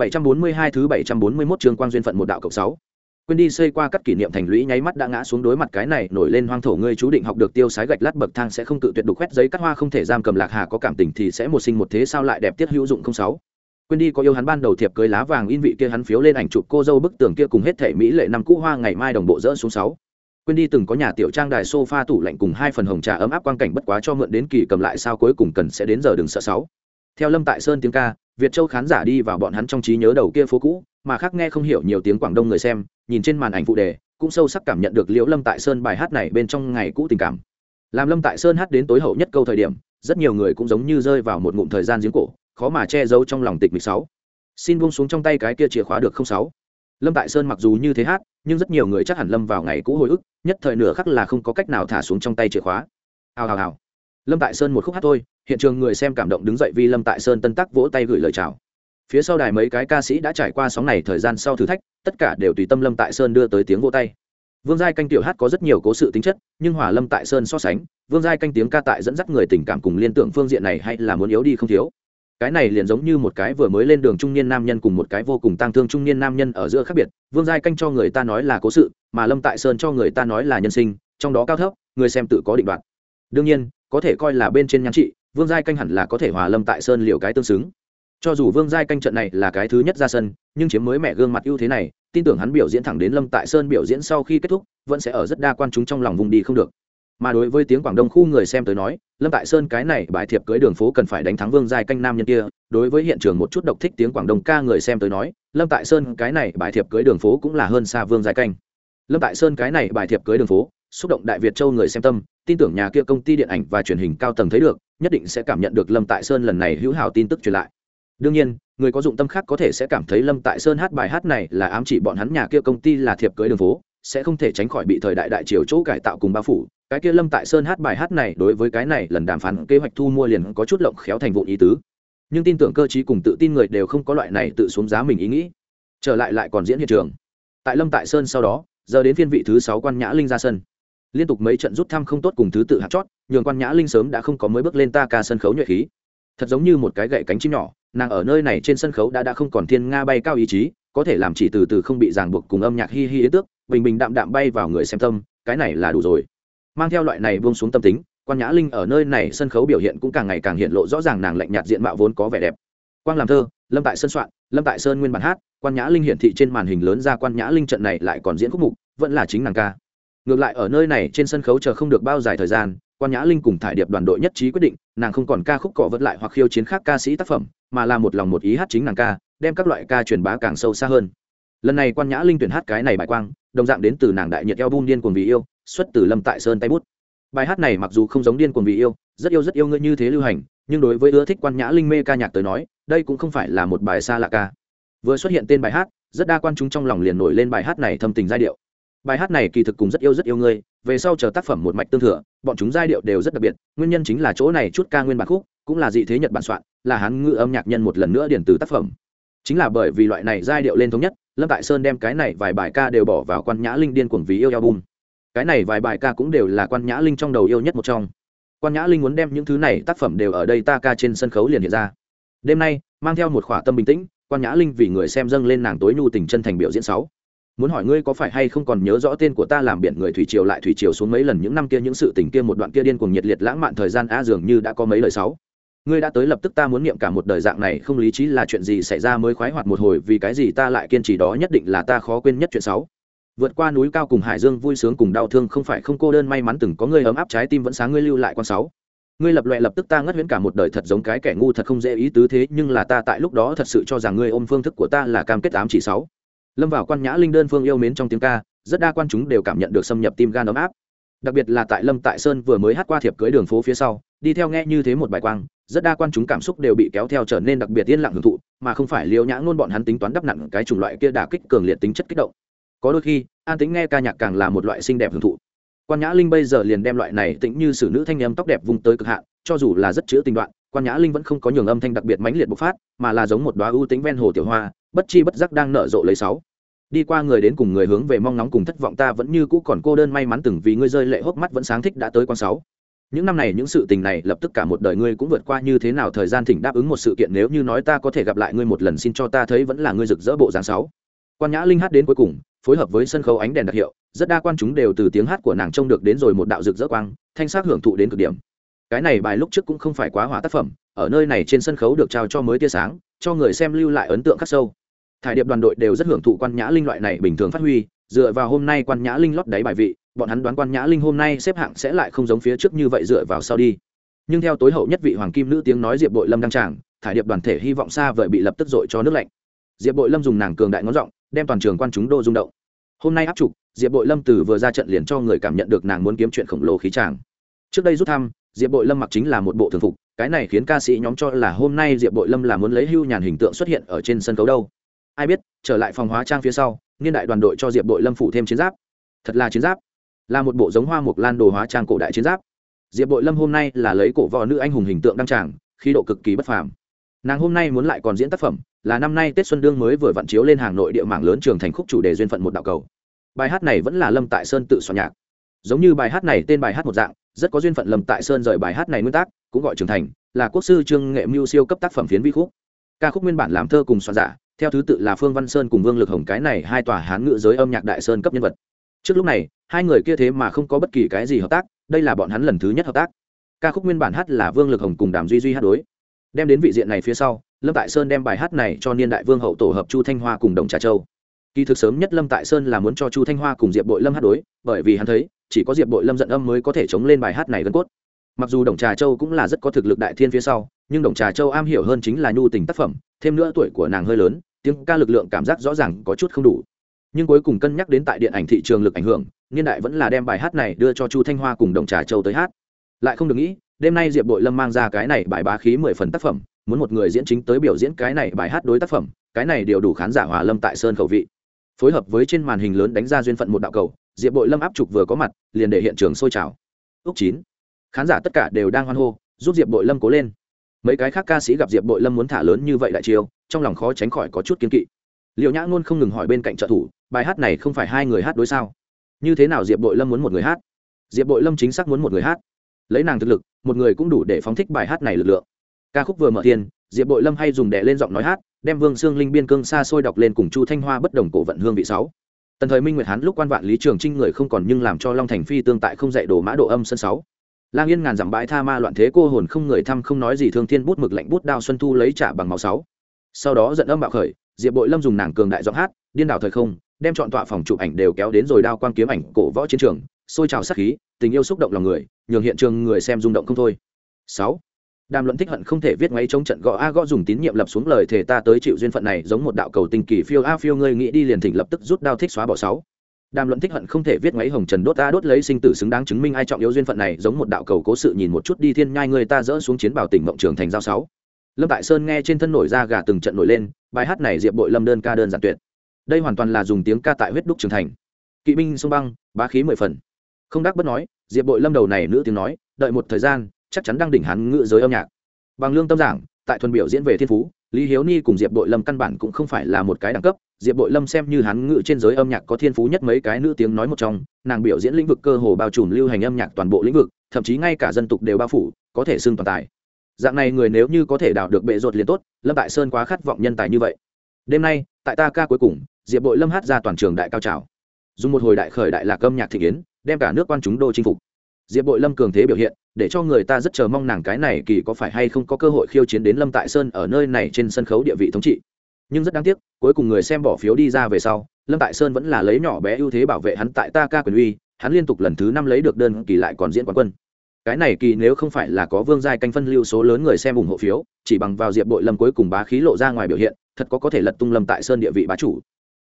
742 thứ 741 chương quang duyên phận một đạo cộng 6. Quên đi xây qua các kỷ niệm thành lũy nháy mắt đã ngã xuống đối mặt cái này, nổi lên hoang thổ ngươi chú định học được tiêu sái gạch lát bậc thang sẽ không tự tuyệt đục quét giấy cắt hoa không thể giam cầm lạc hà có cảm tình thì sẽ một sinh một thế sao lại đẹp tiết hữu dụng không sáu. Quên đi có yêu hắn ban đầu thiệp cưới lá vàng in vị kia hắn phiếu lên ảnh chụp cô dâu bức tường kia cùng hết thể mỹ lệ năm cũ hoa ngày mai đồng bộ rỡ xuống 6 quên đi từng có nhà tiểu trang đài sofa tủ lạnh cùng hai phần hồng trà ấm áp quang cảnh bất quá cho mượn đến kỳ cầm lại sao cuối cùng cần sẽ đến giờ đừng sợ sáu theo lâm tại sơn tiếng ca, việt châu khán giả đi vào bọn hắn trong trí nhớ đầu kia phố cũ, mà khác nghe không hiểu nhiều tiếng quảng đông người xem, nhìn trên màn ảnh phụ đề, cũng sâu sắc cảm nhận được liễu lâm tại sơn bài hát này bên trong ngày cũ tình cảm. Làm lâm tại sơn hát đến tối hậu nhất câu thời điểm, rất nhiều người cũng giống như rơi vào một ngụm thời gian giếng cổ, khó mà che giấu trong lòng tịch mịch sáu. Xin buông xuống trong tay cái kia chìa khóa được không sáu? Lâm tại sơn mặc dù như thế hát, nhưng rất nhiều người chắc hẳn lâm vào ngày cũ hồi ức, nhất thời nửa khắc là không có cách nào thả xuống trong tay chìa khóa. Hào hào hào lâm tại sơn một khúc hát thôi, hiện trường người xem cảm động đứng dậy vì lâm tại sơn tân tắc vỗ tay gửi lời chào. Phía sau đài mấy cái ca sĩ đã trải qua sóng này thời gian sau thử thách, tất cả đều tùy tâm lâm tại sơn đưa tới tiếng vỗ tay. Vương giai canh tiểu hát có rất nhiều cố sự tính chất, nhưng hòa lâm tại sơn so sánh, vương giai canh tiếng ca tại dẫn dắt người tình cảm cùng liên tưởng phương diện này hay là muốn yếu đi không thiếu. Cái này liền giống như một cái vừa mới lên đường trung niên nam nhân cùng một cái vô cùng tang thương trung niên nam nhân ở giữa khác biệt, vương giai canh cho người ta nói là cố sự, mà lâm tại sơn cho người ta nói là nhân sinh, trong đó cao thấp, người xem tự có định đoạt. Đương nhiên có thể coi là bên trên nhan trị, vương giai canh hẳn là có thể hòa lâm tại sơn liệu cái tương xứng. Cho dù vương giai canh trận này là cái thứ nhất ra sân, nhưng chiếm mới mẹ gương mặt ưu thế này, tin tưởng hắn biểu diễn thẳng đến lâm tại sơn biểu diễn sau khi kết thúc, vẫn sẽ ở rất đa quan chúng trong lòng vùng đi không được. Mà đối với tiếng quảng đông khu người xem tới nói, lâm tại sơn cái này bài thiệp cưới đường phố cần phải đánh thắng vương giai canh nam nhân kia, đối với hiện trường một chút độc thích tiếng quảng đông ca người xem tới nói, lâm tại sơn cái này bài thiệp cưới đường phố cũng là hơn xa vương giai canh. Lâm tại sơn cái này bài thiệp cưới đường phố xúc động đại việt châu người xem tâm, tin tưởng nhà kia công ty điện ảnh và truyền hình cao tầng thấy được, nhất định sẽ cảm nhận được lâm tại sơn lần này hữu hảo tin tức truyền lại. Đương nhiên, người có dụng tâm khác có thể sẽ cảm thấy lâm tại sơn hát bài hát này là ám chỉ bọn hắn nhà kia công ty là thiệp cưới đường phố, sẽ không thể tránh khỏi bị thời đại đại triều chỗ cải tạo cùng bao phủ. Cái kia lâm tại sơn hát bài hát này đối với cái này lần đàm phán kế hoạch thu mua liền có chút lộng khéo thành vụn ý tứ. Nhưng tin tưởng cơ chí cùng tự tin người đều không có loại này tự xuống giá mình ý nghĩ. Trở lại lại còn diễn hiện trường. Tại lâm tại sơn sau đó, giờ đến phiên vị thứ sáu quan nhã linh ra sân liên tục mấy trận rút thăm không tốt cùng thứ tự hạt chót, nhường quan nhã linh sớm đã không có mới bước lên ta ca sân khấu nhuệ khí. Thật giống như một cái gậy cánh chim nhỏ, nàng ở nơi này trên sân khấu đã đã không còn thiên nga bay cao ý chí, có thể làm chỉ từ từ không bị ràng buộc cùng âm nhạc hi hi ý tước, bình bình đạm đạm bay vào người xem tâm, cái này là đủ rồi. Mang theo loại này buông xuống tâm tính, quan nhã linh ở nơi này sân khấu biểu hiện cũng càng ngày càng hiện lộ rõ ràng nàng lạnh nhạt diện mạo vốn có vẻ đẹp. Quang làm thơ, lâm tại sân soạn, lâm tại sơn nguyên bản hát, quan nhã linh hiển thị trên màn hình lớn ra quan nhã linh trận này lại còn diễn khúc mục, vẫn là chính nàng ca ngược lại ở nơi này trên sân khấu chờ không được bao dài thời gian, quan nhã linh cùng thải điệp đoàn đội nhất trí quyết định, nàng không còn ca khúc cọ vật lại hoặc khiêu chiến khác ca sĩ tác phẩm, mà là một lòng một ý hát chính nàng ca, đem các loại ca truyền bá càng sâu xa hơn. Lần này quan nhã linh tuyển hát cái này bài quang, đồng dạng đến từ nàng đại nhiệt eo bun điên cuồng vì yêu, xuất từ lâm tại sơn tay bút. Bài hát này mặc dù không giống điên cuồng vì yêu, rất yêu rất yêu ngươi như thế lưu hành, nhưng đối với ưa thích quan nhã linh mê ca nhạc tới nói, đây cũng không phải là một bài xa lạ ca. Vừa xuất hiện tên bài hát, rất đa quan chúng trong lòng liền nổi lên bài hát này thâm tình giai điệu bài hát này kỳ thực cùng rất yêu rất yêu ngươi, về sau chờ tác phẩm một mạch tương thừa, bọn chúng giai điệu đều rất đặc biệt, nguyên nhân chính là chỗ này chút ca nguyên bản khúc, cũng là dị thế nhật bản soạn, là hắn ngữ âm nhạc nhân một lần nữa điển từ tác phẩm. Chính là bởi vì loại này giai điệu lên thống nhất, lâm tại sơn đem cái này vài bài ca đều bỏ vào quan nhã linh điên cuồng vì yêu album. Cái này vài bài ca cũng đều là quan nhã linh trong đầu yêu nhất một trong. Quan nhã linh muốn đem những thứ này tác phẩm đều ở đây ta ca trên sân khấu liền hiện ra. Đêm nay, mang theo một khỏa tâm bình tĩnh, quan nhã linh vì người xem dâng lên nàng tối nhu tình chân thành biểu diễn sáu muốn hỏi ngươi có phải hay không còn nhớ rõ tên của ta làm biển người thủy triều lại thủy triều xuống mấy lần những năm kia những sự tình kia một đoạn kia điên cuồng nhiệt liệt lãng mạn thời gian a dường như đã có mấy lời sáu. Ngươi đã tới lập tức ta muốn niệm cả một đời dạng này không lý trí là chuyện gì xảy ra mới khoái hoạt một hồi vì cái gì ta lại kiên trì đó nhất định là ta khó quên nhất chuyện sáu. Vượt qua núi cao cùng hải dương vui sướng cùng đau thương không phải không cô đơn may mắn từng có ngươi ấm áp trái tim vẫn sáng ngươi lưu lại con sáu. Ngươi lập loè lập tức ta ngất huyễn cả một đời thật giống cái kẻ ngu thật không dễ ý tứ thế nhưng là ta tại lúc đó thật sự cho rằng ngươi ôm phương thức của ta là cam kết ám chỉ sáu lâm vào quan nhã linh đơn phương yêu mến trong tiếng ca, rất đa quan chúng đều cảm nhận được xâm nhập tim gan ấm áp. Đặc biệt là tại lâm tại sơn vừa mới hát qua thiệp cưới đường phố phía sau, đi theo nghe như thế một bài quang, rất đa quan chúng cảm xúc đều bị kéo theo trở nên đặc biệt yên lặng hưởng thụ, mà không phải liêu nhã ngôn bọn hắn tính toán đắp nặng cái chủng loại kia đả kích cường liệt tính chất kích động. Có đôi khi, an tính nghe ca nhạc càng là một loại xinh đẹp hưởng thụ. Quan nhã linh bây giờ liền đem loại này tĩnh như xử nữ thanh âm tóc đẹp vùng tới cực hạn, cho dù là rất chữa tình đoạn, quan nhã linh vẫn không có nhường âm thanh đặc biệt mãnh liệt bộc phát, mà là giống một đoá ưu tính ven hồ tiểu hoa bất chi bất giác đang nở rộ lấy sáu. Đi qua người đến cùng người hướng về mong ngóng cùng thất vọng ta vẫn như cũ còn cô đơn may mắn từng vì ngươi rơi lệ hốc mắt vẫn sáng thích đã tới quan sáu. Những năm này những sự tình này lập tức cả một đời ngươi cũng vượt qua như thế nào thời gian thỉnh đáp ứng một sự kiện nếu như nói ta có thể gặp lại ngươi một lần xin cho ta thấy vẫn là ngươi rực rỡ bộ dáng sáu. Quan nhã linh hát đến cuối cùng, phối hợp với sân khấu ánh đèn đặc hiệu, rất đa quan chúng đều từ tiếng hát của nàng trông được đến rồi một đạo rực rỡ quang, thanh sắc hưởng thụ đến cực điểm. Cái này bài lúc trước cũng không phải quá hỏa tác phẩm, ở nơi này trên sân khấu được trao cho mới tia sáng, cho người xem lưu lại ấn tượng khắc sâu thải điệp đoàn đội đều rất hưởng thụ quan nhã linh loại này bình thường phát huy, dựa vào hôm nay quan nhã linh lót đáy bài vị, bọn hắn đoán quan nhã linh hôm nay xếp hạng sẽ lại không giống phía trước như vậy dựa vào sau đi. Nhưng theo tối hậu nhất vị hoàng kim nữ tiếng nói diệp bội lâm đăng tràng, thải điệp đoàn thể hy vọng xa vời bị lập tức dội cho nước lạnh. Diệp bội lâm dùng nàng cường đại ngón giọng, đem toàn trường quan chúng đô rung động. Hôm nay áp trục, diệp bội lâm từ vừa ra trận liền cho người cảm nhận được nàng muốn kiếm chuyện khổng lồ khí tràng. Trước đây rút thăm, diệp bội lâm mặc chính là một bộ thường phục, cái này khiến ca sĩ nhóm cho là hôm nay diệp bội lâm là muốn lấy hưu nhàn hình tượng xuất hiện ở trên sân khấu đâu ai biết, trở lại phòng hóa trang phía sau, niên đại đoàn đội cho diệp đội lâm phủ thêm chiến giáp. Thật là chiến giáp. Là một bộ giống hoa mục lan đồ hóa trang cổ đại chiến giáp. Diệp đội lâm hôm nay là lấy cổ võ nữ anh hùng hình tượng đăng tràng khi độ cực kỳ bất phàm. Nàng hôm nay muốn lại còn diễn tác phẩm, là năm nay tết xuân đương mới vừa vặn chiếu lên hàng nội địa mạng lớn trường thành khúc chủ đề duyên phận một đạo cầu. Bài hát này vẫn là lâm tại sơn tự soạn nhạc. Giống như bài hát này tên bài hát một dạng, rất có duyên phận lâm tại sơn rời bài hát này nguyên tác, cũng gọi trường thành, là quốc sư trương nghệ mưu siêu cấp tác phẩm phiến vi khúc. Ca khúc nguyên bản làm thơ cùng soạn giả theo thứ tự là phương văn sơn cùng vương lực hồng, cái này hai tòa hán ngự giới âm nhạc đại sơn cấp nhân vật. Trước lúc này, hai người kia thế mà không có bất kỳ cái gì hợp tác, đây là bọn hắn lần thứ nhất hợp tác. Ca khúc nguyên bản hát là vương lực hồng cùng đàm duy duy hát đối. Đem đến vị diện này phía sau, lâm tại sơn đem bài hát này cho niên đại vương hậu tổ hợp chu thanh hoa cùng đồng trà châu. Kỳ thực sớm nhất lâm tại sơn là muốn cho chu thanh hoa cùng diệp bội lâm hát đối, bởi vì hắn thấy, chỉ có diệp bội lâm giận âm mới có thể chống lên bài hát này gần cốt. Mặc dù đồng trà châu cũng là rất có thực lực đại thiên phía sau, nhưng đồng trà châu am hiểu hơn chính là nhu tình tác phẩm, thêm nữa tuổi của nàng hơi lớn tiếng ca lực lượng cảm giác rõ ràng có chút không đủ. Nhưng cuối cùng cân nhắc đến tại điện ảnh thị trường lực ảnh hưởng, niên đại vẫn là đem bài hát này đưa cho chu thanh hoa cùng đồng trà châu tới hát. Lại không được nghĩ, đêm nay diệp bội lâm mang ra cái này bài bá khí mười phần tác phẩm, muốn một người diễn chính tới biểu diễn cái này bài hát đối tác phẩm, cái này đều đủ khán giả hòa lâm tại sơn khẩu vị. Phối hợp với trên màn hình lớn đánh ra duyên phận một đạo cầu, diệp bội lâm áp trục vừa có mặt, liền để hiện trường sôi trào. Ước chín. Khán giả tất cả đều đang hoan hô, giúp diệp bội lâm cố lên. Mấy cái khác ca sĩ gặp diệp bội lâm muốn thả lớn như vậy đại chiêu trong lòng khó tránh khỏi có chút kiên kỵ. Liệu nhã ngôn không ngừng hỏi bên cạnh trợ thủ, bài hát này không phải hai người hát đối sao? Như thế nào diệp bội lâm muốn một người hát? Diệp bội lâm chính xác muốn một người hát. Lấy nàng thực lực, một người cũng đủ để phóng thích bài hát này lực lượng. Ca khúc vừa mở thiên diệp bội lâm hay dùng đẻ lên giọng nói hát, đem vương xương linh biên cương xa xôi đọc lên cùng chu thanh hoa bất đồng cổ vận hương vị sáu. Tần thời minh nguyệt hán lúc quan vạn lý trường trinh người không còn nhưng làm cho long thành phi tương tại không dạy đồ mã độ âm sân sáu. Lang yên ngàn dặm bãi tha ma loạn thế cô hồn không người thăm không nói gì thương thiên bút mực lạnh bút đao xuân thu lấy trả bằng máu sáu sau đó giận âm bạo khởi, diệp bội lâm dùng nàng cường đại giọng hát, điên đảo thời không, đem chọn tọa phòng chụp ảnh đều kéo đến rồi đao quang kiếm ảnh cổ võ chiến trường xôi trào sát khí, tình yêu xúc động lòng người, nhường hiện trường người xem rung động không thôi. Sáu, đàm luận thích hận không thể viết ngay trong trận gõ a gõ dùng tín nhiệm lập xuống lời thề ta tới chịu duyên phận này, giống một đạo cầu tình kỳ phiêu a phiêu ngươi nghĩ đi liền thỉnh lập tức rút đao thích xóa bỏ sáu. Đàm luận thích hận không thể viết ngay hồng trần đốt ta đốt lấy sinh tử xứng đáng chứng minh ai trọng yếu duyên phận này, giống một đạo cầu cố sự nhìn một chút đi thiên nhai người ta dỡ xuống chiến bảo tỉnh mộng trường thành giao sáu lâm tại sơn nghe trên thân nổi ra gà từng trận nổi lên, bài hát này diệp bội lâm đơn ca đơn giản tuyệt. Đây hoàn toàn là dùng tiếng ca tại huyết đúc trường thành. Kỵ binh sông băng, bá khí mười phần. Không đắc bất nói, diệp bội lâm đầu này nữ tiếng nói, đợi một thời gian, chắc chắn đang đỉnh hắn ngự giới âm nhạc. Bằng lương tâm giảng, tại thuần biểu diễn về thiên phú, lý hiếu ni cùng diệp bội lâm căn bản cũng không phải là một cái đẳng cấp. Diệp bội lâm xem như hắn ngự trên giới âm nhạc có thiên phú nhất mấy cái nữ tiếng nói một trong, nàng biểu diễn lĩnh vực cơ hồ bao trùm lưu hành âm nhạc toàn bộ lĩnh vực, thậm chí ngay cả dân tục đều bao phủ, có thể xưng toàn tài dạng này người nếu như có thể đào được bệ rột liền tốt, lâm tại sơn quá khát vọng nhân tài như vậy. Đêm nay, tại ta ca cuối cùng, diệp bội lâm hát ra toàn trường đại cao trào. Dùng một hồi đại khởi đại lạc âm nhạc thị kiến, đem cả nước quan chúng đô chinh phục. Diệp bội lâm cường thế biểu hiện, để cho người ta rất chờ mong nàng cái này kỳ có phải hay không có cơ hội khiêu chiến đến lâm tại sơn ở nơi này trên sân khấu địa vị thống trị. Nhưng rất đáng tiếc, cuối cùng người xem bỏ phiếu đi ra về sau, lâm tại sơn vẫn là lấy nhỏ bé ưu thế bảo vệ hắn tại ta ca quyền uy, hắn liên tục lần thứ năm lấy được đơn kỳ lại còn diễn quán quân cái này kỳ nếu không phải là có vương giai canh phân lưu số lớn người xem ủng hộ phiếu, chỉ bằng vào diệp bội lâm cuối cùng bá khí lộ ra ngoài biểu hiện, thật có có thể lật tung lâm tại sơn địa vị bá chủ.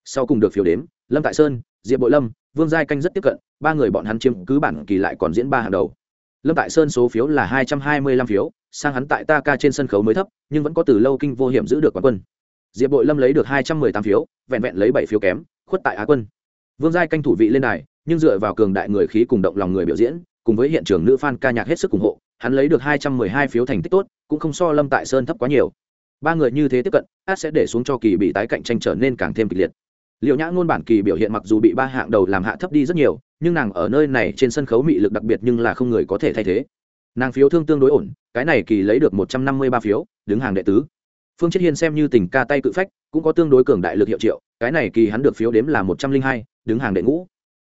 Sau cùng được phiếu đếm, lâm tại sơn, diệp bội lâm, vương giai canh rất tiếp cận, ba người bọn hắn chiếm cứ bản kỳ lại còn diễn ba hàng đầu. Lâm tại sơn số phiếu là hai trăm hai mươi lăm phiếu, sang hắn tại ta ca trên sân khấu mới thấp, nhưng vẫn có từ lâu kinh vô hiểm giữ được quán quân. Diệp bội lâm lấy được hai trăm mười tám phiếu, vẹn vẹn lấy bảy phiếu kém, khuất tại á quân. Vương giai canh thủ vị lên đài, nhưng dựa vào cường đại người khí cùng động lòng người biểu diễn cùng với hiện trường nữ fan ca nhạc hết sức ủng hộ, hắn lấy được hai trăm mười hai phiếu thành tích tốt, cũng không so lâm tại sơn thấp quá nhiều. Ba người như thế tiếp cận, át sẽ để xuống cho kỳ bị tái cạnh tranh trở nên càng thêm kịch liệt. Liệu nhã ngôn bản kỳ biểu hiện mặc dù bị ba hạng đầu làm hạ thấp đi rất nhiều, nhưng nàng ở nơi này trên sân khấu mị lực đặc biệt nhưng là không người có thể thay thế. Nàng phiếu thương tương đối ổn, cái này kỳ lấy được một trăm năm mươi ba phiếu, đứng hàng đệ tứ. Phương chết hiên xem như tình ca tay cự phách, cũng có tương đối cường đại lực hiệu triệu, cái này kỳ hắn được phiếu đếm là một trăm linh hai, đứng hàng đệ ngũ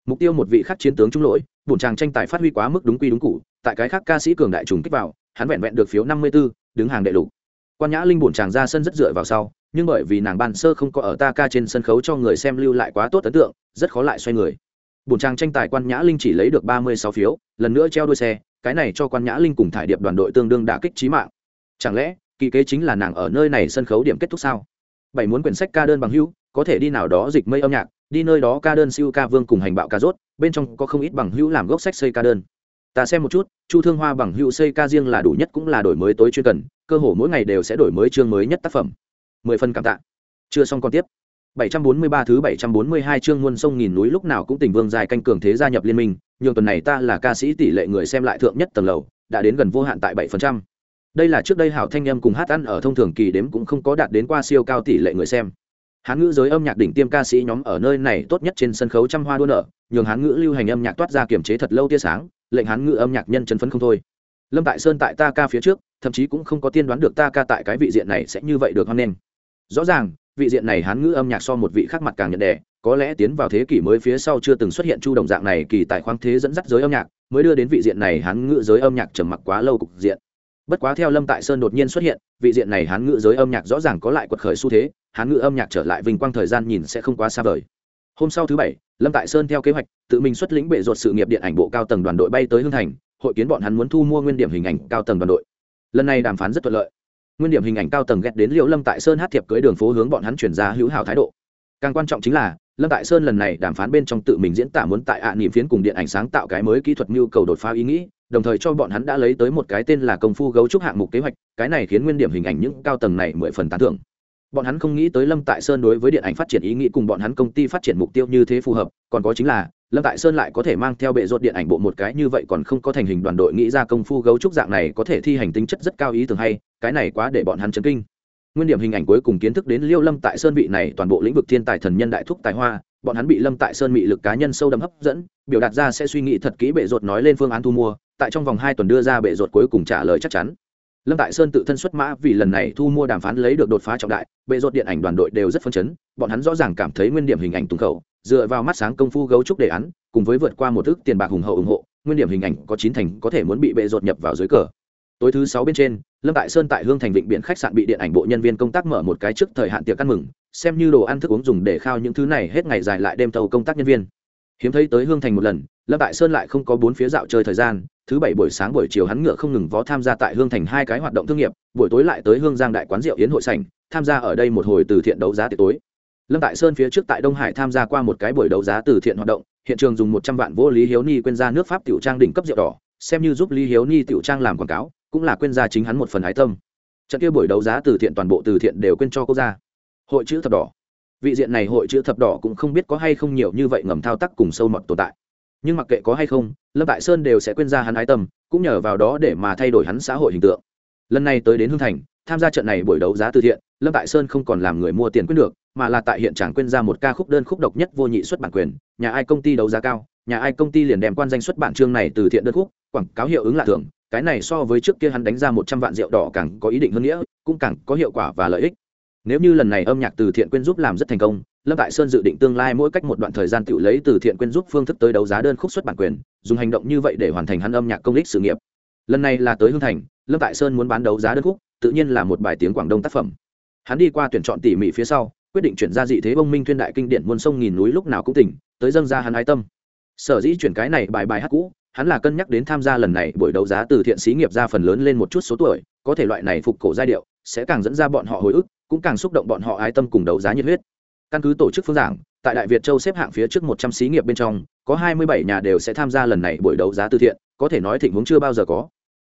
mục tiêu một vị khắc chiến tướng trung lỗi bổn chàng tranh tài phát huy quá mức đúng quy đúng cụ tại cái khác ca sĩ cường đại trùng kích vào hắn vẹn vẹn được phiếu năm mươi 54, đứng hàng đệ lục. Quan nhã linh bổn chàng ra sân rất dựa vào sau nhưng bởi vì nàng ban sơ không có ở ta ca trên sân khấu cho người xem lưu lại quá tốt ấn tượng rất khó lại xoay người. Bổn chàng tranh tài quan nhã linh chỉ lấy được ba mươi sáu phiếu lần nữa treo đuôi xe cái này cho quan nhã linh cùng thải điệp đoàn đội tương đương đả kích trí mạng. Chẳng lẽ kỳ kế chính là nàng ở nơi này sân khấu điểm kết thúc sao? Bảy muốn quyển sách ca đơn bằng hữu có thể đi nào đó dịch mây âm nhạc đi nơi đó ca đơn siêu ca vương cùng hành bạo ca rốt bên trong có không ít bằng hữu làm gốc sách xây ca đơn ta xem một chút chu thương hoa bằng hữu xây ca riêng là đủ nhất cũng là đổi mới tối chuyên cần cơ hồ mỗi ngày đều sẽ đổi mới chương mới nhất tác phẩm mười phần cảm tạ chưa xong còn tiếp 743 thứ 742 chương muôn sông nghìn núi lúc nào cũng tình vương dài canh cường thế gia nhập liên minh, nhưng tuần này ta là ca sĩ tỷ lệ người xem lại thượng nhất tầng lầu, đã đến gần vô hạn tại 7%. Đây là trước đây hảo thanh em cùng hát ăn ở thông thường kỳ đếm cũng không có đạt đến qua siêu cao tỷ lệ người xem. Hán ngữ giới âm nhạc đỉnh tiêm ca sĩ nhóm ở nơi này tốt nhất trên sân khấu trăm hoa đua nở, nhường hán ngữ lưu hành âm nhạc toát ra kiểm chế thật lâu tia sáng, lệnh hán ngữ âm nhạc nhân chân phấn không thôi. Lâm Tại Sơn tại ta ca phía trước, thậm chí cũng không có tiên đoán được ta ca tại cái vị diện này sẽ như vậy được hoan nghênh. Rõ ràng, vị diện này hán ngữ âm nhạc so một vị khác mặt càng nhận đề có lẽ tiến vào thế kỷ mới phía sau chưa từng xuất hiện chu đồng dạng này kỳ tại khoáng thế dẫn dắt giới âm nhạc mới đưa đến vị diện này hán ngữ giới âm nhạc trầm mặc quá lâu cục diện bất quá theo lâm tại sơn đột nhiên xuất hiện, vị diện này hán ngữ giới âm nhạc rõ ràng có lại quật khởi xu thế, hán ngữ âm nhạc trở lại vinh quang thời gian nhìn sẽ không quá xa vời. Hôm sau thứ bảy, lâm tại sơn theo kế hoạch, tự mình xuất lĩnh bệ ruột sự nghiệp điện ảnh bộ cao tầng đoàn đội bay tới hương thành, hội kiến bọn hắn muốn thu mua nguyên điểm hình ảnh cao tầng đoàn đội. Lần này đàm phán rất thuận lợi. Nguyên điểm hình ảnh cao tầng ghét đến liệu lâm tại sơn hát thiệp cưới đường phố hướng bọn hắn chuyển ra hữu hảo thái độ. Càng quan trọng chính là, lâm tại sơn lần này đàm phán bên trong tự mình diễn tả muốn tại ạ à niệm phiến cùng điện ảnh sáng tạo cái mới kỹ thuật nhu cầu đột phá ý nghĩ đồng thời cho bọn hắn đã lấy tới một cái tên là công phu gấu trúc hạng mục kế hoạch, cái này khiến nguyên điểm hình ảnh những cao tầng này mười phần tán thưởng. Bọn hắn không nghĩ tới lâm tại sơn đối với điện ảnh phát triển ý nghĩ cùng bọn hắn công ty phát triển mục tiêu như thế phù hợp, còn có chính là, lâm tại sơn lại có thể mang theo bệ rột điện ảnh bộ một cái như vậy còn không có thành hình đoàn đội nghĩ ra công phu gấu trúc dạng này có thể thi hành tính chất rất cao ý tưởng hay, cái này quá để bọn hắn chấn kinh. Nguyên điểm hình ảnh cuối cùng kiến thức đến liêu lâm tại sơn vị này toàn bộ lĩnh vực thiên tài thần nhân đại thúc tài hoa, bọn hắn bị lâm tại sơn bị lực cá nhân sâu đậm hấp dẫn, biểu đạt ra sẽ suy nghĩ thật kỹ bệ rột nói lên phương án thu mua tại trong vòng hai tuần đưa ra bệ ruột cuối cùng trả lời chắc chắn. Lâm tại sơn tự thân xuất mã vì lần này thu mua đàm phán lấy được đột phá trọng đại, bệ ruột điện ảnh đoàn đội đều rất phấn chấn, bọn hắn rõ ràng cảm thấy nguyên điểm hình ảnh tùng khẩu, dựa vào mắt sáng công phu gấu trúc đề án, cùng với vượt qua một thứ tiền bạc hùng hậu ủng hộ, nguyên điểm hình ảnh có chín thành có thể muốn bị bệ ruột nhập vào dưới cờ. Tối thứ sáu bên trên, lâm tại sơn tại hương thành vịnh biển khách sạn bị điện ảnh bộ nhân viên công tác mở một cái trước thời hạn tiệc ăn mừng, xem như đồ ăn thức uống dùng để khao những thứ này hết ngày dài lại đêm tàu công tác nhân viên. Hiếm thấy tới hương thành một lần, lâm tại sơn lại không có bốn phía dạo chơi thời gian thứ bảy buổi sáng buổi chiều hắn ngựa không ngừng vó tham gia tại hương thành hai cái hoạt động thương nghiệp, buổi tối lại tới hương giang đại quán rượu yến hội sành tham gia ở đây một hồi từ thiện đấu giá tiệc tối. Lâm tại sơn phía trước tại đông hải tham gia qua một cái buổi đấu giá từ thiện hoạt động, hiện trường dùng một trăm vạn vô lý hiếu ni quên ra nước pháp tiểu trang đỉnh cấp rượu đỏ, xem như giúp lý hiếu ni tiểu trang làm quảng cáo, cũng là quên ra chính hắn một phần ái tâm. Trận kia buổi đấu giá từ thiện toàn bộ từ thiện đều quên cho quốc gia hội chữ thập đỏ. Vị diện này hội chữ thập đỏ cũng không biết có hay không nhiều như vậy ngầm thao tác cùng sâu mọt tồn tại nhưng mặc kệ có hay không, lâm tại sơn đều sẽ quên ra hắn ái tâm, cũng nhờ vào đó để mà thay đổi hắn xã hội hình tượng. Lần này tới đến hương thành, tham gia trận này buổi đấu giá từ thiện, lâm tại sơn không còn làm người mua tiền quyết được, mà là tại hiện trạng quên ra một ca khúc đơn khúc độc nhất vô nhị xuất bản quyền, nhà ai công ty đấu giá cao, nhà ai công ty liền đem quan danh xuất bản chương này từ thiện đơn khúc, quảng cáo hiệu ứng lạ thường, cái này so với trước kia hắn đánh ra một trăm vạn rượu đỏ càng có ý định hơn nghĩa, cũng càng có hiệu quả và lợi ích. Nếu như lần này âm nhạc từ thiện quyên giúp làm rất thành công lâm tại sơn dự định tương lai mỗi cách một đoạn thời gian tự lấy từ thiện quyên giúp phương thức tới đấu giá đơn khúc xuất bản quyền, dùng hành động như vậy để hoàn thành hắn âm nhạc công ích sự nghiệp. Lần này là tới hương thành, lâm tại sơn muốn bán đấu giá đơn khúc, tự nhiên là một bài tiếng quảng đông tác phẩm. Hắn đi qua tuyển chọn tỉ mỉ phía sau, quyết định chuyển ra dị thế bông minh thuyên đại kinh điển muôn sông nghìn núi lúc nào cũng tỉnh, tới dâng ra hắn ái tâm. Sở dĩ chuyển cái này bài bài hát cũ, hắn là cân nhắc đến tham gia lần này buổi đấu giá từ thiện xí nghiệp ra phần lớn lên một chút số tuổi, có thể loại này phục cổ giai điệu, sẽ càng dẫn ra bọn họ hồi ức, cũng càng xúc động bọn họ ái tâm cùng đấu giá nhiệt huyết căn cứ tổ chức phương giảng, tại đại việt châu xếp hạng phía trước một trăm xí nghiệp bên trong, có hai mươi bảy nhà đều sẽ tham gia lần này buổi đấu giá từ thiện, có thể nói thịnh vốn chưa bao giờ có.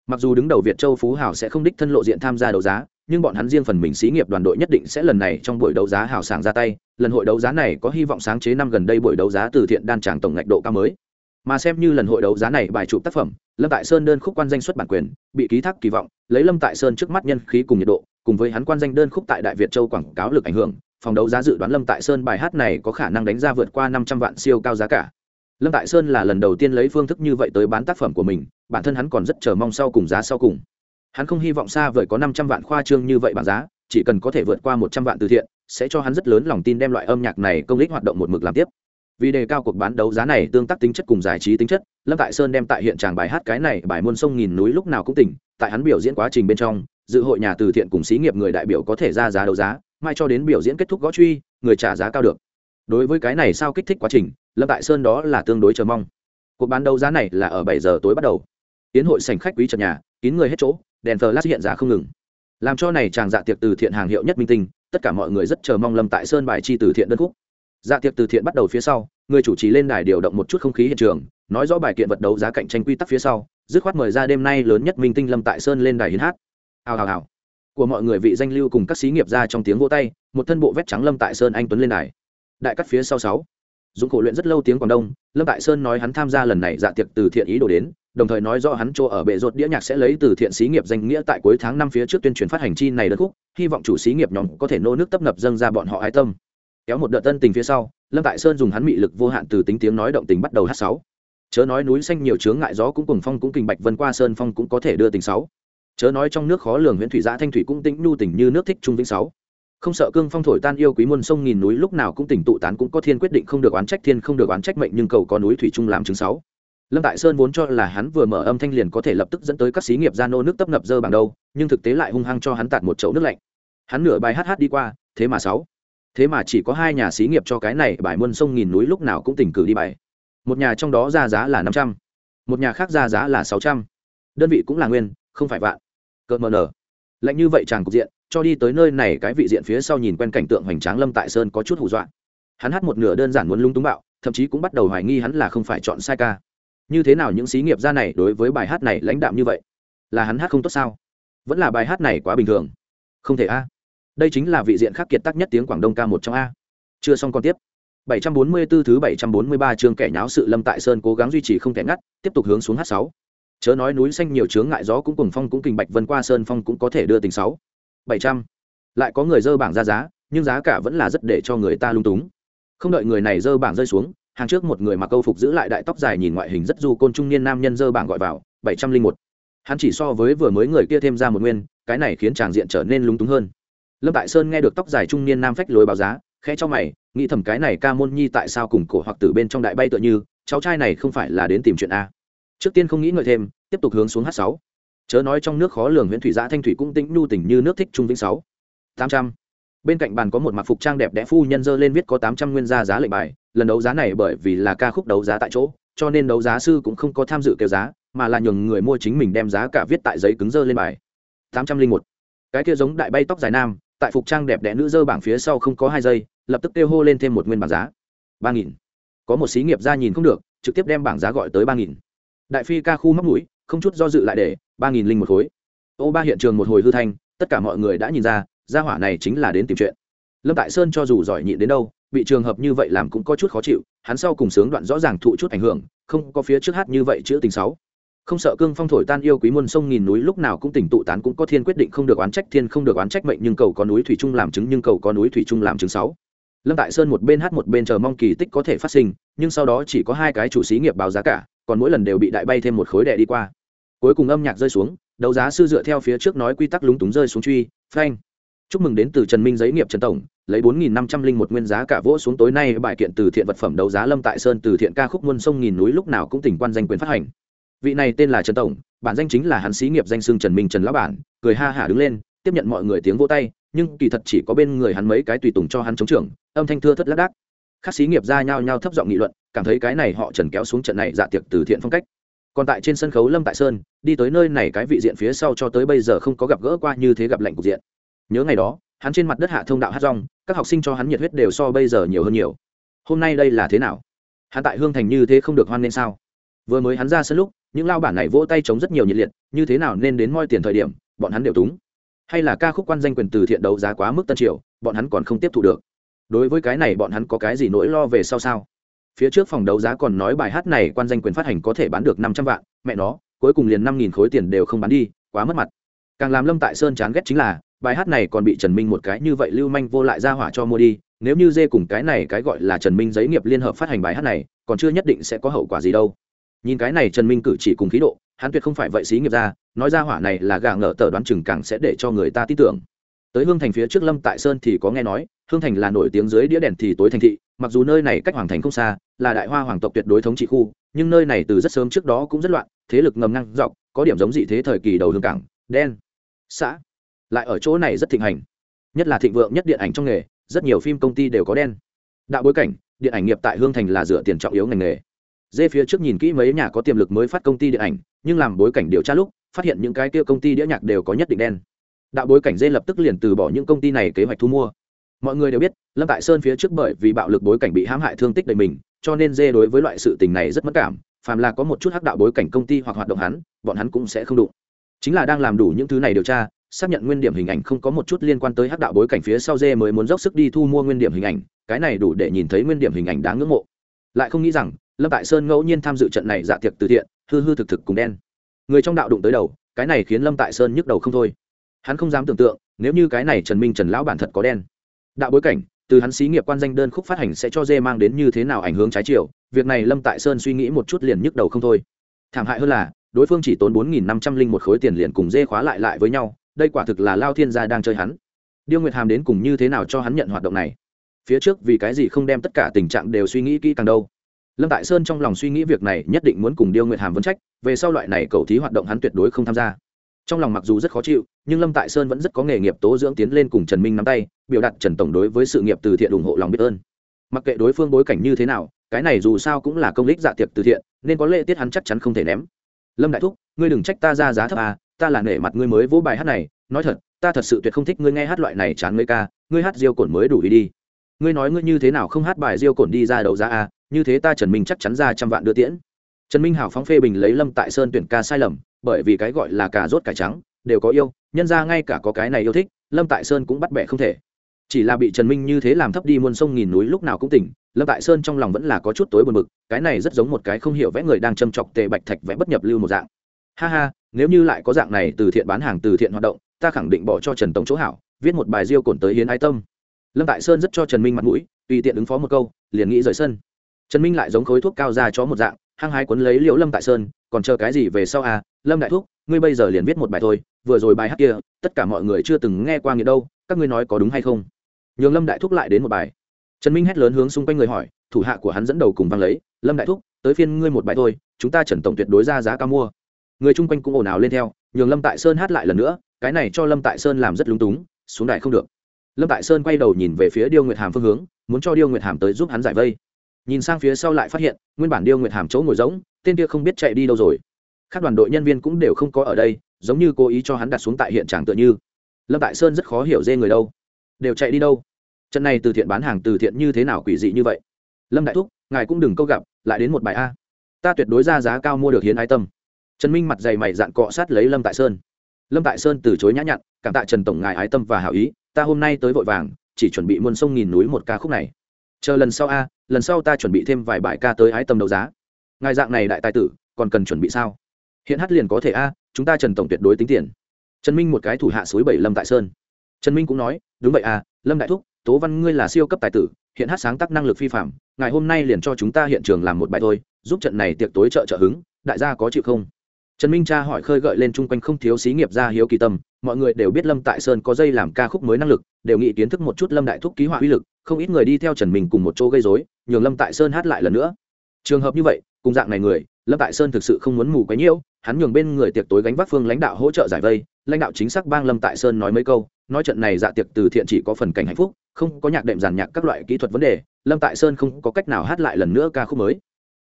Mặc dù đứng đầu việt châu phú hào sẽ không đích thân lộ diện tham gia đấu giá, nhưng bọn hắn riêng phần mình xí nghiệp đoàn đội nhất định sẽ lần này trong buổi đấu giá hào sảng ra tay, lần hội đấu giá này có hy vọng sáng chế năm gần đây buổi đấu giá từ thiện đan tràng tổng ngạch độ cao mới. Mà xem như lần hội đấu giá này bài chụp tác phẩm, lâm tại sơn đơn khúc quan danh xuất bản quyền, bị ký thác kỳ vọng, lấy lâm tại sơn trước mắt nhân khí cùng nhiệt độ, cùng với hắn quan danh đơn khúc tại đại việt châu quảng cáo lực ảnh hưởng phòng đấu giá dự đoán lâm tại sơn bài hát này có khả năng đánh ra vượt qua năm trăm vạn siêu cao giá cả. Lâm tại sơn là lần đầu tiên lấy phương thức như vậy tới bán tác phẩm của mình, bản thân hắn còn rất chờ mong sau cùng giá sau cùng. Hắn không hy vọng xa vời có năm trăm vạn khoa trương như vậy bảng giá, chỉ cần có thể vượt qua một trăm vạn từ thiện, sẽ cho hắn rất lớn lòng tin đem loại âm nhạc này công lý hoạt động một mực làm tiếp. Vì đề cao cuộc bán đấu giá này tương tác tính chất cùng giải trí tính chất, lâm tại sơn đem tại hiện tràng bài hát cái này bài muôn sông nghìn núi lúc nào cũng tỉnh, tại hắn biểu diễn quá trình bên trong, dự hội nhà từ thiện cùng xí nghiệp người đại biểu có thể ra giá đấu giá mai cho đến biểu diễn kết thúc gõ truy, người trả giá cao được. Đối với cái này sao kích thích quá trình, lâm tại sơn đó là tương đối chờ mong. Cuộc bán đấu giá này là ở bảy giờ tối bắt đầu. Tiến hội sành khách quý trần nhà, kín người hết chỗ, đèn thờ lát hiện ra không ngừng. Làm cho này chàng dạ tiệc từ thiện hàng hiệu nhất minh tinh, tất cả mọi người rất chờ mong lâm tại sơn bài chi từ thiện đơn khúc. Dạ tiệc từ thiện bắt đầu phía sau, người chủ trì lên đài điều động một chút không khí hiện trường, nói rõ bài kiện vật đấu giá cạnh tranh quy tắc phía sau, dứt khoát mời ra đêm nay lớn nhất minh tinh lâm tại sơn lên đài hiến hát. Hào hào hào của mọi người vị danh lưu cùng các xí nghiệp ra trong tiếng vỗ tay, một thân bộ vét trắng lâm tại sơn anh tuấn lên đài. Đại cắt phía sau sáu. Dũng khổ luyện rất lâu tiếng quảng đông, lâm tại sơn nói hắn tham gia lần này dạ tiệc từ thiện ý đồ đến, đồng thời nói rõ hắn chỗ ở bệ rột đĩa nhạc sẽ lấy từ thiện xí nghiệp danh nghĩa tại cuối tháng năm phía trước tuyên truyền phát hành chi này đất khúc, hy vọng chủ xí nghiệp nhóm có thể nô nước tấp nập dâng ra bọn họ ái tâm. Kéo một đợt tân tình phía sau, lâm tại sơn dùng hắn mị lực vô hạn từ tính tiếng nói động tình bắt đầu hát sáu. Chớ nói núi xanh nhiều chướng ngại gió cũng cùng phong cũng kình bạch vân qua sơn phong cũng có thể đưa tình sáu chớ nói trong nước khó lường huyện thủy giã thanh thủy cũng tĩnh nhu tình như nước thích trung vĩnh sáu. Không sợ cương phong thổi tan yêu quý muôn sông nghìn núi lúc nào cũng tỉnh tụ tán cũng có thiên quyết định không được oán trách thiên không được oán trách mệnh nhưng cầu có núi thủy trung làm chứng sáu. Lâm tại sơn vốn cho là hắn vừa mở âm thanh liền có thể lập tức dẫn tới các xí nghiệp ra nô nước tấp nập dơ bằng đâu, nhưng thực tế lại hung hăng cho hắn tạt một chậu nước lạnh. Hắn nửa bài hát hát đi qua, thế mà sáu. Thế mà chỉ có hai nhà xí nghiệp cho cái này bài muôn sông nghìn núi lúc nào cũng tỉnh cử đi bài. Một nhà trong đó ra giá là năm trăm, một nhà khác ra giá là sáu trăm. Đơn vị cũng là nguyên, không phải vạn cợt mờ nở lạnh như vậy chàng cục diện cho đi tới nơi này cái vị diện phía sau nhìn quen cảnh tượng hoành tráng lâm tại sơn có chút hù dọa. Hắn hát một nửa đơn giản muốn lung túng bạo thậm chí cũng bắt đầu hoài nghi hắn là không phải chọn sai ca. Như thế nào những xí nghiệp gia này đối với bài hát này lãnh đạm như vậy? Là hắn hát không tốt sao? Vẫn là bài hát này quá bình thường. Không thể a. Đây chính là vị diện khắc kiệt tác nhất tiếng quảng đông ca một trong a. Chưa xong còn tiếp. 744 thứ 743 chương kẻ nháo sự Lâm Tại Sơn cố gắng duy trì không thể ngắt, tiếp tục hướng xuống H6. Chớ nói núi xanh nhiều chướng ngại gió cũng cùng phong cũng kình bạch vân qua sơn phong cũng có thể đưa tình 6. 700. Lại có người dơ bảng ra giá, nhưng giá cả vẫn là rất để cho người ta lung túng. Không đợi người này dơ bảng rơi xuống, hàng trước một người mặc câu phục giữ lại đại tóc dài nhìn ngoại hình rất du côn trung niên nam nhân dơ bảng gọi vào, 701. Hắn chỉ so với vừa mới người kia thêm ra một nguyên, cái này khiến chàng diện trở nên lung túng hơn lâm tại sơn nghe được tóc dài trung niên nam phách lối báo giá khẽ cho mày nghĩ thầm cái này ca môn nhi tại sao cùng cổ hoặc tử bên trong đại bay tựa như cháu trai này không phải là đến tìm chuyện a trước tiên không nghĩ ngợi thêm, tiếp tục hướng xuống h sáu. Chớ nói trong nước khó lường huyện thủy giã thanh thủy cũng tĩnh nhu tỉnh như nước thích trung vĩnh sáu. Tám trăm. Bên cạnh bàn có một mặc phục trang đẹp đẽ phu nhân dơ lên viết có tám trăm nguyên gia giá lệnh bài, lần đấu giá này bởi vì là ca khúc đấu giá tại chỗ, cho nên đấu giá sư cũng không có tham dự kêu giá, mà là nhường người mua chính mình đem giá cả viết tại giấy cứng dơ lên bài. Tám trăm linh một. Cái kia giống đại bay tóc dài nam, tại phục trang đẹp đẽ nữ dơ bảng phía sau không có hai giây, lập tức kêu hô lên thêm một nguyên bảng giá. Ba nghìn. Có một xí nghiệp ra nhìn không được, trực tiếp đem bảng giá gọi tới ba nghìn đại phi ca khu móc mũi, không chút do dự lại để ba nghìn linh một khối. Ô ba hiện trường một hồi hư thanh, tất cả mọi người đã nhìn ra, gia hỏa này chính là đến tìm chuyện. Lâm tại sơn cho dù giỏi nhịn đến đâu, bị trường hợp như vậy làm cũng có chút khó chịu, hắn sau cùng sướng đoạn rõ ràng thụ chút ảnh hưởng, không có phía trước hát như vậy chữ tình sáu. Không sợ cương phong thổi tan yêu quý muôn sông nghìn núi lúc nào cũng tỉnh tụ tán cũng có thiên quyết định không được oán trách, thiên không được oán trách mệnh nhưng cầu có núi thủy trung làm chứng, nhưng cầu có núi thủy trung làm chứng sáu. Lâm tại sơn một bên hát một bên chờ mong kỳ tích có thể phát sinh, nhưng sau đó chỉ có hai cái chủ xí nghiệp báo giá cả còn mỗi lần đều bị đại bay thêm một khối đè đi qua. Cuối cùng âm nhạc rơi xuống, đấu giá sư dựa theo phía trước nói quy tắc lúng túng rơi xuống truy, phanh. Chúc mừng đến từ trần minh giấy nghiệp trần tổng, lấy bốn nghìn năm trăm linh một nguyên giá cả vỗ xuống tối nay bài kiện từ thiện vật phẩm đấu giá lâm tại sơn từ thiện ca khúc muôn sông nghìn núi lúc nào cũng tỉnh quan danh quyền phát hành. Vị này tên là trần tổng, bản danh chính là hắn sĩ nghiệp danh xưng trần minh trần lão bản, cười ha hả đứng lên, tiếp nhận mọi người tiếng vỗ tay, nhưng kỳ thật chỉ có bên người hắn mấy cái tùy tùng cho hắn chống trưởng, âm thanh thưa thất lác đác các sĩ nghiệp ra nhao nhao thấp giọng nghị luận, cảm thấy cái này họ trần kéo xuống trận này dạ tiệc từ thiện phong cách. Còn tại trên sân khấu lâm tại sơn, đi tới nơi này cái vị diện phía sau cho tới bây giờ không có gặp gỡ qua như thế gặp lạnh cục diện. Nhớ ngày đó, hắn trên mặt đất hạ thông đạo hát rong, các học sinh cho hắn nhiệt huyết đều so bây giờ nhiều hơn nhiều. Hôm nay đây là thế nào? Hắn tại hương thành như thế không được hoan nên sao? Vừa mới hắn ra sân lúc, những lao bản này vỗ tay chống rất nhiều nhiệt liệt, như thế nào nên đến moi tiền thời điểm, bọn hắn đều túng. Hay là ca khúc quan danh quyền từ thiện đấu giá quá mức tân triều, bọn hắn còn không tiếp thu được đối với cái này bọn hắn có cái gì nỗi lo về sau sao? Phía trước phòng đấu giá còn nói bài hát này quan danh quyền phát hành có thể bán được năm trăm vạn, mẹ nó, cuối cùng liền năm nghìn khối tiền đều không bán đi, quá mất mặt. Càng làm lâm tại sơn chán ghét chính là, bài hát này còn bị trần minh một cái như vậy lưu manh vô lại ra hỏa cho mua đi, nếu như dê cùng cái này cái gọi là trần minh giấy nghiệp liên hợp phát hành bài hát này, còn chưa nhất định sẽ có hậu quả gì đâu. Nhìn cái này trần minh cử chỉ cùng khí độ, hắn tuyệt không phải vậy xí nghiệp ra, nói ra hỏa này là gà ngờ tờ đoán chừng càng sẽ để cho người ta tin tưởng tới hương thành phía trước lâm tại sơn thì có nghe nói, hương thành là nổi tiếng dưới đĩa đèn thì tối thành thị, mặc dù nơi này cách hoàng thành không xa, là đại hoa hoàng tộc tuyệt đối thống trị khu, nhưng nơi này từ rất sớm trước đó cũng rất loạn, thế lực ngầm ngăn dọc, có điểm giống dị thế thời kỳ đầu hương cảng, đen, xã. Lại ở chỗ này rất thịnh hành. Nhất là thịnh vượng nhất điện ảnh trong nghề, rất nhiều phim công ty đều có đen. Đạo bối cảnh, điện ảnh nghiệp tại hương thành là dựa tiền trọng yếu ngành nghề. Dê phía trước nhìn kỹ mấy nhà có tiềm lực mới phát công ty điện ảnh, nhưng làm bối cảnh điều tra lúc, phát hiện những cái kia công ty đĩa nhạc đều có nhất định đen đạo bối cảnh dê lập tức liền từ bỏ những công ty này kế hoạch thu mua. Mọi người đều biết, lâm tại sơn phía trước bởi vì bạo lực bối cảnh bị hãm hại thương tích đầy mình, cho nên dê đối với loại sự tình này rất mất cảm, phàm là có một chút hắc đạo bối cảnh công ty hoặc hoạt động hắn, bọn hắn cũng sẽ không đụng. Chính là đang làm đủ những thứ này điều tra, xác nhận nguyên điểm hình ảnh không có một chút liên quan tới hắc đạo bối cảnh phía sau dê mới muốn dốc sức đi thu mua nguyên điểm hình ảnh, cái này đủ để nhìn thấy nguyên điểm hình ảnh đáng ngưỡng mộ. Lại không nghĩ rằng, lâm tại sơn ngẫu nhiên tham dự trận này dạ tiệc từ thiện, hư hư thực thực cùng đen. Người trong đạo đụng tới đầu, cái này khiến lâm tại sơn nhức đầu không thôi hắn không dám tưởng tượng, nếu như cái này trần minh trần lão bản thật có đen. Đạo bối cảnh, từ hắn xí nghiệp quan danh đơn khúc phát hành sẽ cho dê mang đến như thế nào ảnh hưởng trái chiều, việc này lâm tại sơn suy nghĩ một chút liền nhức đầu không thôi. Thảm hại hơn là, đối phương chỉ tốn bốn nghìn năm trăm linh một khối tiền liền cùng dê khóa lại lại với nhau, đây quả thực là lao thiên gia đang chơi hắn. Điêu nguyệt hàm đến cùng như thế nào cho hắn nhận hoạt động này? Phía trước vì cái gì không đem tất cả tình trạng đều suy nghĩ kỹ càng đâu? Lâm tại sơn trong lòng suy nghĩ việc này nhất định muốn cùng điêu nguyệt hàm vấn trách, về sau loại này cầu thí hoạt động hắn tuyệt đối không tham gia trong lòng mặc dù rất khó chịu, nhưng lâm tại sơn vẫn rất có nghề nghiệp tố dưỡng tiến lên cùng trần minh nắm tay, biểu đạt trần tổng đối với sự nghiệp từ thiện ủng hộ lòng biết ơn. Mặc kệ đối phương bối cảnh như thế nào, cái này dù sao cũng là công lý dạ tiệc từ thiện, nên có lệ tiết hắn chắc chắn không thể ném. Lâm đại thúc, ngươi đừng trách ta ra giá thấp à ta là nể mặt ngươi mới vỗ bài hát này, nói thật, ta thật sự tuyệt không thích ngươi nghe hát loại này chán ngươi ca, ngươi hát diêu cổn mới đủ ý đi. Ngươi nói ngươi như thế nào không hát bài diêu cổn đi ra đấu giá à như thế ta trần minh chắc chắn ra trăm vạn đưa tiễn. Trần minh hảo phóng phê bình lấy lâm tại sơn tuyển ca sai lầm bởi vì cái gọi là cà rốt cải trắng đều có yêu, nhân ra ngay cả có cái này yêu thích, lâm tại sơn cũng bắt bẻ không thể. Chỉ là bị trần minh như thế làm thấp đi muôn sông nghìn núi lúc nào cũng tỉnh, lâm tại sơn trong lòng vẫn là có chút tối buồn bực, cái này rất giống một cái không hiểu vẽ người đang châm chọc tề bạch thạch vẽ bất nhập lưu một dạng. Ha ha, nếu như lại có dạng này từ thiện bán hàng từ thiện hoạt động, ta khẳng định bỏ cho trần tổng chỗ hảo, viết một bài diêu cổn tới hiến ái tâm. Lâm tại sơn rất cho trần minh mặt mũi, tùy tiện ứng phó một câu, liền nghĩ rời sân. Trần minh lại giống khối thuốc cao ra cho một dạng hăng hái quấn lấy liễu lâm tại sơn, còn chờ cái gì về sau à? Lâm đại thúc, ngươi bây giờ liền viết một bài thôi, vừa rồi bài hát kia, tất cả mọi người chưa từng nghe qua nghĩa đâu, các ngươi nói có đúng hay không? Nhường lâm đại thúc lại đến một bài. Trần minh hét lớn hướng xung quanh người hỏi, thủ hạ của hắn dẫn đầu cùng văng lấy, lâm đại thúc, tới phiên ngươi một bài thôi, chúng ta trần tổng tuyệt đối ra giá cao mua. Người chung quanh cũng ồn ào lên theo, nhường lâm tại sơn hát lại lần nữa, cái này cho lâm tại sơn làm rất lúng túng, xuống đài không được. Lâm tại sơn quay đầu nhìn về phía điêu nguyệt hàm phương hướng, muốn cho điêu nguyệt hàm tới giúp hắn giải vây nhìn sang phía sau lại phát hiện, nguyên bản điêu nguyệt hàm chỗ ngồi rỗng, tên kia không biết chạy đi đâu rồi. Các đoàn đội nhân viên cũng đều không có ở đây, giống như cố ý cho hắn đặt xuống tại hiện trạng tựa như. Lâm tại sơn rất khó hiểu dê người đâu. Đều chạy đi đâu? Trận này từ thiện bán hàng từ thiện như thế nào quỷ dị như vậy? Lâm đại thúc, ngài cũng đừng câu gặp, lại đến một bài a. Ta tuyệt đối ra giá cao mua được hiến ái tâm. Trần minh mặt dày mày dạn cọ sát lấy lâm tại sơn. Lâm tại sơn từ chối nhã nhặn, cảm tạ trần tổng ngài ái tâm và hảo ý, ta hôm nay tới vội vàng, chỉ chuẩn bị muôn sông nghìn núi một ca khúc này. Chờ lần sau a lần sau ta chuẩn bị thêm vài bài ca tới ái tâm đấu giá. Ngài dạng này đại tài tử, còn cần chuẩn bị sao? Hiện hát liền có thể a, chúng ta trần tổng tuyệt đối tính tiền. Trần minh một cái thủ hạ suối bảy lâm tại sơn. Trần minh cũng nói, đúng vậy à lâm đại thúc, tố văn ngươi là siêu cấp tài tử, hiện hát sáng tác năng lực phi phạm ngài hôm nay liền cho chúng ta hiện trường làm một bài thôi, giúp trận này tiệc tối trợ trợ hứng, đại gia có chịu không? Trần minh cha hỏi khơi gợi lên chung quanh không thiếu xí nghiệp gia hiếu kỳ tâm, mọi người đều biết lâm tại sơn có dây làm ca khúc mới năng lực, đều nghĩ kiến thức một chút lâm đại thúc ký họa uy lực, không ít người đi theo trần minh cùng một chỗ gây dối nhường lâm tại sơn hát lại lần nữa. Trường hợp như vậy, cùng dạng này người, lâm tại sơn thực sự không muốn mù quấy nhiễu hắn nhường bên người tiệc tối gánh vác phương lãnh đạo hỗ trợ giải vây, lãnh đạo chính xác bang lâm tại sơn nói mấy câu, nói trận này dạ tiệc từ thiện chỉ có phần cảnh hạnh phúc, không có nhạc đệm giàn nhạc các loại kỹ thuật vấn đề, lâm tại sơn không có cách nào hát lại lần nữa ca khúc mới.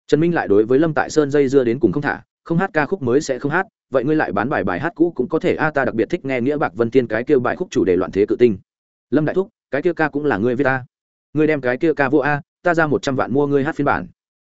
Trần minh lại đối với lâm tại sơn dây dưa đến cùng không thả, không hát ca khúc mới sẽ không hát, vậy ngươi lại bán bài bài hát cũ cũng có thể, a, ta đặc biệt thích nghe nghĩa bạc vân tiên cái kêu bài khúc chủ đề loạn thế cự tinh. Lâm đại thúc, cái kia ca cũng là ngươi với ta. Ngươi đem cái kia ca vô a ta ra một trăm vạn mua ngươi hát phiên bản.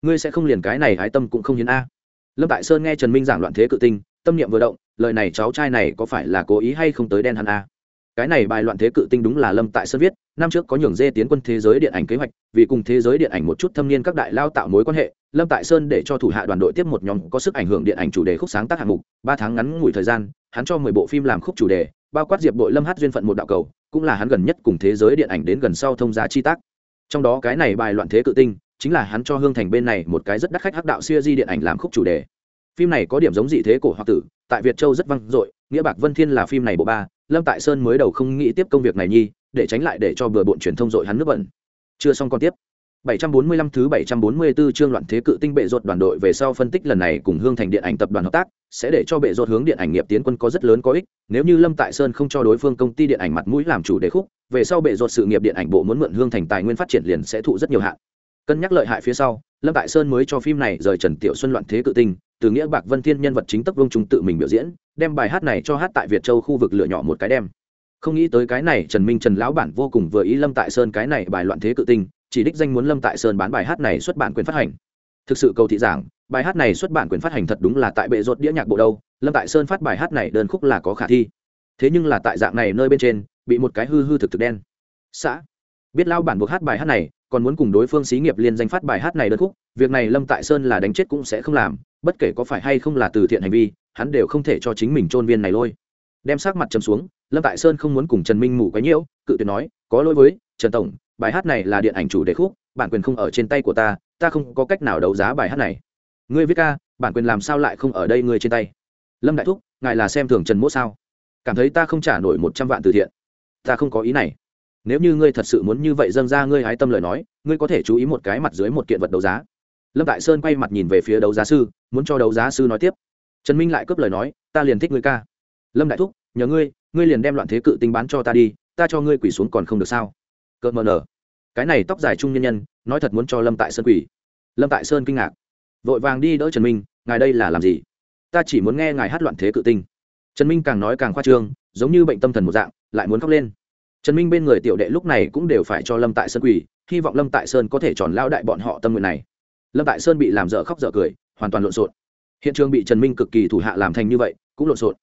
Ngươi sẽ không liền cái này hái tâm cũng không hiến a. Lâm tại sơn nghe trần minh giảng loạn thế cự tinh, tâm niệm vừa động, lời này cháu trai này có phải là cố ý hay không tới đen hắn a? Cái này bài loạn thế cự tinh đúng là lâm tại sơn viết, năm trước có nhường dê tiến quân thế giới điện ảnh kế hoạch, vì cùng thế giới điện ảnh một chút thâm niên các đại lao tạo mối quan hệ, lâm tại sơn để cho thủ hạ đoàn đội tiếp một nhóm có sức ảnh hưởng điện ảnh chủ đề khúc sáng tác hạng mục, ba tháng ngắn ngủi thời gian, hắn cho mười bộ phim làm khúc chủ đề, bao quát diệp đội lâm hát duyên phận một đạo cầu, cũng là hắn gần nhất cùng thế giới điện ảnh đến gần sau thông giá chi tác trong đó cái này bài loạn thế cự tinh chính là hắn cho hương thành bên này một cái rất đắt khách hắc đạo siêu di điện ảnh làm khúc chủ đề. Phim này có điểm giống dị thế cổ hoặc tử tại việt châu rất vang dội nghĩa bạc vân thiên là phim này bộ ba lâm tại sơn mới đầu không nghĩ tiếp công việc này nhi để tránh lại để cho bừa bộn truyền thông dội hắn nước bẩn. Chưa xong còn tiếp. 745 thứ 744 chương loạn thế cự tinh bệ ruột đoàn đội về sau phân tích lần này cùng Hương Thành Điện ảnh tập đoàn hợp tác, sẽ để cho bệ ruột hướng điện ảnh nghiệp tiến quân có rất lớn có ích, nếu như Lâm Tại Sơn không cho đối phương công ty điện ảnh mặt mũi làm chủ đề khúc, về sau bệ ruột sự nghiệp điện ảnh bộ muốn mượn Hương Thành tài nguyên phát triển liền sẽ thụ rất nhiều hạn. Cân nhắc lợi hại phía sau, Lâm Tại Sơn mới cho phim này rời Trần Tiểu Xuân loạn thế cự tinh, từ nghĩa Bạc Vân Thiên nhân vật chính tấc vương trung tự mình biểu diễn, đem bài hát này cho hát tại Việt Châu khu vực lựa nhỏ một cái đem. Không nghĩ tới cái này Trần Minh Trần lão bản vô cùng vừa ý Lâm Tại Sơn cái này bài loạn thế cự tinh, chỉ đích danh muốn lâm tại sơn bán bài hát này xuất bản quyền phát hành thực sự cầu thị giảng bài hát này xuất bản quyền phát hành thật đúng là tại bệ rột đĩa nhạc bộ đâu lâm tại sơn phát bài hát này đơn khúc là có khả thi thế nhưng là tại dạng này nơi bên trên bị một cái hư hư thực thực đen. Xã. Biết lao bản buộc hát bài hát này, còn muốn cùng đối phương xí nghiệp liên danh phát bài hát này đơn khúc, việc này lâm tại sơn là đánh chết cũng sẽ không làm, bất kể có phải hay không là từ thiện hành vi, hắn đều không thể cho chính mình trôn viên này lôi. Đem sắc mặt chầm xuống, lâm tại sơn không muốn cùng trần minh mủ quấy nhiễu, cự tuyệt nói, có lỗi với, trần tổng, bài hát này là điện ảnh chủ đề khúc, bản quyền không ở trên tay của ta ta không có cách nào đấu giá bài hát này. Ngươi viết ca, bản quyền làm sao lại không ở đây ngươi trên tay? Lâm đại thúc, ngài là xem thường trần mỗ sao? Cảm thấy ta không trả nổi một trăm vạn từ thiện ta không có ý này. Nếu như ngươi thật sự muốn như vậy dâng ra ngươi hái tâm lời nói, ngươi có thể chú ý một cái mặt dưới một kiện vật đấu giá. Lâm đại sơn quay mặt nhìn về phía đấu giá sư, muốn cho đấu giá sư nói tiếp. Trần minh lại cướp lời nói, ta liền thích ngươi ca. Lâm đại thúc, nhờ ngươi ngươi liền đem loạn thế cự tinh bán cho ta đi, ta cho ngươi quỷ xuống còn không được sao? Cợt mờ nở. Cái này tóc dài trung nhân nhân, nói thật muốn cho lâm tại sơn quỷ lâm tại sơn kinh ngạc. Vội vàng đi đỡ trần minh, ngài đây là làm gì? Ta chỉ muốn nghe ngài hát loạn thế cự tinh. Trần minh càng nói càng khoa trương, giống như bệnh tâm thần một dạng lại muốn khóc lên. Trần minh bên người tiểu đệ lúc này cũng đều phải cho lâm tại sơn quỳ, hy vọng lâm tại sơn có thể tròn lao đại bọn họ tâm nguyện này. Lâm tại sơn bị làm dở khóc dở cười hoàn toàn lộn xộn. Hiện trường bị trần minh cực kỳ thủ hạ làm thành như vậy cũng lộn xộn.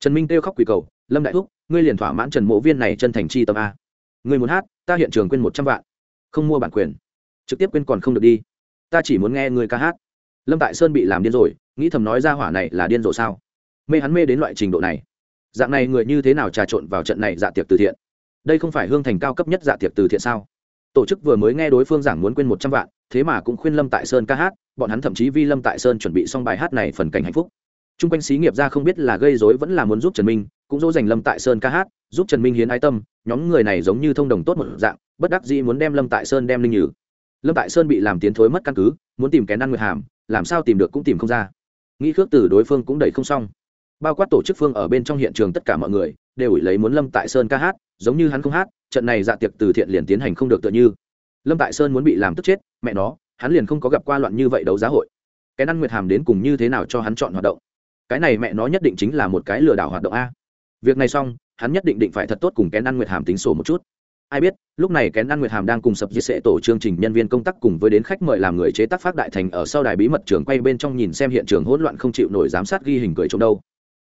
Trần minh kêu khóc quỳ cầu lâm đại thúc ngươi liền thỏa mãn trần mộ viên này chân thành chi tâm a. Ngươi muốn hát ta hiện trường quên một trăm vạn. Không mua bản quyền. Trực tiếp quên còn không được đi. Ta chỉ muốn nghe người ca hát. Lâm tại sơn bị làm điên rồi nghĩ thầm nói ra hỏa này là điên rồ sao? Mê hắn mê đến loại trình độ này dạng này người như thế nào trà trộn vào trận này dạ tiệc từ thiện? Đây không phải hương thành cao cấp nhất dạ tiệc từ thiện sao? Tổ chức vừa mới nghe đối phương giảng muốn quên một trăm vạn, thế mà cũng khuyên lâm tại sơn ca hát, bọn hắn thậm chí vi lâm tại sơn chuẩn bị xong bài hát này phần cảnh hạnh phúc. T r u n g quanh xí nghiệp ra không biết là gây dối vẫn là muốn giúp trần minh, cũng dỗ dành lâm tại sơn ca hát, giúp trần minh hiến ái tâm, nhóm người này giống như thông đồng tốt một dạng, bất đắc dĩ muốn đem lâm tại sơn đem linh nhử. Lâm tại sơn bị làm tiến thối mất căn cứ, muốn tìm kén ăn nguyệt hàm, làm sao tìm được cũng tìm không ra. Nghĩ khước từ đối phương cũng đẩy không xong bao quát tổ chức phương ở bên trong hiện trường tất cả mọi người, đều ủi lấy muốn lâm tại sơn ca hát, giống như hắn không hát, trận này dạ tiệc từ thiện liền tiến hành không được tựa như. Lâm tại sơn muốn bị làm tức chết, mẹ nó, hắn liền không có gặp qua loạn như vậy đấu giá hội. Cái năn nguyệt hàm đến cùng như thế nào cho hắn chọn hoạt động? Cái này mẹ nó nhất định chính là một cái lừa đảo hoạt động a. Việc này xong, hắn nhất định định phải thật tốt cùng kén ăn nguyệt hàm tính sổ một chút. Ai biết, lúc này kén ăn nguyệt hàm đang cùng sập diệt sệ tổ chương trình nhân viên công tác cùng với đến khách mời làm người chế tác phát đại thành ở sau đài bí mật trường quay bên trong nhìn xem hiện trường hỗn loạn không chịu nổi giám sát ghi hình cười trong đâu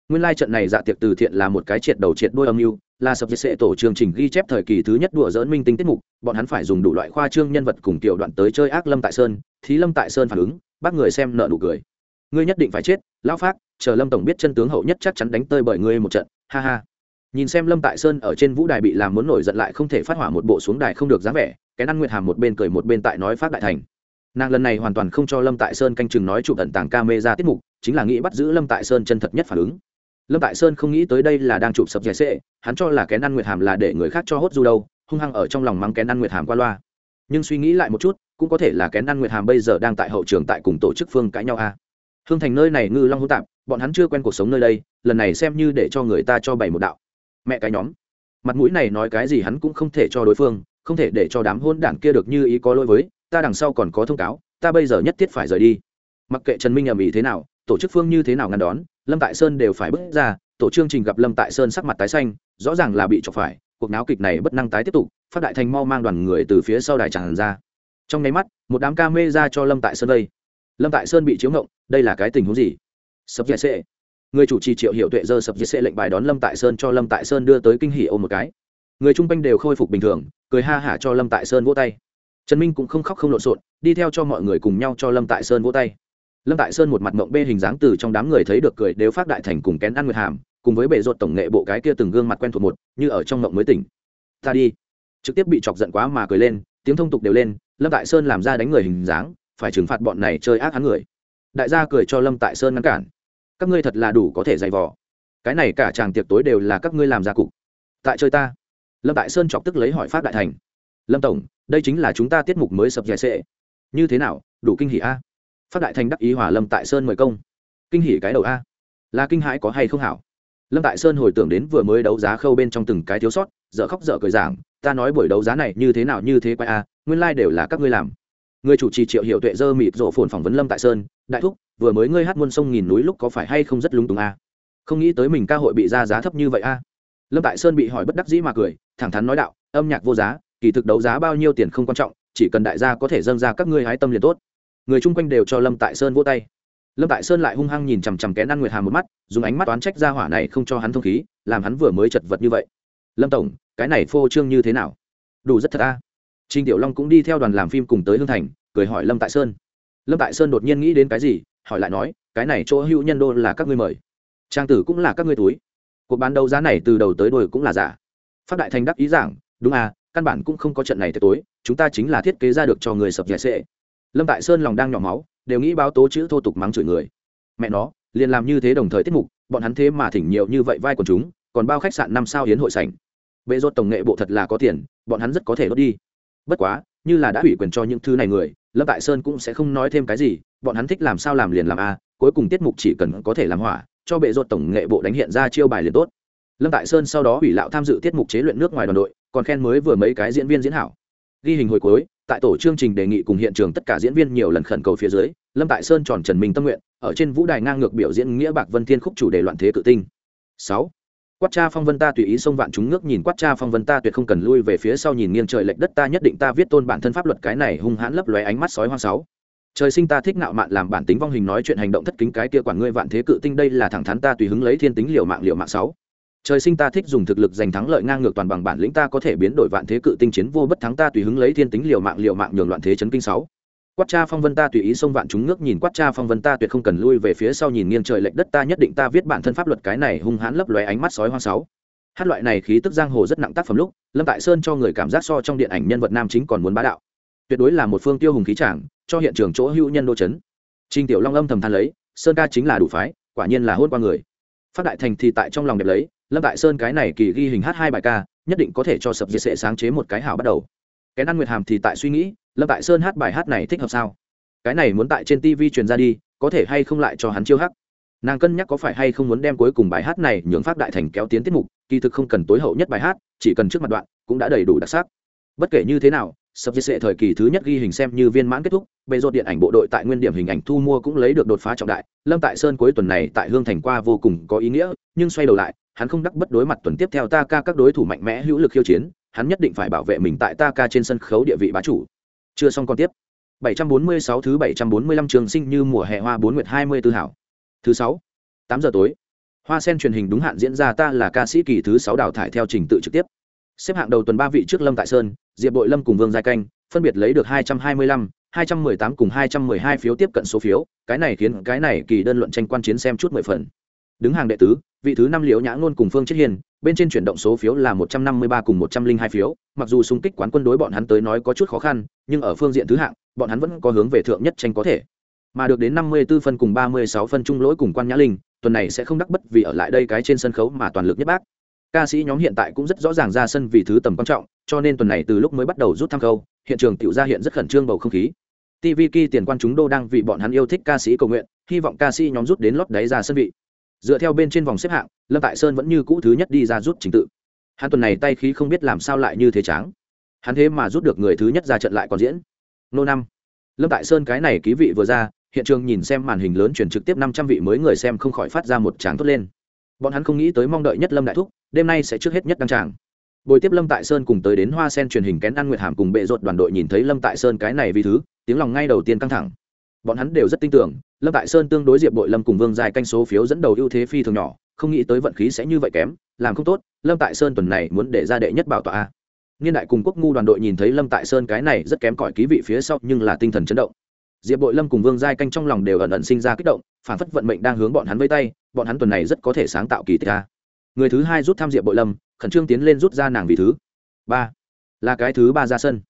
nguyên lai trận này dạ tiệc từ thiện là một cái triệt đầu triệt đôi âm mưu, là sập diệt sệ tổ chương trình ghi chép thời kỳ thứ nhất đùa dỡn minh tinh tiết mục, bọn hắn phải dùng đủ loại khoa trương nhân vật cùng tiểu đoạn tới chơi ác lâm tại sơn, thí lâm tại sơn phản ứng bác người xem nợ nụ cười. Ngươi nhất định phải chết, lão phát chờ lâm tổng biết chân tướng hậu nhất chắc chắn đánh tơi bởi ngươi một trận, ha ha. Nhìn xem lâm tại sơn ở trên vũ đài bị làm muốn nổi giận lại không thể phát hỏa một bộ xuống đài không được dáng vẻ, cái ăn nguyệt hàm một bên cười một bên tại nói phát đại thành. Nàng lần này hoàn toàn không cho lâm tại sơn canh chừng nói chụp tận tàng ca mê ra tiết mục, chính là nghĩ bắt giữ lâm tại sơn chân thật nhất phản ứng lâm tại sơn không nghĩ tới đây là đang chụp sập dẻ sệ, hắn cho là kén ăn nguyệt hàm là để người khác cho hốt du đâu, hung hăng ở trong lòng mắng kén ăn nguyệt hàm qua loa. Nhưng suy nghĩ lại một chút, cũng có thể là kén ăn nguyệt hàm bây giờ đang tại hậu trường tại cùng tổ chức phương cãi nhau a. Hương thành nơi này ngư long hữu tạp, bọn hắn chưa quen cuộc sống nơi đây, lần này xem như để cho người ta cho bày một đạo. Mẹ cái nhóm. Mặt mũi này nói cái gì hắn cũng không thể cho đối phương, không thể để cho đám hôn đảng kia được như ý có lỗi với, ta đằng sau còn có thông cáo, ta bây giờ nhất thiết phải rời đi. Mặc kệ trần minh ầm ĩ thế nào, tổ chức phương như thế nào ngăn đón lâm tại sơn đều phải bước ra, tổ chương trình gặp lâm tại sơn sắc mặt tái xanh, rõ ràng là bị chọc phải, cuộc náo kịch này bất năng tái tiếp tục, phát đại thành mau mang đoàn người từ phía sau đài tràn ra. Trong nháy mắt, một đám ca mê ra cho lâm tại sơn đây. Lâm tại sơn bị chiếu ngộng, đây là cái tình huống gì? Sập dạy sệ. Người chủ trì triệu hiệu tuệ dơ sập dạy sệ lệnh bài đón lâm tại sơn cho lâm tại sơn đưa tới kinh hỷ ôm một cái. Người chung quanh đều khôi phục bình thường, cười ha hả cho lâm tại sơn vỗ tay. Trần minh cũng không khóc không lộn xộn, đi theo cho mọi người cùng nhau cho lâm tại sơn vỗ tay lâm tại sơn một mặt mộng bê hình dáng từ trong đám người thấy được cười đều phát đại thành cùng kén ăn nguyệt hàm, cùng với bệ ruột tổng nghệ bộ cái kia từng gương mặt quen thuộc một, như ở trong mộng mới tỉnh. Ta đi. Trực tiếp bị chọc giận quá mà cười lên, tiếng thông tục đều lên, lâm tại sơn làm ra đánh người hình dáng, phải trừng phạt bọn này chơi ác hắn người. Đại gia cười cho lâm tại sơn ngăn cản. Các ngươi thật là đủ có thể dày vò. Cái này cả chàng tiệc tối đều là các ngươi làm ra cục. Tại chơi ta. Lâm tại sơn chọc tức lấy hỏi phát đại thành. Lâm tổng, đây chính là chúng ta tiết mục mới sập dài sệ. Như thế nào, đủ kinh hỉ a? Phát đại thành đắc ý hỏa lâm tại sơn mời công. Kinh hỉ cái đầu a. Là kinh hãi có hay không hảo? Lâm tại sơn hồi tưởng đến vừa mới đấu giá khâu bên trong từng cái thiếu sót, dở khóc dở cười giảng, ta nói buổi đấu giá này như thế nào như thế quay a, nguyên lai、like、đều là các ngươi làm. Người chủ trì triệu hiệu tuệ dơ mịt rộ phồn phỏng vấn lâm tại sơn, đại thúc, vừa mới ngươi hát muôn sông nghìn núi lúc có phải hay không rất lúng túng a? Không nghĩ tới mình ca hội bị ra giá thấp như vậy a. Lâm tại sơn bị hỏi bất đắc dĩ mà cười, thẳng thắn nói đạo, âm nhạc vô giá, kỳ thực đấu giá bao nhiêu tiền không quan trọng, chỉ cần đại gia có thể dâng ra các ngươi hái tâm liền tốt người chung quanh đều cho lâm tại sơn vỗ tay lâm tại sơn lại hung hăng nhìn chằm chằm kén ăn nguyệt hà một mắt dùng ánh mắt toán trách ra hỏa này không cho hắn thông khí làm hắn vừa mới chật vật như vậy lâm tổng cái này phô trương như thế nào đủ rất thật ta à. trinh tiểu long cũng đi theo đoàn làm phim cùng tới hương thành cười hỏi lâm tại sơn lâm tại sơn đột nhiên nghĩ đến cái gì hỏi lại nói cái này chỗ hữu nhân đô là các ngươi mời trang tử cũng là các ngươi túi cuộc bán đấu giá này từ đầu tới đuôi cũng là giả phát đại thành đắc ý giảng đúng à căn bản cũng không có trận này tới tối chúng ta chính là thiết kế ra được cho người sập dẻ sệ lâm tại sơn lòng đang nhỏ máu, đều nghĩ báo tố chữ thô tục mắng chửi người. Mẹ nó, liền làm như thế đồng thời tiết mục, bọn hắn thế mà thỉnh nhiều như vậy vai của chúng, còn bao khách sạn năm sao hiến hội sảnh. Bệ rốt tổng nghệ bộ thật là có tiền, bọn hắn rất có thể đốt đi. Bất quá, như là đã ủy quyền cho những thứ này người, lâm tại sơn cũng sẽ không nói thêm cái gì, bọn hắn thích làm sao làm liền làm a, cuối cùng tiết mục chỉ cần có thể làm hỏa, cho bệ rốt tổng nghệ bộ đánh hiện ra chiêu bài liền tốt. Lâm tại sơn sau đó ủy lạo tham dự tiết mục chế luyện nước ngoài đoàn đội, còn khen mới vừa mấy cái diễn viên diễn hảo ghi hình hồi cuối, tại tổ chương trình đề nghị cùng hiện trường tất cả diễn viên nhiều lần khẩn cầu phía dưới, lâm tại sơn tròn trần minh tâm nguyện, ở trên vũ đài ngang ngược biểu diễn nghĩa bạc vân thiên khúc chủ đề loạn thế cự tinh. Sáu. Quát cha phong vân ta tùy ý xông vạn chúng ngước nhìn quát cha phong vân ta tuyệt không cần lui về phía sau nhìn nghiêng trời lệch đất ta nhất định ta viết tôn bản thân pháp luật cái này hung hãn lấp lóe ánh mắt sói hoang sáu. Trời sinh ta thích ngạo mạn làm bản tính vong hình nói chuyện hành động thất kính cái kia quản ngươi vạn thế cự tinh đây là thẳng thắn ta tùy hứng lấy thiên tính liều mạng liều mạng sáu trời sinh ta thích dùng thực lực giành thắng lợi ngang ngược toàn bằng bản lĩnh ta có thể biến đổi vạn thế cự tinh chiến vô bất thắng ta tùy hứng lấy thiên tính liều mạng liều mạng nhường loạn thế chấn kinh sáu. Quát cha phong vân ta tùy ý xông vạn chúng ngước nhìn quát cha phong vân ta tuyệt không cần lui về phía sau nhìn nghiêng trời lệch đất ta nhất định ta viết bản thân pháp luật cái này hung hãn lấp lóe ánh mắt sói hoang sáu. Hát loại này khí tức giang hồ rất nặng tác phẩm lúc lâm tại sơn cho người cảm giác so trong điện ảnh nhân vật nam chính còn muốn bá đạo. Tuyệt đối là một phương tiêu hùng khí trạng cho hiện trường chỗ hữu nhân đô chấn. Trình Tiểu Long âm thầm than lấy, Sơn ca chính là đủ phái, quả nhiên là hôn qua người. Phát đại thành thì tại trong lòng đẹp lấy, lâm tại sơn cái này kỳ ghi hình hát hai bài ca, nhất định có thể cho sập diệt sệ sáng chế một cái hảo bắt đầu. Cái ăn nguyệt hàm thì tại suy nghĩ, lâm tại sơn hát bài hát này thích hợp sao? Cái này muốn tại trên tv truyền ra đi, có thể hay không lại cho hắn chiêu hắc? Nàng cân nhắc có phải hay không muốn đem cuối cùng bài hát này nhường pháp đại thành kéo tiến tiết mục, kỳ thực không cần tối hậu nhất bài hát, chỉ cần trước mặt đoạn, cũng đã đầy đủ đặc sắc. Bất kể như thế nào, sập diệt sệ thời kỳ thứ nhất ghi hình xem như viên mãn kết thúc, bề rột điện ảnh bộ đội tại nguyên điểm hình ảnh thu mua cũng lấy được đột phá trọng đại. Lâm tại sơn cuối tuần này tại hương thành qua vô cùng có ý nghĩa, nhưng xoay đầu lại hắn không đắc bất đối mặt tuần tiếp theo ta ca các đối thủ mạnh mẽ hữu lực khiêu chiến hắn nhất định phải bảo vệ mình tại ta ca trên sân khấu địa vị bá chủ. Chưa xong còn tiếp. 746 thứ 745 trường sinh như mùa hè hoa bốn nguyệt 24 hảo. Thứ sáu tám giờ tối. Hoa sen truyền hình đúng hạn diễn ra ta là ca sĩ kỳ thứ sáu đào thải theo trình tự trực tiếp. Xếp hạng đầu tuần ba vị trước lâm tại sơn diệp bội lâm cùng vương giai canh phân biệt lấy được 225, 218 cùng 212 phiếu tiếp cận số phiếu. Cái này khiến cái này kỳ đơn luận tranh quan chiến xem chút mười phần. Đứng hàng đệ tứ vị thứ năm liễu nhã ngôn cùng phương chết hiền, bên trên chuyển động số phiếu là một trăm năm mươi ba cùng một trăm linh hai phiếu. Mặc dù xung kích quán quân đối bọn hắn tới nói có chút khó khăn, nhưng ở phương diện thứ hạng, bọn hắn vẫn có hướng về thượng nhất tranh có thể. Mà được đến năm mươi 54 phân cùng ba mươi sáu phân trung lỗi cùng quan nhã linh, tuần này sẽ không đắc bất vì ở lại đây cái trên sân khấu mà toàn lực nhất bác. Ca sĩ nhóm hiện tại cũng rất rõ ràng ra sân vì thứ tầm quan trọng, cho nên tuần này từ lúc mới bắt đầu rút thăm khâu hiện trường tiểu ra hiện rất khẩn trương bầu không khí. Tv tiền quan chúng đô đang vì bọn hắn yêu thích ca sĩ cầu nguyện, hy vọng ca sĩ nhóm rút đến lót đáy ra sân vị dựa theo bên trên vòng xếp hạng lâm tại sơn vẫn như cũ thứ nhất đi ra rút trình tự. Hắn tuần này tay khí không biết làm sao lại như thế tráng. Hắn thế mà rút được người thứ nhất ra trận lại còn diễn. Nô năm. Lâm tại sơn cái này ký vị vừa ra hiện trường nhìn xem màn hình lớn chuyển trực tiếp năm trăm vị mới người xem không khỏi phát ra một tràng thốt lên. Bọn hắn không nghĩ tới mong đợi nhất lâm đại thúc đêm nay sẽ trước hết nhất đăng tràng. Buổi tiếp Lâm Tại Sơn cùng tới đến Hoa Sen truyền hình kén ăn Nguyệt Hàm cùng bệ rột đoàn đội nhìn thấy Lâm Tại Sơn cái này vì thứ, tiếng lòng ngay đầu tiên căng thẳng. Bọn hắn đều rất tin tưởng, Lâm Tại Sơn tương đối Diệp Bội Lâm cùng Vương Dài canh số phiếu dẫn đầu ưu thế phi thường nhỏ, không nghĩ tới vận khí sẽ như vậy kém, làm không tốt, Lâm Tại Sơn tuần này muốn để ra đệ nhất bảo tọa. Niên đại cùng quốc ngu đoàn đội nhìn thấy Lâm Tại Sơn cái này rất kém cỏi ký vị phía sau nhưng là tinh thần chấn động. Diệp Bội Lâm cùng Vương Giai canh trong lòng đều ẩn ẩn sinh ra kích động, phản phất vận mệnh đang hướng bọn hắn vây tay, bọn hắn tuần này rất có thể sáng tạo kỳ tích ra Người thứ hai rút tham Diệp Bội Lâm, khẩn trương tiến lên rút ra nàng vị thứ ba là cái thứ ba ra sân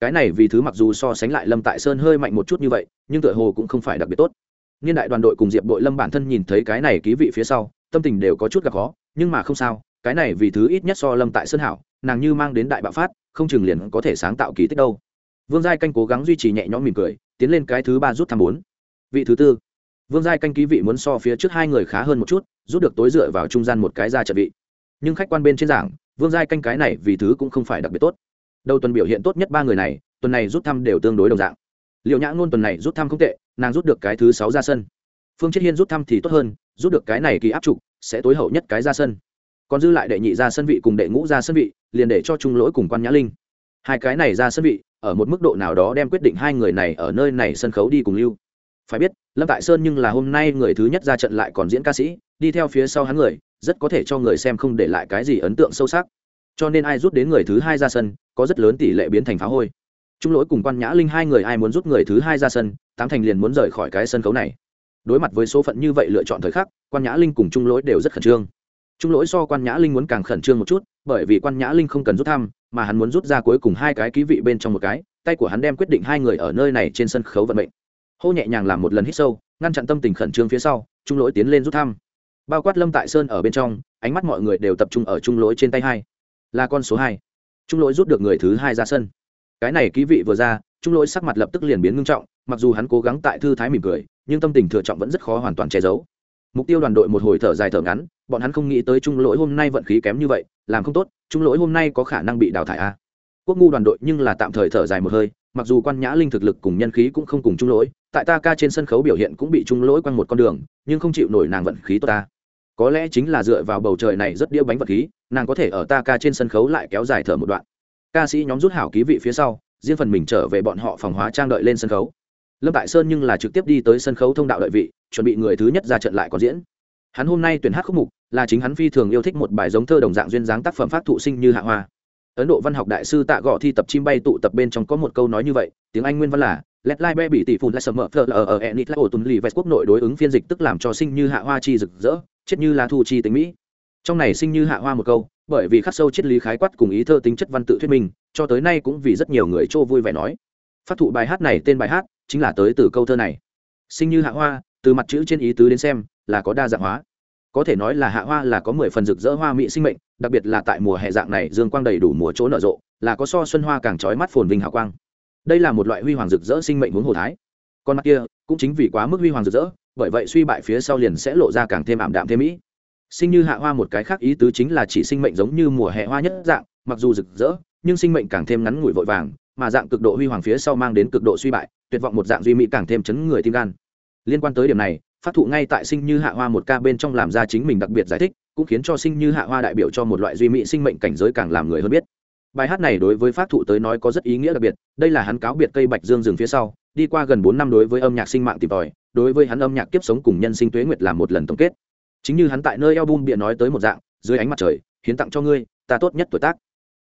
cái này vì thứ mặc dù so sánh lại lâm tại sơn hơi mạnh một chút như vậy, nhưng tựa hồ cũng không phải đặc biệt tốt. Niên đại đoàn đội cùng diệp đội lâm bản thân nhìn thấy cái này ký vị phía sau, tâm tình đều có chút gặp khó, nhưng mà không sao, cái này vì thứ ít nhất so lâm tại sơn hảo, nàng như mang đến đại bạo phát, không chừng liền có thể sáng tạo kỳ tích đâu. Vương giai canh cố gắng duy trì nhẹ nhõm mỉm cười, tiến lên cái thứ ba rút thăm bốn. Vị thứ tư. Vương giai canh ký vị muốn so phía trước hai người khá hơn một chút, rút được tối dựa vào trung gian một cái ra trận vị. Nhưng khách quan bên trên giảng, vương giai canh cái này vì thứ cũng không phải đặc biệt tốt đầu tuần biểu hiện tốt nhất ba người này, tuần này rút thăm đều tương đối đồng dạng. Liệu nhã ngôn tuần này rút thăm không tệ, nàng rút được cái thứ sáu ra sân. Phương chết hiên rút thăm thì tốt hơn, rút được cái này kỳ áp trục, sẽ tối hậu nhất cái ra sân. Còn dư lại đệ nhị ra sân vị cùng đệ ngũ ra sân vị, liền để cho trung lỗi cùng quan nhã linh. Hai cái này ra sân vị, ở một mức độ nào đó đem quyết định hai người này ở nơi này sân khấu đi cùng lưu. Phải biết, lâm tại sơn nhưng là hôm nay người thứ nhất ra trận lại còn diễn ca sĩ, đi theo phía sau hắn người, rất có thể cho người xem không để lại cái gì ấn tượng sâu sắc. Cho nên ai rút đến người thứ hai ra sân có rất lớn tỷ lệ biến thành phá hôi. Trung lỗi cùng quan nhã linh hai người ai muốn rút người thứ hai ra sân, tám thành liền muốn rời khỏi cái sân khấu này. Đối mặt với số phận như vậy lựa chọn thời khắc, quan nhã linh cùng trung lỗi đều rất khẩn trương. Trung lỗi so quan nhã linh muốn càng khẩn trương một chút, bởi vì quan nhã linh không cần rút thăm, mà hắn muốn rút ra cuối cùng hai cái ký vị bên trong một cái, tay của hắn đem quyết định hai người ở nơi này trên sân khấu vận mệnh. Hô nhẹ nhàng làm một lần hít sâu, ngăn chặn tâm tình khẩn trương phía sau trung lỗi tiến lên rút thăm. Bao quát lâm tại sơn ở bên trong, ánh mắt mọi người đều tập trung ở trung lỗi trên tay hai. Là con số hai trung lỗi rút được người thứ hai ra sân. Cái này ký vị vừa ra, trung lỗi sắc mặt lập tức liền biến ngưng trọng, mặc dù hắn cố gắng tại thư thái mỉm cười, nhưng tâm tình thừa trọng vẫn rất khó hoàn toàn che giấu. Mục tiêu đoàn đội một hồi thở dài thở ngắn, bọn hắn không nghĩ tới trung lỗi hôm nay vận khí kém như vậy, làm không tốt, trung lỗi hôm nay có khả năng bị đào thải a. Quốc ngu đoàn đội nhưng là tạm thời thở dài một hơi, mặc dù quan nhã linh thực lực cùng nhân khí cũng không cùng trung lỗi, tại ta ca trên sân khấu biểu hiện cũng bị trung lỗi quanh một con đường, nhưng không chịu nổi nàng vận khí tốt ta có lẽ chính là dựa vào bầu trời này rất đĩa bánh vật khí, nàng có thể ở ta ca trên sân khấu lại kéo dài thở một đoạn. Ca sĩ nhóm rút hảo ký vị phía sau, riêng phần mình trở về bọn họ phòng hóa trang đợi lên sân khấu. Lâm tại sơn nhưng là trực tiếp đi tới sân khấu thông đạo đợi vị, chuẩn bị người thứ nhất ra trận lại còn diễn. Hắn hôm nay tuyển hát khúc mục, là chính hắn phi thường yêu thích một bài giống thơ đồng dạng duyên dáng tác phẩm phát thụ sinh như hạ hoa. Ấn độ văn học đại sư tạ gọ thi tập chim bay tụ tập bên trong có một câu nói như vậy, tiếng anh nguyên văn là, let lai be bị tỷ phun lại sầm mỡ thờ ở ở enit lại ổ tuần lì vest quốc nội đối ứng phiên dịch tức làm cho sinh như hạ hoa chi rực rỡ chết như là thu chi tính mỹ. Trong này sinh như hạ hoa một câu, bởi vì khắc sâu triết lý khái quát cùng ý thơ tính chất văn tự thuyết minh, cho tới nay cũng vì rất nhiều người trô vui vẻ nói. Phát thụ bài hát này tên bài hát chính là tới từ câu thơ này. Sinh như hạ hoa, từ mặt chữ trên ý tứ đến xem, là có đa dạng hóa. Có thể nói là hạ hoa là có mười phần rực rỡ hoa mỹ sinh mệnh, đặc biệt là tại mùa hè dạng này dương quang đầy đủ mùa chỗ nở rộ, là có so xuân hoa càng trói mắt phồn vinh hào quang. Đây là một loại huy hoàng rực rỡ sinh mệnh huống hồ thái. Con mặt kia cũng chính vì quá mức huy hoàng rực rỡ bởi vậy suy bại phía sau liền sẽ lộ ra càng thêm ảm đạm thêm mỹ. Sinh như hạ hoa một cái khác ý tứ chính là chỉ sinh mệnh giống như mùa hè hoa nhất dạng, mặc dù rực rỡ, nhưng sinh mệnh càng thêm ngắn ngủi vội vàng, mà dạng cực độ huy hoàng phía sau mang đến cực độ suy bại, tuyệt vọng một dạng duy mỹ càng thêm chấn người tim gan. Liên quan tới điểm này, phát thụ ngay tại sinh như hạ hoa một ca bên trong làm ra chính mình đặc biệt giải thích, cũng khiến cho sinh như hạ hoa đại biểu cho một loại duy mỹ sinh mệnh cảnh giới càng làm người hơn biết. Bài hát này đối với phát thụ tới nói có rất ý nghĩa đặc biệt, đây là hắn cáo biệt cây bạch dương rừng phía sau, đi qua gần bốn năm đối với âm nhạc sinh mạng tìm tòi đối với hắn âm nhạc kiếp sống cùng nhân sinh tuế nguyệt làm một lần tổng kết. Chính như hắn tại nơi album bịa nói tới một dạng, dưới ánh mặt trời, hiến tặng cho ngươi, ta tốt nhất tuổi tác.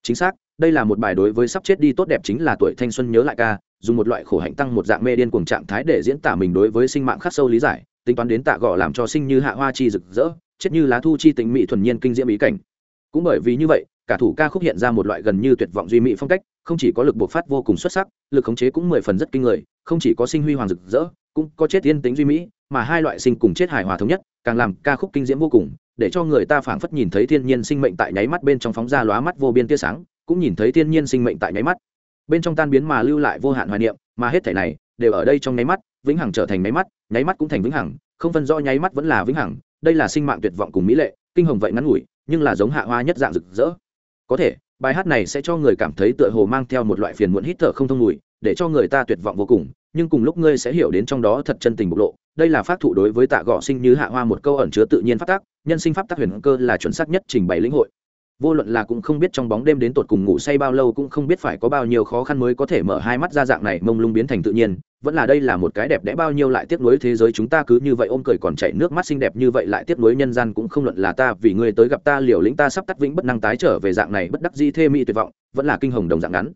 Chính xác, đây là một bài đối với sắp chết đi tốt đẹp chính là tuổi thanh xuân nhớ lại ca, dùng một loại khổ hạnh tăng một dạng mê điên cuồng trạng thái để diễn tả mình đối với sinh mạng khắc sâu lý giải, tính toán đến tạ gọ làm cho sinh như hạ hoa chi rực rỡ, chết như lá thu chi tình mỹ thuần nhiên kinh diễm ý cảnh. Cũng bởi vì như vậy, cả thủ ca khúc hiện ra một loại gần như tuyệt vọng duy mỹ phong cách, không chỉ có lực bộc phát vô cùng xuất sắc, lực khống chế cũng mười phần rất kinh người, không chỉ có sinh huy hoàng rực rỡ cũng có chết tiên tính duy mỹ, mà hai loại sinh cùng chết hài hòa thống nhất, càng làm ca khúc kinh diễm vô cùng, để cho người ta phảng phất nhìn thấy thiên nhiên sinh mệnh tại nháy mắt bên trong phóng ra lóa mắt vô biên tia sáng, cũng nhìn thấy thiên nhiên sinh mệnh tại nháy mắt. Bên trong tan biến mà lưu lại vô hạn hoài niệm, mà hết thể này đều ở đây trong nháy mắt, vĩnh hằng trở thành nháy mắt nháy mắt cũng thành vĩnh hằng, không phân rõ nháy mắt vẫn là vĩnh hằng, đây là sinh mạng tuyệt vọng cùng mỹ lệ, kinh hồng vậy ngắn ngủi, nhưng là giống hạ hoa nhất dạng rực rỡ. Có thể, bài hát này sẽ cho người cảm thấy tựa hồ mang theo một loại phiền muộn hít thở không thông mùi để cho người ta tuyệt vọng vô cùng, nhưng cùng lúc ngươi sẽ hiểu đến trong đó thật chân tình bộc lộ. Đây là pháp thụ đối với tạ gọ sinh như hạ hoa một câu ẩn chứa tự nhiên pháp tác nhân sinh pháp tác huyền cơ là chuẩn xác nhất trình bày lĩnh hội. Vô luận là cũng không biết trong bóng đêm đến tột cùng ngủ say bao lâu cũng không biết phải có bao nhiêu khó khăn mới có thể mở hai mắt ra dạng này, mông lung biến thành tự nhiên. Vẫn là đây là một cái đẹp đẽ bao nhiêu lại tiếp nối thế giới chúng ta cứ như vậy ôm cười còn chảy nước mắt xinh đẹp như vậy lại tiếp nối nhân gian cũng không luận là ta, vì ngươi tới gặp ta, liều lĩnh ta sắp tắt vĩnh bất năng tái trở về dạng này bất đắc di thê mỹ tuyệt vọng, vẫn là kinh hồng đồng dạng ngắn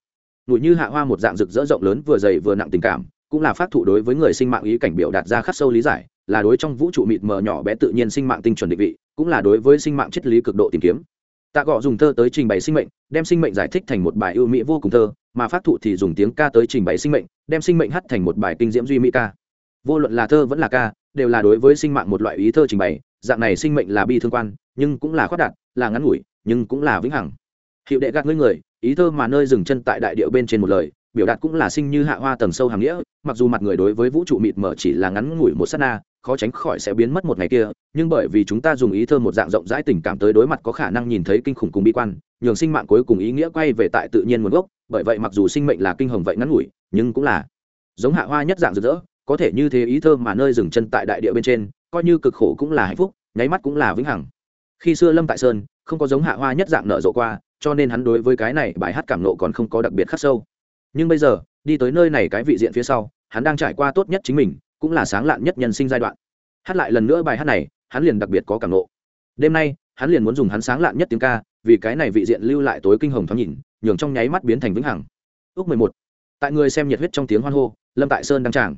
ngủi như hạ hoa một dạng rực rỡ rộng lớn vừa dày vừa nặng tình cảm, cũng là phát thụ đối với người sinh mạng ý cảnh biểu đạt ra khắc sâu lý giải, là đối trong vũ trụ mịt mờ nhỏ bé tự nhiên sinh mạng tinh chuẩn định vị, cũng là đối với sinh mạng triết lý cực độ tìm kiếm. Tạ gọ dùng thơ tới trình bày sinh mệnh, đem sinh mệnh giải thích thành một bài ưu mỹ vô cùng thơ, mà phát thụ thì dùng tiếng ca tới trình bày sinh mệnh, đem sinh mệnh hát thành một bài kinh diễm duy mỹ ca. Vô luận là thơ vẫn là ca, đều là đối với sinh mạng một loại ý thơ trình bày, dạng này sinh mệnh là bi thương quan, nhưng cũng là khoát đạt là ngắn ngủi, nhưng cũng là vĩnh hằng. Hiệu đệ gạt ngươi người ý thơ mà nơi dừng chân tại đại điệu bên trên một lời, biểu đạt cũng là sinh như hạ hoa tầng sâu hàng nghĩa, mặc dù mặt người đối với vũ trụ mịt mờ chỉ là ngắn ngủi một s á t na, khó tránh khỏi sẽ biến mất một ngày kia, nhưng bởi vì chúng ta dùng ý thơ một dạng rộng rãi tình cảm tới đối mặt có khả năng nhìn thấy kinh khủng cùng bi quan, nhường sinh mạng cuối cùng ý nghĩa quay về tại tự nhiên nguồn gốc, bởi vậy mặc dù sinh mệnh là kinh hồng vậy ngắn ngủi, nhưng cũng là giống hạ hoa nhất dạng rực rỡ, có thể như thế ý thơ mà nơi dừng chân tại đại địa bên trên, coi như cực khổ cũng là hạnh phúc, nháy mắt cũng là vĩnh hằng. Khi xưa lâm tại sơn, không có giống hạ hoa nhất dạng nở rộ qua cho nên hắn đối với cái này bài hát cảm nộ còn không có đặc biệt khắc sâu. Nhưng bây giờ, đi tới nơi này cái vị diện phía sau, hắn đang trải qua tốt nhất chính mình, cũng là sáng lạn nhất nhân sinh giai đoạn. Hát lại lần nữa bài hát này, hắn liền đặc biệt có cảm nộ. Đêm nay, hắn liền muốn dùng hắn sáng lạn nhất tiếng ca, vì cái này vị diện lưu lại tối kinh hồng thoáng nhìn, nhường trong nháy mắt biến thành vĩnh hằng. Ước mười một. Tại người xem nhiệt huyết trong tiếng hoan hô, lâm tại sơn đăng tràng.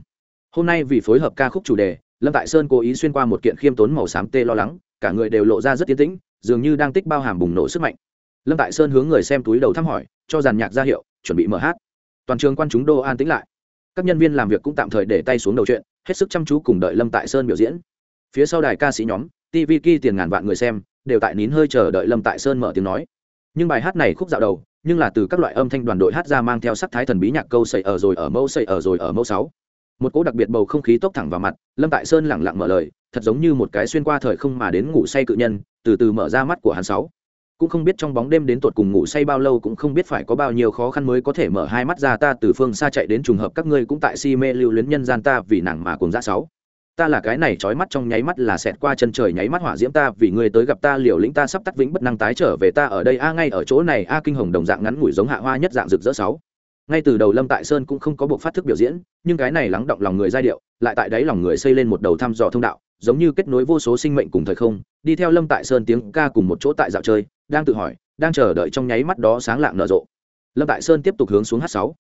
Hôm nay vì phối hợp ca khúc chủ đề, lâm tại sơn cố ý xuyên qua một kiện khiêm tốn màu xám tê lo lắng, cả người đều lộ ra rất tiến tĩnh, dường như đang tích bao hàm bùng nổ sức mạnh lâm tại sơn hướng người xem túi đầu thăm hỏi, cho giàn nhạc ra hiệu, chuẩn bị mở hát. Toàn trường quan chúng đô an tĩnh lại. Các nhân viên làm việc cũng tạm thời để tay xuống đầu chuyện, hết sức chăm chú cùng đợi lâm tại sơn biểu diễn. Phía sau đài ca sĩ nhóm tv ki tiền ngàn vạn người xem, đều tại nín hơi chờ đợi lâm tại sơn mở tiếng nói. Nhưng bài hát này khúc dạo đầu, nhưng là từ các loại âm thanh đoàn đội hát ra mang theo sắc thái thần bí nhạc câu sậy ở rồi ở mẫu sậy ở rồi ở mẫu sáu. Một cỗ đặc biệt bầu không khí tốc thẳng vào mặt, lâm tại sơn lẳng lặng mở lời, thật giống như một cái xuyên qua thời không mà đến ngủ say cự nhân, từ từ mở ra mắt của hắn sáu cũng không biết trong bóng đêm đến tột cùng ngủ say bao lâu cũng không biết phải có bao nhiêu khó khăn mới có thể mở hai mắt ra ta từ phương xa chạy đến trùng hợp các ngươi cũng tại si mê lưu luyến nhân gian ta vì nàng mà cùng ra sáu. Ta là cái này trói mắt trong nháy mắt là xẹt qua chân trời nháy mắt hỏa diễm ta, vì ngươi tới gặp ta liều lĩnh ta sắp tắt vĩnh bất năng tái trở về ta ở đây. A, ngay ở chỗ này, a kinh hồng đồng dạng ngắn ngủi giống hạ hoa nhất dạng rực rỡ sáu. Ngay từ đầu lâm tại sơn cũng không có buộc phát thức biểu diễn, nhưng cái này lắng động lòng người giai điệu, lại tại đáy lòng người xây lên một đầu thăm dò thông đạo giống như kết nối vô số sinh mệnh cùng thời không, đi theo lâm tại sơn tiếng ca cùng một chỗ tại dạo chơi, đang tự hỏi, đang chờ đợi trong nháy mắt đó sáng lạng nở rộ. Lâm tại sơn tiếp tục hướng xuống h sáu.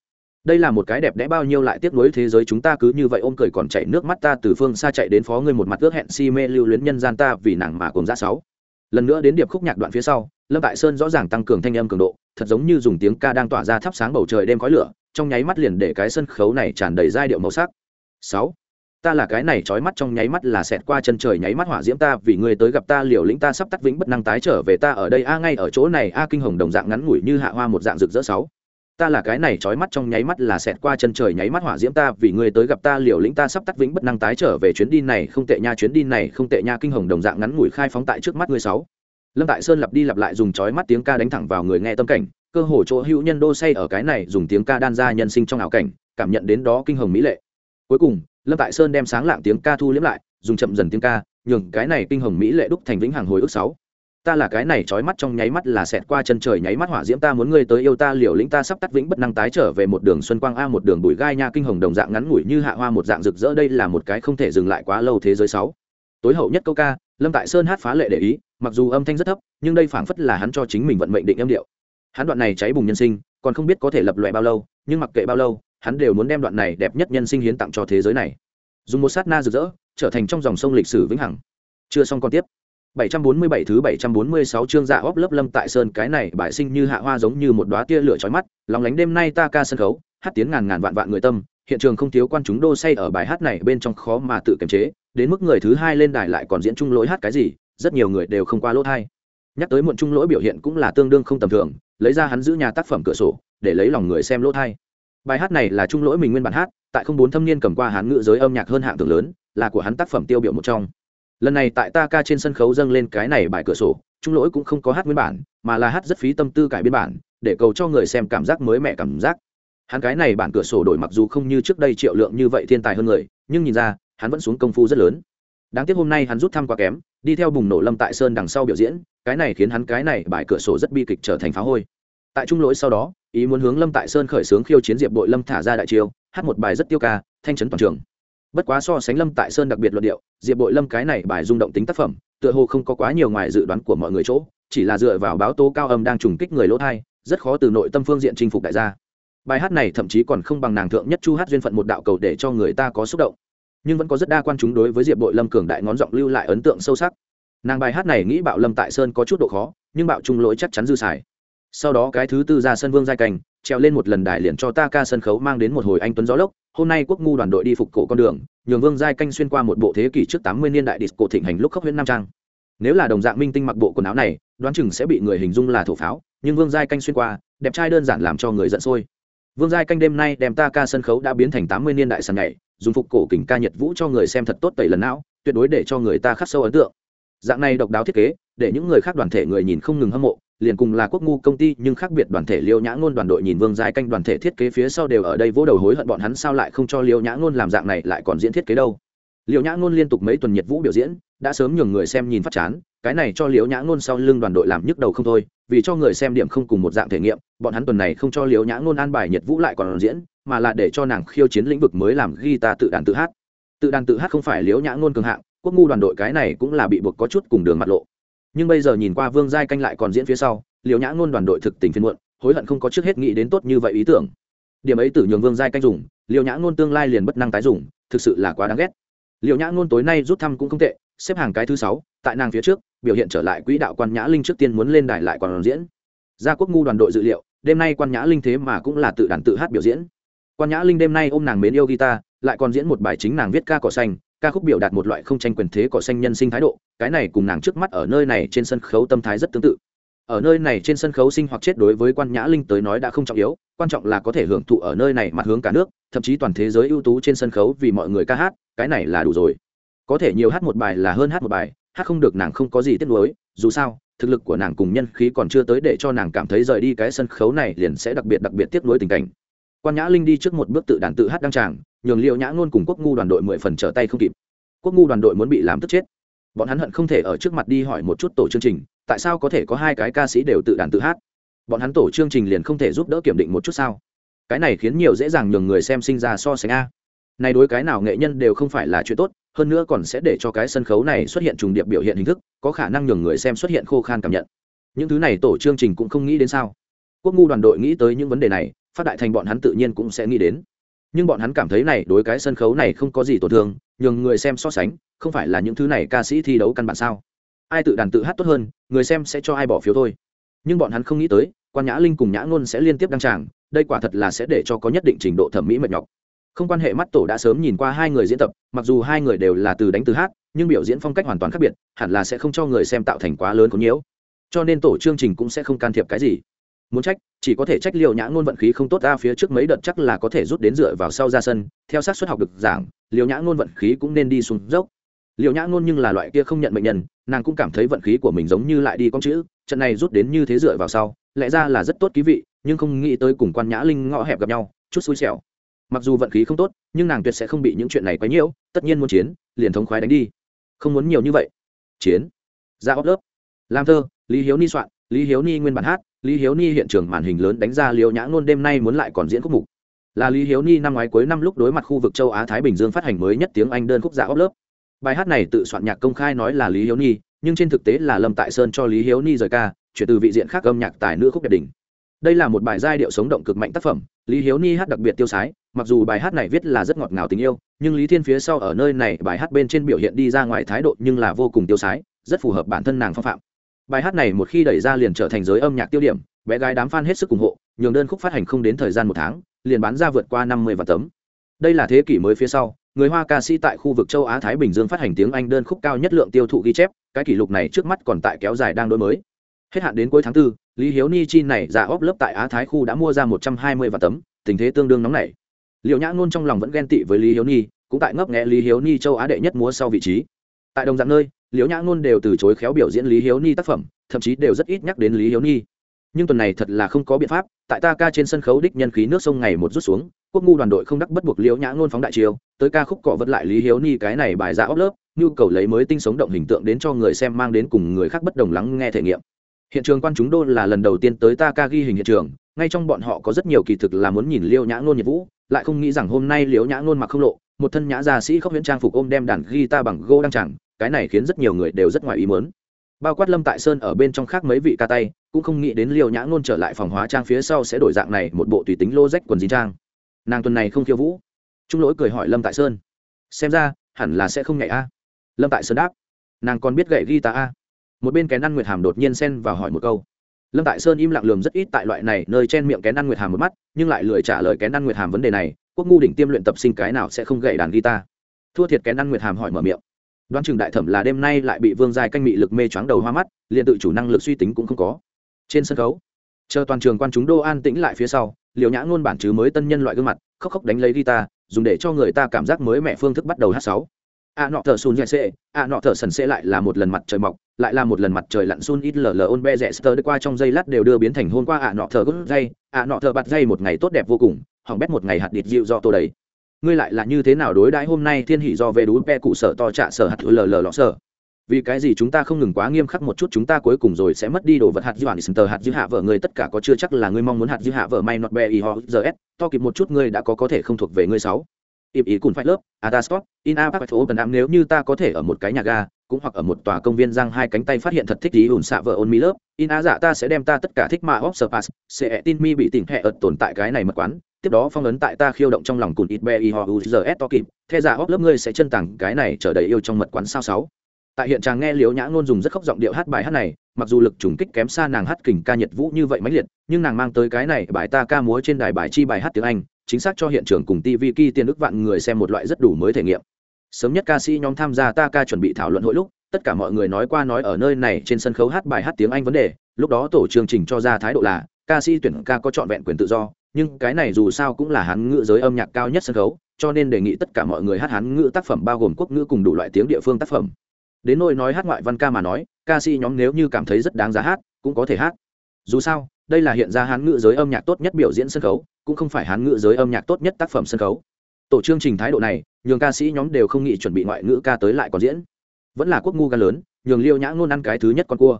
Đây là một cái đẹp đẽ bao nhiêu lại tiếp nối thế giới chúng ta cứ như vậy ôm cười còn chảy nước mắt ta từ phương xa chạy đến phó ngươi một mặt ước hẹn si mê lưu luyến nhân gian ta vì nàng mà cùng ra sáu. Lần nữa đến điệp khúc nhạc đoạn phía sau, lâm tại sơn rõ ràng tăng cường thanh âm cường độ, thật giống như dùng tiếng ca đang tỏa ra thắp sáng bầu trời đêm khói lửa, trong nháy mắt liền để cái sân khấu này tràn đầy giai điệu màu sắc. Sáu ta là cái này trói mắt trong nháy mắt là xẹt qua chân trời nháy mắt hỏa diễm ta, vì ngươi tới gặp ta, liều lĩnh ta sắp tắt vĩnh bất năng tái trở về ta, ở đây, a, ngay ở chỗ này, a, kinh hồng đồng dạng ngắn ngủi như hạ hoa một dạng rực rỡ sáu. Ta là cái này trói mắt trong nháy mắt là xẹt qua chân trời nháy mắt hỏa diễm ta, vì ngươi tới gặp ta, liều lĩnh ta sắp tắt vĩnh bất năng tái trở về chuyến đi này, không tệ nha, chuyến đi này không tệ nha, kinh hồng đồng dạng ngắn ngủi khai phóng tại trước mắt ngươi sáu. Lâm tại sơn lặp đi lặp lại dùng trói mắt tiếng ca đánh thẳng vào người nghe tâm cảnh, cơ hồ chỗ hữu nhân đô say ở cái này dùng tiếng ca đan ra nhân sinh trong ảo cảnh, cảm nhận đến đó kinh hồng mỹ lệ. Cuối cùng lâm tại sơn đem sáng lạng tiếng ca thu liếm lại, dùng chậm dần tiếng ca, nhường cái này kinh hồng mỹ lệ đúc thành vĩnh hằng hồi ức sáu. Ta là cái này trói mắt trong nháy mắt là xẹt qua chân trời nháy mắt hỏa diễm, ta muốn ngươi tới yêu ta liều lĩnh, ta sắp tắt vĩnh bất năng tái trở về một đường xuân quang a, một đường bụi gai nha kinh hồng đồng dạng ngắn ngủi như hạ hoa, một dạng rực rỡ, đây là một cái không thể dừng lại quá lâu thế giới sáu. Tối hậu nhất câu ca, lâm tại sơn hát phá lệ để ý, mặc dù âm thanh rất thấp, nhưng đây phảng phất là hắn cho chính mình vận mệnh định âm điệu. Hắn đoạn này cháy bùng nhân sinh, còn không biết có thể lập loại bao lâu, nhưng mặc kệ bao lâu hắn đều muốn đem đoạn này đẹp nhất nhân sinh hiến tặng cho thế giới này dùng một sát na rực rỡ trở thành trong dòng sông lịch sử vĩnh hằng chưa xong còn tiếp 747 thứ 746 chương dạ óp lớp lâm tại sơn cái này bại sinh như hạ hoa giống như một đóa tia lửa chói mắt, lòng lánh đêm nay ta ca sân khấu, hát tiếng ngàn ngàn vạn vạn người tâm, hiện trường không thiếu quan chúng đô say ở bài hát này bên trong khó mà tự kiềm chế, đến mức người thứ hai lên đài lại còn diễn chung lỗi hát cái gì, rất nhiều người đều không qua lỗ hai. Nhắc tới muộn chung lỗi biểu hiện cũng là tương đương không tầm thường, lấy ra hắn giữ nhà tác phẩm cửa sổ, để lấy lòng người xem lỗ hai. Bài hát này là trung lỗi mình nguyên bản hát, tại không bốn thâm niên cầm qua hán ngữ giới âm nhạc hơn hạng tượng lớn, là của hắn tác phẩm tiêu biểu một trong. Lần này tại ta ca trên sân khấu dâng lên cái này bài cửa sổ trung lỗi cũng không có hát nguyên bản mà là hát rất phí tâm tư cải biên bản để cầu cho người xem cảm giác mới mẻ cảm giác. Hắn cái này bản cửa sổ đổi mặc dù không như trước đây triệu lượng như vậy thiên tài hơn người nhưng nhìn ra hắn vẫn xuống công phu rất lớn. Đáng tiếc hôm nay hắn rút thăm quá kém đi theo bùng nổ lâm tại sơn đằng sau biểu diễn cái này khiến hắn cái này bài cửa sổ rất bi kịch trở thành phá hôi. Tại trung lỗi sau đó ý muốn hướng lâm tại sơn khởi xướng khiêu chiến diệp bội lâm thả ra đại chiêu, hát một bài rất tiêu ca, thanh trấn toàn trường. Bất quá so sánh lâm tại sơn đặc biệt luận điệu, diệp bội lâm cái này bài rung động tính tác phẩm, tựa hồ không có quá nhiều ngoài dự đoán của mọi người chỗ, chỉ là dựa vào báo tố cao âm đang trùng kích người lỗ thai, rất khó từ nội tâm phương diện chinh phục đại gia. Bài hát này thậm chí còn không bằng nàng thượng nhất chu hát duyên phận một đạo cầu để cho người ta có xúc động. Nhưng vẫn có rất đa quan chúng đối với diệp bội lâm cường đại ngón giọng lưu lại ấn tượng sâu sắc. Nàng bài hát này nghĩ bạo lâm tại sơn có chút độ khó, nhưng bạo trung lỗi chắc chắn dư xài sau đó cái thứ tư ra sân vương giai cành treo lên một lần đài liền cho ta ca sân khấu mang đến một hồi anh tuấn gió lốc. Hôm nay quốc ngu đoàn đội đi phục cổ con đường, nhường vương giai canh xuyên qua một bộ thế kỷ trước tám mươi niên đại disco thịnh hành lúc khốc huyễn nam trang. Nếu là đồng dạng minh tinh mặc bộ quần áo này, đoán chừng sẽ bị người hình dung là thổ pháo, nhưng vương giai canh xuyên qua, đẹp trai đơn giản làm cho người giận sôi. Vương giai canh đêm nay đem ta ca sân khấu đã biến thành tám mươi niên đại sàn nhảy, dùng phục cổ kình ca nhật vũ cho người xem thật tốt tẩy lần não, tuyệt đối để cho người ta khắc sâu ấn tượng. Dạng này độc đáo thiết kế, để những người khác đoàn thể người nhìn không ngừng hâm mộ liền cùng là quốc ngu công ty, nhưng khác biệt đoàn thể liêu nhã ngôn đoàn đội nhìn vương giai canh đoàn thể thiết kế phía sau đều ở đây vỗ đầu hối hận bọn hắn sao lại không cho liêu nhã ngôn làm dạng này, lại còn diễn thiết kế đâu. Liêu nhã ngôn liên tục mấy tuần nhiệt vũ biểu diễn, đã sớm nhường người xem nhìn phát chán, cái này cho liêu nhã ngôn sau lưng đoàn đội làm nhức đầu không thôi, vì cho người xem điểm không cùng một dạng thể nghiệm, bọn hắn tuần này không cho liêu nhã ngôn an bài nhiệt vũ lại còn diễn, mà là để cho nàng khiêu chiến lĩnh vực mới làm guitar tự đàn tự hát. Tự đàn tự hát không phải liêu nhã ngôn cường hạng, quốc ngu đoàn đội cái này cũng là bị buộc có chút cùng đường mặt lộ nhưng bây giờ nhìn qua vương giai canh lại còn diễn phía sau liều nhã ngôn đoàn đội thực tình phiên muộn, hối hận không có trước hết nghĩ đến tốt như vậy ý tưởng. Điểm ấy tử nhường vương giai canh dùng liều nhã ngôn tương lai liền bất năng tái dùng, thực sự là quá đáng ghét. Liều nhã ngôn tối nay rút thăm cũng không tệ, xếp hàng cái thứ sáu, tại nàng phía trước, biểu hiện trở lại quỹ đạo quan nhã linh trước tiên muốn lên đài lại còn diễn. Gia quốc ngu đoàn đội dự liệu, đêm nay quan nhã linh thế mà cũng là tự đàn tự hát biểu diễn. Quan nhã linh đêm nay ôm nàng mến yêu guitar, lại còn diễn một bài chính nàng viết ca cỏ xanh, ca khúc biểu đạt một loại không tranh quyền thế cỏ xanh nhân sinh thái độ cái này cùng nàng trước mắt ở nơi này trên sân khấu tâm thái rất tương tự. Ở nơi này trên sân khấu sinh hoặc chết đối với quan nhã linh tới nói đã không trọng yếu, quan trọng là có thể hưởng thụ ở nơi này mặt hướng cả nước, thậm chí toàn thế giới ưu tú trên sân khấu vì mọi người ca hát, cái này là đủ rồi. Có thể nhiều hát một bài là hơn hát một bài, hát không được nàng không có gì tiếc nuối, dù sao, thực lực của nàng cùng nhân khí còn chưa tới để cho nàng cảm thấy rời đi cái sân khấu này liền sẽ đặc biệt đặc biệt tiếc nuối tình cảnh. Quan nhã linh đi trước một bước tự đàn tự hát đăng tràng, nhường liệu nhã ngôn cùng quốc ngu đoàn đội mười phần trở tay không kịp. Quốc ngu đoàn đội muốn bị làm tức chết bọn hắn hận không thể ở trước mặt đi hỏi một chút tổ chương trình, tại sao có thể có hai cái ca sĩ đều tự đàn tự hát? Bọn hắn tổ chương trình liền không thể giúp đỡ kiểm định một chút sao? Cái này khiến nhiều dễ dàng nhường người xem sinh ra so sánh a. Này đối cái nào nghệ nhân đều không phải là chuyện tốt, hơn nữa còn sẽ để cho cái sân khấu này xuất hiện trùng điệp biểu hiện hình thức, có khả năng nhường người xem xuất hiện khô khan cảm nhận. Những thứ này tổ chương trình cũng không nghĩ đến sao? Quốc ngu đoàn đội nghĩ tới những vấn đề này, phát đại thành bọn hắn tự nhiên cũng sẽ nghĩ đến. Nhưng bọn hắn cảm thấy này đối cái sân khấu này không có gì tổn thương nhường người xem so sánh, không phải là những thứ này ca sĩ thi đấu căn bản sao? Ai tự đàn tự hát tốt hơn, người xem sẽ cho ai bỏ phiếu thôi. Nhưng bọn hắn không nghĩ tới, quan nhã linh cùng nhã ngôn sẽ liên tiếp đăng tràng, đây quả thật là sẽ để cho có nhất định trình độ thẩm mỹ mệt nhọc. Không quan hệ mắt tổ đã sớm nhìn qua hai người diễn tập, mặc dù hai người đều là từ đánh từ hát, nhưng biểu diễn phong cách hoàn toàn khác biệt, hẳn là sẽ không cho người xem tạo thành quá lớn có nhiễu. Cho nên tổ chương trình cũng sẽ không can thiệp cái gì. Muốn trách, chỉ có thể trách liệu nhã ngôn vận khí không tốt ra phía trước mấy đợt chắc là có thể rút đến dựa vào sau ra sân, theo sát suất học được giảng liệu nhã ngôn vận khí cũng nên đi xuống dốc. Liệu nhã ngôn nhưng là loại kia không nhận bệnh nhân, nàng cũng cảm thấy vận khí của mình giống như lại đi con chữ, trận này rút đến như thế dựa vào sau, lẽ ra là rất tốt ký vị, nhưng không nghĩ tới cùng quan nhã linh ngõ hẹp gặp nhau, chút xui xẻo. Mặc dù vận khí không tốt, nhưng nàng tuyệt sẽ không bị những chuyện này quấy nhiễu, tất nhiên muốn chiến, liền thống khoái đánh đi. Không muốn nhiều như vậy. Chiến. Ra óc lớp. Làm thơ, lý hiếu ni soạn, lý hiếu ni nguyên bản hát, lý hiếu ni hiện trường màn hình lớn đánh ra liều nhã ngôn đêm nay muốn lại còn diễn khúc mục là lý hiếu ni năm ngoái cuối năm lúc đối mặt khu vực châu á thái bình dương phát hành mới nhất tiếng anh đơn khúc giả óc lớp. Bài hát này tự soạn nhạc công khai nói là lý hiếu ni, nhưng trên thực tế là lâm tại sơn cho lý hiếu ni rời ca, chuyển từ vị diện khác âm nhạc tài nữ khúc đẹp đỉnh. Đây là một bài giai điệu sống động cực mạnh tác phẩm, lý hiếu ni hát đặc biệt tiêu sái, mặc dù bài hát này viết là rất ngọt ngào tình yêu, nhưng lý thiên phía sau ở nơi này bài hát bên trên biểu hiện đi ra ngoài thái độ nhưng là vô cùng tiêu sái, rất phù hợp bản thân nàng phong phạm. Bài hát này một khi đẩy ra liền trở thành giới âm nhạc tiêu điểm, bé gái đám f a n hết sức ủng hộ nhường đơn khúc phát hành không đến thời gian một tháng liền bán ra vượt qua năm mươi vạn tấm. Đây là thế kỷ mới phía sau người hoa ca sĩ tại khu vực châu á thái bình dương phát hành tiếng anh đơn khúc cao nhất lượng tiêu thụ ghi chép cái kỷ lục này trước mắt còn tại kéo dài đang đổi mới. Hết hạn đến cuối tháng 4, lý hiếu ni chi này ra óp lớp tại á thái khu đã mua ra một trăm hai mươi vạn tấm tình thế tương đương nóng nảy. Liệu nhã ngôn trong lòng vẫn ghen tị với lý hiếu ni cũng tại ngấp nghẽ lý hiếu ni châu á đệ nhất múa sau vị trí. Tại đồng dạng nơi liễu nhã ngôn đều từ chối khéo biểu diễn lý hiếu ni tác phẩm thậm chí đều rất ít nhắc đến lý hiếu ni nhưng tuần này thật là không có biện pháp, tại ta ca trên sân khấu đích nhân khí nước sông ngày một rút xuống, quốc ngu đoàn đội không đắc bất buộc liễu nhã ngôn phóng đại chiều tới ca khúc cọ vật lại lý hiếu ni cái này bài ra óc lớp, nhu cầu lấy mới tinh sống động hình tượng đến cho người xem mang đến cùng người khác bất đồng lắng nghe thể nghiệm. Hiện trường quan chúng đô là lần đầu tiên tới ta ca ghi hình hiện trường, ngay trong bọn họ có rất nhiều kỳ thực là muốn nhìn liễu nhã ngôn nhiệt vũ, lại không nghĩ rằng hôm nay liễu nhã ngôn mặc không lộ, một thân nhã gia sĩ khóc huyễn trang phục ôm đem đàn guitar bằng gô đăng chẳng, cái này khiến rất nhiều người đều rất ngoài ý muốn. Bao quát lâm tại sơn ở bên trong khác mấy vị ca tay cũng không nghĩ đến liều nhã ngôn trở lại phòng hóa trang phía sau sẽ đổi dạng này một bộ tùy tính lô rách quần dính trang. Nàng tuần này không khiêu vũ. Trung lỗi cười hỏi lâm tại sơn. Xem ra, hẳn là sẽ không nhảy a. Lâm tại sơn đáp. Nàng còn biết gậy ghi ta a. Một bên kén ăn nguyệt hàm đột nhiên xen và hỏi một câu. Lâm tại sơn im lặng lườm rất ít tại loại này nơi chen miệng kén ăn nguyệt hàm một mắt, nhưng lại lười trả lời kén ăn nguyệt hàm vấn đề này. Quốc ngu đỉnh tiêm luyện tập sinh cái nào sẽ không gậy đàn guitar? Thua thiệt kén ăn nguyệt hàm hỏi mở miệng. Đoán chừng đại thẩm là đêm nay lại bị vương giai canh mị lực mê choáng đầu hoa mắt, liền tự chủ năng lực suy tính cũng không có trên sân khấu. Chờ toàn trường quan chúng đô an tĩnh lại phía sau liều nhã ngôn bản chứ mới tân nhân loại gương mặt, khóc khóc đánh lấy guitar, dùng để cho người ta cảm giác mới mẹ phương thức bắt đầu hát sáu. A nọ thở sun dạy xệ a nọ thở sần xệ lại là một lần mặt trời mọc, lại là một lần mặt trời lặn sun ít lờ lờ ôn be rẽ sơ qua trong giây lát đều đưa biến thành hôn qua a nọ thở gốc dây a nọ thở bạt dây một ngày tốt đẹp vô cùng, hỏng bét một ngày hạt địt dịu do tô đấy ngươi lại là như thế nào đối đãi hôm nay thiên hỷ do về đú pe cụ sở to trả sở hạt lờ lờ lọ sở? Vì cái gì chúng ta không ngừng quá nghiêm khắc một chút, chúng ta cuối cùng rồi sẽ mất đi đồ vật hạt dư bản tờ, hạt dư hạ vợ. Người tất cả có chưa chắc là ngươi mong muốn hạt dư hạ vợ may not be y ho giờ s to kịp một chút ngươi đã có có thể không thuộc về ngươi sáu. Ịp ý cùng phải lớp atascot in a bắc open am nếu như ta có thể ở một cái nhà ga, cũng hoặc ở một tòa công viên giang hai cánh tay phát hiện thật thích ý ủn xạ vợ ôn mi lớp, in a dạ ta sẽ đem ta tất cả thích mà óc sơ pass, sẽ tin mi bị tỉnh hẹ ợt tồn tại cái này mật quán. Tiếp đó phong ấn tại ta khiêu động trong lòng cùn ít be y ho u giờ s to kịp. The dạ óc lớp ngươi sẽ chân tặng cái này trở đầy yêu trong mật quán sao sáu tại hiện tràng nghe liễu nhã ngôn dùng rất khóc giọng điệu hát bài hát này, mặc dù lực trùng kích kém xa nàng hát kình ca nhiệt vũ như vậy mãnh liệt, nhưng nàng mang tới cái này bài ta ca múa trên đài bài chi bài hát tiếng anh, chính xác cho hiện trường cùng tv ki tiên ức vạn người xem một loại rất đủ mới thể nghiệm. Sớm nhất ca sĩ nhóm tham gia ta ca chuẩn bị thảo luận hội lúc, tất cả mọi người nói qua nói ở nơi này trên sân khấu hát bài hát tiếng anh vấn đề, lúc đó tổ chương trình cho ra thái độ là, ca sĩ tuyển ca có trọn vẹn quyền tự do, nhưng cái này dù sao cũng là hán ngữ giới âm nhạc cao nhất sân khấu, cho nên đề nghị tất cả mọi người hát hán ngữ tác phẩm bao gồm quốc ngữ cùng đủ loại tiếng địa phương tác phẩm đến nôi nói hát ngoại văn ca mà nói, ca sĩ nhóm nếu như cảm thấy rất đáng giá hát, cũng có thể hát. Dù sao, đây là hiện ra hán ngữ giới âm nhạc tốt nhất biểu diễn sân khấu, cũng không phải hán ngữ giới âm nhạc tốt nhất tác phẩm sân khấu. Tổ chương trình thái độ này, nhường ca sĩ nhóm đều không nghĩ chuẩn bị ngoại ngữ ca tới lại còn diễn. Vẫn là quốc ngu ca lớn, nhường liêu nhã ngôn ăn cái thứ nhất con cua.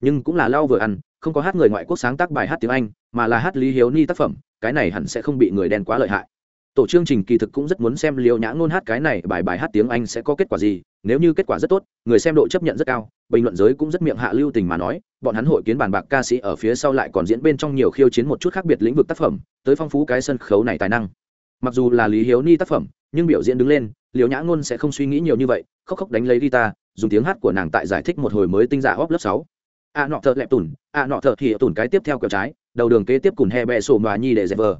Nhưng cũng là lau vừa ăn, không có hát người ngoại quốc sáng tác bài hát tiếng anh, mà là hát lý hiếu ni tác phẩm, cái này hẳn sẽ không bị người đen quá lợi hại. Tổ chương trình kỳ thực cũng rất muốn xem liêu nhã ngôn hát cái này bài bài hát tiếng anh sẽ có kết quả gì nếu như kết quả rất tốt, người xem độ chấp nhận rất cao, bình luận giới cũng rất miệng hạ lưu tình mà nói, bọn hắn hội kiến bàn bạc ca sĩ ở phía sau lại còn diễn bên trong nhiều khiêu chiến một chút khác biệt lĩnh vực tác phẩm, tới phong phú cái sân khấu này tài năng. Mặc dù là lý hiếu ni tác phẩm, nhưng biểu diễn đứng lên liều nhã ngôn sẽ không suy nghĩ nhiều như vậy, khóc khóc đánh lấy guitar, dùng tiếng hát của nàng tại giải thích một hồi mới tinh dạ giả hóp lớp sáu. A nọ thợ lẹp tùn, a nọ thợ thì tùn cái tiếp theo kiểu trái, đầu đường kế tiếp cùng he bẹ sổ mà nhi để dẹp vờ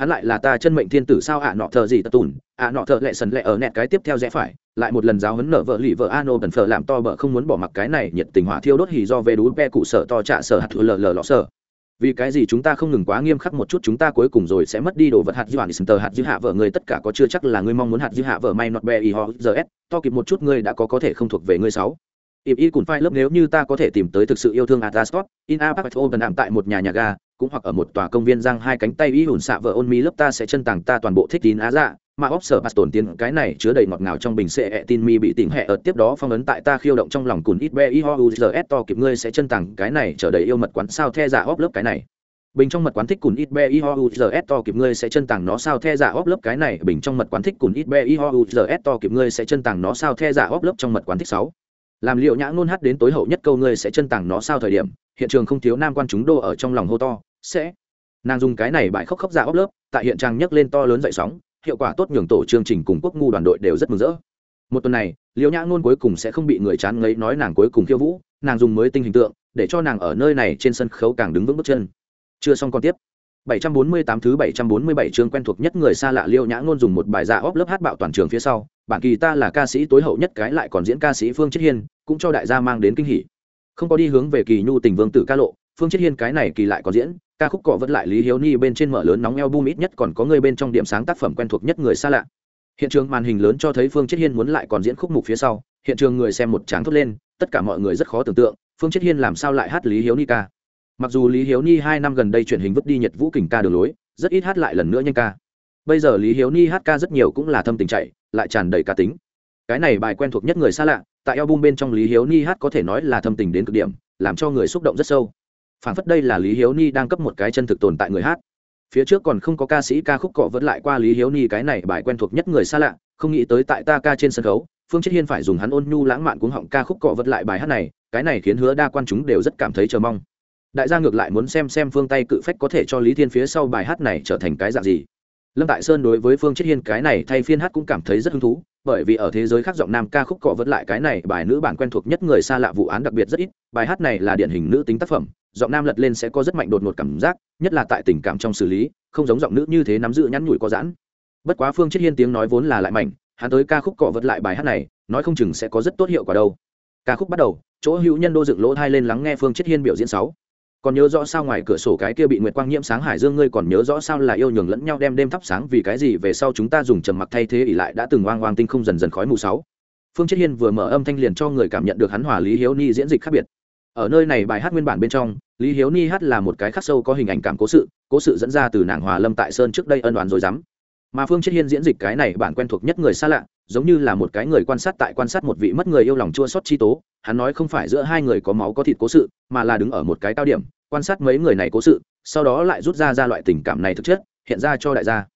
hắn lại là ta chân mệnh thiên tử sao ạ nọ thợ gì tật tùn, ạ nọ thợ lệ sần lệ ở nẹt cái tiếp theo rẽ phải, lại một lần giáo hấn nở vợ lì vợ ano bần phở làm to bợ không muốn bỏ mặc cái này nhiệt tình hỏa thiêu đốt hì do về đú ve cụ sở to trạ sở hạt lờ lờ lọ sở. Vì cái gì chúng ta không ngừng quá nghiêm khắc một chút chúng ta cuối cùng rồi sẽ mất đi đồ vật hạt dư hạt tờ hạt dư hạ vợ người tất cả có chưa chắc là ngươi mong muốn hạt dư hạ vợ may not be y ho giờ s to kịp một chút ngươi đã có có thể không thuộc về ngươi sáu. Ịp y cùng phai lớp nếu như ta có thể tìm tới thực sự yêu thương atascot in a park open ảm tại một nhà nhà ga cũng hoặc ở một tòa công viên giang hai cánh tay y hùn xạ vợ ôn mi lớp ta sẽ chân tàng ta toàn bộ thích tín á dạ mà óc sở bạt tổn tiến cái này chứa đầy ngọt ngào trong bình sệ ẹ tin mi bị tỉnh hẹ ở tiếp đó phong ấn tại ta khiêu động trong lòng cùn ít be y ho u giờ s to kịp ngươi sẽ chân tàng cái này trở đầy yêu mật quán sao the giả óc lớp cái này. Bình trong mật quán thích cùn ít be y ho u giờ s to kịp ngươi sẽ chân tàng nó sao the giả óc lớp cái này. Bình trong mật quán thích cùn ít be y ho u giờ s to kịp ngươi sẽ chân tàng nó sao the giả óc lớp trong mật quán thích sáu. Làm liệu nhã ngôn hát đến tối hậu nhất câu ngươi sẽ chân tàng nó sao thời điểm, hiện trường không thiếu nam quan chúng đô ở trong lòng hô to sẽ. Nàng dùng cái này bại khóc khóc ra óc lớp tại hiện trang nhấc lên to lớn dậy sóng hiệu quả tốt nhường tổ chương trình cùng quốc ngu đoàn đội đều rất mừng rỡ. Một tuần này liễu nhã ngôn cuối cùng sẽ không bị người chán ngấy nói nàng cuối cùng khiêu vũ nàng dùng mới tinh hình tượng để cho nàng ở nơi này trên sân khấu càng đứng vững bước chân. Chưa xong còn tiếp. 748 thứ 747 chương quen thuộc nhất người xa lạ Liêu Nhã Ngôn dùng một bài dạ óp lớp hát bạo toàn trường phía sau, bản kỳ ta là ca sĩ tối hậu nhất cái lại còn diễn ca sĩ Phương Chiết Hiên, cũng cho đại gia mang đến kinh hỉ. Không có đi hướng về kỳ nhu tình vương tử ca lộ, Phương Chiết Hiên cái này kỳ lại còn diễn, ca khúc cọ vẫn lại Lý Hiếu Ni bên trên mở lớn nóng eo bum ít nhất còn có người bên trong điểm sáng tác phẩm quen thuộc nhất người xa lạ. Hiện trường màn hình lớn cho thấy Phương Chiết Hiên muốn lại còn diễn khúc mục phía sau, hiện trường người xem một tráng thốt lên, tất cả mọi người rất khó tưởng tượng, Phương Chiết Hiên làm sao lại hát Lý Hiếu Ni ca? Mặc dù lý hiếu ni hai năm gần đây truyền hình vứt đi nhật vũ kình ca đường lối rất ít hát lại lần nữa nhanh ca. Bây giờ lý hiếu ni hát ca rất nhiều cũng là thâm tình chạy lại tràn đầy cá tính. Cái này bài quen thuộc nhất người xa lạ tại album bên trong lý hiếu ni hát có thể nói là thâm tình đến cực điểm làm cho người xúc động rất sâu phản phất đây là lý hiếu ni đang cấp một cái chân thực tồn tại người hát. Phía trước còn không có ca sĩ ca khúc cọ vẫn lại qua lý hiếu ni cái này bài quen thuộc nhất người xa lạ, không nghĩ tới tại ta ca trên sân khấu, phương chết hiên phải dùng hắn ôn nhu lãng mạn cuống họng ca khúc cọ vật lại bài hát này, cái này khiến hứa đa quan chúng đều rất cảm thấy chờ mong. Đại gia ngược lại muốn xem xem phương Tây cự phách có thể cho lý thiên phía sau bài hát này trở thành cái dạng gì. Lâm tại sơn đối với phương chết hiên cái này thay phiên hát cũng cảm thấy rất hứng thú, bởi vì ở thế giới khác giọng nam ca khúc cọ vớt lại cái này bài nữ bản quen thuộc nhất người xa lạ vụ án đặc biệt rất ít, bài hát này là điển hình nữ tính tác phẩm giọng nam lật lên sẽ có rất mạnh đột ngột cảm giác, nhất là tại tình cảm trong xử lý, không giống giọng nữ như thế nắm giữ nhắn nhủi có giãn. Bất quá phương chết hiên tiếng nói vốn là lại mạnh, hắn tới ca khúc cọ vật lại bài hát này, nói không chừng sẽ có rất tốt hiệu quả đâu. Ca khúc bắt đầu, chỗ hữu nhân đô dựng lỗ thai lên lắng nghe phương chết hiên biểu diễn sáu. Còn nhớ rõ sao ngoài cửa sổ cái kia bị nguyệt quang nhiễm sáng hải dương ngươi còn nhớ rõ sao là yêu nhường lẫn nhau đem đêm thắp sáng vì cái gì về sau chúng ta dùng trầm mặc thay thế ỉ lại đã từng oang oang tinh không dần dần khói mù sáu. Phương chết hiên vừa mở âm thanh liền cho người cảm nhận được hắn hòa lý hiếu ni diễn dịch khác biệt ở nơi này bài hát nguyên bản bên trong, lý hiếu ni hát là một cái khắc sâu có hình ảnh cảm cố sự cố sự dẫn ra từ nàng hòa lâm tại sơn trước đây ân đoán rồi dám. Mà phương chết hiên diễn dịch cái này bản quen thuộc nhất người xa lạ, giống như là một cái người quan sát tại quan sát một vị mất người yêu lòng chua xót chi tố. Hắn nói không phải giữa hai người có máu có thịt cố sự, mà là đứng ở một cái cao điểm, quan sát mấy người này cố sự, sau đó lại rút ra ra loại tình cảm này thực chất, hiện ra cho đại gia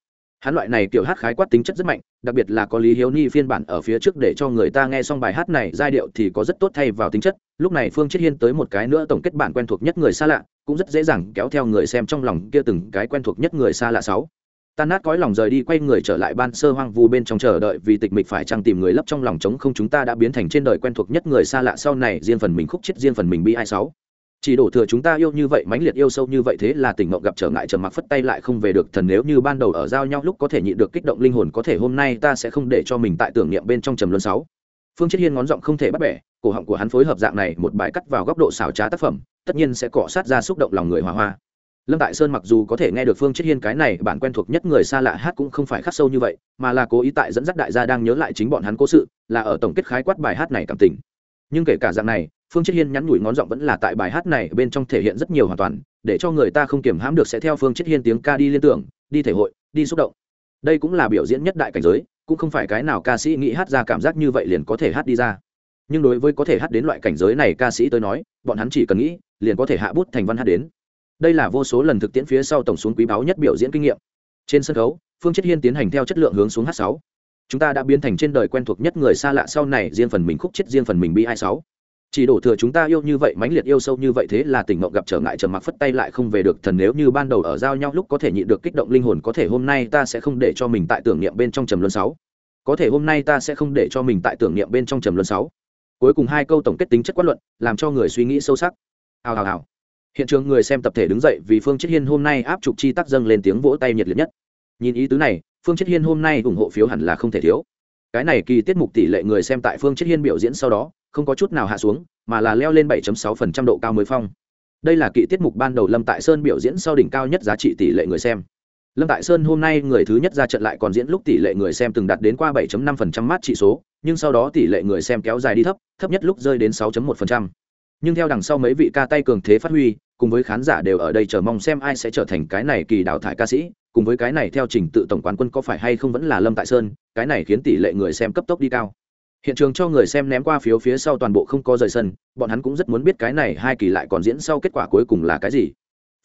hắn loại này kiểu hát khái quát tính chất rất mạnh, đặc biệt là có lý hiếu ni phiên bản ở phía trước để cho người ta nghe xong bài hát này, giai điệu thì có rất tốt thay vào tính chất. Lúc này phương chiết hiên tới một cái nữa tổng kết bản quen thuộc nhất người xa lạ, cũng rất dễ dàng kéo theo người xem trong lòng kia từng cái quen thuộc nhất người xa lạ sáu. Tan nát cõi lòng rời đi quay người trở lại ban sơ hoang vu bên trong chờ đợi vì tịch mịch phải chăng tìm người lấp trong lòng trống không chúng ta đã biến thành trên đời quen thuộc nhất người xa lạ sau này, riêng phần mình khúc chết, riêng phần mình bi ai sáu chỉ đổ thừa chúng ta yêu như vậy, mãnh liệt yêu sâu như vậy thế là tỉnh mộng gặp trở ngại, trầm mặc phất tay lại không về được. Thần nếu như ban đầu ở giao nhau lúc có thể nhịn được kích động linh hồn, có thể hôm nay ta sẽ không để cho mình tại tưởng niệm bên trong trầm luân sáu. Phương chết hiên ngón giọng không thể bắt bẻ, cổ họng của hắn phối hợp dạng này, một bài cắt vào góc độ xảo trá tác phẩm, tất nhiên sẽ cọ sát ra xúc động lòng người hòa hoa. Lâm tại sơn mặc dù có thể nghe được phương chết hiên cái này, bản quen thuộc nhất người xa lạ hát cũng không phải khắc sâu như vậy, mà là cố ý tại dẫn dắt đại gia đang nhớ lại chính bọn hắn cố sự, là ở tổng kết khái quát bài hát này cảm tình. Nhưng kể cả dạng này phương chết hiên nhắn nhủi ngón giọng vẫn là tại bài hát này bên trong thể hiện rất nhiều hoàn toàn, để cho người ta không kiềm hãm được sẽ theo phương chết hiên tiếng ca đi liên tưởng, đi thể hội, đi xúc động. Đây cũng là biểu diễn nhất đại cảnh giới, cũng không phải cái nào ca sĩ nghĩ hát ra cảm giác như vậy liền có thể hát đi ra. Nhưng đối với có thể hát đến loại cảnh giới này ca sĩ tới nói, bọn hắn chỉ cần nghĩ, liền có thể hạ bút thành văn hát đến. Đây là vô số lần thực tiễn phía sau tổng xuống quý báu nhất biểu diễn kinh nghiệm. Trên sân khấu, phương chết hiên tiến hành theo chất lượng hướng xuống h sáu. Chúng ta đã biến thành trên đời quen thuộc nhất người xa lạ sau này riêng phần mình khúc chết riêng phần mình bi hai sáu chỉ đổ thừa chúng ta yêu như vậy, mãnh liệt yêu sâu như vậy thế là tình mộng gặp trở ngại, trầm mặc phất tay lại không về được. Thần nếu như ban đầu ở giao nhau lúc có thể nhịn được kích động linh hồn, có thể hôm nay ta sẽ không để cho mình tại tưởng niệm bên trong trầm luân sáu. Có thể hôm nay ta sẽ không để cho mình tại tưởng niệm bên trong trầm luân sáu. Cuối cùng hai câu tổng kết tính chất quát luận, làm cho người suy nghĩ sâu sắc. Hào hào hào. Hiện trường người xem tập thể đứng dậy vì phương chết hiên hôm nay áp trục chi tác dâng lên tiếng vỗ tay nhiệt liệt nhất. Nhìn ý tứ này, phương chết hiên hôm nay ủng hộ phiếu hẳn là không thể thiếu. Cái này kỳ tiết mục tỷ lệ người xem tại phương chết hiên biểu diễn sau đó không có chút nào hạ xuống, mà là leo lên 7.6% độ cao mới phong. Đây là kỵ tiết mục ban đầu lâm tại sơn biểu diễn sau đỉnh cao nhất giá trị tỷ lệ người xem. Lâm tại sơn hôm nay người thứ nhất ra trận lại còn diễn lúc tỷ lệ người xem từng đạt đến qua 7.5% mát trị số, nhưng sau đó tỷ lệ người xem kéo dài đi thấp thấp nhất lúc rơi đến 6.1%. nhưng theo đằng sau mấy vị ca tay cường thế phát huy, cùng với khán giả đều ở đây chờ mong xem ai sẽ trở thành cái này kỳ đào thải ca sĩ, cùng với cái này theo trình tự tổng quán quân có phải hay không vẫn là lâm tại sơn, cái này khiến tỷ lệ người xem cấp tốc đi cao hiện trường cho người xem ném qua phiếu phía sau toàn bộ không có rời sân, bọn hắn cũng rất muốn biết cái này hai kỳ lại còn diễn sau kết quả cuối cùng là cái gì.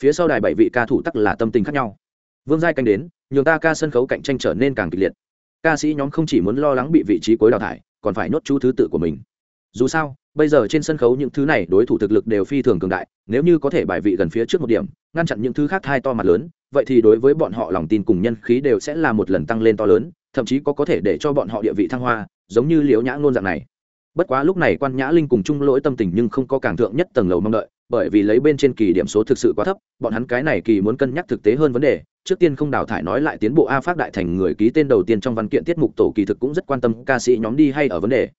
Phía sau đài bảy vị ca thủ tắc là tâm tình khác nhau. Vương giai canh đến, nhường ta ca sân khấu cạnh tranh trở nên càng kịch liệt. Ca sĩ nhóm không chỉ muốn lo lắng bị vị trí cuối đào thải, còn phải nốt chú thứ tự của mình. Dù sao, bây giờ trên sân khấu những thứ này đối thủ thực lực đều phi thường cường đại, nếu như có thể bài vị gần phía trước một điểm, ngăn chặn những thứ khác thai to mặt lớn, vậy thì đối với bọn họ lòng tin cùng nhân khí đều sẽ là một lần tăng lên to lớn, thậm chí có có thể để cho bọn họ địa vị thăng hoa giống như liễu nhã ngôn dạng này. Bất quá lúc này quan nhã linh cùng chung lỗi tâm tình nhưng không có càng thượng nhất tầng lầu mong đợi, bởi vì lấy bên trên kỳ điểm số thực sự quá thấp, bọn hắn cái này kỳ muốn cân nhắc thực tế hơn vấn đề, trước tiên không đào thải nói lại tiến bộ a phát đại thành người ký tên đầu tiên trong văn kiện tiết mục tổ kỳ thực cũng rất quan tâm ca sĩ nhóm đi hay ở vấn đề.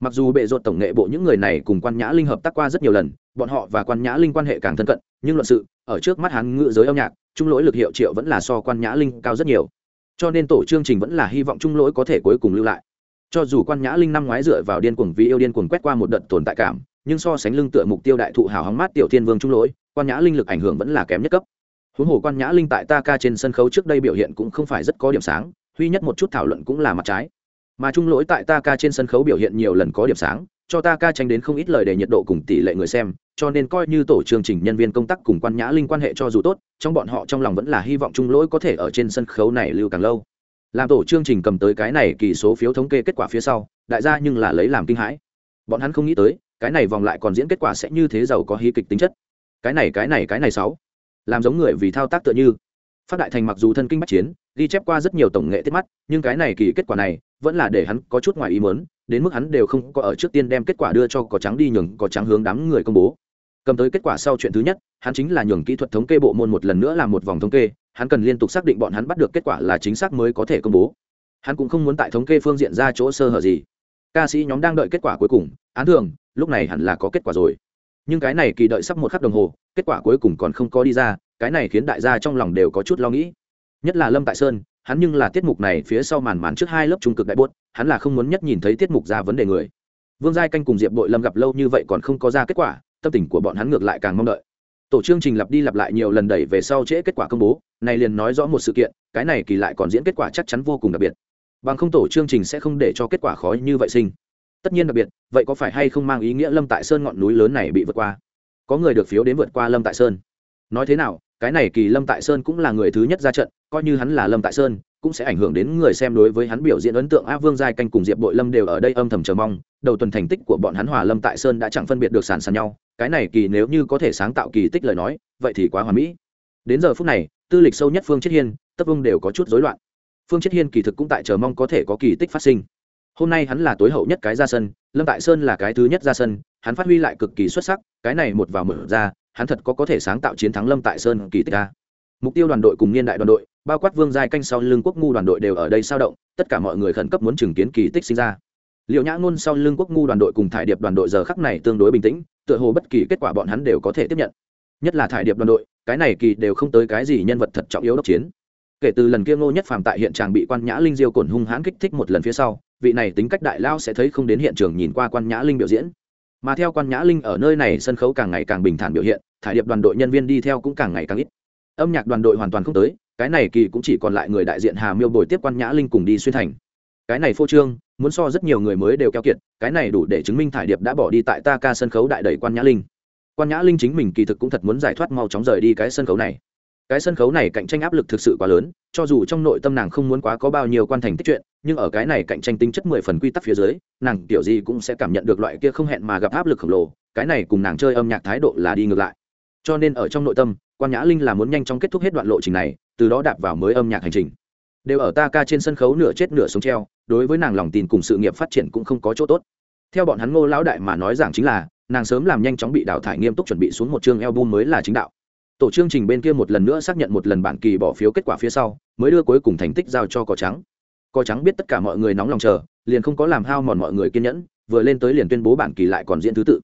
Mặc dù bệ ruột tổng nghệ bộ những người này cùng quan nhã linh hợp tác qua rất nhiều lần, bọn họ và quan nhã linh quan hệ càng thân cận, nhưng luận sự, ở trước mắt hắn ngự giới âm nhạc trung lỗi lực hiệu triệu vẫn là so quan nhã linh cao rất nhiều. Cho nên tổ chương trình vẫn là hy vọng trung lỗi có thể cuối cùng lưu lại cho dù quan nhã linh năm ngoái dựa vào điên cuồng vì yêu điên cuồng quét qua một đợt tồn tại cảm, nhưng so sánh lưng tựa mục tiêu đại thụ hào hóng mát tiểu thiên vương trung lỗi, quan nhã linh lực ảnh hưởng vẫn là kém nhất cấp. Huống hồ quan nhã linh tại ta ca trên sân khấu trước đây biểu hiện cũng không phải rất có điểm sáng, duy nhất một chút thảo luận cũng là mặt trái. Mà trung lỗi tại ta ca trên sân khấu biểu hiện nhiều lần có điểm sáng, cho ta ca tranh đến không ít lời để nhiệt độ cùng tỷ lệ người xem, cho nên coi như tổ chương trình nhân viên công tác cùng quan nhã linh quan hệ cho dù tốt, trong bọn họ trong lòng vẫn là hy vọng trung lỗi có thể ở trên sân khấu này lưu càng lâu làm tổ chương trình cầm tới cái này kỳ số phiếu thống kê kết quả phía sau, đại gia nhưng là lấy làm kinh hãi. Bọn hắn không nghĩ tới, cái này vòng lại còn diễn kết quả sẽ như thế giàu có hí kịch tính chất. Cái này cái này cái này sáu. Làm giống người vì thao tác tựa như. Phát đại thành mặc dù thân kinh bắt chiến, ghi chép qua rất nhiều tổng nghệ tiết mắt, nhưng cái này kỳ kết quả này vẫn là để hắn có chút ngoài ý muốn, đến mức hắn đều không có ở trước tiên đem kết quả đưa cho cỏ trắng đi nhường cỏ trắng hướng đám người công bố. Cầm tới kết quả sau chuyện thứ nhất, hắn chính là nhường kỹ thuật thống kê bộ môn một lần nữa làm một vòng thống kê hắn cần liên tục xác định bọn hắn bắt được kết quả là chính xác mới có thể công bố. Hắn cũng không muốn tại thống kê phương diện ra chỗ sơ hở gì. Ca sĩ nhóm đang đợi kết quả cuối cùng, án thường, lúc này hẳn là có kết quả rồi. Nhưng cái này kỳ đợi sắp một khắc đồng hồ, kết quả cuối cùng còn không có đi ra, cái này khiến đại gia trong lòng đều có chút lo nghĩ. Nhất là lâm tại sơn, hắn nhưng là tiết mục này phía sau màn màn trước hai lớp trung cực đại bốt, hắn là không muốn nhất nhìn thấy tiết mục ra vấn đề người. Vương giai canh cùng diệp bội lâm gặp lâu như vậy còn không có ra kết quả, tâm tình của bọn hắn ngược lại càng mong đợi tổ chương trình lặp đi lặp lại nhiều lần đẩy về sau trễ kết quả công bố, này liền nói rõ một sự kiện, cái này kỳ lại còn diễn kết quả chắc chắn vô cùng đặc biệt. Bằng không tổ chương trình sẽ không để cho kết quả khó như vậy sinh. Tất nhiên đặc biệt, vậy có phải hay không mang ý nghĩa lâm tại sơn ngọn núi lớn này bị vượt qua? Có người được phiếu đến vượt qua lâm tại sơn. Nói thế nào cái này kỳ lâm tại sơn cũng là người thứ nhất ra trận, coi như hắn là lâm tại sơn, cũng sẽ ảnh hưởng đến người xem đối với hắn biểu diễn ấn tượng. A vương giai canh cùng diệp bội lâm đều ở đây âm thầm chờ mong, đầu tuần thành tích của bọn hắn hòa lâm tại sơn đã chẳng phân biệt được sàn sàn nhau, cái này kỳ nếu như có thể sáng tạo kỳ tích lời nói, vậy thì quá hoà mỹ. Đến giờ phút này, tư lịch sâu nhất phương chết hiên, tất vương đều có chút rối loạn. Phương chết hiên kỳ thực cũng tại chờ mong có thể có kỳ tích phát sinh. Hôm nay hắn là tối hậu nhất cái ra sân, lâm tại sơn là cái thứ nhất ra sân, hắn phát huy lại cực kỳ xuất sắc, cái này một vào mở ra hắn thật có có thể sáng tạo chiến thắng lâm tại sơn kỳ tích a mục tiêu đoàn đội cùng niên đại đoàn đội, bao quát vương giai canh sau lưng quốc ngu đoàn đội đều ở đây sao động, tất cả mọi người khẩn cấp muốn chứng kiến kỳ tích sinh ra. Liệu nhã ngôn sau lưng quốc ngu đoàn đội cùng thải điệp đoàn đội giờ khắc này tương đối bình tĩnh, tựa hồ bất kỳ kết quả bọn hắn đều có thể tiếp nhận. Nhất là thải điệp đoàn đội, cái này kỳ đều không tới cái gì nhân vật thật trọng yếu đốc chiến. Kể từ lần kia ngô nhất phàm tại hiện tràng bị quan nhã linh diêu cổn hung hãn kích thích một lần phía sau, vị này tính cách đại lao sẽ thấy không đến hiện trường nhìn qua quan nhã linh biểu diễn mà theo quan nhã linh ở nơi này sân khấu càng ngày càng bình thản biểu hiện, thải điệp đoàn đội nhân viên đi theo cũng càng ngày càng ít. Âm nhạc đoàn đội hoàn toàn không tới, cái này kỳ cũng chỉ còn lại người đại diện hà miêu bồi tiếp quan nhã linh cùng đi xuyên thành. Cái này phô trương, muốn so rất nhiều người mới đều keo kiệt, cái này đủ để chứng minh thải điệp đã bỏ đi tại ta ca sân khấu đại đẩy quan nhã linh. Quan nhã linh chính mình kỳ thực cũng thật muốn giải thoát mau chóng rời đi cái sân khấu này cái sân khấu này cạnh tranh áp lực thực sự quá lớn, cho dù trong nội tâm nàng không muốn quá có bao nhiêu quan thành tích chuyện, nhưng ở cái này cạnh tranh tính chất mười phần quy tắc phía dưới, nàng kiểu gì cũng sẽ cảm nhận được loại kia không hẹn mà gặp áp lực khổng lồ, cái này cùng nàng chơi âm nhạc thái độ là đi ngược lại. Cho nên ở trong nội tâm, quan nhã linh là muốn nhanh chóng kết thúc hết đoạn lộ trình này, từ đó đạp vào mới âm nhạc hành trình. Đều ở ta ca trên sân khấu nửa chết nửa sống treo, đối với nàng lòng tin cùng sự nghiệp phát triển cũng không có chỗ tốt. Theo bọn hắn ngô lão đại mà nói rằng chính là, nàng sớm làm nhanh chóng bị đào thải nghiêm túc chuẩn bị xuống một chương album mới là chính đạo tổ chương trình bên kia một lần nữa xác nhận một lần bản kỳ bỏ phiếu kết quả phía sau, mới đưa cuối cùng thành tích giao cho cỏ trắng. Cỏ trắng biết tất cả mọi người nóng lòng chờ, liền không có làm hao mòn mọi người kiên nhẫn, vừa lên tới liền tuyên bố bản kỳ lại còn diễn thứ tự.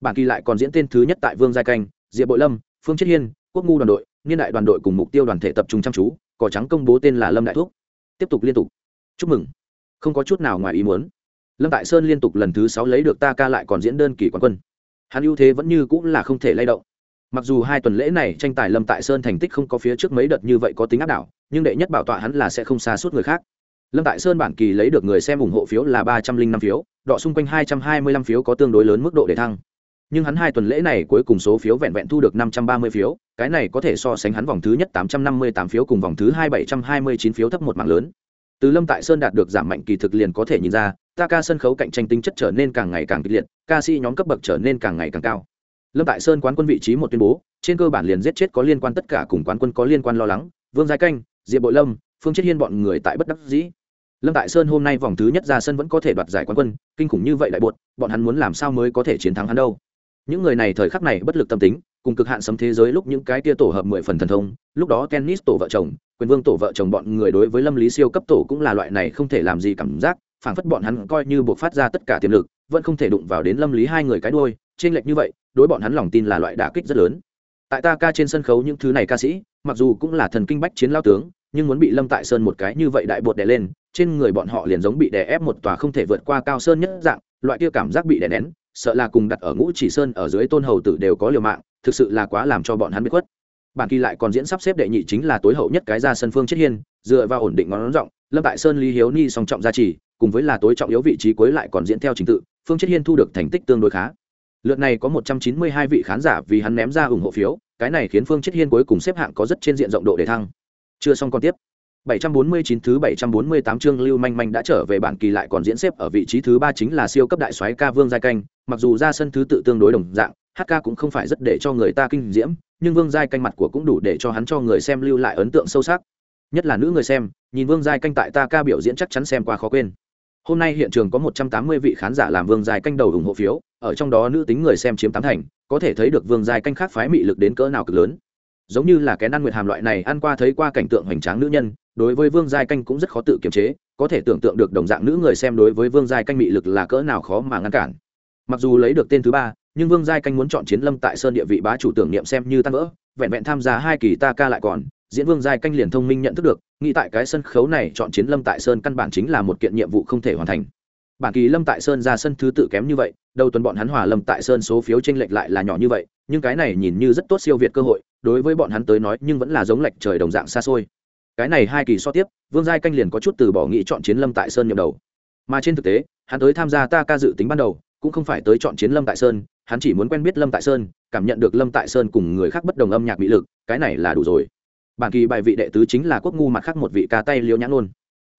Bản kỳ lại còn diễn tên thứ nhất tại vương giai canh, diệp bội lâm, phương chiết hiên, quốc ngu đoàn đội, niên đại đoàn đội cùng mục tiêu đoàn thể tập trung chăm chú cỏ trắng công bố tên là lâm đại thuốc tiếp tục liên tục. Chúc mừng. Không có chút nào ngoài ý muốn. Lâm tại sơn liên tục lần thứ sáu lấy được ta ca lại còn diễn đơn kỳ quán quân. Hắn ưu thế vẫn như cũng là không thể lay động mặc dù hai tuần lễ này tranh tài lâm tại sơn thành tích không có phía trước mấy đợt như vậy có tính áp đảo, nhưng đệ nhất bảo tọa hắn là sẽ không xa suốt người khác. Lâm tại sơn bản kỳ lấy được người xem ủng hộ phiếu là ba trăm linh năm phiếu, đọ xung quanh hai trăm hai mươi lăm phiếu có tương đối lớn mức độ để thăng. Nhưng hắn hai tuần lễ này cuối cùng số phiếu vẹn vẹn thu được năm trăm ba mươi phiếu, cái này có thể so sánh hắn vòng thứ nhất tám trăm năm mươi tám phiếu cùng vòng thứ hai bảy trăm hai mươi chín phiếu thấp một mạng lớn. Từ lâm tại sơn đạt được giảm mạnh kỳ thực liền có thể nhìn ra ta ca sân khấu cạnh tranh tính chất trở nên càng ngày càng kịch liệt, ca sĩ nhóm cấp bậc trở nên càng ngày càng cao lâm tại sơn quán quân vị trí một tuyên bố, trên cơ bản liền giết chết có liên quan tất cả cùng quán quân có liên quan lo lắng, vương giai canh, diệp bội lâm, phương chết hiên bọn người tại bất đắc dĩ. Lâm tại sơn hôm nay vòng thứ nhất ra sân vẫn có thể đoạt giải quán quân, kinh khủng như vậy đại buột bọn hắn muốn làm sao mới có thể chiến thắng hắn đâu? Những người này thời khắc này bất lực tâm tính, cùng cực hạn sấm thế giới lúc những cái tia tổ hợp mười phần thần thông, lúc đó tennis tổ vợ chồng, quyền vương tổ vợ chồng bọn người đối với lâm lý siêu cấp tổ cũng là loại này không thể làm gì cảm giác, phảng phất bọn hắn coi như buộc phát ra tất cả tiềm lực, vẫn không thể đụng vào đến lâm lý hai người cái đôi trên lệch như vậy, đối bọn hắn lòng tin là loại đả kích rất lớn. Tại ta ca trên sân khấu những thứ này ca sĩ, mặc dù cũng là thần kinh bách chiến lao tướng, nhưng muốn bị lâm tại sơn một cái như vậy đại bột đè lên, trên người bọn họ liền giống bị đè ép một tòa không thể vượt qua cao sơn nhất dạng, loại kia cảm giác bị đè nén, sợ là cùng đặt ở ngũ chỉ sơn ở dưới tôn hầu tử đều có liều mạng, thực sự là quá làm cho bọn hắn bị khuất. Bản kỳ lại còn diễn sắp xếp đệ nhị chính là tối hậu nhất cái ra sân phương chết hiên, dựa vào ổn định ngón rộng lâm tại sơn, lý hiếu ni song trọng gia trì, cùng với là tối trọng yếu vị trí cuối lại còn diễn theo trình tự, phương chết hiên thu được thành tích tương đối khá lượt này có một trăm chín mươi hai vị khán giả vì hắn ném ra ủng hộ phiếu cái này khiến phương chết hiên cuối cùng xếp hạng có rất trên diện rộng độ để thăng chưa xong còn tiếp 749 thứ 748 chương Lưu Manh Manh đã trở về bản kỳ lại còn diễn xếp ở vị trí thứ ba chính là siêu cấp đại soái ca Vương Giai Canh, mặc dù ra sân thứ tự tương đối đồng dạng, HK cũng không phải rất để cho người ta kinh diễm, nhưng Vương Giai Canh mặt của cũng đủ để cho hắn cho người xem lưu lại ấn tượng sâu sắc. Nhất là nữ người xem, nhìn Vương Giai Canh tại ta ca biểu diễn chắc chắn xem qua khó quên hôm nay hiện trường có một trăm tám mươi vị khán giả làm vương giai canh đầu ủng hộ phiếu, ở trong đó nữ tính người xem chiếm tám thành, có thể thấy được vương giai canh khác phái mị lực đến cỡ nào cực lớn. Giống như là kén ăn nguyệt hàm loại này ăn qua thấy qua cảnh tượng hoành tráng nữ nhân, đối với vương giai canh cũng rất khó tự kiềm chế, có thể tưởng tượng được đồng dạng nữ người xem đối với vương giai canh mị lực là cỡ nào khó mà ngăn cản. Mặc dù lấy được tên thứ ba, nhưng vương giai canh muốn chọn chiến lâm tại sơn địa vị bá chủ tưởng niệm xem như tan vỡ, vẹn vẹn tham gia hai kỳ ta ca lại còn, diễn vương giai canh liền thông minh nhận thức được nghĩ tại cái sân khấu này chọn chiến lâm tại sơn căn bản chính là một kiện nhiệm vụ không thể hoàn thành. Bản kỳ lâm tại sơn ra sân thứ tự kém như vậy, đầu tuần bọn hắn hòa lâm tại sơn số phiếu tranh lệch lại là nhỏ như vậy, nhưng cái này nhìn như rất tốt siêu việt cơ hội, đối với bọn hắn tới nói nhưng vẫn là giống lệch trời đồng dạng xa xôi. Cái này hai kỳ so tiếp, vương giai canh liền có chút từ bỏ nghị chọn chiến lâm tại sơn nhậm đầu. Mà trên thực tế, hắn tới tham gia ta ca dự tính ban đầu, cũng không phải tới chọn chiến lâm tại sơn, hắn chỉ muốn quen biết lâm tại sơn, cảm nhận được lâm tại sơn cùng người khác bất đồng âm nhạc bị lực, cái này là đủ rồi bản kỳ bài vị đệ tứ chính là quốc ngu mặt khác một vị ca tay liễu nhãn ngôn.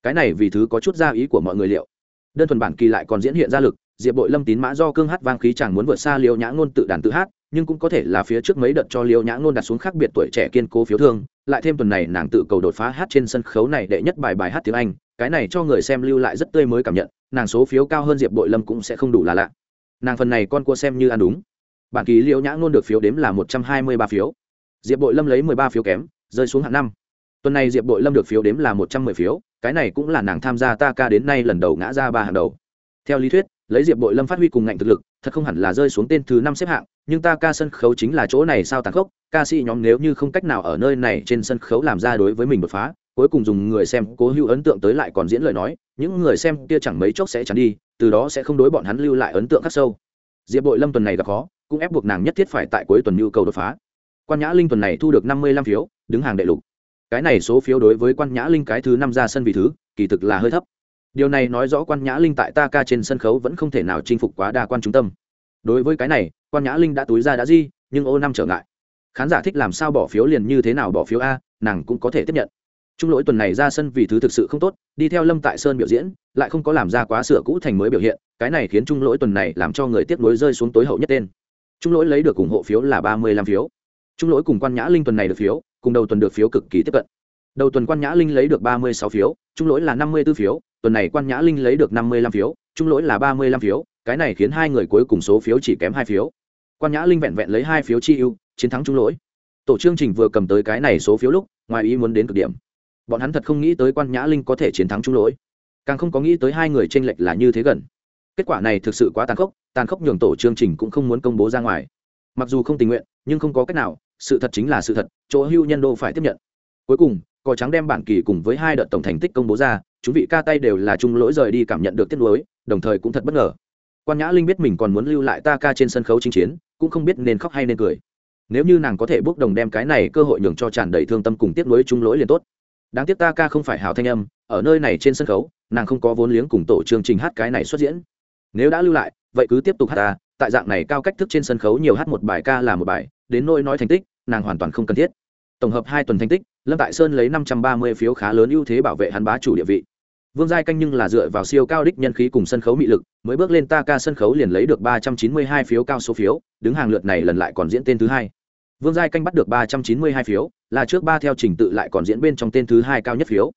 Cái này vì thứ có chút ra ý của mọi người liệu. Đơn thuần bản kỳ lại còn diễn hiện ra lực, diệp bội lâm tín mã do cương hát vang khí chẳng muốn vượt xa liễu nhã ngôn tự đàn tự hát, nhưng cũng có thể là phía trước mấy đợt cho liễu nhã ngôn đặt xuống khác biệt tuổi trẻ kiên cố phiếu thương, lại thêm tuần này nàng tự cầu đột phá hát trên sân khấu này đệ nhất bài bài hát tiếng anh, cái này cho người xem lưu lại rất tươi mới cảm nhận, nàng số phiếu cao hơn diệp bội lâm cũng sẽ không đủ là lạ. Nàng phần này con cua xem như ăn đúng. Bản kỳ liễu nhã ngôn được phiếu đếm là một trăm hai mươi ba phiếu. Diệp bội lâm lấy mười ba phiếu kém rơi xuống hạng năm. Tuần này diệp bội lâm được phiếu đếm là một trăm mười phiếu, cái này cũng là nàng tham gia ta ca đến nay lần đầu ngã ra ba hàng đầu. Theo lý thuyết, lấy diệp bội lâm phát huy cùng ngạnh thực lực, thật không hẳn là rơi xuống tên thứ năm xếp hạng, nhưng ta ca sân khấu chính là chỗ này sao tàn khốc, ca sĩ nhóm nếu như không cách nào ở nơi này trên sân khấu làm ra đối với mình đột phá, cuối cùng dùng người xem cố hữu ấn tượng tới lại còn diễn lời nói, những người xem kia chẳng mấy chốc sẽ chẳng đi, từ đó sẽ không đối bọn hắn lưu lại ấn tượng khắc sâu. Diệp bội lâm tuần này gặp khó, cũng ép buộc nàng nhất thiết phải tại cuối tuần nhu cầu đột phá quan nhã linh tuần này thu được năm mươi lăm phiếu, đứng hàng đệ lục. Cái này số phiếu đối với quan nhã linh cái thứ năm ra sân vị thứ, kỳ thực là hơi thấp. Điều này nói rõ quan nhã linh tại ta ca trên sân khấu vẫn không thể nào chinh phục quá đa quan trung tâm. Đối với cái này, quan nhã linh đã túi ra đã di, nhưng ô năm trở ngại. Khán giả thích làm sao bỏ phiếu liền như thế nào bỏ phiếu a, nàng cũng có thể tiếp nhận. Trung lỗi tuần này ra sân vì thứ thực sự không tốt, đi theo lâm tại sơn biểu diễn, lại không có làm ra quá sửa cũ thành mới biểu hiện, cái này khiến trung lỗi tuần này làm cho người tiếp nối rơi xuống tối hậu nhất tên. Trung lỗi lấy được ủng hộ phiếu là ba mươi lăm phiếu trung lỗi cùng quan nhã linh tuần này được phiếu, cùng đầu tuần được phiếu cực kỳ tiếp cận. Đầu tuần quan nhã linh lấy được ba mươi sáu phiếu, trung lỗi là năm mươi b ố phiếu, tuần này quan nhã linh lấy được năm mươi lăm phiếu, trung lỗi là ba mươi lăm phiếu, cái này khiến hai người cuối cùng số phiếu chỉ kém hai phiếu. Quan nhã linh vẹn vẹn lấy hai phiếu chi ưu, chiến thắng trung lỗi. Tổ chương trình vừa cầm tới cái này số phiếu lúc, ngoài ý muốn đến cực điểm. Bọn hắn thật không nghĩ tới quan nhã linh có thể chiến thắng trung lỗi. Càng không có nghĩ tới hai người tranh lệch là như thế gần. Kết quả này thực sự quá tàn khốc tàn khốc nhường tổ chương trình cũng không muốn công bố ra ngoài. Mặc dù không tình nguyện, nhưng không có cách nào sự thật chính là sự thật, chỗ hưu nhân đô phải tiếp nhận. Cuối cùng, cò trắng đem bản kỳ cùng với hai đợt tổng thành tích công bố ra, chúng vị ca tay đều là chung lỗi rời đi cảm nhận được tiết lối đồng thời cũng thật bất ngờ. Quan nhã linh biết mình còn muốn lưu lại ta ca trên sân khấu chinh chiến, cũng không biết nên khóc hay nên cười. Nếu như nàng có thể bước đồng đem cái này cơ hội nhường cho tràn đầy thương tâm cùng tiết lối chung lỗi liền tốt. Đáng tiếc ta ca không phải hào thanh âm, ở nơi này trên sân khấu, nàng không có vốn liếng cùng tổ chương trình hát cái này xuất diễn. Nếu đã lưu lại, vậy cứ tiếp tục hát ta, tại dạng này cao cách thức trên sân khấu nhiều hát một bài ca là một bài đến nỗi nói thành tích, nàng hoàn toàn không cần thiết. Tổng hợp hai tuần thành tích, lâm tại sơn lấy năm trăm ba mươi phiếu khá lớn ưu thế bảo vệ hắn bá chủ địa vị. Vương giai canh nhưng là dựa vào siêu cao đích nhân khí cùng sân khấu mị lực, mới bước lên ta ca sân khấu liền lấy được ba trăm chín mươi hai phiếu cao số phiếu, đứng hàng lượt này lần lại còn diễn tên thứ hai. Vương giai canh bắt được ba trăm chín mươi hai phiếu, là trước ba theo trình tự lại còn diễn bên trong tên thứ hai cao nhất phiếu.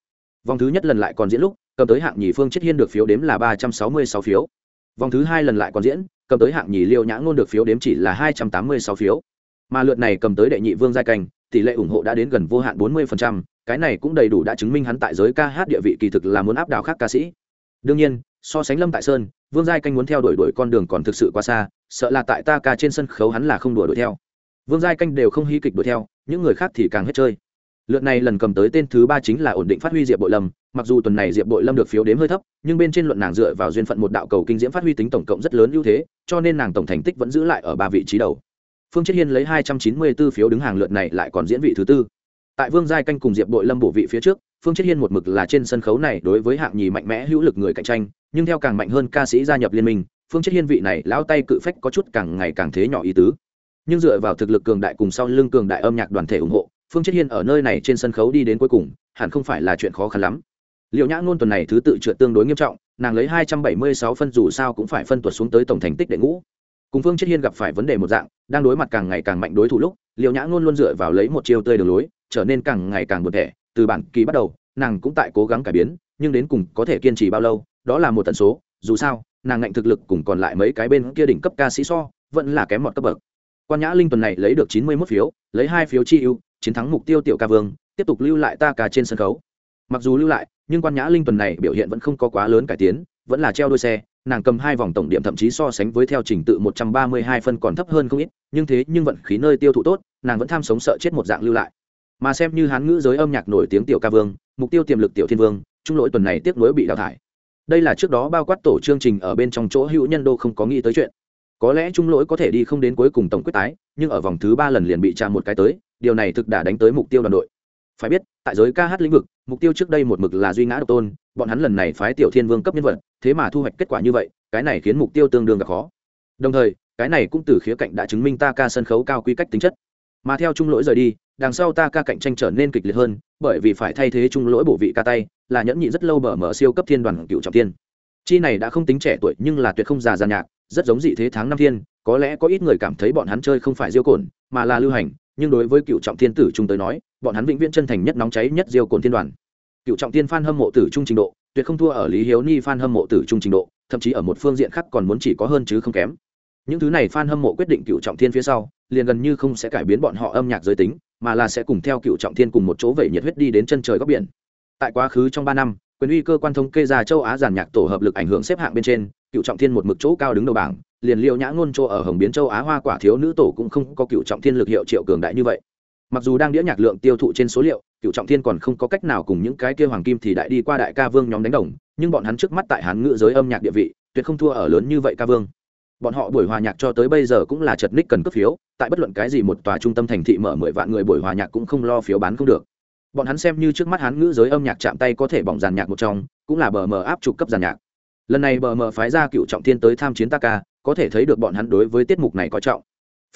Vòng thứ nhất lần lại còn diễn lúc, cầm tới hạng nhì phương chết hiên được phiếu đếm là ba trăm sáu mươi sáu phiếu. Vòng thứ hai lần lại còn diễn, cầm tới hạng nhì liêu nhã ngôn được phiếu đếm chỉ là hai trăm tám mươi sáu phiếu mà lượt này cầm tới đệ nhị vương giai canh, tỷ lệ ủng hộ đã đến gần vô hạn bốn mươi cái này cũng đầy đủ đã chứng minh hắn tại giới ca hát địa vị kỳ thực là muốn áp đảo khác ca sĩ. Đương nhiên, so sánh lâm tại sơn, vương giai canh muốn theo đuổi đuổi con đường còn thực sự quá xa, sợ là tại ta ca trên sân khấu hắn là không đuổi đuổi theo. Vương giai canh đều không hy kịch đuổi theo, những người khác thì càng hết chơi. Lượt này lần cầm tới tên thứ ba chính là ổn định phát huy diệp bội lâm, mặc dù tuần này diệp bội lâm được phiếu đếm hơi thấp, nhưng bên trên luận nàng dựa vào duyên phận một đạo cầu kinh diễm phát huy tính tổng cộng rất lớn ưu thế, cho nên nàng tổng thành tích vẫn giữ lại ở ba vị trí đầu phương chết hiên lấy hai trăm chín mươi 294 phiếu đứng hàng lượt này lại còn diễn vị thứ tư. Tại vương giai canh cùng diệp bội lâm bổ vị phía trước, phương chết hiên một mực là trên sân khấu này đối với hạng nhì mạnh mẽ hữu lực người cạnh tranh, nhưng theo càng mạnh hơn ca sĩ gia nhập liên minh, phương chết hiên vị này lão tay cự phách có chút càng ngày càng thế nhỏ ý tứ. Nhưng dựa vào thực lực cường đại cùng sau lưng cường đại âm nhạc đoàn thể ủng hộ, phương chết hiên ở nơi này trên sân khấu đi đến cuối cùng, hẳn không phải là chuyện khó khăn lắm. Liệu nhã ngôn tuần này thứ tự trượt tương đối nghiêm trọng, nàng lấy hai trăm bảy mươi sáu phân dù sao cũng phải phân tuột xuống tới tổng thành tích đệ ngũ cùng phương chết hiên gặp phải vấn đề một dạng, đang đối mặt càng ngày càng mạnh đối thủ lúc liệu nhã ngôn luôn dựa vào lấy một chiêu tươi đường lối, trở nên càng ngày càng buồn thẻ. Từ bản kỳ bắt đầu, nàng cũng tại cố gắng cải biến, nhưng đến cùng có thể kiên trì bao lâu, đó là một tần số. Dù sao, nàng ngạnh thực lực cùng còn lại mấy cái bên kia đỉnh cấp ca sĩ so, vẫn là kém một cấp bậc. Quan nhã linh tuần này lấy được chín mươi 91 phiếu, lấy hai phiếu chi ưu, chiến thắng mục tiêu tiểu ca vương, tiếp tục lưu lại ta ca trên sân khấu. Mặc dù lưu lại, nhưng quan nhã linh tuần này biểu hiện vẫn không có quá lớn cải tiến, vẫn là treo đuôi xe nàng cầm hai vòng tổng điểm thậm chí so sánh với theo trình tự một trăm ba mươi hai phân còn thấp hơn không ít, nhưng thế nhưng vận khí nơi tiêu thụ tốt, nàng vẫn tham sống sợ chết một dạng lưu lại. Mà xem như hán ngữ giới âm nhạc nổi tiếng tiểu ca vương, mục tiêu tiềm lực tiểu thiên vương trung lỗi tuần này tiếp nối bị đào thải. Đây là trước đó bao quát tổ chương trình ở bên trong chỗ hữu nhân đô không có nghĩ tới chuyện. Có lẽ trung lỗi có thể đi không đến cuối cùng tổng quyết tái, nhưng ở vòng thứ ba lần liền bị chạm một cái tới, điều này thực đã đánh tới mục tiêu đoàn đội. Phải biết, tại giới ca hát lĩnh vực, mục tiêu trước đây một mực là duy ngã độc tôn bọn hắn lần này phái tiểu thiên vương cấp nhân vật, thế mà thu hoạch kết quả như vậy, cái này khiến mục tiêu tương đương gặp khó. Đồng thời, cái này cũng từ khía cạnh đã chứng minh ta ca sân khấu cao quy cách tính chất. Mà theo trung lỗi rời đi, đằng sau ta ca cạnh tranh trở nên kịch liệt hơn, bởi vì phải thay thế trung lỗi bổ vị ca tay, là nhẫn nhị rất lâu bở mở siêu cấp thiên đoàn cựu trọng tiên chi này đã không tính trẻ tuổi nhưng là tuyệt không già già nhạc, rất giống dị thế tháng năm thiên, có lẽ có ít người cảm thấy bọn hắn chơi không phải diêu cồn, mà là lưu hành, nhưng đối với cựu trọng thiên tử trung tới nói, bọn hắn vĩnh viễn chân thành nhất nóng cháy nhất diêu cồn thiên đoàn cựu trọng tiên phan hâm mộ tử trung trình độ, tuyệt không thua ở lý hiếu ni phan hâm mộ tử trung trình độ, thậm chí ở một phương diện khác còn muốn chỉ có hơn chứ không kém. Những thứ này phan hâm mộ quyết định cựu trọng thiên phía sau, liền gần như không sẽ cải biến bọn họ âm nhạc giới tính, mà là sẽ cùng theo cựu trọng thiên cùng một chỗ vậy nhiệt huyết đi đến chân trời góc biển. Tại quá khứ trong ba năm, quyền uy cơ quan thống kê ra châu á giàn nhạc tổ hợp lực ảnh hưởng xếp hạng bên trên cựu trọng thiên một mực chỗ cao đứng đầu bảng, liền liệu nhã ngôn chỗ ở hồng biến châu á hoa quả thiếu nữ tổ cũng không có cựu trọng thiên lực hiệu triệu cường đại như vậy mặc dù đang đĩa nhạc lượng tiêu thụ trên số liệu cựu trọng thiên còn không có cách nào cùng những cái kia hoàng kim thì đại đi qua đại ca vương nhóm đánh đồng, nhưng bọn hắn trước mắt tại hán ngữ giới âm nhạc địa vị, tuyệt không thua ở lớn như vậy ca vương. Bọn họ buổi hòa nhạc cho tới bây giờ cũng là chật ních cần cấp phiếu, tại bất luận cái gì một tòa trung tâm thành thị mở mười vạn người buổi hòa nhạc cũng không lo phiếu bán không được. Bọn hắn xem như trước mắt hán ngữ giới âm nhạc chạm tay có thể bỏng giàn nhạc một trong, cũng là bờ mờ áp trục cấp giàn nhạc. Lần này bờ mờ phái ra cựu trọng thiên tới tham chiến ta ca có thể thấy được bọn hắn đối với tiết mục này có trọng.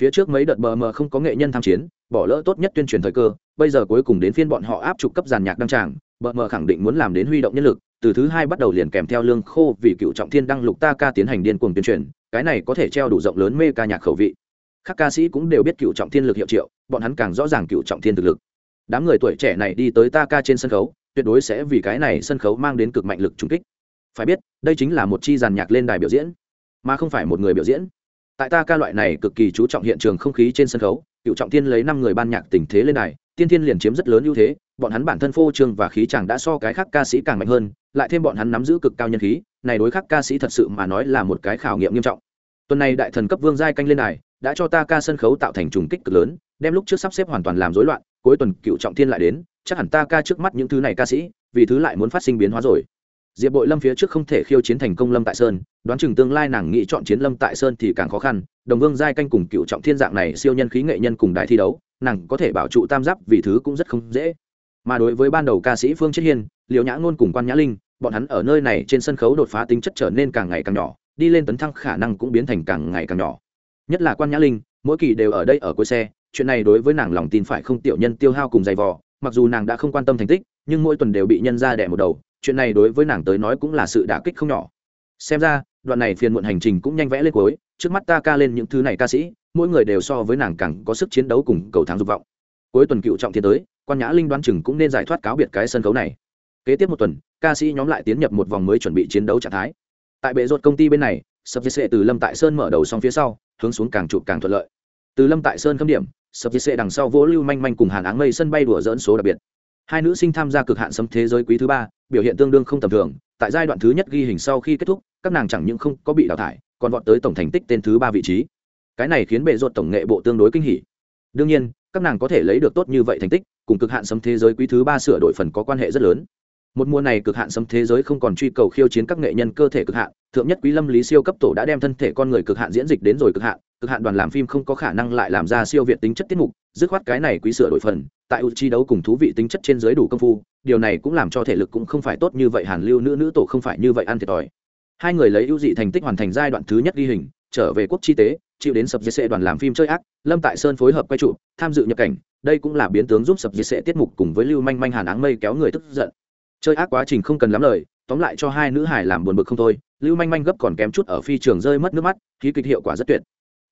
Phía trước mấy đợt bờ mờ không có nghệ nhân tham chiến bỏ lỡ tốt nhất tuyên truyền thời cơ, bây giờ cuối cùng đến phiên bọn họ áp trục cấp giàn nhạc đăng tràng bợ mờ khẳng định muốn làm đến huy động nhân lực, từ thứ hai bắt đầu liền kèm theo lương khô vì cựu trọng thiên đăng lục ta ca tiến hành điên cuồng tuyên truyền, cái này có thể treo đủ rộng lớn mê ca nhạc khẩu vị. Các ca sĩ cũng đều biết cựu trọng thiên lực hiệu triệu, bọn hắn càng rõ ràng cựu trọng thiên thực lực. Đám người tuổi trẻ này đi tới ta ca trên sân khấu, tuyệt đối sẽ vì cái này sân khấu mang đến cực mạnh lực trung kích. Phải biết, đây chính là một chi giàn nhạc lên đài biểu diễn, mà không phải một người biểu diễn. Tại ta ca loại này cực kỳ chú trọng hiện trường không khí trên sân khấu cựu trọng thiên lấy năm người ban nhạc tình thế lên đài, tiên thiên liền chiếm rất lớn ưu thế, bọn hắn bản thân phô trương và khí chàng đã so cái khác ca sĩ càng mạnh hơn, lại thêm bọn hắn nắm giữ cực cao nhân khí, này đối khác ca sĩ thật sự mà nói là một cái khảo nghiệm nghiêm trọng. Tuần này đại thần cấp vương giai canh lên đài, đã cho ta ca sân khấu tạo thành trùng kích cực lớn, đem lúc trước sắp xếp hoàn toàn làm rối loạn, cuối tuần cựu trọng thiên lại đến, chắc hẳn ta ca trước mắt những thứ này ca sĩ, vì thứ lại muốn phát sinh biến hóa rồi. Diệp bội lâm phía trước không thể khiêu chiến thành công lâm tại sơn, đoán chừng tương lai nàng nghĩ chọn chiến lâm tại sơn thì càng khó khăn đồng vương giai canh cùng cựu trọng thiên dạng này siêu nhân khí nghệ nhân cùng đại thi đấu, nàng có thể bảo trụ tam giáp vì thứ cũng rất không dễ. Mà đối với ban đầu ca sĩ phương chiết hiên liệu nhã ngôn cùng quan nhã linh, bọn hắn ở nơi này trên sân khấu đột phá tính chất trở nên càng ngày càng nhỏ, đi lên tấn thăng khả năng cũng biến thành càng ngày càng nhỏ. Nhất là quan nhã linh, mỗi kỳ đều ở đây ở cuối xe, chuyện này đối với nàng lòng tin phải không tiểu nhân tiêu hao cùng dày vò, mặc dù nàng đã không quan tâm thành tích, nhưng mỗi tuần đều bị nhân ra đẻ một đầu, chuyện này đối với nàng tới nói cũng là sự đả kích không nhỏ. Xem ra, đoạn này phiền muộn hành trình cũng nhanh vẽ lên cuối trước mắt ta ca lên những thứ này ca sĩ, mỗi người đều so với nàng càng có sức chiến đấu cùng cầu thắng dục vọng. Cuối tuần cựu trọng thiên tới, quan nhã linh đoán chừng cũng nên giải thoát cáo biệt cái sân khấu này. Kế tiếp một tuần, ca sĩ nhóm lại tiến nhập một vòng mới chuẩn bị chiến đấu trạng thái. Tại bệ rột công ty bên này, sập dê sệ từ lâm tại sơn mở đầu xong phía sau, hướng xuống càng chụp càng thuận lợi. Từ lâm tại sơn khâm điểm, sập dê sệ đằng sau vỗ lưu manh manh cùng hàn áng mây sân bay đùa dỡn số đặc biệt. Hai nữ sinh tham gia cực hạn sấm thế giới quý thứ ba, biểu hiện tương đương không tầm thường, tại giai đoạn thứ nhất ghi hình sau khi kết thúc, các nàng chẳng những không có bị đào thải còn vọt tới tổng thành tích tên thứ ba vị trí. Cái này khiến bệ ruột tổng nghệ bộ tương đối kinh hỉ. Đương nhiên, các nàng có thể lấy được tốt như vậy thành tích, cùng cực hạn sấm thế giới quý thứ ba sửa đổi phần có quan hệ rất lớn. Một mùa này cực hạn sấm thế giới không còn truy cầu khiêu chiến các nghệ nhân cơ thể cực hạn, thượng nhất quý lâm lý siêu cấp tổ đã đem thân thể con người cực hạn diễn dịch đến rồi cực hạn cực hạn đoàn làm phim không có khả năng lại làm ra siêu việt tính chất tiết mục, dứt khoát cái này quý sửa đổi phần, tại u chi đấu cùng thú vị tính chất trên giới đủ công phu, điều này cũng làm cho thể lực cũng không phải tốt như vậy, hàn lưu nữ nữ tổ không phải như vậy ăn thiệt thòi hai người lấy ưu dị thành tích hoàn thành giai đoạn thứ nhất ghi hình, trở về quốc chi tế, chịu đến sập dây đoàn làm phim chơi ác, lâm tại sơn phối hợp quay trụ, tham dự nhập cảnh. Đây cũng là biến tướng giúp sập dây tiết mục cùng với lưu manh manh hàn áng mây kéo người tức giận. Chơi ác quá trình không cần lắm lời, tóm lại cho hai nữ hải làm buồn bực không thôi. Lưu manh manh gấp còn kém chút ở phi trường rơi mất nước mắt khí kịch hiệu quả rất tuyệt.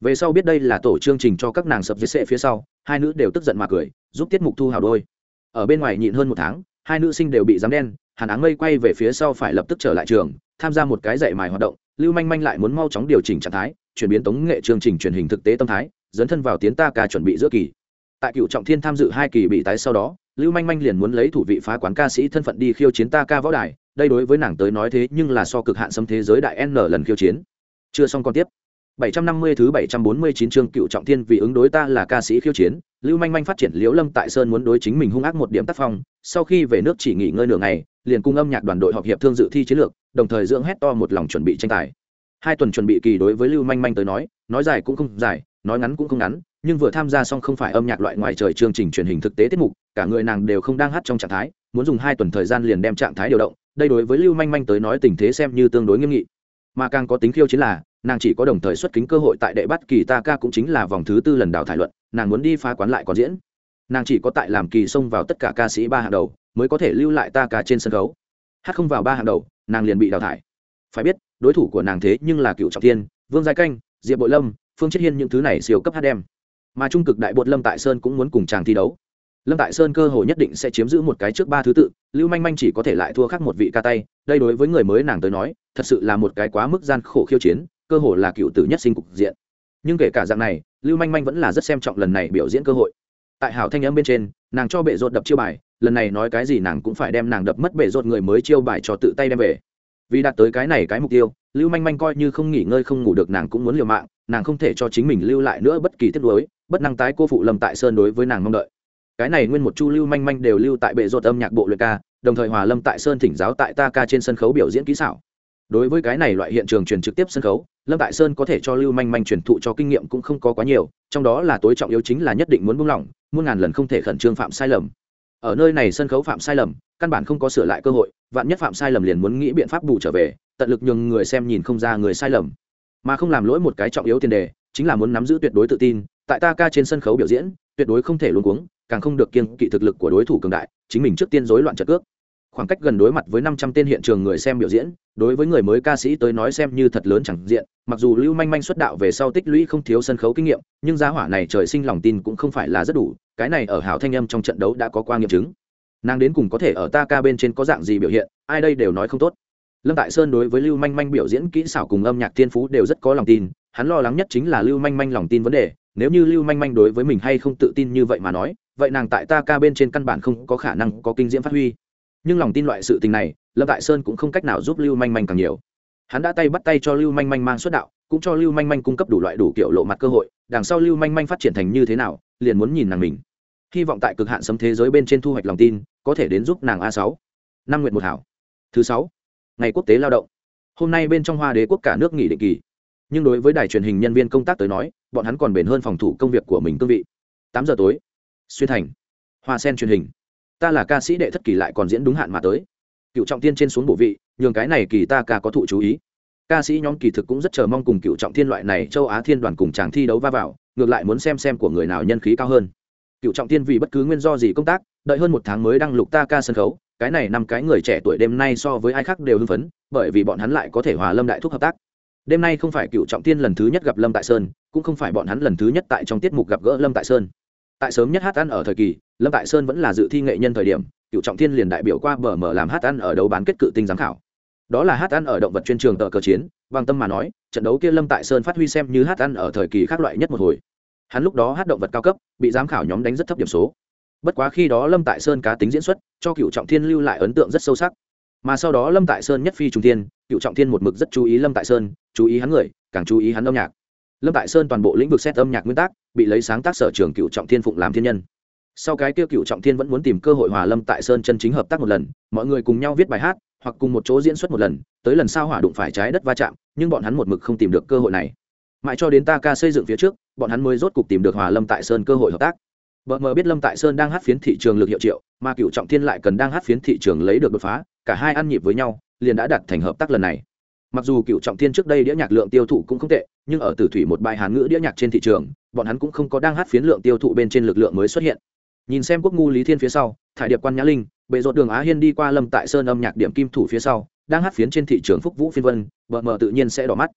Về sau biết đây là tổ chương trình cho các nàng sập dây sệ phía sau, hai nữ đều tức giận mà cười, giúp tiết mục thu hào đôi. Ở bên ngoài nhịn hơn một tháng, hai nữ sinh đều bị dám đen hàn áng mây quay về phía sau phải lập tức trở lại trường, tham gia một cái dạy mài hoạt động, lưu manh manh lại muốn mau chóng điều chỉnh trạng thái, chuyển biến tống nghệ chương trình truyền hình thực tế tâm thái, dấn thân vào tiến ta ca chuẩn bị giữa kỳ. Tại cựu trọng thiên tham dự hai kỳ bị tái sau đó, lưu manh manh liền muốn lấy thủ vị phá quán ca sĩ thân phận đi khiêu chiến ta ca võ đài, đây đối với nàng tới nói thế nhưng là so cực hạn xâm thế giới đại n lần khiêu chiến. Chưa xong còn tiếp. 750 thứ 749 chương cựu trọng thiên vì ứng đối ta là ca sĩ khiêu chiến, lưu manh manh phát triển liễu lâm tại sơn muốn đối chính mình hung ác một điểm tác phong, sau khi về nước chỉ nghỉ ngơi nửa ngày liền cung âm nhạc đoàn đội họp hiệp thương dự thi chiến lược, đồng thời dưỡng hét to một lòng chuẩn bị tranh tài. Hai tuần chuẩn bị kỳ đối với lưu manh manh tới nói nói dài cũng không dài, nói ngắn cũng không ngắn, nhưng vừa tham gia xong không phải âm nhạc loại ngoài trời chương trình truyền hình thực tế tiết mục, cả người nàng đều không đang hát trong trạng thái, muốn dùng hai tuần thời gian liền đem trạng thái điều động, đây đối với lưu manh manh tới nói tình thế xem như tương đối nghiêm nghị. Mà càng có tính khiêu chiến là, nàng chỉ có đồng thời xuất kính cơ hội tại đệ bắt kỳ ta ca cũng chính là vòng thứ tư lần đào thải luận, nàng muốn đi phá quán lại còn diễn nàng chỉ có tại làm kỳ xông vào tất cả ca sĩ ba hàng đầu mới có thể lưu lại ta ca trên sân khấu. Hát không vào ba hàng đầu, nàng liền bị đào thải. Phải biết, đối thủ của nàng thế nhưng là cựu trọng tiên vương giai canh, diệp bội lâm, phương chiết hiên những thứ này siêu cấp hát đem. Mà trung cực đại bột lâm tại sơn cũng muốn cùng chàng thi đấu. Lâm tại sơn cơ hội nhất định sẽ chiếm giữ một cái trước ba thứ tự, lưu manh manh chỉ có thể lại thua khác một vị ca tay. Đây đối với người mới nàng tới nói, thật sự là một cái quá mức gian khổ khiêu chiến, cơ hội là cựu tử nhất sinh cục diện. Nhưng kể cả dạng này, lưu manh manh vẫn là rất xem trọng lần này biểu diễn cơ hội tại hảo thanh âm bên trên, nàng cho bệ rột đập chiêu bài, lần này nói cái gì nàng cũng phải đem nàng đập mất bệ rột người mới chiêu bài cho tự tay đem về. Vì đạt tới cái này cái mục tiêu, lưu manh manh coi như không nghỉ ngơi không ngủ được nàng cũng muốn liều mạng, nàng không thể cho chính mình lưu lại nữa bất kỳ tiết đối bất năng tái cô phụ lâm tại sơn đối với nàng mong đợi. Cái này nguyên một chu lưu manh manh đều lưu tại bệ rột âm nhạc bộ luyện ca, đồng thời hòa lâm tại sơn thỉnh giáo tại ta ca trên sân khấu biểu diễn kỹ xảo đối với cái này loại hiện trường truyền trực tiếp sân khấu, lâm tại sơn có thể cho lưu manh manh truyền thụ cho kinh nghiệm cũng không có quá nhiều, trong đó là tối trọng yếu chính là nhất định muốn buông lỏng, muôn ngàn lần không thể khẩn trương phạm sai lầm. Ở nơi này sân khấu phạm sai lầm, căn bản không có sửa lại cơ hội, vạn nhất phạm sai lầm liền muốn nghĩ biện pháp bù trở về, tận lực nhường người xem nhìn không ra người sai lầm. Mà không làm lỗi một cái trọng yếu tiền đề, chính là muốn nắm giữ tuyệt đối tự tin, tại ta ca trên sân khấu biểu diễn, tuyệt đối không thể luôn cuống, càng không được kiên kỵ thực lực của đối thủ cường đại, chính mình trước tiên rối loạn trận cước khoảng cách gần đối mặt với năm trăm tên hiện trường người xem biểu diễn, đối với người mới ca sĩ tới nói xem như thật lớn chẳng diện, mặc dù lưu manh manh xuất đạo về sau tích lũy không thiếu sân khấu kinh nghiệm, nhưng giá hỏa này trời sinh lòng tin cũng không phải là rất đủ, cái này ở hảo thanh âm trong trận đấu đã có qua nghiệm chứng. Nàng đến cùng có thể ở ta ca bên trên có dạng gì biểu hiện, ai đây đều nói không tốt. Lâm tại sơn đối với lưu manh manh biểu diễn kỹ xảo cùng âm nhạc thiên phú đều rất có lòng tin, hắn lo lắng nhất chính là lưu manh manh lòng tin vấn đề, nếu như lưu manh manh đối với mình hay không tự tin như vậy mà nói, vậy nàng tại ta ca bên trên căn bản không có khả năng có kinh diễm phát huy nhưng lòng tin loại sự tình này, lâm tại sơn cũng không cách nào giúp lưu manh manh càng nhiều. Hắn đã tay bắt tay cho lưu manh manh mang suất đạo, cũng cho lưu manh manh cung cấp đủ loại đủ kiểu lộ mặt cơ hội, đằng sau lưu manh manh phát triển thành như thế nào, liền muốn nhìn nàng mình. Hy vọng tại cực hạn sấm thế giới bên trên thu hoạch lòng tin, có thể đến giúp nàng a sáu. Năm nguyện một hảo. Thứ sáu. Ngày quốc tế lao động. Hôm nay bên trong hoa đế quốc cả nước nghỉ định kỳ. Nhưng đối với đài truyền hình nhân viên công tác tới nói, bọn hắn còn bền hơn phòng thủ công việc của mình cương vị. Tám giờ tối. Xuyên thành. Hoa sen truyền hình ta là ca sĩ đệ thất kỳ lại còn diễn đúng hạn mà tới. Cựu trọng tiên trên xuống bổ vị, nhường cái này kỳ ta ca có thụ chú ý. Ca sĩ nhóm kỳ thực cũng rất chờ mong cùng cựu trọng thiên loại này châu á thiên đoàn cùng chàng thi đấu va vào, ngược lại muốn xem xem của người nào nhân khí cao hơn. Cựu trọng thiên vì bất cứ nguyên do gì công tác, đợi hơn một tháng mới đăng lục ta ca sân khấu, cái này năm cái người trẻ tuổi đêm nay so với ai khác đều hưng phấn, bởi vì bọn hắn lại có thể hòa lâm đại thúc hợp tác. Đêm nay không phải cựu trọng tiên lần thứ nhất gặp lâm tại sơn, cũng không phải bọn hắn lần thứ nhất tại trong tiết mục gặp gỡ lâm tại sơn. Tại sớm nhất hát ăn ở thời kỳ lâm tại sơn vẫn là dự thi nghệ nhân thời điểm cựu trọng thiên liền đại biểu qua bờ mở làm hát ăn ở đấu bán kết cự tinh giám khảo. Đó là hát ăn ở động vật chuyên trường tờ cờ chiến, bằng tâm mà nói, trận đấu kia lâm tại sơn phát huy xem như hát ăn ở thời kỳ khác loại nhất một hồi. Hắn lúc đó hát động vật cao cấp, bị giám khảo nhóm đánh rất thấp điểm số. Bất quá khi đó lâm tại sơn cá tính diễn xuất, cho cựu trọng thiên lưu lại ấn tượng rất sâu sắc. Mà sau đó lâm tại sơn nhất phi trung thiên cựu trọng thiên một mực rất chú ý lâm tại sơn, chú ý hắn người, càng chú ý hắn âm nhạc. Lâm tại sơn toàn bộ lĩnh vực xét âm nhạc nguyên tắc bị lấy sáng tác sở trường cựu trọng thiên phụng làm thiên nhân sau cái tiêu cựu trọng thiên vẫn muốn tìm cơ hội hòa lâm tại sơn chân chính hợp tác một lần mọi người cùng nhau viết bài hát hoặc cùng một chỗ diễn xuất một lần tới lần sau hỏa đụng phải trái đất va chạm nhưng bọn hắn một mực không tìm được cơ hội này mãi cho đến ta ca xây dựng phía trước bọn hắn mới rốt cục tìm được hòa lâm tại sơn cơ hội hợp tác Bờ mờ biết Lâm Tại Sơn đang hát phiến thị trường lực hiệu triệu, mà Cựu Trọng Thiên lại cần đang hát phiến thị trường lấy được đột phá, cả hai ăn nhịp với nhau, liền đã đạt thành hợp tác lần này. Mặc dù Cựu Trọng Thiên trước đây đĩa nhạc lượng tiêu thụ cũng không tệ, nhưng ở Tử Thủy một bài Hán ngữ đĩa nhạc trên thị trường, bọn hắn cũng không có đang hát phiến lượng tiêu thụ bên trên lực lượng mới xuất hiện. Nhìn xem Quốc ngu Lý Thiên phía sau, thải điệp quan Nhã Linh, bệ rốt đường Á Hiên đi qua Lâm Tại Sơn âm nhạc điểm kim thủ phía sau, đang hát phiến trên thị trường Phúc Vũ Phiên Vân, bờ mờ tự nhiên sẽ đỏ mắt.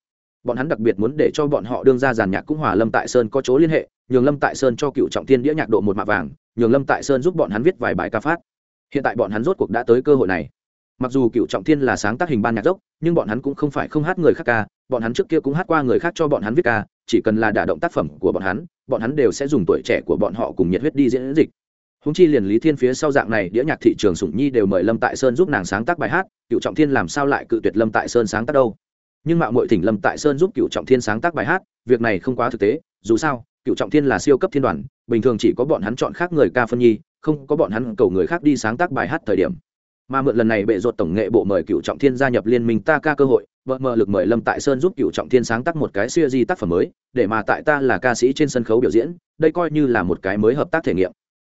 Bọn hắn đặc biệt muốn để cho bọn họ đương ra giàn nhạc cũng hòa lâm tại sơn có chỗ liên hệ nhường lâm tại sơn cho cựu trọng thiên đĩa nhạc độ một mạ vàng nhường lâm tại sơn giúp bọn hắn viết vài bài ca phát. Hiện tại bọn hắn rốt cuộc đã tới cơ hội này. Mặc dù cựu trọng thiên là sáng tác hình ban nhạc dốc nhưng bọn hắn cũng không phải không hát người khác ca bọn hắn trước kia cũng hát qua người khác cho bọn hắn viết ca chỉ cần là đả động tác phẩm của bọn hắn bọn hắn đều sẽ dùng tuổi trẻ của bọn họ cùng nhiệt huyết đi diễn dịch. Húng chi liền lý thiên phía sau dạng này, đĩa nhạc thị trường sủng nhi đều mời lâm tại sơn giúp nàng sáng tác bài hát, cựu trọng thiên làm sao lại cự tuyệt lâm tại sơn sáng tác đâu? Nhưng mạo mội thỉnh lâm tại sơn giúp cựu trọng thiên sáng tác bài hát, việc này không quá thực tế, dù sao, cựu trọng thiên là siêu cấp thiên đoàn, bình thường chỉ có bọn hắn chọn khác người ca phân nhi, không có bọn hắn cầu người khác đi sáng tác bài hát thời điểm mà mượn lần này bệ ruột tổng nghệ bộ mời cựu trọng thiên gia nhập liên minh ta ca cơ hội, vợ mờ lực mời lâm tại sơn giúp cựu trọng thiên sáng tác một cái siêu di tác phẩm mới, để mà tại ta là ca sĩ trên sân khấu biểu diễn, đây coi như là một cái mới hợp tác thể nghiệm.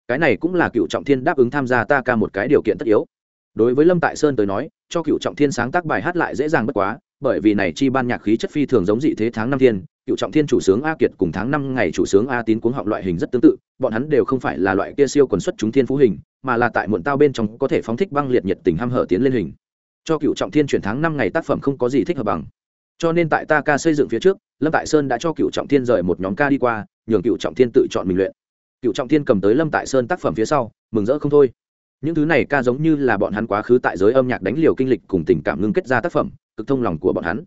Cái này cũng là cựu trọng thiên đáp ứng tham gia ta ca một cái điều kiện tất yếu. Đối với lâm tại sơn tới nói, cho cựu trọng thiên sáng tác bài hát lại dễ dàng bất quá, bởi vì này chi ban nhạc khí chất phi thường giống dị thế tháng năm thiên cựu trọng thiên chủ sướng a kiệt cùng tháng năm ngày chủ sướng a tín cuống họng loại hình rất tương tự, bọn hắn đều không phải là loại kia siêu quần xuất chúng thiên phú hình, mà là tại muộn tao bên trong có thể phóng thích băng liệt nhiệt tình ham hở tiến lên hình. Cho cựu trọng thiên chuyển tháng năm ngày tác phẩm không có gì thích hợp bằng. Cho nên tại ta ca xây dựng phía trước, lâm tại sơn đã cho cựu trọng thiên rời một nhóm ca đi qua, nhường cựu trọng thiên tự chọn mình luyện. Cựu trọng thiên cầm tới lâm tại sơn tác phẩm phía sau, mừng rỡ không thôi. Những thứ này ca giống như là bọn hắn quá khứ tại giới âm nhạc đánh liều kinh lịch cùng tình cảm ngưng kết ra tác phẩm, cực thông lòng của bọn hắn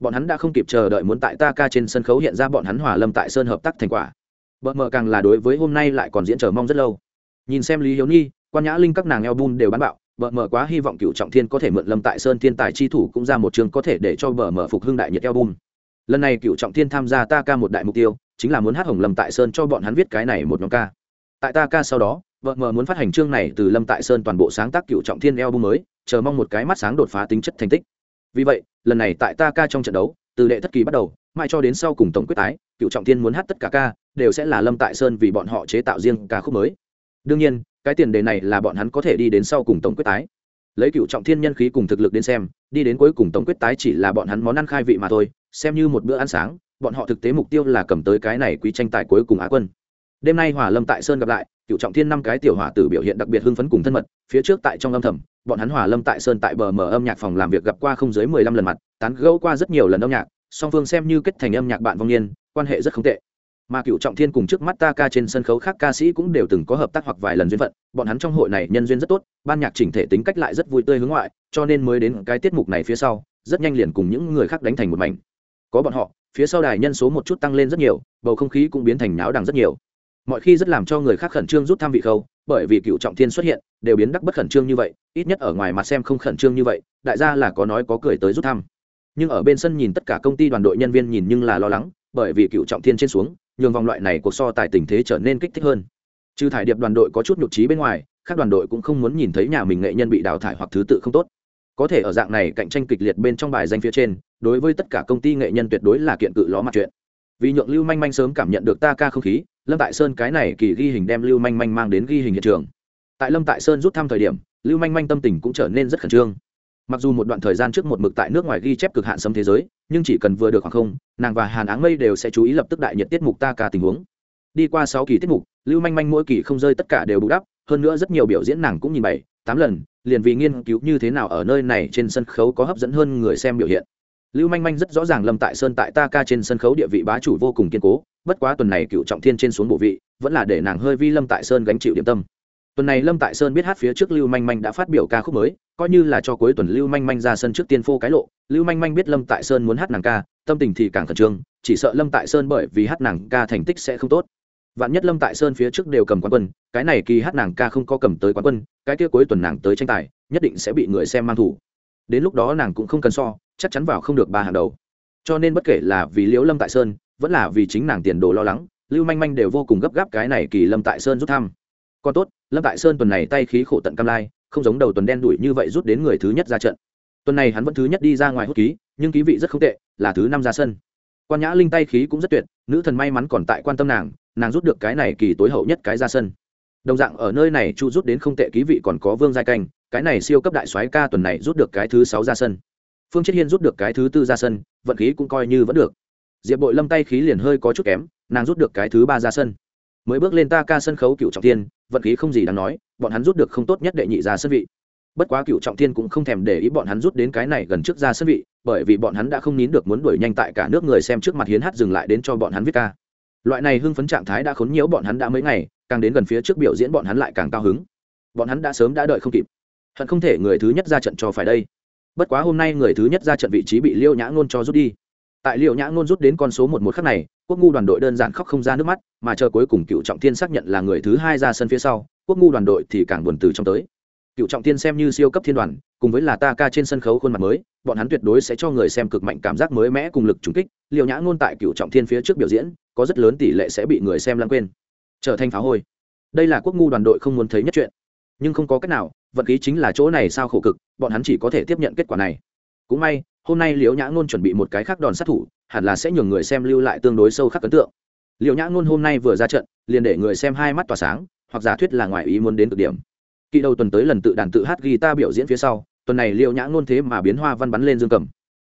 bọn hắn đã không kịp chờ đợi muốn tại ta ca trên sân khấu hiện ra bọn hắn hòa lâm tại sơn hợp tác thành quả. Bợ mờ càng là đối với hôm nay lại còn diễn chờ mong rất lâu. Nhìn xem lý hiếu nhi, quan nhã linh các nàng eo bun đều bán bạo, bợ mờ quá hy vọng cựu trọng thiên có thể mượn lâm tại sơn thiên tài chi thủ cũng ra một chương có thể để cho bợ mờ phục hưng đại nhiệt eo bun lần này cựu trọng thiên tham gia ta ca một đại mục tiêu, chính là muốn hát hồng lâm tại sơn cho bọn hắn viết cái này một nhóm ca. Tại ta ca sau đó vợ mờ muốn phát hành chương này từ lâm tại sơn toàn bộ sáng tác cựu trọng thiên eo bung mới, chờ mong một cái mắt sáng đột phá tính chất thành tích vì vậy, lần này tại ta ca trong trận đấu, từ đệ thất kỳ bắt đầu, mãi cho đến sau cùng tổng quyết tái, cựu trọng thiên muốn hát tất cả ca, đều sẽ là lâm tại sơn vì bọn họ chế tạo riêng ca khúc mới. Đương nhiên, cái tiền đề này là bọn hắn có thể đi đến sau cùng tổng quyết tái. Lấy cựu trọng thiên nhân khí cùng thực lực đến xem, đi đến cuối cùng tổng quyết tái chỉ là bọn hắn món ăn khai vị mà thôi, xem như một bữa ăn sáng, bọn họ thực tế mục tiêu là cầm tới cái này quý tranh tài cuối cùng á quân. Đêm nay hỏa lâm tại sơn gặp lại cựu trọng thiên năm cái tiểu hỏa tử biểu hiện đặc biệt hưng phấn cùng thân mật, phía trước tại trong âm thầm, bọn hắn hòa lâm tại sơn tại bờ mở âm nhạc phòng làm việc gặp qua không dưới mười lăm lần mặt, tán gẫu qua rất nhiều lần âm nhạc, song phương xem như kết thành âm nhạc bạn vong niên, quan hệ rất không tệ. Mà cựu trọng thiên cùng trước mắt ta ca trên sân khấu khác ca sĩ cũng đều từng có hợp tác hoặc vài lần duyên phận, bọn hắn trong hội này nhân duyên rất tốt, ban nhạc chỉnh thể tính cách lại rất vui tươi hướng ngoại, cho nên mới đến cái tiết mục này phía sau, rất nhanh liền cùng những người khác đánh thành một mảnh. Có bọn họ, phía sau đài nhân số một chút tăng lên rất nhiều, bầu không khí cũng biến thành náo đằng rất nhiều mọi khi rất làm cho người khác khẩn trương rút tham vị khâu, bởi vì cựu trọng thiên xuất hiện, đều biến đắc bất khẩn trương như vậy, ít nhất ở ngoài mặt xem không khẩn trương như vậy, đại gia là có nói có cười tới rút thăm. Nhưng ở bên sân nhìn tất cả công ty đoàn đội nhân viên nhìn nhưng là lo lắng, bởi vì cựu trọng thiên trên xuống, nhường vòng loại này cuộc so tài tình thế trở nên kích thích hơn. Trừ thải điệp đoàn đội có chút nhục trí bên ngoài các đoàn đội cũng không muốn nhìn thấy nhà mình nghệ nhân bị đào thải hoặc thứ tự không tốt. Có thể ở dạng này cạnh tranh kịch liệt bên trong bài danh phía trên, đối với tất cả công ty nghệ nhân tuyệt đối là kiện cự ló mặt chuyện. Vì nhượng lưu manh manh sớm cảm nhận được ta ca không khí lâm tại sơn cái này kỳ ghi hình đem lưu manh manh mang đến ghi hình hiện trường. Tại lâm tại sơn rút thăm thời điểm, lưu manh manh tâm tình cũng trở nên rất khẩn trương. Mặc dù một đoạn thời gian trước một mực tại nước ngoài ghi chép cực hạn sấm thế giới, nhưng chỉ cần vừa được khoảng không, nàng và hàn áng mây đều sẽ chú ý lập tức đại nhiệt tiết mục ta ca tình huống. Đi qua sáu kỳ tiết mục, lưu manh manh mỗi kỳ không rơi tất cả đều bù đắp, hơn nữa rất nhiều biểu diễn nàng cũng nhìn bảy, tám lần, liền vì nghiên cứu như thế nào ở nơi này trên sân khấu có hấp dẫn hơn người xem biểu hiện lưu manh manh rất rõ ràng lâm tại sơn tại ta ca trên sân khấu địa vị bá chủ vô cùng kiên cố, bất quá tuần này cựu trọng thiên trên xuống bộ vị, vẫn là để nàng hơi vi lâm tại sơn gánh chịu điểm tâm. Tuần này lâm tại sơn biết hát phía trước lưu manh manh đã phát biểu ca khúc mới, coi như là cho cuối tuần lưu manh manh ra sân trước tiên phô cái lộ, lưu manh manh biết lâm tại sơn muốn hát nàng ca, tâm tình thì càng khẩn trương, chỉ sợ lâm tại sơn bởi vì hát nàng ca thành tích sẽ không tốt. Vạn nhất lâm tại sơn phía trước đều cầm quán quân, cái này kỳ hát nàng ca không có cầm tới quán quân, cái kia cuối tuần nàng tới tranh tài, nhất định sẽ bị người xem mang thủ. Đến lúc đó nàng cũng không cần so chắc chắn vào không được ba hàng đầu. Cho nên bất kể là vì liễu lâm tại sơn, vẫn là vì chính nàng tiền đồ lo lắng, lưu manh manh đều vô cùng gấp gáp cái này kỳ lâm tại sơn rút thăm. Còn tốt, lâm tại sơn tuần này tay khí khổ tận cam lai, không giống đầu tuần đen đuổi như vậy rút đến người thứ nhất ra trận. Tuần này hắn vẫn thứ nhất đi ra ngoài hút ký, nhưng ký vị rất không tệ, là thứ năm ra sân. Quan nhã linh tay khí cũng rất tuyệt, nữ thần may mắn còn tại quan tâm nàng nàng rút được cái này kỳ tối hậu nhất cái ra sân. Đồng dạng ở nơi này chu rút đến không tệ ký vị còn có vương giai canh, cái này siêu cấp đại soái ca tuần này rút được cái thứ sáu ra sân phương chiết hiên rút được cái thứ tư ra sân, vận khí cũng coi như vẫn được. Diệp bội lâm tay khí liền hơi có chút kém, nàng rút được cái thứ ba ra sân. Mới bước lên ta ca sân khấu cựu trọng thiên, vận khí không gì đáng nói, bọn hắn rút được không tốt nhất đệ nhị ra sân vị. Bất quá cựu trọng thiên cũng không thèm để ý bọn hắn rút đến cái này gần trước ra sân vị, bởi vì bọn hắn đã không nín được muốn đuổi nhanh tại cả nước người xem trước mặt hiến hát dừng lại đến cho bọn hắn viết ca. Loại này hưng phấn trạng thái đã khốn nhiễu bọn hắn đã mấy ngày, càng đến gần phía trước biểu diễn bọn hắn lại càng cao hứng. Bọn hắn đã sớm đã đợi không kịp. Hận không thể người thứ nhất ra trận cho phải đây bất quá hôm nay người thứ nhất ra trận vị trí bị liêu nhã ngôn cho rút đi. Tại liêu nhã ngôn rút đến con số một một khắc này, quốc ngu đoàn đội đơn giản khóc không ra nước mắt, mà chờ cuối cùng cựu trọng thiên xác nhận là người thứ hai ra sân phía sau, quốc ngu đoàn đội thì càng buồn từ trong tới. Cựu trọng thiên xem như siêu cấp thiên đoàn, cùng với là ta ca trên sân khấu khuôn mặt mới, bọn hắn tuyệt đối sẽ cho người xem cực mạnh cảm giác mới mẽ cùng lực trùng kích. Liệu nhã ngôn tại cựu trọng thiên phía trước biểu diễn, có rất lớn tỷ lệ sẽ bị người xem lãng quên. Trở thành phá hôi. Đây là quốc ngu đoàn đội không muốn thấy nhất chuyện nhưng không có cách nào, vận khí chính là chỗ này sao khổ cực, bọn hắn chỉ có thể tiếp nhận kết quả này. Cũng may, hôm nay liễu nhã ngôn chuẩn bị một cái khác đòn sát thủ, hẳn là sẽ nhường người xem lưu lại tương đối sâu khắc ấn tượng. Liễu nhã ngôn hôm nay vừa ra trận, liền để người xem hai mắt tỏa sáng, hoặc giả thuyết là ngoài ý muốn đến cực điểm. Kỳ đầu tuần tới lần tự đàn tự hát guitar biểu diễn phía sau, tuần này liễu nhã ngôn thế mà biến hoa văn bắn lên dương cầm.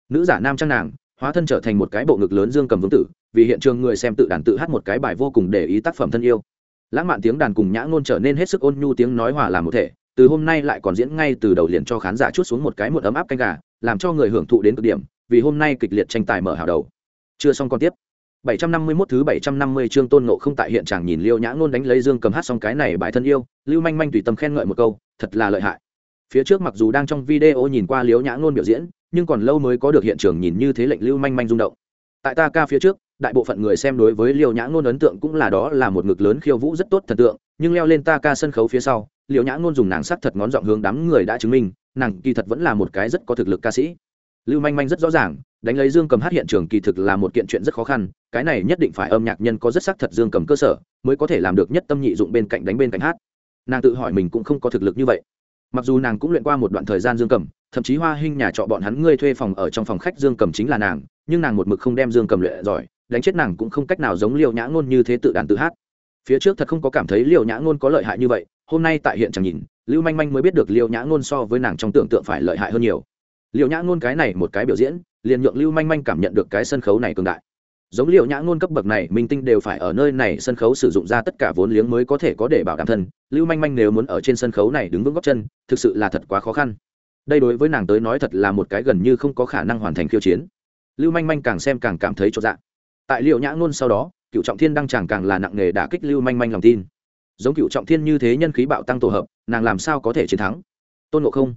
Nữ giả nam trang nàng, hóa thân trở thành một cái bộ ngực lớn dương cầm vương tử, vì hiện trường người xem tự đàn tự hát một cái bài vô cùng để ý tác phẩm thân yêu lãng mạn tiếng đàn cùng nhã ngôn trở nên hết sức ôn nhu tiếng nói hòa làm một thể từ hôm nay lại còn diễn ngay từ đầu liền cho khán giả chút xuống một cái một ấm áp canh gà làm cho người hưởng thụ đến cực điểm vì hôm nay kịch liệt tranh tài mở hào đầu chưa xong còn tiếp 751 thứ 750 chương Tôn Ngộ không tại hiện trường nhìn Liêu Nhã Nôn đánh lấy Dương cầm hát xong cái này bài thân yêu, Lưu Manh Manh tùy tâm khen ngợi một câu, thật là lợi hại. Phía trước mặc dù đang trong video nhìn qua Liêu Nhã Nôn biểu diễn, nhưng còn lâu mới có được hiện trường nhìn như thế lệnh Lưu Manh Manh rung động. Tại ta ca phía trước, đại bộ phận người xem đối với Liêu Nhã ngôn ấn tượng cũng là đó là một ngực lớn khiêu vũ rất tốt thần tượng, nhưng leo lên ta ca sân khấu phía sau, Liêu Nhã ngôn dùng nàng sắc thật ngón giọng hướng đám người đã chứng minh, nàng kỳ thật vẫn là một cái rất có thực lực ca sĩ. Lưu Manh Manh rất rõ ràng, đánh lấy dương cầm hát hiện trường kỳ thực là một kiện chuyện rất khó khăn cái này nhất định phải âm nhạc nhân có rất sắc thật dương cầm cơ sở mới có thể làm được nhất tâm nhị dụng bên cạnh đánh bên cạnh hát. Nàng tự hỏi mình cũng không có thực lực như vậy. Mặc dù nàng cũng luyện qua một đoạn thời gian dương cầm thậm chí hoa hinh nhà trọ bọn hắn ngươi thuê phòng ở trong phòng khách dương cầm chính là nàng nhưng nàng một mực không đem dương cầm luyện giỏi đánh chết nàng cũng không cách nào giống liều nhã ngôn như thế tự đàn tự hát. Phía trước thật không có cảm thấy liều nhã ngôn có lợi hại như vậy, hôm nay tại hiện chẳng nhìn, lưu manh manh mới biết được liều nhã ngôn so với nàng trong tưởng tượng phải lợi hại hơn nhiều. Liều nhã ngôn cái này một cái biểu diễn, liền nhượng lưu manh manh cảm nhận được cái sân khấu này cường đại. Giống liệu nhã ngôn cấp bậc này, minh tinh đều phải ở nơi này sân khấu sử dụng ra tất cả vốn liếng mới có thể có để bảo đảm thân. Lưu manh manh nếu muốn ở trên sân khấu này đứng vững góc chân, thực sự là thật quá khó khăn. Đây đối với nàng tới nói thật là một cái gần như không có khả năng hoàn thành khiêu chiến. Lưu manh manh càng xem càng cảm thấy cho dạ tại liệu nhã ngôn sau đó, cựu trọng thiên đăng chẳng càng là nặng nghề đả kích lưu manh manh lòng tin. Giống cựu trọng thiên như thế nhân khí bạo tăng tổ hợp, nàng làm sao có thể chiến thắng? Tôn ngộ không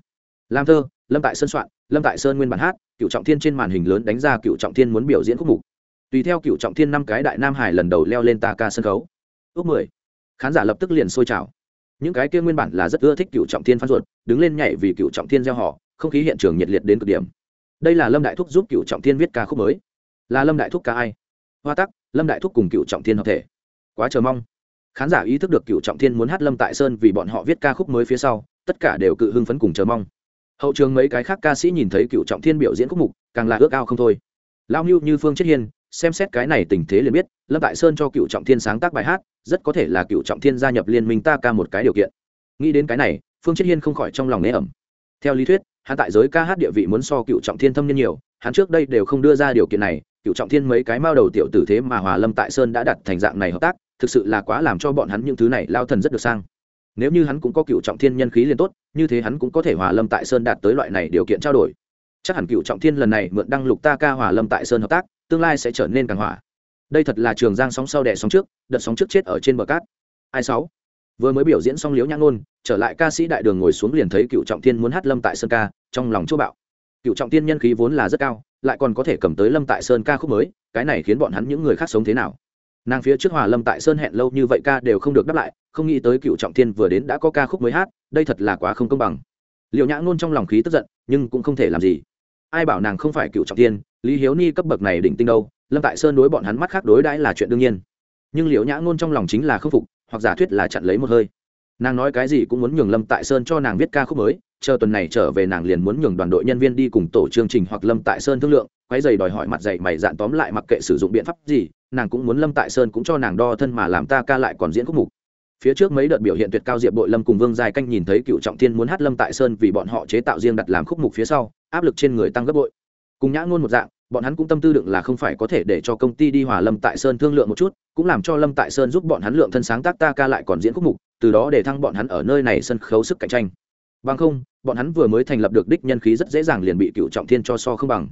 làm thơ, lâm tại sơn soạn, lâm tại sơn nguyên bản hát, cựu trọng thiên trên màn hình lớn đánh ra cựu trọng thiên muốn biểu diễn khúc mục. Tùy theo cựu trọng thiên năm cái đại nam hải lần đầu leo lên ta ca sân khấu. Ước mười, khán giả lập tức liền sôi trào. Những cái kia nguyên bản là rất ưa thích cựu trọng thiên phan ruột, đứng lên nhảy vì cựu trọng thiên gieo họ, không khí hiện trường nhiệt liệt đến cực điểm. Đây là lâm đại thúc giúp cựu trọng thiên viết ca khúc mới. Là lâm đại thúc ca ai? Hoa tắc, lâm đại thúc cùng cựu trọng thiên hợp thể. Quá chờ mong. Khán giả ý thức được cựu trọng thiên muốn hát lâm tại sơn vì bọn họ viết ca khúc mới phía sau, tất cả đều cự hưng phấn cùng chờ mong. Hậu trường mấy cái khác ca sĩ nhìn thấy cựu trọng thiên biểu diễn khúc mục, càng là ước ao không thôi. Lao mưu như phương chết hiên, xem xét cái này tình thế liền biết, lâm tại sơn cho cựu trọng thiên sáng tác bài hát, rất có thể là cựu trọng thiên gia nhập liên minh ta ca một cái điều kiện. Nghĩ đến cái này, phương chết hiên không khỏi trong lòng nế ẩm. Theo lý thuyết, hắn tại giới ca hát địa vị muốn so cựu trọng thiên thâm nhân nhiều, hắn trước đây đều không đưa ra điều kiện này cựu trọng thiên mấy cái mao đầu tiểu tử thế mà hòa lâm tại sơn đã đặt thành dạng này hợp tác, thực sự là quá làm cho bọn hắn những thứ này lao thần rất được sang. Nếu như hắn cũng có cựu trọng thiên nhân khí liền tốt, như thế hắn cũng có thể hòa lâm tại sơn đạt tới loại này điều kiện trao đổi. Chắc hẳn cựu trọng thiên lần này mượn đăng lục ta ca hòa lâm tại sơn hợp tác, tương lai sẽ trở nên càng hỏa. Đây thật là trường giang sóng sau đẻ sóng trước, đợt sóng trước chết ở trên bờ cát. Ai sáu? Vừa mới biểu diễn xong liễu nhãn ngôn, trở lại ca sĩ đại đường ngồi xuống liền thấy cựu trọng thiên muốn hát lâm tại sơn ca, trong lòng chỗ bạo. Cựu trọng thiên nhân khí vốn là rất cao lại còn có thể cầm tới lâm tại sơn ca khúc mới, cái này khiến bọn hắn những người khác sống thế nào? Nàng phía trước hòa lâm tại sơn hẹn lâu như vậy ca đều không được đáp lại, không nghĩ tới cựu trọng thiên vừa đến đã có ca khúc mới hát, đây thật là quá không công bằng. Liệu nhã ngôn trong lòng khí tức giận, nhưng cũng không thể làm gì. Ai bảo nàng không phải cựu trọng thiên, lý hiếu ni cấp bậc này đỉnh tinh đâu, lâm tại sơn đối bọn hắn mắt khác đối đãi là chuyện đương nhiên. Nhưng liệu nhã ngôn trong lòng chính là khâm phục, hoặc giả thuyết là chặn lấy một hơi. Nàng nói cái gì cũng muốn nhường lâm tại sơn cho nàng viết ca khúc mới chờ tuần này trở về nàng liền muốn nhường đoàn đội nhân viên đi cùng tổ chương trình hoặc lâm tại sơn thương lượng quái dày đòi hỏi mặt dày mày dạn tóm lại mặc kệ sử dụng biện pháp gì, nàng cũng muốn lâm tại sơn cũng cho nàng đo thân mà làm ta ca lại còn diễn khúc mục. Phía trước mấy đợt biểu hiện tuyệt cao diệp bội lâm cùng vương dài canh nhìn thấy cựu trọng thiên muốn hát lâm tại sơn vì bọn họ chế tạo riêng đặt làm khúc mục phía sau, áp lực trên người tăng gấp bội. Cùng nhã ngôn một dạng, bọn hắn cũng tâm tư đựng là không phải có thể để cho công ty đi hòa lâm tại sơn thương lượng một chút, cũng làm cho lâm tại sơn giúp bọn hắn lượng thân sáng tác ta ca lại còn diễn khúc mục, từ đó để thăng bọn hắn ở nơi này sân khấu sức cạnh tranh bằng không, bọn hắn vừa mới thành lập được đích nhân khí rất dễ dàng liền bị cựu trọng thiên cho so không bằng.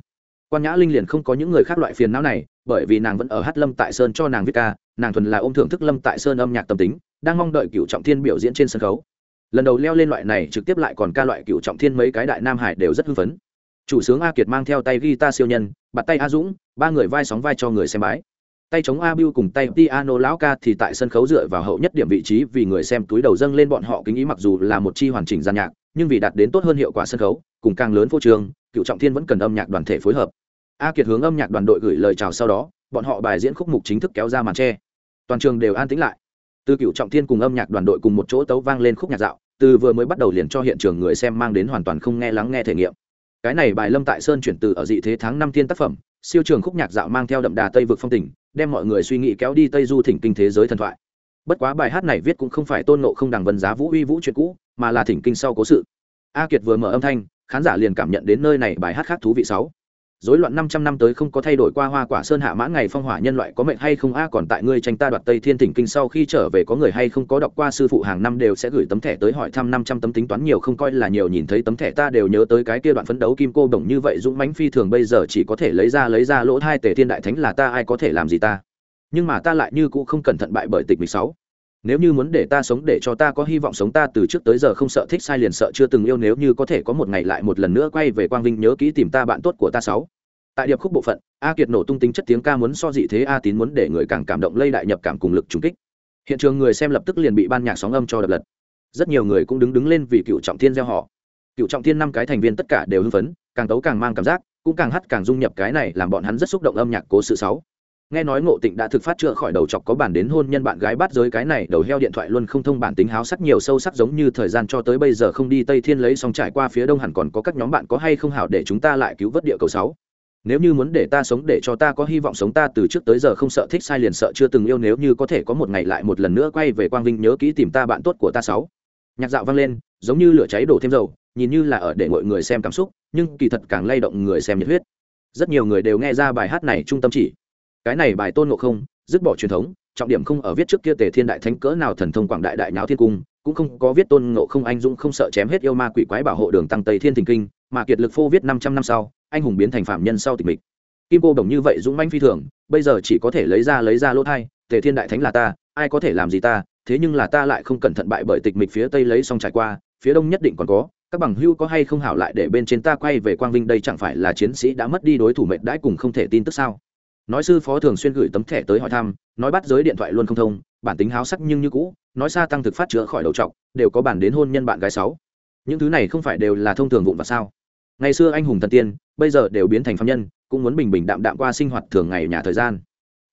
Quan nhã linh liền không có những người khác loại phiền não này, bởi vì nàng vẫn ở hát lâm tại sơn cho nàng viết ca, nàng thuần là ôm thưởng thức lâm tại sơn âm nhạc tâm tính, đang mong đợi cựu trọng thiên biểu diễn trên sân khấu. Lần đầu leo lên loại này trực tiếp lại còn ca loại cựu trọng thiên mấy cái đại nam hải đều rất hưng phấn. Chủ sướng a kiệt mang theo tay guitar siêu nhân bặt tay a dũng, ba người vai sóng vai cho người xem bái. Tay chống a biu cùng tay piano lão ca thì tại sân khấu dựa vào hậu nhất điểm vị trí vì người xem túi đầu dâng lên bọn họ kính ý mặc dù là một chi hoàn chỉnh gian nhạc nhưng vì đạt đến tốt hơn hiệu quả sân khấu, cùng càng lớn phô trường cựu trọng thiên vẫn cần âm nhạc đoàn thể phối hợp. A kiệt hướng âm nhạc đoàn đội gửi lời chào sau đó, bọn họ bài diễn khúc mục chính thức kéo ra màn tre. Toàn trường đều an tĩnh lại. Từ cựu trọng thiên cùng âm nhạc đoàn đội cùng một chỗ tấu vang lên khúc nhạc dạo, từ vừa mới bắt đầu liền cho hiện trường người xem mang đến hoàn toàn không nghe lắng nghe thể nghiệm. Cái này bài lâm tại sơn chuyển từ ở dị thế tháng năm thiên tác phẩm, siêu trường khúc nhạc dạo mang theo đậm đà tây vực phong tình, đem mọi người suy nghĩ kéo đi tây du thỉnh kinh thế giới thần thoại. Bất quá bài hát này viết cũng không phải tôn nộ không đằng vân giá vũ uy vũ chuyện cũ mà là thỉnh kinh sau cố sự. A kiệt vừa mở âm thanh, khán giả liền cảm nhận đến nơi này bài hát khác thú vị sáu. Rối loạn 500 năm tới không có thay đổi qua hoa quả sơn hạ mã ngày phong hỏa nhân loại có mệnh hay không? A, còn tại ngươi tranh ta đoạt Tây Thiên Thỉnh Kinh sau khi trở về có người hay không? Có đọc qua sư phụ hàng năm đều sẽ gửi tấm thẻ tới hỏi thăm 500 tấm tính toán nhiều không? Coi là nhiều nhìn thấy tấm thẻ ta đều nhớ tới cái kia đoạn phấn đấu kim cô đồng như vậy, dũng mãnh phi thường bây giờ chỉ có thể lấy ra lấy ra lỗ hai tề thiên đại thánh là ta, ai có thể làm gì ta. Nhưng mà ta lại như cũ không cẩn thận bại bởi tịch 16 nếu như muốn để ta sống, để cho ta có hy vọng sống, ta từ trước tới giờ không sợ thích sai liền sợ chưa từng yêu. Nếu như có thể có một ngày lại một lần nữa quay về quang vinh, nhớ kỹ tìm ta bạn tốt của ta sáu. Tại điệp khúc bộ phận, a kiệt nổ tung tính chất tiếng ca muốn so dị thế, a tín muốn để người càng cảm động, lây đại nhập cảm cùng lực trùng kích. Hiện trường người xem lập tức liền bị ban nhạc sóng âm cho đập lật. Rất nhiều người cũng đứng đứng lên vì cựu trọng thiên gieo họ. Cựu trọng thiên năm cái thành viên tất cả đều hưng phấn, càng tấu càng mang cảm giác, cũng càng hắt càng dung nhập cái này, làm bọn hắn rất xúc động âm nhạc cố sự sáu nghe nói ngộ tịnh đã thực phát chữa khỏi đầu chọc, có bản đến hôn nhân bạn gái bắt giới cái này, đầu heo điện thoại luôn không thông bản tính háo sắc nhiều sâu sắc giống như thời gian cho tới bây giờ không đi tây thiên lấy xong trải qua phía đông hẳn còn có các nhóm bạn có hay không hảo để chúng ta lại cứu vớt địa cầu sáu. Nếu như muốn để ta sống, để cho ta có hy vọng sống, ta từ trước tới giờ không sợ thích sai liền sợ chưa từng yêu, nếu như có thể có một ngày lại một lần nữa quay về quang vinh nhớ kỹ tìm ta bạn tốt của ta sáu. Nhạc dạo vang lên, giống như lửa cháy đổ thêm dầu, nhìn như là ở để mọi người xem cảm xúc, nhưng kỳ thật càng lay động người xem nhiệt huyết. Rất nhiều người đều nghe ra bài hát này trung tâm chỉ cái này bài tôn ngộ không, dứt bỏ truyền thống, trọng điểm không ở viết trước kia tề thiên đại thánh cỡ nào thần thông quảng đại đại nháo thiên cung, cũng không có viết tôn ngộ không anh dũng không sợ chém hết yêu ma quỷ quái bảo hộ đường tăng tây thiên thình kinh, mà kiệt lực phô viết năm trăm năm sau, anh hùng biến thành phạm nhân sau tịch mịch. Kim cô đồng như vậy dũng manh phi thường, bây giờ chỉ có thể lấy ra lấy ra lỗ thai, tề thiên đại thánh là ta, ai có thể làm gì ta, thế nhưng là ta lại không cẩn thận bại bởi tịch mịch phía tây lấy xong trải qua, phía đông nhất định còn có, các bằng hưu có hay không hảo lại để bên trên ta quay về quang vinh, đây chẳng phải là chiến sĩ đã mất đi đối thủ mệnh đãi cùng không thể tin tức sao? Nói sư phó thường xuyên gửi tấm thẻ tới hỏi thăm, nói bắt giới điện thoại luôn không thông, bản tính háo sắc nhưng như cũ, nói xa tăng thực phát chữa khỏi đầu trọc, đều có bản đến hôn nhân bạn gái sáu. Những thứ này không phải đều là thông thường vụn và sao? Ngày xưa anh hùng thần tiên, bây giờ đều biến thành phạm nhân, cũng muốn bình bình đạm đạm qua sinh hoạt thường ngày nhà thời gian.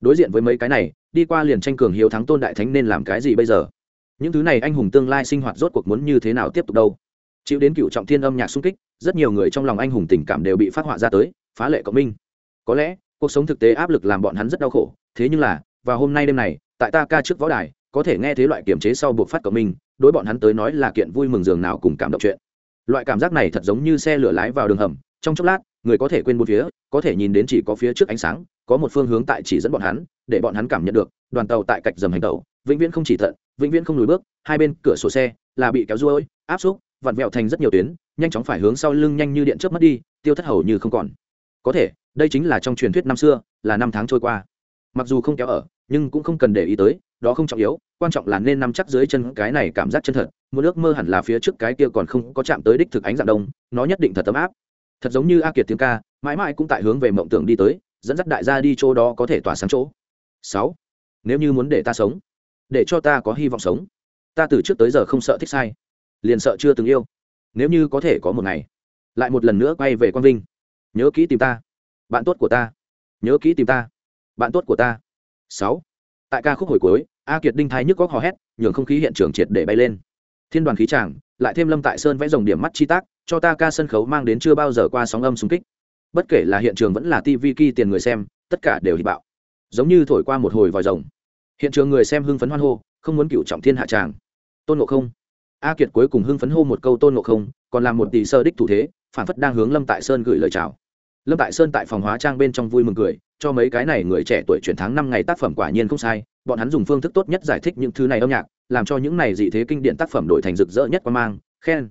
Đối diện với mấy cái này, đi qua liền tranh cường hiếu thắng tôn đại thánh nên làm cái gì bây giờ? Những thứ này anh hùng tương lai sinh hoạt rốt cuộc muốn như thế nào tiếp tục đâu? Chịu đến cựu trọng thiên âm nhạc sung kích, rất nhiều người trong lòng anh hùng tình cảm đều bị phát họa ra tới, phá lệ cộng minh. Có lẽ cuộc sống thực tế áp lực làm bọn hắn rất đau khổ, thế nhưng là và hôm nay đêm này, tại ta ca trước võ đài, có thể nghe thế loại kiểm chế sau buộc phát cộng minh đối bọn hắn tới nói là kiện vui mừng giường nào cùng cảm động chuyện. Loại cảm giác này thật giống như xe lửa lái vào đường hầm, trong chốc lát, người có thể quên bốn phía, có thể nhìn đến chỉ có phía trước ánh sáng, có một phương hướng tại chỉ dẫn bọn hắn, để bọn hắn cảm nhận được, đoàn tàu tại cạnh dầm hành tàu, vĩnh viễn không chỉ thận, vĩnh viễn không lùi bước, hai bên cửa sổ xe là bị kéo ruôi, áp xúc, vặn vẹo thành rất nhiều tuyến, nhanh chóng phải hướng sau lưng nhanh như điện chớp mất đi, tiêu thất hầu như không còn. Có thể đây chính là trong truyền thuyết năm xưa, là năm tháng trôi qua. Mặc dù không kéo ở, nhưng cũng không cần để ý tới, đó không trọng yếu, quan trọng là nên nắm chắc dưới chân cái này cảm giác chân thật, một ước mơ hẳn là phía trước cái kia còn không có chạm tới đích thực ánh dạng đông, nó nhất định thật tấm áp. Thật giống như a kiệt tiếng ca, mãi mãi cũng tại hướng về mộng tưởng đi tới, dẫn dắt đại gia đi chỗ đó có thể tỏa sáng chỗ. Sáu, nếu như muốn để ta sống, để cho ta có hy vọng sống, ta từ trước tới giờ không sợ thích sai, liền sợ chưa từng yêu. Nếu như có thể có một ngày, lại một lần nữa quay về quang vinh, nhớ kỹ tìm ta bạn tốt của ta. Nhớ kỹ tìm ta. Bạn tốt của ta. Sáu. Tại ca khúc hồi cuối, a kiệt đinh thái nhức góc hò hét, nhường không khí hiện trường triệt để bay lên. Thiên đoàn khí tràng, lại thêm lâm tại sơn vẽ dòng điểm mắt chi tác, cho ta ca sân khấu mang đến chưa bao giờ qua sóng âm xung kích. Bất kể là hiện trường vẫn là tv ki tiền người xem, tất cả đều hít bạo. Giống như thổi qua một hồi vòi rồng. Hiện trường người xem hưng phấn hoan hô, không muốn cựu trọng thiên hạ tràng. Tôn ngộ không. A kiệt cuối cùng hưng phấn hô một câu tôn ngộ không, còn làm một tỷ sơ đích thủ thế, phản phất đang hướng lâm tại sơn gửi lời chào lâm tại sơn tại phòng hóa trang bên trong vui mừng cười, cho mấy cái này người trẻ tuổi chuyển tháng năm ngày tác phẩm quả nhiên không sai, bọn hắn dùng phương thức tốt nhất giải thích những thứ này âm nhạc, làm cho những này dị thế kinh điển tác phẩm đổi thành rực rỡ nhất qua mang, khen.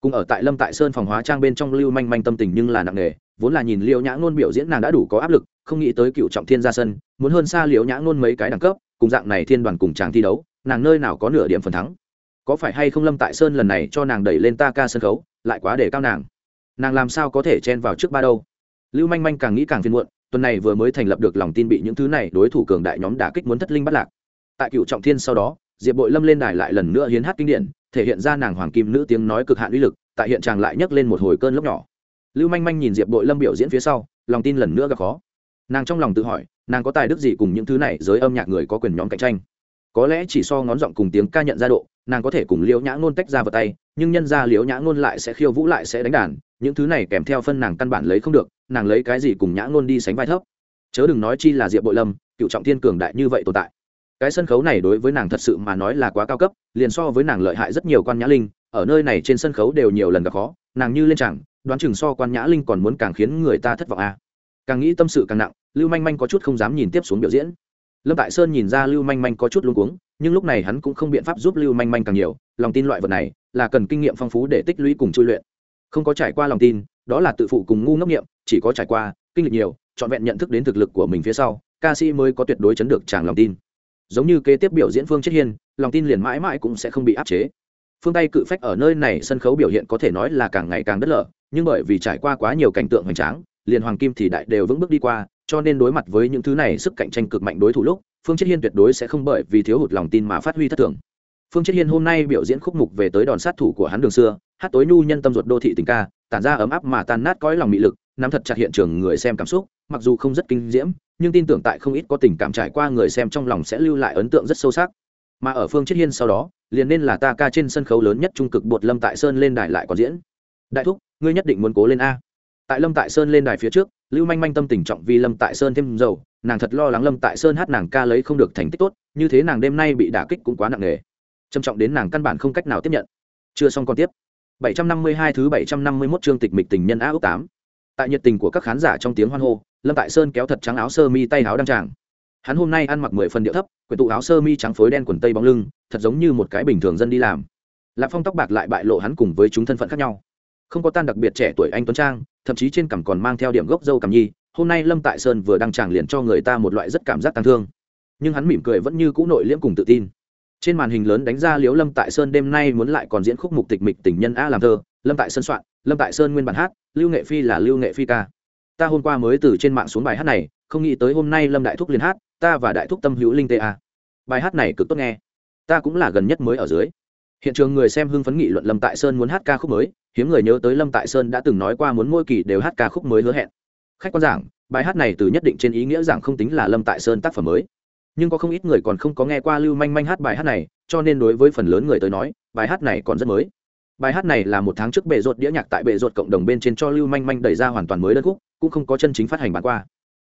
Cùng ở tại lâm tại sơn phòng hóa trang bên trong lưu manh manh tâm tình nhưng là nặng nề, vốn là nhìn liễu nhã ngôn biểu diễn nàng đã đủ có áp lực, không nghĩ tới cựu trọng thiên ra sân, muốn hơn xa liễu nhã ngôn mấy cái đẳng cấp, cùng dạng này thiên đoàn cùng chàng thi đấu, nàng nơi nào có nửa điểm phần thắng. Có phải hay không lâm tại sơn lần này cho nàng đẩy lên ta ca sân khấu, lại quá để cao nàng. Nàng làm sao có thể chen vào trước ba đâu? Lưu manh manh càng nghĩ càng phiền muộn, tuần này vừa mới thành lập được lòng tin bị những thứ này đối thủ cường đại nhóm đả kích muốn thất linh bắt lạc. Tại cựu trọng thiên sau đó, diệp bội lâm lên đài lại lần nữa hiến hát kinh điển, thể hiện ra nàng hoàng kim nữ tiếng nói cực hạn uy lực, tại hiện tràng lại nhấc lên một hồi cơn lốc nhỏ. Lưu manh manh nhìn diệp bội lâm biểu diễn phía sau, lòng tin lần nữa gặp khó. Nàng trong lòng tự hỏi, nàng có tài đức gì cùng những thứ này giới âm nhạc người có quyền nhóm cạnh tranh? Có lẽ chỉ so ngón giọng cùng tiếng ca nhận ra độ, nàng có thể cùng liễu nhã ngôn tách ra vào tay, nhưng nhân ra liễu nhã ngôn lại sẽ khiêu vũ lại sẽ đánh đàn những thứ này kèm theo phân nàng căn bản lấy không được, nàng lấy cái gì cùng nhã ngôn đi sánh vai thấp. Chớ đừng nói chi là diệp bội lâm, cựu trọng thiên cường đại như vậy tồn tại. Cái sân khấu này đối với nàng thật sự mà nói là quá cao cấp, liền so với nàng lợi hại rất nhiều quan nhã linh, ở nơi này trên sân khấu đều nhiều lần gặp khó, nàng như lên chẳng, đoán chừng so quan nhã linh còn muốn càng khiến người ta thất vọng à. càng nghĩ tâm sự càng nặng, lưu manh manh có chút không dám nhìn tiếp xuống biểu diễn. Lâm tại sơn nhìn ra lưu manh manh có chút luống cuống, nhưng lúc này hắn cũng không biện pháp giúp lưu manh manh càng nhiều, lòng tin loại vật này là cần kinh nghiệm phong phú để tích lũy cùng chui luyện không có trải qua lòng tin, đó là tự phụ cùng ngu ngốc nghiệm, chỉ có trải qua, kinh lịch nhiều, trọn vẹn nhận thức đến thực lực của mình phía sau, ca sĩ mới có tuyệt đối chấn được chàng lòng tin. Giống như kế tiếp biểu diễn phương chết hiên, lòng tin liền mãi mãi cũng sẽ không bị áp chế. Phương tây cự phách ở nơi này sân khấu biểu hiện có thể nói là càng ngày càng đất lở, nhưng bởi vì trải qua quá nhiều cảnh tượng hoành tráng, liền hoàng kim thì đại đều vững bước đi qua, cho nên đối mặt với những thứ này sức cạnh tranh cực mạnh đối thủ lúc, phương chết hiên tuyệt đối sẽ không bởi vì thiếu hụt lòng tin mà phát huy thất thường phương chết hiên hôm nay biểu diễn khúc mục về tới đòn sát thủ của hắn đường xưa, hát tối nhu nhân tâm ruột đô thị tình ca, tản ra ấm áp mà tan nát cõi lòng mị lực, nắm thật chặt hiện trường người xem cảm xúc, mặc dù không rất kinh diễm, nhưng tin tưởng tại không ít có tình cảm trải qua người xem trong lòng sẽ lưu lại ấn tượng rất sâu sắc. Mà ở phương chết hiên sau đó, liền nên là ta ca trên sân khấu lớn nhất trung cực bột lâm tại sơn lên đài lại còn diễn. Đại thúc, ngươi nhất định muốn cố lên a. Tại lâm tại sơn lên đài phía trước, lưu manh manh tâm tình trọng vì lâm tại sơn thêm dầu, nàng thật lo lắng lâm tại sơn hát nàng ca lấy không được thành tích tốt, như thế nàng đêm nay bị đả kích cũng quá nặng nề trầm trọng đến nàng căn bản không cách nào tiếp nhận chưa xong còn tiếp 752 thứ 751 chương tịch mịch tình nhân á ước 8. Tại nhiệt tình của các khán giả trong tiếng hoan hô, Lâm Tại Sơn kéo thật trắng áo sơ mi tay áo đăng tràng. Hắn hôm nay ăn mặc 10 phần điệu thấp, quyển tụ áo sơ mi trắng phối đen quần tây bóng lưng, thật giống như một cái bình thường dân đi làm. Lạc Phong tóc bạc lại bại lộ hắn cùng với chúng thân phận khác nhau. Không có tan đặc biệt trẻ tuổi anh tuấn trang, thậm chí trên cằm còn mang theo điểm gốc dâu cằm nhi, hôm nay Lâm Tại Sơn vừa đăng tràng liền cho người ta một loại rất cảm giác tăng thương. Nhưng hắn mỉm cười vẫn như cũ nội liễm cùng tự tin trên màn hình lớn đánh ra Liễu lâm tại sơn đêm nay muốn lại còn diễn khúc mục tịch mịch tình nhân a làm thơ, lâm tại sơn soạn, lâm tại sơn nguyên bản hát, lưu nghệ phi là lưu nghệ phi ca. Ta hôm qua mới từ trên mạng xuống bài hát này, không nghĩ tới hôm nay lâm đại thúc liền hát, ta và đại thúc tâm hữu linh ta bài hát này cực tốt nghe. Ta cũng là gần nhất mới ở dưới. Hiện trường người xem hưng phấn nghị luận lâm tại sơn muốn hát ca khúc mới, hiếm người nhớ tới lâm tại sơn đã từng nói qua muốn mỗi kỳ đều hát ca khúc mới hứa hẹn. Khách quan giảng, bài hát này từ nhất định trên ý nghĩa giảng không tính là lâm tại sơn tác phẩm mới nhưng có không ít người còn không có nghe qua lưu manh manh hát bài hát này, cho nên đối với phần lớn người tới nói, bài hát này còn rất mới. Bài hát này là một tháng trước bệ ruột đĩa nhạc tại bệ ruột cộng đồng bên trên cho lưu manh manh đẩy ra hoàn toàn mới đơn khúc, cũng không có chân chính phát hành bán qua.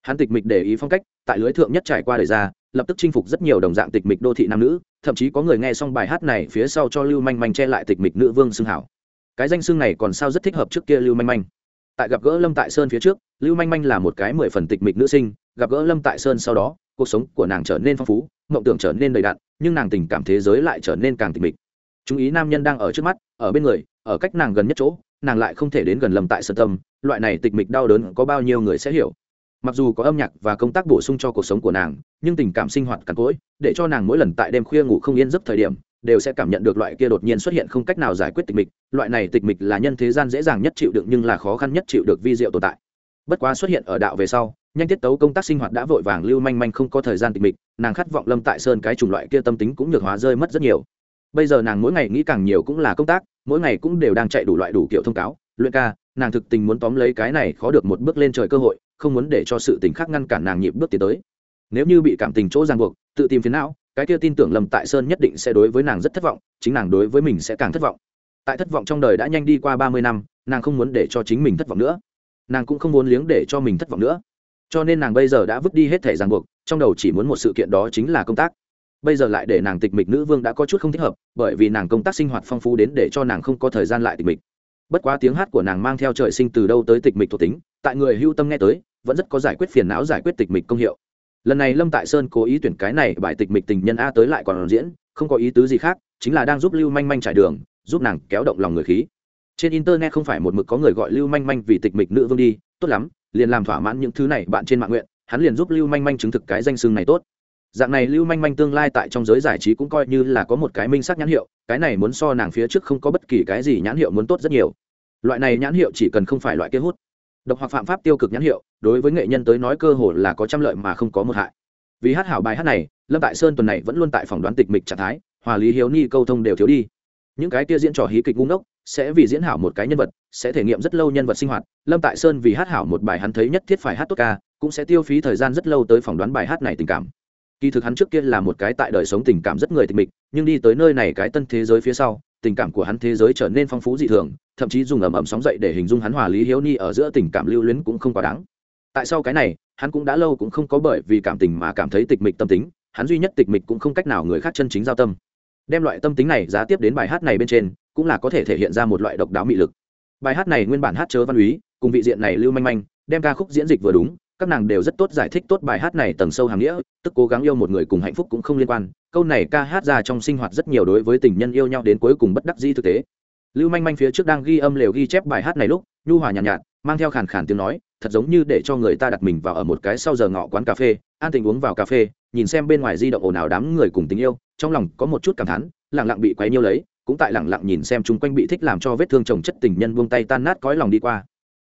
Hắn tịch mịch để ý phong cách, tại lưới thượng nhất trải qua đời ra, lập tức chinh phục rất nhiều đồng dạng tịch mịch đô thị nam nữ, thậm chí có người nghe xong bài hát này phía sau cho lưu manh manh che lại tịch mịch nữ vương xưng hảo. Cái danh xưng này còn sao rất thích hợp trước kia lưu manh manh. Tại gặp gỡ lâm tại sơn phía trước, lưu manh manh là một cái mười phần tịch mịch nữ sinh, gặp gỡ lâm tại sơn sau đó cuộc sống của nàng trở nên phong phú, mộng tưởng trở nên đầy đặn, nhưng nàng tình cảm thế giới lại trở nên càng tịch mịch. Chú ý nam nhân đang ở trước mắt, ở bên người, ở cách nàng gần nhất chỗ, nàng lại không thể đến gần lầm tại sân tâm, loại này tịch mịch đau đớn có bao nhiêu người sẽ hiểu. Mặc dù có âm nhạc và công tác bổ sung cho cuộc sống của nàng, nhưng tình cảm sinh hoạt cằn cỗi, để cho nàng mỗi lần tại đêm khuya ngủ không yên giấc thời điểm, đều sẽ cảm nhận được loại kia đột nhiên xuất hiện không cách nào giải quyết tịch mịch. Loại này tịch mịch là nhân thế gian dễ dàng nhất chịu đựng nhưng là khó khăn nhất chịu được vi diệu tồn tại. Bất quá xuất hiện ở đạo về sau nhanh tiết tấu công tác sinh hoạt đã vội vàng lưu manh manh không có thời gian tịch mịch, nàng khát vọng lâm tại sơn cái chủng loại kia tâm tính cũng nhược hóa rơi mất rất nhiều. Bây giờ nàng mỗi ngày nghĩ càng nhiều cũng là công tác, mỗi ngày cũng đều đang chạy đủ loại đủ kiểu thông cáo, luyện ca, nàng thực tình muốn tóm lấy cái này khó được một bước lên trời cơ hội, không muốn để cho sự tình khác ngăn cản nàng nhịp bước tiến tới. Nếu như bị cảm tình chỗ ràng buộc, tự tìm phiến não, cái kia tin tưởng lâm tại sơn nhất định sẽ đối với nàng rất thất vọng, chính nàng đối với mình sẽ càng thất vọng. Tại thất vọng trong đời đã nhanh đi qua ba mươi năm, nàng không muốn để cho chính mình thất vọng nữa. Nàng cũng không muốn liếng để cho mình thất vọng nữa cho nên nàng bây giờ đã vứt đi hết thể ràng buộc, trong đầu chỉ muốn một sự kiện đó chính là công tác. Bây giờ lại để nàng tịch mịch nữ vương đã có chút không thích hợp, bởi vì nàng công tác sinh hoạt phong phú đến để cho nàng không có thời gian lại tịch mịch. Bất quá tiếng hát của nàng mang theo trời sinh từ đâu tới tịch mịch thuộc tính, tại người hưu tâm nghe tới, vẫn rất có giải quyết phiền não, giải quyết tịch mịch công hiệu. Lần này lâm tại sơn cố ý tuyển cái này bài tịch mịch tình nhân a tới lại còn diễn, không có ý tứ gì khác, chính là đang giúp lưu manh manh trải đường, giúp nàng kéo động lòng người khí. Trên internet không phải một mực có người gọi lưu manh manh vì tịch mịch nữ vương đi, tốt lắm liền làm thỏa mãn những thứ này bạn trên mạng nguyện, hắn liền giúp lưu manh manh chứng thực cái danh xưng này tốt. Dạng này lưu manh manh tương lai tại trong giới giải trí cũng coi như là có một cái minh sắc nhãn hiệu, cái này muốn so nàng phía trước không có bất kỳ cái gì nhãn hiệu muốn tốt rất nhiều. Loại này nhãn hiệu chỉ cần không phải loại kia hút. Độc hoặc phạm pháp tiêu cực nhãn hiệu, đối với nghệ nhân tới nói cơ hồ là có trăm lợi mà không có một hại. Vì hát hảo bài hát này, lâm tại sơn tuần này vẫn luôn tại phòng đoán tịch mịch trạng thái, hòa lý hiếu ni câu thông đều thiếu đi những cái kia diễn trò hí kịch ngu ngốc, sẽ vì diễn hảo một cái nhân vật, sẽ thể nghiệm rất lâu nhân vật sinh hoạt. Lâm tại sơn vì hát hảo một bài hắn thấy nhất thiết phải hát tốt ca, cũng sẽ tiêu phí thời gian rất lâu tới phỏng đoán bài hát này tình cảm. Kỳ thực hắn trước kia là một cái tại đời sống tình cảm rất người tịch mịch, nhưng đi tới nơi này cái tân thế giới phía sau, tình cảm của hắn thế giới trở nên phong phú dị thường, thậm chí dùng ẩm ẩm sóng dậy để hình dung hắn hòa lý hiếu ni ở giữa tình cảm lưu luyến cũng không quá đáng. Tại sao cái này, hắn cũng đã lâu cũng không có bởi vì cảm tình mà cảm thấy tịch mịch tâm tính, hắn duy nhất tịch mịch cũng không cách nào người khác chân chính giao tâm đem loại tâm tính này giá tiếp đến bài hát này bên trên cũng là có thể thể hiện ra một loại độc đáo mị lực. Bài hát này nguyên bản hát chớ văn úy cùng vị diện này lưu manh manh đem ca khúc diễn dịch vừa đúng các nàng đều rất tốt giải thích tốt bài hát này tầng sâu hàng nghĩa tức cố gắng yêu một người cùng hạnh phúc cũng không liên quan. Câu này ca hát ra trong sinh hoạt rất nhiều đối với tình nhân yêu nhau đến cuối cùng bất đắc dĩ thực tế. Lưu manh manh phía trước đang ghi âm lều ghi chép bài hát này lúc nhu hòa nhàn nhạt, nhạt mang theo khàn khàn tiếng nói thật giống như để cho người ta đặt mình vào ở một cái sau giờ ngọ quán cà phê an tình uống vào cà phê nhìn xem bên ngoài di động ồn ào đám người cùng tình yêu trong lòng có một chút cảm thán lẳng lặng bị quấy nhiêu lấy, cũng tại lẳng lặng nhìn xem chung quanh bị thích làm cho vết thương chồng chất tình nhân buông tay tan nát cõi lòng đi qua.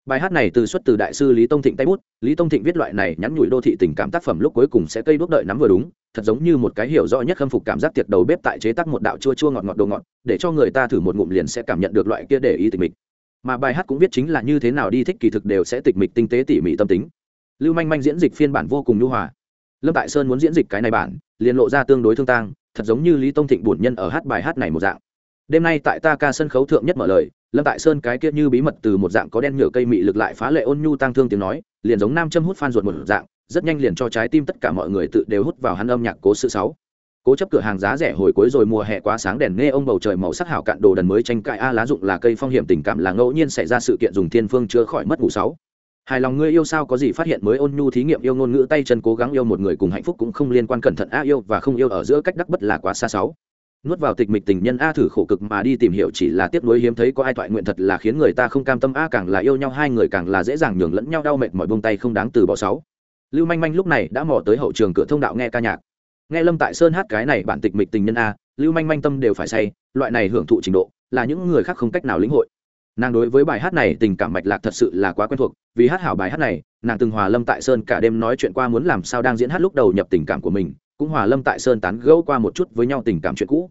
Bài hát này từ xuất từ đại sư lý tông thịnh tay bút, lý tông thịnh viết loại này nhắn nhủi đô thị tình cảm tác phẩm lúc cuối cùng sẽ cây đuốc đợi nắm vừa đúng, thật giống như một cái hiểu rõ nhất khâm phục cảm giác tiệc đầu bếp tại chế tác một đạo chua chua ngọt ngọt đồ ngọt, để cho người ta thử một ngụm liền sẽ cảm nhận được loại kia để ý tình mình mà bài hát cũng viết chính là như thế nào đi thích kỳ thực đều sẽ tịch mịch tinh tế tỉ mỉ tâm tính. Lưu manh manh diễn dịch phiên bản vô cùng nhu hòa lâm tại sơn muốn diễn dịch cái này bản, liền lộ ra tương đối thương tang, thật giống như lý tông thịnh bổn nhân ở hát bài hát này một dạng. Đêm nay tại ta ca sân khấu thượng nhất mở lời, lâm tại sơn cái kia như bí mật từ một dạng có đen nhựa cây mị lực lại phá lệ ôn nhu tăng thương tiếng nói, liền giống nam châm hút phan ruột một dạng, rất nhanh liền cho trái tim tất cả mọi người tự đều hút vào hắn âm nhạc cố sự sáu. Cố chấp cửa hàng giá rẻ hồi cuối rồi mùa hè quá sáng đèn nghe ông bầu trời màu sắc hảo cạn đồ đần mới tranh cãi, a lá dụng là cây phong hiểm tình cảm là ngẫu nhiên xảy ra sự kiện dùng thiên phương chữa khỏi mất ngủ sáu hài lòng ngươi yêu sao có gì phát hiện mới ôn nhu thí nghiệm yêu ngôn ngữ tay chân cố gắng yêu một người cùng hạnh phúc cũng không liên quan cẩn thận a yêu và không yêu ở giữa cách đắc bất là quá xa sáu nuốt vào tịch mịch tình nhân a thử khổ cực mà đi tìm hiểu chỉ là tiếc nuối hiếm thấy có ai thoại nguyện thật là khiến người ta không cam tâm a càng là yêu nhau hai người càng là dễ dàng nhường lẫn nhau đau mệt mỏi buông tay không đáng từ bỏ sáu. Lưu manh manh lúc này đã mò tới hậu trường cửa thông đạo nghe ca nhạc. Nghe lâm tại sơn hát cái này bản tịch mịch tình nhân a lưu manh manh tâm đều phải say, loại này hưởng thụ trình độ là những người khác không cách nào lĩnh hội nàng đối với bài hát này tình cảm mạch lạc thật sự là quá quen thuộc, vì hát hảo bài hát này, nàng từng hòa lâm tại sơn cả đêm nói chuyện qua muốn làm sao đang diễn hát lúc đầu nhập tình cảm của mình, cũng hòa lâm tại sơn tán gẫu qua một chút với nhau tình cảm chuyện cũ.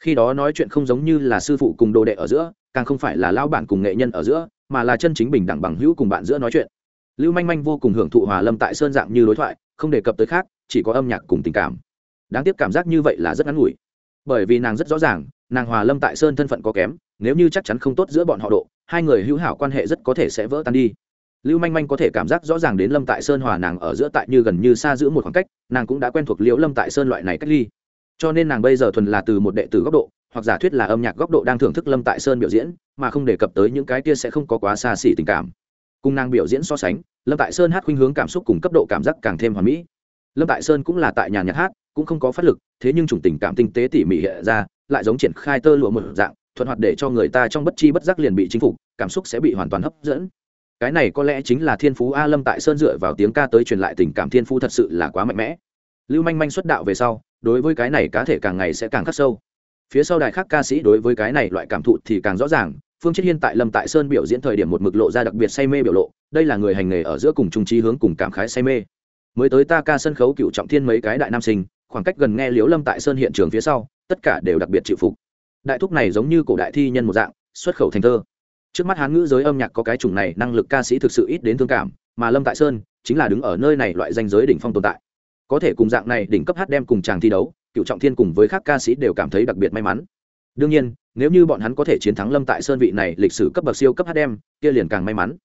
Khi đó nói chuyện không giống như là sư phụ cùng đồ đệ ở giữa, càng không phải là lao bản cùng nghệ nhân ở giữa, mà là chân chính bình đẳng bằng hữu cùng bạn giữa nói chuyện. Lưu manh manh vô cùng hưởng thụ hòa lâm tại sơn dạng như đối thoại, không đề cập tới khác, chỉ có âm nhạc cùng tình cảm. Đáng tiếc cảm giác như vậy là rất ngắn ngủi. Bởi vì nàng rất rõ ràng, nàng hòa lâm tại sơn thân phận có kém nếu như chắc chắn không tốt giữa bọn họ độ, hai người hữu hảo quan hệ rất có thể sẽ vỡ tan đi. Lưu manh manh có thể cảm giác rõ ràng đến lâm tại sơn hòa nàng ở giữa tại như gần như xa giữa một khoảng cách, nàng cũng đã quen thuộc liễu lâm tại sơn loại này cách ly. Cho nên nàng bây giờ thuần là từ một đệ tử góc độ, hoặc giả thuyết là âm nhạc góc độ đang thưởng thức lâm tại sơn biểu diễn, mà không đề cập tới những cái kia sẽ không có quá xa xỉ tình cảm. Cùng nàng biểu diễn so sánh, lâm tại sơn hát khuynh hướng cảm xúc cùng cấp độ cảm giác càng thêm hoàn mỹ. Lâm tại sơn cũng là tại nhà nhạc hát, cũng không có phát lực, thế nhưng chủng tình cảm tinh tế tỉ mỉ hiện ra, lại giống triển khai tơ lụa một dạng thuận hoạt để cho người ta trong bất chi bất giác liền bị chinh phục, cảm xúc sẽ bị hoàn toàn hấp dẫn. Cái này có lẽ chính là thiên phú a lâm tại sơn dựa vào tiếng ca tới truyền lại tình cảm thiên phú thật sự là quá mạnh mẽ. Lưu manh manh xuất đạo về sau, đối với cái này cá thể càng ngày sẽ càng khắc sâu. Phía sau đài khác ca sĩ đối với cái này loại cảm thụ thì càng rõ ràng, phương chết hiên tại lâm tại sơn biểu diễn thời điểm một mực lộ ra đặc biệt say mê biểu lộ, đây là người hành nghề ở giữa cùng trung trí hướng cùng cảm khái say mê. Mới tới ta ca sân khấu cựu trọng thiên mấy cái đại nam sinh, khoảng cách gần nghe liếu lâm tại sơn hiện trường phía sau, tất cả đều đặc biệt chịu phục đại thúc này giống như cổ đại thi nhân một dạng, xuất khẩu thành thơ. Trước mắt hán ngữ giới âm nhạc có cái chủng này, năng lực ca sĩ thực sự ít đến thương cảm, mà lâm tại sơn chính là đứng ở nơi này loại danh giới đỉnh phong tồn tại. Có thể cùng dạng này đỉnh cấp hát đem cùng chàng thi đấu, cựu trọng thiên cùng với các ca sĩ đều cảm thấy đặc biệt may mắn. Đương nhiên, nếu như bọn hắn có thể chiến thắng lâm tại sơn vị này lịch sử cấp bậc siêu cấp hát đem, kia liền càng may mắn.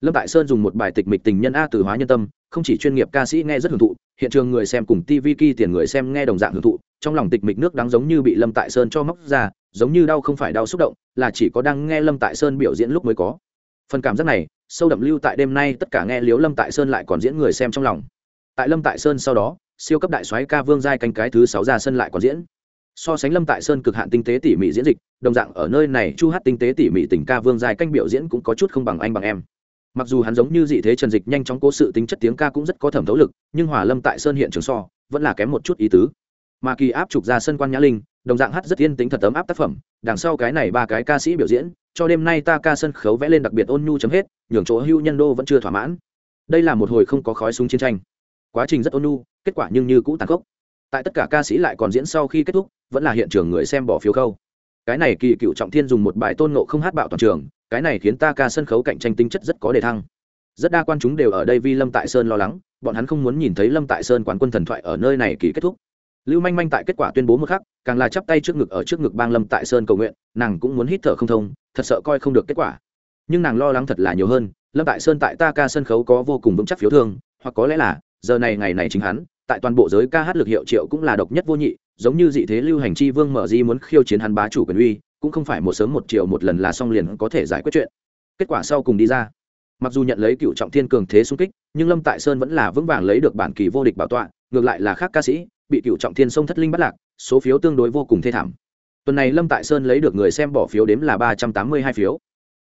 Lâm tại sơn dùng một bài tịch mịch tình nhân a từ hóa nhân tâm, không chỉ chuyên nghiệp ca sĩ nghe rất hưởng thụ, hiện trường người xem cùng tv ki tiền người xem nghe đồng dạng hưởng thụ, trong lòng tịch mịch nước đáng giống như bị lâm tại sơn cho móc ra giống như đau không phải đau xúc động, là chỉ có đang nghe lâm tại sơn biểu diễn lúc mới có. Phần cảm giác này, sâu đậm lưu tại đêm nay tất cả nghe liếu lâm tại sơn lại còn diễn người xem trong lòng. Tại lâm tại sơn sau đó, siêu cấp đại soái ca vương giai canh cái thứ sáu ra sân lại còn diễn. So sánh lâm tại sơn cực hạn tinh tế tỉ mỉ diễn dịch, đồng dạng ở nơi này chu hát tinh tế tỉ mỉ tình ca vương giai canh biểu diễn cũng có chút không bằng anh bằng em. Mặc dù hắn giống như dị thế trần dịch nhanh chóng cố sự tính chất tiếng ca cũng rất có thẩm thấu lực, nhưng hòa lâm tại sơn hiện trường so, vẫn là kém một chút ý tứ. Mà kỳ áp trục ra sân quan nhã linh đồng dạng hát rất yên tính thật ấm áp tác phẩm, đằng sau cái này ba cái ca sĩ biểu diễn, cho đêm nay ta ca sân khấu vẽ lên đặc biệt ôn nhu chấm hết, nhường chỗ hưu nhân đô vẫn chưa thỏa mãn. Đây là một hồi không có khói súng chiến tranh. Quá trình rất ôn nhu, kết quả nhưng như cũ tàn khốc. Tại tất cả ca sĩ lại còn diễn sau khi kết thúc, vẫn là hiện trường người xem bỏ phiếu khâu. Cái này kỳ cựu trọng thiên dùng một bài tôn nộ không hát bạo toàn trường, cái này khiến ta ca sân khấu cạnh tranh tính chất rất có đề thăng. Rất đa quan chúng đều ở đây vì lâm tại sơn lo lắng, bọn hắn không muốn nhìn thấy lâm tại sơn quán quân thần thoại ở nơi này kỳ kết thúc lưu manh manh tại kết quả tuyên bố một khắc, càng là chắp tay trước ngực ở trước ngực bang lâm tại sơn cầu nguyện, nàng cũng muốn hít thở không thông, thật sợ coi không được kết quả. Nhưng nàng lo lắng thật là nhiều hơn, lâm tại sơn tại ta ca sân khấu có vô cùng vững chắc phiếu thương, hoặc có lẽ là, giờ này ngày này chính hắn, tại toàn bộ giới ca hát lực hiệu triệu cũng là độc nhất vô nhị, giống như dị thế lưu hành chi vương mở di muốn khiêu chiến hắn bá chủ quyền uy, cũng không phải một sớm một chiều một lần là xong liền có thể giải quyết chuyện. Kết quả sau cùng đi ra. Mặc dù nhận lấy cựu trọng thiên cường thế xung kích, nhưng lâm tại sơn vẫn là vững vàng lấy được bản kỳ vô địch bảo tọa, ngược lại là khác ca sĩ bị cựu trọng thiên sông thất linh bắt lạc, số phiếu tương đối vô cùng thê thảm. Tuần này lâm tại sơn lấy được người xem bỏ phiếu đếm là ba trăm tám mươi hai phiếu.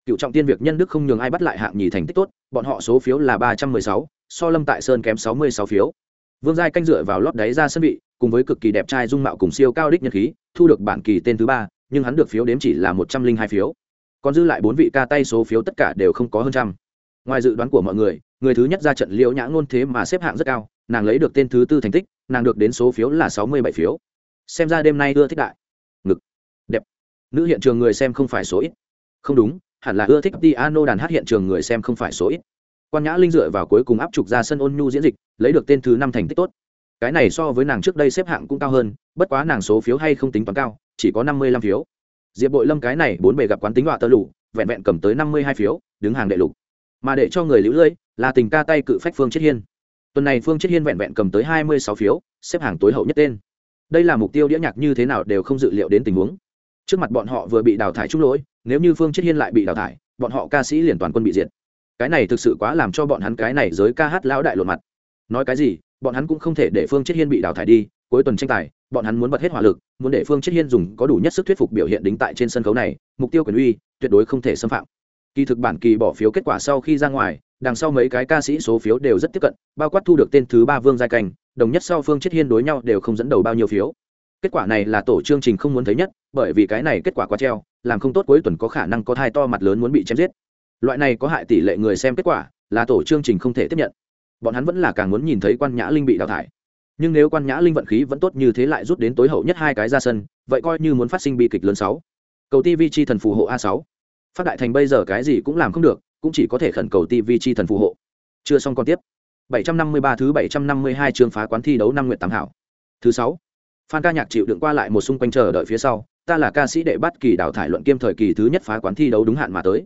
Cựu trọng tiên việc nhân đức không nhường ai bắt lại hạng nhì thành tích tốt, bọn họ số phiếu là ba trăm mười sáu, so lâm tại sơn kém sáu mươi sáu phiếu. Vương giai canh dựa vào lót đáy ra sân vị, cùng với cực kỳ đẹp trai dung mạo cùng siêu cao đích nhật khí, thu được bản kỳ tên thứ ba, nhưng hắn được phiếu đếm chỉ là một trăm linh hai phiếu. Còn dư lại bốn vị ca tay số phiếu tất cả đều không có hơn trăm. Ngoài dự đoán của mọi người người thứ nhất ra trận liễu nhã ngôn thế mà xếp hạng rất cao, nàng lấy được tên thứ tư thành tích nàng được đến số phiếu là sáu mươi bảy phiếu. Xem ra đêm nay ưa thích đại. Ngực. Đẹp. Nữ hiện trường người xem không phải số ít. Không đúng, hẳn là ưa thích piano đàn hát hiện trường người xem không phải số ít. Quan nhã linh dựa vào cuối cùng áp trục ra sân ôn nhu diễn dịch, lấy được tên thứ năm thành tích tốt. Cái này so với nàng trước đây xếp hạng cũng cao hơn, bất quá nàng số phiếu hay không tính toán cao, chỉ có năm mươi lăm phiếu. Diệp bội lâm cái này bốn bề gặp quán tính họa tơ lụ vẹn vẹn cầm tới năm mươi hai phiếu, đứng hàng đệ lục. Mà để cho người lũ lưỡi là tình ca tay cự phách phương chết hiên tuần này phương chết hiên vẹn vẹn cầm tới hai mươi sáu phiếu, xếp hàng tối hậu nhất tên. Đây là mục tiêu đĩa nhạc như thế nào đều không dự liệu đến tình huống. Trước mặt bọn họ vừa bị đào thải trúc lỗi, nếu như phương chết hiên lại bị đào thải, bọn họ ca sĩ liền toàn quân bị diệt. Cái này thực sự quá làm cho bọn hắn cái này giới ca hát lão đại lộ mặt. Nói cái gì, bọn hắn cũng không thể để phương chết hiên bị đào thải đi, cuối tuần tranh tài, bọn hắn muốn bật hết hỏa lực, muốn để phương chết hiên dùng có đủ nhất sức thuyết phục biểu hiện đính tại trên sân khấu này, mục tiêu quyền uy tuyệt đối không thể xâm phạm. Kỳ thực bản kỳ bỏ phiếu kết quả sau khi ra ngoài đằng sau mấy cái ca sĩ số phiếu đều rất tiếp cận, bao quát thu được tên thứ ba vương giai Cành đồng nhất sau phương chết hiên đối nhau đều không dẫn đầu bao nhiêu phiếu. Kết quả này là tổ chương trình không muốn thấy nhất, bởi vì cái này kết quả quá treo, làm không tốt cuối tuần có khả năng có thai to mặt lớn muốn bị chém giết. Loại này có hại tỷ lệ người xem kết quả, là tổ chương trình không thể tiếp nhận. Bọn hắn vẫn là càng muốn nhìn thấy quan nhã linh bị đào thải. Nhưng nếu quan nhã linh vận khí vẫn tốt như thế lại rút đến tối hậu nhất hai cái ra sân, vậy coi như muốn phát sinh bi kịch lớn sáu. Cầu tv chi thần phù hộ a sáu. Phát đại thành bây giờ cái gì cũng làm không được cũng chỉ có thể khẩn cầu tv chi thần phù hộ. Chưa xong còn tiếp. 753 thứ 752 chương phá quán thi đấu năm nguyện tám hảo. Thứ sáu. Phan ca nhạc chịu đựng qua lại một xung quanh chờ đợi phía sau, ta là ca sĩ đệ bắt kỳ đào thải luận kiêm thời kỳ thứ nhất phá quán thi đấu đúng hạn mà tới.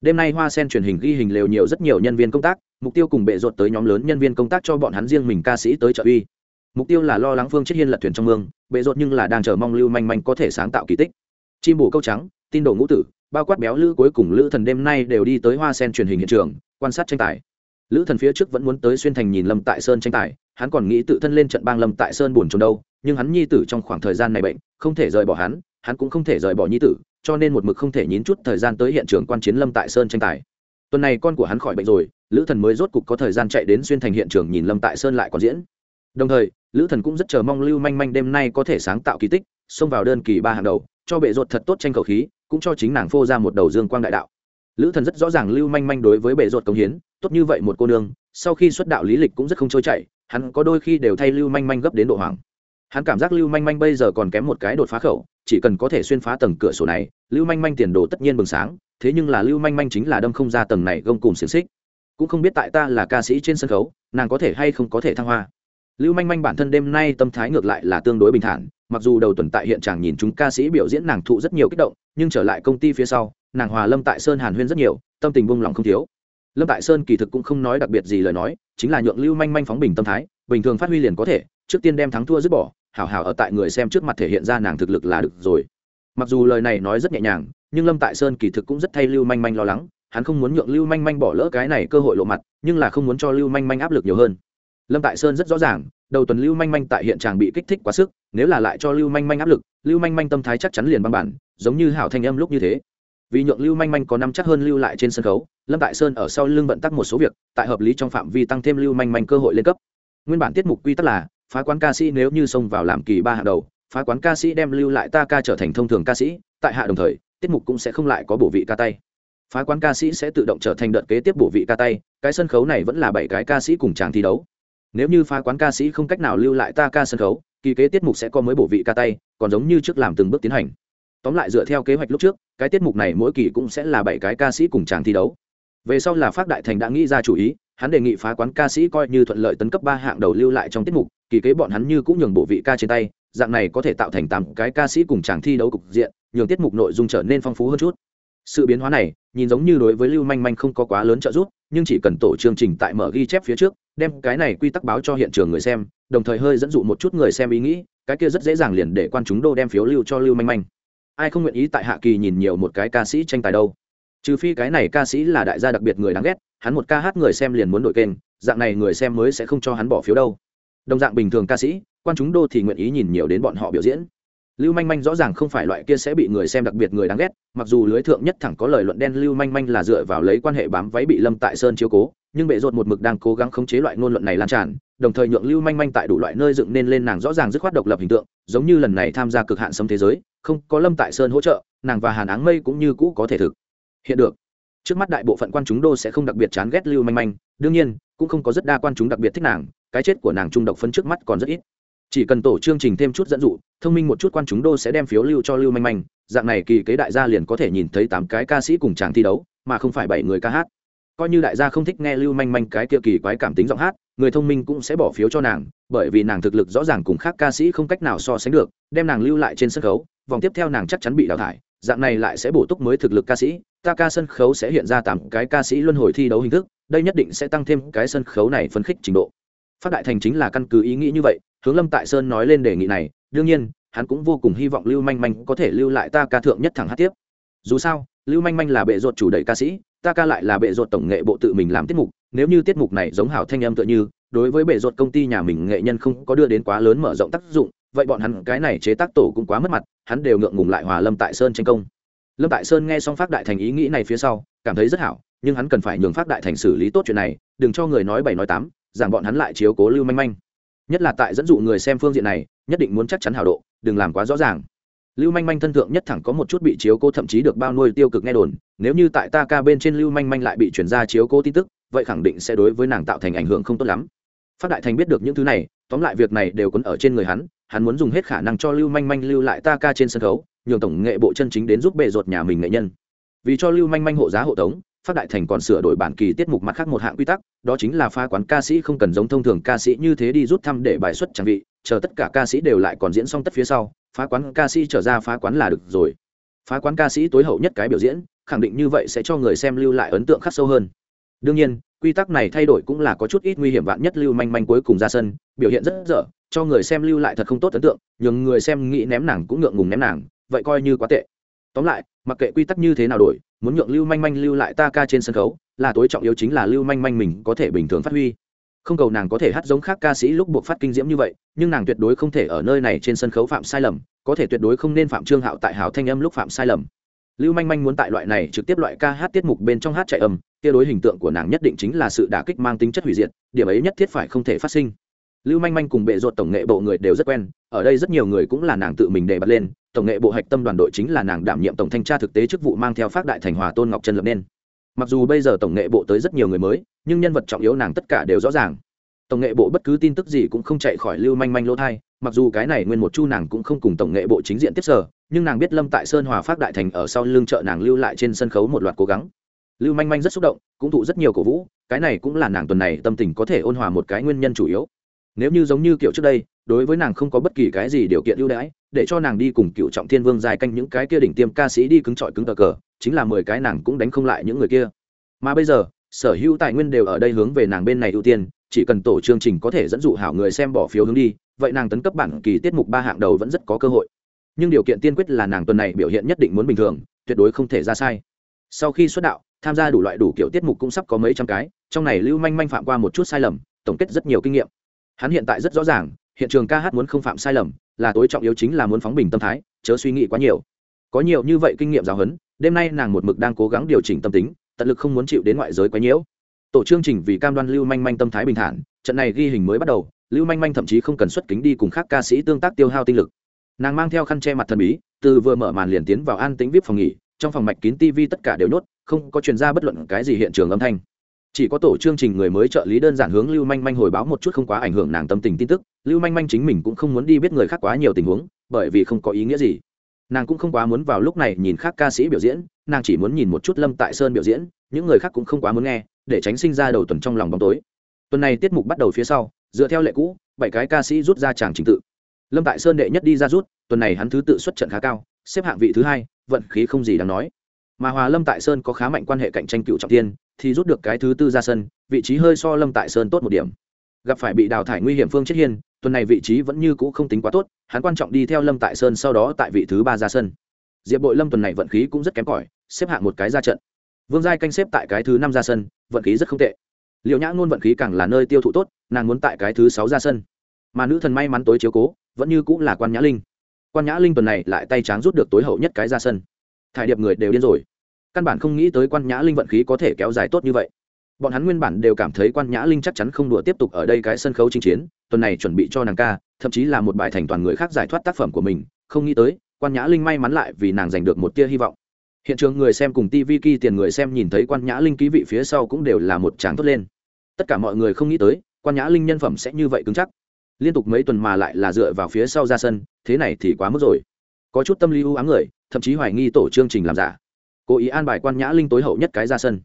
Đêm nay hoa sen truyền hình ghi hình lều nhiều rất nhiều nhân viên công tác, mục tiêu cùng bệ rột tới nhóm lớn nhân viên công tác cho bọn hắn riêng mình ca sĩ tới trợ uy. Mục tiêu là lo lắng phương chết hiên lật thuyền trong mương, bệ rột nhưng là đang chờ mong lưu manh manh có thể sáng tạo kỳ tích. Chim bổ câu trắng, tin đồ ngũ tử bao quát béo lữ cuối cùng lữ thần đêm nay đều đi tới hoa sen truyền hình hiện trường, quan sát tranh tài. Lữ thần phía trước vẫn muốn tới xuyên thành nhìn lâm tại sơn tranh tài, hắn còn nghĩ tự thân lên trận bang lâm tại sơn buồn trốn đâu, nhưng hắn nhi tử trong khoảng thời gian này bệnh, không thể rời bỏ hắn hắn cũng không thể rời bỏ nhi tử, cho nên một mực không thể nhín chút thời gian tới hiện trường quan chiến lâm tại sơn tranh tài. Tuần này con của hắn khỏi bệnh rồi, lữ thần mới rốt cục có thời gian chạy đến xuyên thành hiện trường nhìn lâm tại sơn lại còn diễn. Đồng thời, lữ thần cũng rất chờ mong lưu manh manh đêm nay có thể sáng tạo kỳ tích, xông vào đơn kỳ ba hàng đầu, cho bệ ruột thật tốt tranh cầu khí cũng cho chính nàng phô ra một đầu dương quang đại đạo. Lữ thần rất rõ ràng lưu manh manh đối với bệ ruột công hiến, tốt như vậy một cô nương, sau khi xuất đạo lý lịch cũng rất không trôi chảy, hắn có đôi khi đều thay lưu manh manh gấp đến độ hoàng hắn cảm giác lưu manh manh bây giờ còn kém một cái đột phá khẩu, chỉ cần có thể xuyên phá tầng cửa sổ này, lưu manh manh tiền đồ tất nhiên bừng sáng, thế nhưng là lưu manh manh chính là đâm không ra tầng này gông cùng xiềng xích. Cũng không biết tại ta là ca sĩ trên sân khấu, nàng có thể hay không có thể thăng hoa. Lưu manh manh bản thân đêm nay tâm thái ngược lại là tương đối bình thản mặc dù đầu tuần tại hiện trạng nhìn chúng ca sĩ biểu diễn nàng thụ rất nhiều kích động, nhưng trở lại công ty phía sau, nàng hòa lâm tại sơn hàn huyên rất nhiều, tâm tình buông lòng không thiếu. Lâm tại sơn kỳ thực cũng không nói đặc biệt gì lời nói, chính là nhượng lưu manh manh phóng bình tâm thái, bình thường phát huy liền có thể, trước tiên đem thắng thua dứt bỏ, hảo hảo ở tại người xem trước mặt thể hiện ra nàng thực lực là được rồi. Mặc dù lời này nói rất nhẹ nhàng, nhưng lâm tại sơn kỳ thực cũng rất thay lưu manh manh lo lắng, hắn không muốn nhượng lưu manh manh bỏ lỡ cái này cơ hội lộ mặt, nhưng là không muốn cho lưu manh manh áp lực nhiều hơn. Lâm tại sơn rất rõ ràng đầu tuần lưu manh manh tại hiện trạng bị kích thích quá sức, nếu là lại cho lưu manh manh áp lực, lưu manh manh tâm thái chắc chắn liền băng bản, giống như hảo thanh âm lúc như thế. Vì nhượng lưu manh manh có năm chắc hơn lưu lại trên sân khấu, lâm tại sơn ở sau lưng vận tắc một số việc, tại hợp lý trong phạm vi tăng thêm lưu manh manh cơ hội lên cấp. Nguyên bản tiết mục quy tắc là, phá quán ca sĩ nếu như xông vào làm kỳ ba hạng đầu, phá quán ca sĩ đem lưu lại ta ca trở thành thông thường ca sĩ, tại hạ đồng thời, tiết mục cũng sẽ không lại có bổ vị ca tay. Phá quán ca sĩ sẽ tự động trở thành đợt kế tiếp bổ vị ca tay, cái sân khấu này vẫn là bảy cái ca sĩ cùng chàng thi đấu nếu như phá quán ca sĩ không cách nào lưu lại ta ca sân khấu, kỳ kế tiết mục sẽ có mới bổ vị ca tay, còn giống như trước làm từng bước tiến hành. Tóm lại dựa theo kế hoạch lúc trước, cái tiết mục này mỗi kỳ cũng sẽ là bảy cái ca sĩ cùng chàng thi đấu. Về sau là phát đại thành đã nghĩ ra chủ ý, hắn đề nghị phá quán ca sĩ coi như thuận lợi tấn cấp ba hạng đầu lưu lại trong tiết mục, kỳ kế bọn hắn như cũng nhường bộ vị ca trên tay, dạng này có thể tạo thành tám cái ca sĩ cùng chàng thi đấu cục diện, nhường tiết mục nội dung trở nên phong phú hơn chút. Sự biến hóa này, nhìn giống như đối với lưu manh manh không có quá lớn trợ giúp nhưng chỉ cần tổ chương trình tại mở ghi chép phía trước, đem cái này quy tắc báo cho hiện trường người xem, đồng thời hơi dẫn dụ một chút người xem ý nghĩ, cái kia rất dễ dàng liền để quan chúng đô đem phiếu lưu cho lưu manh manh. Ai không nguyện ý tại hạ kỳ nhìn nhiều một cái ca sĩ tranh tài đâu? Trừ phi cái này ca sĩ là đại gia đặc biệt người đáng ghét, hắn một ca hát người xem liền muốn đổi kênh, dạng này người xem mới sẽ không cho hắn bỏ phiếu đâu. Đồng dạng bình thường ca sĩ, quan chúng đô thì nguyện ý nhìn nhiều đến bọn họ biểu diễn lưu manh manh rõ ràng không phải loại kia sẽ bị người xem đặc biệt người đáng ghét, mặc dù lưới thượng nhất thẳng có lời luận đen, lưu manh manh là dựa vào lấy quan hệ bám váy bị lâm tại sơn chiếu cố, nhưng bệ rột một mực đang cố gắng khống chế loại ngôn luận này lan tràn, đồng thời nhượng lưu manh manh tại đủ loại nơi dựng nên lên nàng rõ ràng dứt khoát độc lập hình tượng, giống như lần này tham gia cực hạn sâm thế giới, không có lâm tại sơn hỗ trợ, nàng và hàn áng mây cũng như cũ có thể thực hiện được. Trước mắt đại bộ phận quan chúng đô sẽ không đặc biệt chán ghét lưu manh manh, đương nhiên, cũng không có rất đa quan chúng đặc biệt thích nàng, cái chết của nàng trung độc phân trước mắt còn rất ít chỉ cần tổ chương trình thêm chút dẫn dụ, thông minh một chút quan chúng đô sẽ đem phiếu lưu cho lưu manh manh. Dạng này kỳ kế đại gia liền có thể nhìn thấy tám cái ca sĩ cùng chàng thi đấu, mà không phải bảy người ca hát. Coi như đại gia không thích nghe lưu manh manh cái kia kỳ quái cảm tính giọng hát, người thông minh cũng sẽ bỏ phiếu cho nàng, bởi vì nàng thực lực rõ ràng cùng khác ca sĩ không cách nào so sánh được, đem nàng lưu lại trên sân khấu, vòng tiếp theo nàng chắc chắn bị đào thải, dạng này lại sẽ bổ túc mới thực lực ca sĩ, ta ca sân khấu sẽ hiện ra tám cái ca sĩ luân hồi thi đấu hình thức, đây nhất định sẽ tăng thêm cái sân khấu này phấn khích trình độ. Phát đại thành chính là căn cứ ý nghĩ như vậy hướng lâm tại sơn nói lên đề nghị này, đương nhiên, hắn cũng vô cùng hy vọng lưu manh manh có thể lưu lại ta ca thượng nhất thẳng hát tiếp. Dù sao, lưu manh manh là bệ ruột chủ đẩy ca sĩ, ta ca lại là bệ ruột tổng nghệ bộ tự mình làm tiết mục, nếu như tiết mục này giống hảo thanh âm tựa như, đối với bệ ruột công ty nhà mình nghệ nhân không có đưa đến quá lớn mở rộng tác dụng, vậy bọn hắn cái này chế tác tổ cũng quá mất mặt, hắn đều ngượng ngùng lại hòa lâm tại sơn tranh công. Lâm tại sơn nghe xong phát đại thành ý nghĩ này phía sau, cảm thấy rất hảo, nhưng hắn cần phải nhường phát đại thành xử lý tốt chuyện này, đừng cho người nói bảy nói tám, rằng bọn hắn lại chiếu cố lưu manh manh nhất là tại dẫn dụ người xem phương diện này, nhất định muốn chắc chắn hảo độ, đừng làm quá rõ ràng. Lưu manh manh thân thượng nhất thẳng có một chút bị chiếu cô thậm chí được bao nuôi tiêu cực nghe đồn, nếu như tại ta ca bên trên lưu manh manh lại bị chuyển ra chiếu cô tin tức, vậy khẳng định sẽ đối với nàng tạo thành ảnh hưởng không tốt lắm. Phát đại thành biết được những thứ này, tóm lại việc này đều còn ở trên người hắn hắn muốn dùng hết khả năng cho lưu manh manh lưu lại ta ca trên sân khấu, nhường tổng nghệ bộ chân chính đến giúp bệ ruột nhà mình nghệ nhân. Vì cho lưu manh manh hộ giá hộ tống phát đại thành còn sửa đổi bản kỳ tiết mục mặt khác một hạng quy tắc, đó chính là pha quán ca sĩ không cần giống thông thường ca sĩ như thế đi rút thăm để bài xuất trang vị chờ tất cả ca sĩ đều lại còn diễn xong tất phía sau, phá quán ca sĩ trở ra phá quán là được rồi. Phá quán ca sĩ tối hậu nhất cái biểu diễn, khẳng định như vậy sẽ cho người xem lưu lại ấn tượng khắc sâu hơn. Đương nhiên, quy tắc này thay đổi cũng là có chút ít nguy hiểm vạn nhất lưu manh manh cuối cùng ra sân, biểu hiện rất dở, cho người xem lưu lại thật không tốt ấn tượng, nhưng người xem nghĩ ném nàng cũng ngượng ngùng ném nàng, vậy coi như quá tệ tóm lại, mặc kệ quy tắc như thế nào đổi, muốn nhượng lưu manh manh lưu lại ta ca trên sân khấu, là tối trọng yếu chính là lưu manh manh mình có thể bình thường phát huy. Không cầu nàng có thể hát giống khác ca sĩ lúc buộc phát kinh diễm như vậy, nhưng nàng tuyệt đối không thể ở nơi này trên sân khấu phạm sai lầm, có thể tuyệt đối không nên phạm trương hạo tại hào thanh âm lúc phạm sai lầm. Lưu manh manh muốn tại loại này trực tiếp loại ca hát tiết mục bên trong hát chạy âm, kia đối hình tượng của nàng nhất định chính là sự đả kích mang tính chất hủy diệt, điểm ấy nhất thiết phải không thể phát sinh. Lưu manh manh cùng bệ ruột tổng nghệ bộ người đều rất quen, ở đây rất nhiều người cũng là nàng tự mình đề bật lên tổng nghệ bộ hạch tâm đoàn đội chính là nàng đảm nhiệm tổng thanh tra thực tế chức vụ mang theo phát đại thành hòa tôn ngọc trân lập nên. Mặc dù bây giờ tổng nghệ bộ tới rất nhiều người mới, nhưng nhân vật trọng yếu nàng tất cả đều rõ ràng. Tổng nghệ bộ bất cứ tin tức gì cũng không chạy khỏi lưu manh manh lỗ thai, mặc dù cái này nguyên một chu nàng cũng không cùng tổng nghệ bộ chính diện tiếp sở, nhưng nàng biết lâm tại sơn hòa phát đại thành ở sau lưng chợ nàng lưu lại trên sân khấu một loạt cố gắng. Lưu manh manh rất xúc động, cũng thụ rất nhiều cổ vũ, cái này cũng là nàng tuần này tâm tình có thể ôn hòa một cái nguyên nhân chủ yếu. Nếu như giống như kiểu trước đây, đối với nàng không có bất kỳ cái gì điều kiện ưu đãi để cho nàng đi cùng cựu trọng thiên vương dài canh những cái kia đỉnh tiêm ca sĩ đi cứng trọi cứng cờ cờ, chính là mười cái nàng cũng đánh không lại những người kia. Mà bây giờ, sở hữu tài nguyên đều ở đây hướng về nàng bên này ưu tiên, chỉ cần tổ chương trình có thể dẫn dụ hảo người xem bỏ phiếu hướng đi, vậy nàng tấn cấp bản kỳ tiết mục ba hạng đầu vẫn rất có cơ hội. Nhưng điều kiện tiên quyết là nàng tuần này biểu hiện nhất định muốn bình thường, tuyệt đối không thể ra sai. Sau khi xuất đạo, tham gia đủ loại đủ kiểu tiết mục cũng sắp có mấy trăm cái, trong này lưu manh manh phạm qua một chút sai lầm, tổng kết rất nhiều kinh nghiệm. Hắn hiện tại rất rõ ràng, hiện trường ca hát muốn không phạm sai lầm là tối trọng yếu chính là muốn phóng bình tâm thái, chớ suy nghĩ quá nhiều. Có nhiều như vậy kinh nghiệm giáo huấn, đêm nay nàng một mực đang cố gắng điều chỉnh tâm tính, tận lực không muốn chịu đến ngoại giới quá nhiễu. Tổ chương trình vì cam đoan lưu manh manh tâm thái bình thản, trận này ghi hình mới bắt đầu, lưu manh manh thậm chí không cần xuất kính đi cùng khác ca sĩ tương tác tiêu hao tinh lực. Nàng mang theo khăn che mặt thần bí, từ vừa mở màn liền tiến vào an tĩnh vip phòng nghỉ, trong phòng mạch kín tv tất cả đều nhốt, không có chuyên gia bất luận cái gì hiện trường âm thanh chỉ có tổ chương trình người mới trợ lý đơn giản hướng lưu manh manh hồi báo một chút không quá ảnh hưởng nàng tâm tình tin tức. Lưu manh manh chính mình cũng không muốn đi biết người khác quá nhiều tình huống, bởi vì không có ý nghĩa gì. Nàng cũng không quá muốn vào lúc này nhìn khác ca sĩ biểu diễn, nàng chỉ muốn nhìn một chút lâm tại sơn biểu diễn, những người khác cũng không quá muốn nghe, để tránh sinh ra đầu tuần trong lòng bóng tối. Tuần này tiết mục bắt đầu phía sau, dựa theo lệ cũ, bảy cái ca sĩ rút ra tràng trình tự. Lâm tại sơn đệ nhất đi ra rút, tuần này hắn thứ tự xuất trận khá cao, xếp hạng vị thứ hai, vận khí không gì đáng nói mà hòa lâm tại sơn có khá mạnh quan hệ cạnh tranh cựu trọng tiên thì rút được cái thứ tư ra sân, vị trí hơi so lâm tại sơn tốt một điểm. Gặp phải bị đào thải nguy hiểm phương chết hiên, tuần này vị trí vẫn như cũ không tính quá tốt, hắn quan trọng đi theo lâm tại sơn sau đó tại vị thứ ba ra sân. Diệp bội lâm tuần này vận khí cũng rất kém cỏi, xếp hạng một cái ra trận. Vương giai canh xếp tại cái thứ năm ra sân, vận khí rất không tệ. Liệu nhã ngôn vận khí càng là nơi tiêu thụ tốt, nàng muốn tại cái thứ sáu ra sân. Mà nữ thần may mắn tối chiếu cố, vẫn như cũng là quan nhã linh. Quan nhã linh tuần này lại tay tráng rút được tối hậu nhất cái ra sân thải điệp người đều điên rồi. Căn bản không nghĩ tới quan nhã linh vận khí có thể kéo dài tốt như vậy. Bọn hắn nguyên bản đều cảm thấy quan nhã linh chắc chắn không đùa tiếp tục ở đây cái sân khấu chinh chiến, tuần này chuẩn bị cho nàng ca, thậm chí là một bài thành toàn người khác giải thoát tác phẩm của mình, không nghĩ tới, quan nhã linh may mắn lại vì nàng giành được một tia hy vọng. Hiện trường người xem cùng tv ki tiền người xem nhìn thấy quan nhã linh ký vị phía sau cũng đều là một tràng tốt lên. Tất cả mọi người không nghĩ tới, quan nhã linh nhân phẩm sẽ như vậy cứng chắc. Liên tục mấy tuần mà lại là dựa vào phía sau ra sân, thế này thì quá mức rồi có chút tâm lý ưu ám người, thậm chí hoài nghi tổ chương trình làm giả. Cố ý an bài quan nhã linh tối hậu nhất cái ra sân.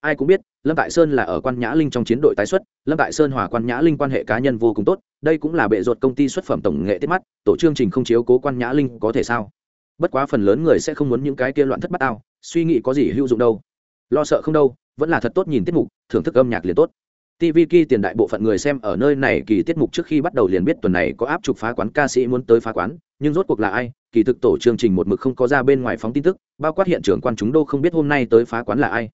Ai cũng biết, lâm tại sơn là ở quan nhã linh trong chiến đội tái xuất, lâm tại sơn hòa quan nhã linh quan hệ cá nhân vô cùng tốt, đây cũng là bệ ruột công ty xuất phẩm tổng nghệ tiết mắt, tổ chương trình không chiếu cố quan nhã linh có thể sao? Bất quá phần lớn người sẽ không muốn những cái kia loạn thất bát ao suy nghĩ có gì hữu dụng đâu. Lo sợ không đâu, vẫn là thật tốt nhìn tiết mục, thưởng thức âm nhạc liền tốt. Tv ki tiền đại bộ phận người xem ở nơi này kỳ tiết mục trước khi bắt đầu liền biết tuần này có áp trục phá quán ca sĩ muốn tới phá quán, nhưng rốt cuộc là ai kỳ thực tổ chương trình một mực không có ra bên ngoài phóng tin tức, bao quát hiện trường quan chúng đô không biết hôm nay tới phá quán là ai.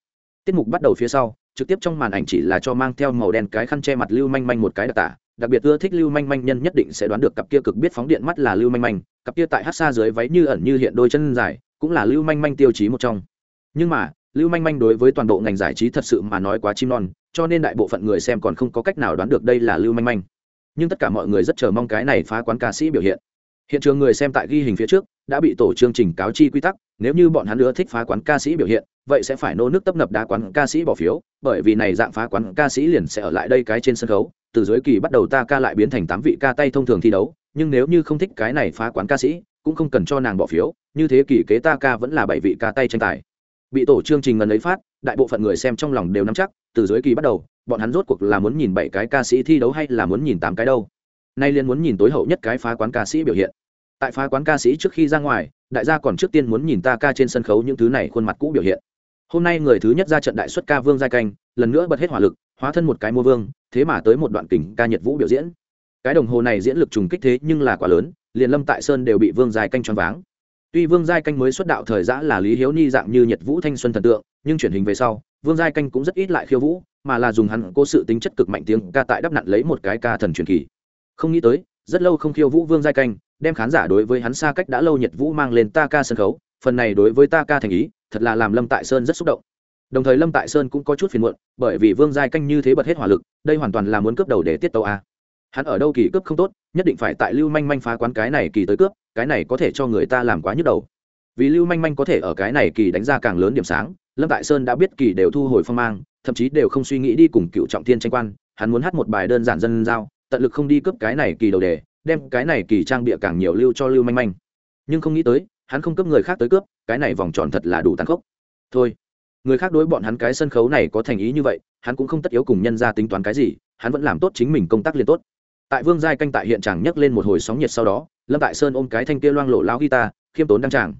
Tiết mục bắt đầu phía sau, trực tiếp trong màn ảnh chỉ là cho mang theo màu đen cái khăn che mặt lưu manh manh một cái đặc tả, đặc biệt ưa thích lưu manh manh nhân nhất định sẽ đoán được cặp kia cực biết phóng điện mắt là lưu manh manh, cặp kia tại hát xa dưới váy như ẩn như hiện đôi chân dài, cũng là lưu manh manh tiêu chí một trong. Nhưng mà, lưu manh manh đối với toàn bộ ngành giải trí thật sự mà nói quá chim non, cho nên đại bộ phận người xem còn không có cách nào đoán được đây là lưu manh manh. Nhưng tất cả mọi người rất chờ mong cái này phá quán ca sĩ biểu hiện hiện trường người xem tại ghi hình phía trước đã bị tổ chương trình cáo chi quy tắc, nếu như bọn hắn nữa thích phá quán ca sĩ biểu hiện, vậy sẽ phải nô nước tấp nập đá quán ca sĩ bỏ phiếu, bởi vì này dạng phá quán ca sĩ liền sẽ ở lại đây cái trên sân khấu, từ dưới kỳ bắt đầu ta ca lại biến thành tám vị ca tay thông thường thi đấu, nhưng nếu như không thích cái này phá quán ca sĩ, cũng không cần cho nàng bỏ phiếu, như thế kỳ kế ta ca vẫn là bảy vị ca tay tranh tài. Bị tổ chương trình ngần ấy phát, đại bộ phận người xem trong lòng đều nắm chắc, từ dưới kỳ bắt đầu, bọn hắn rốt cuộc là muốn nhìn bảy cái ca sĩ thi đấu hay là muốn nhìn tám cái đâu? Nay liên muốn nhìn tối hậu nhất cái phá quán ca sĩ biểu hiện. Tại phá quán ca sĩ trước khi ra ngoài, đại gia còn trước tiên muốn nhìn ta ca trên sân khấu những thứ này khuôn mặt cũ biểu hiện. Hôm nay người thứ nhất ra trận đại xuất ca vương giai canh, lần nữa bật hết hỏa lực, hóa thân một cái mua vương, thế mà tới một đoạn kình ca nhật vũ biểu diễn. Cái đồng hồ này diễn lực trùng kích thế nhưng là quá lớn, liền lâm tại sơn đều bị vương giai canh choáng váng. Tuy vương giai canh mới xuất đạo thời giã là lý hiếu ni dạng như nhật vũ thanh xuân thần tượng, nhưng chuyển hình về sau, vương giai canh cũng rất ít lại khiêu vũ, mà là dùng hắn cố sự tính chất cực mạnh tiếng ca tại đắp nặn lấy một cái ca thần truyền kỳ không nghĩ tới, rất lâu không khiêu vũ vương giai canh, đem khán giả đối với hắn xa cách đã lâu nhật vũ mang lên ta ca sân khấu, phần này đối với ta ca thành ý, thật là làm lâm tại sơn rất xúc động. Đồng thời lâm tại sơn cũng có chút phiền muộn, bởi vì vương giai canh như thế bật hết hỏa lực, đây hoàn toàn là muốn cướp đầu để tiết tàu a. Hắn ở đâu kỳ cướp không tốt, nhất định phải tại lưu manh manh phá quán cái này kỳ tới cướp, cái này có thể cho người ta làm quá nhức đầu. Vì lưu manh manh có thể ở cái này kỳ đánh ra càng lớn điểm sáng, lâm tại sơn đã biết kỳ đều thu hồi phong mang, thậm chí đều không suy nghĩ đi cùng cựu trọng thiên tranh quan, hắn muốn hát một bài đơn giản dân giao tận lực không đi cướp cái này kỳ đầu đề, đem cái này kỳ trang bịa càng nhiều lưu cho lưu manh manh. Nhưng không nghĩ tới, hắn không cướp người khác tới cướp, cái này vòng tròn thật là đủ tàn khốc. Thôi, người khác đối bọn hắn cái sân khấu này có thành ý như vậy, hắn cũng không tất yếu cùng nhân ra tính toán cái gì, hắn vẫn làm tốt chính mình công tác liên tốt. Tại vương giai canh tại hiện tràng nhấc lên một hồi sóng nhiệt sau đó, lâm tại sơn ôm cái thanh kia loang lộ lao guitar, khiêm tốn đăng tràng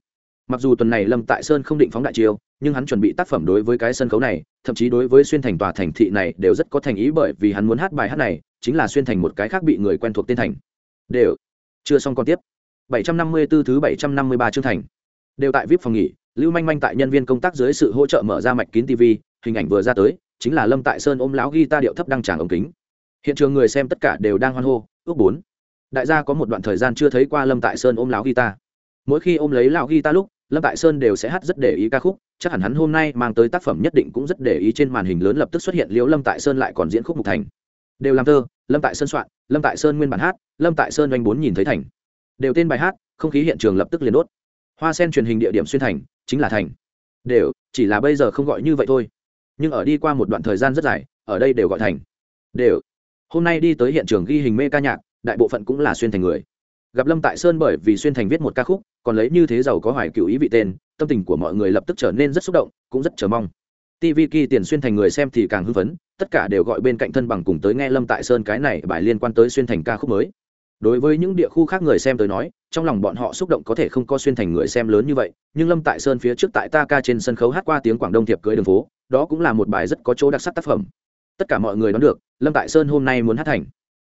mặc dù tuần này lâm tại sơn không định phóng đại chiêu, nhưng hắn chuẩn bị tác phẩm đối với cái sân khấu này, thậm chí đối với xuyên thành tòa thành thị này đều rất có thành ý bởi vì hắn muốn hát bài hát này, chính là xuyên thành một cái khác bị người quen thuộc tên thành. Đều. Chưa xong còn tiếp. 754 thứ 753 chương thành. Đều tại vip phòng nghỉ, lưu manh manh tại nhân viên công tác dưới sự hỗ trợ mở ra mạch kín tv hình ảnh vừa ra tới, chính là lâm tại sơn ôm lão ghi ta điệu thấp đăng tràng ống kính. Hiện trường người xem tất cả đều đang hoan hô, ước bốn. Đại gia có một đoạn thời gian chưa thấy qua lâm tại sơn ôm lão guitar. Mỗi khi ôm lấy lão guitar lúc lâm tại sơn đều sẽ hát rất để ý ca khúc, chắc hẳn hắn hôm nay mang tới tác phẩm nhất định cũng rất để ý trên màn hình lớn lập tức xuất hiện liễu lâm tại sơn lại còn diễn khúc mục thành. Đều làm thơ, lâm tại sơn soạn, lâm tại sơn nguyên bản hát, lâm tại sơn oanh bốn nhìn thấy thành. Đều tên bài hát, không khí hiện trường lập tức liền đốt. Hoa sen truyền hình địa điểm xuyên thành, chính là thành. Đều, chỉ là bây giờ không gọi như vậy thôi. Nhưng ở đi qua một đoạn thời gian rất dài, ở đây đều gọi thành. Đều. Hôm nay đi tới hiện trường ghi hình mê ca nhạc, đại bộ phận cũng là xuyên thành người gặp lâm tại sơn bởi vì xuyên thành viết một ca khúc, còn lấy như thế giàu có hoài cựu ý vị tên, tâm tình của mọi người lập tức trở nên rất xúc động, cũng rất chờ mong. Tv kỳ tiền xuyên thành người xem thì càng hưng phấn, tất cả đều gọi bên cạnh thân bằng cùng tới nghe lâm tại sơn cái này bài liên quan tới xuyên thành ca khúc mới. Đối với những địa khu khác người xem tới nói, trong lòng bọn họ xúc động có thể không có xuyên thành người xem lớn như vậy, nhưng lâm tại sơn phía trước tại ta ca trên sân khấu hát qua tiếng quảng đông thiệp cưới đường phố, đó cũng là một bài rất có chỗ đặc sắc tác phẩm. Tất cả mọi người đoán được, lâm tại sơn hôm nay muốn hát thành.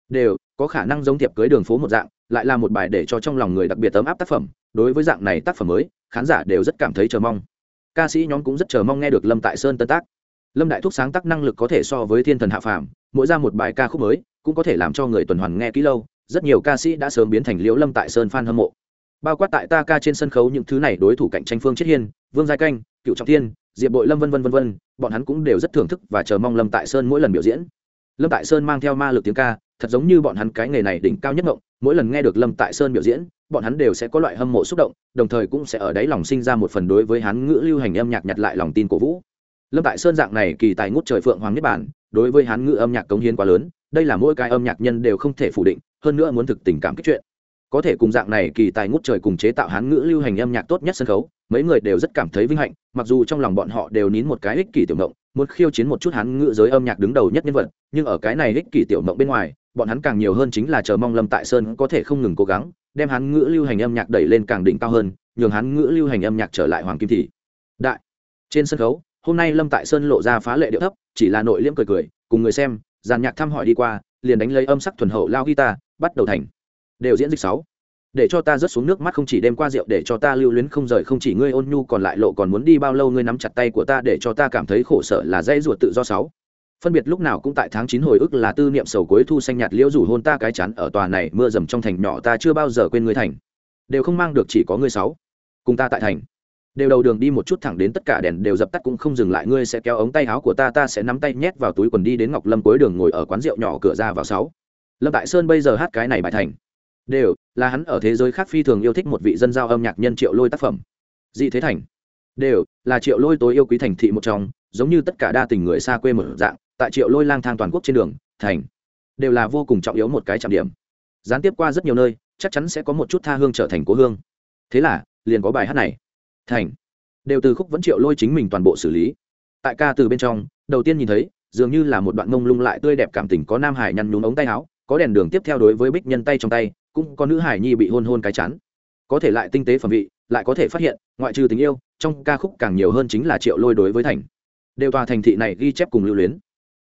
Đều, có khả năng giống thiệp cưới đường phố một dạng lại là một bài để cho trong lòng người đặc biệt ấm áp tác phẩm. Đối với dạng này tác phẩm mới, khán giả đều rất cảm thấy chờ mong. Ca sĩ nhóm cũng rất chờ mong nghe được lâm tại sơn tân tác. Lâm đại thúc sáng tác năng lực có thể so với thiên thần hạ phàm, mỗi ra một bài ca khúc mới, cũng có thể làm cho người tuần hoàn nghe kỹ lâu. Rất nhiều ca sĩ đã sớm biến thành liễu lâm tại sơn f a n hâm mộ. Bao quát tại ta ca trên sân khấu những thứ này đối thủ cạnh tranh phương chiết hiên, vương giai canh, cựu trọng thiên, diệp bội lâm v v v v bọn hắn cũng đều rất thưởng thức và chờ mong lâm tại sơn mỗi lần biểu diễn. Lâm tại sơn mang theo ma lực tiếng ca thật giống như bọn hắn cái nghề này đỉnh cao nhất ngộng, mỗi lần nghe được lâm tại sơn biểu diễn, bọn hắn đều sẽ có loại hâm mộ xúc động, đồng thời cũng sẽ ở đáy lòng sinh ra một phần đối với hắn ngữ lưu hành âm nhạc nhặt lại lòng tin cổ vũ. Lâm tại sơn dạng này kỳ tài ngút trời phượng hoàng nhất bản đối với hắn ngữ âm nhạc cống hiến quá lớn, đây là mỗi cái âm nhạc nhân đều không thể phủ định, hơn nữa muốn thực tình cảm kích chuyện. Có thể cùng dạng này kỳ tài ngút trời cùng chế tạo hán ngữ lưu hành âm nhạc tốt nhất sân khấu, mấy người đều rất cảm thấy vinh hạnh, mặc dù trong lòng bọn họ đều nín một cái ích kỷ tiểu ngộng muốn khiêu chiến một chút hắn ngựa giới âm nhạc đứng đầu nhất nhân vật, nhưng ở cái này ích kỷ tiểu mộng bên ngoài, bọn hắn càng nhiều hơn chính là chờ mong lâm tại sơn có thể không ngừng cố gắng, đem hắn ngữ lưu hành âm nhạc đẩy lên càng đỉnh cao hơn, nhường hắn ngữ lưu hành âm nhạc trở lại hoàng kim thị. Đại, trên sân khấu, hôm nay lâm tại sơn lộ ra phá lệ điệu thấp, chỉ là nội liễm cười cười, cùng người xem giàn nhạc thăm hỏi đi qua, liền đánh lấy âm sắc thuần hậu lao guitar, bắt đầu thành. Đều diễn dịch sáu để cho ta rớt xuống nước mắt không chỉ đêm qua rượu để cho ta lưu luyến không rời, không chỉ ngươi ôn nhu còn lại lộ còn muốn đi bao lâu ngươi nắm chặt tay của ta để cho ta cảm thấy khổ sở là dây ruột tự do sáu. Phân biệt lúc nào cũng tại tháng chín hồi ức là tư niệm sầu cuối thu xanh nhạt liễu rủ hôn ta cái chán, ở tòa này mưa dầm trong thành nhỏ ta chưa bao giờ quên ngươi thành. Đều không mang được chỉ có ngươi sáu. Cùng ta tại thành. Đều đầu đường đi một chút thẳng đến tất cả đèn đều dập tắt cũng không dừng lại, ngươi sẽ kéo ống tay áo của ta ta sẽ nắm tay nhét vào túi quần đi đến ngọc lâm cuối đường ngồi ở quán rượu nhỏ cửa ra vào sáu. Lâm tại sơn bây giờ hát cái này bài thành đều, là hắn ở thế giới khác phi thường yêu thích một vị dân giao âm nhạc nhân triệu lôi tác phẩm. Dị thế thành. Đều, là triệu lôi tối yêu quý thành thị một trong, giống như tất cả đa tình người xa quê một dạng, tại triệu lôi lang thang toàn quốc trên đường, thành, đều là vô cùng trọng yếu một cái trọng điểm. Gián tiếp qua rất nhiều nơi, chắc chắn sẽ có một chút tha hương trở thành cố hương. Thế là, liền có bài hát này, thành, đều từ khúc vẫn triệu lôi chính mình toàn bộ xử lý. Tại ca từ bên trong, đầu tiên nhìn thấy, dường như là một đoạn mông lung lại tươi đẹp cảm tình có nam hải nhăn nhúng ống tay áo, có đèn đường tiếp theo đối với bích nhân tay trong tay cũng có nữ hải nhi bị hôn hôn cái chắn có thể lại tinh tế phẩm vị, lại có thể phát hiện, ngoại trừ tình yêu, trong ca khúc càng nhiều hơn chính là triệu lôi đối với thành. Đều tòa thành thị này ghi chép cùng lưu luyến.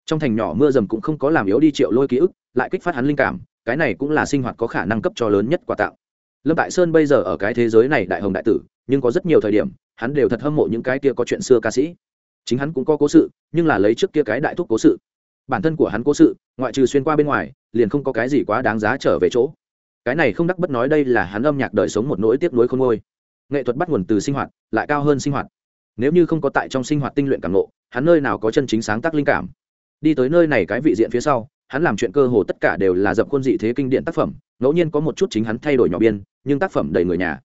Trong thành nhỏ mưa dầm cũng không có làm yếu đi triệu lôi ký ức, lại kích phát hắn linh cảm, cái này cũng là sinh hoạt có khả năng cấp cho lớn nhất quà tặng. Lâm tại sơn bây giờ ở cái thế giới này đại hồng đại tử, nhưng có rất nhiều thời điểm, hắn đều thật hâm mộ những cái kia có chuyện xưa ca sĩ. Chính hắn cũng có cố sự, nhưng là lấy trước kia cái đại thúc cố sự. Bản thân của hắn cố sự, ngoại trừ xuyên qua bên ngoài, liền không có cái gì quá đáng giá trở về chỗ cái này không đắc bất nói đây là hắn âm nhạc đời sống một nỗi tiếc nuối khôn ngôi nghệ thuật bắt nguồn từ sinh hoạt, lại cao hơn sinh hoạt. Nếu như không có tại trong sinh hoạt tinh luyện cảm ngộ, hắn nơi nào có chân chính sáng tác linh cảm? Đi tới nơi này cái vị diện phía sau, hắn làm chuyện cơ hồ tất cả đều là dập khuôn dị thế kinh điển tác phẩm, ngẫu nhiên có một chút chính hắn thay đổi nhỏ biên, nhưng tác phẩm đầy người nhà.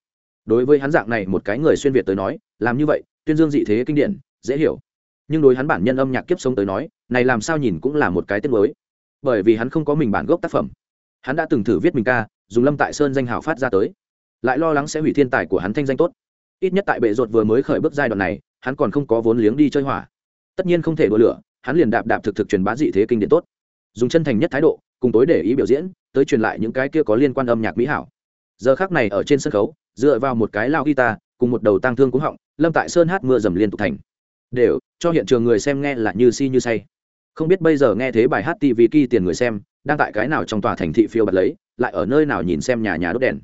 Đối với hắn dạng này một cái người xuyên việt tới nói, làm như vậy, tuyên dương dị thế kinh điển, dễ hiểu. Nhưng đối hắn bản nhân âm nhạc kiếp sống tới nói, này làm sao nhìn cũng là một cái tiết mới bởi vì hắn không có mình bản gốc tác phẩm. Hắn đã từng thử viết mình ca dùng lâm tại sơn danh hào phát ra tới. Lại lo lắng sẽ hủy thiên tài của hắn thanh danh tốt. Ít nhất tại bệ ruột vừa mới khởi bước giai đoạn này, hắn còn không có vốn liếng đi chơi hỏa. Tất nhiên không thể đua lửa, hắn liền đạp đạp thực thực truyền bá dị thế kinh điển tốt. Dùng chân thành nhất thái độ, cùng tối để ý biểu diễn, tới truyền lại những cái kia có liên quan âm nhạc mỹ hảo. Giờ khác này ở trên sân khấu, dựa vào một cái lao guitar, cùng một đầu tang thương cúng họng, lâm tại sơn hát mưa dầm liên tục thành. Đều, cho hiện trường người xem nghe là như si như say. Không biết bây giờ nghe thế bài hát tv kỳ tiền người xem đang tại cái nào trong tòa thành thị phiêu bật lấy, lại ở nơi nào nhìn xem nhà nhà đốt đèn.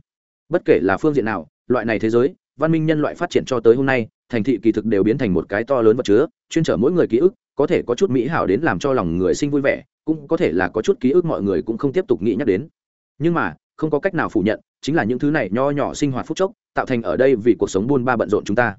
Bất kể là phương diện nào, loại này thế giới, văn minh nhân loại phát triển cho tới hôm nay, thành thị kỳ thực đều biến thành một cái to lớn vật chứa, chuyên trở mỗi người ký ức, có thể có chút mỹ hảo đến làm cho lòng người sinh vui vẻ, cũng có thể là có chút ký ức mọi người cũng không tiếp tục nghĩ nhắc đến. Nhưng mà, không có cách nào phủ nhận, chính là những thứ này nho nhỏ sinh hoạt phúc chốc, tạo thành ở đây vì cuộc sống buôn ba bận rộn chúng ta.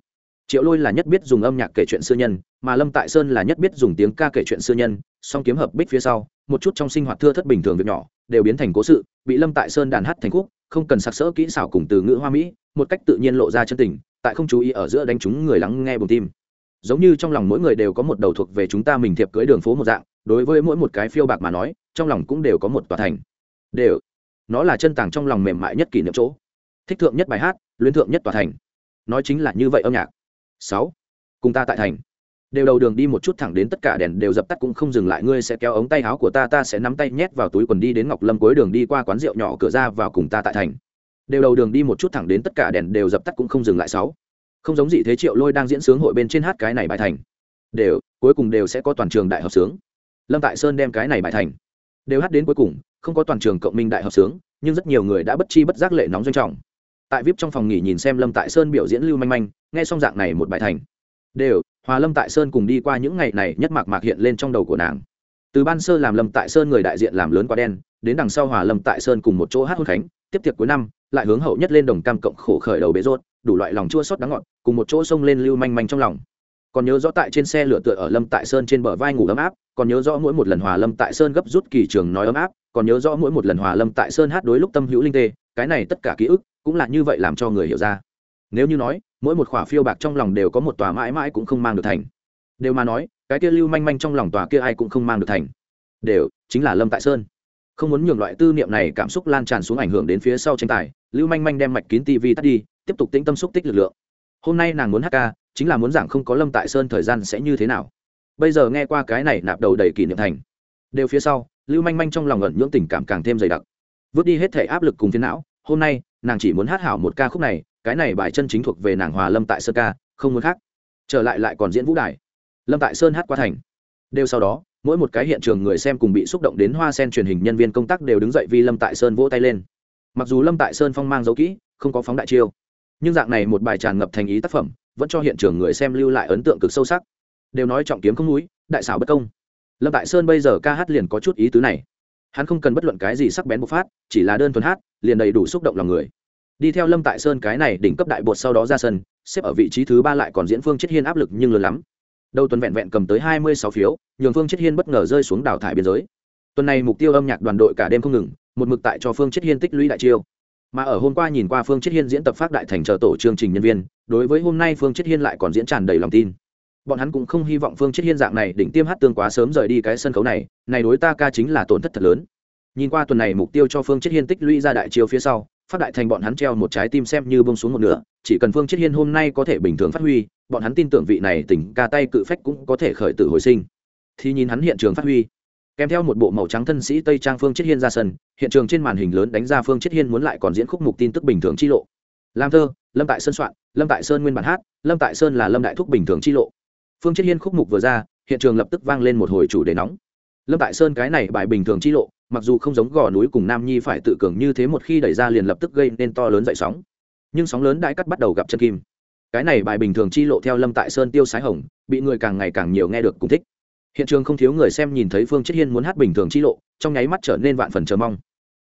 Triệu lôi là nhất biết dùng âm nhạc kể chuyện xưa nhân, mà lâm tại sơn là nhất biết dùng tiếng ca kể chuyện xưa nhân, song kiếm hợp bích phía sau một chút trong sinh hoạt thưa thất bình thường việc nhỏ, đều biến thành cố sự, bị lâm tại sơn đàn hát thành khúc, không cần sặc sỡ kỹ xảo cùng từ ngữ hoa mỹ, một cách tự nhiên lộ ra chân tình, tại không chú ý ở giữa đánh chúng người lắng nghe bùng tim. Giống như trong lòng mỗi người đều có một đầu thuộc về chúng ta mình thiệp cưới đường phố một dạng, đối với mỗi một cái phiêu bạc mà nói, trong lòng cũng đều có một tòa thành. Đều. Nó là chân tàng trong lòng mềm mại nhất kỷ niệm chỗ. Thích thượng nhất bài hát, luyến thượng nhất tòa thành. Nói chính là như vậy âm nhạc. Sáu. Cùng ta tại thành đều đầu đường đi một chút thẳng đến tất cả đèn đều dập tắt cũng không dừng lại, ngươi sẽ kéo ống tay áo của ta ta sẽ nắm tay nhét vào túi quần đi đến ngọc lâm cuối đường đi qua quán rượu nhỏ, cửa ra vào cùng ta tại thành. Đều đầu đường đi một chút thẳng đến tất cả đèn đều dập tắt cũng không dừng lại sáu. Không giống gì thế triệu lôi đang diễn sướng hội bên trên hát cái này bài thành. Đều, cuối cùng đều sẽ có toàn trường đại hợp sướng. Lâm tại sơn đem cái này bài thành. Đều hát đến cuối cùng, không có toàn trường cộng minh đại hợp sướng, nhưng rất nhiều người đã bất chi bất giác lệ nóng doanh trọng. Tại vip trong phòng nghỉ nhìn xem lâm tại sơn biểu diễn lưu manh manh, nghe xong dạng này một bài thành. Đều hòa lâm tại sơn cùng đi qua những ngày này nhất mạc mạc hiện lên trong đầu của nàng. Từ ban sơ làm lâm tại sơn người đại diện làm lớn quá đen, đến đằng sau hòa lâm tại sơn cùng một chỗ hát hôn khánh, tiếp tiệc cuối năm, lại hướng hậu nhất lên đồng cam cộng khổ khởi đầu bế rốt đủ loại lòng chua xót đắng ngọt, cùng một chỗ sông lên lưu manh manh trong lòng. Còn nhớ rõ tại trên xe lửa tựa ở lâm tại sơn trên bờ vai ngủ ấm áp, còn nhớ rõ mỗi một lần hòa lâm tại sơn gấp rút kỳ trường nói ấm áp, còn nhớ rõ mỗi một lần hòa lâm tại sơn hát đối lúc tâm hữu linh tê, cái này tất cả ký ức cũng là như vậy làm cho người hiểu ra nếu như nói, mỗi một khỏa phiêu bạc trong lòng đều có một tòa mãi mãi cũng không mang được thành. Đều mà nói, cái kia lưu manh manh trong lòng tòa kia ai cũng không mang được thành. Đều, chính là lâm tại sơn. Không muốn nhường loại tư niệm này cảm xúc lan tràn xuống ảnh hưởng đến phía sau tranh tài, lưu manh manh đem mạch kín tv tắt đi, tiếp tục tĩnh tâm xúc tích lực lượng. Hôm nay nàng muốn hát ca, chính là muốn giảng không có lâm tại sơn thời gian sẽ như thế nào. Bây giờ nghe qua cái này nạp đầu đầy kỷ niệm thành. Đều phía sau, lưu manh manh trong lòng ẩn nhưỡng tình cảm càng thêm dày đặc. Vứt đi hết thể áp lực cùng phiến não, hôm nay, nàng chỉ muốn hát hảo một ca khúc này cái này bài chân chính thuộc về nàng hòa lâm tại sơn ca, không muốn khác. Trở lại lại còn diễn vũ đài. Lâm tại sơn hát qua thành. Đều sau đó, mỗi một cái hiện trường người xem cùng bị xúc động đến hoa sen truyền hình nhân viên công tác đều đứng dậy vì lâm tại sơn vỗ tay lên. Mặc dù lâm tại sơn phong mang dấu kỹ, không có phóng đại chiêu, nhưng dạng này một bài tràn ngập thành ý tác phẩm, vẫn cho hiện trường người xem lưu lại ấn tượng cực sâu sắc. Đều nói trọng kiếm không núi, đại xảo bất công. Lâm tại sơn bây giờ ca hát liền có chút ý tứ này. Hắn không cần bất luận cái gì sắc bén bộc phát, chỉ là đơn thuần hát, liền đầy đủ xúc động lòng người đi theo lâm tại sơn cái này đỉnh cấp đại bột sau đó ra sân, xếp ở vị trí thứ ba lại còn diễn phương chết hiên áp lực nhưng lớn lắm. Đầu tuần vẹn vẹn cầm tới hai mươi sáu phiếu, nhường phương chết hiên bất ngờ rơi xuống đào thải biên giới. Tuần này mục tiêu âm nhạc đoàn đội cả đêm không ngừng, một mực tại cho phương chết hiên tích lũy đại chiêu. Mà ở hôm qua nhìn qua phương chết hiên diễn tập phát đại thành chờ tổ chương trình nhân viên, đối với hôm nay phương chết hiên lại còn diễn tràn đầy lòng tin. Bọn hắn cũng không hy vọng phương chết hiên dạng này đỉnh tiêm hát tương quá sớm rời đi cái sân khấu này này đối ta ca chính là tổn thất thật lớn. Nhìn qua tuần này mục tiêu cho phương chết hiên tích lũy ra đại chiêu phía sau phát đại thành bọn hắn treo một trái tim xem như bông xuống một nửa, chỉ cần phương Chiết hiên hôm nay có thể bình thường phát huy, bọn hắn tin tưởng vị này tỉnh ca tay cự phách cũng có thể khởi tử hồi sinh. Thì nhìn hắn hiện trường phát huy. Kèm theo một bộ màu trắng thân sĩ tây trang phương Chiết hiên ra sân, hiện trường trên màn hình lớn đánh ra phương Chiết hiên muốn lại còn diễn khúc mục tin tức bình thường chi lộ. Làm thơ, lâm tại sơn soạn, lâm tại sơn nguyên bản hát, lâm tại sơn là lâm đại thúc bình thường chi lộ. Phương Chiết hiên khúc mục vừa ra, hiện trường lập tức vang lên một hồi chủ đề nóng lâm tại sơn cái này bài bình thường chi lộ, mặc dù không giống gò núi cùng nam nhi phải tự cường như thế một khi đẩy ra liền lập tức gây nên to lớn dậy sóng. Nhưng sóng lớn đại cắt bắt đầu gặp chân kim. Cái này bài bình thường chi lộ theo lâm tại sơn tiêu sái hồng, bị người càng ngày càng nhiều nghe được cùng thích. Hiện trường không thiếu người xem nhìn thấy phương chết hiên muốn hát bình thường chi lộ, trong nháy mắt trở nên vạn phần chờ mong.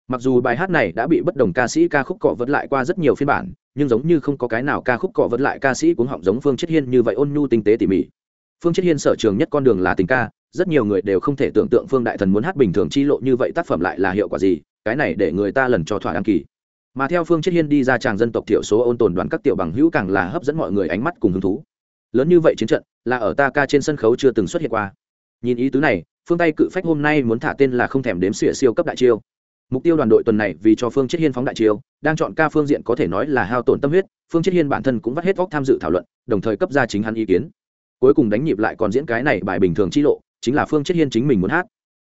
Mặc dù bài hát này đã bị bất đồng ca sĩ ca khúc cọ vẫn lại qua rất nhiều phiên bản, nhưng giống như không có cái nào ca khúc cọ vẫn lại ca sĩ cũng họng giống phương chết hiên như vậy ôn nhu tinh tế tỉ mỉ. Phương chết hiên sở trường nhất con đường là tình ca rất nhiều người đều không thể tưởng tượng phương đại thần muốn hát bình thường chi lộ như vậy tác phẩm lại là hiệu quả gì, cái này để người ta lần cho thỏa đăng kỳ. Mà theo phương chết hiên đi ra tràng dân tộc thiểu số ôn tồn đoàn các tiểu bằng hữu càng là hấp dẫn mọi người ánh mắt cùng hứng thú. Lớn như vậy chiến trận, là ở ta ca trên sân khấu chưa từng xuất hiện qua. Nhìn ý tứ này, phương tây cự phách hôm nay muốn thả tên là không thèm đếm xỉa siêu cấp đại chiêu. Mục tiêu đoàn đội tuần này vì cho phương chết hiên phóng đại chiêu, đang chọn ca phương diện có thể nói là hao tổn tâm huyết, phương chết hiên bản thân cũng vắt hết óc tham dự thảo luận, đồng thời cấp ra chính hắn ý kiến. Cuối cùng đánh nhịp lại còn diễn cái này bài bình thường chi lộ chính là phương chết hiên chính mình muốn hát.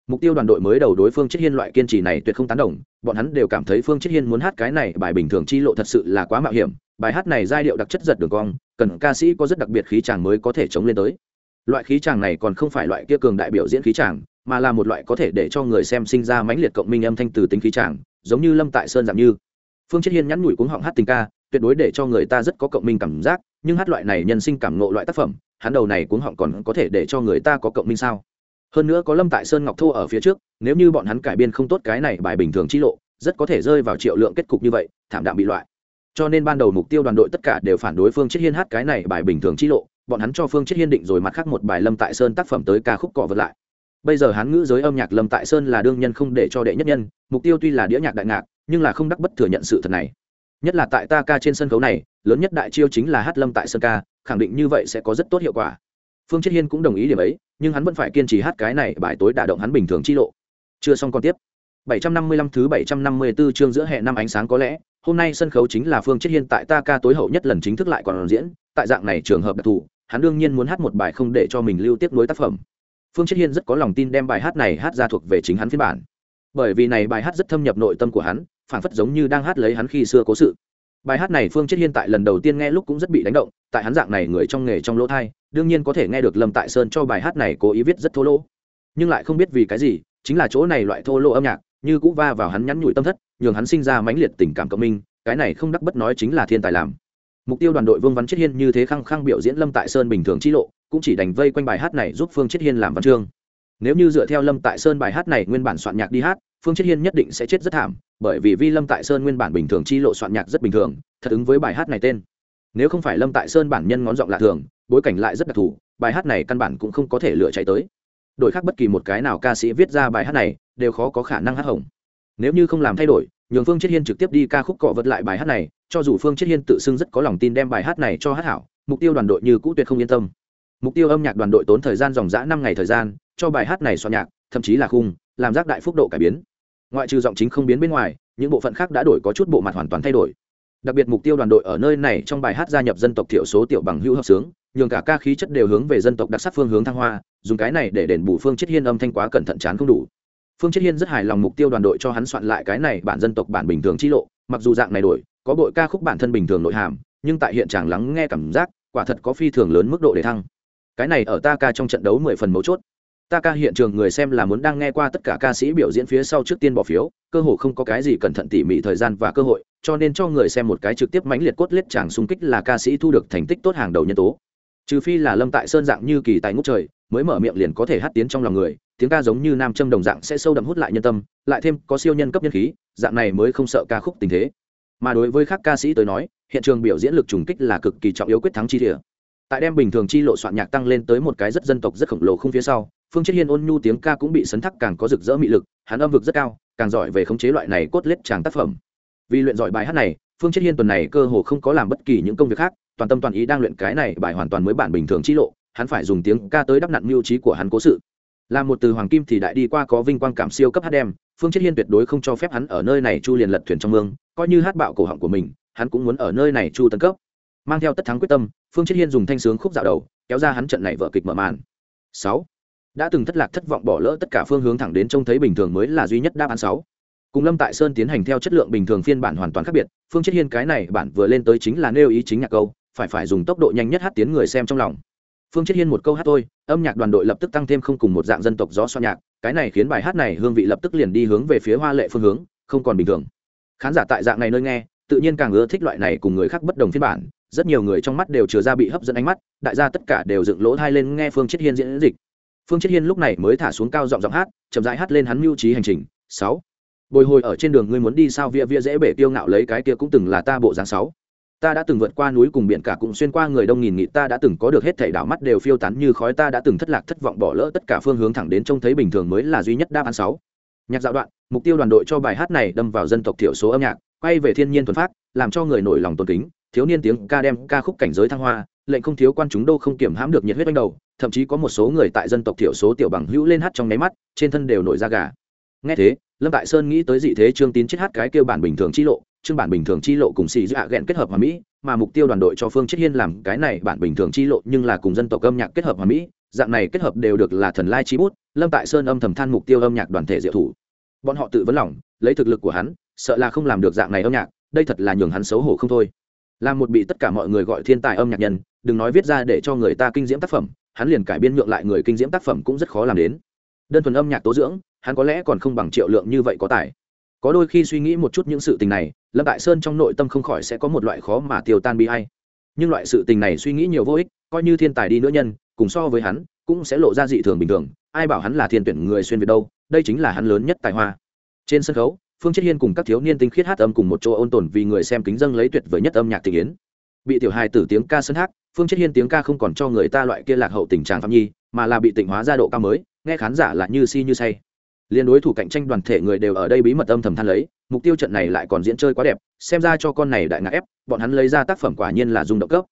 Mục tiêu đoàn đội mới đầu đối phương chết hiên loại kiên trì này tuyệt không tán đồng, bọn hắn đều cảm thấy phương chết hiên muốn hát cái này bài bình thường chi lộ thật sự là quá mạo hiểm, bài hát này giai điệu đặc chất giật đường cong, cần ca sĩ có rất đặc biệt khí chàng mới có thể chống lên tới. Loại khí chàng này còn không phải loại kia cường đại biểu diễn khí chàng, mà là một loại có thể để cho người xem sinh ra mãnh liệt cộng minh âm thanh từ tính khí chàng, giống như lâm tại sơn giảm như. Phương chết hiên nhắn nhủi cuống họng hát tình ca, tuyệt đối để cho người ta rất có cộng minh cảm giác, nhưng hát loại này nhân sinh cảm ngộ loại tác phẩm hắn đầu này cuống họng còn có thể để cho người ta có cộng minh sao? Hơn nữa có lâm tại sơn ngọc thô ở phía trước, nếu như bọn hắn cải biên không tốt cái này bài bình thường chi lộ, rất có thể rơi vào triệu lượng kết cục như vậy, thảm đạm bị loại. Cho nên ban đầu mục tiêu đoàn đội tất cả đều phản đối phương chiết hiên hát cái này bài bình thường chi lộ, bọn hắn cho phương chiết hiên định rồi mặt khác một bài lâm tại sơn tác phẩm tới ca khúc cọ vật lại. Bây giờ hán ngữ giới âm nhạc lâm tại sơn là đương nhân không để cho đệ nhất nhân, mục tiêu tuy là đĩa nhạc đại ngạc, nhưng là không đắc bất thừa nhận sự thật này. Nhất là tại ta ca trên sân khấu này, lớn nhất đại chiêu chính là hát lâm tại sơn ca khẳng định như vậy sẽ có rất tốt hiệu quả. Phương chiết hiên cũng đồng ý điểm ấy, nhưng hắn vẫn phải kiên trì hát cái này bài tối đả động hắn bình thường chi lộ. Chưa xong còn tiếp. 755 thứ 754 chương giữa hè năm ánh sáng có lẽ, hôm nay sân khấu chính là phương chiết hiên tại ta ca tối hậu nhất lần chính thức lại còn diễn, tại dạng này trường hợp đặc thù, hắn đương nhiên muốn hát một bài không để cho mình lưu tiếp nối tác phẩm. Phương chiết hiên rất có lòng tin đem bài hát này hát ra thuộc về chính hắn phiên bản. Bởi vì này bài hát rất thâm nhập nội tâm của hắn, phản phất giống như đang hát lấy hắn khi xưa cố sự bài hát này phương chiết hiên tại lần đầu tiên nghe lúc cũng rất bị đánh động, tại hắn dạng này người trong nghề trong lỗ thai, đương nhiên có thể nghe được lâm tại sơn cho bài hát này cố ý viết rất thô lỗ. Nhưng lại không biết vì cái gì, chính là chỗ này loại thô lỗ âm nhạc, như cũng va vào hắn nhắn nhủi tâm thất, nhường hắn sinh ra mãnh liệt tình cảm cộng minh, cái này không đắc bất nói chính là thiên tài làm. Mục tiêu đoàn đội vương văn chiết hiên như thế khăng khăng biểu diễn lâm tại sơn bình thường chi lộ, cũng chỉ đành vây quanh bài hát này giúp phương chiết hiên làm văn chương. Nếu như dựa theo lâm tại sơn bài hát này nguyên bản soạn nhạc đi hát phương chiết hiên nhất định sẽ chết rất thảm, bởi vì vi lâm tại sơn nguyên bản bình thường chi lộ soạn nhạc rất bình thường, thật ứng với bài hát này tên. Nếu không phải lâm tại sơn bản nhân ngón giọng lạ thường, bối cảnh lại rất đặc thù, bài hát này căn bản cũng không có thể lựa chạy tới. Đổi khác bất kỳ một cái nào ca sĩ viết ra bài hát này, đều khó có khả năng hát hồng nếu như không làm thay đổi, nhường phương chiết hiên trực tiếp đi ca khúc cọ vật lại bài hát này, cho dù phương chiết hiên tự xưng rất có lòng tin đem bài hát này cho hát hảo, mục tiêu đoàn đội như cũ tuyệt không yên tâm. Mục tiêu âm nhạc đoàn đội tốn thời gian dòng dã năm ngày thời gian, cho bài hát này soạn nhạc, thậm chí là khung, làm giác đại phúc độ cải biến ngoại trừ giọng chính không biến bên ngoài, những bộ phận khác đã đổi có chút bộ mặt hoàn toàn thay đổi. Đặc biệt mục tiêu đoàn đội ở nơi này trong bài hát gia nhập dân tộc thiểu số tiểu bằng hữu hợp sướng, nhường cả ca khí chất đều hướng về dân tộc đặc sắc phương hướng thăng hoa, dùng cái này để đền bù phương chiết hiên âm thanh quá cẩn thận chán không đủ. Phương chiết hiên rất hài lòng mục tiêu đoàn đội cho hắn soạn lại cái này bản dân tộc bản bình thường chi lộ, mặc dù dạng này đổi, có bội ca khúc bản thân bình thường nội hàm, nhưng tại hiện trạng lắng nghe cảm giác, quả thật có phi thường lớn mức độ để thăng. Cái này ở ta ca trong trận đấu mười phần mấu chốt ta ca hiện trường người xem là muốn đang nghe qua tất cả ca sĩ biểu diễn phía sau trước tiên bỏ phiếu, cơ hội không có cái gì cẩn thận tỉ mỉ thời gian và cơ hội, cho nên cho người xem một cái trực tiếp mãnh liệt cốt lết chàng xung kích là ca sĩ thu được thành tích tốt hàng đầu nhân tố. Trừ phi là lâm tại sơn dạng như kỳ tài ngút trời, mới mở miệng liền có thể hát tiến trong lòng người, tiếng ca giống như nam châm đồng dạng sẽ sâu đậm hút lại nhân tâm, lại thêm có siêu nhân cấp nhân khí, dạng này mới không sợ ca khúc tình thế. Mà đối với các ca sĩ tới nói, hiện trường biểu diễn lực trùng kích là cực kỳ trọng yếu quyết thắng chi địa. Tại đem bình thường chi lộ soạn nhạc tăng lên tới một cái rất dân tộc rất khổng lồ không phía sau phương chết hiên ôn nhu tiếng ca cũng bị sấn thắc càng có rực rỡ mị lực, hắn âm vực rất cao, càng giỏi về khống chế loại này cốt lết tràng tác phẩm. Vì luyện giỏi bài hát này, phương chết hiên tuần này cơ hồ không có làm bất kỳ những công việc khác, toàn tâm toàn ý đang luyện cái này bài hoàn toàn mới bản bình thường chi lộ, hắn phải dùng tiếng ca tới đắp nặn mưu trí của hắn cố sự. Là một từ hoàng kim thì đại đi qua có vinh quang cảm siêu cấp hát đem, phương chết hiên tuyệt đối không cho phép hắn ở nơi này chu liền lật thuyền trong mương, coi như hát bạo cổ họng của mình, hắn cũng muốn ở nơi này chu tấn cấp. Mang theo tất thắng quyết tâm, phương chết hiên dùng thanh sướng khúc dạo đầu, kéo ra hắn trận này vở kịch mở màn. Sáu đã từng thất lạc thất vọng bỏ lỡ tất cả phương hướng thẳng đến trông thấy bình thường mới là duy nhất đáp án sáu. Cùng lâm tại sơn tiến hành theo chất lượng bình thường phiên bản hoàn toàn khác biệt, phương chết hiên cái này bản vừa lên tới chính là nêu ý chính nhạc câu, phải phải dùng tốc độ nhanh nhất hát tiến người xem trong lòng. Phương chết hiên một câu hát thôi, âm nhạc đoàn đội lập tức tăng thêm không cùng một dạng dân tộc gió soạn nhạc, cái này khiến bài hát này hương vị lập tức liền đi hướng về phía hoa lệ phương hướng, không còn bình thường. Khán giả tại dạng này nơi nghe, tự nhiên càng ưa thích loại này cùng người khác bất đồng phiên bản, rất nhiều người trong mắt đều chừa ra bị hấp dẫn ánh mắt, đại gia tất cả đều dựng lỗ thai lên nghe phương chết hiên diễn dịch phương chết hiên lúc này mới thả xuống cao giọng giọng hát, chậm rãi hát lên hắn mưu trí hành trình. Sáu. Bồi hồi ở trên đường ngươi muốn đi sao via via dễ bể tiêu ngạo lấy cái kia cũng từng là ta bộ dáng sáu. Ta đã từng vượt qua núi cùng biển cả cũng xuyên qua người đông nghìn nghị ta đã từng có được hết thảy đảo mắt đều phiêu tán như khói, ta đã từng thất lạc thất vọng bỏ lỡ tất cả phương hướng thẳng đến trông thấy bình thường mới là duy nhất đáp án sáu. Nhạc dạo đoạn, mục tiêu đoàn đội cho bài hát này đâm vào dân tộc thiểu số âm nhạc, quay về thiên nhiên thuần phát, làm cho người nổi lòng tôn kính thiếu niên tiếng ca đem ca khúc cảnh giới thăng hoa, lệnh không thiếu quan chúng đô không kiểm hãm được nhiệt huyết ban đầu, thậm chí có một số người tại dân tộc thiểu số tiểu bằng hữu lên hát trong nháy mắt, trên thân đều nổi da gà. Nghe thế, lâm tại sơn nghĩ tới dị thế trương tín chết hát cái kêu bản bình thường chi lộ chương bản bình thường chi lộ cùng xì dạ ghẹn kết hợp hòa mỹ, mà mục tiêu đoàn đội cho phương chết hiên làm cái này bản bình thường chi lộ nhưng là cùng dân tộc âm nhạc kết hợp hòa mỹ, dạng này kết hợp đều được là thần lai chi bút, lâm tại sơn âm thầm than mục tiêu âm nhạc đoàn thể diệu thủ. Bọn họ tự vấn lòng, lấy thực lực của hắn, sợ là không làm được dạng này âm nhạc, đây thật là nhường hắn xấu hổ không thôi là một bị tất cả mọi người gọi thiên tài âm nhạc nhân, đừng nói viết ra để cho người ta kinh diễm tác phẩm, hắn liền cải biên nhượng lại người kinh diễm tác phẩm cũng rất khó làm đến. Đơn thuần âm nhạc tố dưỡng, hắn có lẽ còn không bằng triệu lượng như vậy có tài. Có đôi khi suy nghĩ một chút những sự tình này, lâm tại sơn trong nội tâm không khỏi sẽ có một loại khó mà tiêu tan bi hay nhưng loại sự tình này suy nghĩ nhiều vô ích, coi như thiên tài đi nữa nhân, cùng so với hắn, cũng sẽ lộ ra dị thường bình thường. Ai bảo hắn là thiên tuyển người xuyên việt đâu, đây chính là hắn lớn nhất tài hoa. Trên sân khấu phương chết hiên cùng các thiếu niên tinh khiết hát âm cùng một chỗ ôn tồn vì người xem kính dâng lấy tuyệt vời nhất âm nhạc tình yến. Bị tiểu hài tử tiếng ca sân hát, phương chết hiên tiếng ca không còn cho người ta loại kia lạc hậu tình trạng phạm nhi, mà là bị tịnh hóa ra độ cao mới, nghe khán giả là như si như say. Liên đối thủ cạnh tranh đoàn thể người đều ở đây bí mật âm thầm than lấy, mục tiêu trận này lại còn diễn chơi quá đẹp, xem ra cho con này đại ngã ép, bọn hắn lấy ra tác phẩm quả nhiên là dùng động cấp.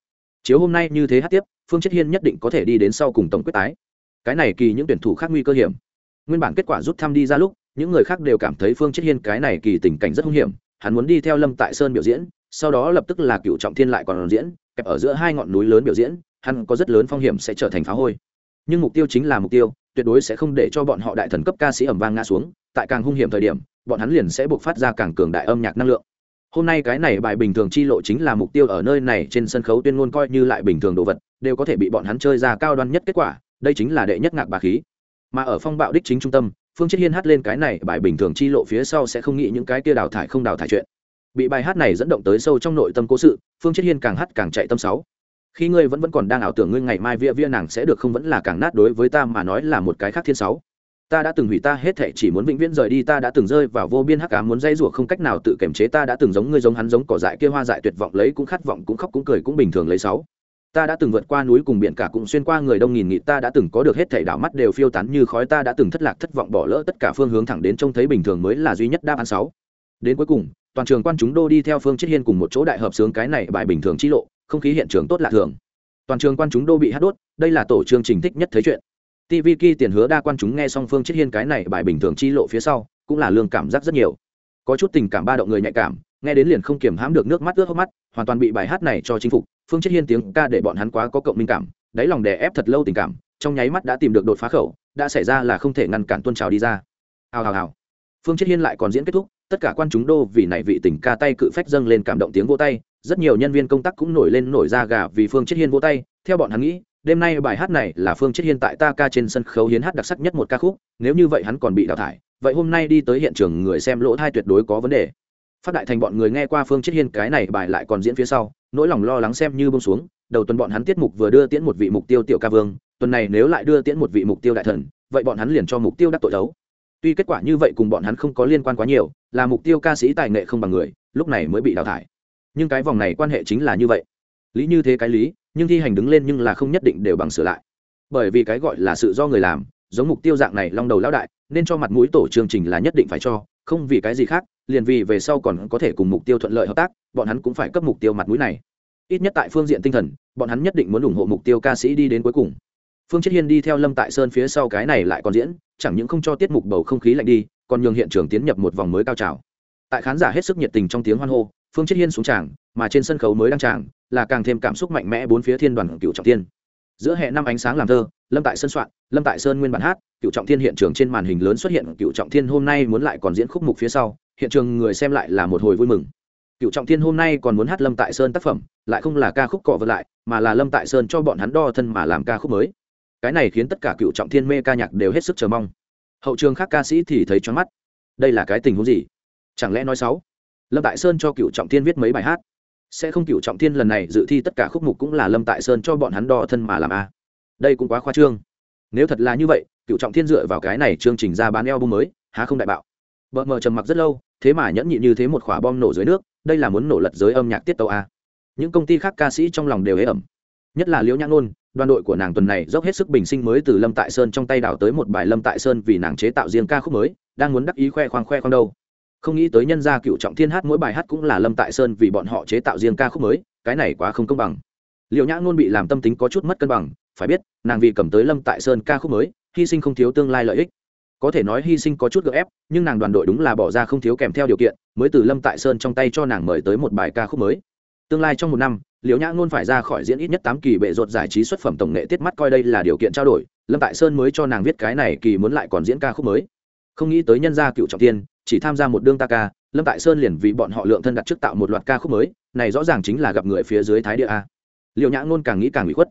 Chiếu hôm nay như thế hát tiếp, phương chết hiên nhất định có thể đi đến sau cùng tổng quyết tái. Cái này kỳ những tuyển thủ khác nguy cơ hiểm. Nguyên bản kết quả rút thăm đi ra lúc những người khác đều cảm thấy phương chết hiên cái này kỳ tình cảnh rất hung hiểm, hắn muốn đi theo lâm tại sơn biểu diễn, sau đó lập tức là cựu trọng thiên lại còn diễn, kẹp ở giữa hai ngọn núi lớn biểu diễn, hắn có rất lớn phong hiểm sẽ trở thành phá hôi. Nhưng mục tiêu chính là mục tiêu, tuyệt đối sẽ không để cho bọn họ đại thần cấp ca sĩ ẩm vang ngã xuống, tại càng hung hiểm thời điểm, bọn hắn liền sẽ buộc phát ra càng cường đại âm nhạc năng lượng. Hôm nay cái này bài bình thường chi lộ chính là mục tiêu ở nơi này trên sân khấu tuyên ngôn coi như lại bình thường đồ vật, đều có thể bị bọn hắn chơi ra cao đoan nhất kết quả, đây chính là đệ nhất ngạc bà khí. Mà ở phong bạo đích chính trung tâm phương chết hiên hát lên cái này bài bình thường chi lộ phía sau sẽ không nghĩ những cái kia đào thải không đào thải chuyện. Bị bài hát này dẫn động tới sâu trong nội tâm cố sự, phương chết hiên càng hát càng chạy tâm sáu. Khi ngươi vẫn vẫn còn đang ảo tưởng ngươi ngày mai vía vía nàng sẽ được không vẫn là càng nát đối với ta mà nói là một cái khác thiên sáu. Ta đã từng hủy ta hết thệ chỉ muốn vĩnh viễn rời đi, ta đã từng rơi vào vô biên hắc ám muốn dây rủa không cách nào tự kiềm chế, ta đã từng giống ngươi giống hắn giống cỏ dại kia hoa dại tuyệt vọng lấy cũng khát vọng cũng khóc cũng cười cũng bình thường lấy sáu ta đã từng vượt qua núi cùng biển cả cũng xuyên qua người đông nghìn nghị ta đã từng có được hết thảy đảo mắt đều phiêu tán như khói, ta đã từng thất lạc thất vọng bỏ lỡ tất cả phương hướng thẳng đến trông thấy bình thường mới là duy nhất đáp án sáu. Đến cuối cùng, toàn trường quan chúng đô đi theo phương chiết hiên cùng một chỗ đại hợp sướng cái này bài bình thường chi lộ, không khí hiện trường tốt lạ thường. Toàn trường quan chúng đô bị hát đốt, đây là tổ chương trình thích nhất thấy chuyện. Tv ki tiền hứa đa quan chúng nghe xong phương chiết hiên cái này bài bình thường chi lộ phía sau, cũng là lương cảm giác rất nhiều. Có chút tình cảm ba động người nhạy cảm, nghe đến liền không kiềm hãm được nước mắt, ướt hốc mắt, hoàn toàn bị bài hát này cho chinh phục phương chiết hiên tiếng ca để bọn hắn quá có cộng minh cảm, đáy lòng đè ép thật lâu tình cảm, trong nháy mắt đã tìm được đột phá khẩu, đã xảy ra là không thể ngăn cản tuôn trào đi ra. Hào hào hào. Phương chiết hiên lại còn diễn kết thúc, tất cả quan chúng đô vì này vị tình ca tay cự phách dâng lên cảm động tiếng vô tay, rất nhiều nhân viên công tác cũng nổi lên nổi ra gà vì phương chiết hiên vô tay, theo bọn hắn nghĩ, đêm nay bài hát này là phương chiết hiên tại ta ca trên sân khấu hiến hát đặc sắc nhất một ca khúc, nếu như vậy hắn còn bị đào thải, vậy hôm nay đi tới hiện trường người xem lỗ thai tuyệt đối có vấn đề phát đại thành bọn người nghe qua phương chiết hiên cái này bài lại còn diễn phía sau, nỗi lòng lo lắng xem như bông xuống, đầu tuần bọn hắn tiết mục vừa đưa tiễn một vị mục tiêu tiểu ca vương, tuần này nếu lại đưa tiễn một vị mục tiêu đại thần, vậy bọn hắn liền cho mục tiêu đắc tội đấu. Tuy kết quả như vậy cùng bọn hắn không có liên quan quá nhiều, là mục tiêu ca sĩ tài nghệ không bằng người, lúc này mới bị đào thải. Nhưng cái vòng này quan hệ chính là như vậy. Lý như thế cái lý, nhưng thi hành đứng lên nhưng là không nhất định đều bằng sửa lại. Bởi vì cái gọi là sự do người làm, giống mục tiêu dạng này long đầu lão đại, nên cho mặt mũi tổ chương trình là nhất định phải cho, không vì cái gì khác liền vì về sau còn có thể cùng mục tiêu thuận lợi hợp tác, bọn hắn cũng phải cấp mục tiêu mặt mũi này. Ít nhất tại phương diện tinh thần, bọn hắn nhất định muốn ủng hộ mục tiêu ca sĩ đi đến cuối cùng. Phương chết hiên đi theo lâm tại sơn phía sau cái này lại còn diễn, chẳng những không cho tiết mục bầu không khí lạnh đi, còn nhường hiện trường tiến nhập một vòng mới cao trào. Tại khán giả hết sức nhiệt tình trong tiếng hoan hô, phương chết hiên xuống tràng, mà trên sân khấu mới đăng tràng, là càng thêm cảm xúc mạnh mẽ bốn phía thiên đoàn cựu trọng tiên giữa hệ năm ánh sáng làm thơ, lâm tại sơn soạn, lâm tại sơn nguyên bản hát, cựu trọng thiên hiện trường trên màn hình lớn xuất hiện, cựu trọng thiên hôm nay muốn lại còn diễn khúc mục phía sau hiện trường người xem lại là một hồi vui mừng. Cựu trọng thiên hôm nay còn muốn hát lâm tại sơn tác phẩm, lại không là ca khúc cọ vật lại, mà là lâm tại sơn cho bọn hắn đo thân mà làm ca khúc mới. Cái này khiến tất cả cựu trọng thiên mê ca nhạc đều hết sức chờ mong. Hậu trường khác ca sĩ thì thấy choáng mắt. Đây là cái tình huống gì? Chẳng lẽ nói sáu lâm tại sơn cho cựu trọng thiên viết mấy bài hát? Sẽ không cựu trọng thiên lần này dự thi tất cả khúc mục cũng là lâm tại sơn cho bọn hắn đo thân mà làm a đây cũng quá khoa trương. Nếu thật là như vậy, cựu trọng thiên dựa vào cái này chương trình ra bán eo bung mới, há không đại bạo. Vợ mờ trầm mặc rất lâu thế mà nhẫn nhịn như thế một quả bom nổ dưới nước, đây là muốn nổ lật giới âm nhạc tiết tấu a. Những công ty khác ca sĩ trong lòng đều ế ẩm. Nhất là liễu nhã ngôn, đoàn đội của nàng tuần này dốc hết sức bình sinh mới từ lâm tại sơn trong tay đào tới một bài lâm tại sơn vì nàng chế tạo riêng ca khúc mới, đang muốn đắc ý khoe khoang khoe khoang đâu. Không nghĩ tới nhân gia cựu trọng thiên hát mỗi bài hát cũng là lâm tại sơn vì bọn họ chế tạo riêng ca khúc mới, cái này quá không công bằng. Liệu nhã ngôn bị làm tâm tính có chút mất cân bằng, phải biết, nàng vì cầm tới lâm tại sơn ca khúc mới, hy sinh không thiếu tương lai lợi ích có thể nói hy sinh có chút gợ ép, nhưng nàng đoàn đội đúng là bỏ ra không thiếu kèm theo điều kiện, mới từ lâm tại sơn trong tay cho nàng mời tới một bài ca khúc mới. Tương lai trong một năm, liễu nhã ngôn phải ra khỏi diễn ít nhất tám kỳ bệ ruột giải trí xuất phẩm tổng nghệ tiết mắt coi đây là điều kiện trao đổi, lâm tại sơn mới cho nàng viết cái này kỳ muốn lại còn diễn ca khúc mới. Không nghĩ tới nhân gia cựu trọng tiên, chỉ tham gia một đương ta ca, lâm tại sơn liền vì bọn họ lượng thân đặt trước tạo một loạt ca khúc mới, này rõ ràng chính là gặp người phía dưới thái địa a. Liệu nhã ngôn càng nghĩ càng bị khuất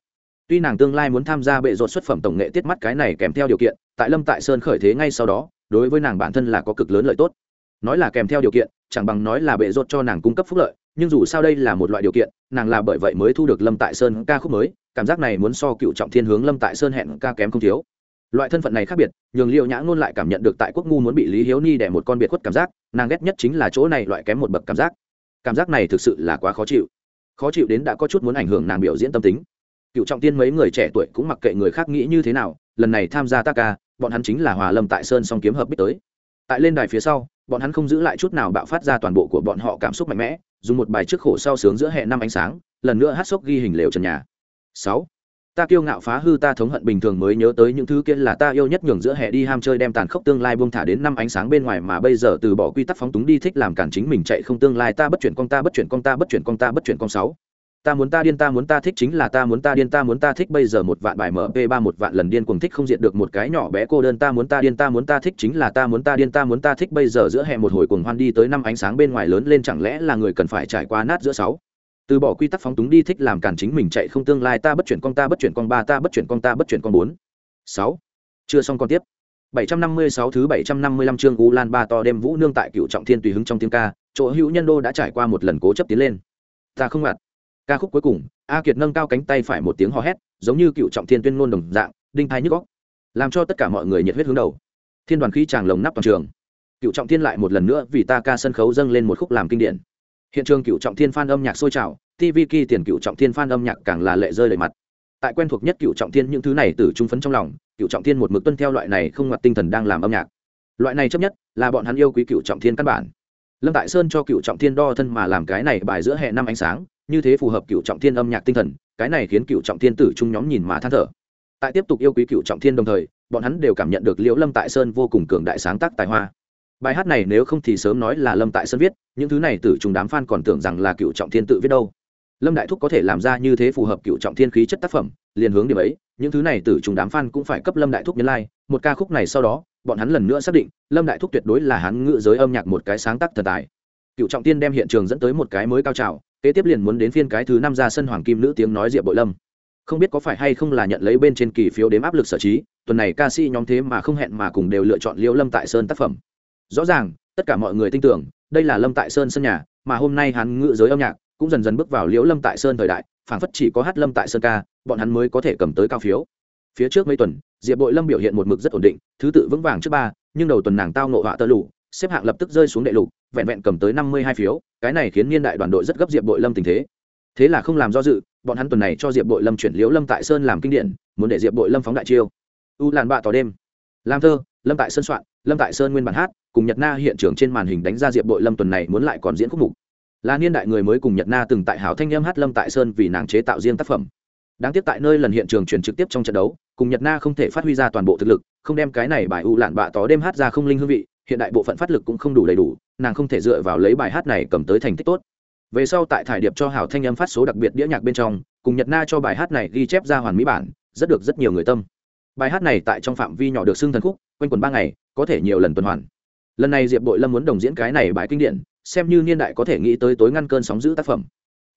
tuy nàng tương lai muốn tham gia bệ rột xuất phẩm tổng nghệ tiết mắt cái này kèm theo điều kiện, tại lâm tại sơn khởi thế ngay sau đó, đối với nàng bản thân là có cực lớn lợi tốt. Nói là kèm theo điều kiện, chẳng bằng nói là bệ rột cho nàng cung cấp phúc lợi, nhưng dù sao đây là một loại điều kiện, nàng là bởi vậy mới thu được lâm tại sơn ca khúc mới, cảm giác này muốn so cựu trọng thiên hướng lâm tại sơn hẹn ca kém không thiếu. Loại thân phận này khác biệt, nhường liệu nhã ngôn lại cảm nhận được tại quốc ngu muốn bị lý hiếu ni đẻ một con biệt khuất cảm giác, nàng ghét nhất chính là chỗ này loại kém một bậc cảm giác. Cảm giác này thực sự là quá khó chịu. Khó chịu đến đã có chút muốn ảnh hưởng nàng biểu diễn tâm tính cựu trọng tiên mấy người trẻ tuổi cũng mặc kệ người khác nghĩ như thế nào, lần này tham gia ta ca bọn hắn chính là hòa lâm tại sơn song kiếm hợp bích tới. Tại lên đài phía sau, bọn hắn không giữ lại chút nào bạo phát ra toàn bộ của bọn họ cảm xúc mạnh mẽ, dùng một bài trước khổ sau sướng giữa hệ năm ánh sáng, lần nữa hát sốc ghi hình lều trần nhà. Sáu, ta kiêu ngạo phá hư ta thống hận bình thường mới nhớ tới những thứ kia là ta yêu nhất nhường giữa hệ đi ham chơi đem tàn khốc tương lai buông thả đến năm ánh sáng bên ngoài mà bây giờ từ bỏ quy tắc phóng túng đi thích làm cản chính mình chạy không tương lai ta bất chuyển con ta bất chuyển con ta bất chuyển con ta bất chuyển con sáu ta muốn ta điên ta muốn ta thích chính là ta muốn ta điên ta muốn ta thích bây giờ một vạn bài mp ba một vạn lần điên cuồng thích không diện được một cái nhỏ bé cô đơn. Ta muốn ta điên ta muốn ta thích chính là ta muốn ta điên ta muốn ta thích bây giờ giữa hè một hồi cuồng hoan đi tới năm ánh sáng bên ngoài lớn lên. Chẳng lẽ là người cần phải trải qua nát giữa sáu? Từ bỏ quy tắc phóng túng đi thích làm cản chính mình chạy không tương lai. Ta bất chuyển con ta bất chuyển con ba ta bất chuyển con ta bất chuyển con bốn. Sáu. Chưa xong con tiếp. 756 thứ 755 chương U Lan Ba to đêm vũ nương tại Cựu Trọng Thiên tùy hứng trong tiếng ca, chỗ hữu nhân đô đã trải qua một lần cố chấp tiến lên. Ta không ngặt. Ca khúc cuối cùng, A Kiệt nâng cao cánh tay phải một tiếng hò hét, giống như Cựu Trọng Thiên tuyên ngôn đồng dạng, đinh thai nhức óc, làm cho tất cả mọi người nhiệt huyết hướng đầu. Thiên đoàn khí tràng lồng nắp toàn trường. Cựu Trọng Thiên lại một lần nữa vì ta ca sân khấu dâng lên một khúc làm kinh điển hiện trường cựu trọng thiên phan âm nhạc sôi trào tv kỳ tiền cựu trọng thiên phan âm nhạc càng là lệ rơi lệ mặt tại quen thuộc nhất cựu trọng thiên những thứ này từ trung phấn trong lòng cựu trọng thiên một mực tuân theo loại này không ngoặt tinh thần đang làm âm nhạc loại này chấp nhất là bọn hắn yêu quý cựu trọng thiên căn bản lâm tại sơn cho cựu trọng thiên đo thân mà làm cái này bài giữa hệ năm ánh sáng như thế phù hợp cựu trọng thiên âm nhạc tinh thần, cái này khiến cựu trọng thiên tử trung nhóm nhìn mà than thở. Tại tiếp tục yêu quý cựu trọng thiên đồng thời, bọn hắn đều cảm nhận được liễu lâm tại sơn vô cùng cường đại sáng tác tài hoa. Bài hát này nếu không thì sớm nói là lâm tại sơn viết, những thứ này tử trùng đám f a n còn tưởng rằng là cựu trọng thiên tự viết đâu. Lâm đại thúc có thể làm ra như thế phù hợp cựu trọng thiên khí chất tác phẩm, liền hướng điểm ấy, những thứ này tử trùng đám f a n cũng phải cấp lâm đại thúc nhân lai、like. một ca khúc này sau đó, bọn hắn lần nữa xác định, lâm đại thúc tuyệt đối là hắn ngự giới âm nhạc một cái sáng tác thần tài. Cựu trọng tiên đem hiện trường dẫn tới một cái mới cao trào kế tiếp liền muốn đến phiên cái thứ năm ra sân hoàng kim nữ tiếng nói diệp bội lâm. Không biết có phải hay không là nhận lấy bên trên kỳ phiếu đếm áp lực sở trí, tuần này ca sĩ nhóm thế mà không hẹn mà cùng đều lựa chọn liễu lâm tại sơn tác phẩm. Rõ ràng, tất cả mọi người tin tưởng, đây là lâm tại sơn sân nhà, mà hôm nay hắn ngự giới âm nhạc cũng dần dần bước vào liễu lâm tại sơn thời đại, phảng phất chỉ có hát lâm tại sơn ca, bọn hắn mới có thể cầm tới cao phiếu. Phía trước mấy tuần, diệp bội lâm biểu hiện một mực rất ổn định, thứ tự vững vàng trước ba, nhưng đầu tuần nàng tao nộ họa tơ lụ xếp hạng lập tức rơi xuống đệ lục vẹn vẹn cầm tới năm mươi hai phiếu, cái này khiến niên đại đoàn đội rất gấp diệp bội lâm tình thế. Thế là không làm do dự, bọn hắn tuần này cho diệp bội lâm chuyển liễu lâm tại sơn làm kinh điển, muốn để diệp bội lâm phóng đại chiêu. U làn bạ tỏ đêm. Làm thơ, lâm tại sơn soạn, lâm tại sơn nguyên bản hát, cùng nhật na hiện trường trên màn hình đánh ra diệp bội lâm tuần này muốn lại còn diễn khúc mục. Là niên đại người mới cùng nhật na từng tại hảo thanh â hát lâm tại sơn vì nàng chế tạo riêng tác phẩm. Đáng tiếc tại nơi lần hiện trường truyền trực tiếp trong trận đấu, cùng nhật na không thể phát huy ra toàn bộ thực lực, không đem cái này bài u lạn bạ tỏ đêm hát ra không linh hương vị hiện đại bộ phận phát lực cũng không đủ đầy đủ, nàng không thể dựa vào lấy bài hát này cầm tới thành tích tốt. Về sau tại thải điệp cho hảo thanh âm phát số đặc biệt đĩa nhạc bên trong, cùng nhật na cho bài hát này ghi chép ra hoàn mỹ bản, rất được rất nhiều người tâm. Bài hát này tại trong phạm vi nhỏ được xưng thần khúc, quanh quần ba ngày, có thể nhiều lần tuần hoàn. Lần này diệp bội lâm muốn đồng diễn cái này bài kinh điển, xem như niên đại có thể nghĩ tới tối ngăn cơn sóng giữ tác phẩm.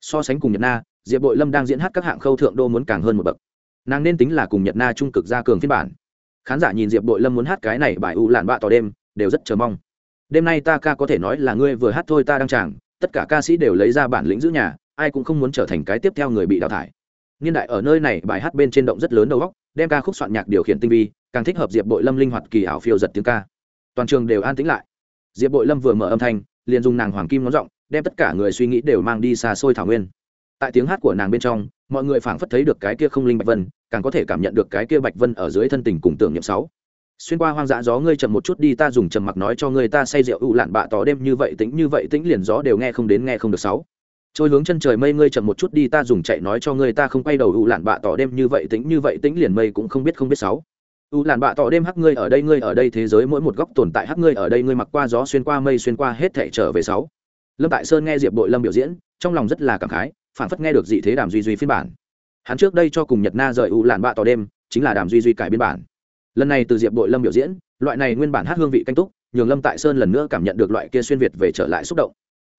So sánh cùng nhật na, diệp bội lâm đang diễn hát các hạng khâu thượng đô muốn càng hơn một bậc. Nàng nên tính là cùng nhật na trung cực gia cường phiên bản. Khán giả nhìn diệp bội lâm muốn hát cái này bài u lạn bạ tỏ đêm đều rất chờ mong. Đêm nay ta ca có thể nói là ngươi vừa hát thôi ta đang chàng, tất cả ca sĩ đều lấy ra bản lĩnh giữ nhà, ai cũng không muốn trở thành cái tiếp theo người bị đào thải. Niên đại ở nơi này, bài hát bên trên động rất lớn đầu góc đem ca khúc soạn nhạc điều khiển tinh vi, càng thích hợp diệp bội lâm linh hoạt kỳ ảo phiêu giật tiếng ca. Toàn trường đều an tĩnh lại. Diệp bội lâm vừa mở âm thanh, liền dùng nàng hoàng kim ngón giọng, đem tất cả người suy nghĩ đều mang đi xa xôi thảo nguyên. Tại tiếng hát của nàng bên trong, mọi người phảng phất thấy được cái kia không linh bạch vân, càng có thể cảm nhận được cái kia bạch vân ở dưới thân tình cùng tưởng niệm sáu xuyên qua hoang dã gió ngươi chậm một chút đi, ta dùng trầm mặc nói cho ngươi, ta say rượu ụ lạn bạ tỏ đêm như vậy tính như vậy tính liền gió đều nghe không đến, nghe không được sáu. Trôi hướng chân trời mây ngươi chậm một chút đi, ta dùng chạy nói cho ngươi, ta không quay đầu ụ lạn bạ tỏ đêm như vậy tính như vậy tính liền mây cũng không biết không biết sáu. U làn bạ tỏ đêm hắc ngươi ở đây, ngươi ở đây thế giới mỗi một góc tồn tại hắc ngươi ở đây, ngươi mặc qua gió xuyên qua mây xuyên qua hết thể trở về sáu. Lâm tại sơn nghe diệp bội lâm biểu diễn, trong lòng rất là cảm khái phản phất nghe được dị thế đàm duy duy phiên bản. Hắn trước đây cho cùng nhật na rời u làn bạ tỏ đêm, chính là đàm duy duy cải biên bản lần này từ diệp Đội lâm biểu diễn, loại này nguyên bản hát hương vị canh túc, nhường lâm tại sơn lần nữa cảm nhận được loại kia xuyên việt về trở lại xúc động.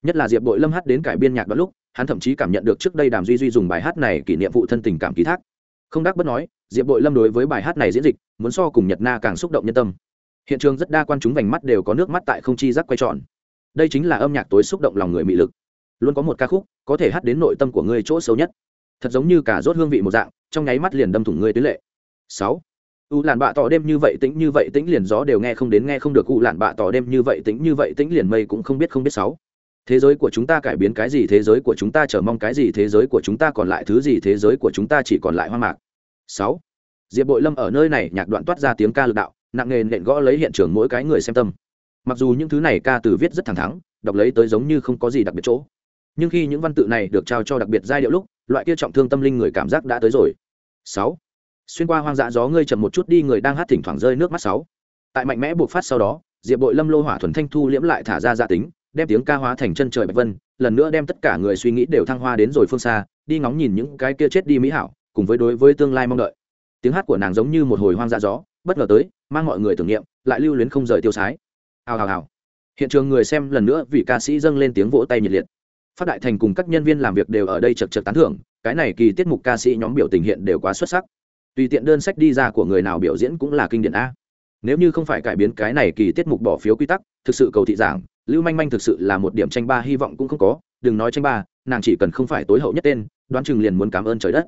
Nhất là diệp Đội lâm hát đến cải biên nhạc đoạn lúc, hắn thậm chí cảm nhận được trước đây đàm duy duy dùng bài hát này kỷ niệm vụ thân tình cảm ký thác. Không đắc bất nói, diệp Đội lâm đối với bài hát này diễn dịch, muốn so cùng nhật na càng xúc động nhân tâm. Hiện trường rất đa quan chúng vành mắt đều có nước mắt tại không chi giác quay tròn. Đây chính là âm nhạc tối xúc động lòng người mị lực. Luôn có một ca khúc, có thể hát đến nội tâm của ngươi chỗ xấu nhất. Thật giống như cả rốt hương vị một dạng, trong nháy mắt liền đâm thủng ngươi tuyến lệ. Sáu u làn bạ tỏ đêm như vậy tính như vậy tính liền gió đều nghe không đến, nghe không được u làn bạ tỏ đêm như vậy tính như vậy tính liền mây cũng không biết không biết sáu. Thế giới của chúng ta cải biến cái gì, thế giới của chúng ta chờ mong cái gì, thế giới của chúng ta còn lại thứ gì, thế giới của chúng ta chỉ còn lại hoang mạc. Sáu. Diệp bội lâm ở nơi này nhạc đoạn toát ra tiếng ca lực đạo, nặng nề nện gõ lấy hiện trường mỗi cái người xem tâm. Mặc dù những thứ này ca từ viết rất thẳng thắn, đọc lấy tới giống như không có gì đặc biệt chỗ. Nhưng khi những văn tự này được trao cho đặc biệt giai điệu lúc, loại kia trọng thương tâm linh người cảm giác đã tới rồi. Sáu xuyên qua hoang dã gió ngươi chậm một chút đi, người đang hát thỉnh thoảng rơi nước mắt sáu. Tại mạnh mẽ buộc phát sau đó, diệp bội lâm lô hỏa thuần thanh thu liễm lại thả ra gia tính, đem tiếng ca hóa thành chân trời bạch vân, lần nữa đem tất cả người suy nghĩ đều thăng hoa đến rồi phương xa, đi ngóng nhìn những cái kia chết đi mỹ hảo, cùng với đối với tương lai mong đợi. Tiếng hát của nàng giống như một hồi hoang dã gió, bất ngờ tới, mang mọi người tưởng niệm, lại lưu luyến không rời tiêu sái. Hào hào hào. Hiện trường người xem lần nữa vì ca sĩ dâng lên tiếng vỗ tay nhiệt liệt. Phát đại thành cùng các nhân viên làm việc đều ở đây chật chật tán thưởng, cái này kỳ tiết mục ca sĩ nhóm biểu tình hiện đều quá xuất sắc tùy tiện đơn sách đi ra của người nào biểu diễn cũng là kinh điển a. Nếu như không phải cải biến cái này kỳ tiết mục bỏ phiếu quy tắc, thực sự cầu thị giảng, lưu manh manh thực sự là một điểm tranh ba hy vọng cũng không có. Đừng nói tranh ba, nàng chỉ cần không phải tối hậu nhất tên, đoán chừng liền muốn cảm ơn trời đất.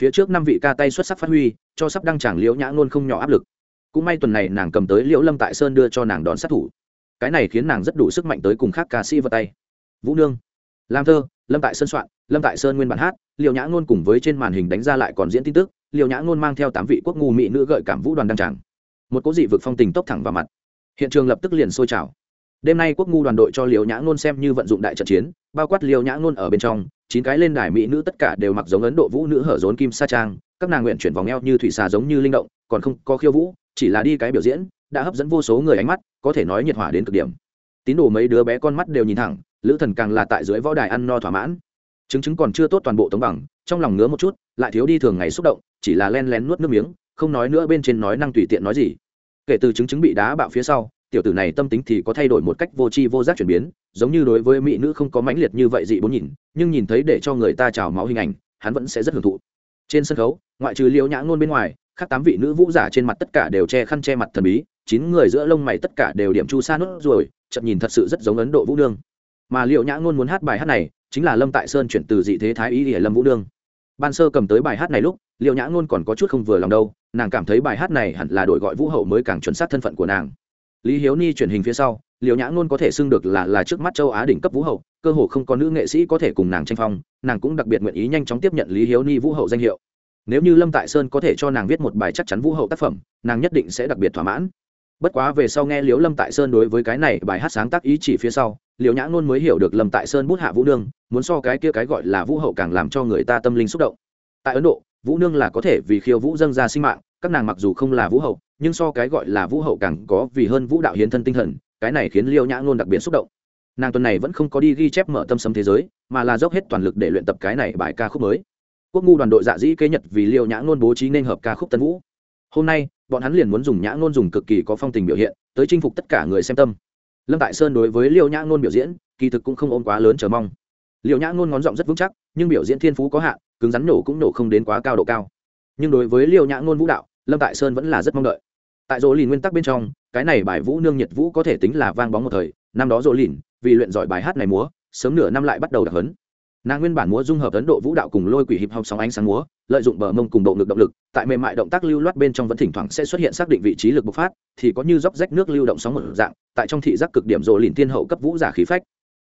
Phía trước năm vị ca tay xuất sắc phát huy, cho sắp đăng tràng liễu nhã ngôn không nhỏ áp lực. Cũng may tuần này nàng cầm tới liễu lâm tại sơn đưa cho nàng đón sát thủ. Cái này khiến nàng rất đủ sức mạnh tới cùng khác ca sĩ vào tay. Vũ nương làm thơ, lâm tại sơn soạn, lâm tại sơn nguyên bản hát, liễu nhã ngôn cùng với trên màn hình đánh ra lại còn diễn tin tức liều nhã ngôn mang theo tám vị quốc ngu mỹ nữ gợi cảm vũ đoàn đăng tràng. Một cố dị vực phong tình tốc thẳng vào mặt. Hiện trường lập tức liền sôi trào. Đêm nay quốc ngu đoàn đội cho liều nhã ngôn xem như vận dụng đại trận chiến, bao quát liều nhã ngôn ở bên trong, chín cái lên đài mỹ nữ tất cả đều mặc giống ấn độ vũ nữ hở rốn kim sa trang, các nàng nguyện chuyển vòng eo như thủy xà giống như linh động, còn không có khiêu vũ, chỉ là đi cái biểu diễn, đã hấp dẫn vô số người ánh mắt, có thể nói nhiệt hỏa đến cực điểm. Tín đồ mấy đứa bé con mắt đều nhìn thẳng, lữ thần càng là tại dưới võ đài ăn no thỏa mãn. Chứng chứng còn chưa tốt toàn bộ tống bằng, trong lòng ngứa một chút, lại thiếu đi thường ngày xúc động chỉ là len lén nuốt nước miếng, không nói nữa bên trên nói năng tùy tiện nói gì. Kể từ chứng chứng bị đá bạo phía sau, tiểu tử này tâm tính thì có thay đổi một cách vô tri vô giác chuyển biến, giống như đối với mỹ nữ không có mãnh liệt như vậy dị bốn nhìn, nhưng nhìn thấy để cho người ta trào máu hình ảnh, hắn vẫn sẽ rất hưởng thụ. Trên sân khấu, ngoại trừ liễu nhã ngôn bên ngoài, khác tám vị nữ vũ giả trên mặt tất cả đều che khăn che mặt thần bí, chín người giữa lông mày tất cả đều điểm chu sa nốt rồi chậm nhìn thật sự rất giống ấn độ vũ nương. Mà liệu nhã ngôn muốn hát bài hát này, chính là lâm tại sơn chuyển từ dị thế thái ý để lâm vũ nương ban sơ cầm tới bài hát này lúc liệu nhã ngôn còn có chút không vừa lòng đâu, nàng cảm thấy bài hát này hẳn là đổi gọi vũ hậu mới càng chuẩn xác thân phận của nàng. Lý hiếu ni truyền hình phía sau liệu nhã ngôn có thể xưng được là là trước mắt châu á đỉnh cấp vũ hậu, cơ hồ không có nữ nghệ sĩ có thể cùng nàng tranh phong, nàng cũng đặc biệt nguyện ý nhanh chóng tiếp nhận lý hiếu ni vũ hậu danh hiệu. Nếu như lâm tại sơn có thể cho nàng viết một bài chắc chắn vũ hậu tác phẩm, nàng nhất định sẽ đặc biệt thỏa mãn. Bất quá về sau nghe liễu lâm tại sơn đối với cái này bài hát sáng tác ý chỉ phía sau liệu nhã ngôn mới hiểu được lâm tại sơn bút hạ vũ nương, muốn so cái kia cái gọi là vũ hậu càng làm cho người ta tâm linh xúc động. Tại ấn độ, vũ nương là có thể vì khiêu vũ dâng ra sinh mạng, các nàng mặc dù không là vũ hậu, nhưng so cái gọi là vũ hậu càng có vì hơn vũ đạo hiến thân tinh thần, cái này khiến liêu nhã ngôn đặc biệt xúc động. Nàng tuần này vẫn không có đi ghi chép mở tâm sấm thế giới, mà là dốc hết toàn lực để luyện tập cái này bài ca khúc mới. Quốc ngu đoàn đội dạ dĩ kế nhật vì liêu nhã ngôn bố trí nên hợp ca khúc tân vũ. Hôm nay, bọn hắn liền muốn dùng nhã ngôn dùng cực kỳ có phong tình biểu hiện, tới chinh phục tất cả người xem tâm lâm tại sơn đối với liêu nhã ngôn biểu diễn, kỳ thực cũng không ôm quá lớn chờ mong. Liêu nhã ngôn ngón giọng rất vững chắc, nhưng biểu diễn thiên phú có hạn, cứng rắn nổ cũng nổ không đến quá cao độ cao. Nhưng đối với liêu nhã ngôn vũ đạo, lâm tại sơn vẫn là rất mong đợi. Tại dỗ lìn nguyên tắc bên trong, cái này bài vũ nương nhiệt vũ có thể tính là vang bóng một thời, năm đó dỗ lìn vì luyện giỏi bài hát này múa, sớm nửa năm lại bắt đầu đặc hấn nàng nguyên bản múa dung hợp ấn độ vũ đạo cùng lôi quỷ hiệp học sóng ánh sáng múa, lợi dụng bờ mông cùng bộ ngực động lực, tại mềm mại động tác lưu loát bên trong vẫn thỉnh thoảng sẽ xuất hiện xác định vị trí lực bộc phát, thì có như dốc rách nước lưu động sóng một dạng, tại trong thị giác cực điểm rộ lìn tiên hậu cấp vũ giả khí phách.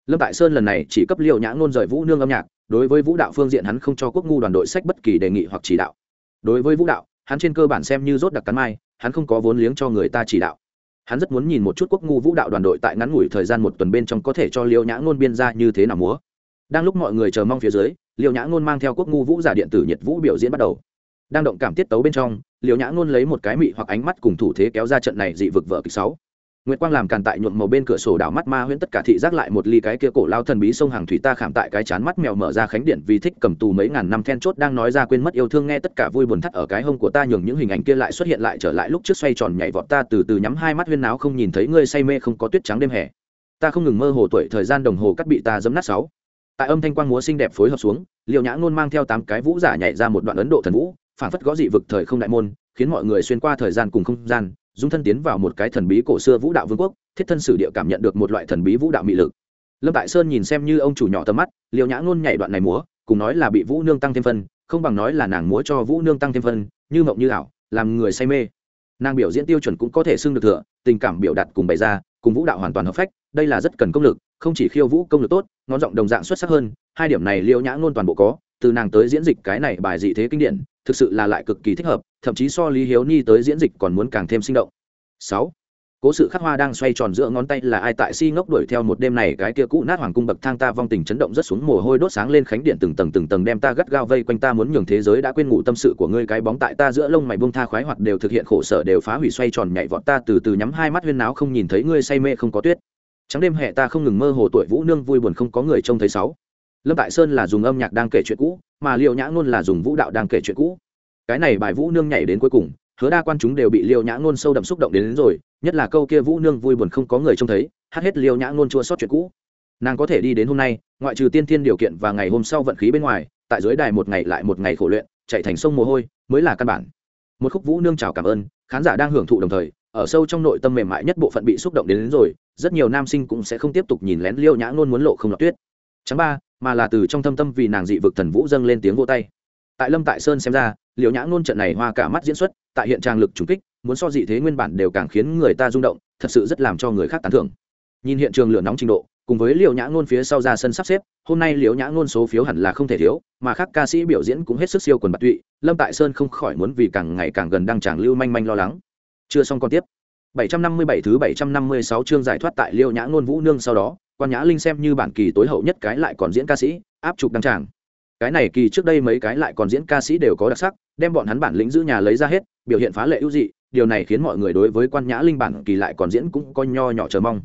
Lâm tại sơn lần này chỉ cấp liều nhã ngôn rời vũ nương âm nhạc, đối với vũ đạo phương diện hắn không cho quốc ngu đoàn đội sách bất kỳ đề nghị hoặc chỉ đạo. Đối với vũ đạo, hắn trên cơ bản xem như rốt đặc cắn mai, hắn không có vốn liếng cho người ta chỉ đạo. Hắn rất muốn nhìn một chút quốc ngu vũ đạo đoàn đội tại ngắn ngủi thời gian một tuần bên trong có thể cho liêu nhã ngôn biên ra như thế nào múa đang lúc mọi người chờ mong phía dưới liệu nhã ngôn mang theo quốc ngu vũ giả điện tử nhiệt vũ biểu diễn bắt đầu. Đang động cảm tiết tấu bên trong liệu nhã ngôn lấy một cái mị hoặc ánh mắt cùng thủ thế kéo ra trận này dị vực vợ kịch sáu. Nguyệt quang làm càn tại nhuộm màu bên cửa sổ đảo mắt ma huyễn tất cả thị giác lại một ly cái kia cổ lao thần bí sông hàng thủy ta khảm tại cái chán mắt mèo mở ra khánh điện vì thích cầm tù mấy ngàn năm then chốt đang nói ra quên mất yêu thương nghe tất cả vui buồn thắt ở cái hông của ta nhường những hình ảnh kia lại xuất hiện lại trở lại lúc trước xoay tròn nhảy vọt ta từ từ nhắm hai mắt huyên náo không nhìn thấy ngươi say mê không có tuyết trắng đêm hè. Ta không ngừng mơ hồ tuổi thời gian đồng hồ cắt bị ta giấm nát sáu tại âm thanh quang múa xinh đẹp phối hợp xuống liệu nhã ngôn mang theo tám cái vũ giả nhảy ra một đoạn ấn độ thần vũ, phản phất gõ dị vực thời không đại môn, khiến mọi người xuyên qua thời gian cùng không gian, dung thân tiến vào một cái thần bí cổ xưa vũ đạo vương quốc, thiết thân sử địa cảm nhận được một loại thần bí vũ đạo mị lực. Lâm tại sơn nhìn xem như ông chủ nhỏ tầm mắt liệu nhã ngôn nhảy đoạn này múa, cùng nói là bị vũ nương tăng thêm phân, không bằng nói là nàng múa cho vũ nương tăng thêm phân, như mộng như ảo, làm người say mê. Nàng biểu diễn tiêu chuẩn cũng có thể xưng được thừa, tình cảm biểu đạt cùng bày ra, cùng vũ đạo hoàn toàn hợp phách, đây là rất cần công lực không chỉ khiêu vũ công lực tốt, ngón giọng đồng dạng xuất sắc hơn, hai điểm này liễu nhã ngôn toàn bộ có, từ nàng tới diễn dịch cái này bài dị thế kinh điển, thực sự là lại cực kỳ thích hợp, thậm chí so lý hiếu ni tới diễn dịch còn muốn càng thêm sinh động. Sáu, cố sự khắc hoa đang xoay tròn giữa ngón tay là ai tại si ngốc đuổi theo một đêm này cái kia cũ nát hoàng cung bậc thang ta vong tình chấn động rất xuống mồ hôi đốt sáng lên khánh điện từng tầng từng tầng đem ta gắt gao vây quanh ta muốn nhường thế giới đã quên ngủ tâm sự của ngươi, cái bóng tại ta giữa lông mày buông tha khoái hoặc đều thực hiện khổ sở đều phá hủy xoay tròn nhảy vọt ta từ từ nhắm hai mắt huyên náo không nhìn thấy ngươi say mê không có tuyết trắng đêm hè ta không ngừng mơ hồ tuổi vũ nương vui buồn không có người trông thấy sáu. Lâm tại sơn là dùng âm nhạc đang kể chuyện cũ mà liệu nhã ngôn là dùng vũ đạo đang kể chuyện cũ. Cái này bài vũ nương nhảy đến cuối cùng hứa đa quan chúng đều bị liệu nhã ngôn sâu đậm xúc động đến, đến rồi nhất là câu kia vũ nương vui buồn không có người trông thấy hát hết liệu nhã ngôn chua sót chuyện cũ. Nàng có thể đi đến hôm nay ngoại trừ tiên thiên điều kiện và ngày hôm sau vận khí bên ngoài tại dưới đài một ngày lại một ngày khổ luyện chạy thành sông mồ hôi mới là căn bản. Một khúc vũ nương chào cảm ơn khán giả đang hưởng thụ đồng thời ở sâu trong nội tâm mềm mại nhất bộ phận bị xúc động đến, đến rồi rất nhiều nam sinh cũng sẽ không tiếp tục nhìn lén liêu nhã ngôn muốn lộ không lọt tuyết. Chẳng ba, mà là từ trong thâm tâm vì nàng dị vực thần vũ dâng lên tiếng vô tay. Tại lâm tại sơn xem ra liệu nhã ngôn trận này hoa cả mắt diễn xuất, tại hiện trang lực trùng kích, muốn so dị thế nguyên bản đều càng khiến người ta rung động, thật sự rất làm cho người khác tán thưởng. Nhìn hiện trường lửa nóng trình độ, cùng với liệu nhã ngôn phía sau ra sân sắp xếp, hôm nay liệu nhã ngôn số phiếu hẳn là không thể thiếu, mà khác ca sĩ biểu diễn cũng hết sức siêu quần bạc tụy, lâm tại sơn không khỏi muốn vì càng ngày càng gần đăng tràng lưu manh manh lo lắng. Chưa xong còn tiếp. 757 thứ 756 chương giải thoát tại liêu nhã Nôn vũ nương sau đó, quan nhã linh xem như bản kỳ tối hậu nhất cái lại còn diễn ca sĩ, áp trục đăng tràng. Cái này kỳ trước đây mấy cái lại còn diễn ca sĩ đều có đặc sắc, đem bọn hắn bản lĩnh giữ nhà lấy ra hết, biểu hiện phá lệ ưu dị, điều này khiến mọi người đối với quan nhã linh bản kỳ lại còn diễn cũng có nho nhỏ chờ mong.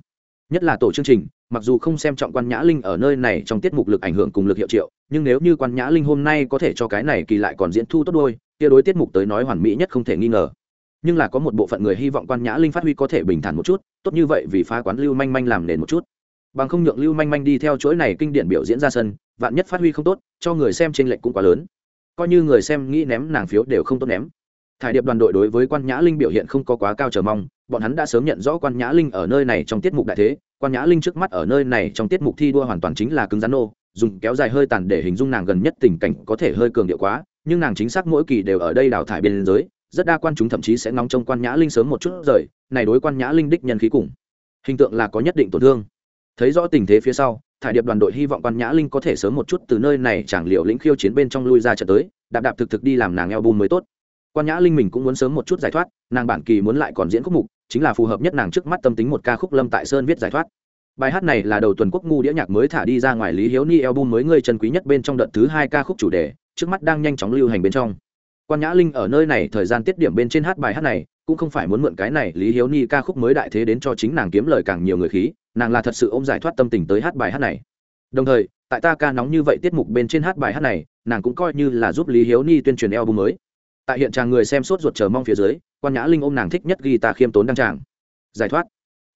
Nhất là tổ chương trình, mặc dù không xem trọng quan nhã linh ở nơi này trong tiết mục lực ảnh hưởng cùng lực hiệu triệu, nhưng nếu như quan nhã linh hôm nay có thể cho cái này kỳ lại còn diễn thu tốt đôi, kia đối tiết mục tới nói hoàn mỹ nhất không thể nghi ngờ nhưng là có một bộ phận người hy vọng quan nhã linh phát huy có thể bình thản một chút, tốt như vậy vì phá quán lưu manh manh làm nền một chút. Bằng không nhượng lưu manh manh đi theo chuỗi này kinh điển biểu diễn ra sân, vạn nhất phát huy không tốt, cho người xem trên lệnh cũng quá lớn. Coi như người xem nghĩ ném nàng phiếu đều không tốt ném. Thải điệp đoàn đội đối với quan nhã linh biểu hiện không có quá cao chờ mong, bọn hắn đã sớm nhận rõ quan nhã linh ở nơi này trong tiết mục đại thế, quan nhã linh trước mắt ở nơi này trong tiết mục thi đua hoàn toàn chính là cứng rắn nô, dùng kéo dài hơi tàn để hình dung nàng gần nhất tình cảnh có thể hơi cường điệu quá, nhưng nàng chính xác mỗi kỳ đều ở đây đào thải bên giới rất đa quan chúng thậm chí sẽ ngóng trông quan nhã linh sớm một chút rời, này đối quan nhã linh đích nhân khí cùng hình tượng là có nhất định tổn thương. Thấy rõ tình thế phía sau, thải điệp đoàn đội hy vọng quan nhã linh có thể sớm một chút từ nơi này chẳng liệu lĩnh khiêu chiến bên trong lui ra trận tới, đạp đạp thực thực đi làm nàng eo bùn mới tốt. Quan nhã linh mình cũng muốn sớm một chút giải thoát, nàng bản kỳ muốn lại còn diễn khúc mục, chính là phù hợp nhất nàng trước mắt tâm tính một ca khúc lâm tại sơn viết giải thoát. Bài hát này là đầu tuần quốc ngu đĩa nhạc mới thả đi ra ngoài lý hiếu ni album mới ngươi chân quý nhất bên trong đợt thứ hai ca khúc chủ đề, trước mắt đang nhanh chóng lưu hành bên trong quan nhã linh ở nơi này thời gian tiết điểm bên trên hát bài hát này, cũng không phải muốn mượn cái này lý hiếu ni ca khúc mới đại thế đến cho chính nàng kiếm lời càng nhiều người khí, nàng là thật sự ôm giải thoát tâm tình tới hát bài hát này. Đồng thời, tại ta ca nóng như vậy tiết mục bên trên hát bài hát này, nàng cũng coi như là giúp lý hiếu ni tuyên truyền eo bù mới. Tại hiện tràng người xem sốt ruột chờ mong phía dưới, quan nhã linh ôm nàng thích nhất ghi ta khiêm tốn đăng tràng. Giải thoát.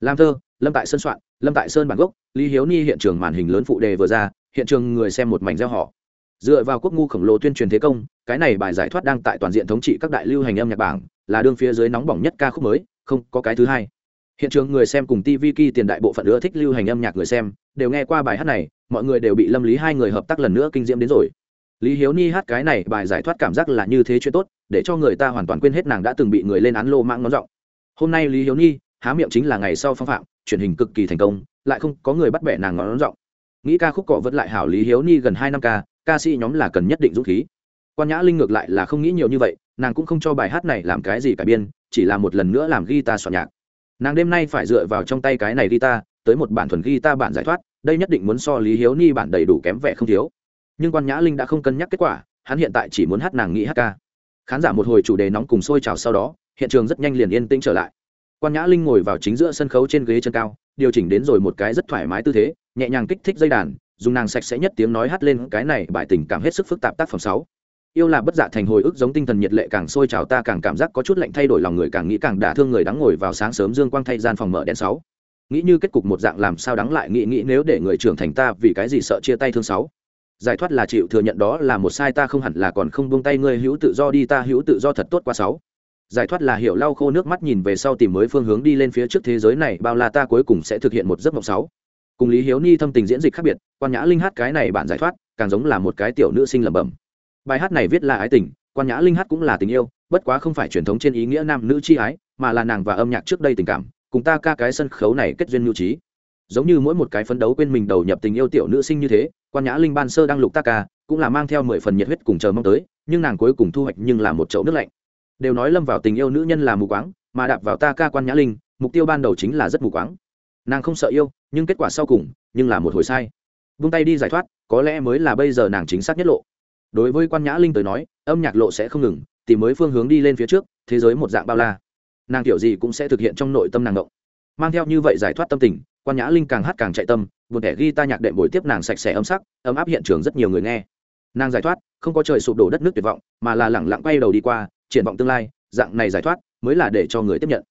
Làm thơ, lâm tại sơn soạn, lâm tại sơn bản gốc, lý hiếu ni hiện trường màn hình lớn phụ đề vừa ra, hiện trường người xem một mảnh gieo họ dựa vào quốc ngu khổng lồ tuyên truyền thế công, cái này bài giải thoát đang tại toàn diện thống trị các đại lưu hành âm nhạc bảng, là đương phía dưới nóng bỏng nhất ca khúc mới, không có cái thứ hai. Hiện trường người xem cùng tv ki tiền đại bộ phận ưa thích lưu hành âm nhạc người xem, đều nghe qua bài hát này, mọi người đều bị lâm lý hai người hợp tác lần nữa kinh diễm đến rồi. Lý hiếu ni hát cái này bài giải thoát cảm giác là như thế chuyện tốt, để cho người ta hoàn toàn quên hết nàng đã từng bị người lên án lô mạng ngón giọng. Hôm nay lý hiếu ni, há miệng chính là ngày sau phong phạm, truyền hình cực kỳ thành công, lại không có người bắt bẻ nàng ngón giọng nghĩ ca khúc cọ vẫn lại hảo lý hiếu ni gần hai năm ca ca sĩ nhóm là cần nhất định dũng khí. Quan nhã linh ngược lại là không nghĩ nhiều như vậy, nàng cũng không cho bài hát này làm cái gì cả biên, chỉ là một lần nữa làm guitar soạn nhạc. Nàng đêm nay phải dựa vào trong tay cái này guitar, tới một bản thuần guitar bản giải thoát, đây nhất định muốn so lý hiếu ni bản đầy đủ kém vẻ không thiếu. Nhưng quan nhã linh đã không cân nhắc kết quả, hắn hiện tại chỉ muốn hát nàng nghĩ hát ca. Khán giả một hồi chủ đề nóng cùng sôi trào sau đó, hiện trường rất nhanh liền yên tĩnh trở lại. Quan nhã linh ngồi vào chính giữa sân khấu trên ghế chân cao, điều chỉnh đến rồi một cái rất thoải mái tư thế nhẹ nhàng kích thích dây đàn, dùng nàng sạch sẽ nhất tiếng nói hát lên cái này bài tình cảm hết sức phức tạp tác phẩm sáu. Yêu là bất dạ thành hồi ức giống tinh thần nhiệt lệ càng sôi trào ta càng cảm giác có chút lạnh thay đổi lòng người càng nghĩ càng đả thương người đắng ngồi vào sáng sớm dương quang thay gian phòng mở đèn sáu. Nghĩ như kết cục một dạng làm sao đáng lại nghĩ nghĩ nếu để người trưởng thành ta vì cái gì sợ chia tay thương sáu. Giải thoát là chịu thừa nhận đó là một sai ta không hẳn là còn không buông tay ngươi hữu tự do đi ta hữu tự do thật tốt qua sáu. Giải thoát là hiểu lau khô nước mắt nhìn về sau tìm mới phương hướng đi lên phía trước thế giới này bao la ta cuối cùng sẽ thực hiện một giấc mộng sáu cùng lý hiếu ni thâm tình diễn dịch khác biệt, quan nhã linh hát cái này bạn giải thoát, càng giống là một cái tiểu nữ sinh lẩm bẩm. Bài hát này viết là ái tình, quan nhã linh hát cũng là tình yêu, bất quá không phải truyền thống trên ý nghĩa nam nữ chi ái, mà là nàng và âm nhạc trước đây tình cảm, cùng ta ca cái sân khấu này kết duyên nhu trí. Giống như mỗi một cái phấn đấu quên mình đầu nhập tình yêu tiểu nữ sinh như thế, quan nhã linh ban sơ đang lục ta ca, cũng là mang theo mười phần nhiệt huyết cùng chờ mong tới, nhưng nàng cuối cùng thu hoạch nhưng là một chậu nước lạnh. Đều nói lâm vào tình yêu nữ nhân là mù quáng, mà đạp vào ta ca quan nhã linh, mục tiêu ban đầu chính là rất mù quáng nàng không sợ yêu, nhưng kết quả sau cùng, nhưng là một hồi sai. Vung tay đi giải thoát, có lẽ mới là bây giờ nàng chính xác nhất lộ. Đối với quan nhã linh tới nói, âm nhạc lộ sẽ không ngừng, tìm mới phương hướng đi lên phía trước, thế giới một dạng bao la. Nàng kiểu gì cũng sẽ thực hiện trong nội tâm nàng động mang theo như vậy giải thoát tâm tình, quan nhã linh càng hát càng chạy tâm, buồn thẻ ghi ta nhạc đệm bồi tiếp nàng sạch sẽ âm sắc, ấm áp hiện trường rất nhiều người nghe. Nàng giải thoát, không có trời sụp đổ đất nước tuyệt vọng, mà là lẳng lặng quay đầu đi qua, triển vọng tương lai, dạng này giải thoát, mới là để cho người tiếp nhận.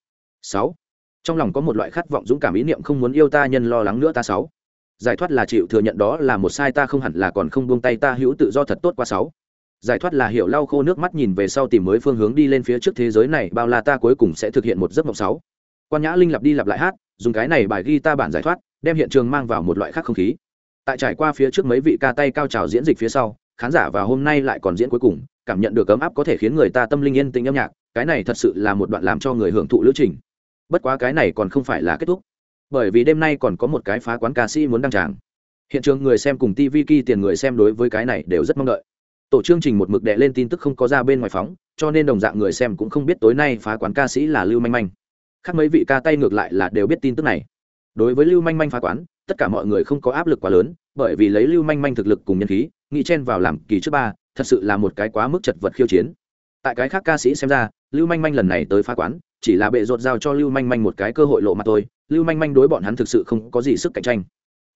Sáu trong lòng có một loại khát vọng dũng cảm ý niệm không muốn yêu ta nhân lo lắng nữa ta sáu. Giải thoát là chịu thừa nhận đó là một sai ta không hẳn là còn không buông tay ta hữu tự do thật tốt qua sáu. Giải thoát là hiểu lau khô nước mắt nhìn về sau tìm mới phương hướng đi lên phía trước thế giới này, bao la ta cuối cùng sẽ thực hiện một giấc mộng sáu. Quan nhã linh lặp đi lặp lại hát, dùng cái này bài ghi ta bản giải thoát, đem hiện trường mang vào một loại khác không khí. Tại trải qua phía trước mấy vị ca tay cao trào diễn dịch phía sau, khán giả và hôm nay lại còn diễn cuối cùng, cảm nhận được ấm áp có thể khiến người ta tâm linh yên tĩnh âm nhạc, cái này thật sự là một đoạn làm cho người hưởng thụ lữ trình bất quá cái này còn không phải là kết thúc. Bởi vì đêm nay còn có một cái phá quán ca sĩ muốn đăng tràng. Hiện trường người xem cùng tv ki tiền người xem đối với cái này đều rất mong đợi. Tổ chương trình một mực đệ lên tin tức không có ra bên ngoài phóng, cho nên đồng dạng người xem cũng không biết tối nay phá quán ca sĩ là lưu manh manh. Khác mấy vị ca tay ngược lại là đều biết tin tức này. Đối với lưu manh manh phá quán, tất cả mọi người không có áp lực quá lớn, bởi vì lấy lưu manh manh thực lực cùng nhân khí, nghĩ chen vào làm kỳ trước ba, thật sự là một cái quá mức chật vật khiêu chiến tại cái khác ca sĩ xem ra, lưu manh manh lần này tới phá quán, chỉ là bệ rột giao cho lưu manh manh một cái cơ hội lộ mặt thôi, lưu manh manh đối bọn hắn thực sự không có gì sức cạnh tranh.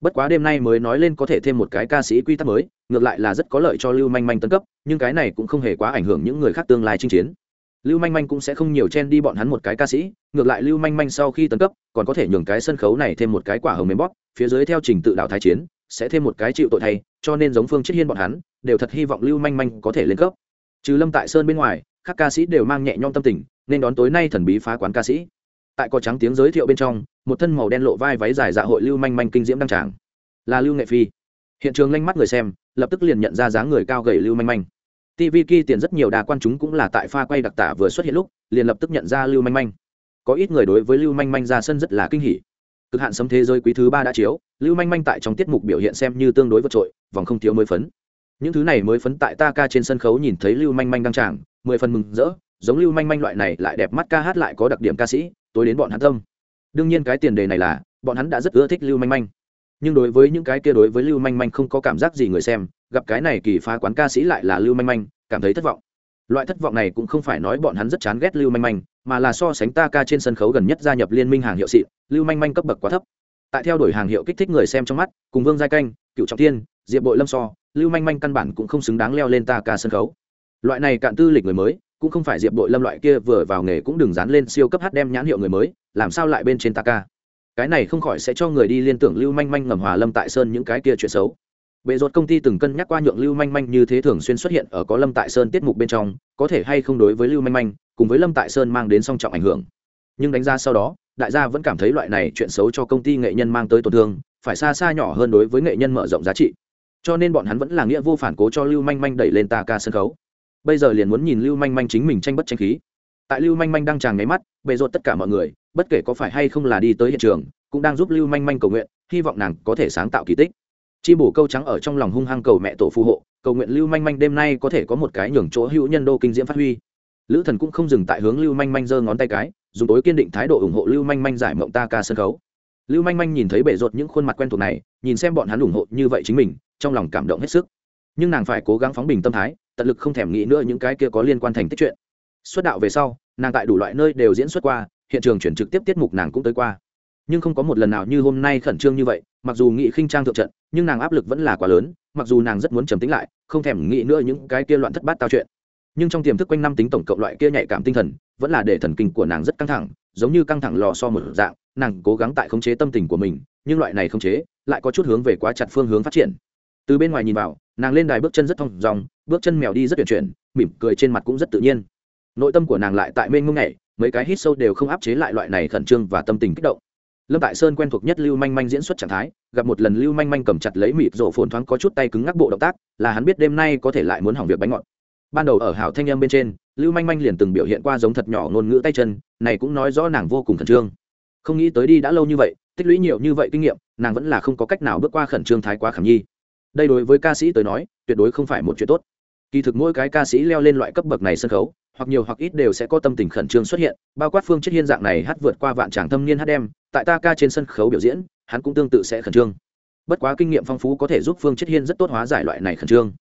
Bất quá đêm nay mới nói lên có thể thêm một cái ca sĩ quy tắc mới, ngược lại là rất có lợi cho lưu manh manh tân cấp, nhưng cái này cũng không hề quá ảnh hưởng những người khác tương lai chinh chiến. Lưu manh manh cũng sẽ không nhiều chen đi bọn hắn một cái ca sĩ, ngược lại lưu manh manh sau khi tấn cấp, còn có thể nhường cái sân khấu này thêm một cái quả hồng mềm bóp, phía dưới theo trình tự đạo thái chiến, sẽ thêm một cái chịu tội thay, cho nên giống phương chết hiên bọn hắn, đều thật hy vọng lưu manh manh có thể lên cấp trừ lâm tại sơn bên ngoài, các ca sĩ đều mang nhẹ nhõm tâm tình, nên đón tối nay thần bí phá quán ca sĩ. Tại có trắng tiếng giới thiệu bên trong, một thân màu đen lộ vai váy dài dạ hội lưu manh manh kinh diễm đăng tràng. Là lưu nghệ phi. Hiện trường lanh mắt người xem, lập tức liền nhận ra dáng người cao gầy lưu manh manh. Tv ki tiền rất nhiều đà quan chúng cũng là tại pha quay đặc tả vừa xuất hiện lúc, liền lập tức nhận ra lưu manh manh. Có ít người đối với lưu manh manh ra sân rất là kinh hỉ. Cực hạn sấm thế giới quý thứ ba đã chiếu, lưu manh manh tại trong tiết mục biểu hiện xem như tương đối vượt trội, vòng không thiếu mới phấn những thứ này mới phấn tại ta ca trên sân khấu nhìn thấy lưu manh manh đăng tràng mười phần mừng rỡ giống lưu manh manh loại này lại đẹp mắt ca hát lại có đặc điểm ca sĩ tối đến bọn hắn tâm. Đương nhiên cái tiền đề này là bọn hắn đã rất ưa thích lưu manh manh. Nhưng đối với những cái kia đối với lưu manh manh không có cảm giác gì người xem gặp cái này kỳ phá quán ca sĩ lại là lưu manh manh cảm thấy thất vọng. Loại thất vọng này cũng không phải nói bọn hắn rất chán ghét lưu manh manh mà là so sánh ta ca trên sân khấu gần nhất gia nhập liên minh hàng hiệu xịn lưu manh manh cấp bậc quá thấp. Tại theo đuổi hàng hiệu kích thích người xem trong mắt cùng vương giai canh cựu trọng Tiên, diệp bội lâm so lưu manh manh căn bản cũng không xứng đáng leo lên ta ca sân khấu. Loại này cạn tư lịch người mới, cũng không phải diệp Đội lâm loại kia vừa vào nghề cũng đừng dán lên siêu cấp hát đem nhãn hiệu người mới, làm sao lại bên trên ta ca? Cái này không khỏi sẽ cho người đi liên tưởng lưu manh manh ngầm hòa lâm tại sơn những cái kia chuyện xấu. Bệ rột công ty từng cân nhắc qua nhượng lưu manh manh như thế thường xuyên xuất hiện ở có lâm tại sơn tiết mục bên trong, có thể hay không đối với lưu manh manh, cùng với lâm tại sơn mang đến song trọng ảnh hưởng. Nhưng đánh giá sau đó, đại gia vẫn cảm thấy loại này chuyện xấu cho công ty nghệ nhân mang tới tổn thương, phải xa xa nhỏ hơn đối với nghệ nhân mở rộng giá trị cho nên bọn hắn vẫn là nghĩa vô phản cố cho lưu manh manh đẩy lên ta ca sân khấu. Bây giờ liền muốn nhìn lưu manh manh chính mình tranh bất tranh khí. Tại lưu manh manh đang tràng nháy mắt bề rột tất cả mọi người, bất kể có phải hay không là đi tới hiện trường, cũng đang giúp lưu manh manh cầu nguyện, hy vọng nàng có thể sáng tạo kỳ tích. Chi bổ câu trắng ở trong lòng hung hăng cầu mẹ tổ phù hộ, cầu nguyện lưu manh manh đêm nay có thể có một cái nhường chỗ hữu nhân đô kinh diễm phát huy. Lữ thần cũng không dừng tại hướng lưu manh manh giơ ngón tay cái, dùng tối kiên định thái độ ủng hộ lưu manh manh giải mộng ta ca sân khấu lưu manh manh nhìn thấy bể rột những khuôn mặt quen thuộc này, nhìn xem bọn hắn ủng hộ như vậy chính mình, trong lòng cảm động hết sức. Nhưng nàng phải cố gắng phóng bình tâm thái, tận lực không thèm nghĩ nữa những cái kia có liên quan thành tích chuyện. Xuất đạo về sau, nàng tại đủ loại nơi đều diễn xuất qua, hiện trường chuyển trực tiếp tiết mục nàng cũng tới qua. Nhưng không có một lần nào như hôm nay khẩn trương như vậy, mặc dù nghị khinh trang thượng trận, nhưng nàng áp lực vẫn là quá lớn, mặc dù nàng rất muốn trầm tính lại, không thèm nghĩ nữa những cái kia loạn thất bát tao chuyện. Nhưng trong tiềm thức quanh năm tính tổng cộng loại kia nhạy cảm tinh thần vẫn là để thần kinh của nàng rất căng thẳng, giống như căng thẳng lò so một dạng, nàng cố gắng tại khống chế tâm tình của mình, nhưng loại này khống chế lại có chút hướng về quá chặt phương hướng phát triển. Từ bên ngoài nhìn vào, nàng lên đài bước chân rất thong dòng, bước chân mèo đi rất tuyển chuyển, mỉm cười trên mặt cũng rất tự nhiên. Nội tâm của nàng lại tại mênh ngông nhảy, mấy cái hít sâu đều không áp chế lại loại này khẩn trương và tâm tình kích động. Lâm tại sơn quen thuộc nhất lưu manh manh diễn xuất trạng thái, gặp một lần lưu manh manh cầm chặt lấy mịt rổ phồn thoáng có chút tay cứng ngắc bộ động tác, là hắn biết đêm nay có thể lại muốn hỏng việc bánh ngọt. Ban đầu ở hảo thanh âm bên trên lưu manh manh liền từng biểu hiện qua giống thật nhỏ ngôn ngữ tay chân, này cũng nói rõ nàng vô cùng khẩn trương. Không nghĩ tới đi đã lâu như vậy, tích lũy nhiều như vậy kinh nghiệm, nàng vẫn là không có cách nào bước qua khẩn trương thái quá khảm nhi. Đây đối với ca sĩ tới nói, tuyệt đối không phải một chuyện tốt. Kỳ thực mỗi cái ca sĩ leo lên loại cấp bậc này sân khấu, hoặc nhiều hoặc ít đều sẽ có tâm tình khẩn trương xuất hiện, bao quát phương chiết hiên dạng này hát vượt qua vạn tràng thâm niên hát đem, tại ta ca trên sân khấu biểu diễn, hắn cũng tương tự sẽ khẩn trương. Bất quá kinh nghiệm phong phú có thể giúp phương chiết hiên rất tốt hóa giải loại này khẩn trương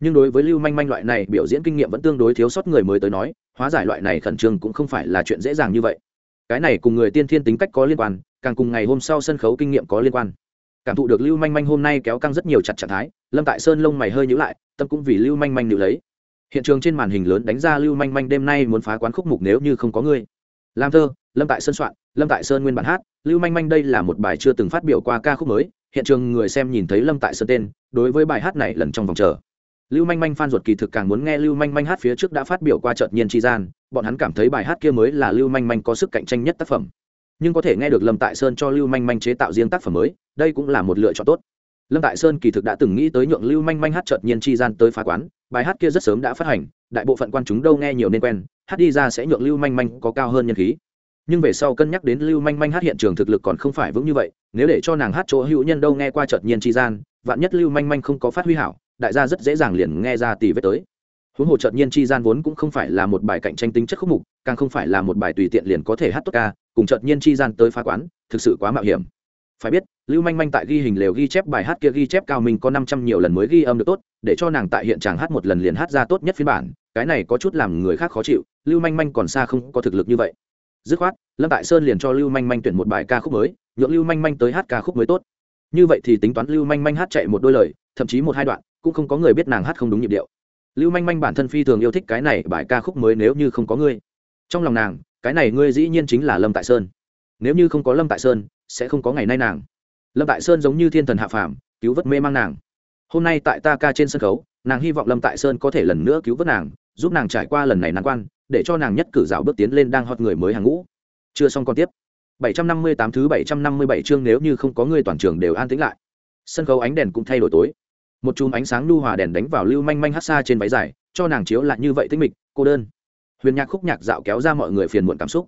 nhưng đối với lưu manh manh loại này biểu diễn kinh nghiệm vẫn tương đối thiếu sót người mới tới nói, hóa giải loại này khẩn trương cũng không phải là chuyện dễ dàng như vậy. Cái này cùng người tiên thiên tính cách có liên quan, càng cùng ngày hôm sau sân khấu kinh nghiệm có liên quan. Cảm thụ được lưu manh manh hôm nay kéo căng rất nhiều chặt trạng thái, lâm tại sơn lông mày hơi nhữ lại, tâm cũng vì lưu manh manh nữ lấy. Hiện trường trên màn hình lớn đánh ra lưu manh manh đêm nay muốn phá quán khúc mục nếu như không có ngươi. Làm thơ, lâm tại sơn soạn, lâm tại sơn nguyên bản hát, lưu manh manh đây là một bài chưa từng phát biểu qua ca khúc mới, hiện trường người xem nhìn thấy lâm tại sơn tên, đối với bài hát này lần trong vòng chờ lưu manh manh phan ruột kỳ thực càng muốn nghe lưu manh manh hát phía trước đã phát biểu qua chợt nhiên tri gian, bọn hắn cảm thấy bài hát kia mới là lưu manh manh có sức cạnh tranh nhất tác phẩm. Nhưng có thể nghe được lâm tại sơn cho lưu manh manh chế tạo riêng tác phẩm mới, đây cũng là một lựa chọn tốt. Lâm tại sơn kỳ thực đã từng nghĩ tới nhượng lưu manh manh hát chợt nhiên chi gian tới phá quán, bài hát kia rất sớm đã phát hành, đại bộ phận quan chúng đâu nghe nhiều nên quen, hát đi ra sẽ nhượng lưu manh manh có cao hơn nhân khí. Nhưng về sau cân nhắc đến lưu manh manh hát hiện trường thực lực còn không phải vững như vậy, nếu để cho nàng hát chỗ hữu nhân đâu nghe qua chợt nhiên chi gian, vạn nhất lưu manh manh không có phát huy hảo đại gia rất dễ dàng liền nghe ra tỷ vết tới. Huống hồ trợt nhiên chi gian vốn cũng không phải là một bài cạnh tranh tính chất khúc mục, càng không phải là một bài tùy tiện liền có thể hát tốt ca, cùng trợt nhiên chi gian tới phá quán, thực sự quá mạo hiểm. Phải biết, lưu manh manh tại ghi hình lều ghi chép bài hát kia ghi chép cao mình có năm trăm nhiều lần mới ghi âm được tốt, để cho nàng tại hiện tràng hát một lần liền hát ra tốt nhất phiên bản, cái này có chút làm người khác khó chịu, lưu manh manh còn xa không có thực lực như vậy. Dứt khoát, lâm tại sơn liền cho lưu manh manh tuyển một bài ca khúc mới, nhượng lưu manh manh tới hát ca khúc mới tốt. Như vậy thì tính toán lưu manh manh hát chạy một đôi lời, thậm chí một hai đoạn cũng không có người biết nàng hát không đúng nhịp điệu. Lưu manh manh bản thân phi thường yêu thích cái này bài ca khúc mới nếu như không có ngươi. Trong lòng nàng, cái này ngươi dĩ nhiên chính là lâm tại sơn. Nếu như không có lâm tại sơn, sẽ không có ngày nay nàng. Lâm tại sơn giống như thiên thần hạ phàm, cứu vớt mê mang nàng. Hôm nay tại ta ca trên sân khấu, nàng hy vọng lâm tại sơn có thể lần nữa cứu vớt nàng, giúp nàng trải qua lần này nan quan, để cho nàng nhất cử dạo bước tiến lên đang hot người mới hàng ngũ. Chưa xong còn tiếp. 758 thứ 757 chương nếu như không có người toàn trường đều an tĩnh lại. Sân khấu ánh đèn cũng thay đổi tối một chùm ánh sáng lưu hòa đèn đánh vào lưu manh manh hát xa trên váy dài, cho nàng chiếu lại như vậy tinh mịch, cô đơn. Huyền nhạc khúc nhạc dạo kéo ra mọi người phiền muộn cảm xúc.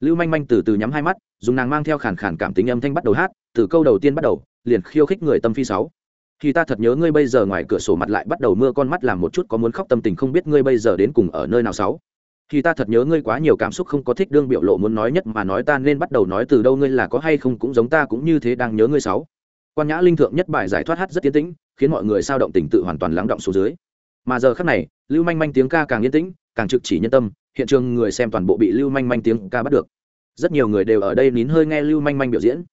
Lưu manh manh từ từ nhắm hai mắt, dùng nàng mang theo khàn khàn cảm tính âm thanh bắt đầu hát, từ câu đầu tiên bắt đầu, liền khiêu khích người tâm phi sáu. Khi ta thật nhớ ngươi bây giờ ngoài cửa sổ mặt lại bắt đầu mưa con mắt làm một chút có muốn khóc tâm tình không biết ngươi bây giờ đến cùng ở nơi nào sáu. Khi ta thật nhớ ngươi quá nhiều cảm xúc không có thích đương biểu lộ muốn nói nhất mà nói ta nên bắt đầu nói từ đâu ngươi là có hay không cũng giống ta cũng như thế đang nhớ ngươi sáu. Quan nhã linh thượng nhất bài giải thoát hát rất tiến tĩnh khiến mọi người sao động tình tự hoàn toàn lắng động xuống dưới. Mà giờ khắc này, lưu manh manh tiếng ca càng yên tĩnh, càng trực chỉ nhân tâm, hiện trường người xem toàn bộ bị lưu manh manh tiếng ca bắt được. Rất nhiều người đều ở đây nín hơi nghe lưu manh manh biểu diễn.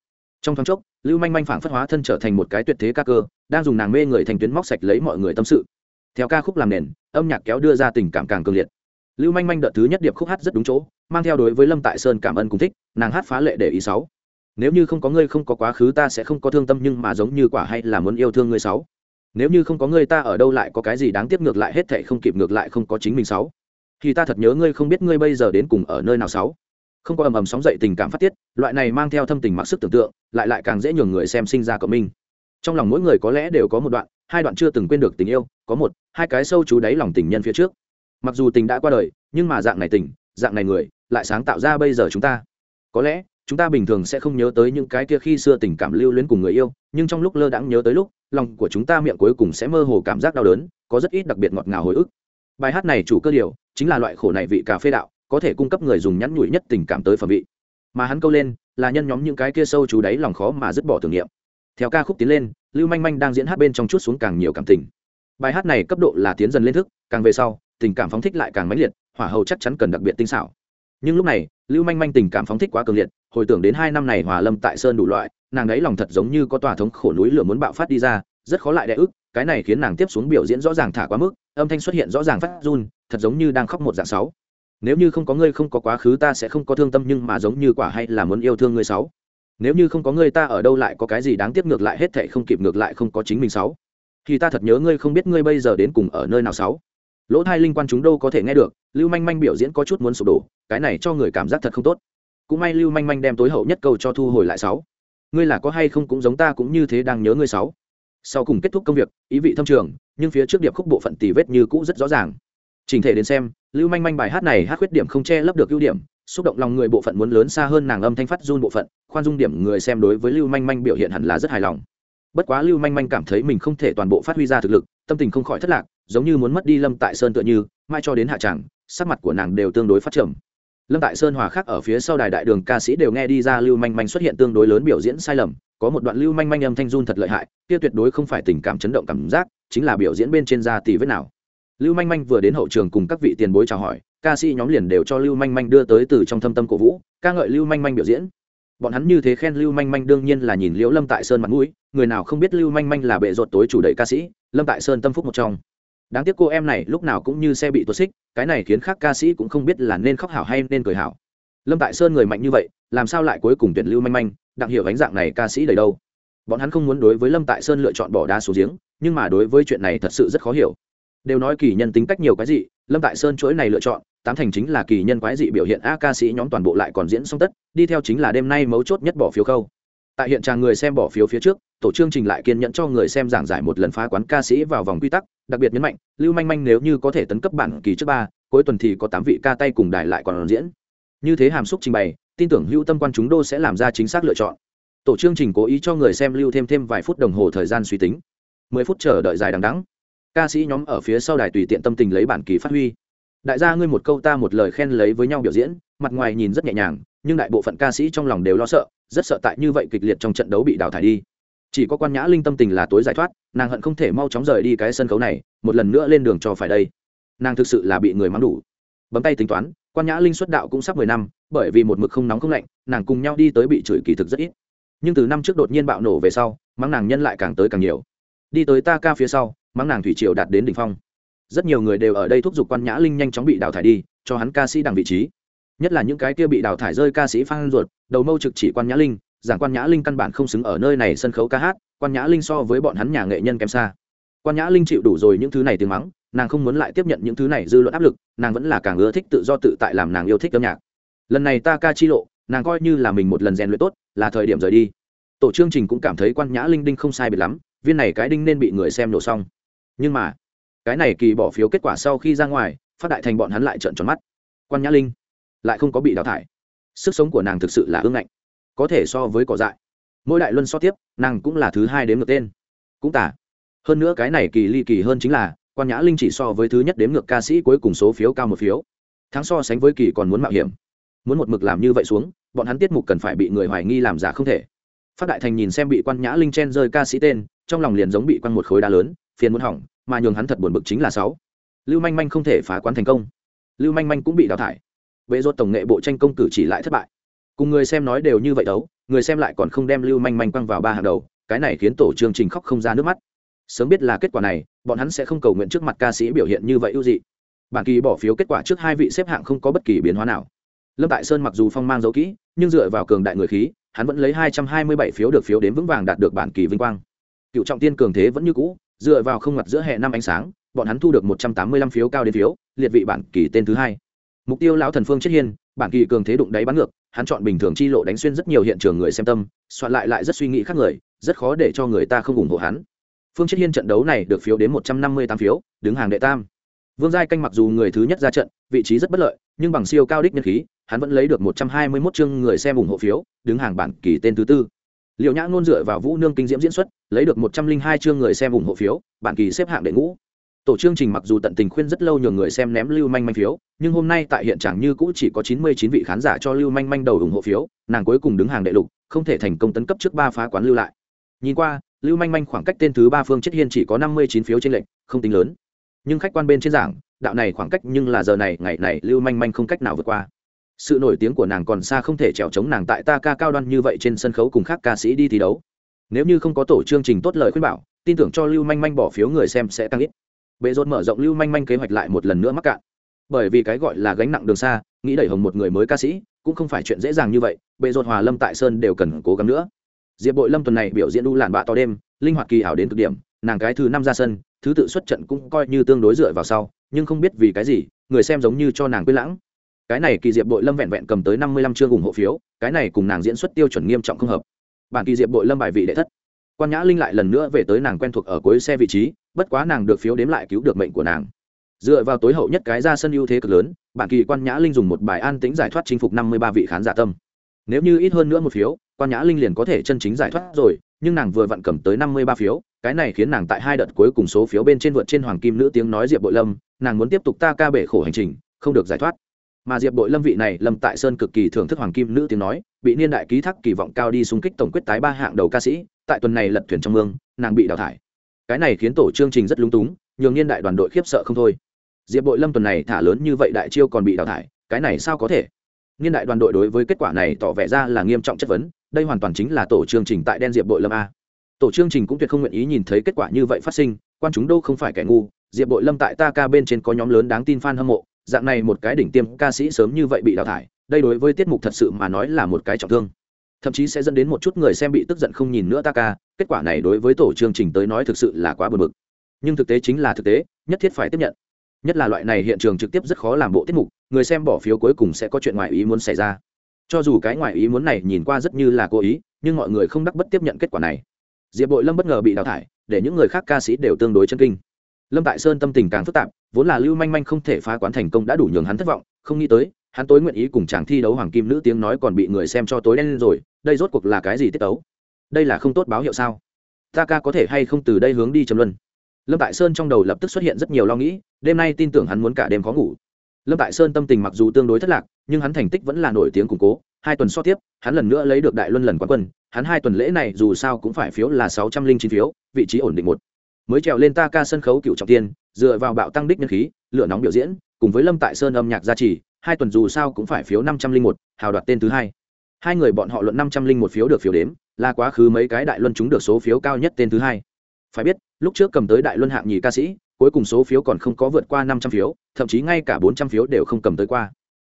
Trong thoáng chốc, lưu manh manh phảng phất hóa thân trở thành một cái tuyệt thế ca cơ, đang dùng nàng mê người thành tuyến móc sạch lấy mọi người tâm sự. Theo ca khúc làm nền, âm nhạc kéo đưa ra tình cảm càng cường liệt. Lưu manh manh đợt thứ nhất điệp khúc hát rất đúng chỗ, mang theo đối với lâm tại sơn cảm ơn cùng thích, nàng hát phá lệ để ý sáu. Nếu như không có ngươi không có quá khứ ta sẽ không có thương tâm nhưng mà giống như quả hay là muốn yêu thương ngươi sáu nếu như không có ngươi ta ở đâu lại có cái gì đáng tiếc ngược lại hết thệ không kịp ngược lại không có chính mình sáu. Thì ta thật nhớ ngươi không biết ngươi bây giờ đến cùng ở nơi nào sáu. Không có ầm ầm sóng dậy tình cảm phát tiết, loại này mang theo thâm tình mặc sức tưởng tượng, lại lại càng dễ nhường người xem sinh ra cộng minh. Trong lòng mỗi người có lẽ đều có một đoạn, hai đoạn chưa từng quên được tình yêu, có một, hai cái sâu chú đáy lòng tình nhân phía trước. Mặc dù tình đã qua đời, nhưng mà dạng này tình, dạng này người, lại sáng tạo ra bây giờ chúng ta. Có lẽ chúng ta bình thường sẽ không nhớ tới những cái kia khi xưa tình cảm lưu luyến cùng người yêu, nhưng trong lúc lơ đãng nhớ tới lúc, lòng của chúng ta miệng cuối cùng sẽ mơ hồ cảm giác đau đớn, có rất ít đặc biệt ngọt ngào hồi ức. Bài hát này chủ cơ điều chính là loại khổ này vị cà phê đạo, có thể cung cấp người dùng nhắn nhủi nhất tình cảm tới phẩm vị. Mà hắn câu lên là nhân nhóm những cái kia sâu chú đáy lòng khó mà dứt bỏ tưởng niệm. Theo ca khúc tiến lên, lưu manh manh đang diễn hát bên trong chút xuống càng nhiều cảm tình. Bài hát này cấp độ là tiến dần lên thức, càng về sau, tình cảm phóng thích lại càng mãnh liệt, hỏa hầu chắc chắn cần đặc biệt tinh xảo. Nhưng lúc này lưu manh manh tình cảm phóng thích quá cường liệt, hồi tưởng đến hai năm này hòa lâm tại sơn đủ loại, nàng ấy lòng thật giống như có tòa thống khổ núi lửa muốn bạo phát đi ra, rất khó lại đẻ ức cái này khiến nàng tiếp xuống biểu diễn rõ ràng thả quá mức, âm thanh xuất hiện rõ ràng phát run, thật giống như đang khóc một dạng sáu. Nếu như không có ngươi không có quá khứ ta sẽ không có thương tâm nhưng mà giống như quả hay là muốn yêu thương ngươi sáu. Nếu như không có ngươi ta ở đâu lại có cái gì đáng tiếc ngược lại hết thệ không kịp ngược lại không có chính mình sáu. Thì ta thật nhớ ngươi không biết ngươi bây giờ đến cùng ở nơi nào sáu lỗ thai linh quan chúng đâu có thể nghe được, lưu manh manh biểu diễn có chút muốn sụp đổ, cái này cho người cảm giác thật không tốt. Cũng may lưu manh manh đem tối hậu nhất câu cho thu hồi lại sáu. Ngươi là có hay không cũng giống ta cũng như thế đang nhớ ngươi sáu. Sau cùng kết thúc công việc, ý vị thâm trường, nhưng phía trước điệp khúc bộ phận tì vết như cũ rất rõ ràng. Trình thể đến xem, lưu manh manh bài hát này hát khuyết điểm không che lấp được ưu điểm, xúc động lòng người bộ phận muốn lớn xa hơn nàng âm thanh phát run bộ phận, khoan dung điểm người xem đối với lưu manh manh biểu hiện hẳn là rất hài lòng. Bất quá lưu manh manh cảm thấy mình không thể toàn bộ phát huy ra thực lực, tâm tình không khỏi thất lạc giống như muốn mất đi lâm tại sơn tựa như, mai cho đến hạ tràng sắc mặt của nàng đều tương đối phát trầm. Lâm tại sơn hòa khắc ở phía sau đài đại đường ca sĩ đều nghe đi ra lưu manh manh xuất hiện tương đối lớn biểu diễn sai lầm, có một đoạn lưu manh manh âm thanh run thật lợi hại, kia tuyệt đối không phải tình cảm chấn động cảm giác, chính là biểu diễn bên trên da tỷ vết nào. Lưu manh manh vừa đến hậu trường cùng các vị tiền bối chào hỏi, ca sĩ nhóm liền đều cho lưu manh manh đưa tới từ trong thâm tâm cổ vũ, ca ngợi lưu manh manh biểu diễn. Bọn hắn như thế khen lưu manh manh đương nhiên là nhìn liễu lâm tại sơn mặt mũi, người nào không biết lưu manh manh là bệ ruột tối chủ đẩy ca sĩ, lâm tại sơn tâm phúc một trong đáng tiếc cô em này lúc nào cũng như xe bị tuột xích, cái này khiến khác ca sĩ cũng không biết là nên khóc hảo hay nên cười hảo. Lâm tại sơn người mạnh như vậy, làm sao lại cuối cùng tuyển lưu manh manh đặng hiểu ánh dạng này ca sĩ đầy đâu? Bọn hắn không muốn đối với lâm tại sơn lựa chọn bỏ đá số giếng, nhưng mà đối với chuyện này thật sự rất khó hiểu. Đều nói kỳ nhân tính cách nhiều cái gì lâm tại sơn chuỗi này lựa chọn, tám thành chính là kỳ nhân quái dị biểu hiện a ca sĩ nhóm toàn bộ lại còn diễn xong tất, đi theo chính là đêm nay mấu chốt nhất bỏ phiếu khâu tại hiện tràng người xem bỏ phiếu phía trước, tổ chương trình lại kiên nhẫn cho người xem giảng giải một lần phá quán ca sĩ vào vòng quy tắc, đặc biệt nhấn mạnh, lưu manh manh nếu như có thể tấn cấp bản kỳ trước ba, cuối tuần thì có tám vị ca tay cùng đài lại còn diễn. Như thế hàm xúc trình bày, tin tưởng hữu tâm quan chúng đô sẽ làm ra chính xác lựa chọn. Tổ chương trình cố ý cho người xem lưu thêm thêm vài phút đồng hồ thời gian suy tính. Mười phút chờ đợi dài đằng đắng ca sĩ nhóm ở phía sau đài tùy tiện tâm tình lấy bản kỳ phát huy đại gia ngươi một câu ta một lời khen lấy với nhau biểu diễn, mặt ngoài nhìn rất nhẹ nhàng, nhưng đại bộ phận ca sĩ trong lòng đều lo sợ, rất sợ tại như vậy kịch liệt trong trận đấu bị đào thải đi. Chỉ có quan nhã linh tâm tình là tối giải thoát, nàng hận không thể mau chóng rời đi cái sân khấu này, một lần nữa lên đường cho phải đây. Nàng thực sự là bị người mắng đủ. Bấm tay tính toán, quan nhã linh xuất đạo cũng sắp mười năm, bởi vì một mực không nóng không lạnh, nàng cùng nhau đi tới bị chửi kỳ thực rất ít. Nhưng từ năm trước đột nhiên bạo nổ về sau, mắng nàng nhân lại càng tới càng nhiều. Đi tới ta ca phía sau, mắng nàng thủy triều đạt đến đỉnh phong rất nhiều người đều ở đây thúc giục quan nhã linh nhanh chóng bị đào thải đi, cho hắn ca sĩ đằng vị trí. Nhất là những cái kia bị đào thải rơi ca sĩ phan ruột, đầu mâu trực chỉ quan nhã linh, giảng quan nhã linh căn bản không xứng ở nơi này sân khấu ca hát, quan nhã linh so với bọn hắn nhà nghệ nhân kém xa. Quan nhã linh chịu đủ rồi những thứ này tiếng mắng, nàng không muốn lại tiếp nhận những thứ này dư luận áp lực, nàng vẫn là càng ưa thích tự do tự tại làm nàng yêu thích âm nhạc. Lần này ta ca chi lộ, nàng coi như là mình một lần rèn luyện tốt, là thời điểm rời đi. Tổ chương trình cũng cảm thấy quan nhã linh đinh không sai biệt lắm, viên này cái đinh nên bị người xem nổ xong. Nhưng mà cái này kỳ bỏ phiếu kết quả sau khi ra ngoài, phát đại thành bọn hắn lại trợn tròn mắt. Quan nhã linh lại không có bị đào thải. Sức sống của nàng thực sự là ương ngạnh, có thể so với cỏ dại. Mỗi đại luân so tiếp, nàng cũng là thứ hai đến ngược tên. Cũng tả hơn nữa cái này kỳ ly kỳ hơn chính là, quan nhã linh chỉ so với thứ nhất đếm ngược ca sĩ cuối cùng số phiếu cao một phiếu. Thắng so sánh với kỳ còn muốn mạo hiểm. Muốn một mực làm như vậy xuống, bọn hắn tiết mục cần phải bị người hoài nghi làm giả không thể. Phát đại thành nhìn xem bị quan nhã linh chen rơi ca sĩ tên, trong lòng liền giống bị quăng một khối đá lớn, phiền muốn hỏng mà nhường hắn thật buồn bực chính là sáu. Lưu manh manh không thể phá quán thành công. Lưu manh manh cũng bị đào thải. Bệ rốt tổng nghệ bộ tranh công cử chỉ lại thất bại. Cùng người xem nói đều như vậy đấu, người xem lại còn không đem lưu manh manh quăng vào ba hàng đầu, cái này khiến tổ chương trình khóc không ra nước mắt. Sớm biết là kết quả này, bọn hắn sẽ không cầu nguyện trước mặt ca sĩ biểu hiện như vậy ưu dị. Bản kỳ bỏ phiếu kết quả trước hai vị xếp hạng không có bất kỳ biến hóa nào. Lâm tại sơn mặc dù phong mang dấu kỹ, nhưng dựa vào cường đại người khí, hắn vẫn lấy hai trăm hai mươi bảy phiếu được phiếu đến vững vàng đạt được bản kỳ vinh quang. Cựu trọng tiên cường thế vẫn như cũ dựa vào không mặt giữa hệ năm ánh sáng, bọn hắn thu được một trăm tám mươi lăm phiếu cao đến phiếu, liệt vị bản kỳ tên thứ hai. Mục tiêu lão thần phương chết hiên, bản kỳ cường thế đụng đáy bắn ngược, hắn chọn bình thường chi lộ đánh xuyên rất nhiều hiện trường người xem tâm, soạn lại lại rất suy nghĩ khác người, rất khó để cho người ta không ủng hộ hắn. Phương chết hiên trận đấu này được phiếu đến một trăm năm mươi tám phiếu, đứng hàng đệ tam. Vương giai canh mặc dù người thứ nhất ra trận, vị trí rất bất lợi, nhưng bằng siêu cao đích nhân khí, hắn vẫn lấy được một trăm hai mươi 121 chương người xem ủng hộ phiếu, đứng hàng bản kỳ tên thứ tư liệu nhã ngôn dựa vào vũ nương kinh diễm diễn xuất, lấy được một trăm linh hai chương người xem ủng hộ phiếu, bản kỳ xếp hạng đệ ngũ. Tổ chương trình mặc dù tận tình khuyên rất lâu nhường người xem ném lưu manh manh phiếu, nhưng hôm nay tại hiện trạng như cũ chỉ có chín mươi chín vị khán giả cho lưu manh manh đầu ủng hộ phiếu, nàng cuối cùng đứng hàng đệ lục, không thể thành công tấn cấp trước ba phá quán lưu lại. Nhìn qua, lưu manh manh khoảng cách tên thứ ba phương chết hiên chỉ có năm mươi chín phiếu trên lệnh không tính lớn. Nhưng khách quan bên trên giảng, đạo này khoảng cách nhưng là giờ này, ngày này lưu manh manh không cách nào vượt qua sự nổi tiếng của nàng còn xa không thể trèo chống nàng tại ta ca cao đoan như vậy trên sân khấu cùng khác ca sĩ đi thi đấu. Nếu như không có tổ chương trình tốt lời khuyên bảo, tin tưởng cho lưu manh manh bỏ phiếu người xem sẽ tăng ít. Bệ rốt mở rộng lưu manh manh kế hoạch lại một lần nữa mắc cạn. Bởi vì cái gọi là gánh nặng đường xa, nghĩ đẩy hồng một người mới ca sĩ, cũng không phải chuyện dễ dàng như vậy, bệ rột hòa lâm tại sơn đều cần cố gắng nữa. Diệp bội lâm tuần này biểu diễn đu làn bạ to đêm, linh hoạt kỳ ảo đến cực điểm, nàng cái thứ năm ra sân, thứ tự xuất trận cũng coi như tương đối dựa vào sau, nhưng không biết vì cái gì, người xem giống như cho nàng quên lãng cái này kỳ diệp bội lâm vẹn vẹn cầm tới năm mươi lăm chương ủng hộ phiếu, cái này cùng nàng diễn xuất tiêu chuẩn nghiêm trọng không hợp. Bản kỳ diệp bội lâm bài vị đệ thất. Quan nhã linh lại lần nữa về tới nàng quen thuộc ở cuối xe vị trí, bất quá nàng được phiếu đếm lại cứu được mệnh của nàng. Dựa vào tối hậu nhất cái ra sân ưu thế cực lớn, bản kỳ quan nhã linh dùng một bài an tính giải thoát chinh phục năm mươi ba vị khán giả tâm. Nếu như ít hơn nữa một phiếu, quan nhã linh liền có thể chân chính giải thoát rồi, nhưng nàng vừa vặn cầm tới năm mươi ba phiếu, cái này khiến nàng tại hai đợt cuối cùng số phiếu bên trên vượt trên hoàng kim nữ tiếng nói diệp bội lâm, nàng muốn tiếp tục ta ca bể khổ hành trình, không được giải thoát mà diệp bội lâm vị này lâm tại sơn cực kỳ thưởng thức hoàng kim nữ tiếng nói, bị niên đại ký thác kỳ vọng cao đi xung kích tổng quyết tái ba hạng đầu ca sĩ, tại tuần này lật thuyền trong mương, nàng bị đào thải. Cái này khiến tổ chương trình rất lúng túng, nhường niên đại đoàn đội khiếp sợ không thôi. Diệp bội lâm tuần này thả lớn như vậy đại chiêu còn bị đào thải, cái này sao có thể? Niên đại đoàn đội đối với kết quả này tỏ vẻ ra là nghiêm trọng chất vấn, đây hoàn toàn chính là tổ chương trình tại đen diệp bội lâm a. Tổ chương trình cũng tuyệt không nguyện ý nhìn thấy kết quả như vậy phát sinh, quan chúng đâu không phải kẻ ngu. Diệp bội lâm tại ta ca bên trên có nhóm lớn đáng tin f a n hâm mộ dạng này một cái đỉnh tiêm ca sĩ sớm như vậy bị đào thải, đây đối với tiết mục thật sự mà nói là một cái trọng thương. Thậm chí sẽ dẫn đến một chút người xem bị tức giận không nhìn nữa ta ca, kết quả này đối với tổ chương trình tới nói thực sự là quá bờ bực. Nhưng thực tế chính là thực tế, nhất thiết phải tiếp nhận. Nhất là loại này hiện trường trực tiếp rất khó làm bộ tiết mục, người xem bỏ phiếu cuối cùng sẽ có chuyện ngoài ý muốn xảy ra. Cho dù cái ngoài ý muốn này nhìn qua rất như là cố ý, nhưng mọi người không đắc bất tiếp nhận kết quả này. Diệp bội lâm bất ngờ bị đào thải, để những người khác ca sĩ đều tương đối chân kinh lâm tại sơn tâm tình càng phức tạp, vốn là lưu manh manh không thể phá quán thành công đã đủ nhường hắn thất vọng, không nghĩ tới, hắn tối nguyện ý cùng chàng thi đấu hoàng kim nữ tiếng nói còn bị người xem cho tối đen lên rồi, đây rốt cuộc là cái gì tiết tấu? Đây là không tốt báo hiệu sao? Ta ca có thể hay không từ đây hướng đi trầm luân? Lâm tại sơn trong đầu lập tức xuất hiện rất nhiều lo nghĩ, đêm nay tin tưởng hắn muốn cả đêm khó ngủ. Lâm tại sơn tâm tình mặc dù tương đối thất lạc, nhưng hắn thành tích vẫn là nổi tiếng củng cố, hai tuần so tiếp, hắn lần nữa lấy được đại luân lần quán quân, hắn hai tuần lễ này dù sao cũng phải phiếu là sáu trăm linh chín phiếu, vị trí ổn định một mới trèo lên ta ca sân khấu cựu trọng tiên, dựa vào bạo tăng đích nhân khí, lửa nóng biểu diễn, cùng với lâm tại sơn âm nhạc gia trì, hai tuần dù sao cũng phải phiếu năm trăm linh một, hào đoạt tên thứ hai. Hai người bọn họ luận năm trăm linh một phiếu được phiếu đếm, là quá khứ mấy cái đại luân chúng được số phiếu cao nhất tên thứ hai. Phải biết, lúc trước cầm tới đại luân hạng nhì ca sĩ, cuối cùng số phiếu còn không có vượt qua năm trăm phiếu, thậm chí ngay cả bốn trăm phiếu đều không cầm tới qua.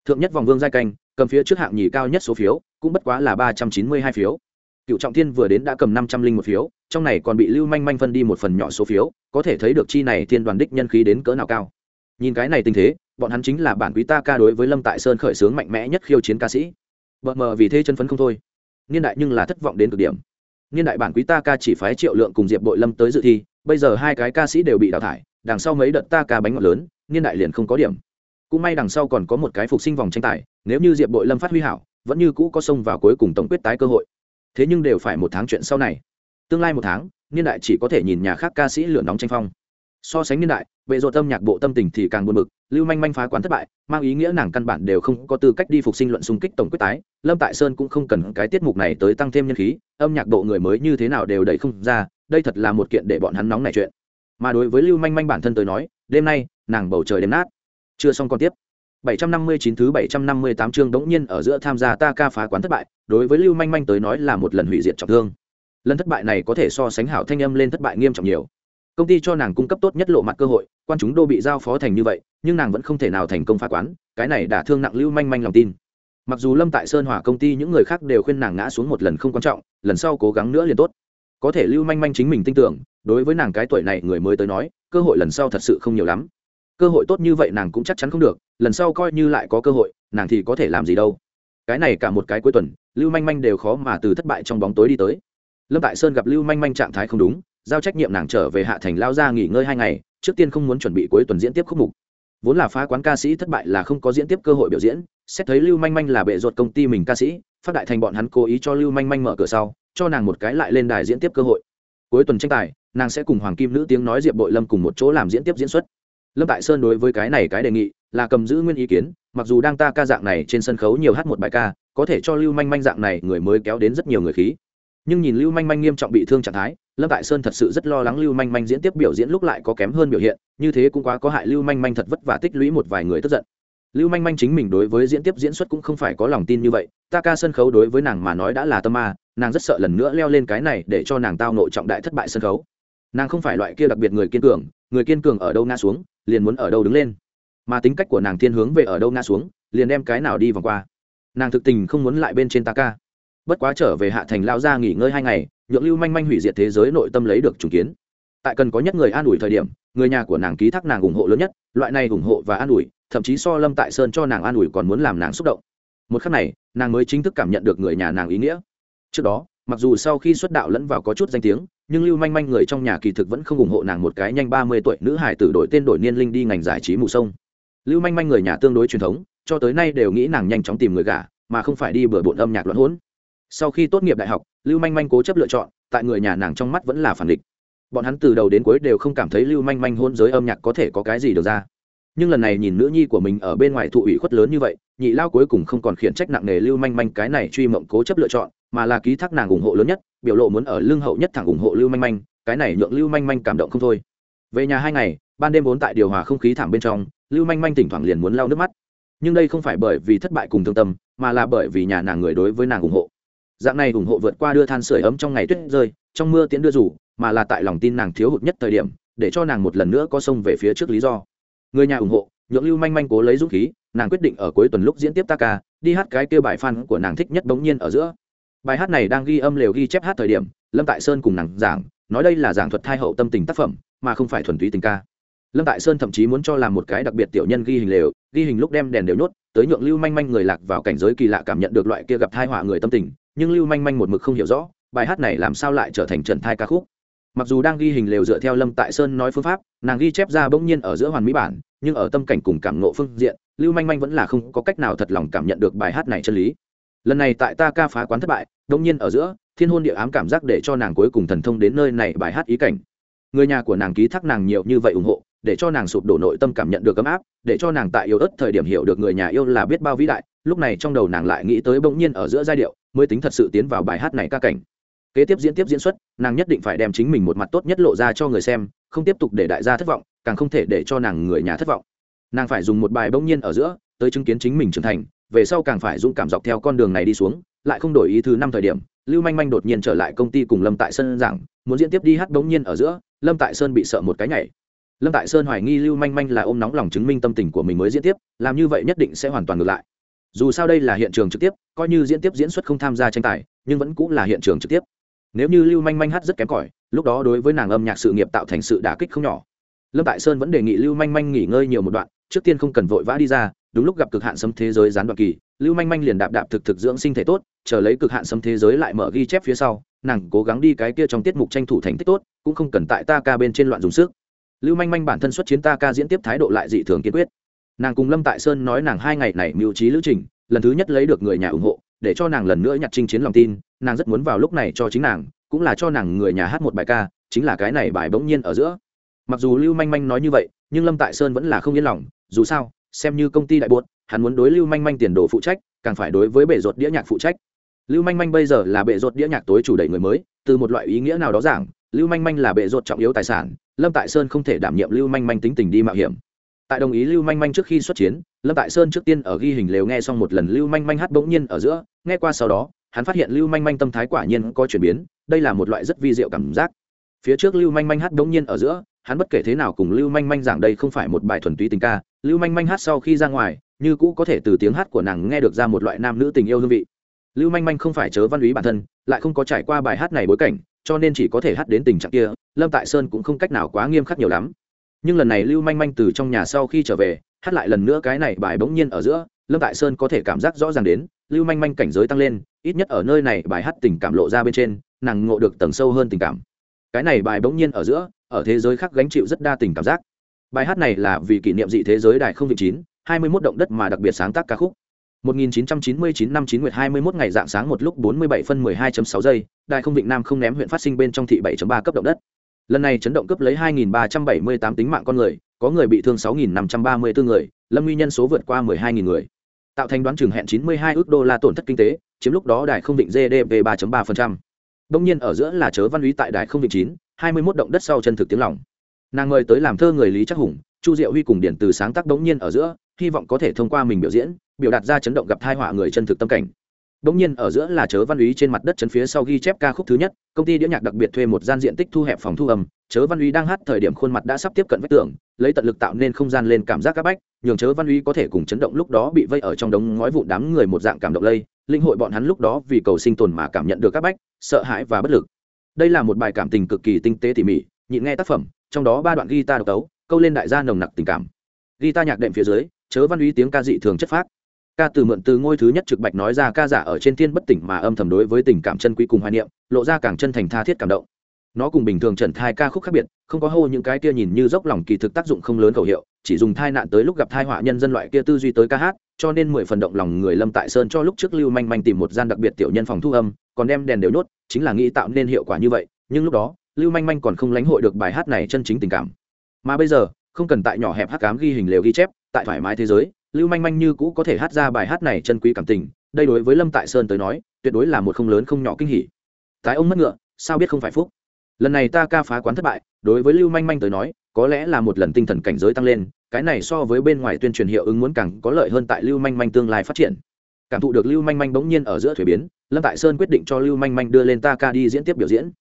Thượng nhất vòng vương giai canh, cầm phía trước hạng nhì cao nhất số phiếu, cũng bất quá là ba trăm chín mươi hai phiếu cựu trọng thiên vừa đến đã cầm năm trăm linh một phiếu, trong này còn bị lưu manh manh phân đi một phần nhỏ số phiếu, có thể thấy được chi này thiên đoàn đích nhân khí đến cỡ nào cao. Nhìn cái này tình thế, bọn hắn chính là bản quý ta ca đối với lâm tại sơn khởi xướng mạnh mẽ nhất khiêu chiến ca sĩ. Bợ mờ vì thế chân phấn không thôi. Niên đại nhưng là thất vọng đến cực điểm. Niên đại bản quý ta ca chỉ phái triệu lượng cùng diệp bội lâm tới dự thi, bây giờ hai cái ca sĩ đều bị đào thải, đằng sau mấy đợt ta ca bánh ngọt lớn, niên đại liền không có điểm. Cũng may đằng sau còn có một cái phục sinh vòng tranh tài, nếu như diệp bội lâm phát huy hảo, vẫn như cũ có xông vào cuối cùng tổng quyết tái cơ hội thế nhưng đều phải một tháng chuyện sau này. Tương lai một tháng, niên đại chỉ có thể nhìn nhà khác ca sĩ lửa nóng tranh phong. So sánh niên đại, vệ dột tâm nhạc bộ tâm tình thì càng buồn bực, lưu manh manh phá quán thất bại, mang ý nghĩa nàng căn bản đều không có tư cách đi phục sinh luận xung kích tổng quyết tái. Lâm tại sơn cũng không cần cái tiết mục này tới tăng thêm nhân khí, âm nhạc bộ người mới như thế nào đều đẩy không ra, đây thật là một kiện để bọn hắn nóng này chuyện. Mà đối với lưu manh manh bản thân tới nói, đêm nay, nàng bầu trời đêm nát. Chưa xong còn tiếp. 759 thứ 758 chương đống nhiên ở giữa tham gia ta ca phá quán thất bại, đối với Lưu Manh Manh tới nói là một lần hủy diệt trọng thương. Lần thất bại này có thể so sánh hảo thanh âm lên thất bại nghiêm trọng nhiều. Công ty cho nàng cung cấp tốt nhất lộ mặt cơ hội, quan chúng đô bị giao phó thành như vậy, nhưng nàng vẫn không thể nào thành công phá quán, cái này đã thương nặng Lưu Manh Manh lòng tin. Mặc dù Lâm tại Sơn Hỏa công ty những người khác đều khuyên nàng ngã xuống một lần không quan trọng, lần sau cố gắng nữa liền tốt. Có thể Lưu Manh Manh chính mình tin tưởng, đối với nàng cái tuổi này người mới tới nói, cơ hội lần sau thật sự không nhiều lắm cơ hội tốt như vậy nàng cũng chắc chắn không được, lần sau coi như lại có cơ hội, nàng thì có thể làm gì đâu. Cái này cả một cái cuối tuần, lưu manh manh đều khó mà từ thất bại trong bóng tối đi tới. Lâm tại sơn gặp lưu manh manh trạng thái không đúng, giao trách nhiệm nàng trở về hạ thành lao ra nghỉ ngơi hai ngày, trước tiên không muốn chuẩn bị cuối tuần diễn tiếp khúc mục. Vốn là phá quán ca sĩ thất bại là không có diễn tiếp cơ hội biểu diễn, xét thấy lưu manh manh là bệ ruột công ty mình ca sĩ, phát đại thành bọn hắn cố ý cho lưu manh manh mở cửa sau, cho nàng một cái lại lên đài diễn tiếp cơ hội. Cuối tuần tranh tài, nàng sẽ cùng hoàng kim nữ tiếng nói diệp bội lâm cùng một chỗ làm diễn tiếp diễn xuất lâm tại sơn đối với cái này cái đề nghị là cầm giữ nguyên ý kiến, mặc dù đang ta ca dạng này trên sân khấu nhiều hát một bài ca, có thể cho lưu manh manh dạng này người mới kéo đến rất nhiều người khí. Nhưng nhìn lưu manh manh nghiêm trọng bị thương trạng thái, lâm tại sơn thật sự rất lo lắng lưu manh manh diễn tiếp biểu diễn lúc lại có kém hơn biểu hiện, như thế cũng quá có hại lưu manh manh thật vất vả tích lũy một vài người tức giận. Lưu manh manh chính mình đối với diễn tiếp diễn xuất cũng không phải có lòng tin như vậy, ta ca sân khấu đối với nàng mà nói đã là tâm ma, nàng rất sợ lần nữa leo lên cái này để cho nàng tao nội trọng đại thất bại sân khấu. Nàng không phải loại kia đặc biệt người kiên cường, người kiên cường ở đâu ngã xuống liền muốn ở đâu đứng lên. Mà tính cách của nàng thiên hướng về ở đâu ngã xuống, liền đem cái nào đi vòng qua. Nàng thực tình không muốn lại bên trên ta ca. Bất quá trở về hạ thành lao ra nghỉ ngơi hai ngày, nhượng lưu manh manh hủy diệt thế giới nội tâm lấy được trùng kiến. Tại cần có nhất người an ủi thời điểm, người nhà của nàng ký thác nàng ủng hộ lớn nhất, loại này ủng hộ và an ủi, thậm chí so lâm tại sơn cho nàng an ủi còn muốn làm nàng xúc động. Một khắc này, nàng mới chính thức cảm nhận được người nhà nàng ý nghĩa. Trước đó, mặc dù sau khi xuất đạo lẫn vào có chút danh tiếng nhưng lưu manh manh người trong nhà kỳ thực vẫn không ủng hộ nàng một cái nhanh ba mươi tuổi nữ hải tử đổi tên đổi niên linh đi ngành giải trí mù sông. Lưu manh manh người nhà tương đối truyền thống, cho tới nay đều nghĩ nàng nhanh chóng tìm người gả, mà không phải đi bừa bộn âm nhạc loạn hỗn. Sau khi tốt nghiệp đại học, lưu manh manh cố chấp lựa chọn, tại người nhà nàng trong mắt vẫn là phản địch. Bọn hắn từ đầu đến cuối đều không cảm thấy lưu manh manh hôn giới âm nhạc có thể có cái gì được ra. Nhưng lần này nhìn nữ nhi của mình ở bên ngoài thụ ủy khuất lớn như vậy, nhị lao cuối cùng không còn khiển trách nặng nề lưu manh manh cái này truy mộng cố chấp lựa chọn mà là ký thác nàng ủng hộ lớn nhất, biểu lộ muốn ở lương hậu nhất thẳng ủng hộ lưu manh manh, cái này nhượng lưu manh manh cảm động không thôi. Về nhà hai ngày, ban đêm vốn tại điều hòa không khí thảm bên trong, lưu manh manh thỉnh thoảng liền muốn lau nước mắt. Nhưng đây không phải bởi vì thất bại cùng thương tâm, mà là bởi vì nhà nàng người đối với nàng ủng hộ. Dạng này ủng hộ vượt qua đưa than sửa ấm trong ngày tuyết rơi, trong mưa tiễn đưa rủ, mà là tại lòng tin nàng thiếu hụt nhất thời điểm, để cho nàng một lần nữa có sông về phía trước lý do. Người nhà ủng hộ, nhượng lưu manh manh cố lấy dũng khí, nàng quyết định ở cuối tuần lúc diễn tiếp ta ca đi hát cái kêu bài fan của nàng thích nhất bỗng nhiên ở giữa bài hát này đang ghi âm lều ghi chép hát thời điểm, lâm tại sơn cùng nàng giảng, nói đây là giảng thuật thai hậu tâm tình tác phẩm, mà không phải thuần túy tình ca. Lâm tại sơn thậm chí muốn cho làm một cái đặc biệt tiểu nhân ghi hình lều, ghi hình lúc đem đèn đều nhốt, tới nhượng lưu manh manh người lạc vào cảnh giới kỳ lạ cảm nhận được loại kia gặp thai họa người tâm tình, nhưng lưu manh manh một mực không hiểu rõ, bài hát này làm sao lại trở thành trần thai ca khúc. Mặc dù đang ghi hình lều dựa theo lâm tại sơn nói phương pháp, nàng ghi chép ra bỗng nhiên ở giữa hoàn mỹ bản, nhưng ở tâm cảnh cùng cảm nộ phương diện, lưu manh manh vẫn là không có cách nào thật lòng cảm nhận được bài hát này chân lý lần này tại ta ca phá quán thất bại đông nhiên ở giữa, thiên hôn địa ám cảm giác để cho nàng cuối cùng thần thông đến nơi này bài hát ý cảnh. Người nhà của nàng ký thác nàng nhiều như vậy ủng hộ, để cho nàng sụp đổ nội tâm cảm nhận được ấm áp, để cho nàng tại yêu ớt thời điểm hiểu được người nhà yêu là biết bao vĩ đại, lúc này trong đầu nàng lại nghĩ tới bỗng nhiên ở giữa giai điệu, mới tính thật sự tiến vào bài hát này ca cảnh. Kế tiếp diễn tiếp diễn xuất, nàng nhất định phải đem chính mình một mặt tốt nhất lộ ra cho người xem, không tiếp tục để đại gia thất vọng, càng không thể để cho nàng người nhà thất vọng. Nàng phải dùng một bài bỗng nhiên ở giữa, tới chứng kiến chính mình trưởng thành về sau càng phải dũng cảm dọc theo con đường này đi xuống, lại không đổi ý thứ năm thời điểm, lưu manh manh đột nhiên trở lại công ty cùng lâm tại sơn rằng muốn diễn tiếp đi hát bỗng nhiên ở giữa, lâm tại sơn bị sợ một cái nhảy. Lâm tại sơn hoài nghi lưu manh manh là ôm nóng lòng chứng minh tâm tình của mình mới diễn tiếp, làm như vậy nhất định sẽ hoàn toàn ngược lại. Dù sao đây là hiện trường trực tiếp, coi như diễn tiếp diễn xuất không tham gia tranh tài, nhưng vẫn cũng là hiện trường trực tiếp. Nếu như lưu manh manh hát rất kém cỏi, lúc đó đối với nàng âm nhạc sự nghiệp tạo thành sự đả kích không nhỏ. Lâm tại sơn vẫn đề nghị lưu manh manh nghỉ ngơi nhiều một đoạn trước tiên không cần vội vã đi ra, đúng lúc gặp cực hạn xâm thế giới gián đoạn kỳ, lưu manh manh liền đạp đạp thực thực dưỡng sinh thể tốt, chờ lấy cực hạn xâm thế giới lại mở ghi chép phía sau, nàng cố gắng đi cái kia trong tiết mục tranh thủ thành tích tốt, cũng không cần tại ta ca bên trên loạn dùng sức. Lưu manh manh bản thân xuất chiến ta ca diễn tiếp thái độ lại dị thường kiên quyết. Nàng cùng lâm tại sơn nói nàng hai ngày này mưu trí lữ trình, lần thứ nhất lấy được người nhà ủng hộ, để cho nàng lần nữa nhặt chinh chiến lòng tin, nàng rất muốn vào lúc này cho chính nàng, cũng là cho nàng người nhà hát một bài ca, chính là cái này bài bỗng nhiên ở giữa mặc dù lưu manh manh nói như vậy, nhưng lâm tại sơn vẫn là không yên lòng, dù sao, xem như công ty đại buốt hắn muốn đối lưu manh manh tiền đồ phụ trách, càng phải đối với bể ruột đĩa nhạc phụ trách. Lưu manh manh bây giờ là bệ ruột đĩa nhạc tối chủ đẩy người mới, từ một loại ý nghĩa nào đó giảng, lưu manh manh là bệ ruột trọng yếu tài sản, lâm tại sơn không thể đảm nhiệm lưu manh manh tính tình đi mạo hiểm. Tại đồng ý lưu manh manh trước khi xuất chiến, lâm tại sơn trước tiên ở ghi hình lều nghe xong một lần lưu manh manh hát bỗng nhiên ở giữa, nghe qua sau đó, hắn phát hiện lưu manh manh tâm thái quả nhiên có chuyển biến, đây là một loại rất vi diệu cảm giác. Phía trước lưu manh manh hát bỗng nhiên ở giữa hắn bất kể thế nào cùng lưu manh manh giảng đây không phải một bài thuần túy tình ca, lưu manh manh hát sau khi ra ngoài, như cũ có thể từ tiếng hát của nàng nghe được ra một loại nam nữ tình yêu hương vị. Lưu manh manh không phải chớ văn lý bản thân, lại không có trải qua bài hát này bối cảnh, cho nên chỉ có thể hát đến tình trạng kia, lâm tại sơn cũng không cách nào quá nghiêm khắc nhiều lắm. Nhưng lần này lưu manh manh từ trong nhà sau khi trở về, hát lại lần nữa cái này bài bỗng nhiên ở giữa, lâm tại sơn có thể cảm giác rõ ràng đến, lưu manh manh cảnh giới tăng lên, ít nhất ở nơi này bài hát tình cảm lộ ra bên trên, nàng ngộ được tầng sâu hơn tình cảm cái này bài bỗng nhiên ở giữa ở thế giới khác gánh chịu rất đa tình cảm giác bài hát này là vì kỷ niệm dị thế giới đài không vị chín hai mươi mốt động đất mà đặc biệt sáng tác ca khúc 1999 năm 9 nguyệt 21 ngày dạng sáng một lúc 47 phân 12.6 giây, đài không vịnh Nam không ném huyện phát sinh bên trong thị 7.3 cấp động đất. Lần này chấn động cướp lấy 2378 tính mạng con người, có người bị thương 6534 người, lâm nguy nhân số vượt qua 12000 người. Tạo thành đoán chừng hẹn 92 ức đô la tổn thất kinh tế, chiếm lúc đó đài không vịnh GDP 3.3%. Đông nhiên ở giữa là chớ văn úy tại đài không vịnh 9, 21 động đất sau chân thực tiếng lòng. Nàng mời tới làm thơ người Lý chắc Hùng, Chu Diệu Huy cùng điển từ sáng tác đống nhiên ở giữa, hy vọng có thể thông qua mình biểu diễn, biểu đạt ra chấn động gặp thai họa người chân thực tâm cảnh Đống nhiên ở giữa là chớ văn úy trên mặt đất chấn phía sau ghi chép ca khúc thứ nhất, công ty đĩa nhạc đặc biệt thuê một gian diện tích thu hẹp phòng thu âm, chớ văn úy đang hát thời điểm khuôn mặt đã sắp tiếp cận vách tường, lấy tận lực tạo nên không gian lên cảm giác các bách, nhường chớ văn úy có thể cùng chấn động lúc đó bị vây ở trong đống ngói vụn đám người một dạng cảm động lây, linh hội bọn hắn lúc đó vì cầu sinh tồn mà cảm nhận được các bách, sợ hãi và bất lực. Đây là một bài cảm tình cực kỳ tinh tế tỉ mỉ, nhịn nghe tác phẩm, trong đó ba đoạn guitar độc tấu, câu lên đại gia nồng nặc tình cảm. Guitar nhạc đệm phía dưới, chớ văn uy tiếng ca dị thường chất phác ca từ mượn từ ngôi thứ nhất trực bạch nói ra ca giả ở trên thiên bất tỉnh mà âm thầm đối với tình cảm chân quý cùng hoài niệm lộ ra càng chân thành tha thiết cảm động nó cùng bình thường trần thai ca khúc khác biệt không có hô những cái kia nhìn như dốc lòng kỳ thực tác dụng không lớn khẩu hiệu chỉ dùng thai nạn tới lúc gặp thai họa nhân dân loại kia tư duy tới ca hát cho nên mười phần động lòng người lâm tại sơn cho lúc trước lưu manh manh tìm một gian đặc biệt tiểu nhân phòng thu âm, còn đem đèn đều nhốt, chính là nghĩ tạo nên hiệu quả như vậy, nhưng lúc đó, lưu manh manh còn không lãnh hội được bài hát này chân chính tình cảm. Mà bây giờ, không cần tại nhỏ hẹp hát cám ghi hình lều ghi chép, tại thoải mái thế giới, lưu manh manh như cũ có thể hát ra bài hát này chân quý cảm tình, đây đối với lâm tại sơn tới nói, tuyệt đối là một không lớn không nhỏ kinh hỉ. Tái ông mất ngựa, sao biết không phải phúc? Lần này ta ca phá quán thất bại, đối với lưu manh manh tới nói có lẽ là một lần tinh thần cảnh giới tăng lên, cái này so với bên ngoài tuyên truyền hiệu ứng muốn càng có lợi hơn tại lưu manh manh tương lai phát triển. Cảm thụ được lưu manh manh bỗng nhiên ở giữa thuế biến, lâm tại sơn quyết định cho lưu manh manh đưa lên ta ca đi diễn tiếp biểu diễn.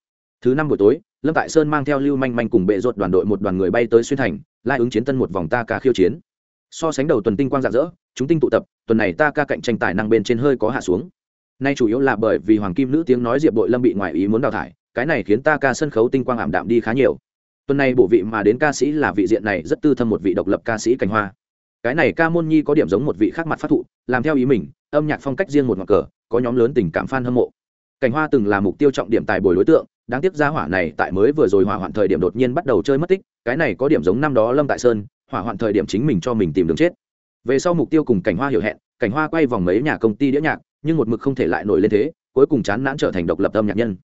Thứ năm buổi tối, lâm tại sơn mang theo lưu manh manh cùng bệ ruột đoàn đội một đoàn người bay tới xuyên thành, lai ứng chiến tân một vòng ta ca khiêu chiến. So sánh đầu tuần tinh quang rạng rỡ, chúng tinh tụ tập, tuần này ta ca cạnh tranh tài năng bên trên hơi có hạ xuống. Nay chủ yếu là bởi vì hoàng kim nữ tiếng nói diệp bội lâm bị ngoại ý muốn đào thải, cái này khiến ta ca sân khấu tinh quang ảm đạm đi khá nhiều tuần này bộ vị mà đến ca sĩ là vị diện này rất tư thâm một vị độc lập ca sĩ cảnh hoa. Cái này ca môn nhi có điểm giống một vị khác mặt phát thụ, làm theo ý mình, âm nhạc phong cách riêng một ngọn cờ, có nhóm lớn tình cảm fan hâm mộ. Cảnh hoa từng là mục tiêu trọng điểm tài bồi đối tượng, đáng tiếc gia hỏa này tại mới vừa rồi hỏa hoạn thời điểm đột nhiên bắt đầu chơi mất tích, cái này có điểm giống năm đó lâm tại sơn, hỏa hoạn thời điểm chính mình cho mình tìm đường chết. Về sau mục tiêu cùng cảnh hoa hiểu hẹn, cảnh hoa quay vòng mấy nhà công ty đĩa nhạc, nhưng một mực không thể lại nổi lên thế, cuối cùng chán nản trở thành độc lập âm nhạc nhân.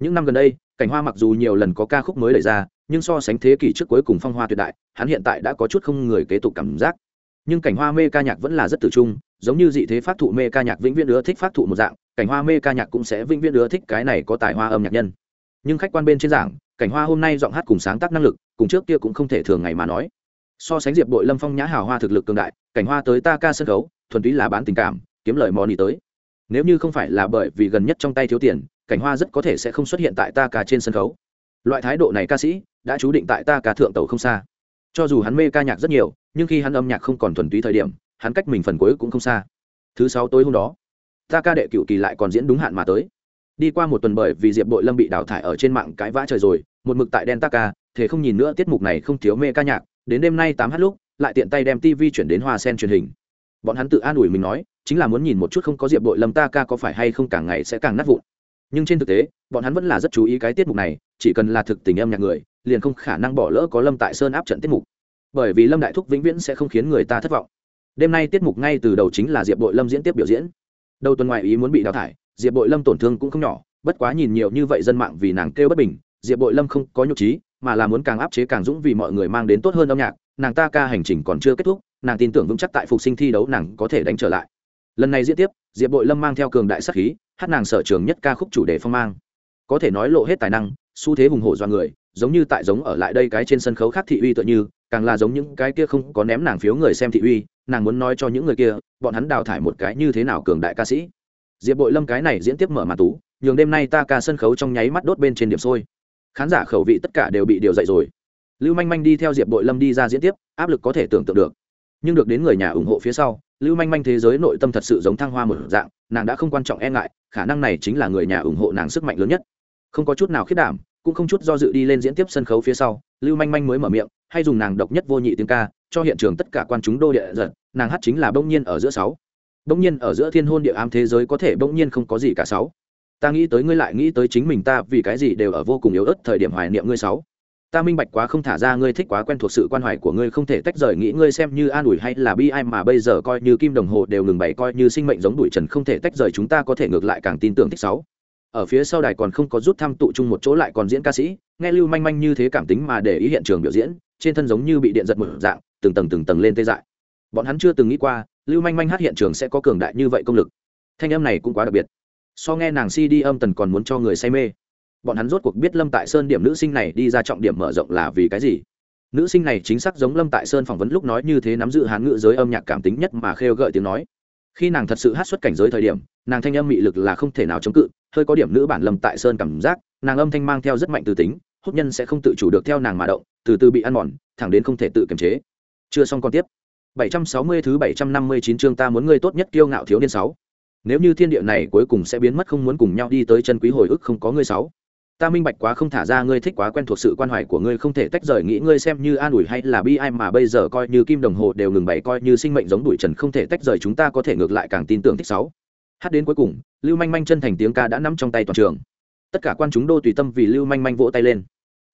Những năm gần đây, cảnh hoa mặc dù nhiều lần có ca khúc mới đẩy ra nhưng so sánh thế kỷ trước cuối cùng phong hoa tuyệt đại, hắn hiện tại đã có chút không người kế tục cảm giác. Nhưng cảnh hoa mê ca nhạc vẫn là rất tử trung, giống như dị thế phát thụ mê ca nhạc vĩnh viễn ưa thích phát thụ một dạng, cảnh hoa mê ca nhạc cũng sẽ vĩnh viễn ưa thích cái này có tài hoa âm nhạc nhân. Nhưng khách quan bên trên giảng, cảnh hoa hôm nay giọng hát cùng sáng tác năng lực, cùng trước kia cũng không thể thường ngày mà nói. So sánh diệp bội lâm phong nhã hào hoa thực lực cường đại, cảnh hoa tới ta ca sân khấu, thuần túy là bán tình cảm, kiếm lời mò nỉ tới. Nếu như không phải là bởi vì gần nhất trong tay thiếu tiền, cảnh hoa rất có thể sẽ không xuất hiện tại ta ca trên sân khấu. Loại thái độ này ca sĩ đã chú định tại ta ca thượng tẩu không xa. Cho dù hắn mê ca nhạc rất nhiều, nhưng khi hắn âm nhạc không còn thuần túy thời điểm, hắn cách mình phần cuối cũng không xa. Thứ sáu tối hôm đó, ta ca đệ cựu kỳ lại còn diễn đúng hạn mà tới. Đi qua một tuần bởi vì diệp bội lâm bị đào thải ở trên mạng cãi vã trời rồi, một mực tại đen ta ca, thế không nhìn nữa tiết mục này không thiếu mê ca nhạc, đến đêm nay tám h lúc, lại tiện tay đem tv chuyển đến hoa sen truyền hình. Bọn hắn tự an ủi mình nói, chính là muốn nhìn một chút không có diệp bội lâm ta ca có phải hay không càng ngày sẽ càng nát vụn. Nhưng trên thực tế, bọn hắn vẫn là rất chú ý cái tiết mục này, chỉ cần là thực tình âm nhạc người liền không khả năng bỏ lỡ có lâm tại sơn áp trận tiết mục. Bởi vì lâm đại thúc vĩnh viễn sẽ không khiến người ta thất vọng. Đêm nay tiết mục ngay từ đầu chính là diệp đội lâm diễn tiếp biểu diễn. Đầu tuần ngoại ý muốn bị đào thải, diệp bội lâm tổn thương cũng không nhỏ, bất quá nhìn nhiều như vậy dân mạng vì nàng kêu bất bình, diệp bội lâm không có nhục trí, mà là muốn càng áp chế càng dũng vì mọi người mang đến tốt hơn âm nhạc, nàng ta ca hành trình còn chưa kết thúc, nàng tin tưởng vững chắc tại phục sinh thi đấu nàng có thể đánh trở lại. Lần này diễn tiếp, diệp bội lâm mang theo cường đại sắc khí, hát nàng sở trường nhất ca khúc chủ đề phong mang. Có thể nói lộ hết tài năng, xu thế hùng hổ do người giống như tại giống ở lại đây cái trên sân khấu khác thị uy tựa như, càng là giống những cái kia không có ném nàng phiếu người xem thị uy, nàng muốn nói cho những người kia, bọn hắn đào thải một cái như thế nào cường đại ca sĩ. Diệp bội lâm cái này diễn tiếp mở màn tú, nhường đêm nay ta ca sân khấu trong nháy mắt đốt bên trên điểm sôi. Khán giả khẩu vị tất cả đều bị điều dậy rồi. Lưu manh manh đi theo diệp bội lâm đi ra diễn tiếp, áp lực có thể tưởng tượng được. Nhưng được đến người nhà ủng hộ phía sau, lưu manh manh thế giới nội tâm thật sự giống thăng hoa một dạng, nàng đã không quan trọng e ngại, khả năng này chính là người nhà ủng hộ nàng sức mạnh lớn nhất. Không có chút nào khiết đảm cũng không chút do dự đi lên diễn tiếp sân khấu phía sau, lưu manh manh mới mở miệng, hay dùng nàng độc nhất vô nhị tiếng ca, cho hiện trường tất cả quan chúng đô địa giật, nàng hát chính là bỗng nhiên ở giữa sáu. Bỗng nhiên ở giữa thiên hôn địa ám thế giới có thể bỗng nhiên không có gì cả sáu. Ta nghĩ tới ngươi lại nghĩ tới chính mình ta, vì cái gì đều ở vô cùng yếu ớt thời điểm hoài niệm ngươi sáu. Ta minh bạch quá không thả ra ngươi thích quá quen thuộc sự quan hoài của ngươi không thể tách rời nghĩ ngươi xem như an ủi hay là bi ai mà bây giờ coi như kim đồng hồ đều ngừng bày coi như sinh mệnh giống đuổi trần không thể tách rời chúng ta có thể ngược lại càng tin tưởng thích sáu ở phía sau đài còn không có rút thăm tụ chung một chỗ lại còn diễn ca sĩ, nghe lưu manh manh như thế cảm tính mà để ý hiện trường biểu diễn, trên thân giống như bị điện giật một dạng, từng tầng từng tầng lên tê dại. Bọn hắn chưa từng nghĩ qua, lưu manh manh hát hiện trường sẽ có cường đại như vậy công lực. Thanh âm này cũng quá đặc biệt. So nghe nàng si đi âm tần còn muốn cho người say mê. Bọn hắn rốt cuộc biết lâm tại sơn điểm nữ sinh này đi ra trọng điểm mở rộng là vì cái gì. Nữ sinh này chính xác giống lâm tại sơn phỏng vấn lúc nói như thế nắm giữ hán ngữ giới âm nhạc cảm tính nhất mà khêu gợi tiếng nói. Khi nàng thật sự hát xuất cảnh giới thời điểm, nàng thanh âm mị lực là không thể nào chống cự hơi có điểm nữ bản lâm tại sơn cảm giác, nàng âm thanh mang theo rất mạnh từ tính, hút nhân sẽ không tự chủ được theo nàng mà động, từ từ bị ăn mòn, thẳng đến không thể tự kiềm chế. Chưa xong còn tiếp. 760 thứ 759 chương ta muốn ngươi tốt nhất kiêu ngạo thiếu niên 6. Nếu như thiên địa này cuối cùng sẽ biến mất không muốn cùng nhau đi tới chân quý hồi ức không có ngươi 6 ta minh bạch quá không thả ra ngươi thích quá quen thuộc sự quan hoài của ngươi không thể tách rời nghĩ ngươi xem như an ủi hay là bi ai mà bây giờ coi như kim đồng hồ đều ngừng bày coi như sinh mệnh giống đuổi trần không thể tách rời chúng ta có thể ngược lại càng tin tưởng thích sáu hát đến cuối cùng, lưu manh manh chân thành tiếng ca đã nắm trong tay toàn trường. Tất cả quan chúng đô tùy tâm vì lưu manh manh vỗ tay lên.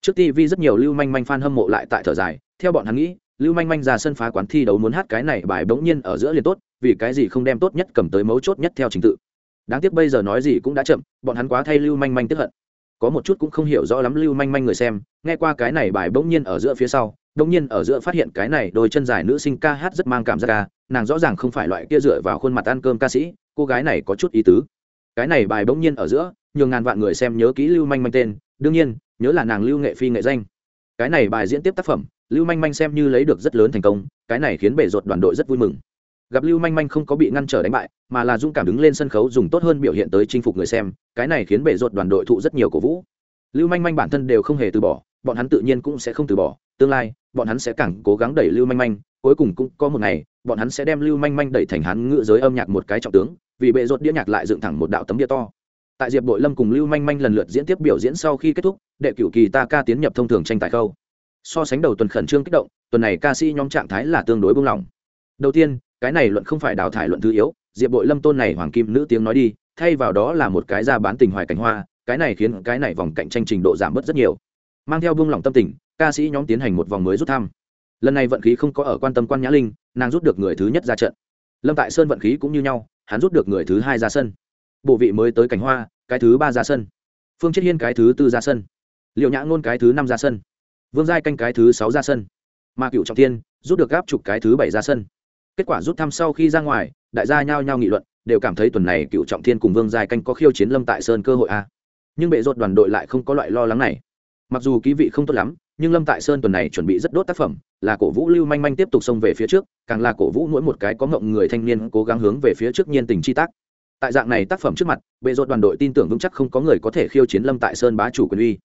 Trước tv rất nhiều lưu manh manh fan hâm mộ lại tại thở dài, theo bọn hắn nghĩ, lưu manh manh ra sân phá quán thi đấu muốn hát cái này bài bỗng nhiên ở giữa liền tốt, vì cái gì không đem tốt nhất cầm tới mấu chốt nhất theo trình tự. Đáng tiếc bây giờ nói gì cũng đã chậm, bọn hắn quá thay lưu manh manh tức hận. Có một chút cũng không hiểu rõ lắm lưu manh manh người xem, nghe qua cái này bài bỗng nhiên ở giữa phía sau, bỗng nhiên ở giữa phát hiện cái này đôi chân dài nữ sinh ca hát rất mang cảm giác ca, nàng rõ ràng không phải loại kia dựa vào khuôn mặt ăn cơm ca sĩ cô gái này có chút ý tứ. Cái này bài bỗng nhiên ở giữa, nhường ngàn vạn người xem nhớ kỹ lưu manh manh tên, đương nhiên, nhớ là nàng lưu nghệ phi nghệ danh. Cái này bài diễn tiếp tác phẩm, lưu manh manh xem như lấy được rất lớn thành công, cái này khiến bể ruột đoàn đội rất vui mừng. Gặp lưu manh manh không có bị ngăn trở đánh bại, mà là dũng cảm đứng lên sân khấu dùng tốt hơn biểu hiện tới chinh phục người xem, cái này khiến bể ruột đoàn đội thụ rất nhiều cổ vũ. Lưu manh manh bản thân đều không hề từ bỏ, bọn hắn tự nhiên cũng sẽ không từ bỏ, tương lai, bọn hắn sẽ càng cố gắng đẩy lưu manh manh cuối cùng cũng có một ngày, bọn hắn sẽ đem lưu manh manh đẩy thành hắn ngựa giới âm nhạc một cái trọng tướng, vì bệ rột đĩa nhạc lại dựng thẳng một đạo tấm đĩa to. Tại diệp bội lâm cùng lưu manh manh lần lượt diễn tiếp biểu diễn sau khi kết thúc, đệ cửu kỳ ta ca tiến nhập thông thường tranh tài khâu. So sánh đầu tuần khẩn trương kích động, tuần này ca sĩ nhóm trạng thái là tương đối buông lỏng. Đầu tiên, cái này luận không phải đào thải luận thứ yếu, diệp bội lâm tôn này hoàng kim nữ tiếng nói đi, thay vào đó là một cái ra bán tình hoài cảnh hoa, cái này khiến cái này vòng cạnh tranh trình độ giảm bớt rất nhiều. Mang theo buông lỏng tâm tình, ca sĩ nhóm tiến hành một vòng mới rút thăm lần này vận khí không có ở quan tâm quan nhã linh, nàng rút được người thứ nhất ra trận. Lâm tại sơn vận khí cũng như nhau, hắn rút được người thứ hai ra sân. Bộ vị mới tới cảnh hoa, cái thứ ba ra sân. Phương chết hiên cái thứ tư ra sân. Liệu nhã ngôn cái thứ năm ra sân. Vương giai canh cái thứ sáu ra sân. Mà cựu trọng tiên rút được gáp chục cái thứ bảy ra sân. Kết quả rút thăm sau khi ra ngoài, đại gia nhao nhao nghị luận, đều cảm thấy tuần này cựu trọng thiên cùng vương giai canh có khiêu chiến lâm tại sơn cơ hội a. Nhưng bệ rột đoàn đội lại không có loại lo lắng này mặc dù ký vị không tốt lắm, nhưng lâm tại sơn tuần này chuẩn bị rất đốt tác phẩm, là cổ vũ lưu manh manh tiếp tục xông về phía trước, càng là cổ vũ mỗi một cái có ngộng người thanh niên cố gắng hướng về phía trước nhiên tình chi tác. Tại dạng này tác phẩm trước mặt, bệ rột đoàn đội tin tưởng vững chắc không có người có thể khiêu chiến lâm tại sơn bá chủ quyền uy.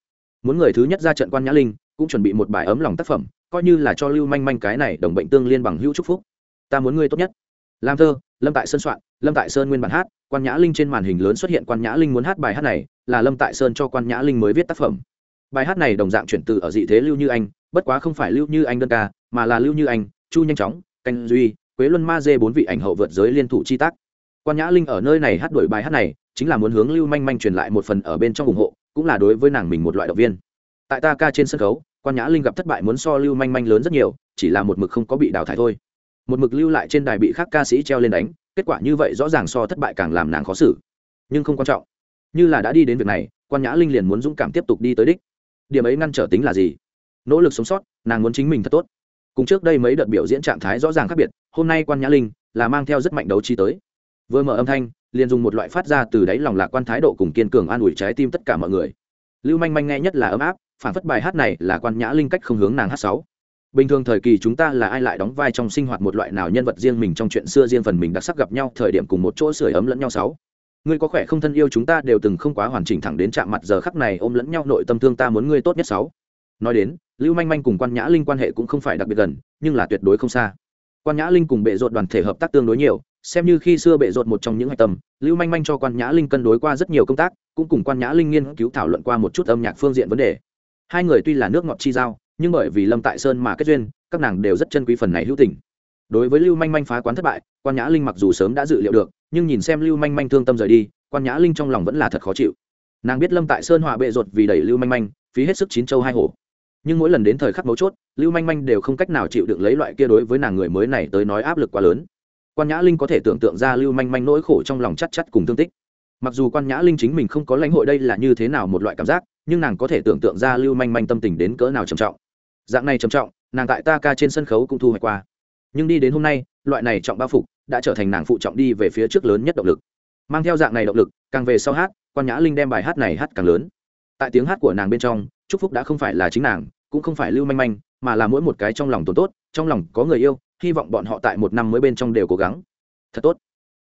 Muốn người thứ nhất ra trận quan nhã linh, cũng chuẩn bị một bài ấm lòng tác phẩm, coi như là cho lưu manh manh cái này đồng bệnh tương liên bằng hữu trúc phúc. Ta muốn ngươi tốt nhất. Làm thơ, lâm tại sơn soạn, lâm tại sơn nguyên bản hát, quan nhã linh trên màn hình lớn xuất hiện quan nhã linh muốn hát bài hát này, là lâm tại sơn cho quan nhã linh mới viết tác phẩm bài hát này đồng dạng chuyển từ ở dị thế lưu như anh, bất quá không phải lưu như anh đơn ca, mà là lưu như anh, chu nhanh chóng, canh duy, quế luân ma dê bốn vị ảnh hậu vượt giới liên thủ chi tác. Quan nhã linh ở nơi này hát đổi bài hát này, chính là muốn hướng lưu manh manh truyền lại một phần ở bên trong ủng hộ, cũng là đối với nàng mình một loại động viên. Tại ta ca trên sân khấu, quan nhã linh gặp thất bại muốn so lưu manh manh lớn rất nhiều, chỉ là một mực không có bị đào thải thôi. Một mực lưu lại trên đài bị khác ca sĩ treo lên đánh, kết quả như vậy rõ ràng so thất bại càng làm nàng khó xử. Nhưng không quan trọng. Như là đã đi đến việc này, quan nhã linh liền muốn dũng cảm tiếp tục đi tới đích điểm ấy ngăn trở tính là gì? Nỗ lực sống sót, nàng muốn chính mình thật tốt. Cùng trước đây mấy đợt biểu diễn trạng thái rõ ràng khác biệt, hôm nay quan nhã linh là mang theo rất mạnh đấu chi tới. Vừa mở âm thanh, liền dùng một loại phát ra từ đáy lòng lạc quan thái độ cùng kiên cường an ủi trái tim tất cả mọi người. Lưu manh manh nghe nhất là ấm áp, phản phất bài hát này là quan nhã linh cách không hướng nàng hát sáu. Bình thường thời kỳ chúng ta là ai lại đóng vai trong sinh hoạt một loại nào nhân vật riêng mình trong chuyện xưa riêng phần mình đặc sắc gặp nhau thời điểm cùng một chỗ sưởi ấm lẫn nhau sáu ngươi có khỏe không thân yêu chúng ta đều từng không quá hoàn chỉnh thẳng đến chạm mặt giờ khắc này ôm lẫn nhau nội tâm thương ta muốn ngươi tốt nhất sáu. Nói đến, lưu manh manh cùng quan nhã linh quan hệ cũng không phải đặc biệt gần, nhưng là tuyệt đối không xa. Quan nhã linh cùng bệ rột đoàn thể hợp tác tương đối nhiều, xem như khi xưa bệ rột một trong những hạch tâm, lưu manh manh cho quan nhã linh cân đối qua rất nhiều công tác, cũng cùng quan nhã linh nghiên cứu thảo luận qua một chút âm nhạc phương diện vấn đề. Hai người tuy là nước ngọt chi giao, nhưng bởi vì lâm tại sơn mà kết duyên, các nàng đều rất chân quý phần này hữu tình đối với lưu manh manh phá quán thất bại, quan nhã linh mặc dù sớm đã dự liệu được, nhưng nhìn xem lưu manh manh thương tâm rời đi, quan nhã linh trong lòng vẫn là thật khó chịu. Nàng biết lâm tại sơn hòa bệ ruột vì đẩy lưu manh manh, phí hết sức chín châu hai hổ. Nhưng mỗi lần đến thời khắc mấu chốt, lưu manh manh đều không cách nào chịu được lấy loại kia đối với nàng người mới này tới nói áp lực quá lớn. Quan nhã linh có thể tưởng tượng ra lưu manh manh nỗi khổ trong lòng chắc chắc cùng thương tích. Mặc dù quan nhã linh chính mình không có lãnh hội đây là như thế nào một loại cảm giác, nhưng nàng có thể tưởng tượng ra lưu manh manh tâm tình đến cỡ nào trầm trọng. Dạng này trầm trọng, nàng tại ta ca trên sân khấu cũng thu hoạch qua nhưng đi đến hôm nay, loại này trọng bao phục đã trở thành nàng phụ trọng đi về phía trước lớn nhất động lực. Mang theo dạng này động lực, càng về sau hát, quan nhã linh đem bài hát này hát càng lớn. Tại tiếng hát của nàng bên trong, chúc phúc đã không phải là chính nàng, cũng không phải lưu manh manh, mà là mỗi một cái trong lòng tồn tốt, trong lòng có người yêu, hy vọng bọn họ tại một năm mới bên trong đều cố gắng. Thật tốt.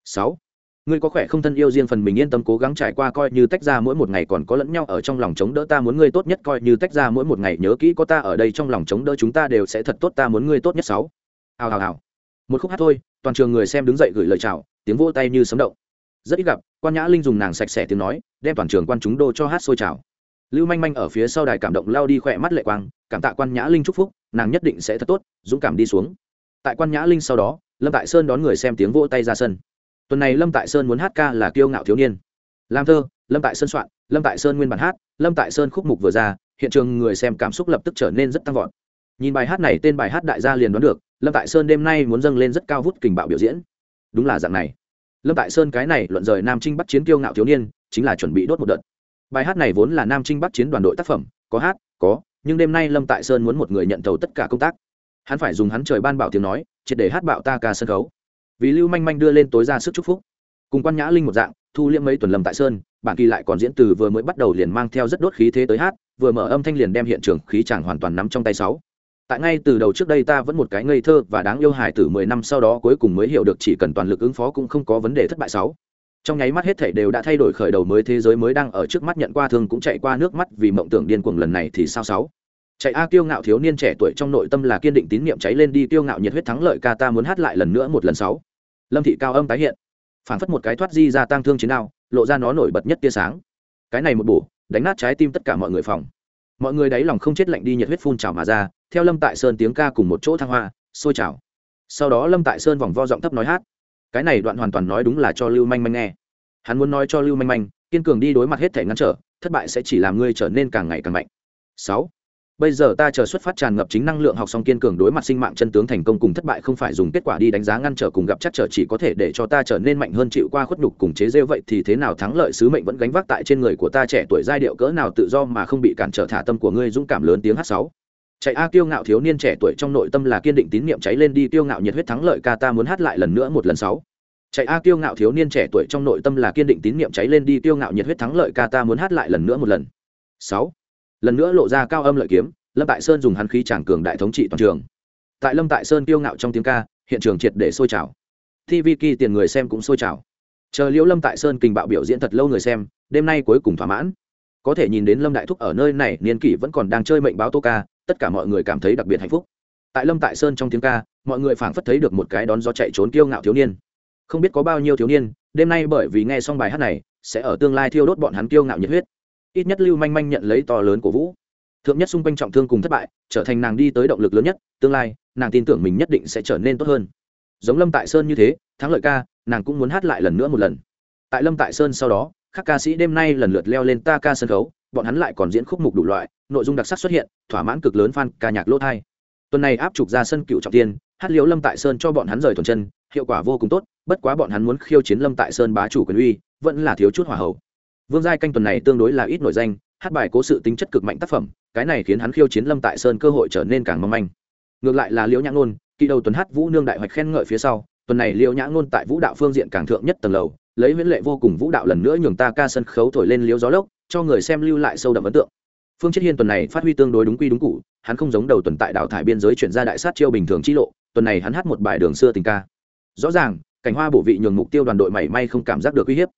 Sáu. Ngươi có khỏe không thân yêu riêng phần mình yên tâm cố gắng trải qua coi như tách ra mỗi một ngày còn có lẫn nhau ở trong lòng chống đỡ ta muốn ngươi tốt nhất, coi như tách ra mỗi một ngày nhớ kỹ có ta ở đây trong lòng chống đỡ chúng ta đều sẽ thật tốt, ta muốn ngươi tốt nhất. Sáu hào hào hào. Một khúc hát thôi, toàn trường người xem đứng dậy gửi lời chào, tiếng vỗ tay như sấm động. Rất ít gặp, quan nhã linh dùng nàng sạch sẽ tiếng nói, đem toàn trường quan chúng đô cho hát sôi trào. Lưu manh manh ở phía sau đài cảm động lao đi khỏe mắt lệ quang, cảm tạ quan nhã linh chúc phúc, nàng nhất định sẽ thật tốt, dũng cảm đi xuống. Tại quan nhã linh sau đó, lâm tại sơn đón người xem tiếng vỗ tay ra sân. Tuần này lâm tại sơn muốn hát ca là kiêu ngạo thiếu niên. Làm thơ, lâm tại sơn soạn, lâm tại sơn nguyên bản hát, lâm tại sơn khúc mục vừa ra, hiện trường người xem cảm xúc lập tức trở nên rất tăng vọt. Nhìn bài hát này, tên bài hát đại gia liền đoán được lâm tại sơn đêm nay muốn dâng lên rất cao vút kình bạo biểu diễn. Đúng là dạng này. Lâm tại sơn cái này luận rời nam trinh bắt chiến kiêu ngạo thiếu niên, chính là chuẩn bị đốt một đợt. Bài hát này vốn là nam trinh bắc chiến đoàn đội tác phẩm, có hát, có, nhưng đêm nay lâm tại sơn muốn một người nhận tàu tất cả công tác. Hắn phải dùng hắn trời ban bảo tiếng nói, triệt để hát bạo ta ca sân khấu. Vì lưu manh manh đưa lên tối ra sức chúc phúc. Cùng quan nhã linh một dạng, thu liễm mấy tuần lâm tại sơn, bản kỳ lại còn diễn từ vừa mới bắt đầu liền mang theo rất đốt khí thế tới hát, vừa mở âm thanh liền đem hiện trường khí chàng hoàn toàn nắm trong tay sáu tại ngay từ đầu trước đây ta vẫn một cái ngây thơ và đáng yêu hài tử. mười năm sau đó cuối cùng mới hiểu được chỉ cần toàn lực ứng phó cũng không có vấn đề thất bại sáu. Trong nháy mắt hết thảy đều đã thay đổi khởi đầu mới thế giới mới đang ở trước mắt nhận qua thương cũng chạy qua nước mắt vì mộng tưởng điên cuồng lần này thì sao sáu? Chạy a kiêu ngạo thiếu niên trẻ tuổi trong nội tâm là kiên định tín niệm cháy lên đi kiêu ngạo nhiệt huyết thắng lợi ca ta muốn hát lại lần nữa một lần sáu. Lâm thị cao âm tái hiện. Phảng phất một cái thoát di ra tăng thương chiến nào lộ ra nó nổi bật nhất tia sáng. Cái này một bổ, đánh nát trái tim tất cả mọi người phòng. Mọi người đáy lòng không chết lạnh đi nhiệt huyết phun trào mà ra theo lâm tại sơn tiếng ca cùng một chỗ thăng hoa, sôi trào. Sau đó lâm tại sơn vòng vo giọng thấp nói hát. Cái này đoạn hoàn toàn nói đúng là cho lưu manh manh nghe. Hắn muốn nói cho lưu manh manh, kiên cường đi đối mặt hết thể ngăn trở, thất bại sẽ chỉ làm ngươi trở nên càng ngày càng mạnh. Sáu. Bây giờ ta chờ xuất phát tràn ngập chính năng lượng học xong kiên cường đối mặt sinh mạng chân tướng thành công cùng thất bại không phải dùng kết quả đi đánh giá ngăn trở cùng gặp chắc trở chỉ có thể để cho ta trở nên mạnh hơn chịu qua khuất nhục cùng chế rêu vậy thì thế nào thắng lợi sứ mệnh vẫn gánh vác tại trên người của ta trẻ tuổi giai điệu cỡ nào tự do mà không bị cản trở thả tâm của ngươi dũng cảm lớn tiếng hát sáu chạy a kiêu ngạo thiếu niên trẻ tuổi trong nội tâm là kiên định tín niệm cháy lên đi, kiêu ngạo nhiệt huyết thắng lợi ca ta muốn hát lại lần nữa một lần sáu. Chạy a kiêu ngạo thiếu niên trẻ tuổi trong nội tâm là kiên định tín niệm cháy lên đi, kiêu ngạo nhiệt huyết thắng lợi ca ta muốn hát lại lần nữa một lần sáu. Lần nữa lộ ra cao âm lợi kiếm, lâm tại sơn dùng hắn khí tràng cường đại thống trị toàn trường. Tại lâm tại sơn kiêu ngạo trong tiếng ca, hiện trường triệt để sôi trào. Tv kỳ tiền người xem cũng sôi trào. Chờ liễu lâm tại sơn kình bạo biểu diễn thật lâu người xem, đêm nay cuối cùng thỏa mãn. Có thể nhìn đến lâm đại thúc ở nơi này, niên kỷ vẫn còn đang chơi mệnh báo tô ca tất cả mọi người cảm thấy đặc biệt hạnh phúc. Tại lâm tại sơn trong tiếng ca, mọi người phảng phất thấy được một cái đón gió chạy trốn kiêu ngạo thiếu niên. Không biết có bao nhiêu thiếu niên, đêm nay bởi vì nghe xong bài hát này, sẽ ở tương lai thiêu đốt bọn hắn kiêu ngạo nhiệt huyết. Ít nhất lưu manh manh nhận lấy to lớn của vũ. Thượng nhất xung quanh trọng thương cùng thất bại, trở thành nàng đi tới động lực lớn nhất, tương lai, nàng tin tưởng mình nhất định sẽ trở nên tốt hơn. Giống lâm tại sơn như thế, thắng lợi ca, nàng cũng muốn hát lại lần nữa một lần. Tại lâm tại sơn sau đó, các ca sĩ đêm nay lần lượt leo lên ta ca sân khấu bọn hắn lại còn diễn khúc mục đủ loại, nội dung đặc sắc xuất hiện, thỏa mãn cực lớn f a n ca nhạc lỗ thai. Tuần này áp trục ra sân cựu trọng tiên, hát liễu lâm tại sơn cho bọn hắn rời thuần chân, hiệu quả vô cùng tốt, bất quá bọn hắn muốn khiêu chiến lâm tại sơn bá chủ quyền uy, vẫn là thiếu chút hỏa hậu. Vương giai canh tuần này tương đối là ít nổi danh, hát bài cố sự tính chất cực mạnh tác phẩm, cái này khiến hắn khiêu chiến lâm tại sơn cơ hội trở nên càng mong manh. Ngược lại là liễu nhã ngôn, kỳ đầu tuần hát vũ nương đại hoạch khen ngợi phía sau, tuần này liễu nhã ngôn tại vũ đạo phương diện càng thượng nhất tầng lầu lấy viễn lệ vô cùng vũ đạo lần nữa nhường ta ca sân khấu thổi lên liếu gió lốc, cho người xem lưu lại sâu đậm ấn tượng. Phương chết hiên tuần này phát huy tương đối đúng quy đúng cụ hắn không giống đầu tuần tại đảo thải biên giới chuyển ra đại sát chiêu bình thường chi lộ, tuần này hắn hát một bài đường xưa tình ca. Rõ ràng, cảnh hoa bổ vị nhường mục tiêu đoàn đội mảy may không cảm giác được uy hiếp.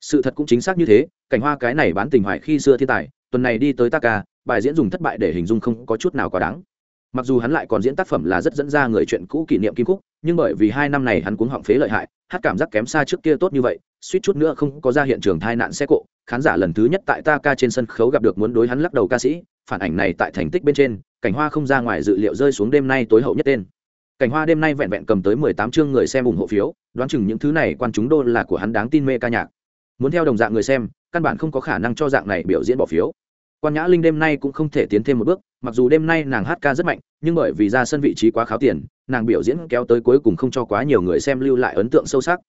Sự thật cũng chính xác như thế, cảnh hoa cái này bán tình hoại khi xưa thiên tài, tuần này đi tới ta ca, bài diễn dùng thất bại để hình dung không có chút nào quá đáng mặc dù hắn lại còn diễn tác phẩm là rất dẫn ra người chuyện cũ kỷ niệm kim cúc nhưng bởi vì hai năm này hắn cuống họng phế lợi hại, hát cảm giác kém xa trước kia tốt như vậy, suýt chút nữa không có ra hiện trường thai nạn xe cộ. Khán giả lần thứ nhất tại ta ca trên sân khấu gặp được muốn đối hắn lắc đầu ca sĩ, phản ảnh này tại thành tích bên trên, cảnh hoa không ra ngoài dự liệu rơi xuống đêm nay tối hậu nhất tên. Cảnh hoa đêm nay vẹn vẹn cầm tới mười tám chương người xem ủng hộ phiếu, đoán chừng những thứ này quan chúng đô là của hắn đáng tin mê ca nhạc. Muốn theo đồng dạng người xem, căn bản không có khả năng cho dạng này biểu diễn bỏ phiếu quan nhã linh đêm nay cũng không thể tiến thêm một bước, mặc dù đêm nay nàng hát ca rất mạnh, nhưng bởi vì ra sân vị trí quá kháo tiền, nàng biểu diễn kéo tới cuối cùng không cho quá nhiều người xem lưu lại ấn tượng sâu sắc.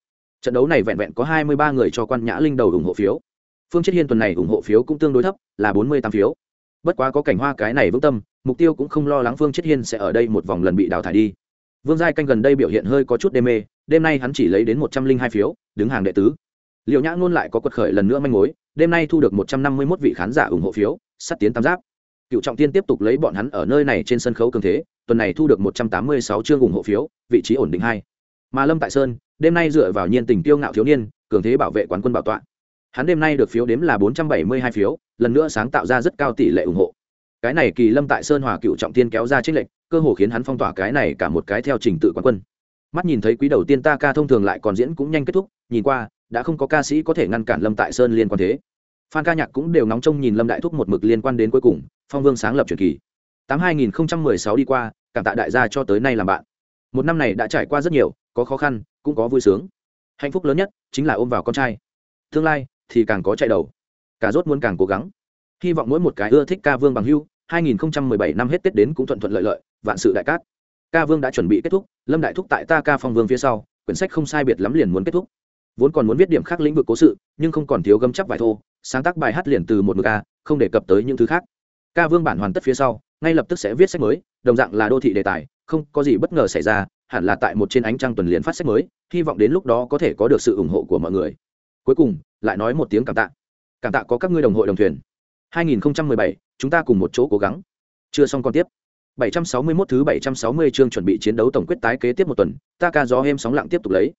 Trận đấu này vẹn vẹn có hai mươi ba người cho quan nhã linh đầu ủng hộ phiếu. Phương chết hiên tuần này ủng hộ phiếu cũng tương đối thấp, là bốn mươi tám phiếu. Bất quá có cảnh hoa cái này vững tâm, mục tiêu cũng không lo lắng phương chết hiên sẽ ở đây một vòng lần bị đào thải đi. Vương giai canh gần đây biểu hiện hơi có chút đê mê, đêm nay hắn chỉ lấy đến một trăm linh hai phiếu, đứng hàng đệ tứ liệu nhã ngôn lại có quật khởi lần nữa manh mối, đêm nay thu được một trăm năm mươi mốt vị khán giả ủng hộ phiếu, sắt tiến tam giáp. Cựu trọng tiên tiếp tục lấy bọn hắn ở nơi này trên sân khấu cường thế, tuần này thu được một trăm tám mươi sáu chương ủng hộ phiếu, vị trí ổn định hai. Mà lâm tại sơn, đêm nay dựa vào nhiên tình tiêu ngạo thiếu niên, cường thế bảo vệ quán quân bảo tọa. Hắn đêm nay được phiếu đếm là bốn trăm bảy mươi hai phiếu, lần nữa sáng tạo ra rất cao tỷ lệ ủng hộ. Cái này kỳ lâm tại sơn hòa cựu trọng tiên kéo ra trích lệnh cơ hồ khiến hắn phong tỏa cái này cả một cái theo trình tự quán quân. Mắt nhìn thấy quý đầu tiên ta ca thông thường lại còn diễn cũng nhanh kết thúc, nhìn qua đã không có ca sĩ có thể ngăn cản lâm tại sơn liên quan thế. Phan ca nhạc cũng đều nóng trông nhìn lâm đại thúc một mực liên quan đến cuối cùng, phong vương sáng lập truyền kỳ. Tám hai nghìn sáu đi qua, cảm tạ đại gia cho tới nay làm bạn. Một năm này đã trải qua rất nhiều, có khó khăn, cũng có vui sướng. Hạnh phúc lớn nhất chính là ôm vào con trai. Tương lai thì càng có chạy đầu. Cả rốt muốn càng cố gắng. Hy vọng mỗi một cái ưa thích ca vương bằng hưu 2017 năm hết tết đến cũng thuận thuận lợi lợi, vạn sự đại cát. Ca vương đã chuẩn bị kết thúc, lâm đại thúc tại ta ca phong vương phía sau, quyển sách không sai biệt lắm liền muốn kết thúc vốn còn muốn viết điểm khác lĩnh vực cố sự nhưng không còn thiếu gấm chắc vài thô sáng tác bài hát liền từ một mực ca không đề cập tới những thứ khác. Ca vương bản hoàn tất phía sau ngay lập tức sẽ viết sách mới đồng dạng là đô thị đề tài không có gì bất ngờ xảy ra hẳn là tại một trên ánh trăng tuần liền phát sách mới hy vọng đến lúc đó có thể có được sự ủng hộ của mọi người. Cuối cùng lại nói một tiếng cảm tạ. Cảm tạ có các ngươi đồng hội đồng thuyền. 2017, chúng ta cùng một chỗ cố gắng. Chưa xong còn tiếp. 761 thứ 760 chương chuẩn bị chiến đấu tổng quyết tái kế tiếp một tuần ta ca gió êm sóng lặng tiếp tục lấy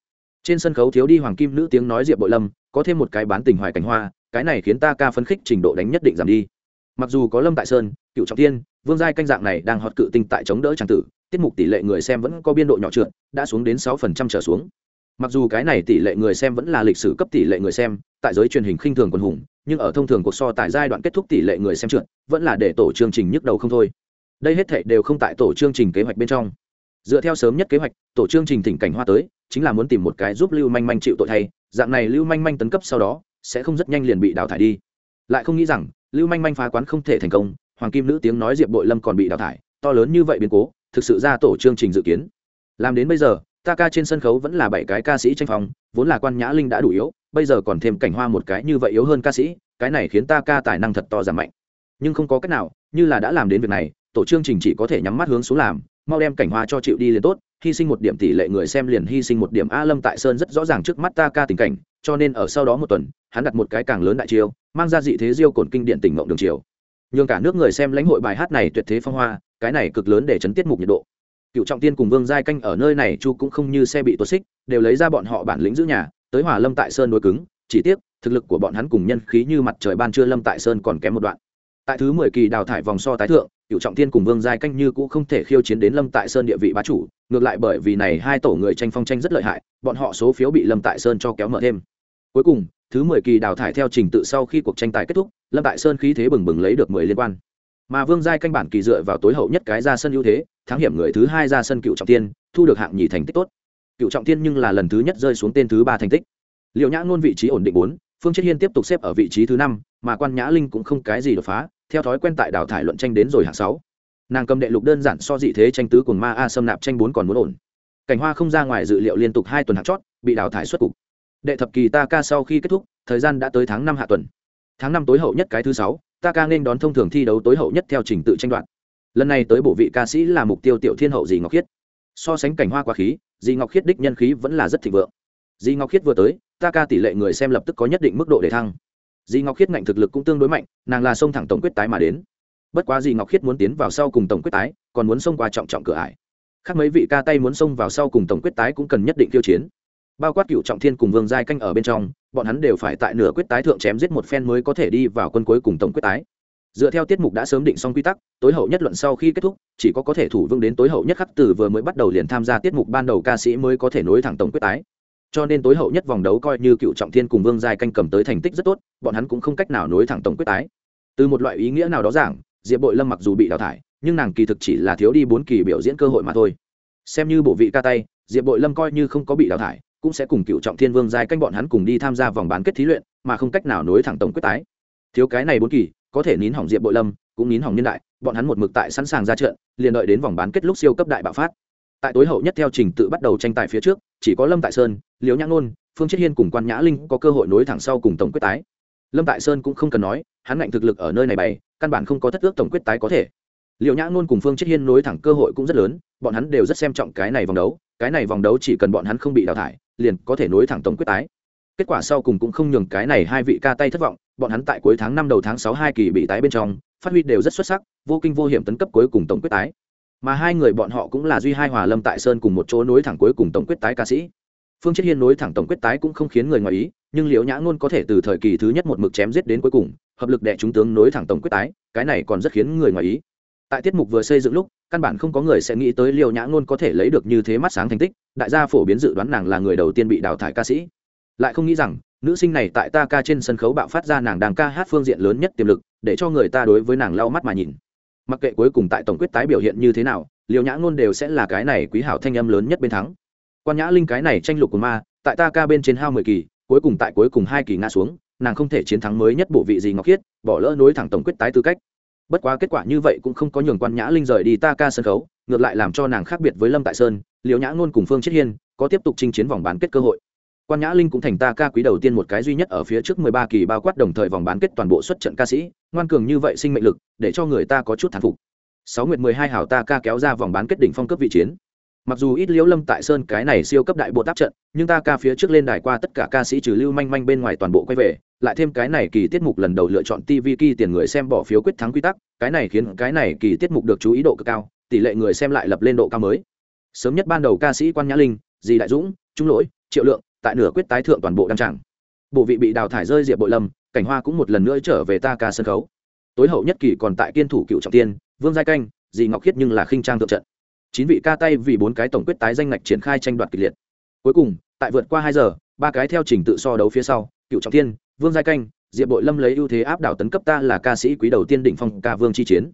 trên sân khấu thiếu đi hoàng kim nữ tiếng nói diệp bội lâm, có thêm một cái bán tình hoài cảnh hoa, cái này khiến ta ca phấn khích trình độ đánh nhất định giảm đi. Mặc dù có lâm tại sơn, cựu trọng thiên, vương giai canh dạng này đang hot cự tinh tại chống đỡ trang tử, tiết mục tỷ lệ người xem vẫn có biên độ nhỏ trượt, đã xuống đến sáu phần trăm trở xuống. Mặc dù cái này tỷ lệ người xem vẫn là lịch sử cấp tỷ lệ người xem, tại giới truyền hình khinh thường quần hùng, nhưng ở thông thường cuộc so tại giai đoạn kết thúc tỷ lệ người xem trượt, vẫn là để tổ chương trình nhức đầu không thôi. Đây hết thệ đều không tại tổ chương trình kế hoạch bên trong. Dựa theo sớm nhất kế hoạch, tổ chương trình thỉnh cảnh hoa tới chính là muốn tìm một cái giúp lưu manh manh chịu tội thay, dạng này lưu manh manh tấn cấp sau đó, sẽ không rất nhanh liền bị đào thải đi. Lại không nghĩ rằng, lưu manh manh phá quán không thể thành công, hoàng kim nữ tiếng nói diệp bội lâm còn bị đào thải, to lớn như vậy biến cố, thực sự ra tổ chương trình dự kiến. Làm đến bây giờ, ta ca trên sân khấu vẫn là bảy cái ca sĩ tranh phòng vốn là quan nhã linh đã đủ yếu, bây giờ còn thêm cảnh hoa một cái như vậy yếu hơn ca sĩ, cái này khiến ta ca tài năng thật to giảm mạnh. Nhưng không có cách nào, như là đã làm đến việc này, tổ chương trình chỉ có thể nhắm mắt hướng xuống làm, mau đem cảnh hoa cho chịu đi liền tốt hy sinh một điểm tỷ lệ người xem liền hy sinh một điểm. A lâm tại sơn rất rõ ràng trước mắt ta ca tình cảnh, cho nên ở sau đó một tuần, hắn đặt một cái càng lớn đại chiêu, mang ra dị thế diêu cồn kinh điện tỉnh mộng đường chiều. Nhường cả nước người xem lãnh hội bài hát này tuyệt thế phong hoa, cái này cực lớn để chấn tiết mục nhiệt độ. Cựu trọng tiên cùng vương giai canh ở nơi này chu cũng không như xe bị tuột xích, đều lấy ra bọn họ bản lĩnh giữ nhà, tới hòa lâm tại sơn đối cứng, chỉ tiếc, thực lực của bọn hắn cùng nhân khí như mặt trời ban trưa lâm tại sơn còn kém một đoạn tại thứ mười kỳ đào thải vòng so tái thượng cựu trọng tiên cùng vương giai canh như cũng không thể khiêu chiến đến lâm tại sơn địa vị bá chủ, ngược lại bởi vì này hai tổ người tranh phong tranh rất lợi hại, bọn họ số phiếu bị lâm tại sơn cho kéo mở thêm. Cuối cùng, thứ mười kỳ đào thải theo trình tự sau khi cuộc tranh tài kết thúc, lâm tại sơn khí thế bừng bừng lấy được mười liên quan. Mà vương giai canh bản kỳ dựa vào tối hậu nhất cái ra sân ưu thế, thắng hiểm người thứ hai ra sân cựu trọng tiên thu được hạng nhì thành tích tốt. Cựu trọng tiên nhưng là lần thứ nhất rơi xuống tên thứ ba thành tích. Liệu nhã ngôn vị trí ổn định bốn, phương chết hiên tiếp tục xếp ở vị trí thứ năm mà quan nhã linh cũng không cái gì đột phá, theo thói quen tại đào thải luận tranh đến rồi hạng sáu. Nàng cầm đệ lục đơn giản so dị thế tranh tứ cùng ma a xâm nạp tranh bốn còn muốn ổn. Cảnh hoa không ra ngoài dự liệu liên tục hai tuần hạng chót, bị đào thải xuất cục. Đệ thập kỳ ta ca sau khi kết thúc, thời gian đã tới tháng năm hạ tuần. Tháng năm tối hậu nhất cái thứ sáu, ta ca nên đón thông thường thi đấu tối hậu nhất theo trình tự tranh đoạt. Lần này tới bộ vị ca sĩ là mục tiêu tiểu thiên hậu dì ngọc khiết. So sánh cảnh hoa quá khí, dì ngọc khiết đích nhân khí vẫn là rất thịnh vượng. Dì ngọc khiết vừa tới, ta ca tỷ lệ người xem lập tức có nhất định mức độ để thăng dì ngọc khiết ngạnh thực lực cũng tương đối mạnh, nàng là xông thẳng tổng quyết tái mà đến. Bất quá dì ngọc khiết muốn tiến vào sau cùng tổng quyết tái, còn muốn xông qua trọng trọng cửa ải. Khác mấy vị ca tay muốn xông vào sau cùng tổng quyết tái cũng cần nhất định tiêu chiến. Bao quát cựu trọng thiên cùng vương giai canh ở bên trong, bọn hắn đều phải tại nửa quyết tái thượng chém giết một phen mới có thể đi vào quân cuối cùng tổng quyết tái. Dựa theo tiết mục đã sớm định xong quy tắc, tối hậu nhất luận sau khi kết thúc, chỉ có có thể thủ vương đến tối hậu nhất khắc từ vừa mới bắt đầu liền tham gia tiết mục ban đầu ca sĩ mới có thể nối thẳng tổng quyết tái cho nên tối hậu nhất vòng đấu coi như cựu trọng thiên cùng vương giai canh cầm tới thành tích rất tốt, bọn hắn cũng không cách nào nối thẳng tổng quyết tái. Từ một loại ý nghĩa nào đó giảng, diệp bội lâm mặc dù bị đào thải, nhưng nàng kỳ thực chỉ là thiếu đi bốn kỳ biểu diễn cơ hội mà thôi. Xem như bộ vị ca tay, diệp bội lâm coi như không có bị đào thải, cũng sẽ cùng cựu trọng thiên vương giai canh bọn hắn cùng đi tham gia vòng bán kết thí luyện, mà không cách nào nối thẳng tổng quyết tái. Thiếu cái này bốn kỳ, có thể nín hỏng diệp bội lâm, cũng nín hỏng nhân đại, bọn hắn một mực tại sẵn sàng ra trận, liền đợi đến vòng bán kết lúc siêu cấp đại bạo phát. Tại tối hậu nhất theo trình tự bắt đầu tranh tài phía trước chỉ có lâm tại sơn, liễu nhã ngôn, phương chiết hiên cùng quan nhã linh có cơ hội nối thẳng sau cùng tổng quyết tái. Lâm tại sơn cũng không cần nói, hắn ngạnh thực lực ở nơi này bày, căn bản không có thất ước tổng quyết tái có thể. Liệu nhã ngôn cùng phương chiết hiên nối thẳng cơ hội cũng rất lớn, bọn hắn đều rất xem trọng cái này vòng đấu, cái này vòng đấu chỉ cần bọn hắn không bị đào thải, liền có thể nối thẳng tổng quyết tái. Kết quả sau cùng cũng không nhường cái này hai vị ca tay thất vọng, bọn hắn tại cuối tháng năm đầu tháng sáu hai kỳ bị tái bên trong, phát huy đều rất xuất sắc, vô kinh vô hiểm tấn cấp cuối cùng tổng quyết tái mà hai người bọn họ cũng là duy hai hòa lâm tại sơn cùng một chỗ nối thẳng cuối cùng tổng quyết tái ca sĩ. Phương chết hiên nối thẳng tổng quyết tái cũng không khiến người ngoài ý, nhưng liễu nhã ngôn có thể từ thời kỳ thứ nhất một mực chém giết đến cuối cùng, hợp lực đệ chúng tướng nối thẳng tổng quyết tái, cái này còn rất khiến người ngoài ý. Tại tiết mục vừa xây dựng lúc, căn bản không có người sẽ nghĩ tới liễu nhã ngôn có thể lấy được như thế mắt sáng thành tích, đại gia phổ biến dự đoán nàng là người đầu tiên bị đào thải ca sĩ. Lại không nghĩ rằng, nữ sinh này tại ta ca trên sân khấu bạo phát ra nàng đang ca hát phương diện lớn nhất tiềm lực, để cho người ta đối với nàng lau mắt mà nhìn mặc kệ cuối cùng tại tổng quyết tái biểu hiện như thế nào liều nhã ngôn đều sẽ là cái này quý hảo thanh âm lớn nhất bên thắng. Quan nhã linh cái này tranh lục của ma, tại ta ca bên trên hao mười kỳ, cuối cùng tại cuối cùng hai kỳ ngã xuống, nàng không thể chiến thắng mới nhất bộ vị gì ngọc khiết, bỏ lỡ nối thẳng tổng quyết tái tư cách. Bất quá kết quả như vậy cũng không có nhường quan nhã linh rời đi ta ca sân khấu, ngược lại làm cho nàng khác biệt với lâm tại sơn liệu nhã ngôn cùng phương chiết hiên có tiếp tục chinh chiến vòng bán kết cơ hội quan nhã linh cũng thành ta ca quý đầu tiên một cái duy nhất ở phía trước mười ba kỳ bao quát đồng thời vòng bán kết toàn bộ xuất trận ca sĩ, ngoan cường như vậy sinh mệnh lực, để cho người ta có chút thán phục. Sáu nguyệt mười hai hảo ta ca kéo ra vòng bán kết đỉnh phong cấp vị chiến. Mặc dù ít liễu lâm tại sơn cái này siêu cấp đại bộ tác trận, nhưng ta ca phía trước lên đài qua tất cả ca sĩ trừ lưu manh manh bên ngoài toàn bộ quay về, lại thêm cái này kỳ tiết mục lần đầu lựa chọn tv kỳ tiền người xem bỏ phiếu quyết thắng quy tắc, cái này khiến cái này kỳ tiết mục được chú ý độ cực cao, tỷ lệ người xem lại lập lên độ cao mới. Sớm nhất ban đầu ca sĩ quan nhã linh, dì đại dũng, trung lỗi, triệu lượng tại nửa quyết tái thượng toàn bộ đăng tràng. Bộ vị bị đào thải rơi diệp bội lâm, cảnh hoa cũng một lần nữa trở về ta ca sân khấu. Tối hậu nhất kỳ còn tại kiên thủ cựu trọng tiên, vương giai canh, dì ngọc khiết nhưng là khinh trang thượng trận. Chín vị ca tay vì bốn cái tổng quyết tái danh ngạch triển khai tranh đoạt kịch liệt. Cuối cùng, tại vượt qua hai giờ, ba cái theo trình tự so đấu phía sau, cựu trọng tiên, vương giai canh, diệp bội lâm lấy ưu thế áp đảo tấn cấp ta là ca sĩ quý đầu tiên định phong ca vương chi chiến.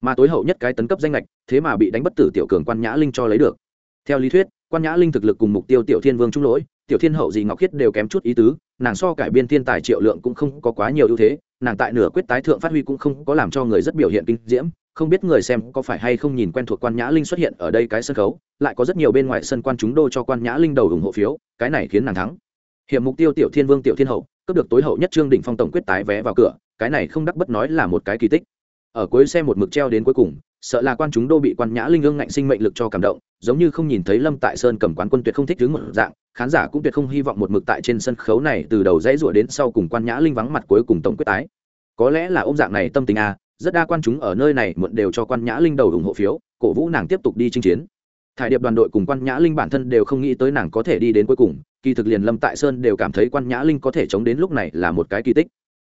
Mà tối hậu nhất cái tấn cấp danh lệch thế mà bị đánh bất tử tiểu cường quan nhã linh cho lấy được. Theo lý thuyết, quan nhã linh thực lực cùng mục tiêu tiểu thiên vương trung lỗi tiểu thiên hậu gì ngọc khiết đều kém chút ý tứ, nàng so cải biên thiên tài triệu lượng cũng không có quá nhiều ưu thế, nàng tại nửa quyết tái thượng phát huy cũng không có làm cho người rất biểu hiện kinh diễm, không biết người xem có phải hay không nhìn quen thuộc quan nhã linh xuất hiện ở đây cái sân khấu, lại có rất nhiều bên ngoài sân quan chúng đô cho quan nhã linh đầu ủng hộ phiếu, cái này khiến nàng thắng. Hiểm mục tiêu tiểu thiên vương tiểu thiên hậu cấp được tối hậu nhất trương đỉnh phong tổng quyết tái vé vào cửa, cái này không đắc bất nói là một cái kỳ tích. Ở cuối xe một mực treo đến cuối cùng sợ là quan chúng đô bị quan nhã linh ương ngạnh sinh mệnh lực cho cảm động, giống như không nhìn thấy lâm tại sơn cầm quán quân tuyệt không thích đứng một dạng, khán giả cũng tuyệt không hy vọng một mực tại trên sân khấu này từ đầu dãy rủa đến sau cùng quan nhã linh vắng mặt cuối cùng tổng quyết tái. Có lẽ là ôm dạng này tâm tình a rất đa quan chúng ở nơi này muộn đều cho quan nhã linh đầu ủng hộ phiếu, cổ vũ nàng tiếp tục đi chinh chiến. Thải điệp đoàn đội cùng quan nhã linh bản thân đều không nghĩ tới nàng có thể đi đến cuối cùng, kỳ thực liền lâm tại sơn đều cảm thấy quan nhã linh có thể chống đến lúc này là một cái kỳ tích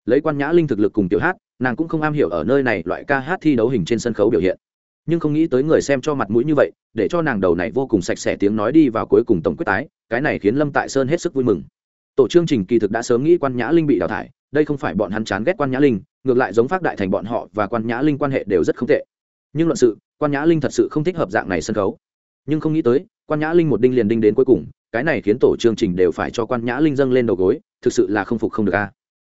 lấy quan nhã linh thực lực cùng tiểu hát, nàng cũng không am hiểu ở nơi này loại ca hát thi đấu hình trên sân khấu biểu hiện. Nhưng không nghĩ tới người xem cho mặt mũi như vậy, để cho nàng đầu này vô cùng sạch sẽ tiếng nói đi vào cuối cùng tổng quyết tái, cái này khiến lâm tại sơn hết sức vui mừng. Tổ chương trình kỳ thực đã sớm nghĩ quan nhã linh bị đào thải, đây không phải bọn hắn chán ghét quan nhã linh, ngược lại giống phát đại thành bọn họ và quan nhã linh quan hệ đều rất không tệ. Nhưng luận sự, quan nhã linh thật sự không thích hợp dạng này sân khấu. Nhưng không nghĩ tới, quan nhã linh một đinh liền đinh đến cuối cùng, cái này khiến tổ chương trình đều phải cho quan nhã linh dâng lên đầu gối, thực sự là không phục không được a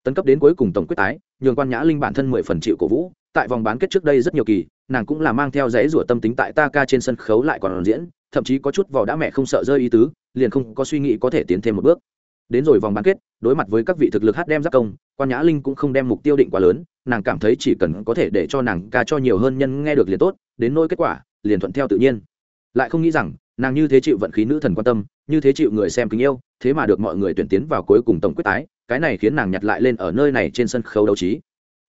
tấn cấp đến cuối cùng tổng quyết tái, nhường quan nhã linh bản thân mười phần chịu cổ vũ, tại vòng bán kết trước đây rất nhiều kỳ, nàng cũng là mang theo giấy rủa tâm tính tại ta ca trên sân khấu lại còn diễn, thậm chí có chút vỏ đã mẹ không sợ rơi ý tứ, liền không có suy nghĩ có thể tiến thêm một bước. Đến rồi vòng bán kết, đối mặt với các vị thực lực hát đem giác công, quan nhã linh cũng không đem mục tiêu định quá lớn, nàng cảm thấy chỉ cần có thể để cho nàng ca cho nhiều hơn nhân nghe được liền tốt, đến nỗi kết quả, liền thuận theo tự nhiên. Lại không nghĩ rằng, nàng như thế chịu vận khí nữ thần quan tâm, như thế chịu người xem kính yêu thế mà được mọi người tuyển tiến vào cuối cùng tổng quyết tái, cái này khiến nàng nhặt lại lên ở nơi này trên sân khấu đấu trí.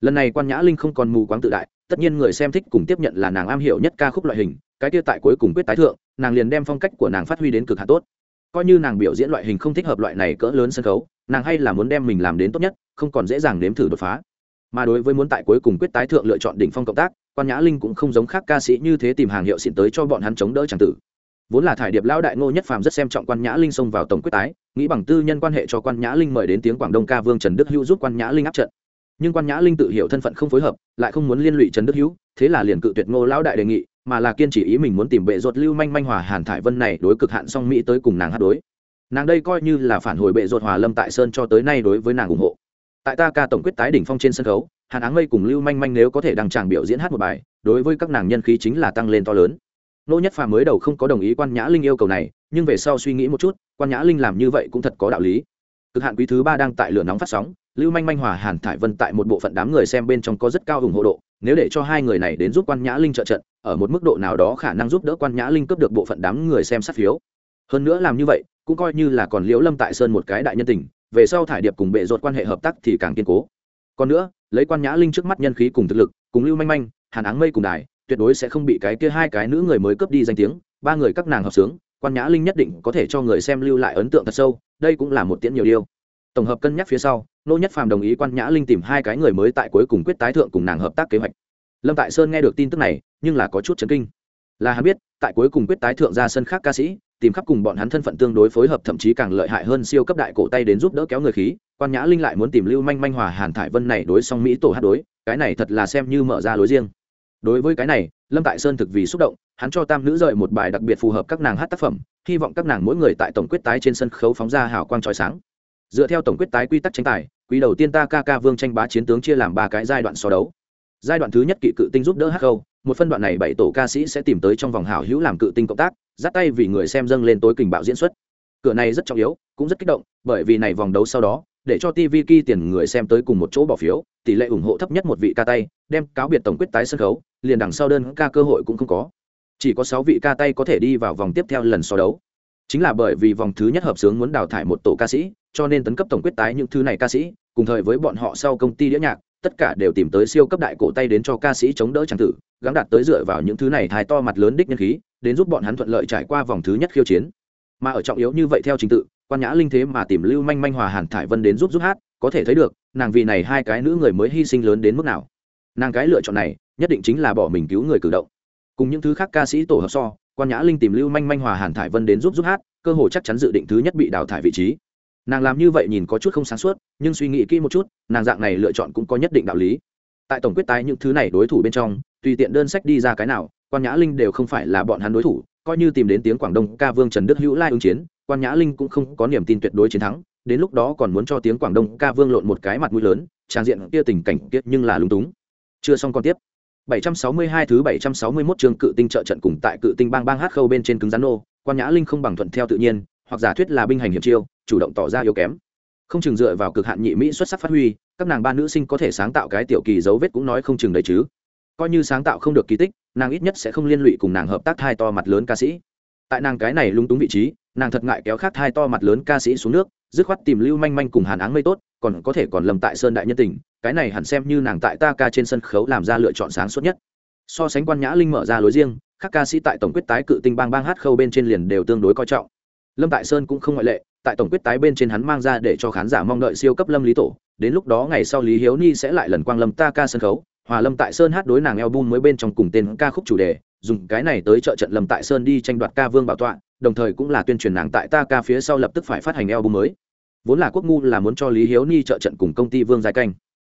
Lần này quan nhã linh không còn mù quáng tự đại, tất nhiên người xem thích cùng tiếp nhận là nàng am hiểu nhất ca khúc loại hình, cái kia tại cuối cùng quyết tái thượng, nàng liền đem phong cách của nàng phát huy đến cực hạn tốt. Coi như nàng biểu diễn loại hình không thích hợp loại này cỡ lớn sân khấu, nàng hay là muốn đem mình làm đến tốt nhất, không còn dễ dàng nếm thử đột phá. Mà đối với muốn tại cuối cùng quyết tái thượng lựa chọn đỉnh phong cộng tác, quan nhã linh cũng không giống khác ca sĩ như thế tìm hàng hiệu xịn tới cho bọn hắn chống đỡ tràng tử vốn là thải điệp lão đại ngô nhất phàm rất xem trọng quan nhã linh xông vào tổng quyết tái, nghĩ bằng tư nhân quan hệ cho quan nhã linh mời đến tiếng quảng đông ca vương trần đức hữu giúp quan nhã linh áp trận. Nhưng quan nhã linh tự hiểu thân phận không phối hợp, lại không muốn liên lụy trần đức hữu, thế là liền cự tuyệt ngô lão đại đề nghị, mà là kiên chỉ ý mình muốn tìm bệ ruột lưu manh manh hòa hàn thải vân này đối cực hạn song mỹ tới cùng nàng hát đối. Nàng đây coi như là phản hồi bệ ruột hòa lâm tại sơn cho tới nay đối với nàng ủng hộ. Tại ta ca tổng quyết tái đỉnh phong trên sân khấu, hàn áng mây cùng lưu manh manh nếu có thể đăng tràng biểu diễn hát một bài, đối với các nàng nhân khí chính là tăng lên to lớn nô nhất phàm mới đầu không có đồng ý quan nhã linh yêu cầu này, nhưng về sau suy nghĩ một chút, quan nhã linh làm như vậy cũng thật có đạo lý. Cực hạn quý thứ ba đang tại lửa nóng phát sóng, lưu manh manh hòa hàn thải vân tại một bộ phận đám người xem bên trong có rất cao ủng hộ độ, nếu để cho hai người này đến giúp quan nhã linh trợ trận, ở một mức độ nào đó khả năng giúp đỡ quan nhã linh cướp được bộ phận đám người xem sát phiếu. Hơn nữa làm như vậy, cũng coi như là còn liễu lâm tại sơn một cái đại nhân tình, về sau thải điệp cùng bệ ruột quan hệ hợp tác thì càng kiên cố. Còn nữa, lấy quan nhã linh trước mắt nhân khí cùng thực lực, cùng lưu manh manh, hàn áng mây cùng đài tuyệt đối sẽ không bị cái kia hai cái nữ người mới cướp đi danh tiếng, ba người các nàng hợp sướng, quan nhã linh nhất định có thể cho người xem lưu lại ấn tượng thật sâu, đây cũng là một tiễn nhiều điều. Tổng hợp cân nhắc phía sau, nô nhất phàm đồng ý quan nhã linh tìm hai cái người mới tại cuối cùng quyết tái thượng cùng nàng hợp tác kế hoạch. Lâm tại sơn nghe được tin tức này, nhưng là có chút chấn kinh. Là hắn biết, tại cuối cùng quyết tái thượng ra sân khác ca sĩ, tìm khắp cùng bọn hắn thân phận tương đối phối hợp thậm chí càng lợi hại hơn siêu cấp đại cổ tay đến giúp đỡ kéo người khí, quan nhã linh lại muốn tìm lưu manh manh hòa hàn thải vân này đối song mỹ tổ hát đối, cái này thật là xem như mở ra lối riêng đối với cái này, lâm tại sơn thực vì xúc động, hắn cho tam nữ rời một bài đặc biệt phù hợp các nàng hát tác phẩm, hy vọng các nàng mỗi người tại tổng quyết tái trên sân khấu phóng ra hào quang trói sáng. Dựa theo tổng quyết tái quy tắc tranh tài, quý đầu tiên ta ca ca vương tranh bá chiến tướng chia làm ba cái giai đoạn so đấu. Giai đoạn thứ nhất kỵ cự tinh giúp đỡ hát khâu một phân đoạn này bảy tổ ca sĩ sẽ tìm tới trong vòng hảo hữu làm cự tinh cộng tác, dắt tay vì người xem dâng lên tối kình bạo diễn xuất. Cửa này rất trọng yếu, cũng rất kích động, bởi vì này vòng đấu sau đó, để cho tv ki tiền người xem tới cùng một chỗ bỏ phiếu, tỷ lệ ủng hộ thấp nhất một vị ca tay đem cáo biệt tổng quyết tái sân khấu, liền đằng sau đơn ca cơ hội cũng không có. Chỉ có sáu vị ca tay có thể đi vào vòng tiếp theo lần so đấu. Chính là bởi vì vòng thứ nhất hợp sướng muốn đào thải một tổ ca sĩ, cho nên tấn cấp tổng quyết tái những thứ này ca sĩ, cùng thời với bọn họ sau công ty đĩa nhạc, tất cả đều tìm tới siêu cấp đại cổ tay đến cho ca sĩ chống đỡ trang tử, gắng đạt tới dựa vào những thứ này thái to mặt lớn đích nhân khí, đến giúp bọn hắn thuận lợi trải qua vòng thứ nhất khiêu chiến. Mà ở trọng yếu như vậy theo trình tự, quan nhã linh thế mà tìm lưu manh manh hòa hàn thải vân đến giúp giúp hát, có thể thấy được, nàng vì này hai cái nữ người mới hy sinh lớn đến mức nào nàng cái lựa chọn này nhất định chính là bỏ mình cứu người cử động. Cùng những thứ khác ca sĩ tổ hợp so, quan nhã linh tìm lưu manh manh hòa hàn thải vân đến giúp giúp hát, cơ hội chắc chắn dự định thứ nhất bị đào thải vị trí. Nàng làm như vậy nhìn có chút không sáng suốt, nhưng suy nghĩ kỹ một chút, nàng dạng này lựa chọn cũng có nhất định đạo lý. Tại tổng quyết tái những thứ này đối thủ bên trong, tùy tiện đơn sách đi ra cái nào, quan nhã linh đều không phải là bọn hắn đối thủ, coi như tìm đến tiếng quảng đông ca vương trần đức hữu lai ứng chiến, quan nhã linh cũng không có niềm tin tuyệt đối chiến thắng, đến lúc đó còn muốn cho tiếng quảng đông ca vương lộn một cái mặt mũi lớn, trang diện kia tình cảnh kia nhưng là lúng túng chưa xong còn tiếp 762 thứ 761 chương cự tinh trợ trận cùng tại cự tinh bang bang hát khâu bên trên cứng rắn nô, quan nhã linh không bằng thuận theo tự nhiên, hoặc giả thuyết là binh hành hiểm chiêu, chủ động tỏ ra yếu kém. Không chừng dựa vào cực hạn nhị mỹ xuất sắc phát huy, các nàng ba nữ sinh có thể sáng tạo cái tiểu kỳ dấu vết cũng nói không chừng đấy chứ. Coi như sáng tạo không được kỳ tích, nàng ít nhất sẽ không liên lụy cùng nàng hợp tác hai to mặt lớn ca sĩ. Tại nàng cái này lung túng vị trí, nàng thật ngại kéo khác hai to mặt lớn ca sĩ xuống nước, dứt khoát tìm Lưu Manh Manh cùng Hàn Áng Mây tốt, còn có thể còn lầm tại Sơn đại nhân tình, cái này hẳn xem như nàng tại ta ca trên sân khấu làm ra lựa chọn sáng suốt nhất. So sánh quan nhã linh mở ra lối riêng các ca sĩ tại tổng quyết tái cự tinh bang bang hát khâu bên trên liền đều tương đối coi trọng. Lâm tại sơn cũng không ngoại lệ, tại tổng quyết tái bên trên hắn mang ra để cho khán giả mong đợi siêu cấp lâm lý tổ, đến lúc đó ngày sau lý hiếu ni sẽ lại lần quang lâm ta ca sân khấu, hòa lâm tại sơn hát đối nàng eo bum mới bên trong cùng tên ca khúc chủ đề, dùng cái này tới trợ trận lâm tại sơn đi tranh đoạt ca vương bảo tọa, đồng thời cũng là tuyên truyền nàng tại ta ca phía sau lập tức phải phát hành eo bum mới. Vốn là quốc ngu là muốn cho lý hiếu ni trợ trận cùng công ty vương giai canh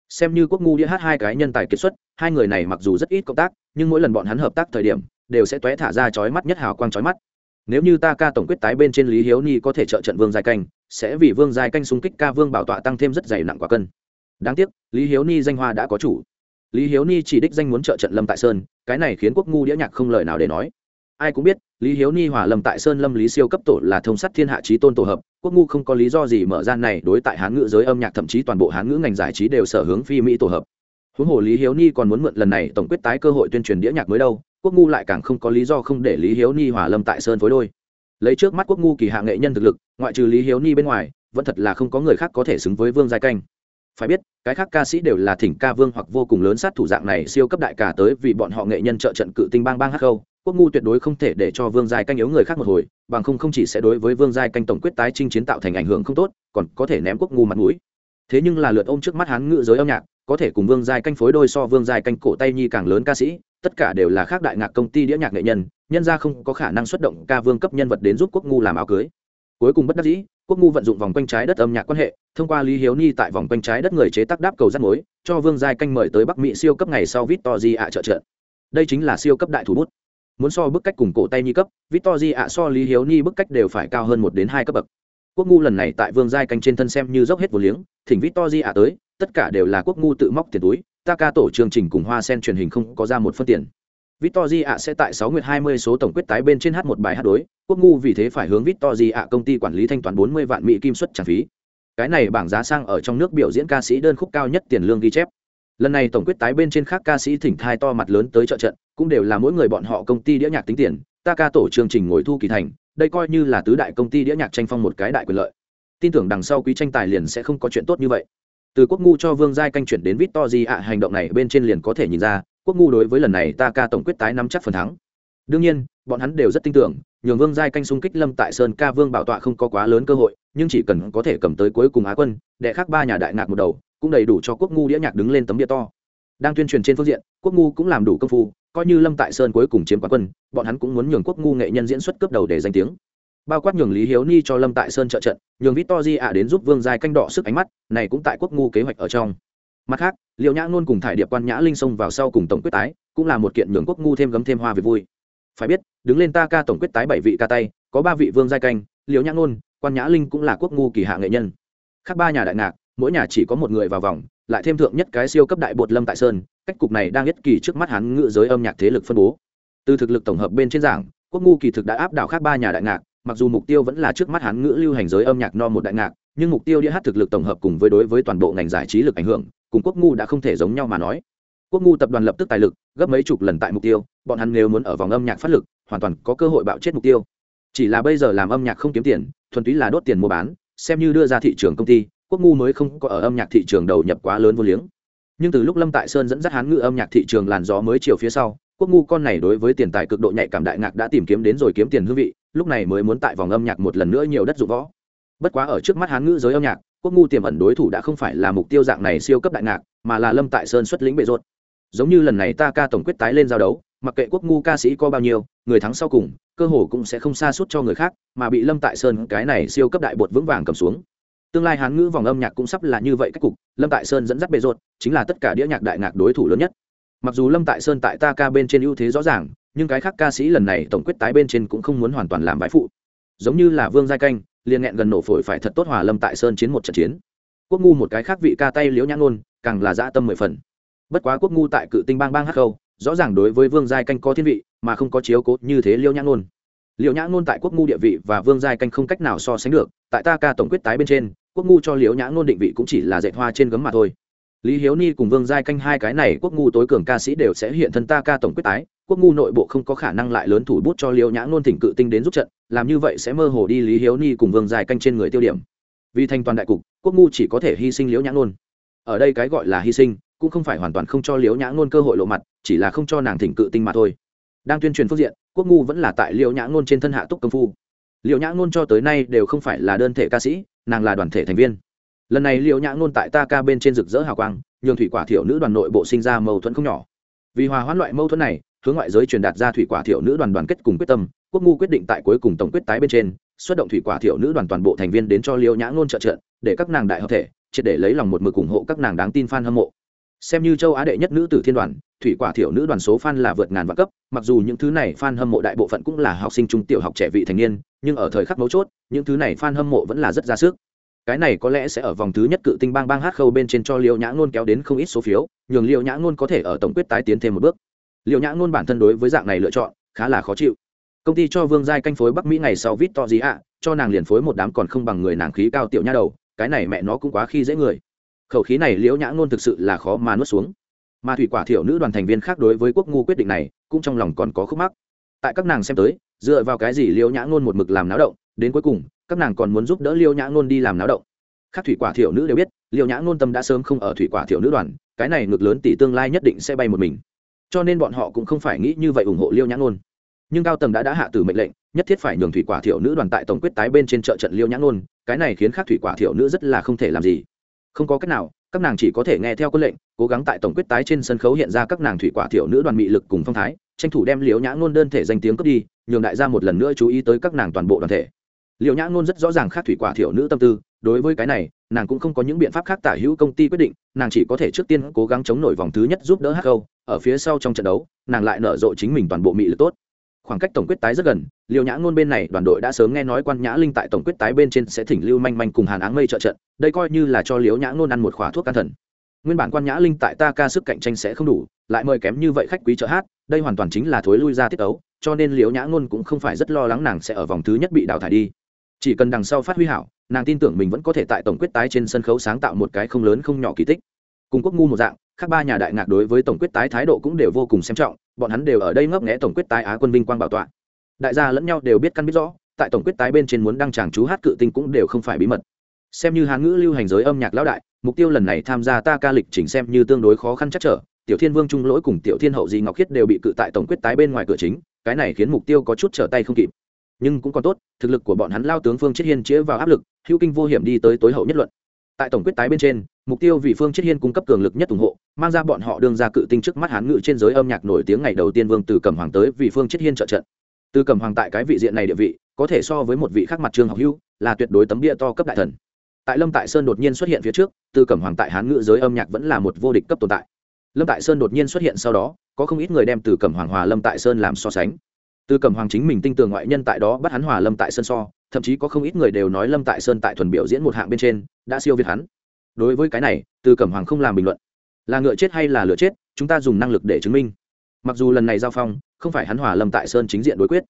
xem như quốc ngu đĩa hát hai cái nhân tài kiệt xuất, hai người này mặc dù rất ít cộng tác, nhưng mỗi lần bọn hắn hợp tác thời điểm, đều sẽ tóe thả ra chói mắt nhất hào quang chói mắt. Nếu như ta ca tổng quyết tái bên trên lý hiếu ni có thể trợ trận vương giai canh, sẽ vì vương giai canh xung kích ca vương bảo tọa tăng thêm rất dày nặng quả cân. Đáng tiếc, lý hiếu ni danh hoa đã có chủ. Lý hiếu ni chỉ đích danh muốn trợ trận lâm tại sơn, cái này khiến quốc ngu đĩa nhạc không lời nào để nói ai cũng biết, lý hiếu ni hòa lâm tại sơn lâm lý siêu cấp tổ là thông sắt thiên hạ trí tôn tổ hợp. Quốc ngu không có lý do gì mở ra này, đối tại hán ngữ giới âm nhạc thậm chí toàn bộ hán ngữ ngành giải trí đều sở hướng phi mỹ tổ hợp. Huống hồ lý hiếu ni còn muốn mượn lần này tổng quyết tái cơ hội tuyên truyền đĩa nhạc mới đâu, quốc ngu lại càng không có lý do không để lý hiếu ni hòa lâm tại sơn phối đôi. Lấy trước mắt quốc ngu kỳ hạ nghệ nhân thực lực, ngoại trừ lý hiếu ni bên ngoài, vẫn thật là không có người khác có thể xứng với vương giai canh phải biết, cái khác ca sĩ đều là thỉnh ca vương hoặc vô cùng lớn sát thủ dạng này siêu cấp đại cả tới vì bọn họ nghệ nhân trợ trận cự tinh bang bang hát khâu. Quốc ngu tuyệt đối không thể để cho vương giai canh yếu người khác một hồi, bằng không không chỉ sẽ đối với vương giai canh tổng quyết tái chinh chiến tạo thành ảnh hưởng không tốt, còn có thể ném quốc ngu mặt mũi. Thế nhưng là lượt ôm trước mắt hán ngự giới âm nhạc, có thể cùng vương giai canh phối đôi so vương giai canh cổ tay nhi càng lớn ca sĩ, tất cả đều là khác đại ngạc công ty đĩa nhạc nghệ nhân nhân ra không có khả năng xuất động ca vương cấp nhân vật đến giúp quốc ngu làm áo cưới. Cuối cùng bất đắc dĩ quốc ngu vận dụng vòng quanh trái đất âm nhạc quan hệ, thông qua lý hiếu ni tại vòng quanh trái đất người chế tác đáp cầu rắt mối, cho vương giai canh mời tới bắc mỹ siêu cấp ngày sau vít to di ạ trợ trợ đây chính là siêu cấp đại thủ bút. Muốn so bức cách cùng cổ tay nhi cấp victor ạ so lý hiếu ni bức cách đều phải cao hơn một đến hai cấp bậc. Quốc ngu lần này tại vương giai canh trên thân xem như dốc hết vô liếng, thỉnh victor ạ tới, tất cả đều là quốc ngu tự móc tiền túi, ta ca tổ chương trình cùng hoa sen truyền hình không có ra một phân tiền. Victory ạ sẽ tại sáu nguyệt hai mươi số tổng quyết tái bên trên hát một bài hát đối. Quốc ngu vì thế phải hướng Victory ạ công ty quản lý thanh toán bốn mươi vạn mỹ kim suất trả phí. Cái này bảng giá sang ở trong nước biểu diễn ca sĩ đơn khúc cao nhất tiền lương ghi chép. Lần này tổng quyết tái bên trên khác ca sĩ thỉnh thai to mặt lớn tới trợ trận, cũng đều là mỗi người bọn họ công ty đĩa nhạc tính tiền. Ta ca tổ chương trình ngồi thu kỳ thành, đây coi như là tứ đại công ty đĩa nhạc tranh phong một cái đại quyền lợi. Tin tưởng đằng sau quý tranh tài liền sẽ không có chuyện tốt như vậy. Từ quốc ngu cho vương giai canh chuyển đến Victory ạ hành động này bên trên liền có thể nhìn ra quốc ngu đối với lần này ta ca tổng quyết tái nắm chắc phần thắng. Đương nhiên, bọn hắn đều rất tin tưởng, nhường vương giai canh xung kích lâm tại sơn ca vương bảo tọa không có quá lớn cơ hội, nhưng chỉ cần có thể cầm tới cuối cùng á quân, đệ khác ba nhà đại ngạc một đầu, cũng đầy đủ cho quốc ngu đĩa nhạc đứng lên tấm địa to. Đang tuyên truyền trên phương diện, quốc ngu cũng làm đủ công phu, coi như lâm tại sơn cuối cùng chiếm quán quân, bọn hắn cũng muốn nhường quốc ngu nghệ nhân diễn xuất cấp đầu để danh tiếng. Bao quát nhường lý hiếu ni cho lâm tại sơn trợ trận, nhường victor di ạ đến giúp vương giai canh đỏ sức ánh mắt, này cũng tại quốc ngu kế hoạch ở trong mặt khác liệu nhã ngôn cùng thải điệp quan nhã linh xông vào sau cùng tổng quyết tái, cũng là một kiện nhường quốc ngu thêm gấm thêm hoa về vui. Phải biết, đứng lên ta ca tổng quyết tái bảy vị ca tay, có ba vị vương giai canh liệu nhã ngôn, quan nhã linh cũng là quốc ngu kỳ hạ nghệ nhân. Khác ba nhà đại ngạc, mỗi nhà chỉ có một người vào vòng, lại thêm thượng nhất cái siêu cấp đại bột lâm tại sơn, cách cục này đang nhất kỳ trước mắt hắn ngự giới âm nhạc thế lực phân bố. Từ thực lực tổng hợp bên trên giảng, quốc ngu kỳ thực đã áp đảo khác ba nhà đại ngạc, mặc dù mục tiêu vẫn là trước mắt hắn ngữ lưu hành giới âm nhạc no một đại ngạc, nhưng mục tiêu đĩa hát thực lực tổng hợp cùng với đối với toàn bộ ngành giải trí lực ảnh hưởng cùng quốc ngu đã không thể giống nhau mà nói. Quốc ngu tập đoàn lập tức tài lực, gấp mấy chục lần tại mục tiêu, bọn hắn nếu muốn ở vòng âm nhạc phát lực, hoàn toàn có cơ hội bạo chết mục tiêu. Chỉ là bây giờ làm âm nhạc không kiếm tiền, thuần túy là đốt tiền mua bán, xem như đưa ra thị trường công ty, quốc ngu mới không có ở âm nhạc thị trường đầu nhập quá lớn vô liếng. Nhưng từ lúc lâm tại sơn dẫn dắt hán ngự âm nhạc thị trường làn gió mới chiều phía sau, quốc ngu con này đối với tiền tài cực độ nhạy cảm đại ngạc đã tìm kiếm đến rồi kiếm tiền hương vị, lúc này mới muốn tại vòng âm nhạc một lần nữa nhiều đất dụng võ. Bất quá ở trước mắt hán ngữ giới âm nhạc quốc ngu tiềm ẩn đối thủ đã không phải là mục tiêu dạng này siêu cấp đại ngạc, mà là lâm tại sơn xuất lĩnh bệ ruột. giống như lần này ta ca tổng quyết tái lên giao đấu, mặc kệ quốc ngu ca sĩ có bao nhiêu, người thắng sau cùng, cơ hồ cũng sẽ không xa suốt cho người khác, mà bị lâm tại sơn cái này siêu cấp đại bột vững vàng cầm xuống. Tương lai hán ngữ vòng âm nhạc cũng sắp là như vậy cách cục, lâm tại sơn dẫn dắt bề rột chính là tất cả đĩa nhạc đại ngạc đối thủ lớn nhất. Mặc dù lâm tại sơn tại ta ca bên trên ưu thế rõ ràng, nhưng cái khác ca sĩ lần này tổng quyết tái bên trên cũng không muốn hoàn toàn làm bãi phụ. Giống như là vương giai canh liền nghẹn gần nổ phổi phải thật tốt hòa lâm tại sơn chiến một trận chiến. Quốc ngu một cái khác vị ca tay liễu nhãn ngôn, càng là dã tâm mười phần. Bất quá quốc ngu tại cự tinh bang bang hắc khâu rõ ràng đối với vương giai canh có thiên vị, mà không có chiếu cố như thế liễu nhãn ngôn. Liễu nhãn ngôn tại quốc ngu địa vị và vương giai canh không cách nào so sánh được, tại ta ca tổng quyết tái bên trên, quốc ngu cho liễu nhãn ngôn định vị cũng chỉ là dạy hoa trên gấm mà thôi. Lý hiếu ni cùng vương giai canh hai cái này quốc ngu tối cường ca sĩ đều sẽ hiện thân ta ca tổng quyết tái, quốc ngu nội bộ không có khả năng lại lớn thủ bút cho liễu nhã ngôn thỉnh cự tinh đến giúp trận làm như vậy sẽ mơ hồ đi lý hiếu ni cùng vương dài canh trên người tiêu điểm. Vì thành toàn đại cục, quốc ngu chỉ có thể hy sinh liễu nhã ngôn ở đây cái gọi là hy sinh, cũng không phải hoàn toàn không cho liễu nhã ngôn cơ hội lộ mặt, chỉ là không cho nàng thỉnh cự tinh mà thôi. Đang tuyên truyền phương diện, quốc ngu vẫn là tại liễu nhã ngôn trên thân hạ túc công phu. Liễu nhã ngôn cho tới nay đều không phải là đơn thể ca sĩ, nàng là đoàn thể thành viên. Lần này liễu nhã ngôn tại ta ca bên trên rực rỡ hào quang, nhường thủy quả thiểu nữ đoàn nội bộ sinh ra mâu thuẫn không nhỏ. Vì hòa hoãn loại mâu thuẫn này, hướng ngoại giới truyền đạt ra thủy quả thiểu nữ đoàn đoàn kết cùng quyết tâm quốc ngu quyết định tại cuối cùng tổng quyết tái bên trên, xuất động thủy quả thiểu nữ đoàn toàn bộ thành viên đến cho Liêu nhã ngôn trợ trận, để các nàng đại hợp thể, triệt để lấy lòng một mực ủng hộ các nàng đáng tin fan hâm mộ. Xem như châu á đệ nhất nữ tử thiên đoàn, thủy quả thiểu nữ đoàn số fan là vượt ngàn vạn cấp, mặc dù những thứ này fan hâm mộ đại bộ phận cũng là học sinh trung tiểu học trẻ vị thành niên, nhưng ở thời khắc mấu chốt, những thứ này fan hâm mộ vẫn là rất ra sức. Cái này có lẽ sẽ ở vòng thứ nhất cự tinh bang bang hát khâu bên trên cho liêu nhã ngôn kéo đến không ít số phiếu, nhường liêu nhã ngôn có thể ở tổng quyết tái tiến thêm một bước. Liêu nhã ngôn bản thân đối với dạng này lựa chọn, khá là khó chịu công ty cho vương giai canh phối bắc mỹ ngày sau vít to gì ạ, cho nàng liền phối một đám còn không bằng người nàng khí cao tiểu nha đầu, cái này mẹ nó cũng quá khi dễ người. Khẩu khí này liễu nhã ngôn thực sự là khó mà nuốt xuống. Mà thủy quả thiểu nữ đoàn thành viên khác đối với quốc ngu quyết định này, cũng trong lòng còn có khúc mắc. Tại các nàng xem tới, dựa vào cái gì liễu nhã ngôn một mực làm náo động, đến cuối cùng, các nàng còn muốn giúp đỡ liễu nhã ngôn đi làm náo động. Khác thủy quả thiểu nữ đều biết, liễu nhã ngôn tâm đã sớm không ở thủy quả thiểu nữ đoàn, cái này ngược lớn tỷ tương lai nhất định sẽ bay một mình. Cho nên bọn họ cũng không phải nghĩ như vậy ủng hộ liễu nhã ngôn nhưng cao tầng đã đã hạ từ mệnh lệnh, nhất thiết phải nhường thủy quả thiểu nữ đoàn tại tổng quyết tái bên trên chợ trận liêu nhãn ngôn, cái này khiến khác thủy quả thiểu nữ rất là không thể làm gì. Không có cách nào, các nàng chỉ có thể nghe theo quân lệnh, cố gắng tại tổng quyết tái trên sân khấu hiện ra các nàng thủy quả thiểu nữ đoàn mị lực cùng phong thái, tranh thủ đem liễu nhã ngôn đơn thể danh tiếng cướp đi, nhường đại gia một lần nữa chú ý tới các nàng toàn bộ đoàn thể. Liễu nhã ngôn rất rõ ràng khác thủy quả thiểu nữ tâm tư, đối với cái này, nàng cũng không có những biện pháp khác tả hữu công ty quyết định, nàng chỉ có thể trước tiên cố gắng chống nổi vòng thứ nhất giúp đỡ hắc câu ở phía sau trong trận đấu, nàng lại nở rộ chính mình toàn bộ mị lực tốt khoảng cách tổng quyết tái rất gần liều nhã ngôn bên này đoàn đội đã sớm nghe nói quan nhã linh tại tổng quyết tái bên trên sẽ thỉnh lưu manh manh cùng hàn áng mây trợ trận, đây coi như là cho liễu nhã ngôn ăn một khóa thuốc can thần. Nguyên bản quan nhã linh tại ta ca sức cạnh tranh sẽ không đủ, lại mời kém như vậy khách quý trợ hát, đây hoàn toàn chính là thối lui ra tiết ấu, cho nên liễu nhã ngôn cũng không phải rất lo lắng nàng sẽ ở vòng thứ nhất bị đào thải đi. Chỉ cần đằng sau phát huy hảo, nàng tin tưởng mình vẫn có thể tại tổng quyết tái trên sân khấu sáng tạo một cái không lớn không nhỏ kỳ tích cùng quốc ngu một dạng các ba nhà đại ngạc đối với tổng quyết tái thái độ cũng đều vô cùng xem trọng, bọn hắn đều ở đây ngấp nghẽ tổng quyết tái á quân vinh quang bảo tọa. Đại gia lẫn nhau đều biết căn biết rõ, tại tổng quyết tái bên trên muốn đăng tràng chú hát cự tinh cũng đều không phải bí mật. Xem như hán ngữ lưu hành giới âm nhạc lão đại, mục tiêu lần này tham gia ta ca lịch chỉnh xem như tương đối khó khăn chắc trở, tiểu thiên vương trung lỗi cùng tiểu thiên hậu di ngọc khiết đều bị cự tại tổng quyết tái bên ngoài cửa chính, cái này khiến mục tiêu có chút trở tay không kịp. Nhưng cũng còn tốt, thực lực của bọn hắn lao tướng phương chiết hiên chĩa vào áp lực, hữu kinh vô hiểm đi tới tối hậu nhất luận tại tổng quyết tái bên trên mục tiêu vì phương chiết hiên cung cấp cường lực nhất ủng hộ mang ra bọn họ đương ra cự tinh trước mắt hán ngự trên giới âm nhạc nổi tiếng ngày đầu tiên vương từ cầm hoàng tới vì phương chiết hiên trợ trận. Từ cầm hoàng tại cái vị diện này địa vị có thể so với một vị khác mặt trương học hưu, là tuyệt đối tấm bia to cấp đại thần. Tại lâm tại sơn đột nhiên xuất hiện phía trước từ cẩm hoàng tại hán ngữ giới âm nhạc vẫn là một vô địch cấp tồn tại. Lâm tại sơn đột nhiên xuất hiện sau đó có không ít người đem từ cẩm hoàng hòa lâm tại sơn làm so sánh từ cẩm hoàng chính mình tinh tường ngoại nhân tại đó bắt hắn hòa lâm tại sơn so, thậm chí có không ít người đều nói lâm tại sơn tại thuần biểu diễn một hạng bên trên, đã siêu việt hắn. Đối với cái này, từ cẩm hoàng không làm bình luận. Là ngựa chết hay là lựa chết, chúng ta dùng năng lực để chứng minh. Mặc dù lần này giao phong, không phải hắn hòa lâm tại sơn chính diện đối quyết.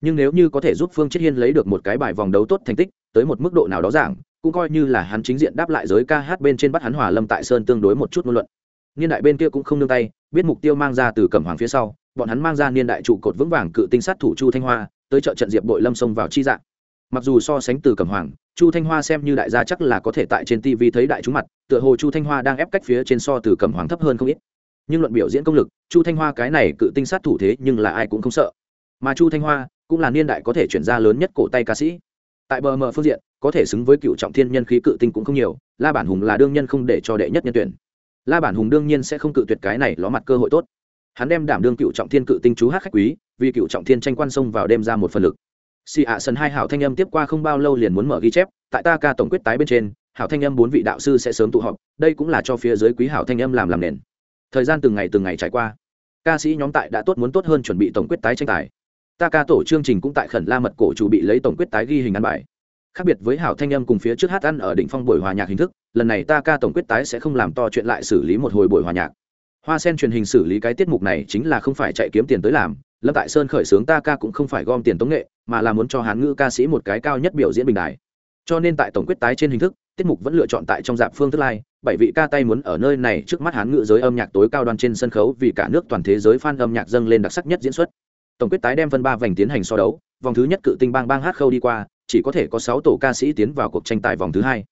Nhưng nếu như có thể giúp phương chiết hiên lấy được một cái bài vòng đấu tốt thành tích, tới một mức độ nào đó giảng, cũng coi như là hắn chính diện đáp lại giới ca hát bên trên bắt hắn hòa lâm tại sơn tương đối một chút ngôn luận. Niên đại bên kia cũng không nương tay, biết mục tiêu mang ra từ cẩm hoàng phía sau bọn hắn mang ra niên đại trụ cột vững vàng cự tinh sát thủ chu thanh hoa, tới chợ trận diệp bội lâm xông vào chi dạng. Mặc dù so sánh từ cẩm hoàng, chu thanh hoa xem như đại gia chắc là có thể tại trên tv thấy đại chúng mặt, tựa hồ chu thanh hoa đang ép cách phía trên so từ cẩm hoàng thấp hơn không ít. Nhưng luận biểu diễn công lực, chu thanh hoa cái này cự tinh sát thủ thế nhưng là ai cũng không sợ. Mà chu thanh hoa cũng là niên đại có thể chuyển ra lớn nhất cổ tay ca sĩ. Tại bờ mờ phương diện, có thể xứng với cựu trọng thiên nhân khí cự tinh cũng không nhiều, la bản hùng là đương nhân không để cho đệ nhất nhân tuyển. La bản hùng đương nhiên sẽ không cự tuyệt cái này ló mặt cơ hội tốt hắn đem đảm đương cựu trọng thiên cự tinh chú hát khách quý, vì cựu trọng thiên tranh quan sông vào đem ra một phần lực. Xì ạ sân hai hảo thanh âm tiếp qua không bao lâu liền muốn mở ghi chép, tại ta ca tổng quyết tái bên trên, hảo thanh âm bốn vị đạo sư sẽ sớm tụ họp, đây cũng là cho phía dưới quý hảo thanh âm làm làm nền. Thời gian từng ngày từng ngày trải qua, ca sĩ nhóm tại đã tốt muốn tốt hơn chuẩn bị tổng quyết tái tranh tài. Ta ca tổ chương trình cũng tại khẩn la mật cổ chủ bị lấy tổng quyết tái ghi hình ăn bài. Khác biệt với hảo thanh âm cùng phía trước hát ăn ở đỉnh phong buổi hòa nhạc hình thức, lần này ta ca tổng quyết tái sẽ không làm to chuyện lại xử lý một hồi buổi hòa nhạc hoa sen truyền hình xử lý cái tiết mục này chính là không phải chạy kiếm tiền tới làm, lâm tại sơn khởi xướng ta ca cũng không phải gom tiền tống nghệ, mà là muốn cho hán ngữ ca sĩ một cái cao nhất biểu diễn bình đài. Cho nên tại tổng quyết tái trên hình thức, tiết mục vẫn lựa chọn tại trong dạp phương thức lai bảy vị ca tay muốn ở nơi này trước mắt hán ngữ giới âm nhạc tối cao đoan trên sân khấu vì cả nước toàn thế giới f a n âm nhạc dâng lên đặc sắc nhất diễn xuất. Tổng quyết tái đem phân ba vành tiến hành so đấu, vòng thứ nhất cự tinh bang bang hát khâu đi qua, chỉ có thể có sáu tổ ca sĩ tiến vào cuộc tranh tài vòng thứ hai.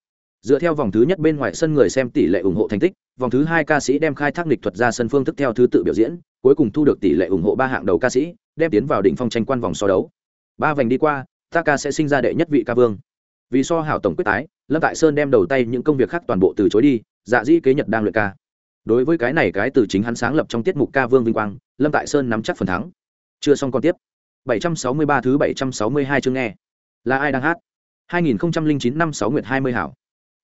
Dựa theo vòng thứ nhất bên ngoài sân người xem tỷ lệ ủng hộ thành tích vòng thứ hai ca sĩ đem khai thác lịch thuật ra sân phương thức theo thứ tự biểu diễn, cuối cùng thu được tỷ lệ ủng hộ ba hạng đầu ca sĩ, đem tiến vào đỉnh phong tranh quan vòng so đấu. Ba vành đi qua, ta ca sẽ sinh ra đệ nhất vị ca vương. Vì so hảo tổng quyết tái, lâm tại sơn đem đầu tay những công việc khác toàn bộ từ chối đi dạ dĩ kế nhật đang luyện ca. Đối với cái này cái từ chính hắn sáng lập trong tiết mục ca vương vinh quang, lâm tại sơn nắm chắc phần thắng. Chưa xong còn tiếp. 763 thứ 762 chương nghe. Là ai đang hát? 2009 năm 6 nguyệt 20 hảo.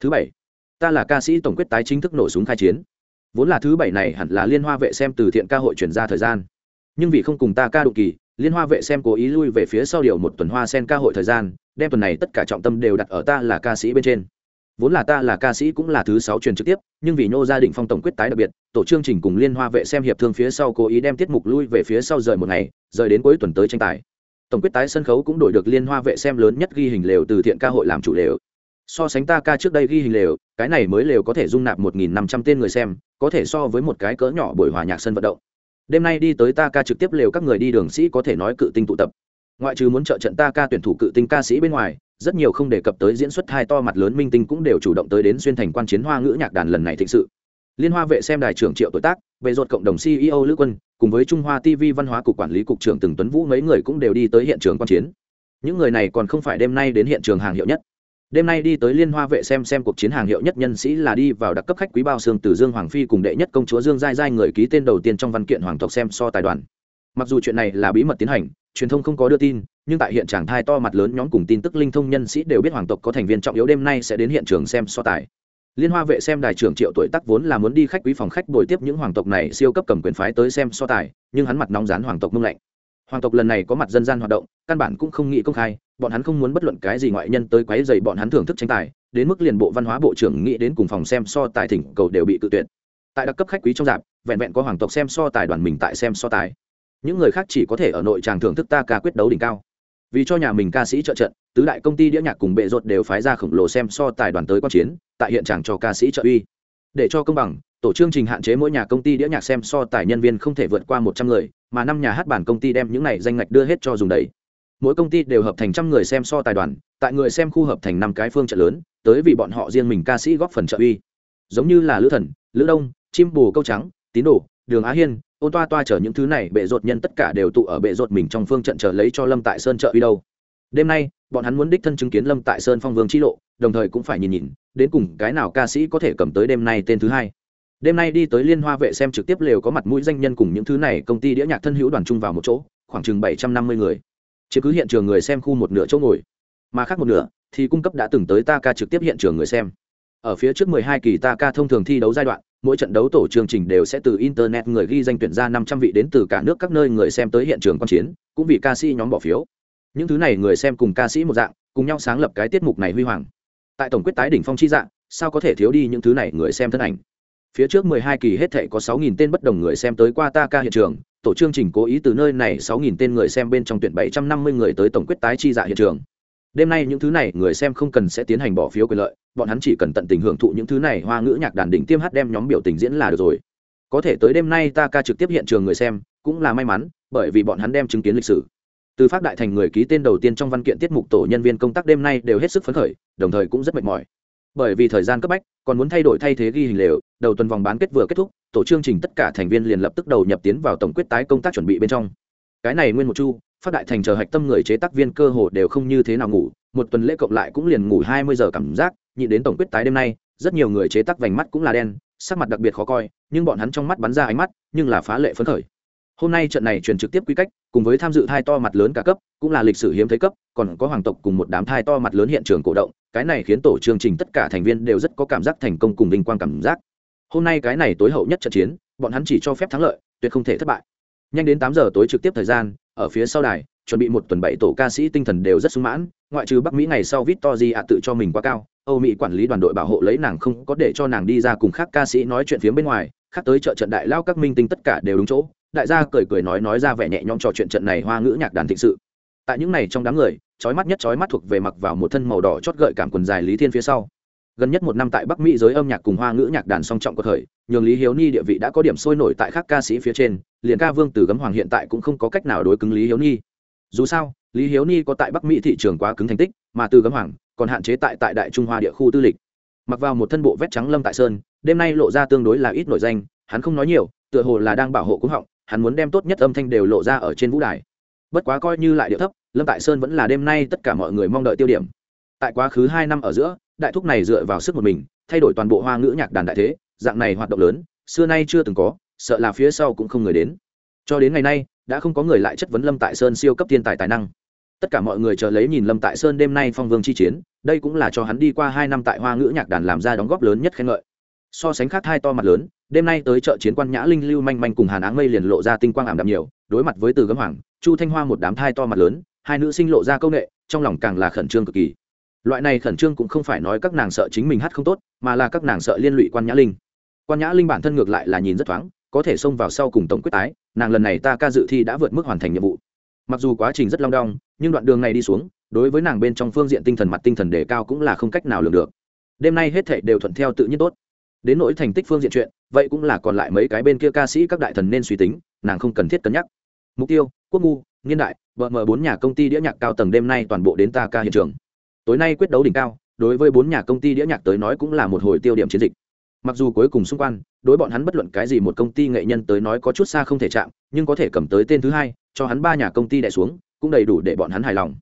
Thứ bảy ta là ca sĩ tổng quyết tái chính thức nổ súng khai chiến. Vốn là thứ bảy này hẳn là liên hoa vệ xem từ thiện ca hội chuyển ra thời gian. Nhưng vì không cùng ta ca đụng kỳ, liên hoa vệ xem cố ý lui về phía sau điều một tuần hoa sen ca hội thời gian, đem tuần này tất cả trọng tâm đều đặt ở ta là ca sĩ bên trên. Vốn là ta là ca sĩ cũng là thứ sáu truyền trực tiếp, nhưng vì nhô gia đình phong tổng quyết tái đặc biệt, tổ chương trình cùng liên hoa vệ xem hiệp thương phía sau cố ý đem tiết mục lui về phía sau rời một ngày, rời đến cuối tuần tới tranh tài. Tổng quyết tái sân khấu cũng đổi được liên hoa vệ xem lớn nhất ghi hình lều từ thiện ca hội làm chủ lều so sánh ta ca trước đây ghi hình lều, cái này mới lều có thể dung nạp một nghìn năm trăm tên người xem, có thể so với một cái cỡ nhỏ buổi hòa nhạc sân vận động. Đêm nay đi tới ta ca trực tiếp lều các người đi đường sĩ có thể nói cự tinh tụ tập. Ngoại trừ muốn trợ trận ta ca tuyển thủ cự tinh ca sĩ bên ngoài, rất nhiều không đề cập tới diễn xuất hai to mặt lớn minh tinh cũng đều chủ động tới đến xuyên thành quan chiến hoa ngữ nhạc đàn lần này thịnh sự. Liên hoa vệ xem đài trưởng triệu tuổi tác về ruột cộng đồng ceo lữ quân, cùng với trung hoa tv văn hóa cục quản lý cục trưởng từng tuấn vũ mấy người cũng đều đi tới hiện trường quan chiến. Những người này còn không phải đêm nay đến hiện trường hàng hiệu nhất đêm nay đi tới liên hoa vệ xem xem cuộc chiến hàng hiệu nhất nhân sĩ là đi vào đặc cấp khách quý bao xương từ dương hoàng phi cùng đệ nhất công chúa dương giai giai người ký tên đầu tiên trong văn kiện hoàng tộc xem so tài đoàn. Mặc dù chuyện này là bí mật tiến hành, truyền thông không có đưa tin, nhưng tại hiện trạng thai to mặt lớn nhóm cùng tin tức linh thông nhân sĩ đều biết hoàng tộc có thành viên trọng yếu đêm nay sẽ đến hiện trường xem so tài. Liên hoa vệ xem đài trưởng triệu tuổi tắc vốn là muốn đi khách quý phòng khách bồi tiếp những hoàng tộc này siêu cấp cầm quyền phái tới xem so tài, nhưng hắn mặt nóng rán hoàng tộc mông lạnh. Hoàng tộc lần này có mặt dân gian hoạt động, căn bản cũng không nghĩ công khai bọn hắn không muốn bất luận cái gì ngoại nhân tới quấy dày bọn hắn thưởng thức tranh tài, đến mức liền bộ văn hóa bộ trưởng nghĩ đến cùng phòng xem so tài thỉnh cầu đều bị tự tuyệt. Tại đặc cấp khách quý trong dạp, vẹn vẹn có hoàng tộc xem so tài đoàn mình tại xem so tài. Những người khác chỉ có thể ở nội tràng thưởng thức ta ca quyết đấu đỉnh cao. Vì cho nhà mình ca sĩ trợ trận, tứ đại công ty đĩa nhạc cùng bệ rột đều phái ra khổng lồ xem so tài đoàn tới quan chiến, tại hiện tràng cho ca sĩ trợ uy. Để cho công bằng, tổ chương trình hạn chế mỗi nhà công ty đĩa nhạc xem so tài nhân viên không thể vượt qua một trăm người, mà năm nhà hát bản công ty đem những này danh ngạch đưa hết cho dùng đầy mỗi công ty đều hợp thành trăm người xem so tài đoàn, tại người xem khu hợp thành năm cái phương trận lớn, tới vì bọn họ riêng mình ca sĩ góp phần trợ uy. Giống như là lữ thần, lữ đông, chim bù câu trắng, tín đồ, đường á hiên, ôn toa toa chở những thứ này, bệ rột nhân tất cả đều tụ ở bệ rột mình trong phương trận chờ lấy cho lâm tại sơn trợ uy đâu. Đêm nay, bọn hắn muốn đích thân chứng kiến lâm tại sơn phong vương chi lộ, đồng thời cũng phải nhìn nhìn, đến cùng cái nào ca sĩ có thể cầm tới đêm nay tên thứ hai. Đêm nay đi tới liên hoa vệ xem trực tiếp lều có mặt mũi danh nhân cùng những thứ này, công ty đĩa nhạc thân hữu đoàn chung vào một chỗ, khoảng chừng bảy trăm năm mươi người chứ cứ hiện trường người xem khu một nửa chỗ ngồi. Mà khác một nửa, thì cung cấp đã từng tới ta ca trực tiếp hiện trường người xem. Ở phía trước mười hai kỳ ta ca thông thường thi đấu giai đoạn, mỗi trận đấu tổ chương trình đều sẽ từ internet người ghi danh tuyển ra năm trăm vị đến từ cả nước các nơi người xem tới hiện trường quan chiến, cũng vì ca sĩ nhóm bỏ phiếu. Những thứ này người xem cùng ca sĩ một dạng, cùng nhau sáng lập cái tiết mục này huy hoàng. Tại tổng quyết tái đỉnh phong chi dạng, sao có thể thiếu đi những thứ này người xem thân ảnh? Phía trước mười hai kỳ hết thảy có sáu nghìn tên bất đồng người xem tới qua ta ca hiện trường tổ chương trình cố ý từ nơi này sáu nghìn tên người xem bên trong tuyển bảy trăm năm mươi người tới tổng quyết tái chi dạ hiện trường. Đêm nay những thứ này người xem không cần sẽ tiến hành bỏ phiếu quyền lợi, bọn hắn chỉ cần tận tình hưởng thụ những thứ này hoa ngữ nhạc đàn đỉnh tiêm hát đem nhóm biểu tình diễn là được rồi. Có thể tới đêm nay ta ca trực tiếp hiện trường người xem, cũng là may mắn, bởi vì bọn hắn đem chứng kiến lịch sử. Từ phát đại thành người ký tên đầu tiên trong văn kiện tiết mục tổ nhân viên công tác đêm nay đều hết sức phấn khởi, đồng thời cũng rất mệt mỏi bởi vì thời gian cấp bách, còn muốn thay đổi thay thế ghi hình lều, đầu tuần vòng bán kết vừa kết thúc, tổ chương trình tất cả thành viên liền lập tức đầu nhập tiến vào tổng quyết tái công tác chuẩn bị bên trong. Cái này nguyên một chu, phát đại thành chờ hạch tâm người chế tác viên cơ hồ đều không như thế nào ngủ, một tuần lễ cộng lại cũng liền ngủ hai mươi giờ cảm giác, nhịn đến tổng quyết tái đêm nay, rất nhiều người chế tác vành mắt cũng là đen, sắc mặt đặc biệt khó coi, nhưng bọn hắn trong mắt bắn ra ánh mắt, nhưng là phá lệ phấn khởi. Hôm nay trận này truyền trực tiếp quy cách, cùng với tham dự thai to mặt lớn cả cấp, cũng là lịch sử hiếm thấy cấp, còn có hoàng tộc cùng một đám thai to mặt lớn hiện trường cổ động cái này khiến tổ chương trình tất cả thành viên đều rất có cảm giác thành công cùng vinh quang cảm giác. Hôm nay cái này tối hậu nhất trận chiến, bọn hắn chỉ cho phép thắng lợi, tuyệt không thể thất bại. Nhanh đến tám giờ tối trực tiếp thời gian, ở phía sau đài, chuẩn bị một tuần bảy tổ ca sĩ tinh thần đều rất sung mãn, ngoại trừ bắc mỹ ngày sau victoria ạ tự cho mình quá cao, âu mỹ quản lý đoàn đội bảo hộ lấy nàng không có để cho nàng đi ra cùng khác ca sĩ nói chuyện phía bên ngoài, khác tới chợ trận đại lao các minh tinh tất cả đều đúng chỗ. Đại gia cười cười nói nói ra vẻ nhẹ nhõm trò chuyện trận này hoa ngữ nhạc đàn thịnh sự tại những này trong đám người trói mắt nhất trói mắt thuộc về mặc vào một thân màu đỏ chót gợi cảm quần dài lý thiên phía sau. Gần nhất một năm tại bắc mỹ giới âm nhạc cùng hoa ngữ nhạc đàn song trọng có thời, nhường lý hiếu ni địa vị đã có điểm sôi nổi tại các ca sĩ phía trên, liền ca vương từ gấm hoàng hiện tại cũng không có cách nào đối cứng lý hiếu ni. Dù sao, lý hiếu ni có tại bắc mỹ thị trường quá cứng thành tích, mà từ gấm hoàng còn hạn chế tại tại đại trung hoa địa khu tư lịch. Mặc vào một thân bộ vét trắng lâm tại sơn, đêm nay lộ ra tương đối là ít nổi danh, hắn không nói nhiều, tựa hồ là đang bảo hộ cúng họng, hắn muốn đem tốt nhất âm thanh đều lộ ra ở trên vũ đài bất quá coi như lại điệu thấp, lâm tại sơn vẫn là đêm nay tất cả mọi người mong đợi tiêu điểm. Tại quá khứ hai năm ở giữa, đại thúc này dựa vào sức một mình, thay đổi toàn bộ hoa ngữ nhạc đàn đại thế, dạng này hoạt động lớn, xưa nay chưa từng có, sợ là phía sau cũng không người đến. Cho đến ngày nay, đã không có người lại chất vấn lâm tại sơn siêu cấp thiên tài tài năng. Tất cả mọi người chờ lấy nhìn lâm tại sơn đêm nay phong vương chi chiến, đây cũng là cho hắn đi qua hai năm tại hoa ngữ nhạc đàn làm ra đóng góp lớn nhất khen ngợi. So sánh khác hai to mặt lớn đêm nay tới chợ chiến quan nhã linh lưu manh manh cùng hàn áng mây liền lộ ra tinh quang ảm đạm nhiều, đối mặt với từ gấm hoàng, chu thanh hoa một đám thai to mặt lớn, hai nữ sinh lộ ra công nghệ trong lòng càng là khẩn trương cực kỳ. Loại này khẩn trương cũng không phải nói các nàng sợ chính mình hát không tốt, mà là các nàng sợ liên lụy quan nhã linh. Quan nhã linh bản thân ngược lại là nhìn rất thoáng, có thể xông vào sau cùng tổng quyết tái, nàng lần này ta ca dự thi đã vượt mức hoàn thành nhiệm vụ. Mặc dù quá trình rất long đong, nhưng đoạn đường này đi xuống, đối với nàng bên trong phương diện tinh thần mặt tinh thần đề cao cũng là không cách nào lường được. Đêm nay hết thệ đều thuận theo tự nhiên tốt đến nỗi thành tích phương diện chuyện, vậy cũng là còn lại mấy cái bên kia ca sĩ các đại thần nên suy tính, nàng không cần thiết cân nhắc. Mục tiêu, quốc ngu, niên đại vợ mờ bốn nhà công ty đĩa nhạc cao tầng đêm nay toàn bộ đến ta ca hiện trường. Tối nay quyết đấu đỉnh cao, đối với bốn nhà công ty đĩa nhạc tới nói cũng là một hồi tiêu điểm chiến dịch. Mặc dù cuối cùng xung quanh, đối bọn hắn bất luận cái gì một công ty nghệ nhân tới nói có chút xa không thể chạm, nhưng có thể cầm tới tên thứ hai, cho hắn ba nhà công ty đẻ xuống, cũng đầy đủ để bọn hắn hài lòng.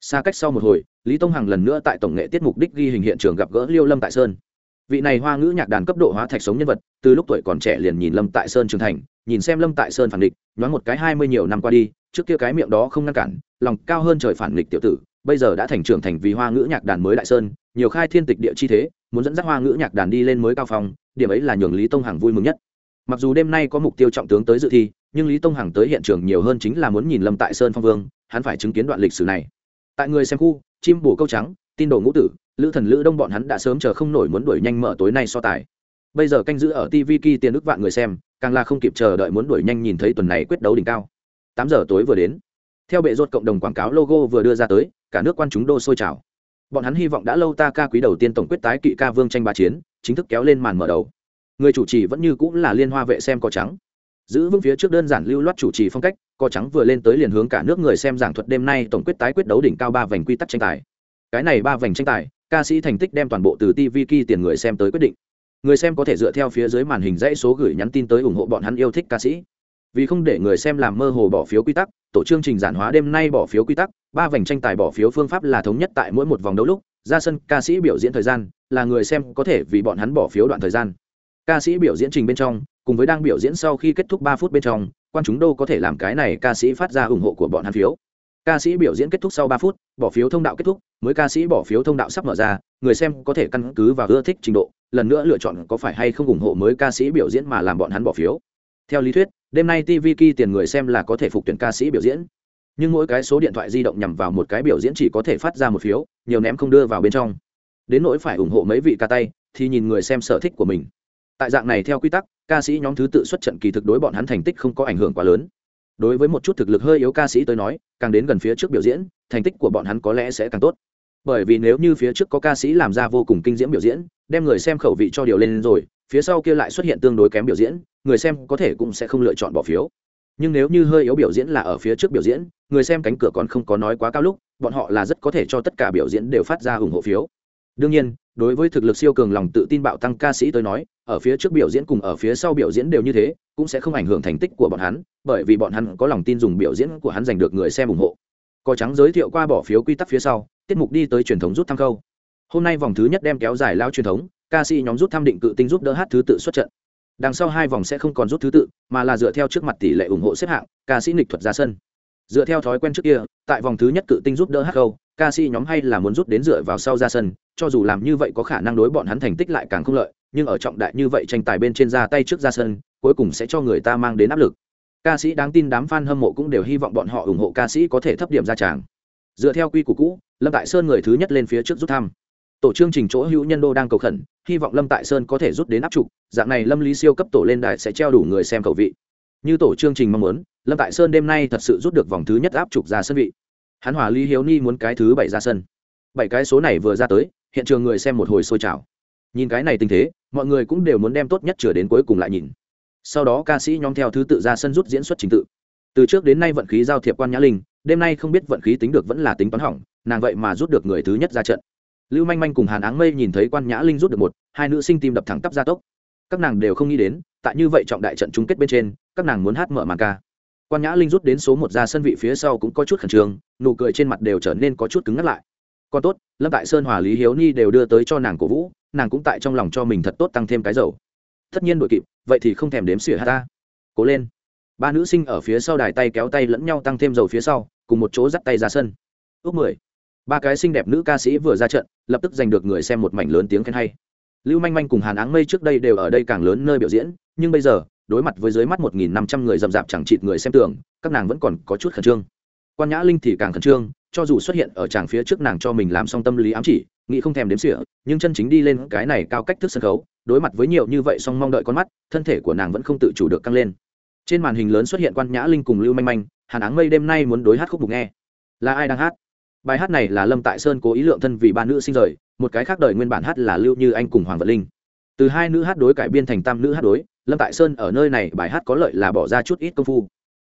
Xa cách sau một hồi, lý tông hằng lần nữa tại tổng nghệ tiết mục đích ghi hình hiện trường gặp gỡ liêu lâm tại sơn vị này hoa ngữ nhạc đàn cấp độ hóa thạch sống nhân vật, từ lúc tuổi còn trẻ liền nhìn lâm tại sơn trưởng thành, nhìn xem lâm tại sơn phản địch nhoáng một cái hai mươi nhiều năm qua đi, trước kia cái miệng đó không ngăn cản, lòng cao hơn trời phản địch tiểu tử, bây giờ đã thành trưởng thành vì hoa ngữ nhạc đàn mới đại sơn, nhiều khai thiên tịch địa chi thế, muốn dẫn dắt hoa ngữ nhạc đàn đi lên mới cao phong, điểm ấy là nhường lý tông hằng vui mừng nhất. Mặc dù đêm nay có mục tiêu trọng tướng tới dự thi, nhưng lý tông hằng tới hiện trường nhiều hơn chính là muốn nhìn lâm tại sơn phong vương, hắn phải chứng kiến đoạn lịch sử này. Tại người xem khu, chim bồ câu trắng, tin đồ ngũ tử lữ thần lữ đông bọn hắn đã sớm chờ không nổi muốn đuổi nhanh mở tối nay so tài. Bây giờ canh giữ ở tv kỳ tiền ức vạn người xem, càng là không kịp chờ đợi muốn đuổi nhanh nhìn thấy tuần này quyết đấu đỉnh cao. Tám giờ tối vừa đến, theo bệ rột cộng đồng quảng cáo logo vừa đưa ra tới, cả nước quan chúng đô sôi trào. Bọn hắn hy vọng đã lâu ta ca quý đầu tiên tổng quyết tái kỵ ca vương tranh ba chiến, chính thức kéo lên màn mở đầu. Người chủ trì vẫn như cũng là liên hoa vệ xem cò trắng. Giữ vững phía trước đơn giản lưu loát chủ trì phong cách cò trắng vừa lên tới liền hướng cả nước người xem giảng thuật đêm nay tổng quyết tái quyết đấu đỉnh cao ba vành quy tắc tranh tài. Cái này ba vành tranh tài ca sĩ thành tích đem toàn bộ từ tv ki tiền người xem tới quyết định. Người xem có thể dựa theo phía dưới màn hình dãy số gửi nhắn tin tới ủng hộ bọn hắn yêu thích ca sĩ. Vì không để người xem làm mơ hồ bỏ phiếu quy tắc, tổ chương trình giản hóa đêm nay bỏ phiếu quy tắc, ba vành tranh tài bỏ phiếu phương pháp là thống nhất tại mỗi một vòng đấu lúc, ra sân ca sĩ biểu diễn thời gian, là người xem có thể vì bọn hắn bỏ phiếu đoạn thời gian. Ca sĩ biểu diễn trình bên trong, cùng với đang biểu diễn sau khi kết thúc ba phút bên trong, quan chúng đâu có thể làm cái này ca sĩ phát ra ủng hộ của bọn hắn phiếu ca sĩ biểu diễn kết thúc sau ba phút, bỏ phiếu thông đạo kết thúc, mới ca sĩ bỏ phiếu thông đạo sắp mở ra, người xem có thể căn cứ vào ưa thích trình độ, lần nữa lựa chọn có phải hay không ủng hộ mới ca sĩ biểu diễn mà làm bọn hắn bỏ phiếu. Theo lý thuyết, đêm nay tv ki tiền người xem là có thể phục tuyển ca sĩ biểu diễn. Nhưng mỗi cái số điện thoại di động nhằm vào một cái biểu diễn chỉ có thể phát ra một phiếu, nhiều ném không đưa vào bên trong. Đến nỗi phải ủng hộ mấy vị ca tay, thì nhìn người xem sở thích của mình. Tại dạng này theo quy tắc, ca sĩ nhóm thứ tự xuất trận kỳ thực đối bọn hắn thành tích không có ảnh hưởng quá lớn đối với một chút thực lực hơi yếu ca sĩ tới nói, càng đến gần phía trước biểu diễn, thành tích của bọn hắn có lẽ sẽ càng tốt. Bởi vì nếu như phía trước có ca sĩ làm ra vô cùng kinh diễm biểu diễn, đem người xem khẩu vị cho điều lên rồi, phía sau kia lại xuất hiện tương đối kém biểu diễn, người xem có thể cũng sẽ không lựa chọn bỏ phiếu. Nhưng nếu như hơi yếu biểu diễn là ở phía trước biểu diễn, người xem cánh cửa còn không có nói quá cao lúc, bọn họ là rất có thể cho tất cả biểu diễn đều phát ra ủng hộ phiếu. Đương nhiên, đối với thực lực siêu cường lòng tự tin bạo tăng ca sĩ tới nói, ở phía trước biểu diễn cùng ở phía sau biểu diễn đều như thế, cũng sẽ không ảnh hưởng thành tích của bọn hắn bởi vì bọn hắn có lòng tin dùng biểu diễn của hắn giành được người xem ủng hộ. Cò trắng giới thiệu qua bỏ phiếu quy tắc phía sau, tiết mục đi tới truyền thống rút thăm câu hôm nay vòng thứ nhất đem kéo dài lao truyền thống, ca sĩ nhóm rút thăm định cự tinh giúp đỡ hát thứ tự xuất trận. Đằng sau hai vòng sẽ không còn rút thứ tự, mà là dựa theo trước mặt tỷ lệ ủng hộ xếp hạng, ca sĩ nghịch thuật ra sân. Dựa theo thói quen trước kia, tại vòng thứ nhất cự tinh giúp đỡ hát câu ca sĩ nhóm hay là muốn rút đến dựa vào sau ra sân, cho dù làm như vậy có khả năng đối bọn hắn thành tích lại càng không lợi, nhưng ở trọng đại như vậy tranh tài bên trên ra tay trước ra sân, cuối cùng sẽ cho người ta mang đến áp lực ca sĩ đáng tin đám fan hâm mộ cũng đều hy vọng bọn họ ủng hộ ca sĩ có thể thấp điểm ra tràng. Dựa theo quy củ cũ, lâm tại sơn người thứ nhất lên phía trước rút thăm. Tổ chương trình chỗ hữu nhân đô đang cầu khẩn, hy vọng lâm tại sơn có thể rút đến áp trục, dạng này lâm lý siêu cấp tổ lên đài sẽ treo đủ người xem cầu vị. Như tổ chương trình mong muốn, lâm tại sơn đêm nay thật sự rút được vòng thứ nhất áp trục ra sân vị. Hắn hòa lý hiếu ni muốn cái thứ bảy ra sân. Bảy cái số này vừa ra tới, hiện trường người xem một hồi sôi trào. Nhìn cái này tình thế, mọi người cũng đều muốn đem tốt nhất chừa đến cuối cùng lại nhìn sau đó ca sĩ nhóm theo thứ tự ra sân rút diễn xuất trình tự. Từ trước đến nay vận khí giao thiệp quan nhã linh, đêm nay không biết vận khí tính được vẫn là tính toán hỏng, nàng vậy mà rút được người thứ nhất ra trận. Lưu manh manh cùng hàn áng mây nhìn thấy quan nhã linh rút được một, hai nữ sinh tim đập thẳng tắp ra tốc. Các nàng đều không nghĩ đến, tại như vậy trọng đại trận chung kết bên trên, các nàng muốn hát mở màn ca. Quan nhã linh rút đến số một ra sân vị phía sau cũng có chút khẩn trương, nụ cười trên mặt đều trở nên có chút cứng ngắt lại. Còn tốt, lâm tại sơn, hòa lý hiếu ni đều đưa tới cho nàng cổ vũ, nàng cũng tại trong lòng cho mình thật tốt tăng thêm cái dầu tất nhiên đội kịp, vậy thì không thèm đếm xỉa hà ta. Cố lên. Ba nữ sinh ở phía sau đài tay kéo tay lẫn nhau tăng thêm dầu phía sau, cùng một chỗ dắt tay ra sân. Ước mười. Ba cái xinh đẹp nữ ca sĩ vừa ra trận, lập tức giành được người xem một mảnh lớn tiếng khen hay. Lưu manh manh cùng hàn áng mây trước đây đều ở đây càng lớn nơi biểu diễn, nhưng bây giờ, đối mặt với dưới mắt một nghìn năm trăm người rầm rạp chẳng chịt người xem tưởng các nàng vẫn còn có chút khẩn trương. Quan nhã linh thì càng khẩn trương, cho dù xuất hiện ở tràng phía trước nàng cho mình làm xong tâm lý ám chỉ, nghĩ không thèm đếm xỉa, nhưng chân chính đi lên cái này cao cách thức sân khấu đối mặt với nhiều như vậy song mong đợi con mắt, thân thể của nàng vẫn không tự chủ được căng lên. Trên màn hình lớn xuất hiện quan nhã linh cùng lưu manh manh, hàn áng mây đêm nay muốn đối hát khúc mục nghe. Là ai đang hát? Bài hát này là lâm tại sơn cố ý lượng thân vì ba nữ sinh rời, một cái khác đời nguyên bản hát là lưu như anh cùng hoàng vật linh. Từ hai nữ hát đối cải biên thành tam nữ hát đối, lâm tại sơn ở nơi này bài hát có lợi là bỏ ra chút ít công phu.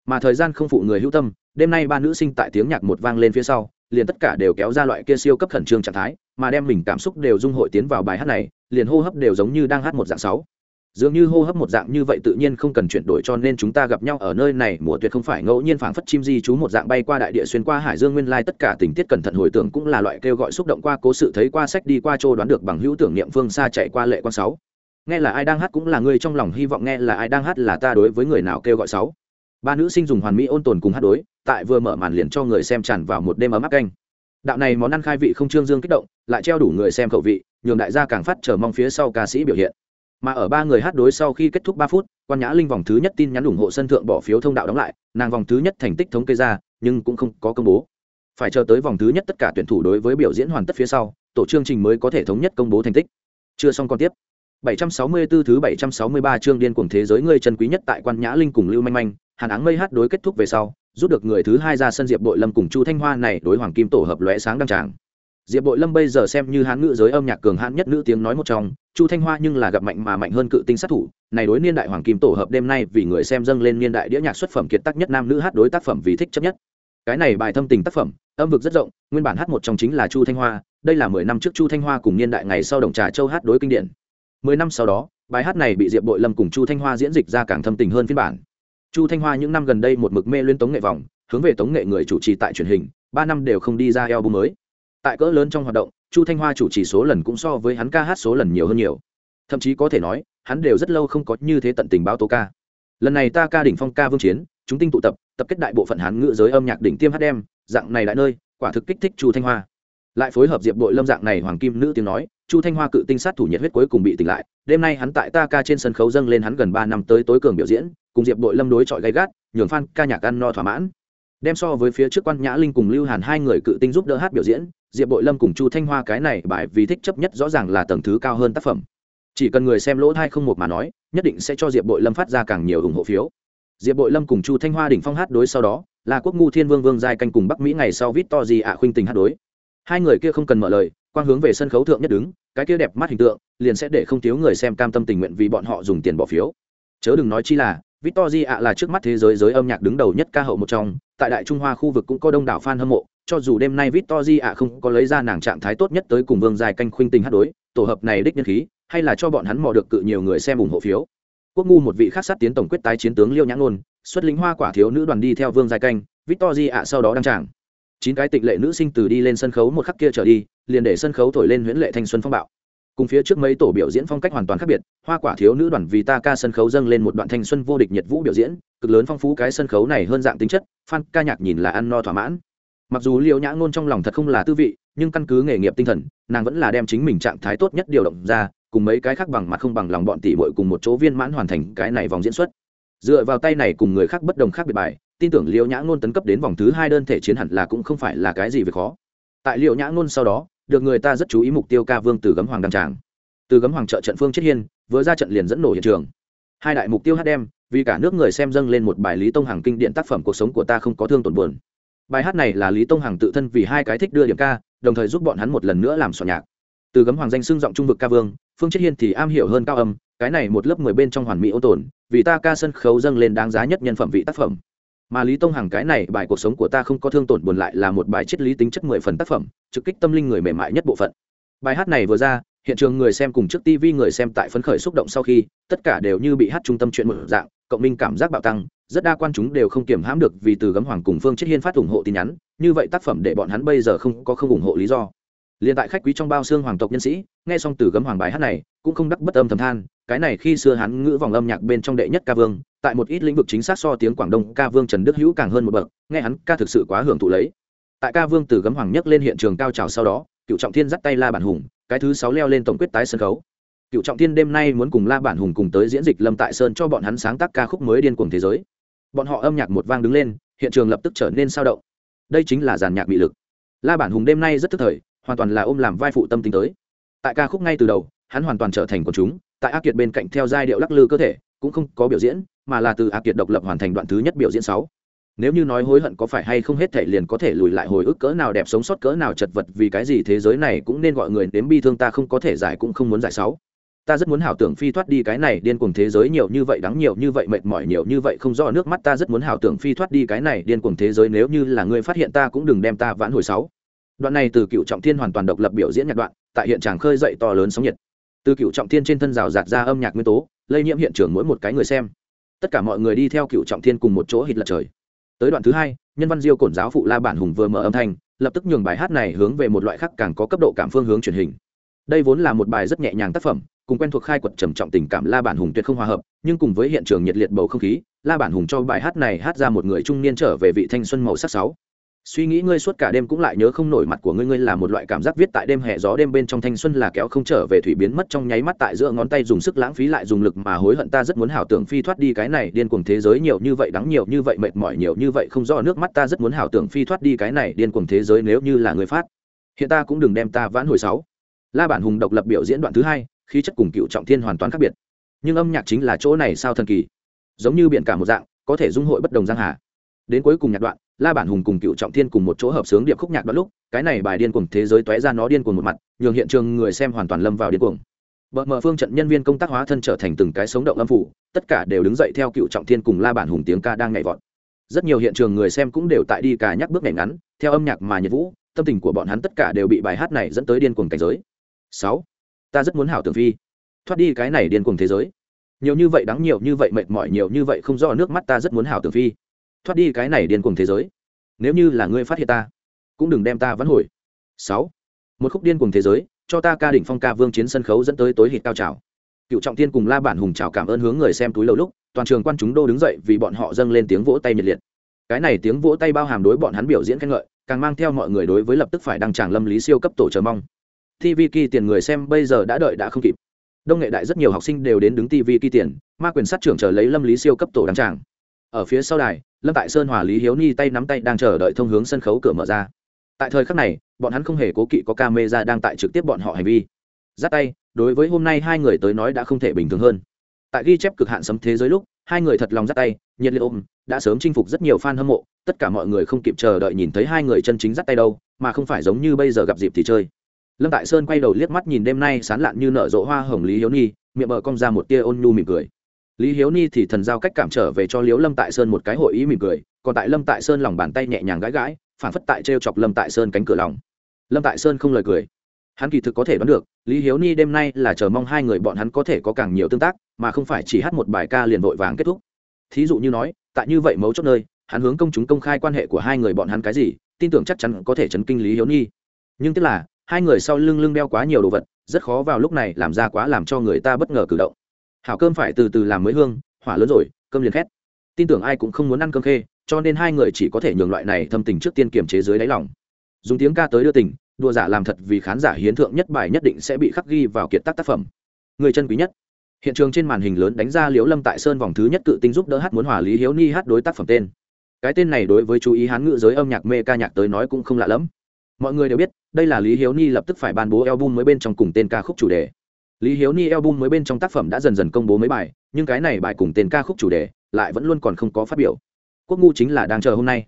Mà thời gian không phụ người hữu tâm, đêm nay ba nữ sinh tại tiếng nhạc một vang lên phía sau, liền tất cả đều kéo ra loại kia siêu cấp khẩn trương trạng thái, mà đem mình cảm xúc đều dung hội tiến vào bài hát này liền hô hấp đều giống như đang hát một dạng sáu. Dường như hô hấp một dạng như vậy tự nhiên không cần chuyển đổi cho nên chúng ta gặp nhau ở nơi này, mùa tuyệt không phải ngẫu nhiên phảng phất chim di chú một dạng bay qua đại địa xuyên qua hải dương nguyên lai tất cả tình tiết cẩn thận hồi tưởng cũng là loại kêu gọi xúc động qua cố sự thấy qua sách đi qua trô đoán được bằng hữu tưởng niệm phương xa chạy qua lệ quan sáu. Nghe là ai đang hát cũng là người trong lòng hy vọng, nghe là ai đang hát là ta đối với người nào kêu gọi sáu. Ba nữ sinh dùng hoàn mỹ ôn tồn cùng hát đối, tại vừa mở màn liền cho người xem tràn vào một đêm ấm áp canh. Đạo này món ăn khai vị không trương dương kích động, lại treo đủ người xem khẩu vị nhường đại gia càng phát chờ mong phía sau ca sĩ biểu hiện. Mà ở ba người hát đối sau khi kết thúc ba phút, quan nhã linh vòng thứ nhất tin nhắn ủng hộ sân thượng bỏ phiếu thông đạo đóng lại, nàng vòng thứ nhất thành tích thống kê ra, nhưng cũng không có công bố. Phải chờ tới vòng thứ nhất tất cả tuyển thủ đối với biểu diễn hoàn tất phía sau, tổ chương trình mới có thể thống nhất công bố thành tích. Chưa xong còn tiếp. 764 thứ 763 chương điên cuồng thế giới người chân quý nhất tại quan nhã linh cùng lưu manh manh, hàn áng mây hát đối kết thúc về sau, rút được người thứ hai ra sân diệp bội lâm cùng chu thanh hoa này đối hoàng kim tổ hợp lóe sáng đăng tràng diệp bội lâm bây giờ xem như hán ngữ giới âm nhạc cường hãn nhất nữ tiếng nói một trong, chu thanh hoa nhưng là gặp mạnh mà mạnh hơn cự tinh sát thủ, này đối niên đại hoàng kim tổ hợp đêm nay vì người xem dâng lên niên đại đĩa nhạc xuất phẩm kiệt tác nhất nam nữ hát đối tác phẩm vì thích chấp nhất. Cái này bài thâm tình tác phẩm, âm vực rất rộng, nguyên bản hát một trong chính là chu thanh hoa, đây là mười năm trước chu thanh hoa cùng niên đại ngày sau đồng trà châu hát đối kinh điển. Mười năm sau đó, bài hát này bị diệp bội lâm cùng chu thanh hoa diễn dịch ra càng thâm tình hơn phiên bản. Chu thanh hoa những năm gần đây một mực mê liên tống nghệ vòng, hướng về tống nghệ người chủ trì tại truyền hình, ba năm đều không đi ra eo bung mới tại cỡ lớn trong hoạt động, chu thanh hoa chủ trì số lần cũng so với hắn ca hát số lần nhiều hơn nhiều. Thậm chí có thể nói, hắn đều rất lâu không có như thế tận tình báo tố ca. Lần này ta ca đỉnh phong ca vương chiến, chúng tinh tụ tập tập kết đại bộ phận hắn ngữ giới âm nhạc đỉnh tiêm hát đem, dạng này đại nơi, quả thực kích thích chu thanh hoa. Lại phối hợp diệp đội lâm dạng này hoàng kim nữ tiếng nói, chu thanh hoa cự tinh sát thủ nhiệt huyết cuối cùng bị tỉnh lại. Đêm nay hắn tại ta ca trên sân khấu dâng lên hắn gần ba năm tới tối cường biểu diễn, cùng diệp đội lâm đối chọi gay gắt, nhường f ca nhạc ăn no thỏa mãn. Đem so với phía trước quan nhã linh cùng lưu hàn hai người cự tinh giúp đỡ hát biểu diễn diệp bội lâm cùng chu thanh hoa cái này bài vì thích chấp nhất rõ ràng là tầng thứ cao hơn tác phẩm. Chỉ cần người xem lỗ thai không một mà nói nhất định sẽ cho diệp bội lâm phát ra càng nhiều ủng hộ phiếu. Diệp bội lâm cùng chu thanh hoa đỉnh phong hát đối sau đó là quốc ngu thiên vương vương giai canh cùng bắc mỹ ngày sau vít to gì ạ khuynh tình hát đối. Hai người kia không cần mở lời quang hướng về sân khấu thượng nhất đứng cái kia đẹp mắt hình tượng liền sẽ để không thiếu người xem cam tâm tình nguyện vì bọn họ dùng tiền bỏ phiếu. Chớ đừng nói chi là Victory ạ là trước mắt thế giới giới âm nhạc đứng đầu nhất ca hậu một trong, tại Đại Trung Hoa khu vực cũng có đông đảo fan hâm mộ, cho dù đêm nay Victory ạ không có lấy ra nàng trạng thái tốt nhất tới cùng Vương Dài canh khuynh tình hát đối, tổ hợp này đích nhân khí, hay là cho bọn hắn mò được cự nhiều người xem ủng hộ phiếu. Quốc ngu một vị khác sát tiến tổng quyết tái chiến tướng Liêu Nhã Nôn, xuất lính hoa quả thiếu nữ đoàn đi theo Vương Dài canh, Victory ạ sau đó đăng tràng. Chín cái tịnh lệ nữ sinh từ đi lên sân khấu một khắc kia trở đi, liền để sân khấu thổi lên huyễn lệ thanh xuân phong bạo cùng phía trước mấy tổ biểu diễn phong cách hoàn toàn khác biệt hoa quả thiếu nữ đoàn vì ta ca sân khấu dâng lên một đoạn thanh xuân vô địch nhiệt vũ biểu diễn cực lớn phong phú cái sân khấu này hơn dạng tính chất fan ca nhạc nhìn là ăn no thỏa mãn mặc dù liệu nhã ngôn trong lòng thật không là tư vị, nhưng căn cứ nghề nghiệp tinh thần, nàng vẫn là đem chính mình trạng thái tốt nhất điều động ra, cùng mấy cái khác bằng mặt không bằng lòng bọn tỷ bội cùng một chỗ viên mãn hoàn thành cái này vòng diễn xuất. Dựa vào tay này cùng người khác bất đồng khác biệt bài, tin tưởng liệu nhã ngôn tấn cấp đến vòng thứ hai đơn thể chiến hẳn là cũng không phải là cái gì về khó. Tại liệu nhã ngôn sau đó, được người ta rất chú ý mục tiêu ca vương từ gấm hoàng đăng tràng. Từ gấm hoàng trợ trận phương chết hiên, vừa ra trận liền dẫn nổ hiện trường. Hai đại mục tiêu hát đem, vì cả nước người xem dâng lên một bài lý tông hàng kinh điện tác phẩm cuộc sống của ta không có thương tổn buồn bài hát này là lý tông hằng tự thân vì hai cái thích đưa điểm ca, đồng thời giúp bọn hắn một lần nữa làm soạn nhạc. Từ gấm hoàng danh xưng giọng trung vực ca vương, phương chết hiên thì am hiểu hơn cao âm, cái này một lớp mười bên trong hoàn mỹ ô tồn, vì ta ca sân khấu dâng lên đáng giá nhất nhân phẩm vị tác phẩm. Mà lý tông hằng cái này, bài cuộc sống của ta không có thương tổn buồn lại là một bài triết lý tính chất mười phần tác phẩm, trực kích tâm linh người mềm mại nhất bộ phận. Bài hát này vừa ra, hiện trường người xem cùng trước tv người xem tại phấn khởi xúc động sau khi, tất cả đều như bị hát trung tâm chuyện một dạng, cộng minh cảm giác bạo tăng rất đa quan chúng đều không kiểm hãm được vì từ gấm hoàng cùng phương chết hiên phát ủng hộ tin nhắn, như vậy tác phẩm để bọn hắn bây giờ không có không ủng hộ lý do. Liền tại khách quý trong bao xương hoàng tộc nhân sĩ, nghe xong từ gấm hoàng bài hát này, cũng không đắc bất âm thầm than, cái này khi xưa hắn ngữ vòng âm nhạc bên trong đệ nhất ca vương, tại một ít lĩnh vực chính xác so tiếng quảng đông ca vương trần đức hữu càng hơn một bậc, nghe hắn ca thực sự quá hưởng thụ lấy. Tại ca vương từ gấm hoàng nhấc lên hiện trường cao trào sau đó, cựu trọng thiên dắt tay la bản hùng, cái thứ sáu leo lên tổng quyết tái sân khấu. Cựu trọng thiên đêm nay muốn cùng la bản hùng cùng tới diễn dịch lâm tại sơn cho bọn hắn sáng tác ca khúc mới điên cuồng thế giới bọn họ âm nhạc một vang đứng lên, hiện trường lập tức trở nên sao động. Đây chính là giàn nhạc bị lực. La bản hùng đêm nay rất tức thời, hoàn toàn là ôm làm vai phụ tâm tính tới. Tại ca khúc ngay từ đầu, hắn hoàn toàn trở thành quần chúng, tại ác kiệt bên cạnh theo giai điệu lắc lư cơ thể, cũng không có biểu diễn, mà là từ ác kiệt độc lập hoàn thành đoạn thứ nhất biểu diễn sáu. Nếu như nói hối hận có phải hay không hết thể liền có thể lùi lại hồi ức cỡ nào đẹp sống sót cỡ nào chật vật vì cái gì thế giới này cũng nên gọi người đến bi thương ta không có thể giải cũng không muốn giải sáu ta rất muốn hảo tưởng phi thoát đi cái này điên cuồng thế giới nhiều như vậy đắng nhiều như vậy mệt mỏi nhiều như vậy không rõ nước mắt, ta rất muốn hảo tưởng phi thoát đi cái này điên cuồng thế giới, nếu như là người phát hiện ta cũng đừng đem ta vãn hồi sáu. Đoạn này từ cựu trọng thiên hoàn toàn độc lập biểu diễn nhạc đoạn, tại hiện tràng khơi dậy to lớn sóng nhiệt. Từ cựu trọng thiên trên thân rào rạt ra âm nhạc nguyên tố, lây nhiễm hiện trường mỗi một cái người xem. Tất cả mọi người đi theo cựu trọng thiên cùng một chỗ hít lật trời. Tới đoạn thứ hai, nhân văn diêu cổn giáo phụ la bản hùng vừa mở âm thanh, lập tức nhường bài hát này hướng về một loại khác càng có cấp độ cảm phương hướng truyền hình. Đây vốn là một bài rất nhẹ nhàng tác phẩm cùng quen thuộc khai quật trầm trọng tình cảm la bản hùng tuyệt không hòa hợp, nhưng cùng với hiện trường nhiệt liệt bầu không khí, la bản hùng cho bài hát này hát ra một người trung niên trở về vị thanh xuân màu sắc sáu. Suy nghĩ ngươi suốt cả đêm cũng lại nhớ không nổi mặt của ngươi ngươi là một loại cảm giác viết tại đêm hè gió đêm bên trong thanh xuân là kéo không trở về thủy biến mất trong nháy mắt tại giữa ngón tay dùng sức lãng phí lại dùng lực mà hối hận ta rất muốn hảo tưởng phi thoát đi cái này, điên cuồng thế giới nhiều như vậy đắng nhiều như vậy mệt mỏi nhiều như vậy không rõ nước mắt ta rất muốn hảo tưởng phi thoát đi cái này, điên cuồng thế giới nếu như là người phát. Hiện ta cũng đừng đem ta vãn hồi sáu. La bản hùng độc lập biểu diễn đoạn thứ hai khí chất cùng cựu trọng thiên hoàn toàn khác biệt. Nhưng âm nhạc chính là chỗ này sao thần kỳ? Giống như biển cả một dạng có thể dung hội bất đồng giang hà. Đến cuối cùng nhạc đoạn la bản hùng cùng cựu trọng thiên cùng một chỗ hợp sướng điệp khúc nhạc đoạn lúc cái này bài điên cuồng thế giới tóe ra nó điên cuồng một mặt nhường hiện trường người xem hoàn toàn lâm vào điên cuồng. Bờ mở phương trận nhân viên công tác hóa thân trở thành từng cái sống động âm phủ, tất cả đều đứng dậy theo cựu trọng thiên cùng la bản hùng tiếng ca đang nhảy vọt. Rất nhiều hiện trường người xem cũng đều tại đi cả nhắc bước nhảy ngắn, theo âm nhạc mà nhiệt vũ, tâm tình của bọn hắn tất cả đều bị bài hát này dẫn tới điên cuồng cảnh giới. Sáu, Ta rất muốn hảo tưởng phi, thoát đi cái này điên cuồng thế giới. Nhiều như vậy đắng nhiều như vậy mệt mỏi nhiều như vậy không do nước mắt ta rất muốn hảo tưởng phi thoát đi cái này điên cuồng thế giới. Nếu như là ngươi phát hiện ta cũng đừng đem ta vãn hồi. Sáu một khúc điên cuồng thế giới cho ta ca đỉnh phong ca vương chiến sân khấu dẫn tới tối hít cao trào. Cựu trọng tiên cùng la bản hùng trào cảm ơn hướng người xem túi lâu lúc toàn trường quan chúng đô đứng dậy vì bọn họ dâng lên tiếng vỗ tay nhiệt liệt. Cái này tiếng vỗ tay bao hàm đối bọn hắn biểu diễn khen ngợi càng mang theo mọi người đối với lập tức phải đăng tràng lâm lý siêu cấp tổ chờ mong tv kỳ tiền người xem bây giờ đã đợi đã không kịp. Đông nghệ đại rất nhiều học sinh đều đến đứng tv kỳ tiền, ma quyền sát trưởng chờ lấy lâm lý siêu cấp tổ đăng tràng. Ở phía sau đài, lâm tại sơn hòa lý hiếu ni tay nắm tay đang chờ đợi thông hướng sân khấu cửa mở ra. Tại thời khắc này, bọn hắn không hề cố kỵ có camera đang tại trực tiếp bọn họ hành vi. Giắt tay, đối với hôm nay hai người tới nói đã không thể bình thường hơn. Tại ghi chép cực hạn sấm thế giới lúc, hai người thật lòng giắt tay, nhiệt liệt ôm, đã sớm chinh phục rất nhiều fan hâm mộ, tất cả mọi người không kịp chờ đợi nhìn thấy hai người chân chính giắt tay đâu, mà không phải giống như bây giờ gặp dịp thì chơi lâm tại sơn quay đầu liếc mắt nhìn đêm nay sán lạn như nở rộ hoa hồng lý hiếu ni, miệng bờ cong ra một tia ôn nhu mỉm cười. Lý hiếu ni thì thần giao cách cảm trở về cho liếu lâm tại sơn một cái hội ý mỉm cười, còn tại lâm tại sơn lòng bàn tay nhẹ nhàng gãi gãi, phản phất tại t r e o chọc lâm tại sơn cánh cửa lòng. Lâm tại sơn không lời cười. Hắn kỳ thực có thể đoán được, lý hiếu ni đêm nay là chờ mong hai người bọn hắn có thể có càng nhiều tương tác, mà không phải chỉ hát một bài ca liền vội vàng kết thúc. Thí dụ như nói, tại như vậy mấu chốt nơi, hắn hướng công chúng công khai quan hệ của hai người bọn hắn cái gì, tin tưởng chắc chắn có thể chấn kinh lý hiếu ni. Nhưng tức là hai người sau lưng lưng đeo quá nhiều đồ vật, rất khó vào lúc này làm ra quá làm cho người ta bất ngờ cử động. Hảo cơm phải từ từ làm mới hương, hỏa lớn rồi, cơm liền khét. Tin tưởng ai cũng không muốn ăn cơm khê, cho nên hai người chỉ có thể nhường loại này thâm tình trước tiên kiềm chế dưới đáy lòng. Dùng tiếng ca tới đưa tình, đùa giả làm thật vì khán giả hiến thượng nhất bài nhất định sẽ bị khắc ghi vào kiệt tác tác phẩm. Người chân quý nhất. Hiện trường trên màn hình lớn đánh ra liễu lâm tại sơn vòng thứ nhất cự tinh giúp đỡ hát muốn hòa lý hiếu ni hát đối tác phẩm tên. Cái tên này đối với chú ý hán ngữ giới âm nhạc mê ca nhạc tới nói cũng không lạ lẫm mọi người đều biết, đây là lý hiếu ni lập tức phải ban bố album mới bên trong cùng tên ca khúc chủ đề. Lý hiếu ni album mới bên trong tác phẩm đã dần dần công bố mấy bài, nhưng cái này bài cùng tên ca khúc chủ đề lại vẫn luôn còn không có phát biểu. Quốc ngu chính là đang chờ hôm nay.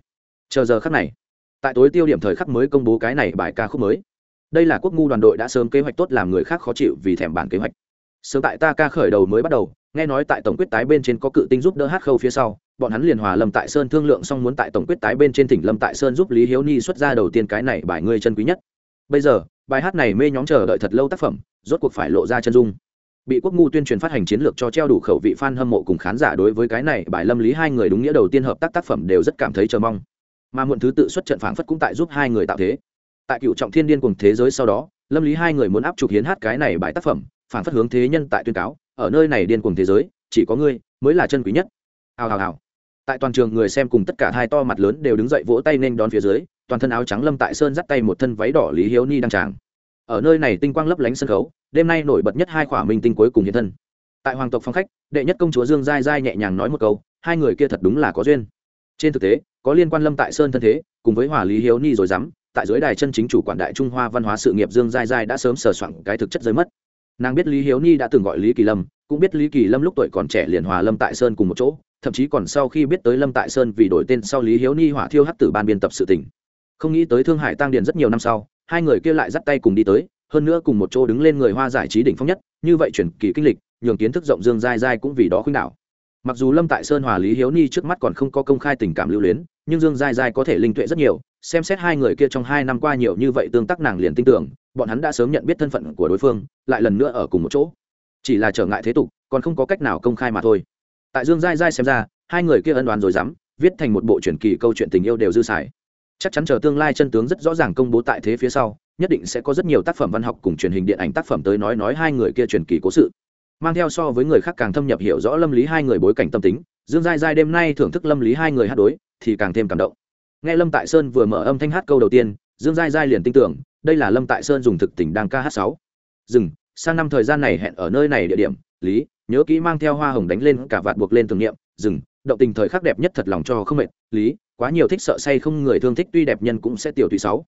Chờ giờ khắc này, tại tối tiêu điểm thời khắc mới công bố cái này bài ca khúc mới. Đây là quốc ngu đoàn đội đã sớm kế hoạch tốt làm người khác khó chịu vì thèm bản kế hoạch. Sớm tại ta ca khởi đầu mới bắt đầu nghe nói tại tổng quyết tái bên trên có cự tinh giúp đỡ hát khâu phía sau, bọn hắn liền hòa lâm tại sơn thương lượng xong muốn tại tổng quyết tái bên trên tỉnh lâm tại sơn giúp lý hiếu ni xuất ra đầu tiên cái này bài ngươi chân quý nhất. Bây giờ, bài hát này mê nhóm chờ đợi thật lâu tác phẩm, rốt cuộc phải lộ ra chân dung. Bị quốc ngu tuyên truyền phát hành chiến lược cho treo đủ khẩu vị fan hâm mộ cùng khán giả đối với cái này bài lâm lý hai người đúng nghĩa đầu tiên hợp tác tác phẩm đều rất cảm thấy chờ mong. Mà muộn thứ tự xuất trận phảng phất cũng tại giúp hai người tạo thế. Tại cựu trọng thiên điên cùng thế giới sau đó, lâm lý hai người muốn áp trục hiến hát cái này bài tác phẩm, phảng phất hướng thế nhân tại tuyên cáo ở nơi này điên cuồng thế giới, chỉ có ngươi mới là chân quý nhất. Hào hào hào. Tại toàn trường người xem cùng tất cả hai to mặt lớn đều đứng dậy vỗ tay nên đón phía dưới, toàn thân áo trắng lâm tại sơn dắt tay một thân váy đỏ lý hiếu ni đăng tràng. Ở nơi này tinh quang lấp lánh sân khấu, đêm nay nổi bật nhất hai khỏa minh tinh cuối cùng hiện thân. Tại hoàng tộc phong khách, đệ nhất công chúa dương giai giai nhẹ nhàng nói một câu, hai người kia thật đúng là có duyên. Trên thực tế, có liên quan lâm tại sơn thân thế, cùng với hòa lý hiếu ni rồi dám, tại dưới đài chân chính chủ quản đại trung hoa văn hóa sự nghiệp dương giai giai đã sớm sờ soạn cái thực chất giới mất nàng biết lý hiếu ni đã từng gọi lý kỳ lâm, cũng biết lý kỳ lâm lúc tuổi còn trẻ liền hòa lâm tại sơn cùng một chỗ, thậm chí còn sau khi biết tới lâm tại sơn vì đổi tên sau lý hiếu ni hỏa thiêu hắt tử ban biên tập sự tỉnh không nghĩ tới thương hải tăng điền rất nhiều năm sau, hai người kia lại dắt tay cùng đi tới, hơn nữa cùng một chỗ đứng lên người hoa giải trí đỉnh phong nhất, như vậy chuyển kỳ kinh lịch, nhường kiến thức rộng dương dai dai cũng vì đó khuynh đảo. Mặc dù lâm tại sơn hòa lý hiếu ni trước mắt còn không có công khai tình cảm lưu luyến, nhưng dương dai dai có thể linh tuệ rất nhiều, xem xét hai người kia trong hai năm qua nhiều như vậy tương tác nàng liền tin tưởng bọn hắn đã sớm nhận biết thân phận của đối phương, lại lần nữa ở cùng một chỗ. Chỉ là trở ngại thế tục, còn không có cách nào công khai mà thôi. Tại dương giai giai xem ra, hai người kia ân đoán rồi dám viết thành một bộ truyền kỳ câu chuyện tình yêu đều dư xài. Chắc chắn chờ tương lai chân tướng rất rõ ràng công bố tại thế phía sau, nhất định sẽ có rất nhiều tác phẩm văn học cùng truyền hình điện ảnh tác phẩm tới nói nói hai người kia truyền kỳ cố sự. Mang theo so với người khác càng thâm nhập hiểu rõ lâm lý hai người bối cảnh tâm tính, dương giai giai đêm nay thưởng thức lâm lý hai người hát đối, thì càng thêm cảm động. Nghe lâm tại sơn vừa mở âm thanh hát câu đầu tiên, dương giai giai liền tin tưởng đây là lâm tại sơn dùng thực tình đang ca hát sáu. Dừng, sang năm thời gian này hẹn ở nơi này địa điểm, lý, nhớ kỹ mang theo hoa hồng đánh lên cả vạt buộc lên tưởng niệm, dừng, động tình thời khắc đẹp nhất thật lòng cho không mệt, lý, quá nhiều thích sợ say không người thương thích tuy đẹp nhân cũng sẽ tiểu tùy sáu.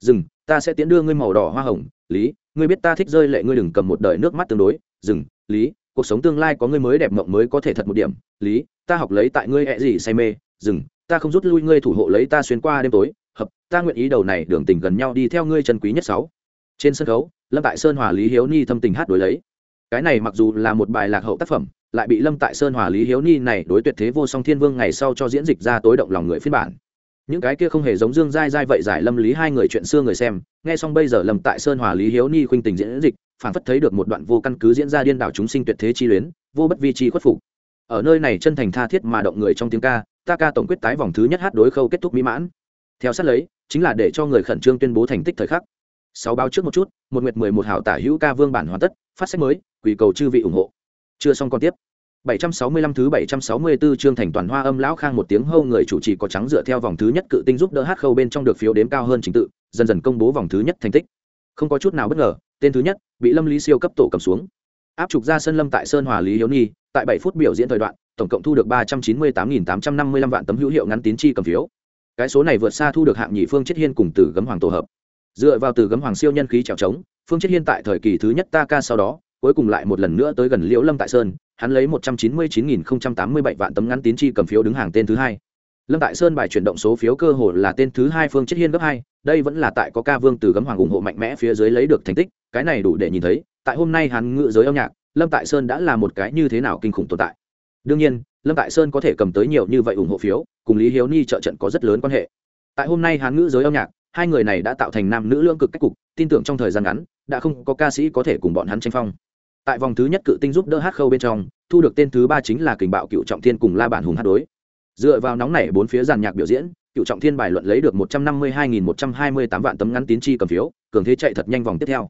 Dừng, ta sẽ tiến đưa ngươi màu đỏ hoa hồng, lý, ngươi biết ta thích rơi lệ ngươi đừng cầm một đời nước mắt tương đối, dừng, lý, cuộc sống tương lai có ngươi mới đẹp mộng mới có thể thật một điểm, lý, ta học lấy tại ngươi hẹ gì say mê, dừng, ta không rút lui ngươi thủ hộ lấy ta xuyên qua đêm tối hợp, ta nguyện ý đầu này đường tình gần nhau đi theo ngươi chân quý nhất sáu. Trên sân khấu, lâm tại sơn hòa lý hiếu ni thâm tình hát đối lấy. Cái này mặc dù là một bài lạc hậu tác phẩm, lại bị lâm tại sơn hòa lý hiếu ni này đối tuyệt thế vô song thiên vương ngày sau cho diễn dịch ra tối động lòng người phiên bản. Những cái kia không hề giống dương dai dai vậy giải lâm lý hai người chuyện xưa người xem, nghe xong bây giờ lâm tại sơn hòa lý hiếu ni khuynh tình diễn dịch, phản phất thấy được một đoạn vô căn cứ diễn ra điên đảo chúng sinh tuyệt thế chi luyến, vô bất vi chi khuất phục. Ở nơi này chân thành tha thiết mà động người trong tiếng ca, ta ca tổng quyết tái vòng thứ nhất hát đối khâu kết thúc mỹ mãn theo sát lấy chính là để cho người khẩn trương tuyên bố thành tích thời khắc sáu báo trước một chút một nguyệt mười một hảo tả hữu ca vương bản hoàn tất phát sách mới quỳ cầu chư vị ủng hộ chưa xong còn tiếp 765 thứ 764 chương thành toàn hoa âm lão khang một tiếng hâu người chủ trì có trắng dựa theo vòng thứ nhất cự tinh giúp đỡ hát khâu bên trong được phiếu đếm cao hơn chính tự, dần dần công bố vòng thứ nhất thành tích. Không có chút nào bất ngờ, tên thứ nhất bị Lâm Lý siêu cấp tổ cầm xuống. Áp trục ra sân Lâm tại Sơn Hòa Lý Hiếu Nhi, tại 7 phút biểu diễn thời đoạn, tổng cộng thu được 398.855 vạn tấm hữu hiệu ngắn tín chi cầm phiếu. Cái số này vượt xa thu được hạng nhị Phương Chiết Hiên cùng Tử Gấm Hoàng tổ hợp. Dựa vào Tử Gấm Hoàng siêu nhân khí trèo trống, Phương Chiết Hiên tại thời kỳ thứ nhất ta ca sau đó, cuối cùng lại một lần nữa tới gần liễu lâm tại sơn hắn lấy một trăm chín mươi chín nghìn tám mươi bảy vạn tấm ngắn tín chi cầm phiếu đứng hàng tên thứ hai lâm tại sơn bài chuyển động số phiếu cơ hồ là tên thứ hai phương chiết hiên gấp hai đây vẫn là tại có ca vương từ gấm hoàng ủng hộ mạnh mẽ phía dưới lấy được thành tích cái này đủ để nhìn thấy tại hôm nay hắn ngự giới âm nhạc lâm tại sơn đã là một cái như thế nào kinh khủng tồn tại đương nhiên lâm tại sơn có thể cầm tới nhiều như vậy ủng hộ phiếu, cùng lý hiếu ni trợ trận có rất lớn quan hệ. Tại hôm nay hán ngữ giới âm nhạc, hai người này đã tạo thành nam nữ lưỡng cực cách cục, tin tưởng trong thời gian ngắn, đã không có ca sĩ có thể cùng bọn hắn tranh phong. Tại vòng thứ nhất cự tinh giúp đỡ hát khâu bên trong, thu được tên thứ ba chính là kình bạo cựu trọng thiên cùng la bản hùng hát đối. Dựa vào nóng nảy bốn phía giàn nhạc biểu diễn, cựu trọng thiên bài luận lấy được một trăm năm mươi hai nghìn một trăm hai mươi tám vạn tấm ngắn tín chi cầm phiếu, cường thế chạy thật nhanh vòng tiếp theo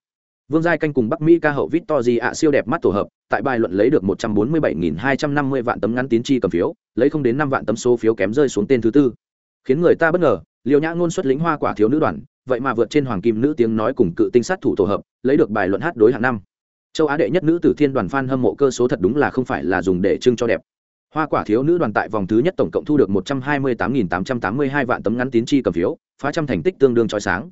vương giai canh cùng bắc mỹ ca hậu Victory ạ siêu đẹp mắt tổ hợp, tại bài luận lấy được một trăm bốn mươi bảy nghìn hai trăm năm mươi vạn tấm ngắn tín chi cầm phiếu, lấy không đến 5 vạn tấm số phiếu kém rơi xuống tên thứ tư. Khiến người ta bất ngờ, Liêu nhã ngôn xuất lĩnh hoa quả thiếu nữ đoàn, vậy mà vượt trên hoàng kim nữ tiếng nói cùng cự tinh sát thủ tổ hợp, lấy được bài luận hát đối hạng năm. Châu á đệ nhất nữ tử thiên đoàn fan hâm mộ cơ số thật đúng là không phải là dùng để trưng cho đẹp. Hoa quả thiếu nữ đoàn tại vòng thứ nhất tổng cộng thu được một trăm hai mươi tám nghìn tám trăm tám mươi hai vạn tấm ngắn tín chi cầm phiếu, phá trăm thành tích tương đương chói sáng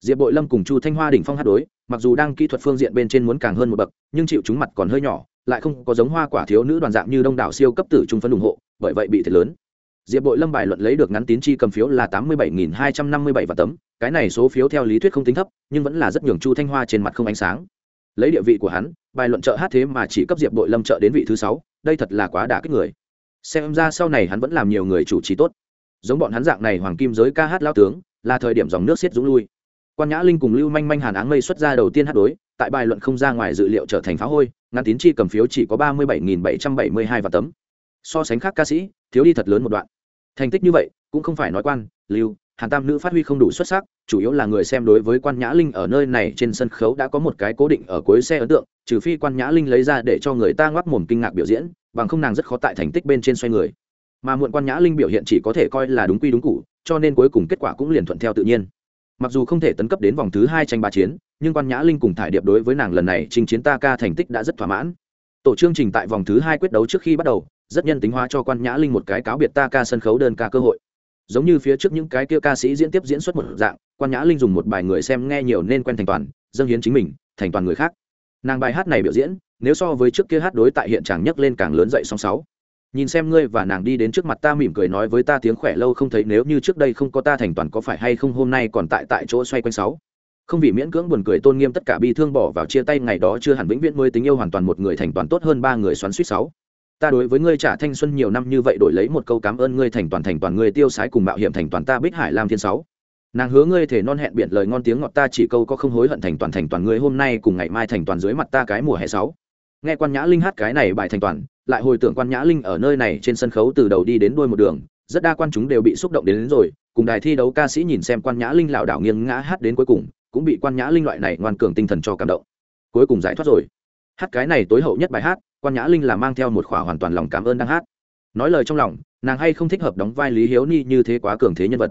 diệp bội lâm cùng chu thanh hoa đỉnh phong hát đối, mặc dù đang kỹ thuật phương diện bên trên muốn càng hơn một bậc, nhưng chịu chúng mặt còn hơi nhỏ, lại không có giống hoa quả thiếu nữ đoàn dạng như đông đảo siêu cấp tử trung phân ủng hộ, bởi vậy bị thiệt lớn. Diệp bội lâm bài luận lấy được ngắn tín chi cầm phiếu là tám mươi bảy nghìn hai trăm năm mươi bảy và tấm, cái này số phiếu theo lý thuyết không tính thấp, nhưng vẫn là rất nhường chu thanh hoa trên mặt không ánh sáng. Lấy địa vị của hắn, bài luận trợ hát thế mà chỉ cấp diệp bội lâm trợ đến vị thứ sáu, đây thật là quá đả kích người. Xem ra sau này hắn vẫn làm nhiều người chủ trì tốt. Giống bọn hắn dạng này hoàng kim giới ca hát lao tướng, là thời điểm dòng nước xiết dũng lui quan nhã linh cùng lưu manh manh hàn áng mây xuất ra đầu tiên hát đối, tại bài luận không ra ngoài dự liệu trở thành phá hôi ngăn tín chi cầm phiếu chỉ có ba mươi bảy nghìn bảy trăm bảy mươi hai và tấm. So sánh khác ca sĩ, thiếu đi thật lớn một đoạn. Thành tích như vậy, cũng không phải nói quan, lưu, hàn tam nữ phát huy không đủ xuất sắc, chủ yếu là người xem đối với quan nhã linh ở nơi này trên sân khấu đã có một cái cố định ở cuối xe ấn tượng, trừ phi quan nhã linh lấy ra để cho người ta ngoắc mồm kinh ngạc biểu diễn, bằng không nàng rất khó tại thành tích bên trên xoay người. Mà muộn quan nhã linh biểu hiện chỉ có thể coi là đúng quy đúng cụ, cho nên cuối cùng kết quả cũng liền thuận theo tự nhiên mặc dù không thể tấn cấp đến vòng thứ hai tranh ba chiến, nhưng quan nhã linh cùng thải điệp đối với nàng lần này trình chiến ta ca thành tích đã rất thỏa mãn. Tổ chương trình tại vòng thứ hai quyết đấu trước khi bắt đầu, rất nhân tính hóa cho quan nhã linh một cái cáo biệt ta ca sân khấu đơn ca cơ hội. Giống như phía trước những cái kia ca sĩ diễn tiếp diễn xuất một dạng, quan nhã linh dùng một bài người xem nghe nhiều nên quen thành toàn, dâng hiến chính mình, thành toàn người khác. Nàng bài hát này biểu diễn, nếu so với trước kia hát đối tại hiện tràng nhấc lên càng lớn dậy song sáu nhìn xem ngươi và nàng đi đến trước mặt ta mỉm cười nói với ta tiếng khỏe lâu không thấy, nếu như trước đây không có ta thành toàn có phải hay không, hôm nay còn tại tại chỗ xoay quanh sáu. Không vì miễn cưỡng buồn cười tôn nghiêm tất cả bi thương bỏ vào chia tay, ngày đó chưa hẳn vĩnh viễn mới tình yêu hoàn toàn một người thành toàn tốt hơn ba người xoắn suýt sáu. Ta đối với ngươi trả thanh xuân nhiều năm như vậy đổi lấy một câu cảm ơn ngươi thành toàn thành toàn ngươi tiêu sái cùng mạo hiểm, thành toàn ta bích hải lam thiên sáu. Nàng hứa ngươi thể non hẹn biển lời ngon tiếng ngọt, ta chỉ câu có không hối hận thành toàn thành toàn ngươi hôm nay cùng ngày mai thành toàn dưới mặt ta cái mùa hè sáu. Nghe quan nhã linh hát cái này bài thành toàn lại hồi tưởng quan nhã linh ở nơi này trên sân khấu từ đầu đi đến đuôi một đường rất đa quan chúng đều bị xúc động đến, đến rồi cùng đài thi đấu ca sĩ nhìn xem quan nhã linh lảo đảo nghiêng ngã hát đến cuối cùng cũng bị quan nhã linh loại này ngoan cường tinh thần cho cảm động. Cuối cùng giải thoát rồi. Hát cái này tối hậu nhất bài hát quan nhã linh là mang theo một khỏa hoàn toàn lòng cảm ơn đang hát. Nói lời trong lòng nàng hay không thích hợp đóng vai lý hiếu ni như thế quá cường thế nhân vật.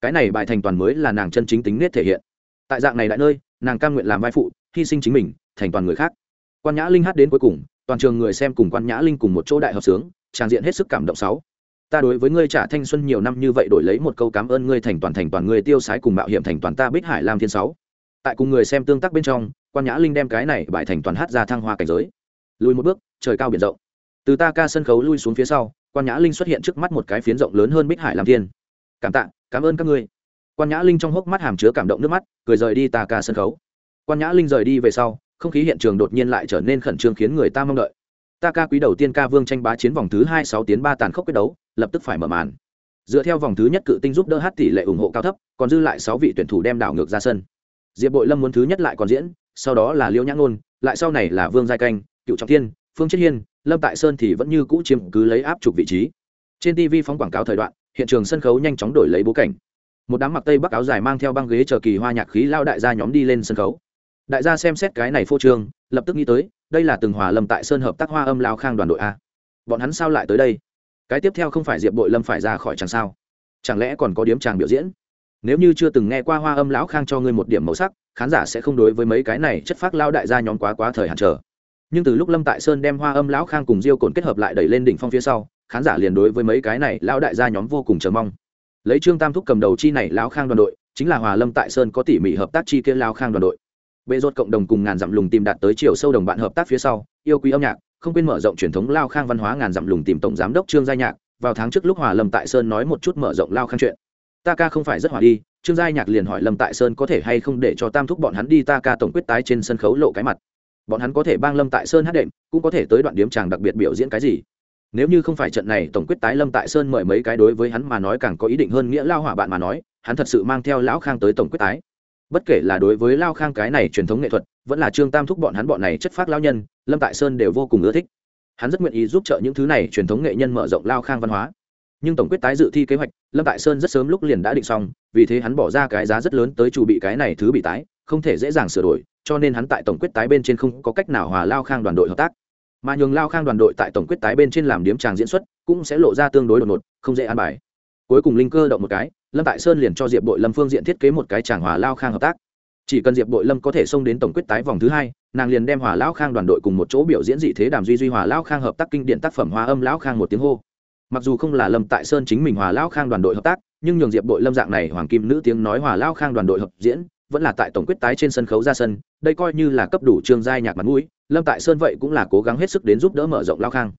Cái này bài thành toàn mới là nàng chân chính tính nết thể hiện. Tại dạng này đại nơi nàng cam nguyện làm vai phụ hy sinh chính mình thành toàn người khác. Quan nhã linh hát đến cuối cùng toàn trường người xem cùng quan nhã linh cùng một chỗ đại hợp sướng trang diện hết sức cảm động sáu. Ta đối với ngươi trả thanh xuân nhiều năm như vậy đổi lấy một câu cảm ơn ngươi thành toàn thành toàn ngươi tiêu sái cùng mạo hiểm thành toàn ta bích hải lam thiên sáu. Tại cùng người xem tương tác bên trong, quan nhã linh đem cái này bài thành toàn hát ra thăng hoa cảnh giới. Lùi một bước, trời cao biển rộng. Từ ta ca sân khấu lui xuống phía sau, quan nhã linh xuất hiện trước mắt một cái phiến rộng lớn hơn bích hải lam thiên. Cảm tạ, cảm ơn các ngươi. Quan nhã linh trong hốc mắt hàm chứa cảm động nước mắt, cười rời đi ta ca sân khấu. Quan nhã linh rời đi về sau không khí hiện trường đột nhiên lại trở nên khẩn trương khiến người ta mong đợi. Ta ca quý đầu tiên ca vương tranh bá chiến vòng thứ hai sáu tiến ba tàn khốc quyết đấu, lập tức phải mở màn. Dựa theo vòng thứ nhất cự tinh giúp đỡ hát tỷ lệ ủng hộ cao thấp, còn dư lại sáu vị tuyển thủ đem đảo ngược ra sân. Diệp bội lâm muốn thứ nhất lại còn diễn, sau đó là liễu nhã ngôn, lại sau này là vương giai canh, cựu trọng thiên, phương chết hiên, lâm tại sơn thì vẫn như cũ chiếm cứ lấy áp trục vị trí. Trên tv phóng quảng cáo thời đoạn, hiện trường sân khấu nhanh chóng đổi lấy bố cảnh. Một đám mặc tây bắc áo dài mang theo băng ghế chờ kỳ hoa nhạc khí lao đại gia nhóm đi lên sân khấu đại gia xem xét cái này phô trương, lập tức nghĩ tới, đây là từng hòa lâm tại sơn hợp tác hoa âm lao khang đoàn đội a. Bọn hắn sao lại tới đây? Cái tiếp theo không phải diệp bội lâm phải ra khỏi chẳng sao? Chẳng lẽ còn có điếm tràng biểu diễn? Nếu như chưa từng nghe qua hoa âm lão khang cho ngươi một điểm màu sắc, khán giả sẽ không đối với mấy cái này chất phác lao đại gia nhóm quá quá thời hạn chờ. Nhưng từ lúc lâm tại sơn đem hoa âm lão khang cùng diêu cồn kết hợp lại đẩy lên đỉnh phong phía sau, khán giả liền đối với mấy cái này lão đại gia nhóm vô cùng chờ mong. Lấy trương tam thúc cầm đầu chi này lão khang đoàn đội, chính là hòa lâm tại sơn có tỉ mỉ hợp tác chi kia lao khang đoàn đội bệ rốt cộng đồng cùng ngàn dặm lùng tìm đạt tới chiều sâu đồng bạn hợp tác phía sau, yêu quý âm nhạc, không quên mở rộng truyền thống lao khang văn hóa ngàn dặm lùng tìm tổng giám đốc trương gia nhạc, vào tháng trước lúc hòa lâm tại sơn nói một chút mở rộng lao khang chuyện. Ta ca không phải rất hòa đi, trương gia nhạc liền hỏi lâm tại sơn có thể hay không để cho tam thúc bọn hắn đi ta ca tổng quyết tái trên sân khấu lộ cái mặt. Bọn hắn có thể bang lâm tại sơn hát đệm, cũng có thể tới đoạn điếm tràng đặc biệt biểu diễn cái gì. Nếu như không phải trận này tổng quyết tái lâm tại sơn mời mấy cái đối với hắn mà nói càng có ý định hơn nghĩa lao hỏa bạn mà nói, hắn thật sự mang theo lão khang tới tổng quyết tái bất kể là đối với lao khang cái này truyền thống nghệ thuật, vẫn là trương tam thúc bọn hắn bọn này chất phát lao nhân, lâm tại sơn đều vô cùng ưa thích. Hắn rất nguyện ý giúp trợ những thứ này truyền thống nghệ nhân mở rộng lao khang văn hóa. Nhưng tổng quyết tái dự thi kế hoạch, lâm tại sơn rất sớm lúc liền đã định xong, vì thế hắn bỏ ra cái giá rất lớn tới chủ bị cái này thứ bị tái, không thể dễ dàng sửa đổi, cho nên hắn tại tổng quyết tái bên trên không có cách nào hòa lao khang đoàn đội hợp tác. Mà nhường lao khang đoàn đội tại tổng quyết tái bên trên làm điếm tràng diễn xuất, cũng sẽ lộ ra tương đối đột ngột, không dễ an bài cuối cùng linh cơ động một cái, lâm tại sơn liền cho diệp bội lâm phương diện thiết kế một cái tràng hòa lao khang hợp tác. Chỉ cần diệp bội lâm có thể xông đến tổng quyết tái vòng thứ hai, nàng liền đem hòa lão khang đoàn đội cùng một chỗ biểu diễn dị thế đàm duy duy hòa lão khang hợp tác kinh điện tác phẩm hòa âm lão khang một tiếng hô. Mặc dù không là lâm tại sơn chính mình hòa lão khang đoàn đội hợp tác, nhưng nhường diệp bội lâm dạng này hoàng kim nữ tiếng nói hòa lão khang đoàn đội hợp diễn, vẫn là tại tổng quyết tái trên sân khấu ra sân, đây coi như là cấp đủ trương giai nhạc mặt mũi, lâm tại sơn vậy cũng là cố gắng hết sức đến giúp đỡ mở rộng lão khang.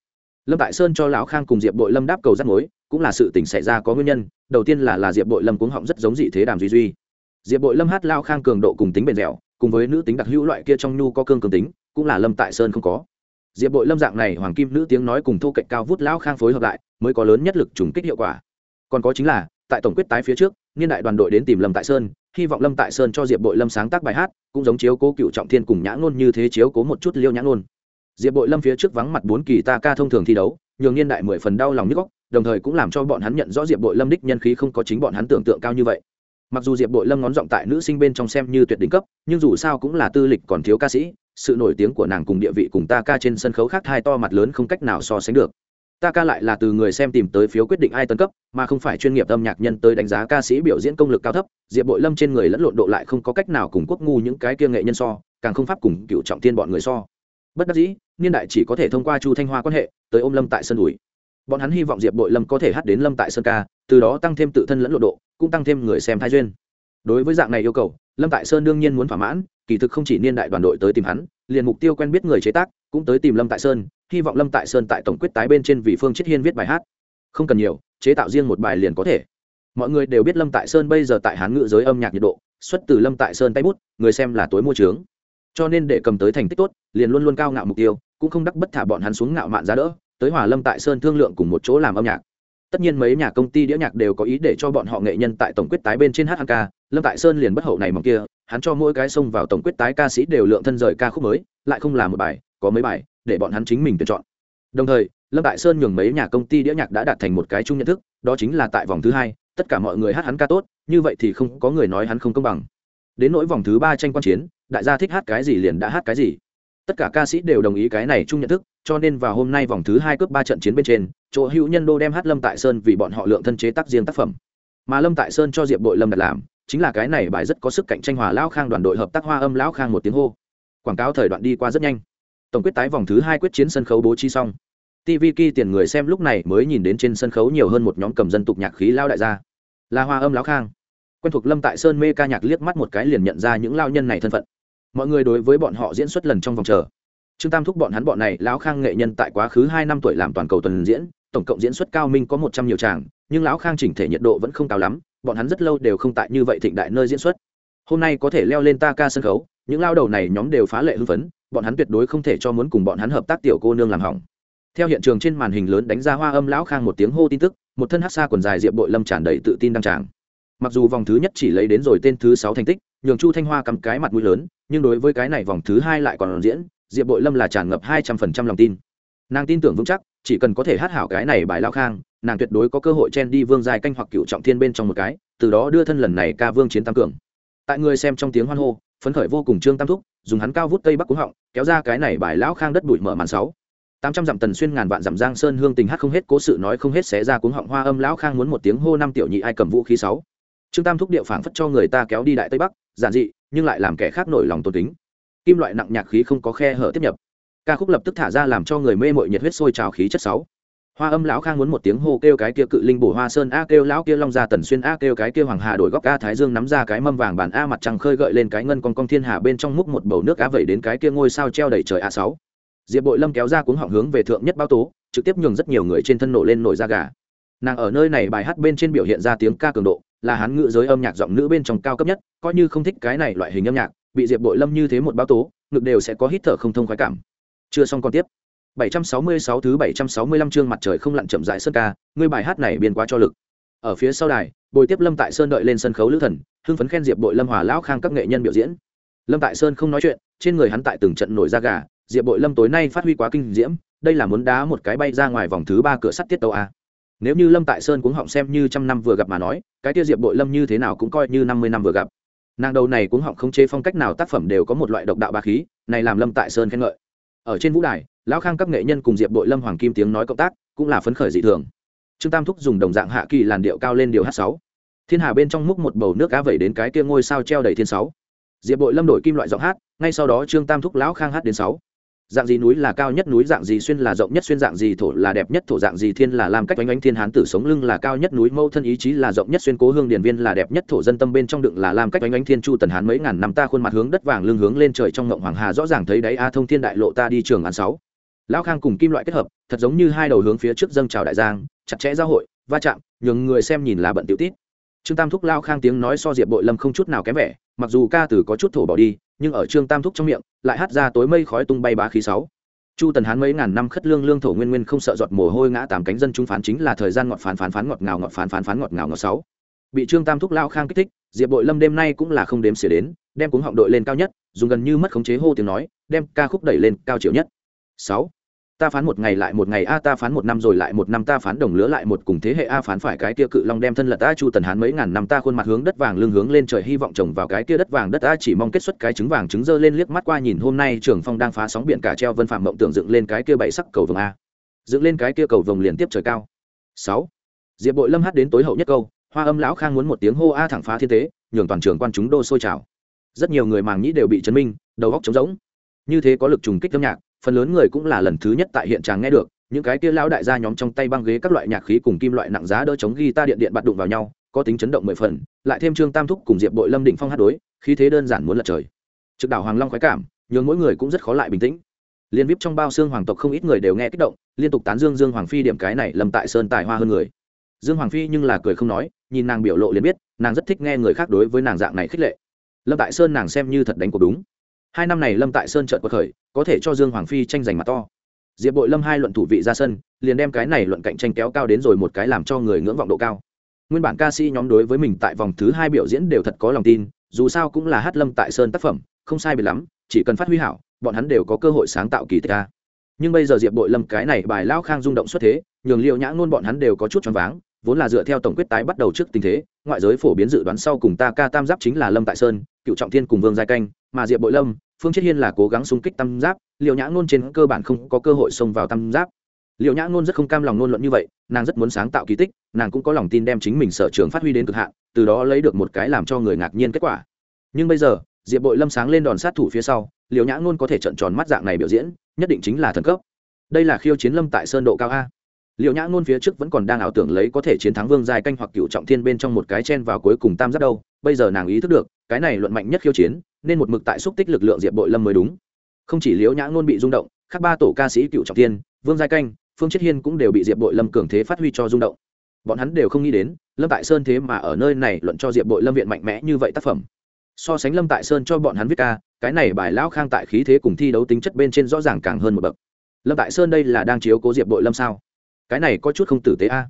Lâm tại sơn cho lão khang cùng diệp bội lâm đáp cầu rắt mối cũng là sự tình xảy ra có nguyên nhân, đầu tiên là là diệp bội lâm cuống họng rất giống dị thế đàm duy duy. Diệp bội lâm hát lao khang cường độ cùng tính bền dẻo, cùng với nữ tính đặc hữu loại kia trong nhu có cương cường tính, cũng là lâm tại sơn không có. Diệp bội lâm dạng này hoàng kim nữ tiếng nói cùng thô cạnh cao vút lao khang phối hợp lại, mới có lớn nhất lực trùng kích hiệu quả. Còn có chính là, tại tổng quyết tái phía trước, niên đại đoàn đội đến tìm lâm tại sơn, hy vọng lâm tại sơn cho diệp bội lâm sáng tác bài hát, cũng giống chiếu cố cựu trọng thiên cùng nhã ngôn như thế chiếu cố một chút liêu nhã ngôn. Diệp bội lâm phía trước vắng mặt bốn kỳ ta ca thông thường thi đấu, nhường niên đại mười phần đau lòng như góc đồng thời cũng làm cho bọn hắn nhận rõ diệp bội lâm đích nhân khí không có chính bọn hắn tưởng tượng cao như vậy. Mặc dù diệp bội lâm ngón giọng tại nữ sinh bên trong xem như tuyệt đỉnh cấp, nhưng dù sao cũng là tư lịch còn thiếu ca sĩ, sự nổi tiếng của nàng cùng địa vị cùng ta ca trên sân khấu khác hai to mặt lớn không cách nào so sánh được. Ta ca lại là từ người xem tìm tới phiếu quyết định ai tân cấp, mà không phải chuyên nghiệp âm nhạc nhân tới đánh giá ca sĩ biểu diễn công lực cao thấp, diệp bội lâm trên người lẫn lộn độ lại không có cách nào cùng quốc ngu những cái kia nghệ nhân so, càng không pháp cùng cựu trọng tiên bọn người so. Bất đắc dĩ, niên đại chỉ có thể thông qua chu thanh hoa quan hệ, tới ôm lâm tại sân đùi bọn hắn hy vọng diệp bội lâm có thể hát đến lâm tại sơn ca, từ đó tăng thêm tự thân lẫn lộ độ, cũng tăng thêm người xem thái duyên. Đối với dạng này yêu cầu, lâm tại sơn đương nhiên muốn thỏa mãn, kỳ thực không chỉ niên đại đoàn đội tới tìm hắn, liền mục tiêu quen biết người chế tác, cũng tới tìm lâm tại sơn, hy vọng lâm tại sơn tại tổng quyết tái bên trên vì phương chiết hiên viết bài hát. Không cần nhiều, chế tạo riêng một bài liền có thể. Mọi người đều biết lâm tại sơn bây giờ tại hán ngữ giới âm nhạc nhiệt độ, xuất từ lâm tại sơn tay bút, người xem là tối mua trướng cho nên để cầm tới thành tích tốt, liền luôn luôn cao ngạo mục tiêu, cũng không đắc bất thả bọn hắn xuống ngạo mạn giá đỡ tới hòa lâm tại sơn thương lượng cùng một chỗ làm âm nhạc. Tất nhiên mấy nhà công ty đĩa nhạc đều có ý để cho bọn họ nghệ nhân tại tổng quyết tái bên trên hát ca. Lâm tại sơn liền bất hậu này mong kia, hắn cho mỗi cái xông vào tổng quyết tái ca sĩ đều lượng thân rời ca khúc mới, lại không làm một bài, có mấy bài, để bọn hắn chính mình tuyển chọn. Đồng thời, lâm tại sơn nhường mấy nhà công ty đĩa nhạc đã đạt thành một cái chung nhận thức, đó chính là tại vòng thứ hai, tất cả mọi người hát hắn ca tốt, như vậy thì không có người nói hắn không công bằng. Đến nỗi vòng thứ ba tranh quan chiến, đại gia thích hát cái gì liền đã hát cái gì. Tất cả ca sĩ đều đồng ý cái này chung nhận thức cho nên vào hôm nay vòng thứ hai cướp ba trận chiến bên trên, chỗ hữu nhân đô đem hát lâm tại sơn vì bọn họ lượng thân chế tác riêng tác phẩm. Mà lâm tại sơn cho diệp đội lâm đặt làm, chính là cái này bài rất có sức cạnh tranh hòa lão khang đoàn đội hợp tác hoa âm lão khang một tiếng hô. Quảng cáo thời đoạn đi qua rất nhanh. Tổng quyết tái vòng thứ hai quyết chiến sân khấu bố trí xong. Tv ki tiền người xem lúc này mới nhìn đến trên sân khấu nhiều hơn một nhóm cầm dân tục nhạc khí lao đại gia. Là hoa âm lão khang. Quen thuộc lâm tại sơn mê ca nhạc liếc mắt một cái liền nhận ra những lao nhân này thân phận. Mọi người đối với bọn họ diễn xuất lần trong vòng chờ trương tam thúc bọn hắn bọn này lão khang nghệ nhân tại quá khứ hai năm tuổi làm toàn cầu tuần diễn, tổng cộng diễn xuất cao minh có một trăm nhiều tràng, nhưng lão khang chỉnh thể nhiệt độ vẫn không cao lắm, bọn hắn rất lâu đều không tại như vậy thịnh đại nơi diễn xuất. Hôm nay có thể leo lên ta ca sân khấu, những lao đầu này nhóm đều phá lệ hưng phấn, bọn hắn tuyệt đối không thể cho muốn cùng bọn hắn hợp tác tiểu cô nương làm hỏng. Theo hiện trường trên màn hình lớn đánh ra hoa âm lão khang một tiếng hô tin tức, một thân hát xa quần dài diệp bội lâm tràn đầy tự tin đăng tràng. Mặc dù vòng thứ nhất chỉ lấy đến rồi tên thứ sáu thành tích, nhường chu thanh hoa cầm cái mặt mũi lớn, nhưng đối với cái này vòng thứ hai lại còn diễn diệp bội lâm là tràn ngập hai trăm phần trăm lòng tin. Nàng tin tưởng vững chắc, chỉ cần có thể hát hảo cái này bài lao khang, nàng tuyệt đối có cơ hội chen đi vương giai canh hoặc cựu trọng thiên bên trong một cái, từ đó đưa thân lần này ca vương chiến tam cường. Tại người xem trong tiếng hoan hô, phấn khởi vô cùng trương tam thúc, dùng hắn cao vút cây bắc cúng họng, kéo ra cái này bài lão khang đất bụi mở màn sáu. Tám trăm dặm tần xuyên ngàn vạn dặm giang sơn hương tình hát không hết, cố sự nói không hết xé ra cuống họng hoa âm lão khang muốn một tiếng hô năm tiểu nhị ai cầm vũ khí sáu. Trương tam thúc điệu phảng phất cho người ta kéo đi đại tây bắc, giản dị, nhưng lại làm kẻ khác nổi lòng tôn kính kim loại nặng nhạc khí không có khe hở tiếp nhập. Ca khúc lập tức thả ra làm cho người mê mội nhiệt huyết sôi trào khí chất sáu. Hoa âm lão khang muốn một tiếng hô kêu cái kia cự linh bổ hoa sơn, a kêu lão kia long gia tần xuyên, a kêu cái kia hoàng hà đổi góc, a thái dương nắm ra cái mâm vàng bàn, a mặt trăng khơi gợi lên cái ngân con con thiên hà bên trong múc một bầu nước á vẩy đến cái kia ngôi sao treo đầy trời a sáu. Diệp bội lâm kéo ra cuống họng hướng về thượng nhất bao tố, trực tiếp nhường rất nhiều người trên thân nổ lên nổi da gà. Nàng ở nơi này bài hát bên trên biểu hiện ra tiếng ca cường độ, là hán ngữ giới âm nhạc giọng nữ bên trong cao cấp nhất, coi như không thích cái này loại hình âm nhạc bị diệp bội lâm như thế một báo tố, ngực đều sẽ có hít thở không thông khoái cảm. Chưa xong còn tiếp. 766 thứ 765 chương mặt trời không lặn chậm rãi sơn ca, ngươi bài hát này biên quá cho lực. Ở phía sau đài, bồi tiếp lâm tại sơn đợi lên sân khấu lữ thần, hưng phấn khen diệp bội lâm hòa lão khang các nghệ nhân biểu diễn. Lâm tại sơn không nói chuyện, trên người hắn tại từng trận nổi da gà, diệp bội lâm tối nay phát huy quá kinh diễm, đây là muốn đá một cái bay ra ngoài vòng thứ ba cửa sắt tiết tàu a. Nếu như lâm tại sơn cũng họng xem như trăm năm vừa gặp mà nói, cái tiêu diệp bội lâm như thế nào cũng coi như năm mươi năm vừa gặp nàng đầu này cũng họng không chế phong cách nào tác phẩm đều có một loại độc đạo ba khí, này làm lâm tại sơn khen ngợi. Ở trên vũ đài, lão khang các nghệ nhân cùng diệp đội lâm hoàng kim tiếng nói cộng tác, cũng là phấn khởi dị thường. Trương tam thúc dùng đồng dạng hạ kỳ làn điệu cao lên điều h sáu. Thiên hà bên trong múc một bầu nước cá vẩy đến cái kia ngôi sao treo đầy thiên sáu. Diệp đội lâm đổi kim loại giọng hát, ngay sau đó trương tam thúc lão khang hát đến sáu dạng gì núi là cao nhất núi, dạng gì xuyên là rộng nhất, xuyên dạng gì thổ là đẹp nhất, thổ dạng gì thiên là làm cách oanh oanh thiên hán tử sống, lưng là cao nhất núi mâu thân ý chí là rộng nhất, xuyên cố hương điền viên là đẹp nhất, thổ dân tâm bên trong đựng là làm cách oanh oanh thiên chu tần hán mấy ngàn năm, ta khuôn mặt hướng đất vàng, lưng hướng lên trời, trong ngộng hoàng hà rõ ràng thấy đáy a thông thiên đại lộ, ta đi trường án sáu. Lão khang cùng kim loại kết hợp, thật giống như hai đầu hướng phía trước dâng trào đại giang, chặt chẽ giao hội, va chạm, nhường người xem nhìn là bận tiểu tít. Trương tam thúc lao khang tiếng nói so diệp bội lâm không chút nào kém vẻ mặc dù ca từ có chút thổ bỏ đi, nhưng ở trương tam thúc trong miệng, lại hát ra tối mây khói tung bay bá khí sáu. Chu tần hán mấy ngàn năm khất lương lương thổ nguyên nguyên không sợ giọt mồ hôi ngã tám cánh dân chúng phán chính là thời gian ngọt phán phán phán ngọt ngào ngọt phán phán phán ngọt ngào ngọt sáu. Bị trương tam thúc lao khang kích thích, diệp bội lâm đêm nay cũng là không đếm xỉa đến, đem cuống họng đội lên cao nhất, dùng gần như mất khống chế hô tiếng nói, đem ca khúc đẩy lên cao chiều nhất. Sáu ta phán một ngày lại một ngày, a, ta phán một năm rồi lại một năm, ta phán đồng lứa lại một cùng thế hệ, a, phán phải cái kia cự long đem thân lật, a, chu tần hán mấy ngàn năm, ta khuôn mặt hướng đất vàng lưng hướng lên trời, hy vọng trồng vào cái kia đất vàng đất, a, chỉ mong kết xuất cái trứng vàng trứng dơ lên, liếc mắt qua nhìn, hôm nay trường phong đang phá sóng biển cả treo, vân phạm mộng tưởng dựng lên cái kia bảy sắc cầu vồng, a. Dựng lên cái kia cầu vồng liền tiếp trời cao. Sáu. Diệp bội lâm hát đến tối hậu nhất câu, hoa âm lão khang muốn một tiếng hô, a, thẳng phá thiên tế, nhường toàn trường quan chúng đô sôi trào. Rất nhiều người màng nhĩ đều bị chấn minh, đầu góc trống rỗng. Như thế có lực trùng kích âm nhạc phần lớn người cũng là lần thứ nhất tại hiện tràng nghe được, những cái kia lão đại gia nhóm trong tay băng ghế các loại nhạc khí cùng kim loại nặng giá đỡ chống guitar điện điện bạt đụng vào nhau, có tính chấn động mười phần, lại thêm trương tam thúc cùng diệp bội lâm định phong hát đối, khí thế đơn giản muốn lật trời. Trực đảo hoàng long khoái cảm, nhường mỗi người cũng rất khó lại bình tĩnh. Liên vip trong bao xương hoàng tộc không ít người đều nghe kích động, liên tục tán dương dương hoàng phi điểm cái này lâm tại sơn tài hoa hơn người. Dương hoàng phi nhưng là cười không nói, nhìn nàng biểu lộ liền biết, nàng rất thích nghe người khác đối với nàng dạng này khích lệ. Lâm tại sơn nàng xem như thật đánh cuộc đúng hai năm này lâm tại sơn trợt quật khởi, có thể cho dương hoàng phi tranh giành mặt to. Diệp bội lâm hai luận thủ vị ra sân, liền đem cái này luận cạnh tranh kéo cao đến rồi một cái làm cho người ngưỡng vọng độ cao. Nguyên bản ca sĩ nhóm đối với mình tại vòng thứ hai biểu diễn đều thật có lòng tin, dù sao cũng là hát lâm tại sơn tác phẩm, không sai biệt lắm, chỉ cần phát huy hảo, bọn hắn đều có cơ hội sáng tạo kỳ tích ca. Nhưng bây giờ diệp bội lâm cái này bài lao khang rung động xuất thế, nhường liệu nhã ngôn bọn hắn đều có chút choáng váng, vốn là dựa theo tổng quyết tái bắt đầu trước tình thế, ngoại giới phổ biến dự đoán sau cùng ta ca tam giáp chính là lâm tại sơn cựu trọng thiên cùng vương giai canh, mà diệp bội lâm, phương chiết hiên là cố gắng xung kích tam giáp liệu nhã ngôn trên cơ bản không có cơ hội xông vào tam giáp. Liệu nhã ngôn rất không cam lòng ngôn luận như vậy, nàng rất muốn sáng tạo kỳ tích, nàng cũng có lòng tin đem chính mình sở trường phát huy đến cực hạn, từ đó lấy được một cái làm cho người ngạc nhiên kết quả. Nhưng bây giờ, diệp bội lâm sáng lên đòn sát thủ phía sau liệu nhã ngôn có thể trận tròn mắt dạng này biểu diễn, nhất định chính là thần cấp. Đây là khiêu chiến lâm tại sơn độ cao a liệu nhã ngôn phía trước vẫn còn đang ảo tưởng lấy có thể chiến thắng vương giai canh hoặc cựu trọng thiên bên trong một cái chen vào cuối cùng tam giác đâu. Bây giờ nàng ý thức được, cái này luận mạnh nhất khiêu chiến, nên một mực tại xúc tích lực lượng diệp bội lâm mới đúng. Không chỉ liễu nhã ngôn bị rung động các ba tổ ca sĩ cựu trọng thiên, vương giai canh, phương chết hiên cũng đều bị diệp bội lâm cường thế phát huy cho rung động. Bọn hắn đều không nghĩ đến, lâm tại sơn thế mà ở nơi này luận cho diệp bội lâm viện mạnh mẽ như vậy tác phẩm. So sánh lâm tại sơn cho bọn hắn viết ca, cái này bài lão khang tại khí thế cùng thi đấu tính chất bên trên rõ ràng càng hơn một bậc. Lâm tại sơn đây là đang chiếu cố diệp bội lâm sao? Cái này có chút không tử tế a.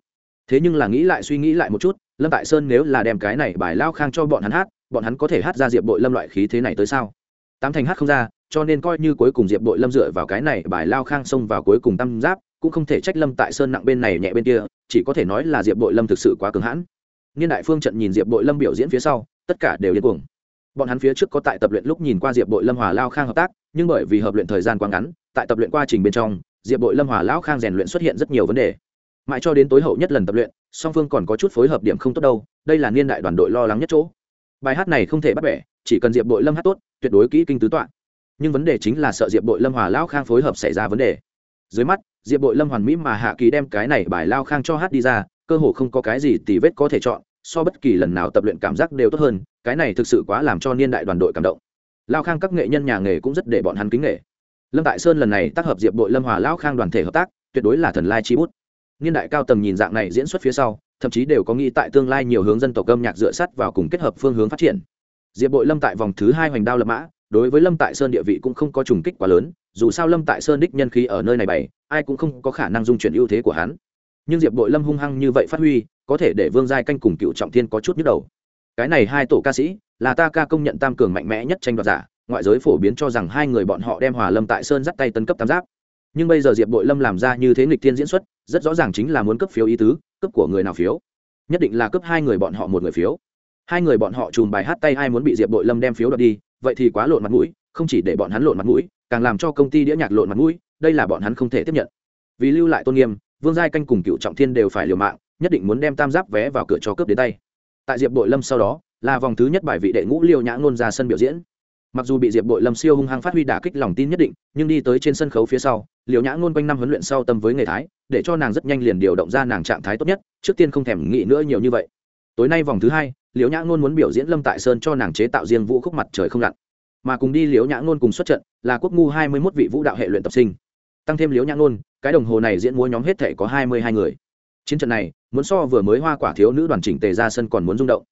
Thế nhưng là nghĩ lại suy nghĩ lại một chút, lâm tại sơn nếu là đem cái này bài lao khang cho bọn hắn hát, bọn hắn có thể hát ra diệp bội lâm loại khí thế này tới sao? Tám thành hát không ra, cho nên coi như cuối cùng diệp bội lâm dựa vào cái này bài lao khang xông vào cuối cùng tam giáp, cũng không thể trách lâm tại sơn nặng bên này nhẹ bên kia, chỉ có thể nói là diệp bội lâm thực sự quá cứng hãn. Niên đại phương trận nhìn diệp bội lâm biểu diễn phía sau, tất cả đều điên cuồng. Bọn hắn phía trước có tại tập luyện lúc nhìn qua diệp bội lâm hòa lao khang hợp tác, nhưng bởi vì hợp luyện thời gian quá ngắn, tại tập luyện quá trình bên trong diệp bội lâm hòa lão khang rèn luyện xuất hiện rất nhiều vấn đề mãi cho đến tối hậu nhất lần tập luyện song phương còn có chút phối hợp điểm không tốt đâu đây là niên đại đoàn đội lo lắng nhất chỗ bài hát này không thể bắt bẻ chỉ cần diệp bội lâm hát tốt tuyệt đối kỹ kinh tứ toạn. nhưng vấn đề chính là sợ diệp bội lâm hòa lão khang phối hợp xảy ra vấn đề dưới mắt diệp bội lâm hoàn mỹ mà hạ kỳ đem cái này bài lao khang cho hát đi ra cơ hồ không có cái gì tì vết có thể chọn so bất kỳ lần nào tập luyện cảm giác đều tốt hơn cái này thực sự quá làm cho niên đại đoàn đội cảm động lao khang các nghệ nhân nhà nghề cũng rất để bọn hắn kính nghệ lâm tại sơn lần này tác hợp diệp bội lâm hòa Lão khang đoàn thể hợp tác, tuyệt đối là thần lai chi bút. Niên đại cao tầng nhìn dạng này diễn xuất phía sau, thậm chí đều có nghĩ tại tương lai nhiều hướng dân tộc âm nhạc dựa sắt vào cùng kết hợp phương hướng phát triển. Diệp bội lâm tại vòng thứ hai hoành đao lập mã, đối với lâm tại sơn địa vị cũng không có trùng kích quá lớn, dù sao lâm tại sơn đích nhân khí ở nơi này bày, ai cũng không có khả năng dung chuyển ưu thế của hắn. Nhưng diệp bội lâm hung hăng như vậy phát huy, có thể để vương giai canh cùng cựu trọng thiên có chút nhức đầu. Cái này hai tổ ca sĩ, là ta ca công nhận tam cường mạnh mẽ nhất tranh đoạt giả ngoại giới phổ biến cho rằng hai người bọn họ đem hòa lâm tại sơn dắt tay tấn cấp tam giáp. Nhưng bây giờ diệp bội lâm làm ra như thế nghịch thiên diễn xuất, rất rõ ràng chính là muốn cấp phiếu ý tứ, cấp của người nào phiếu. Nhất định là cấp hai người bọn họ một người phiếu. Hai người bọn họ chùm bài hát tay ai muốn bị diệp bội lâm đem phiếu đoạt đi, vậy thì quá lộn mặt mũi, không chỉ để bọn hắn lộn mặt mũi, càng làm cho công ty đĩa nhạc lộn mặt mũi, đây là bọn hắn không thể tiếp nhận. Vì lưu lại tôn nghiêm, vương giai canh cùng cựu trọng thiên đều phải liều mạng, nhất định muốn đem tam giáp vé vào cửa cho cướp đến tay. Tại diệp bội lâm sau đó, là vòng thứ nhất bài vị đệ ngũ liêu nhã ngôn ra sân biểu diễn mặc dù bị diệp bội lâm siêu hung hăng phát huy đả kích lòng tin nhất định, nhưng đi tới trên sân khấu phía sau liều nhã ngôn quanh năm huấn luyện sau tâm với nghề thái, để cho nàng rất nhanh liền điều động ra nàng trạng thái tốt nhất, trước tiên không thèm nghĩ nữa nhiều như vậy. Tối nay vòng thứ hai liều nhã ngôn muốn biểu diễn lâm tại sơn cho nàng chế tạo riêng vũ khúc mặt trời không lặn. Mà cùng đi liều nhã ngôn cùng xuất trận, là quốc ngu hai mươi mốt vị vũ đạo hệ luyện tập sinh. Tăng thêm liều nhã ngôn, cái đồng hồ này diễn múa nhóm hết thể có hai mươi hai người. Chiến trận này, muốn so vừa mới hoa quả thiếu nữ đoàn chỉnh tề ra sân còn muốn rung động.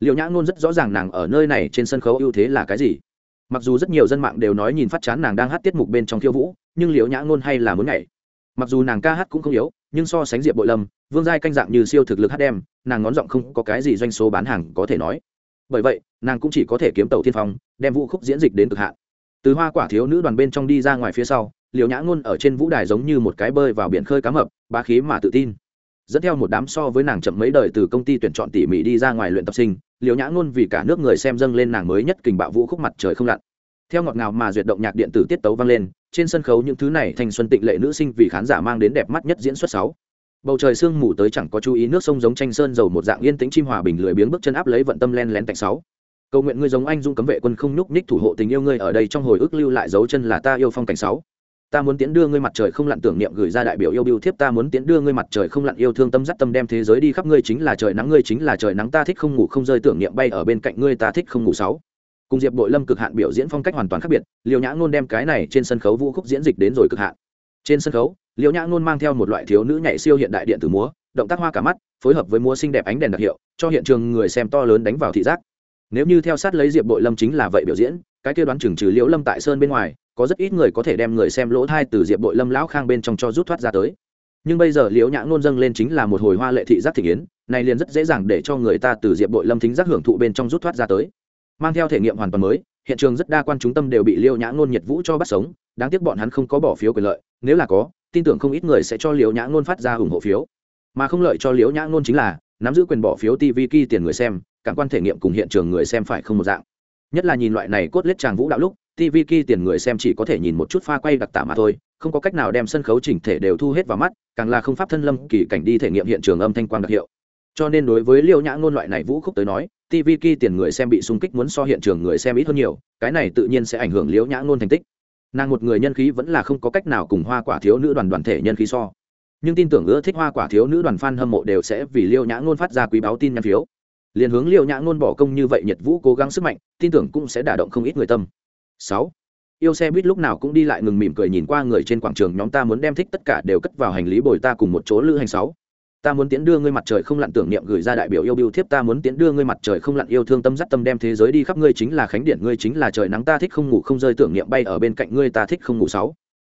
Liệu nhã ngôn rất rõ ràng nàng ở nơi này trên sân khấu ưu thế là cái gì mặc dù rất nhiều dân mạng đều nói nhìn phát chán nàng đang hát tiết mục bên trong khiêu vũ, nhưng liệu nhã ngôn hay là muốn nhảy. Mặc dù nàng ca hát cũng không yếu, nhưng so sánh diệp bội lâm, vương giai canh dạng như siêu thực lực hát đem, nàng ngón giọng không có cái gì doanh số bán hàng có thể nói. Bởi vậy, nàng cũng chỉ có thể kiếm tàu tiên phong, đem vũ khúc diễn dịch đến cực hạn. Từ hoa quả thiếu nữ đoàn bên trong đi ra ngoài phía sau liều nhã ngôn ở trên vũ đài giống như một cái bơi vào biển khơi cá mập, bá khí mà tự tin dẫn theo một đám so với nàng chậm mấy đời từ công ty tuyển chọn tỉ mỉ đi ra ngoài luyện tập sinh liều nhã ngôn vì cả nước người xem dâng lên nàng mới nhất kình bạo vũ khúc mặt trời không lặn. Theo ngọt ngào mà duyệt động nhạc điện tử tiết tấu vang lên, trên sân khấu những thứ này thành xuân tịnh lệ nữ sinh vì khán giả mang đến đẹp mắt nhất diễn xuất sáu. Bầu trời sương mù tới chẳng có chú ý nước sông giống tranh sơn dầu một dạng yên tĩnh chim hòa bình lười biếng bước chân áp lấy vận tâm len lén tạnh sáu. Cầu nguyện ngươi giống anh dung cấm vệ quân không nhúc ních thủ hộ tình yêu ngươi ở đây trong hồi ức lưu lại dấu chân là ta yêu phong cảnh sáu ta muốn tiến đưa ngươi mặt trời không lặn tưởng niệm gửi ra đại biểu yêu biêu thiếp, ta muốn tiến đưa ngươi mặt trời không lặn yêu thương tâm dắt tâm đem thế giới đi khắp ngươi, chính là trời nắng, ngươi chính là trời nắng, ta thích không ngủ không rơi tưởng niệm bay ở bên cạnh ngươi, ta thích không ngủ sáu. Cùng diệp bội lâm cực hạn biểu diễn phong cách hoàn toàn khác biệt liều nhã ngôn đem cái này trên sân khấu vũ khúc diễn dịch đến rồi cực hạn. Trên sân khấu liều nhã ngôn mang theo một loại thiếu nữ nhảy siêu hiện đại điện tử múa, động tác hoa cả mắt, phối hợp với múa xinh đẹp ánh đèn đặc hiệu, cho hiện trường người xem to lớn đánh vào thị giác. Nếu như theo sát lấy diệp bội lâm chính là vậy biểu diễn, cái kia đoán chừng trừ liễu lâm tại sơn bên ngoài có rất ít người có thể đem người xem lỗ thai từ diệp bội lâm lão khang bên trong cho rút thoát ra tới. Nhưng bây giờ liễu nhã ngôn dâng lên chính là một hồi hoa lệ thị giác thị yến này liền rất dễ dàng để cho người ta từ diệp bội lâm thính giác hưởng thụ bên trong rút thoát ra tới. Mang theo thể nghiệm hoàn toàn mới, hiện trường rất đa quan chúng tâm đều bị liễu nhã ngôn nhiệt vũ cho bắt sống, đáng tiếc bọn hắn không có bỏ phiếu quyền lợi, nếu là có, tin tưởng không ít người sẽ cho liễu nhã ngôn phát ra ủng hộ phiếu. Mà không lợi cho liễu nhã ngôn chính là, nắm giữ quyền bỏ phiếu tv tiền người xem, cảm quan thể nghiệm cùng hiện trường người xem phải không một dạng. Nhất là nhìn loại này cốt lết tràng vũ đạo lúc tv ki tiền người xem chỉ có thể nhìn một chút pha quay đặc tả mà thôi, không có cách nào đem sân khấu chỉnh thể đều thu hết vào mắt, càng là không pháp thân lâm kỳ cảnh đi thể nghiệm hiện trường âm thanh quang đặc hiệu. Cho nên đối với liêu nhã ngôn loại này vũ khúc tới nói tv ki tiền người xem bị xung kích muốn so hiện trường người xem ít hơn nhiều, cái này tự nhiên sẽ ảnh hưởng liêu nhã ngôn thành tích. Nàng một người nhân khí vẫn là không có cách nào cùng hoa quả thiếu nữ đoàn đoàn thể nhân khí so. Nhưng tin tưởng ưa thích hoa quả thiếu nữ đoàn f a n hâm mộ đều sẽ vì liêu nhã ngôn phát ra quý báo tin nhắn phiếu. Liền hướng liêu nhã ngôn bỏ công như vậy nhiệt vũ cố gắng sức mạnh, tin tưởng cũng sẽ đả động không ít người tâm sáu. Yêu xe buýt lúc nào cũng đi lại ngừng mỉm cười nhìn qua người trên quảng trường, nhóm ta muốn đem thích tất cả đều cất vào hành lý bồi ta cùng một chỗ lữ hành sáu. Ta muốn tiến đưa ngươi mặt trời không lặn tưởng niệm gửi ra đại biểu yêu biêu thiếp, ta muốn tiến đưa ngươi mặt trời không lặn yêu thương tâm dắt tâm đem thế giới đi khắp ngươi chính là khánh điện, ngươi chính là trời nắng, ta thích không ngủ không rơi tưởng niệm bay ở bên cạnh ngươi, ta thích không ngủ sáu.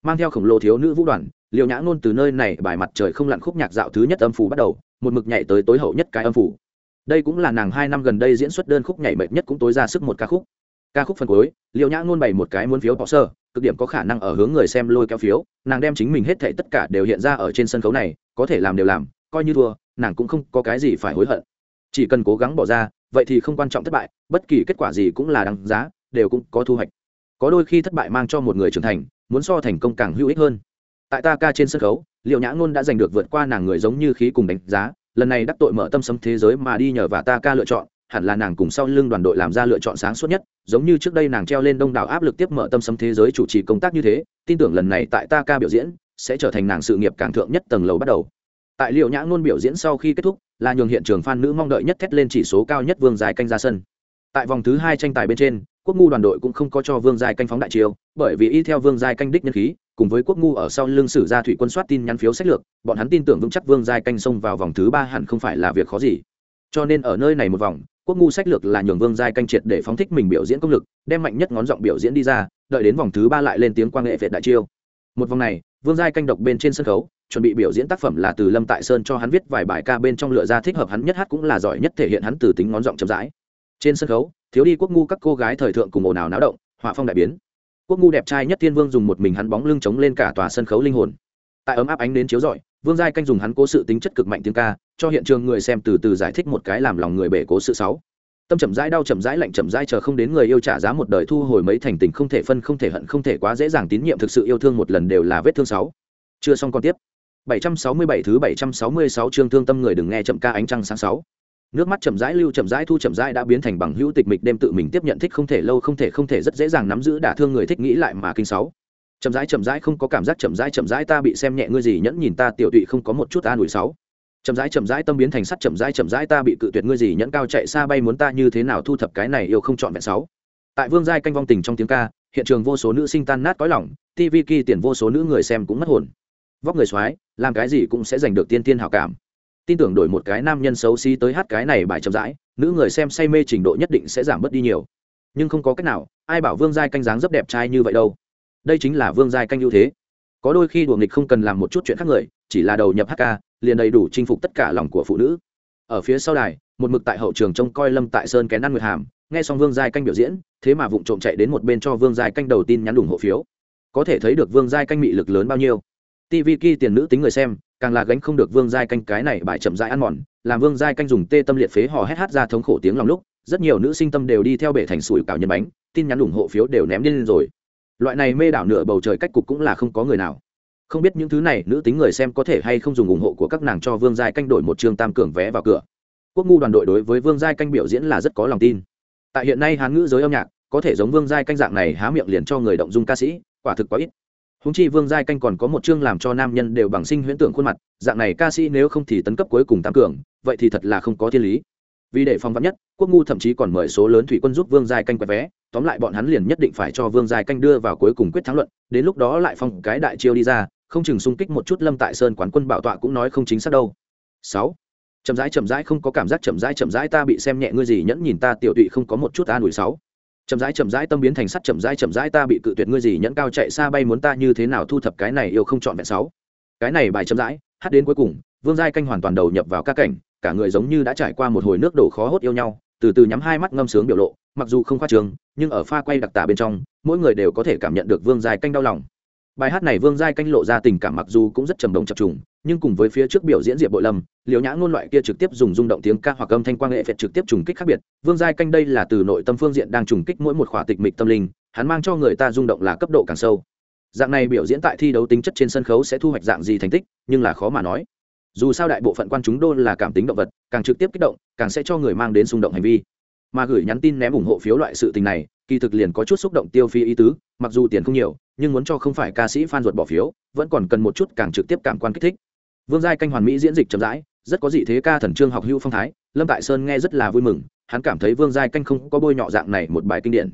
Mang theo khổng lồ thiếu nữ vũ đoàn liều nhã ngôn từ nơi này bài mặt trời không lặn khúc nhạc dạo thứ nhất âm phủ bắt đầu, một mực nhảy tới tối hậu nhất cái âm phủ. Đây cũng là nàng hai năm gần đây diễn xuất đơn khúc nhảy mệt nhất cũng tối ra sức một ca khúc ca khúc phần cuối liệu nhã ngôn bày một cái muốn phiếu bỏ sơ, cực điểm có khả năng ở hướng người xem lôi kéo phiếu, nàng đem chính mình hết thảy tất cả đều hiện ra ở trên sân khấu này, có thể làm đều làm, coi như thua, nàng cũng không có cái gì phải hối hận. Chỉ cần cố gắng bỏ ra, vậy thì không quan trọng thất bại, bất kỳ kết quả gì cũng là đáng giá, đều cũng có thu hoạch. Có đôi khi thất bại mang cho một người trưởng thành, muốn so thành công càng hữu ích hơn. Tại ta ca trên sân khấu liệu nhã ngôn đã giành được vượt qua nàng người giống như khí cùng đánh giá, lần này đắc tội mở tâm sấm thế giới mà đi nhờ và ta ca lựa chọn hẳn là nàng cùng sau lưng đoàn đội làm ra lựa chọn sáng suốt nhất, giống như trước đây nàng treo lên đông đảo áp lực tiếp mở tâm sấm thế giới chủ trì công tác như thế, tin tưởng lần này tại ta ca biểu diễn, sẽ trở thành nàng sự nghiệp càng thượng nhất tầng lầu bắt đầu. Tại liệu nhã ngôn biểu diễn sau khi kết thúc, là nhường hiện trường fan nữ mong đợi nhất thét lên chỉ số cao nhất vương dài canh ra sân. Tại vòng thứ hai tranh tài bên trên, quốc ngu đoàn đội cũng không có cho vương giai canh phóng đại chiêu, bởi vì y theo vương giai canh đích nhân khí, cùng với quốc ngu ở sau lưng sử gia thủy quân soát tin nhắn phiếu sách lược, bọn hắn tin tưởng vững chắc vương giai canh xông vào vòng thứ ba hẳn không phải là việc khó gì. Cho nên ở nơi này một vòng quốc ngu sách lược là nhường vương giai canh triệt để phóng thích mình biểu diễn công lực, đem mạnh nhất ngón giọng biểu diễn đi ra, đợi đến vòng thứ ba lại lên tiếng quan nghệ việt đại chiêu. Một vòng này, vương giai canh độc bên trên sân khấu, chuẩn bị biểu diễn tác phẩm là từ lâm tại sơn cho hắn viết vài bài ca bên trong lựa ra thích hợp hắn nhất hát cũng là giỏi nhất thể hiện hắn từ tính ngón giọng chậm rãi. Trên sân khấu, thiếu đi quốc ngu các cô gái thời thượng cùng ồn ào náo động, họa phong đại biến. Quốc ngu đẹp trai nhất thiên vương dùng một mình hắn bóng lưng chống lên cả tòa sân khấu linh hồn. Tại ấm áp ánh đến chiếu rọi, vương giai canh dùng hắn cố sự tính chất cực mạnh tiếng ca cho hiện trường người xem từ từ giải thích một cái làm lòng người bể cố sự sáu. Tâm chậm rãi đau chậm rãi lạnh chậm rãi chờ không đến người yêu trả giá một đời thu hồi mấy thành tình không thể phân, không thể hận, không thể quá dễ dàng tín nhiệm thực sự yêu thương một lần đều là vết thương sáu. Chưa xong con tiếp. 767 thứ 766 chương thương tâm người đừng nghe chậm ca ánh trăng sáng sáu. Nước mắt chậm rãi lưu, chậm rãi thu, chậm rãi đã biến thành bằng hữu tịch mịch đêm tự mình tiếp nhận thích không thể lâu, không thể không thể rất dễ dàng nắm giữ đả thương người thích nghĩ lại mà kinh sáu. Chậm rãi chậm rãi, không có cảm giác chậm rãi chậm rãi ta bị xem nhẹ ngươi gì nhẫn nhìn ta, tiểu tụy không có một chút an ủi sáu chậm rãi chậm rãi, tâm biến thành sắt, chậm rãi chậm rãi, ta bị cự tuyệt ngươi gì, nhẫn cao chạy xa bay muốn ta như thế nào thu thập cái này yêu không chọn vẹn sáu. Tại vương giai canh vong tình trong tiếng ca, hiện trường vô số nữ sinh tan nát cõi lòng tv kỳ tiền vô số nữ người xem cũng mất hồn. Vóc người soái làm cái gì cũng sẽ giành được tiên tiên hảo cảm. Tin tưởng đổi một cái nam nhân xấu xí tới hát cái này bài chậm rãi, nữ người xem say mê trình độ nhất định sẽ giảm bớt đi nhiều. Nhưng không có cách nào, ai bảo vương giai canh dáng rất đẹp trai như vậy đâu. Đây chính là vương giai canh ưu thế. Có đôi khi đùa nghịch không cần làm một chút chuyện khác người, chỉ là đầu nhập hát ca liền đầy đủ chinh phục tất cả lòng của phụ nữ. Ở phía sau đài, một mực tại hậu trường trông coi lâm tại sơn kén ăn nguyệt hàm, nghe xong vương giai canh biểu diễn, thế mà vụng trộm chạy đến một bên cho vương giai canh đầu tin nhắn ủng hộ phiếu. Có thể thấy được vương giai canh mị lực lớn bao nhiêu. Tv ki tiền nữ tính người xem, càng là gánh không được vương giai canh cái này bài chậm rãi ăn mòn, làm vương giai canh dùng tê tâm liệt phế hò hét hát ra thống khổ tiếng lòng lúc, rất nhiều nữ sinh tâm đều đi theo bể thành sủi cảo nhân bánh, tin nhắn ủng hộ phiếu đều ném đi lên rồi. Loại này mê đảo nửa bầu trời cách cục cũng là không có người nào không biết những thứ này nữ tính người xem có thể hay không dùng ủng hộ của các nàng cho vương giai canh đổi một chương tam cường vé vào cửa. Quốc ngu đoàn đội đối với vương giai canh biểu diễn là rất có lòng tin. Tại hiện nay hán ngữ giới âm nhạc, có thể giống vương giai canh dạng này há miệng liền cho người động dung ca sĩ, quả thực quá ít. Húng chi vương giai canh còn có một chương làm cho nam nhân đều bằng sinh huyễn tưởng khuôn mặt, dạng này ca sĩ nếu không thì tấn cấp cuối cùng tam cường, vậy thì thật là không có thiên lý. Vì để phong vắn nhất, quốc ngu thậm chí còn mời số lớn thủy quân giúp vương giai canh quẹt vé, tóm lại bọn hắn liền nhất định phải cho vương giai canh đưa vào cuối cùng quyết thắng luận, đến lúc đó lại phong cái đại chiêu đi ra không chừng xung kích một chút lâm tại sơn quán quân bảo tọa cũng nói không chính xác đâu. Sáu, chậm rãi chậm rãi, không có cảm giác, chậm rãi chậm rãi, ta bị xem nhẹ ngươi gì nhẫn nhìn ta, tiểu tụy không có một chút an ủi. Sáu, chậm rãi chậm rãi, tâm biến thành sắt, chậm rãi chậm rãi, ta bị cự tuyệt ngươi gì nhẫn cao chạy xa bay muốn ta như thế nào thu thập cái này yêu không chọn vẹn. Sáu, cái này bài chậm rãi, hát đến cuối cùng, vương giai canh hoàn toàn đầu nhập vào ca cảnh, cả người giống như đã trải qua một hồi nước đổ khó hốt yêu nhau, từ từ nhắm hai mắt ngâm sướng biểu lộ, mặc dù không khoa trường nhưng ở pha quay đặc tả bên trong, mỗi người đều có thể cảm nhận được vương giai canh đau lòng bài hát này vương giai canh lộ ra tình cảm mặc dù cũng rất trầm đồng chập trùng, nhưng cùng với phía trước biểu diễn diệp bội lâm liều nhã ngôn loại kia trực tiếp dùng rung động tiếng ca hoặc âm thanh quang nghệ phệt trực tiếp trùng kích khác biệt, vương giai canh đây là từ nội tâm phương diện đang trùng kích mỗi một khỏa tịch mịch tâm linh, hắn mang cho người ta rung động là cấp độ càng sâu. Dạng này biểu diễn tại thi đấu tính chất trên sân khấu sẽ thu hoạch dạng gì thành tích, nhưng là khó mà nói. Dù sao đại bộ phận quan chúng đô là cảm tính động vật, càng trực tiếp kích động, càng sẽ cho người mang đến xung động hành vi. Mà gửi nhắn tin ném ủng hộ phiếu loại sự tình này kỳ thực liền có chút xúc động tiêu phi ý tứ, mặc dù tiền không nhiều, nhưng muốn cho không phải ca sĩ fan ruột bỏ phiếu, vẫn còn cần một chút càng trực tiếp cảm quan kích thích. Vương giai canh hoàn mỹ diễn dịch chậm rãi, rất có dị thế ca thần trương học hữu phong thái, lâm tại sơn nghe rất là vui mừng, hắn cảm thấy vương giai canh không có bôi nhọ dạng này một bài kinh điển.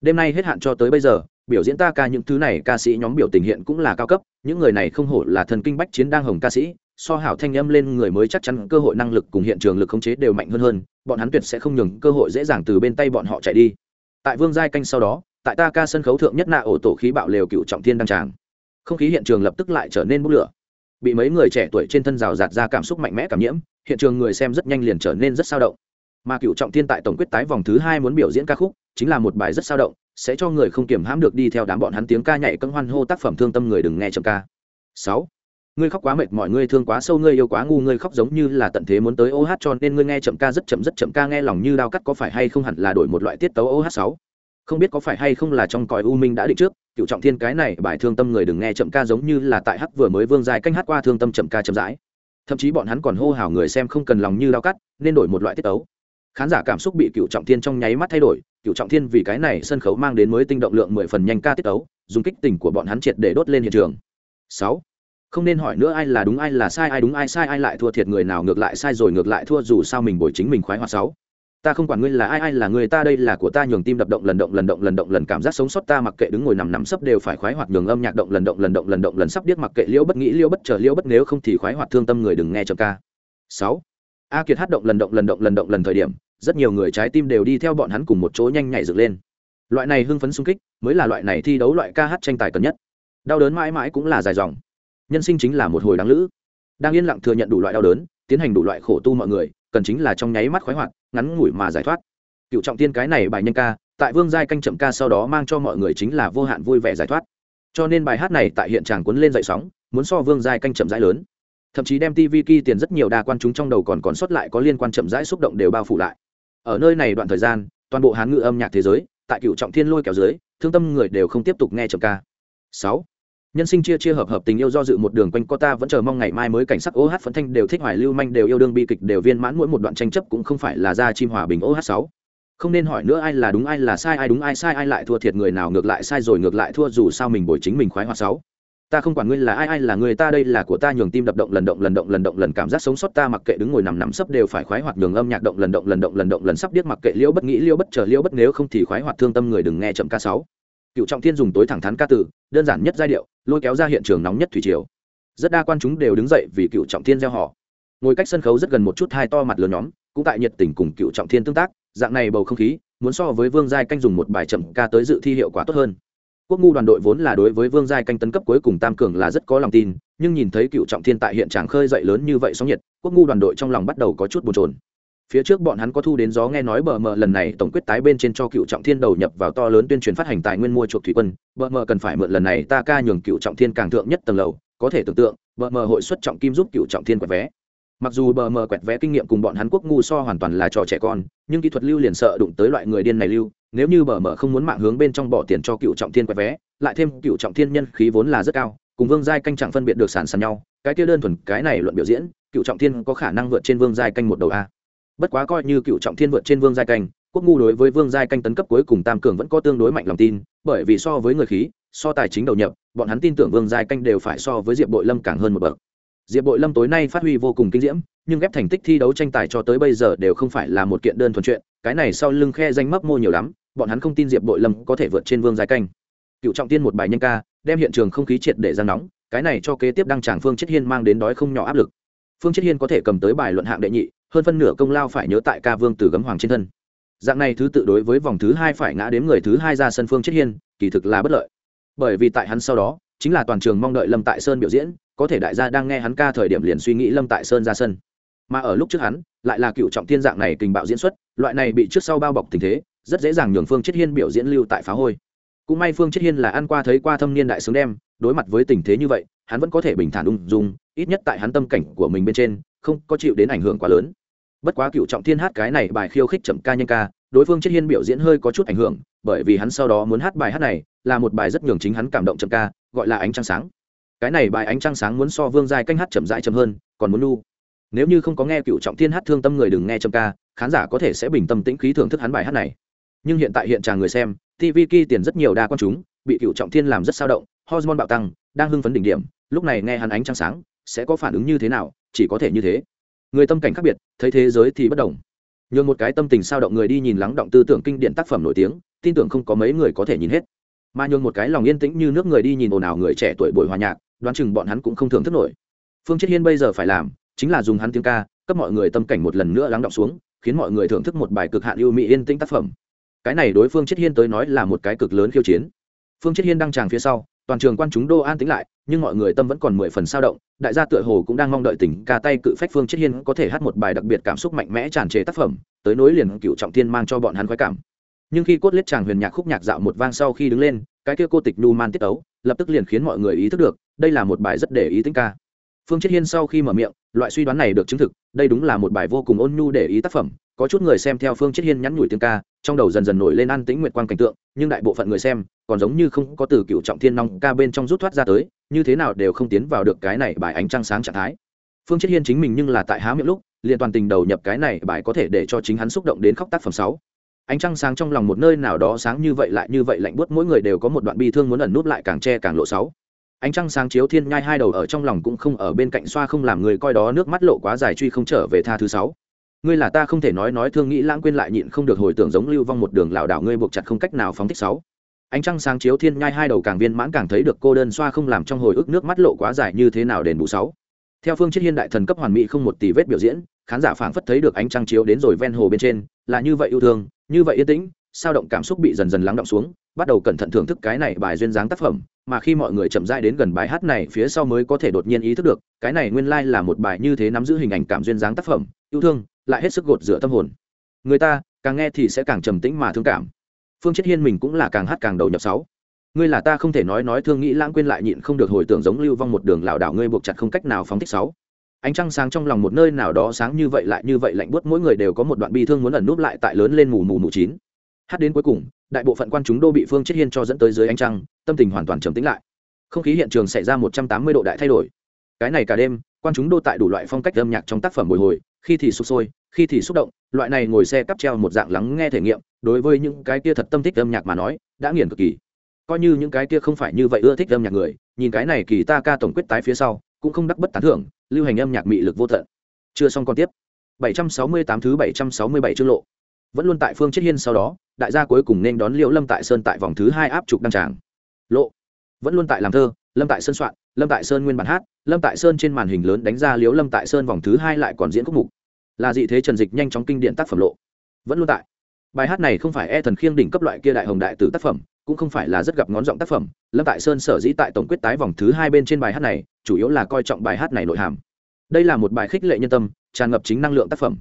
Đêm nay hết hạn cho tới bây giờ, biểu diễn ta ca những thứ này ca sĩ nhóm biểu tình hiện cũng là cao cấp, những người này không hổ là thần kinh bách chiến đang hồng ca sĩ, so hảo thanh âm lên người mới chắc chắn cơ hội năng lực cùng hiện trường lực khống chế đều mạnh hơn hơn, bọn hắn tuyệt sẽ không nhường cơ hội dễ dàng từ bên tay bọn họ chạy đi tại vương giai canh sau đó, tại ta ca sân khấu thượng nhất nạ ổ tổ khí bạo lều cựu trọng thiên đăng tràng. Không khí hiện trường lập tức lại trở nên bốc lửa. Bị mấy người trẻ tuổi trên thân rào rạt ra cảm xúc mạnh mẽ cảm nhiễm, hiện trường người xem rất nhanh liền trở nên rất sao động. Mà cựu trọng thiên tại tổng quyết tái vòng thứ hai muốn biểu diễn ca khúc, chính là một bài rất sao động, sẽ cho người không kiểm hãm được đi theo đám bọn hắn tiếng ca nhảy cân hoan hô tác phẩm thương tâm người đừng nghe chậm ca. Sáu ngươi khóc quá mệt, mọi ngươi thương quá sâu, ngươi yêu quá ngu, ngươi khóc giống như là tận thế muốn tới ô hát, cho nên ngươi nghe chậm ca rất chậm rất chậm ca, nghe lòng như đao cắt có phải hay không hẳn là đổi một loại tiết tấu ô hát sáu? Không biết có phải hay không là trong còi u minh đã định trước, cựu trọng thiên cái này bài thương tâm người đừng nghe chậm ca giống như là tại hát vừa mới vương dài canh hát qua thương tâm chậm ca chậm rãi. Thậm chí bọn hắn còn hô hào người xem không cần lòng như đao cắt, nên đổi một loại tiết tấu. Khán giả cảm xúc bị cựu trọng thiên trong nháy mắt thay đổi, cựu trọng thiên vì cái này sân khấu mang đến mới tinh động lượng mười phần nhanh ca tiết tấu, dùng kích tình của bọn hắn triệt để đốt lên hiện trường. Sáu không nên hỏi nữa ai là đúng ai là sai ai đúng ai sai ai lại thua thiệt người nào ngược lại sai rồi ngược lại thua dù sao mình bồi chính mình khoái hoạt sáu ta không quản ngươi là ai ai là người ta đây là của ta nhường tim đập động lần động lần động lần động lần cảm giác sống sót ta mặc kệ đứng ngồi nằm nằm sấp đều phải khoái hoạt nhường âm nhạc động lần động lần động lần động lần sắp điếc mặc kệ liễu bất nghĩ liễu bất chờ liễu bất nếu không thì khoái hoạt thương tâm người đừng nghe chậm ca sáu a kiệt hát động lần động lần động lần động lần thời điểm rất nhiều người trái tim đều đi theo bọn hắn cùng một chỗ nhanh nhảy dựng lên loại này hưng phấn sung kích mới là loại này thi đấu loại ca hát tranh tài cần nhất đau đớn mãi mãi cũng là dài dòng nhân sinh chính là một hồi đáng lữ. Đang yên lặng thừa nhận đủ loại đau đớn, tiến hành đủ loại khổ tu mọi người, cần chính là trong nháy mắt khoái hoạt, ngắn ngủi mà giải thoát. Cựu trọng tiên cái này bài nhân ca, tại vương giai canh chậm ca sau đó mang cho mọi người chính là vô hạn vui vẻ giải thoát. Cho nên bài hát này tại hiện tràng cuốn lên dậy sóng, muốn so vương giai canh chậm rãi lớn. Thậm chí đem tv ki tiền rất nhiều đa quan chúng trong đầu còn còn sót lại có liên quan chậm rãi xúc động đều bao phủ lại. Ở nơi này đoạn thời gian, toàn bộ hán ngữ âm nhạc thế giới, tại cựu trọng thiên lôi kéo dưới, thương tâm người đều không tiếp tục nghe chậm ca. Sáu nhân sinh chia chia hợp hợp tình yêu do dự một đường quanh co ta vẫn chờ mong ngày mai mới cảnh sắc OH phấn thanh đều thích hoài lưu manh đều yêu đương bi kịch đều viên mãn mỗi một đoạn tranh chấp cũng không phải là ra chim hòa bình OH sáu. Không nên hỏi nữa ai là đúng ai là sai, ai đúng ai sai, ai lại thua thiệt người nào ngược lại sai rồi ngược lại thua dù sao mình bồi chính mình khoái hoạt sáu. Ta không quản ngươi là ai ai là người ta, đây là của ta, nhường tim đập động lần động lần động lần động lần, cảm giác sống sót ta mặc kệ đứng ngồi nằm nằm sấp đều phải khoái hoạt, nhường âm nhạc động lần động lần động lần động lần, sắp điếc mặc kệ liễu bất nghĩ, liễu bất chờ, liễu bất nếu không thì khoái hoạt, thương tâm người đừng nghe chậm ca sáu. Cựu trọng thiên dùng tối thẳng thắn ca từ, đơn giản nhất giai điệu lôi kéo ra hiện trường nóng nhất thủy triều. Rất đa quan chúng đều đứng dậy vì cựu trọng thiên gieo họ. Ngồi cách sân khấu rất gần một chút hai to mặt lớn nhóm, cũng tại nhiệt tình cùng cựu trọng thiên tương tác, dạng này bầu không khí, muốn so với vương giai canh dùng một bài chậm ca tới dự thi hiệu quả tốt hơn. Quốc ngu đoàn đội vốn là đối với vương giai canh tấn cấp cuối cùng tam cường là rất có lòng tin, nhưng nhìn thấy cựu trọng thiên tại hiện tràng khơi dậy lớn như vậy sóng nhiệt, quốc ngu đoàn đội trong lòng bắt đầu có chút bồn trồn phía trước bọn hắn có thu đến gió nghe nói bờ mờ lần này tổng quyết tái bên trên cho cựu trọng thiên đầu nhập vào to lớn tuyên truyền phát hành tài nguyên mua chuộc thủy quân. Bờ mờ cần phải mượn lần này ta ca nhường cựu trọng thiên càng thượng nhất tầng lầu, có thể tưởng tượng, bờ mờ hội xuất trọng kim giúp cựu trọng thiên quẹt vé. Mặc dù bờ mờ quẹt vé kinh nghiệm cùng bọn hắn quốc ngu so hoàn toàn là trò trẻ con, nhưng kỹ thuật lưu liền sợ đụng tới loại người điên này lưu, nếu như bờ mờ không muốn mạng hướng bên trong bỏ tiền cho cựu trọng thiên quẹt vé, lại thêm cựu trọng thiên nhân khí vốn là rất cao, cùng vương giai canh chẳng phân biệt được sản sàn nhau, cái kia đơn thuần cái này luận biểu diễn, cựu trọng thiên có khả năng vượt trên vương giai canh một đầu a bất quá coi như cựu trọng thiên vượt trên vương giai canh quốc ngu đối với vương giai canh tấn cấp cuối cùng tam cường vẫn có tương đối mạnh lòng tin, bởi vì so với người khí, so tài chính đầu nhập, bọn hắn tin tưởng vương giai canh đều phải so với diệp bội lâm càng hơn một bậc. Diệp bội lâm tối nay phát huy vô cùng kinh diễm, nhưng ghép thành tích thi đấu tranh tài cho tới bây giờ đều không phải là một kiện đơn thuần chuyện, cái này sau lưng khe danh mấp mô nhiều lắm, bọn hắn không tin diệp bội lâm có thể vượt trên vương giai canh cựu trọng tiên một bài nhân ca, đem hiện trường không khí triệt để ra nóng, cái này cho kế tiếp đăng tràng phương chết hiên mang đến đói không nhỏ áp lực phương chết hiên có thể cầm tới bài luận hạng đệ nhị, hơn phân nửa công lao phải nhớ tại ca vương từ gấm hoàng trên thân. Dạng này thứ tự đối với vòng thứ hai phải ngã đến người thứ hai ra sân phương chết hiên, kỳ thực là bất lợi. Bởi vì tại hắn sau đó, chính là toàn trường mong đợi lâm tại sơn biểu diễn, có thể đại gia đang nghe hắn ca thời điểm liền suy nghĩ lâm tại sơn ra sân. Mà ở lúc trước hắn, lại là cựu trọng thiên dạng này kình bạo diễn xuất, loại này bị trước sau bao bọc tình thế, rất dễ dàng nhường phương chết hiên biểu diễn lưu tại phá hôi. Cũng may phương chết hiên là ăn qua thấy qua thâm niên đại sướng đem, đối mặt với tình thế như vậy hắn vẫn có thể bình thản ung dung, ít nhất tại hắn tâm cảnh của mình bên trên, không có chịu đến ảnh hưởng quá lớn. Bất quá cựu trọng thiên hát cái này bài khiêu khích chậm ca nhanh ca, đối phương chết hiên biểu diễn hơi có chút ảnh hưởng, bởi vì hắn sau đó muốn hát bài hát này, là một bài rất nhường chính hắn cảm động chậm ca, gọi là ánh trăng sáng. Cái này bài ánh trăng sáng muốn so vương giai canh hát chậm rãi chậm hơn, còn muốn nu. Nếu như không có nghe cựu trọng thiên hát thương tâm người đừng nghe chậm ca, khán giả có thể sẽ bình tâm tĩnh khí thưởng thức hắn bài hát này. Nhưng hiện tại hiện tràng người xem tv ki tiền rất nhiều đa con chúng, bị cựu trọng thiên làm rất sao động, hormone bạo tăng, đang hưng phấn đỉnh điểm lúc này nghe hắn ánh trăng sáng, sẽ có phản ứng như thế nào, chỉ có thể như thế. Người tâm cảnh khác biệt, thấy thế giới thì bất đồng. Nhường một cái tâm tình sao động người đi nhìn lắng động tư tưởng kinh điển tác phẩm nổi tiếng, tin tưởng không có mấy người có thể nhìn hết. Mà nhường một cái lòng yên tĩnh như nước người đi nhìn ồn ào người trẻ tuổi buổi hòa nhạc, đoán chừng bọn hắn cũng không thưởng thức nổi. Phương chết hiên bây giờ phải làm, chính là dùng hắn tiếng ca, cấp mọi người tâm cảnh một lần nữa lắng động xuống, khiến mọi người thưởng thức một bài cực hạn ưu mỹ yên tĩnh tác phẩm. Cái này đối phương chết hiên tới nói là một cái cực lớn khiêu chiến. Phương chết hiên đăng tràng phía sau toàn trường quan chúng đô an tính lại, nhưng mọi người tâm vẫn còn mười phần sao động, đại gia tựa hồ cũng đang mong đợi tình ca tay cự phách phương chết hiên có thể hát một bài đặc biệt cảm xúc mạnh mẽ tràn trề tác phẩm, tới nối liền cựu trọng thiên mang cho bọn hắn khoái cảm. Nhưng khi cốt lết chàng huyền nhạc khúc nhạc dạo một vang sau khi đứng lên, cái kia cô tịch nu man tiết ấu lập tức liền khiến mọi người ý thức được, đây là một bài rất để ý tính ca. Phương chết hiên sau khi mở miệng, loại suy đoán này được chứng thực, đây đúng là một bài vô cùng ôn nhu để ý tác phẩm có chút người xem theo phương chết hiên nhắn nhủi tiếng ca, trong đầu dần dần nổi lên an tĩnh nguyệt quang cảnh tượng, nhưng đại bộ phận người xem còn giống như không có từ cựu trọng thiên nong ca bên trong rút thoát ra tới, như thế nào đều không tiến vào được cái này bài ánh trăng sáng trạng thái. Phương chết hiên chính mình nhưng là tại há miệng lúc, liền toàn tình đầu nhập cái này bài có thể để cho chính hắn xúc động đến khóc tác phẩm sáu. Ánh trăng sáng trong lòng một nơi nào đó sáng như vậy lại như vậy lạnh buốt, mỗi người đều có một đoạn bi thương muốn ẩn nút lại càng che càng lộ sáu. Ánh trăng sáng chiếu thiên nhai hai đầu ở trong lòng cũng không ở bên cạnh xoa không làm người coi đó, nước mắt lộ quá dài truy không trở về tha thứ sáu ngươi là ta không thể nói nói thương nghĩ lãng quên lại nhịn không được hồi tưởng giống lưu vong một đường lảo đảo ngươi buộc chặt không cách nào phóng thích sáu. Ánh trăng sáng chiếu thiên nhai hai đầu càng viên mãn càng thấy được cô đơn xoa không làm trong hồi ức nước mắt lộ quá dài như thế nào đền bù sáu. Theo phương chiết hiên đại thần cấp hoàn mỹ không một tỷ vết biểu diễn, khán giả phảng phất thấy được ánh trăng chiếu đến rồi ven hồ bên trên, là như vậy yêu thương, như vậy yên tĩnh, sao động cảm xúc bị dần dần lắng động xuống, bắt đầu cẩn thận thưởng thức cái này bài duyên dáng tác phẩm, mà khi mọi người chậm rãi đến gần bài hát này phía sau mới có thể đột nhiên ý thức được, cái này nguyên lai là một bài như thế nắm giữ hình ảnh cảm duyên dáng tác phẩm, yêu thương lại hết sức gột rửa tâm hồn. Người ta, càng nghe thì sẽ càng trầm tĩnh mà thương cảm. Phương chết hiên mình cũng là càng hát càng đầu nhập sáu. Ngươi là ta không thể nói nói thương nghĩ lãng quên lại nhịn không được hồi tưởng giống lưu vong một đường lảo đảo ngươi buộc chặt không cách nào phóng thích sáu. Ánh trăng sáng trong lòng một nơi nào đó sáng như vậy lại như vậy lạnh buốt mỗi người đều có một đoạn bi thương muốn ẩn núp lại tại lớn lên mù mù mù chín. Hát đến cuối cùng, đại bộ phận quan chúng đô bị phương chết hiên cho dẫn tới dưới ánh trăng, tâm tình hoàn toàn trầm tĩnh lại. Không khí hiện trường xảy ra một trăm tám mươi độ đại thay đổi. Cái này cả đêm, quan chúng đô tại đủ loại phong cách âm nhạc trong tác phẩm bồi hồi khi thì sụp sôi, khi thì xúc động, loại này ngồi xe cắp treo một dạng lắng nghe thể nghiệm, đối với những cái kia thật tâm thích âm nhạc mà nói, đã nghiền cực kỳ. Coi như những cái kia không phải như vậy ưa thích âm nhạc người, nhìn cái này kỳ ta ca tổng quyết tái phía sau, cũng không đắc bất tán thưởng, lưu hành âm nhạc mị lực vô tận. Chưa xong còn tiếp. 768 thứ 767 chương lộ. Vẫn luôn tại phương chết hiên sau đó, đại gia cuối cùng nên đón liễu lâm tại sơn tại vòng thứ hai áp trục đăng tràng. Lộ. Vẫn luôn tại làm thơ lâm tại sơn soạn, lâm tại sơn nguyên bản hát, lâm tại sơn trên màn hình lớn đánh ra liếu lâm tại sơn vòng thứ hai lại còn diễn khúc mục. Là dị thế trần dịch nhanh chóng kinh điện tác phẩm lộ. Vẫn luôn tại. Bài hát này không phải e thần khiêng đỉnh cấp loại kia đại hồng đại tử tác phẩm, cũng không phải là rất gặp ngón giọng tác phẩm. Lâm tại sơn sở dĩ tại tổng quyết tái vòng thứ hai bên trên bài hát này, chủ yếu là coi trọng bài hát này nội hàm. Đây là một bài khích lệ nhân tâm, tràn ngập chính năng lượng tác phẩm.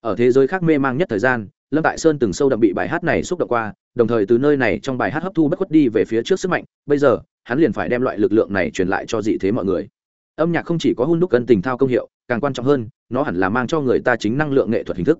Ở thế giới khác mê mang nhất thời gian, lâm tại sơn từng sâu đậm bị bài hát này xúc động qua, đồng thời từ nơi này trong bài hát hấp thu bất khuất đi về phía trước sức mạnh. Bây giờ hắn liền phải đem loại lực lượng này truyền lại cho dị thế mọi người. Âm nhạc không chỉ có hôn đúc cân tình thao công hiệu, càng quan trọng hơn, nó hẳn là mang cho người ta chính năng lượng nghệ thuật hình thức.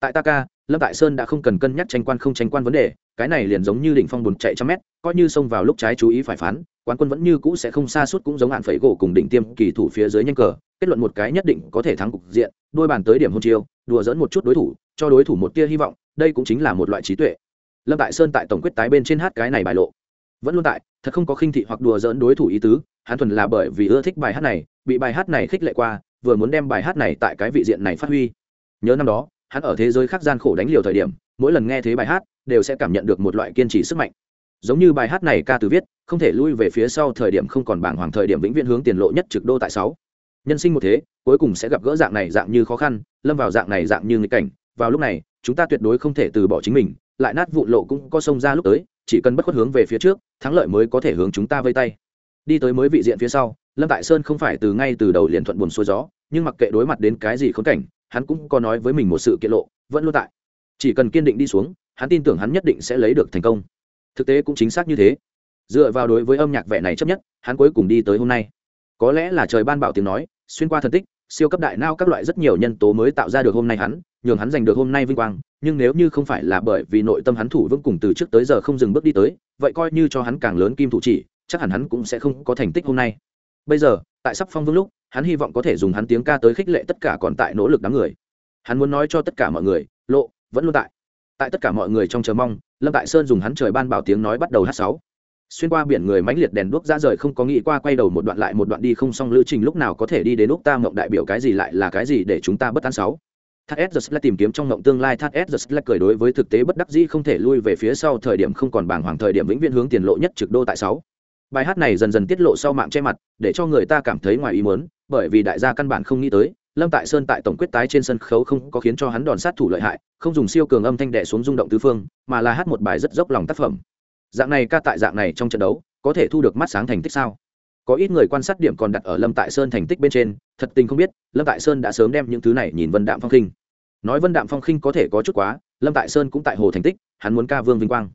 Tại ta ca lâm tại sơn đã không cần cân nhắc tranh quan không tranh quan vấn đề, cái này liền giống như đỉnh phong bùn chạy trăm mét, coi như xông vào lúc trái chú ý phải phán, quán quân vẫn như cũ sẽ không xa suốt cũng giống hạn phẩy gỗ cùng đỉnh tiêm kỳ thủ phía dưới nhanh cờ, kết luận một cái nhất định có thể thắng cục diện, đôi bàn tới điểm hôn chiêu, đùa dẫn một chút đối thủ, cho đối thủ một tia hy vọng, đây cũng chính là một loại trí tuệ. Lâm tại sơn tại tổng quyết tái bên trên hát cái này bài lộ vẫn luôn tại, thật không có khinh thị hoặc đùa dỡn đối thủ ý tứ, hắn thuần là bởi vì ưa thích bài hát này, bị bài hát này khích lệ qua, vừa muốn đem bài hát này tại cái vị diện này phát huy. Nhớ năm đó, hắn ở thế giới khác gian khổ đánh liều thời điểm, mỗi lần nghe thấy bài hát, đều sẽ cảm nhận được một loại kiên trì sức mạnh. Giống như bài hát này ca từ viết, không thể lui về phía sau thời điểm không còn bảng hoàng thời điểm vĩnh viễn hướng tiền lộ nhất trực đô tại sáu. Nhân sinh một thế, cuối cùng sẽ gặp gỡ dạng này dạng như khó khăn, lâm vào dạng này dạng như nghịch cảnh. Vào lúc này, chúng ta tuyệt đối không thể từ bỏ chính mình, lại nát vụn lộ cũng có sông ra lúc tới chỉ cần bất khuất hướng về phía trước, thắng lợi mới có thể hướng chúng ta vây tay. Đi tới mới vị diện phía sau, lâm tại sơn không phải từ ngay từ đầu liền thuận buồn xuôi gió, nhưng mặc kệ đối mặt đến cái gì khốn cảnh, hắn cũng có nói với mình một sự kiện lộ, vẫn luôn tại. Chỉ cần kiên định đi xuống, hắn tin tưởng hắn nhất định sẽ lấy được thành công. Thực tế cũng chính xác như thế. Dựa vào đối với âm nhạc vẻ này chấp nhất, hắn cuối cùng đi tới hôm nay. Có lẽ là trời ban bảo tiếng nói, xuyên qua thần tích, siêu cấp đại nao các loại rất nhiều nhân tố mới tạo ra được hôm nay hắn, nhường hắn giành được hôm nay vinh quang nhưng nếu như không phải là bởi vì nội tâm hắn thủ vững cùng từ trước tới giờ không dừng bước đi tới, vậy coi như cho hắn càng lớn kim thủ chỉ, chắc hẳn hắn cũng sẽ không có thành tích hôm nay. Bây giờ, tại sắp phong vương lúc, hắn hy vọng có thể dùng hắn tiếng ca tới khích lệ tất cả còn tại nỗ lực đám người. Hắn muốn nói cho tất cả mọi người, lộ, vẫn luôn tại. Tại tất cả mọi người trong chờ mong, lâm tại sơn dùng hắn trời ban bảo tiếng nói bắt đầu hát sáu. Xuyên qua biển người mãnh liệt đèn đuốc ra rời không có nghĩ qua quay đầu một đoạn lại một đoạn đi không xong lữ trình lúc nào có thể đi đến lúc ta mộng đại biểu cái gì lại là cái gì để chúng ta bất an sáu thắt s. Là tìm kiếm trong mộng tương lai. Thắt s. Là cười đối với thực tế bất đắc dĩ không thể lui về phía sau. Thời điểm không còn bàng hoàng, thời điểm vĩnh viễn hướng tiền lộ nhất trực đô tại sáu. Bài hát này dần dần tiết lộ sau mạng che mặt, để cho người ta cảm thấy ngoài ý muốn, bởi vì đại gia căn bản không nghĩ tới, lâm tại sơn tại tổng quyết tái trên sân khấu không có khiến cho hắn đòn sát thủ lợi hại, không dùng siêu cường âm thanh đẻ xuống rung động tứ phương, mà là hát một bài rất dốc lòng tác phẩm. Dạng này ca tại dạng này trong trận đấu, có thể thu được mắt sáng thành tích sao? Có ít người quan sát điểm còn đặt ở lâm tại sơn thành tích bên trên, thật tình không biết, lâm tại sơn đã sớm đem những thứ này nhìn vân đạm phong khinh. Nói vân đạm phong khinh có thể có chút quá, lâm tại sơn cũng tại hồ thành tích, hắn muốn ca vương vinh quang.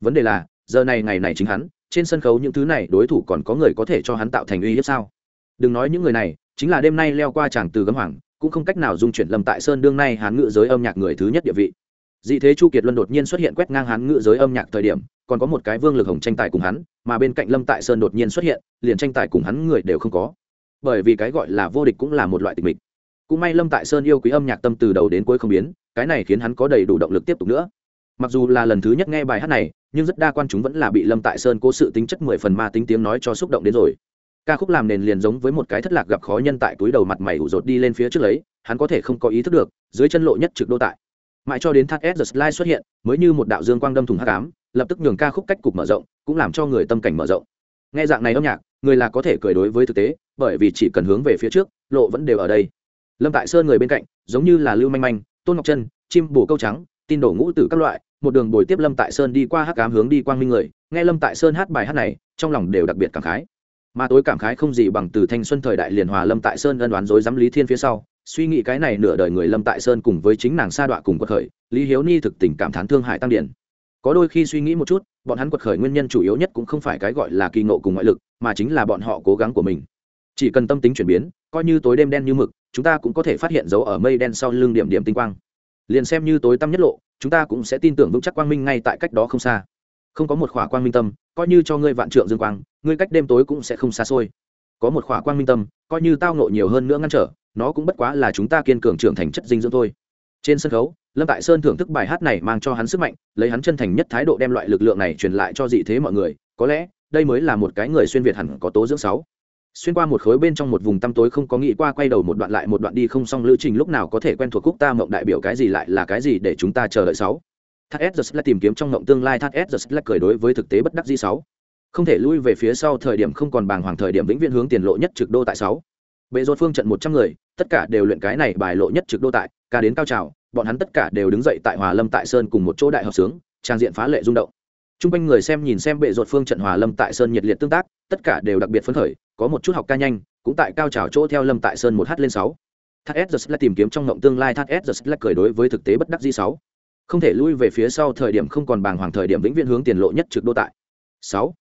Vấn đề là, giờ này ngày này chính hắn, trên sân khấu những thứ này đối thủ còn có người có thể cho hắn tạo thành uy hiếp sao? Đừng nói những người này, chính là đêm nay leo qua tràng từ gấm hoàng, cũng không cách nào dung chuyển lâm tại sơn đương nay hắn ngự giới âm nhạc người thứ nhất địa vị dị thế chu kiệt luân đột nhiên xuất hiện quét ngang hán ngự giới âm nhạc thời điểm, còn có một cái vương lực hồng tranh tài cùng hắn, mà bên cạnh lâm tại sơn đột nhiên xuất hiện, liền tranh tài cùng hắn người đều không có. Bởi vì cái gọi là vô địch cũng là một loại tịch mịch. Cũng may lâm tại sơn yêu quý âm nhạc tâm từ đầu đến cuối không biến, cái này khiến hắn có đầy đủ động lực tiếp tục nữa. Mặc dù là lần thứ nhất nghe bài hát này, nhưng rất đa quan chúng vẫn là bị lâm tại sơn cố sự tính chất mười phần ma tính tiếng nói cho xúc động đến rồi. Ca khúc làm nền liền giống với một cái thất lạc gặp khó nhân tại túi đầu mặt mày ủ rột đi lên phía trước lấy, hắn có thể không có ý thức được, dưới chân lộ nhất trực đô tại mãi cho đến thác s. The slide xuất hiện mới như một đạo dương quang đâm thùng hát cám, lập tức nhường ca khúc cách cục mở rộng cũng làm cho người tâm cảnh mở rộng. Nghe dạng này âm nhạc người là có thể cười đối với thực tế bởi vì chỉ cần hướng về phía trước lộ vẫn đều ở đây. Lâm tại sơn người bên cạnh giống như là lưu manh manh tôn ngọc chân chim bồ câu trắng tin đổ ngũ tử các loại một đường bồi tiếp lâm tại sơn đi qua hát cám hướng đi quang minh người nghe lâm tại sơn hát bài hát này trong lòng đều đặc biệt cảm khái. Mà tối cảm khái không gì bằng từ thanh xuân thời đại liền hòa lâm tại sơn ân đoán dối giám lý thiên phía sau suy nghĩ cái này nửa đời người lâm tại sơn cùng với chính nàng sa đọa cùng quật khởi, lý hiếu ni thực tình cảm thán thương hại tăng điển. Có đôi khi suy nghĩ một chút, bọn hắn quật khởi nguyên nhân chủ yếu nhất cũng không phải cái gọi là kỳ ngộ cùng ngoại lực, mà chính là bọn họ cố gắng của mình. Chỉ cần tâm tính chuyển biến, coi như tối đêm đen như mực, chúng ta cũng có thể phát hiện dấu ở mây đen sau lưng điểm điểm tinh quang. Liền xem như tối tăm nhất lộ, chúng ta cũng sẽ tin tưởng vững chắc quang minh ngay tại cách đó không xa. Không có một khỏa quang minh tâm, coi như cho ngươi vạn trượng dương quang, ngươi cách đêm tối cũng sẽ không xa xôi. Có một khỏa quang minh tâm, coi như tao nộ nhiều hơn nữa ngăn trở nó cũng bất quá là chúng ta kiên cường trưởng thành chất dinh dưỡng thôi. Trên sân khấu, lâm tại sơn thưởng thức bài hát này mang cho hắn sức mạnh, lấy hắn chân thành nhất thái độ đem loại lực lượng này truyền lại cho dị thế mọi người, có lẽ, đây mới là một cái người xuyên việt hẳn có tố dưỡng sáu. Xuyên qua một khối bên trong một vùng tăm tối không có nghĩ qua quay đầu một đoạn lại một đoạn đi không xong lữ trình lúc nào có thể quen thuộc cúc ta mộng đại biểu cái gì lại là cái gì để chúng ta chờ đợi sáu. Thắt s tìm kiếm trong mộng tương lai thắt s cười đối với thực tế bất đắc di sáu. Không thể lui về phía sau thời điểm không còn bàng hoàng thời điểm vĩnh viễn hướng tiền lộ nhất trực đô tại sáu bệ rột phương trận một trăm người, tất cả đều luyện cái này bài lộ nhất trực đô tại, ca đến cao trào, bọn hắn tất cả đều đứng dậy tại hòa lâm tại sơn cùng một chỗ đại hợp sướng, trang diện phá lệ rung động. T r u n g quanh người xem nhìn xem bệ rột phương trận hòa lâm tại sơn nhiệt liệt tương tác, tất cả đều đặc biệt phấn khởi, có một chút học ca nhanh, cũng tại cao trào chỗ theo lâm tại sơn một h lên sáu. Thắt s là tìm kiếm trong ngộng tương lai, thắt s là cười đối với thực tế bất đắc di sáu. Không thể lui về phía sau thời điểm không còn bàng hoàng thời điểm vĩnh viễn hướng tiền lộ nhất trực đô tại. Sáu.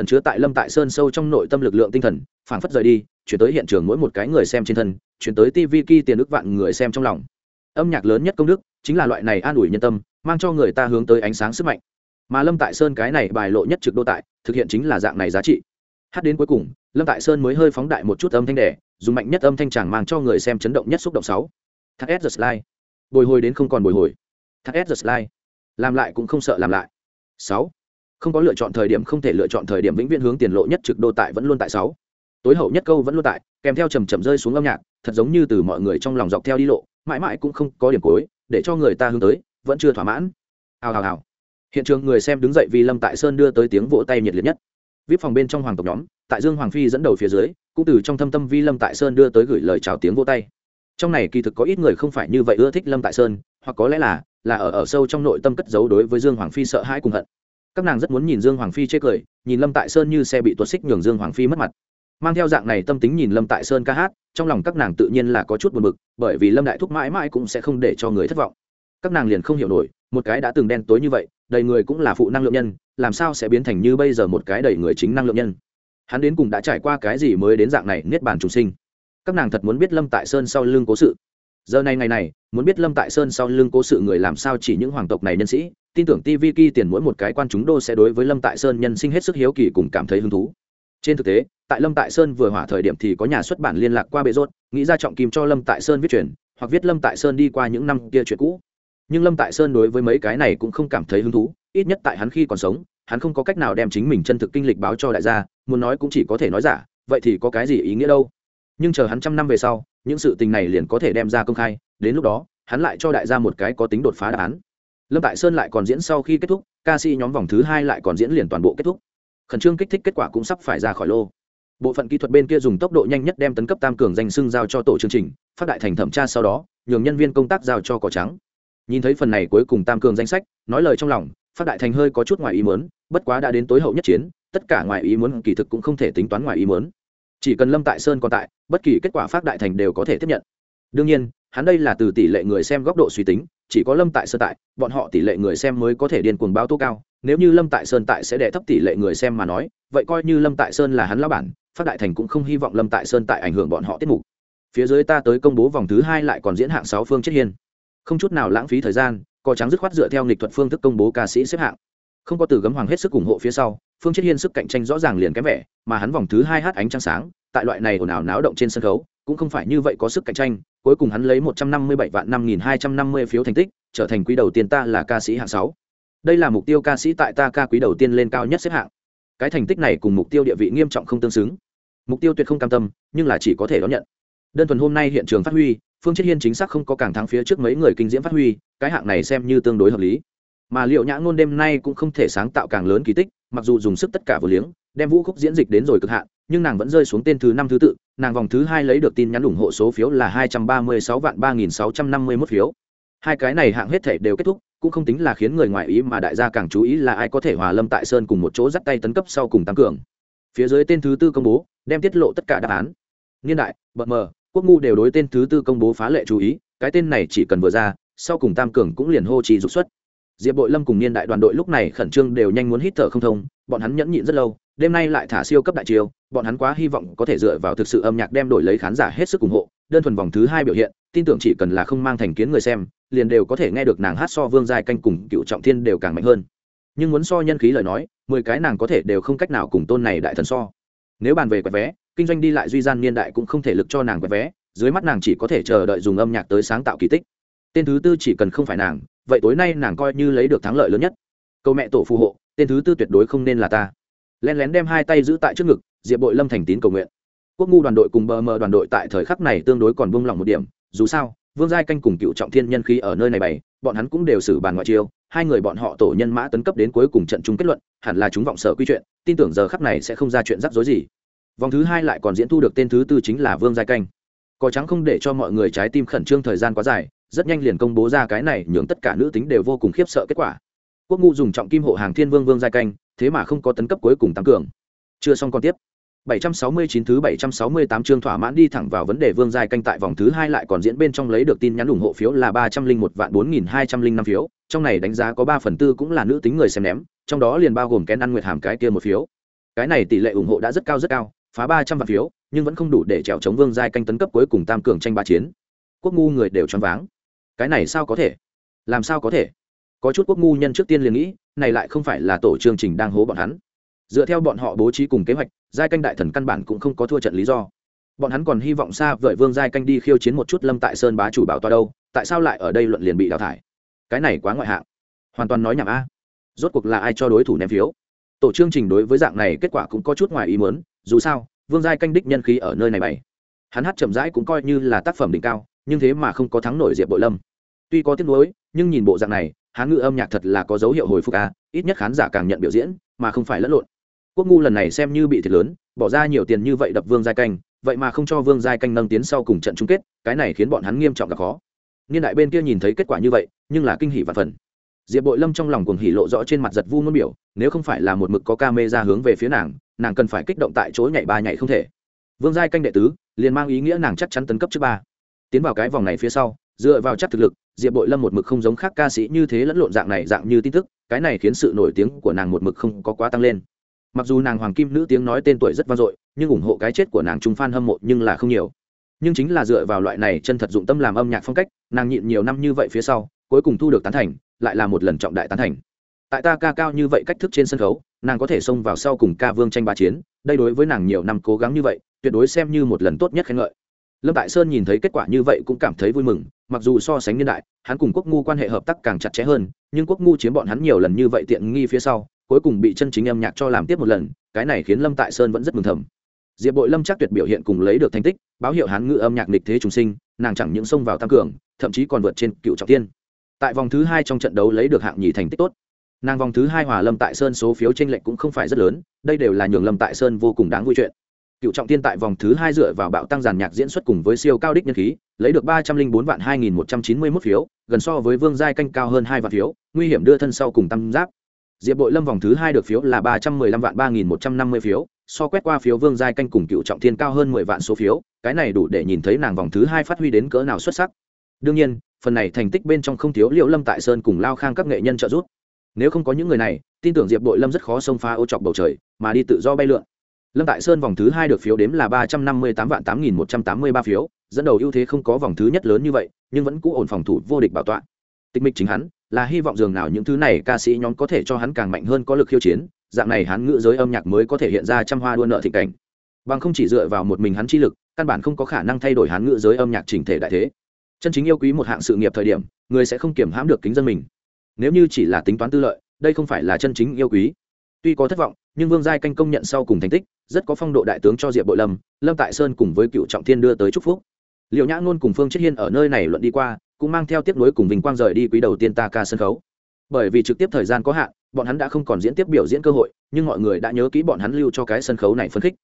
Ẩn chứa tại lâm tại sơn sâu trong nội tâm lực lượng tinh thần, phảng phất rời đi chuyển tới hiện trường mỗi một cái người xem trên thân, chuyển tới tv ki tiền ức vạn người xem trong lòng. Âm nhạc lớn nhất công đức chính là loại này an ủi nhân tâm, mang cho người ta hướng tới ánh sáng sức mạnh. Mà lâm tại sơn cái này bài lộ nhất trực đô tại, thực hiện chính là dạng này giá trị. Hát đến cuối cùng, lâm tại sơn mới hơi phóng đại một chút âm thanh đẻ, dùng mạnh nhất âm thanh chàng mang cho người xem chấn động nhất xúc động sáu. Thắt s slide. Bồi hồi đến không còn bồi hồi. Thắt s slide. Làm lại cũng không sợ làm lại. Sáu. Không có lựa chọn thời điểm không thể lựa chọn thời điểm vĩnh viễn hướng tiền lộ nhất trực đô tại vẫn luôn tại sáu tối hậu nhất câu vẫn luôn tại, kèm theo trầm trầm rơi xuống âm nhạc, thật giống như từ mọi người trong lòng dọc theo đi lộ, mãi mãi cũng không có điểm cuối, để cho người ta hướng tới, vẫn chưa thỏa mãn. Hào hào hào. Hiện trường người xem đứng dậy vì lâm tại sơn đưa tới tiếng vỗ tay nhiệt liệt nhất. Vip phòng bên trong hoàng tộc nhóm, tại dương hoàng phi dẫn đầu phía dưới, cũng từ trong thâm tâm vi lâm tại sơn đưa tới gửi lời chào tiếng vỗ tay. Trong này kỳ thực có ít người không phải như vậy ưa thích lâm tại sơn, hoặc có lẽ là là ở ở sâu trong nội tâm cất giấu đối với dương hoàng phi sợ hãi cùng hận. Các nàng rất muốn nhìn dương hoàng phi chê cười, nhìn lâm tại sơn như xe bị tuột xích nhường dương hoàng phi mất mặt mang theo dạng này tâm tính nhìn lâm tại sơn ca hát, trong lòng các nàng tự nhiên là có chút buồn bực, bởi vì lâm đại thúc mãi mãi cũng sẽ không để cho người thất vọng. Các nàng liền không hiểu nổi, một cái đã từng đen tối như vậy, đầy người cũng là phụ năng lượng nhân, làm sao sẽ biến thành như bây giờ một cái đầy người chính năng lượng nhân? Hắn đến cùng đã trải qua cái gì mới đến dạng này niết bàn trùng sinh? Các nàng thật muốn biết lâm tại sơn sau lưng cố sự. Giờ này ngày này, muốn biết lâm tại sơn sau lưng cố sự người làm sao chỉ những hoàng tộc này nhân sĩ, tin tưởng tv ki tiền mỗi một cái quan chúng đô sẽ đối với lâm tại sơn nhân sinh hết sức hiếu kỳ cùng cảm thấy hứng thú trên thực tế, tại lâm tại sơn vừa hỏa thời điểm thì có nhà xuất bản liên lạc qua bệ rốt nghĩ ra trọng kim cho lâm tại sơn viết truyền hoặc viết lâm tại sơn đi qua những năm kia chuyện cũ. Nhưng lâm tại sơn đối với mấy cái này cũng không cảm thấy hứng thú, ít nhất tại hắn khi còn sống, hắn không có cách nào đem chính mình chân thực kinh lịch báo cho đại gia, muốn nói cũng chỉ có thể nói giả, vậy thì có cái gì ý nghĩa đâu? Nhưng chờ hắn trăm năm về sau, những sự tình này liền có thể đem ra công khai, đến lúc đó, hắn lại cho đại gia một cái có tính đột phá đáp án. Lâm tại sơn lại còn diễn sau khi kết thúc, ca sĩ nhóm vòng thứ hai lại còn diễn liền toàn bộ kết thúc khẩn trương kích thích kết quả cũng sắp phải ra khỏi lô. Bộ phận kỹ thuật bên kia dùng tốc độ nhanh nhất đem tấn cấp tam cường danh xưng giao cho tổ chương trình, phát đại thành thẩm tra sau đó, nhường nhân viên công tác giao cho cỏ trắng. Nhìn thấy phần này cuối cùng tam cường danh sách, nói lời trong lòng, phát đại thành hơi có chút ngoài ý muốn, bất quá đã đến tối hậu nhất chiến, tất cả ngoài ý muốn kỳ thực cũng không thể tính toán ngoài ý muốn. Chỉ cần lâm tại sơn còn tại, bất kỳ kết quả phát đại thành đều có thể tiếp nhận. Đương nhiên, hắn đây là từ tỷ lệ người xem góc độ suy tính, chỉ có lâm tại Sơ tại, bọn họ tỷ lệ người xem mới có thể điên cuồng báo tố cao nếu như lâm tại sơn tại sẽ đẻ thấp tỷ lệ người xem mà nói, vậy coi như lâm tại sơn là hắn lao bản, phát đại thành cũng không hy vọng lâm tại sơn tại ảnh hưởng bọn họ tiết mục. Phía dưới ta tới công bố vòng thứ hai lại còn diễn hạng sáu phương chết hiên. Không chút nào lãng phí thời gian cò trắng dứt khoát dựa theo nghịch thuật phương thức công bố ca sĩ xếp hạng. Không có từ gấm hoàng hết sức ủng hộ phía sau, phương chết hiên sức cạnh tranh rõ ràng liền kém vẻ, mà hắn vòng thứ hai hát ánh trăng sáng, tại loại này ồn ào náo động trên sân khấu, cũng không phải như vậy có sức cạnh tranh, cuối cùng hắn lấy một trăm năm mươi bảy vạn năm nghìn hai trăm năm mươi phiếu thành tích, trở thành quý đầu tiên ta là ca sĩ hạng sáu đây là mục tiêu ca sĩ tại ta ca quý đầu tiên lên cao nhất xếp hạng. Cái thành tích này cùng mục tiêu địa vị nghiêm trọng không tương xứng. Mục tiêu tuyệt không cam tâm, nhưng là chỉ có thể đón nhận. Đơn thuần hôm nay hiện trường phát huy, phương chiết hiên chính xác không có càng thắng phía trước mấy người kinh diễm phát huy, cái hạng này xem như tương đối hợp lý. Mà liệu nhã ngôn đêm nay cũng không thể sáng tạo càng lớn kỳ tích, mặc dù dùng sức tất cả vừa liếng, đem vũ khúc diễn dịch đến rồi cực hạn, nhưng nàng vẫn rơi xuống tên thứ năm thứ tự, nàng vòng thứ hai lấy được tin nhắn ủng hộ số phiếu là hai trăm ba mươi sáu vạn ba nghìn sáu trăm năm mươi mốt phiếu. Hai cái này hạng hết thể đều kết thúc cũng không tính là khiến người ngoài ý mà đại gia càng chú ý là ai có thể hòa lâm tại sơn cùng một chỗ dắt tay tấn cấp sau cùng tăng cường. Phía dưới tên thứ tư công bố, đem tiết lộ tất cả đáp án. Niên đại bậc mờ, quốc ngu đều đối tên thứ tư công bố phá lệ chú ý, cái tên này chỉ cần vừa ra, sau cùng tam cường cũng liền hô trì rục xuất. Diệp bội lâm cùng niên đại đoàn đội lúc này khẩn trương đều nhanh muốn hít thở không thông, bọn hắn nhẫn nhịn rất lâu, đêm nay lại thả siêu cấp đại chiêu, bọn hắn quá hy vọng có thể dựa vào thực sự âm nhạc đem đổi lấy khán giả hết sức ủng hộ. Đơn thuần vòng thứ hai biểu hiện, tin tưởng chỉ cần là không mang thành kiến người xem liền đều có thể nghe được nàng hát so vương giai canh cùng cựu trọng thiên đều càng mạnh hơn. Nhưng muốn so nhân khí lời nói, mười cái nàng có thể đều không cách nào cùng tôn này đại thần so. Nếu bàn về quẹt vé, kinh doanh đi lại duy gian niên đại cũng không thể lực cho nàng quẹt vé, dưới mắt nàng chỉ có thể chờ đợi dùng âm nhạc tới sáng tạo kỳ tích. Tên thứ tư chỉ cần không phải nàng, vậy tối nay nàng coi như lấy được thắng lợi lớn nhất. Câu mẹ tổ phù hộ, tên thứ tư tuyệt đối không nên là ta. Len lén đem hai tay giữ tại trước ngực, diệp bội lâm thành tín cầu nguyện. Quốc ngu đoàn đội cùng bờ mờ đoàn đội tại thời khắc này tương đối còn buông lỏng một điểm, dù sao vương giai canh cùng cựu trọng thiên nhân khí ở nơi này bày, bọn hắn cũng đều xử bàn ngoại chiêu, hai người bọn họ tổ nhân mã tấn cấp đến cuối cùng trận chung kết luận, hẳn là chúng vọng sở quy chuyện, tin tưởng giờ khắc này sẽ không ra chuyện rắc rối gì. Vòng thứ hai lại còn diễn thu được tên thứ tư chính là vương giai canh. Có trắng không để cho mọi người trái tim khẩn trương thời gian quá dài, rất nhanh liền công bố ra cái này, nhường tất cả nữ tính đều vô cùng khiếp sợ kết quả. Quốc ngu dùng trọng kim hộ hàng thiên vương vương giai canh, thế mà không có tấn cấp cuối cùng tăng cường. Chưa xong còn tiếp. 769 thứ 768 chương thỏa mãn đi thẳng vào vấn đề Vương Giai canh tại vòng thứ 2 lại còn diễn bên trong lấy được tin nhắn ủng hộ phiếu là 301 vạn 4205 phiếu, trong này đánh giá có 3 phần tư cũng là nữ tính người xem ném, trong đó liền bao gồm Ken ăn nguyệt hàm cái kia một phiếu. Cái này tỷ lệ ủng hộ đã rất cao rất cao, phá 300 vạn phiếu, nhưng vẫn không đủ để chèo chống Vương Giai canh tấn cấp cuối cùng tam cường tranh ba chiến. Quốc ngu người đều choáng váng. Cái này sao có thể? Làm sao có thể? Có chút quốc ngu nhân trước tiên liền nghĩ, này lại không phải là tổ chương trình đang hố bọn hắn dựa theo bọn họ bố trí cùng kế hoạch, giai canh đại thần căn bản cũng không có thua trận lý do. Bọn hắn còn hy vọng xa vời vương giai canh đi khiêu chiến một chút lâm tại sơn bá chủ bảo toa đâu, tại sao lại ở đây luận liền bị đào thải? Cái này quá ngoại hạng. Hoàn toàn nói nhảm a. Rốt cuộc là ai cho đối thủ ném phiếu? Tổ chương trình đối với dạng này kết quả cũng có chút ngoài ý muốn, dù sao, vương giai canh đích nhân khí ở nơi này bày. Hắn hát chậm rãi cũng coi như là tác phẩm đỉnh cao, nhưng thế mà không có thắng nổi diệp bội lâm. Tuy có tiếc nuối, nhưng nhìn bộ dạng này hắn ngữ âm nhạc thật là có dấu hiệu hồi phục a, ít nhất khán giả càng nhận biểu diễn, mà không phải lẫn lộn quốc ngu lần này xem như bị thiệt lớn, bỏ ra nhiều tiền như vậy đập vương giai canh, vậy mà không cho vương giai canh nâng tiến sau cùng trận chung kết, cái này khiến bọn hắn nghiêm trọng gặp khó. Niên đại bên kia nhìn thấy kết quả như vậy, nhưng là kinh hỷ và phần. Diệp bội lâm trong lòng cuồng hỉ lộ rõ trên mặt giật vu ngôn biểu, nếu không phải là một mực có ca mê ra hướng về phía nàng nàng cần phải kích động tại chỗ nhảy ba nhảy không thể. Vương giai canh đệ tứ, liền mang ý nghĩa nàng chắc chắn tấn cấp trước ba. Tiến vào cái vòng này phía sau, dựa vào chắc thực lực, diệp bội lâm một mực không giống khác ca sĩ như thế lẫn lộn dạng này dạng như tin tức, cái này khiến sự nổi tiếng của nàng một mực không có quá tăng lên mặc dù nàng hoàng kim nữ tiếng nói tên tuổi rất vang dội, nhưng ủng hộ cái chết của nàng trung f hâm mộ nhưng là không nhiều. Nhưng chính là dựa vào loại này chân thật dụng tâm làm âm nhạc phong cách, nàng nhịn nhiều năm như vậy phía sau, cuối cùng thu được tán thành, lại là một lần trọng đại tán thành. Tại ta ca cao như vậy cách thức trên sân khấu, nàng có thể xông vào sau cùng ca vương tranh ba chiến, đây đối với nàng nhiều năm cố gắng như vậy, tuyệt đối xem như một lần tốt nhất khen ngợi. Lâm tại sơn nhìn thấy kết quả như vậy cũng cảm thấy vui mừng, mặc dù so sánh niên đại, hắn cùng quốc ngu quan hệ hợp tác càng chặt chẽ hơn, nhưng quốc ngu chiếm bọn hắn nhiều lần như vậy tiện nghi phía sau cuối cùng bị chân chính âm nhạc cho làm tiếp một lần, cái này khiến lâm tại sơn vẫn rất mừng thầm. Diệp bội lâm chắc tuyệt biểu hiện cùng lấy được thành tích, báo hiệu hán ngữ âm nhạc lịch thế trùng sinh, nàng chẳng những xông vào tăng cường, thậm chí còn vượt trên cựu trọng tiên. Tại vòng thứ hai trong trận đấu lấy được hạng nhì thành tích tốt. Nàng vòng thứ hai hòa lâm tại sơn số phiếu tranh lệch cũng không phải rất lớn, đây đều là nhường lâm tại sơn vô cùng đáng vui chuyện. Cựu trọng tiên tại vòng thứ hai dựa vào bạo tăng giàn nhạc diễn xuất cùng với siêu cao đích nhân khí, lấy được ba trăm linh bốn vạn hai nghìn một trăm chín mươi mốt phiếu, gần so với vương giai canh cao hơn hai vạn phiếu, nguy hiểm đưa thân sau cùng tam giáp diệp bội lâm vòng thứ hai được phiếu là ba trăm mười lăm vạn ba nghìn một trăm năm mươi phiếu, so quét qua phiếu vương giai canh cùng cựu trọng thiên cao hơn mười vạn số phiếu, cái này đủ để nhìn thấy nàng vòng thứ hai phát huy đến cỡ nào xuất sắc. Đương nhiên, phần này thành tích bên trong không thiếu liệu lâm tại sơn cùng lao khang các nghệ nhân trợ giúp. Nếu không có những người này, tin tưởng diệp bội lâm rất khó xông pha ô chọc bầu trời, mà đi tự do bay lượn. Lâm tại sơn vòng thứ hai được phiếu đếm là ba trăm năm mươi tám vạn tám nghìn một trăm tám mươi ba phiếu, dẫn đầu ưu thế không có vòng thứ nhất lớn như vậy, nhưng vẫn cũ ổn phòng thủ vô địch bảo tọa. Tịch mịch chính hắn là hy vọng dường nào những thứ này ca sĩ nhóm có thể cho hắn càng mạnh hơn có lực khiêu chiến, dạng này hắn ngữ giới âm nhạc mới có thể hiện ra trăm hoa đua nợ thịnh cảnh. Bằng không chỉ dựa vào một mình hắn chi lực, căn bản không có khả năng thay đổi hắn ngữ giới âm nhạc chỉnh thể đại thế. Chân chính yêu quý một hạng sự nghiệp thời điểm, người sẽ không kiểm hãm được kính dân mình. Nếu như chỉ là tính toán tư lợi, đây không phải là chân chính yêu quý. Tuy có thất vọng, nhưng vương giai canh công nhận sau cùng thành tích, rất có phong độ đại tướng cho diệp bội lâm lâm tại sơn cùng với cựu trọng thiên đưa tới chúc phúc. Liệu nhã ngôn cùng phương chết hiên ở nơi này luận đi qua cũng mang theo tiếp nối cùng vinh quang rời đi quý đầu tiên ta ca sân khấu. Bởi vì trực tiếp thời gian có hạn, bọn hắn đã không còn diễn tiếp biểu diễn cơ hội, nhưng mọi người đã nhớ kỹ bọn hắn lưu cho cái sân khấu này phấn khích.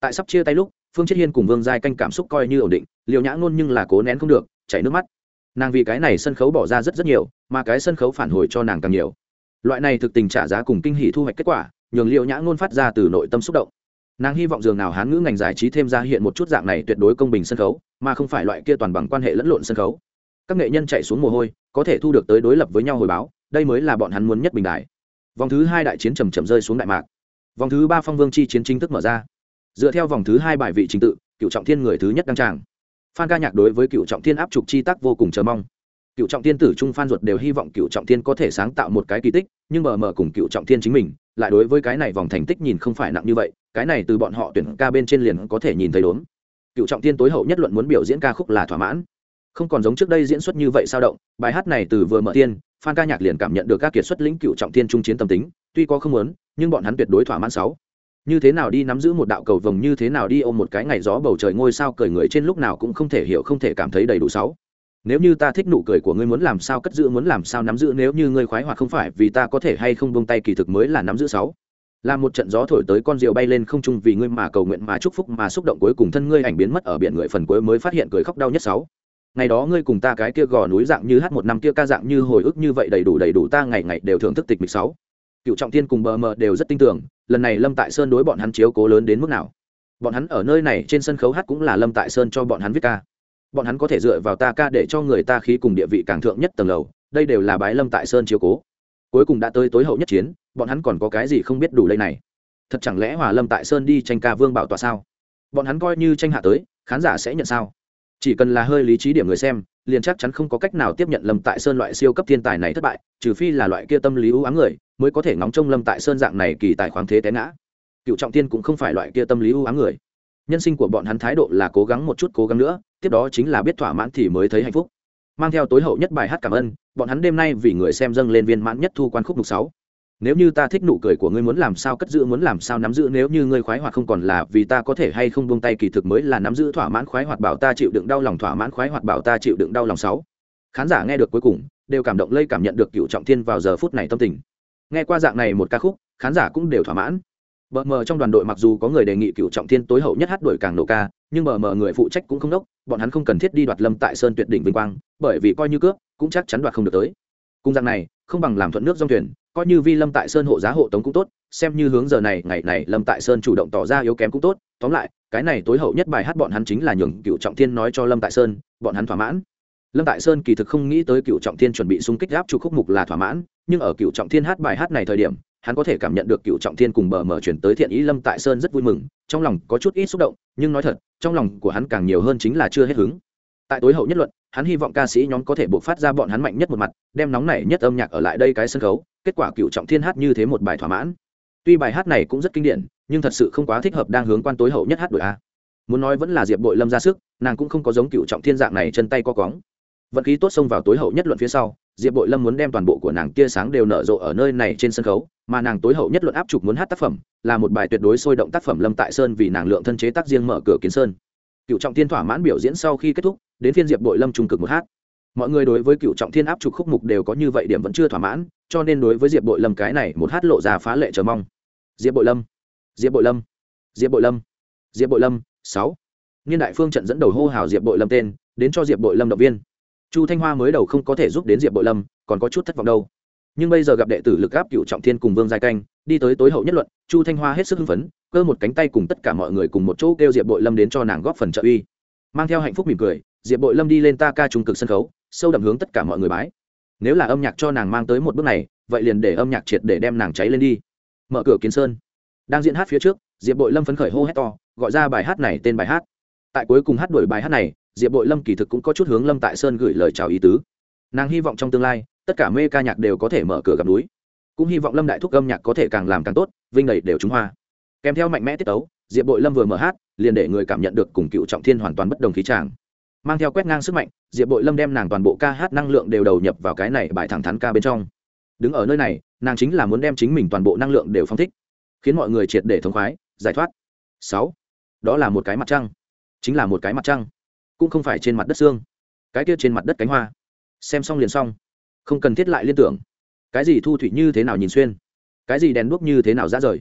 Tại sắp chia tay lúc, phương chết hiên cùng vương giai canh cảm xúc coi như ổn định liều nhã ngôn nhưng là cố nén không được, chảy nước mắt. Nàng vì cái này sân khấu bỏ ra rất rất nhiều, mà cái sân khấu phản hồi cho nàng càng nhiều. Loại này thực tình trả giá cùng kinh hỷ thu hoạch kết quả, nhường liệu nhã ngôn phát ra từ nội tâm xúc động. Nàng hy vọng dường nào hán ngữ ngành giải trí thêm ra hiện một chút dạng này tuyệt đối công bình sân khấu, mà không phải loại kia toàn bằng quan hệ lẫn lộn sân khấu các nghệ nhân chạy xuống mồ hôi, có thể thu được tới đối lập với nhau hồi báo, đây mới là bọn hắn muốn nhất bình đại vòng thứ hai đại chiến trầm trầm rơi xuống đại mạc. Vòng thứ ba phong vương chi chiến chính thức mở ra. Dựa theo vòng thứ hai bài vị trình tự, cựu trọng thiên người thứ nhất đăng tràng. Phan ca nhạc đối với cựu trọng thiên áp trục chi tác vô cùng chờ mong. Cựu trọng thiên tử trung phan ruột đều hy vọng cựu trọng thiên có thể sáng tạo một cái kỳ tích, nhưng mờ mờ cùng cựu trọng thiên chính mình, lại đối với cái này vòng thành tích nhìn không phải nặng như vậy, cái này từ bọn họ tuyển ca bên trên liền có thể nhìn thấy đốn cựu trọng thiên tối hậu nhất luận muốn biểu diễn ca khúc là thỏa mãn không còn giống trước đây diễn xuất như vậy sao động, bài hát này từ vừa mở tiên phan ca nhạc liền cảm nhận được các kiệt xuất lĩnh cựu trọng thiên trung chiến tâm tính, tuy có không muốn, nhưng bọn hắn tuyệt đối thỏa mãn sáu. Như thế nào đi nắm giữ một đạo cầu vồng, như thế nào đi ôm một cái ngày gió bầu trời ngôi sao cười người trên lúc nào cũng không thể hiểu, không thể cảm thấy đầy đủ sáu. Nếu như ta thích nụ cười của ngươi muốn làm sao cất giữ, muốn làm sao nắm giữ, nếu như ngươi khoái hoặc không phải, vì ta có thể hay không buông tay, kỳ thực mới là nắm giữ sáu. Là một trận gió thổi tới con rượu bay lên không trung vì ngươi mà cầu nguyện mà chúc phúc mà xúc động, cuối cùng thân ngươi ảnh biến mất ở biển người phần cuối mới phát hiện cười khóc đau nhất sáu ngày đó ngươi cùng ta cái kia gò núi dạng như hát một năm kia ca dạng như hồi ức như vậy đầy đủ đầy đủ ta ngày ngày đều thưởng thức tịch mịch sáu. Cựu trọng thiên cùng bờ mờ đều rất tin tưởng, lần này lâm tại sơn đối bọn hắn chiếu cố lớn đến mức nào. Bọn hắn ở nơi này trên sân khấu hát cũng là lâm tại sơn cho bọn hắn viết ca. Bọn hắn có thể dựa vào ta ca để cho người ta khí cùng địa vị càng thượng nhất tầng lầu, đây đều là bái lâm tại sơn chiếu cố. Cuối cùng đã tới tối hậu nhất chiến, bọn hắn còn có cái gì không biết đủ đây này? Thật chẳng lẽ hòa lâm tại sơn đi tranh ca vương bảo tọa sao? Bọn hắn coi như tranh hạ tới, khán giả sẽ nhận sao? Chỉ cần là hơi lý trí điểm người xem, liền chắc chắn không có cách nào tiếp nhận lâm tại sơn loại siêu cấp thiên tài này thất bại, trừ phi là loại kia tâm lý ưu ám người, mới có thể ngóng trông lâm tại sơn dạng này kỳ tài khoáng thế té ngã. Cựu trọng tiên cũng không phải loại kia tâm lý ưu ám người. Nhân sinh của bọn hắn thái độ là cố gắng một chút cố gắng nữa, tiếp đó chính là biết thỏa mãn thì mới thấy hạnh phúc. Mang theo tối hậu nhất bài hát cảm ơn, bọn hắn đêm nay vì người xem dâng lên viên mãn nhất thu quan khúc mục sáu nếu như ta thích nụ cười của ngươi muốn làm sao cất giữ, muốn làm sao nắm giữ, nếu như ngươi khoái hoạt không còn là vì ta có thể hay không buông tay, kỳ thực mới là nắm giữ thỏa mãn khoái hoạt bảo ta chịu đựng đau lòng, thỏa mãn khoái hoạt bảo ta chịu đựng đau lòng sáu. Khán giả nghe được cuối cùng, đều cảm động lây cảm nhận được cựu trọng thiên vào giờ phút này tâm tình. Nghe qua dạng này một ca khúc, khán giả cũng đều thỏa mãn. Bờ mờ trong đoàn đội mặc dù có người đề nghị cựu trọng thiên tối hậu nhất hát đổi càng nổ ca, nhưng bờ mờ người phụ trách cũng không đốc, bọn hắn không cần thiết đi đoạt lâm tại sơn tuyệt đỉnh vinh quang, bởi vì coi như cướp, cũng chắc chắn đoạt không được tới. Cùng dạng này, không bằng làm thuận nước dòng thuyền coi như vi lâm tại sơn hộ giá hộ tống cũng tốt, xem như hướng giờ này, ngày này lâm tại sơn chủ động tỏ ra yếu kém cũng tốt. Tóm lại, cái này tối hậu nhất bài hát bọn hắn chính là nhường cựu trọng thiên nói cho lâm tại sơn, bọn hắn thỏa mãn. Lâm tại sơn kỳ thực không nghĩ tới cựu trọng thiên chuẩn bị xung kích gáp chủ khúc mục là thỏa mãn, nhưng ở cựu trọng thiên hát bài hát này thời điểm, hắn có thể cảm nhận được cựu trọng thiên cùng bờ mở chuyển tới thiện ý lâm tại sơn rất vui mừng, trong lòng có chút ít xúc động, nhưng nói thật, trong lòng của hắn càng nhiều hơn chính là chưa hết hứng. Tại tối hậu nhất luận hắn hy vọng ca sĩ nhóm có thể buộc phát ra bọn hắn mạnh nhất một mặt, đem nóng này nhất âm nhạc ở lại đây cái sân khấu, kết quả cựu trọng thiên hát như thế một bài thỏa mãn. Tuy bài hát này cũng rất kinh điển, nhưng thật sự không quá thích hợp đang hướng quan tối hậu nhất hát đội a. Muốn nói vẫn là diệp bội lâm ra sức, nàng cũng không có giống cựu trọng thiên dạng này chân tay co cóng vận khí tốt xông vào tối hậu nhất luận phía sau, diệp bội lâm muốn đem toàn bộ của nàng tia sáng đều nở rộ ở nơi này trên sân khấu, mà nàng tối hậu nhất luận áp trục muốn hát tác phẩm, là một bài tuyệt đối sôi động tác phẩm lâm tại sơn vì nàng lượng thân chế tác riêng mở cửa kiến sơn. Cựu trọng thiên thỏa mãn biểu diễn sau khi kết thúc đến phiên diệp bội lâm trung cực một hát. Mọi người đối với cựu trọng thiên áp trục khúc mục đều có như vậy điểm vẫn chưa thỏa mãn, cho nên đối với diệp bội lâm cái này một hát lộ ra phá lệ chờ mong. Diệp bội lâm, diệp bội lâm, diệp bội lâm, diệp bội lâm, sáu. Niên đại phương trận dẫn đầu hô hào diệp bội lâm tên, đến cho diệp bội lâm động viên. Chu thanh hoa mới đầu không có thể giúp đến diệp bội lâm, còn có chút thất vọng đâu. Nhưng bây giờ gặp đệ tử lực áp cựu trọng thiên cùng vương giai canh, đi tới tối hậu nhất luận, chu thanh hoa hết sức hưng phấn, cơ một cánh tay cùng tất cả mọi người cùng một chỗ kêu diệp bội lâm đến cho nàng góp phần trợ uy. Mang theo hạnh phúc mỉm cười diệp bội lâm đi lên ta ca trung cực sân khấu, sâu đậm hướng tất cả mọi người bái. Nếu là âm nhạc cho nàng mang tới một bước này, vậy liền để âm nhạc triệt để đem nàng cháy lên đi. Mở cửa kiến sơn. Đang diễn hát phía trước, diệp bội lâm phấn khởi hô hét to, gọi ra bài hát này tên bài hát. Tại cuối cùng hát đổi bài hát này, diệp bội lâm kỳ thực cũng có chút hướng lâm tại sơn gửi lời chào ý tứ. Nàng hy vọng trong tương lai, tất cả mê ca nhạc đều có thể mở cửa gặp núi. Cũng hy vọng lâm đại thúc âm nhạc có thể càng làm càng tốt, vinh đầy đều trúng hoa. Kèm theo mạnh mẽ tiết tấu, diệp bội lâm vừa mở hát, liền để người cảm nhận được cùng cựu trọng thiên hoàn toàn bất đồng khí tràng mang theo quét ngang sức mạnh, diệp bội lâm đem nàng toàn bộ ca hát năng lượng đều đầu nhập vào cái này bài thẳng thắn ca bên trong. Đứng ở nơi này, nàng chính là muốn đem chính mình toàn bộ năng lượng đều phong thích, khiến mọi người triệt để thống khoái, giải thoát. Sáu, đó là một cái mặt trăng, chính là một cái mặt trăng, cũng không phải trên mặt đất xương, cái kia trên mặt đất cánh hoa. Xem xong liền xong, không cần thiết lại liên tưởng, cái gì thu thủy như thế nào nhìn xuyên, cái gì đèn đuốc như thế nào ra rời,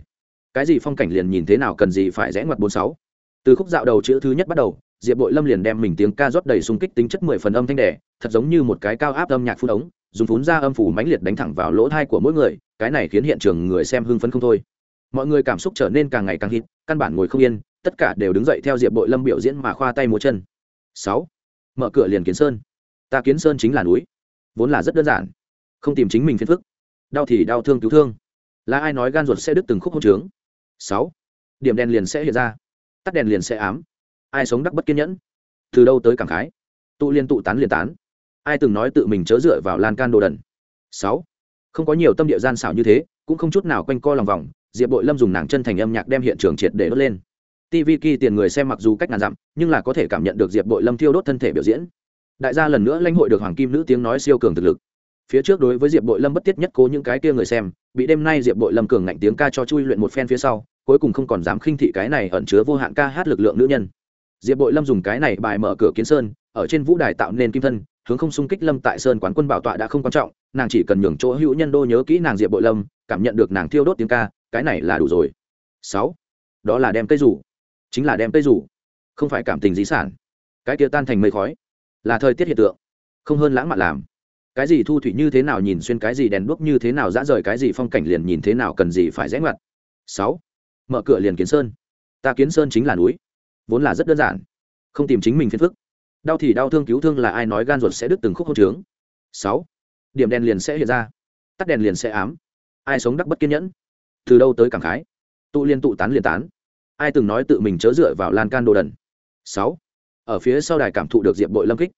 cái gì phong cảnh liền nhìn thế nào cần gì phải rẽ ngoặt bốn sáu. Từ khúc dạo đầu chữ thứ nhất bắt đầu diệp bội lâm liền đem mình tiếng ca rót đầy xung kích tính chất mười phần âm thanh đẻ thật giống như một cái cao áp âm nhạc phun ống, dùng phún ra âm phủ mãnh liệt đánh thẳng vào lỗ thai của mỗi người, cái này khiến hiện trường người xem hưng phấn không thôi. Mọi người cảm xúc trở nên càng ngày càng hít, căn bản ngồi không yên, tất cả đều đứng dậy theo diệp bội lâm biểu diễn mà khoa tay múa chân. Sáu, mở cửa liền kiến sơn. Ta kiến sơn chính là núi. Vốn là rất đơn giản. Không tìm chính mình phiền phức. Đau thì đau thương cứu thương. Là ai nói gan ruột sẽ đứt từng khúc hôn trướng? Sáu, điểm đèn liền sẽ hiện ra. Tắt đèn liền sẽ ám ai sống đắc bất kiên nhẫn? Từ đâu tới cảm khái? Tụ liên tụ tán liền tán. Ai từng nói tự mình chớ dựa vào lan can đồ đần? Sáu. Không có nhiều tâm địa gian xảo như thế, cũng không chút nào quanh co lòng vòng, diệp bội lâm dùng nàng chân thành âm nhạc đem hiện trường triệt để đốt lên. Tv kỳ tiền người xem mặc dù cách ngàn dặm, nhưng là có thể cảm nhận được diệp bội lâm thiêu đốt thân thể biểu diễn. Đại gia lần nữa lãnh hội được hoàng kim nữ tiếng nói siêu cường thực lực. Phía trước đối với diệp bội lâm bất tiết nhất cố những cái kia người xem, bị đêm nay diệp bội lâm cường ngạnh tiếng ca cho chui luyện một phen phía sau, cuối cùng không còn dám khinh thị cái này ẩn chứa vô hạn ca hát lực lượng nữ nhân diệp bội lâm dùng cái này bài mở cửa kiến sơn, ở trên vũ đài tạo nên kim thân, hướng không xung kích lâm tại sơn quán quân bảo tọa đã không quan trọng, nàng chỉ cần nhường chỗ hữu nhân đô nhớ kỹ nàng diệp bội lâm, cảm nhận được nàng thiêu đốt tiếng ca, cái này là đủ rồi. Sáu, đó là đem cây rủ. Chính là đem cây rủ. Không phải cảm tình di sản. Cái kia tan thành mây khói. Là thời tiết hiện tượng. Không hơn lãng mạn làm. Cái gì thu thủy như thế nào nhìn xuyên cái gì đèn đuốc như thế nào dã rời cái gì phong cảnh liền nhìn thế nào cần gì phải rẽ ngoặt. Sáu, mở cửa liền kiến sơn. Ta kiến sơn chính là núi vốn là rất đơn giản. Không tìm chính mình phiền phức. Đau thì đau thương, cứu thương là ai nói gan ruột sẽ đứt từng khúc hôn trướng sáu. Điểm đèn liền sẽ hiện ra. Tắt đèn liền sẽ ám. Ai sống đắc bất kiên nhẫn? Từ đâu tới cảm khái? Tụ liên tụ tán liền tán. Ai từng nói tự mình chớ dựa vào lan can đồ đần? Sáu. Ở phía sau đài cảm thụ được diệp bội lâm kích.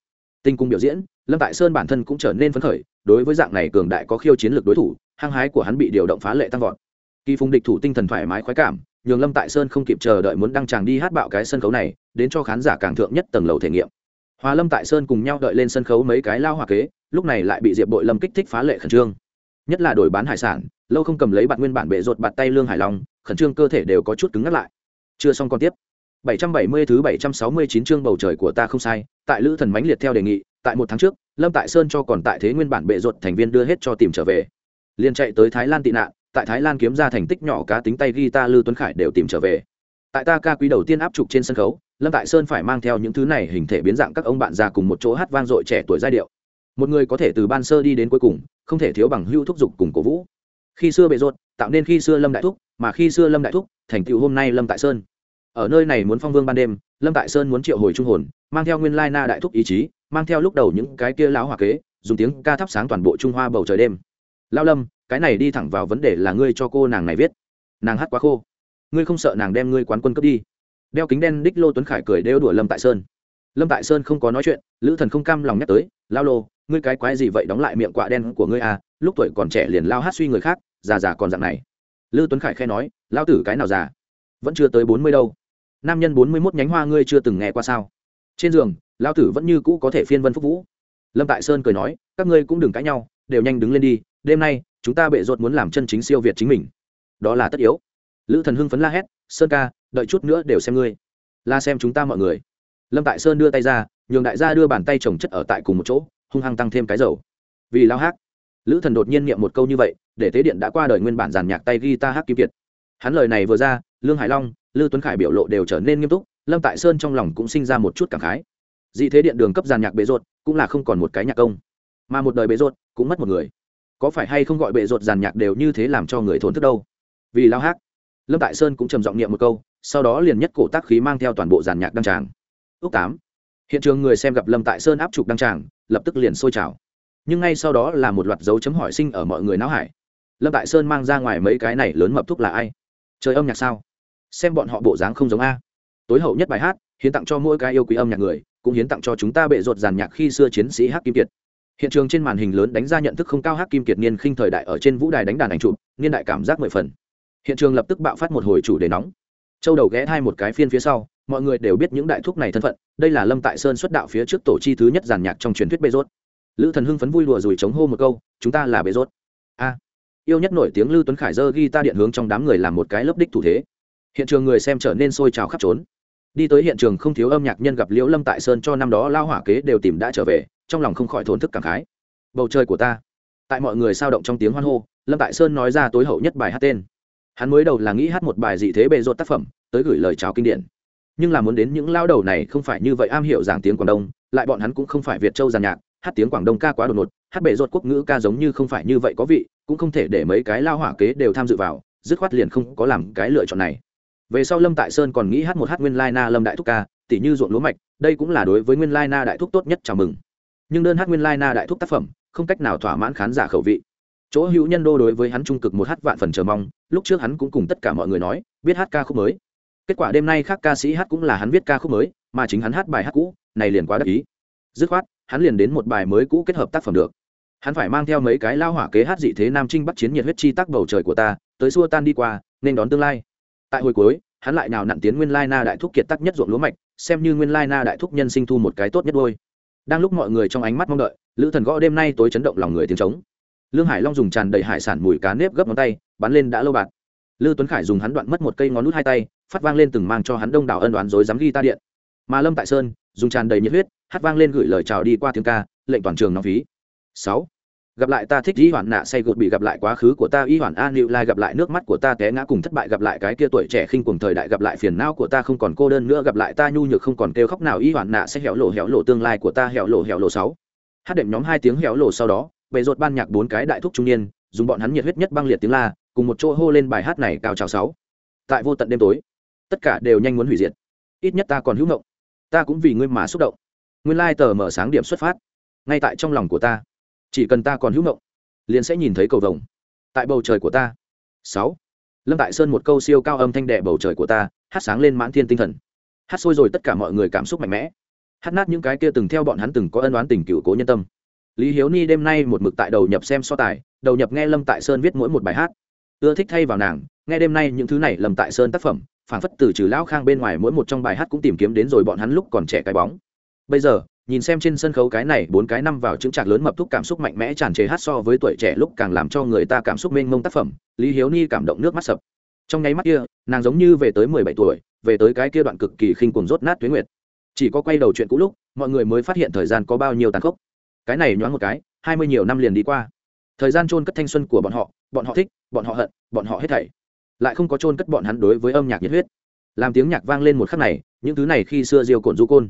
Tinh cung biểu diễn, lâm tại sơn bản thân cũng trở nên phấn khởi. Đối với dạng này cường đại có khiêu chiến lược đối thủ, hăng hái của hắn bị điều động phá lệ tăng vọt. Kỳ phùng địch thủ tinh thần thoải mái khoái cảm nhường lâm tại sơn không kịp chờ đợi muốn đăng tràng đi hát bạo cái sân khấu này, đến cho khán giả càng thượng nhất tầng lầu thể nghiệm. Hòa lâm tại sơn cùng nhau đợi lên sân khấu mấy cái lao hoa kế, lúc này lại bị diệp bội lâm kích thích phá lệ khẩn trương. Nhất là đổi bán hải sản, lâu không cầm lấy bạt nguyên bản bệ rột bạt tay lương hải long, khẩn trương cơ thể đều có chút cứng ngắt lại. Chưa xong còn tiếp. 770 thứ 769 chương bầu trời của ta không sai, tại lữ thần mãnh liệt theo đề nghị, tại một tháng trước, lâm tại sơn cho còn tại thế nguyên bản bệ rột thành viên đưa hết cho tìm trở về. Liền chạy tới thái lan tị nạn tại thái lan kiếm ra thành tích nhỏ cá tính tay guitar lư tuấn khải đều tìm trở về. Tại ta ca quý đầu tiên áp trục trên sân khấu, lâm tại sơn phải mang theo những thứ này hình thể biến dạng các ông bạn già cùng một chỗ hát vang dội trẻ tuổi giai điệu. Một người có thể từ ban sơ đi đến cuối cùng, không thể thiếu bằng hưu thúc giục cùng cổ vũ. Khi xưa bệ rột tạo nên khi xưa lâm đại thúc, mà khi xưa lâm đại thúc, thành tựu hôm nay lâm tại sơn. Ở nơi này muốn phong vương ban đêm, lâm tại sơn muốn triệu hồi trung hồn, mang theo nguyên lai na đại thúc ý chí, mang theo lúc đầu những cái kia lão hòa kế, dùng tiếng ca thắp sáng toàn bộ trung hoa bầu trời đêm lao lâm, cái này đi thẳng vào vấn đề là ngươi cho cô nàng này viết. Nàng hát quá khô. Ngươi không sợ nàng đem ngươi quán quân cướp đi? Đeo kính đen đích lô tuấn khải cười đeo đùa lâm tại sơn. Lâm tại sơn không có nói chuyện, lữ thần không cam lòng nhắc tới, lao lô, ngươi cái quái gì vậy đóng lại miệng quạ đen của ngươi à? Lúc tuổi còn trẻ liền lao hát suy người khác, già già còn dạng này. Lữ tuấn khải khai nói, lao tử cái nào già? Vẫn chưa tới bốn mươi đâu. Nam nhân bốn mươi mốt nhánh hoa ngươi chưa từng nghe qua sao? Trên giường, lao tử vẫn như cũ có thể phiên vân phúc vũ. Lâm tại sơn cười nói, các ngươi cũng đừng cãi nhau, đều nhanh đứng lên đi đêm nay chúng ta bệ rột muốn làm chân chính siêu việt chính mình. Đó là tất yếu. Lữ thần hưng phấn la hét, sơn ca, đợi chút nữa đều xem ngươi. La xem chúng ta mọi người. Lâm tại sơn đưa tay ra, nhường đại gia đưa bàn tay trồng chất ở tại cùng một chỗ, hung hăng tăng thêm cái dầu. Vì lao hát lữ thần đột nhiên niệm một câu như vậy, để tế điện đã qua đời nguyên bản giàn nhạc tay ghi ta hát kim kiệt. Hắn lời này vừa ra, lương hải long, lư tuấn khải biểu lộ đều trở nên nghiêm túc, lâm tại sơn trong lòng cũng sinh ra một chút cảm khái. Dị thế điện đường cấp giàn nhạc bệ rột cũng là không còn một cái nhạc công, mà một đời bệ rột cũng mất một người có phải hay không gọi bệ rột giàn nhạc đều như thế làm cho người thổn thức đâu? Vì lao hát, lâm tại sơn cũng trầm giọng niệm một câu, sau đó liền nhất cổ tác khí mang theo toàn bộ giàn nhạc đăng tràng. Ước tám, hiện trường người xem gặp lâm tại sơn áp trục đăng tràng, lập tức liền sôi trào. Nhưng ngay sau đó là một loạt dấu chấm hỏi sinh ở mọi người não hải. Lâm tại sơn mang ra ngoài mấy cái này lớn mập thúc là ai? Chơi âm nhạc sao? Xem bọn họ bộ dáng không giống a. Tối hậu nhất bài hát, hiến tặng cho mỗi cái yêu quý âm nhạc người, cũng hiến tặng cho chúng ta bệ rột giàn nhạc khi xưa chiến sĩ hát kim kiệt hiện trường trên màn hình lớn đánh ra nhận thức không cao hát kim kiệt niên khinh thời đại ở trên vũ đài đánh đàn ảnh chụp, niên đại cảm giác mười phần. Hiện trường lập tức bạo phát một hồi chủ đề nóng. Châu đầu ghé thai một cái phiên phía sau, mọi người đều biết những đại thúc này thân phận, đây là lâm tại sơn xuất đạo phía trước tổ chi thứ nhất giàn nhạc trong truyền thuyết bê rốt. Lữ thần hưng phấn vui đùa rồi chống hô một câu, chúng ta là bê rốt. A. Yêu nhất nổi tiếng lư tuấn khải dơ ghi ta điện hướng trong đám người làm một cái lớp đích thủ thế. Hiện trường người xem trở nên sôi trào khắp trốn. Đi tới hiện trường không thiếu âm nhạc nhân gặp liễu lâm tại sơn cho năm đó lao hỏa kế đều tìm đã trở về trong lòng không khỏi thổn thức cảm khái. Bầu trời của ta. Tại mọi người sao động trong tiếng hoan hô, lâm tại sơn nói ra tối hậu nhất bài hát tên. Hắn mới đầu là nghĩ hát một bài dị thế bề rột tác phẩm, tới gửi lời chào kinh điển. Nhưng là muốn đến những lao đầu này không phải như vậy am hiểu giảng tiếng quảng đông, lại bọn hắn cũng không phải việt châu giàn nhạc, hát tiếng quảng đông ca quá đột ngột, hát bề rột quốc ngữ ca giống như không phải như vậy có vị, cũng không thể để mấy cái lao hỏa kế đều tham dự vào, dứt khoát liền không có làm cái lựa chọn này. Về sau lâm tại sơn còn nghĩ hát một hát nguyên lai na lâm đại thúc ca tỷ như ruộng lúa mạch, đây cũng là đối với nguyên lai na đại thúc tốt nhất chào mừng nhưng đơn hát nguyên lai na đại thúc tác phẩm, không cách nào thỏa mãn khán giả khẩu vị. Chỗ hữu nhân đô đối với hắn trung cực một hát vạn phần chờ mong, lúc trước hắn cũng cùng tất cả mọi người nói, biết hát ca khúc mới. Kết quả đêm nay khác ca sĩ hát cũng là hắn viết ca khúc mới, mà chính hắn hát bài hát cũ, này liền quá đắc ý. Dứt khoát, hắn liền đến một bài mới cũ kết hợp tác phẩm được. Hắn phải mang theo mấy cái lao hỏa kế hát dị thế nam trinh bắt chiến nhiệt huyết chi tác bầu trời của ta, tới xua tan đi qua, nên đón tương lai. Tại hồi cuối, hắn lại nào nặn tiến nguyên lai na đại thúc kiệt tắc nhất ruộng lúa mạch, xem như nguyên lai na đại thúc nhân sinh thu một cái tốt nhất đôi đang lúc mọi người trong ánh mắt mong đợi, lữ thần gõ đêm nay tối chấn động lòng người tiếng trống. Lương hải long dùng tràn đầy hải sản mùi cá nếp gấp ngón tay, bắn lên đã lâu bạc. Lư tuấn khải dùng hắn đoạn mất một cây ngón nút hai tay, phát vang lên từng mang cho hắn đông đảo ân đoán dối dám ghi ta điện. Mà lâm tại sơn dùng tràn đầy nhiệt huyết, hát vang lên gửi lời chào đi qua tiếng ca, lệnh toàn trường nóng phí. Sáu gặp lại ta thích y hoàn nạ say gột bị gặp lại quá khứ của ta y hoàn a nịu lai gặp lại nước mắt của ta té ngã cùng thất bại, gặp lại cái kia tuổi trẻ khinh cuồng thời đại, gặp lại phiền não của ta không còn cô đơn nữa, gặp lại ta nhu nhược không còn kêu khóc nào y hoàn nạ sẽ hẻo lộ hẻo lộ tương lai của ta, hẻo lộ hẻo lộ sáu. Hát đệm nhóm hai tiếng hẻo lộ sau đó bề rột ban nhạc bốn cái đại thúc trung niên, dùng bọn hắn nhiệt huyết nhất băng liệt tiếng la, cùng một chỗ hô lên bài hát này cao trào sáu. Tại vô tận đêm tối, tất cả đều nhanh muốn hủy diệt. Ít nhất ta còn hữu ngộng. Ta cũng vì ngươi mà xúc động. Nguyên lai tờ mở sáng điểm xuất phát. Ngay tại trong lòng của ta chỉ cần ta còn hữu ngộng, liền sẽ nhìn thấy cầu vồng. Tại bầu trời của ta. Sáu. Lâm tại sơn một câu siêu cao âm thanh đệ bầu trời của ta, hát sáng lên mãn thiên tinh thần. Hát sôi rồi tất cả mọi người cảm xúc mạnh mẽ. Hát nát những cái kia từng theo bọn hắn từng có ân oán tình cựu cố nhân tâm. Lý hiếu ni đêm nay một mực tại đầu nhập xem so tài, đầu nhập nghe lâm tại sơn viết mỗi một bài hát. Ưa thích thay vào nàng, nghe đêm nay những thứ này lâm tại sơn tác phẩm phản phất từ trừ lão khang bên ngoài mỗi một trong bài hát cũng tìm kiếm đến rồi bọn hắn lúc còn trẻ cái bóng. Bây giờ nhìn xem trên sân khấu cái này bốn cái năm vào chứng trạc lớn mập thúc cảm xúc mạnh mẽ tràn trề hát so với tuổi trẻ lúc càng làm cho người ta cảm xúc mênh mông tác phẩm, lý hiếu ni cảm động nước mắt sập. Trong nháy mắt kia, nàng giống như về tới mười bảy tuổi, về tới cái kia đoạn cực kỳ khinh cuồng rốt nát tuyến nguyệt. Chỉ có quay đầu chuyện cũ lúc, mọi người mới phát hiện thời gian có bao nhiêu tàn khốc. Cái này nhoáng một cái, hai mươi nhiều năm liền đi qua. Thời gian trôn cất thanh xuân của bọn họ bọn họ thích, bọn họ hận, bọn họ hết thảy. Lại không có trôn cất bọn hắn đối với âm nhạc nhiệt huyết. Làm tiếng nhạc vang lên một khắc này, những thứ này khi xưa diêu cồn du côn.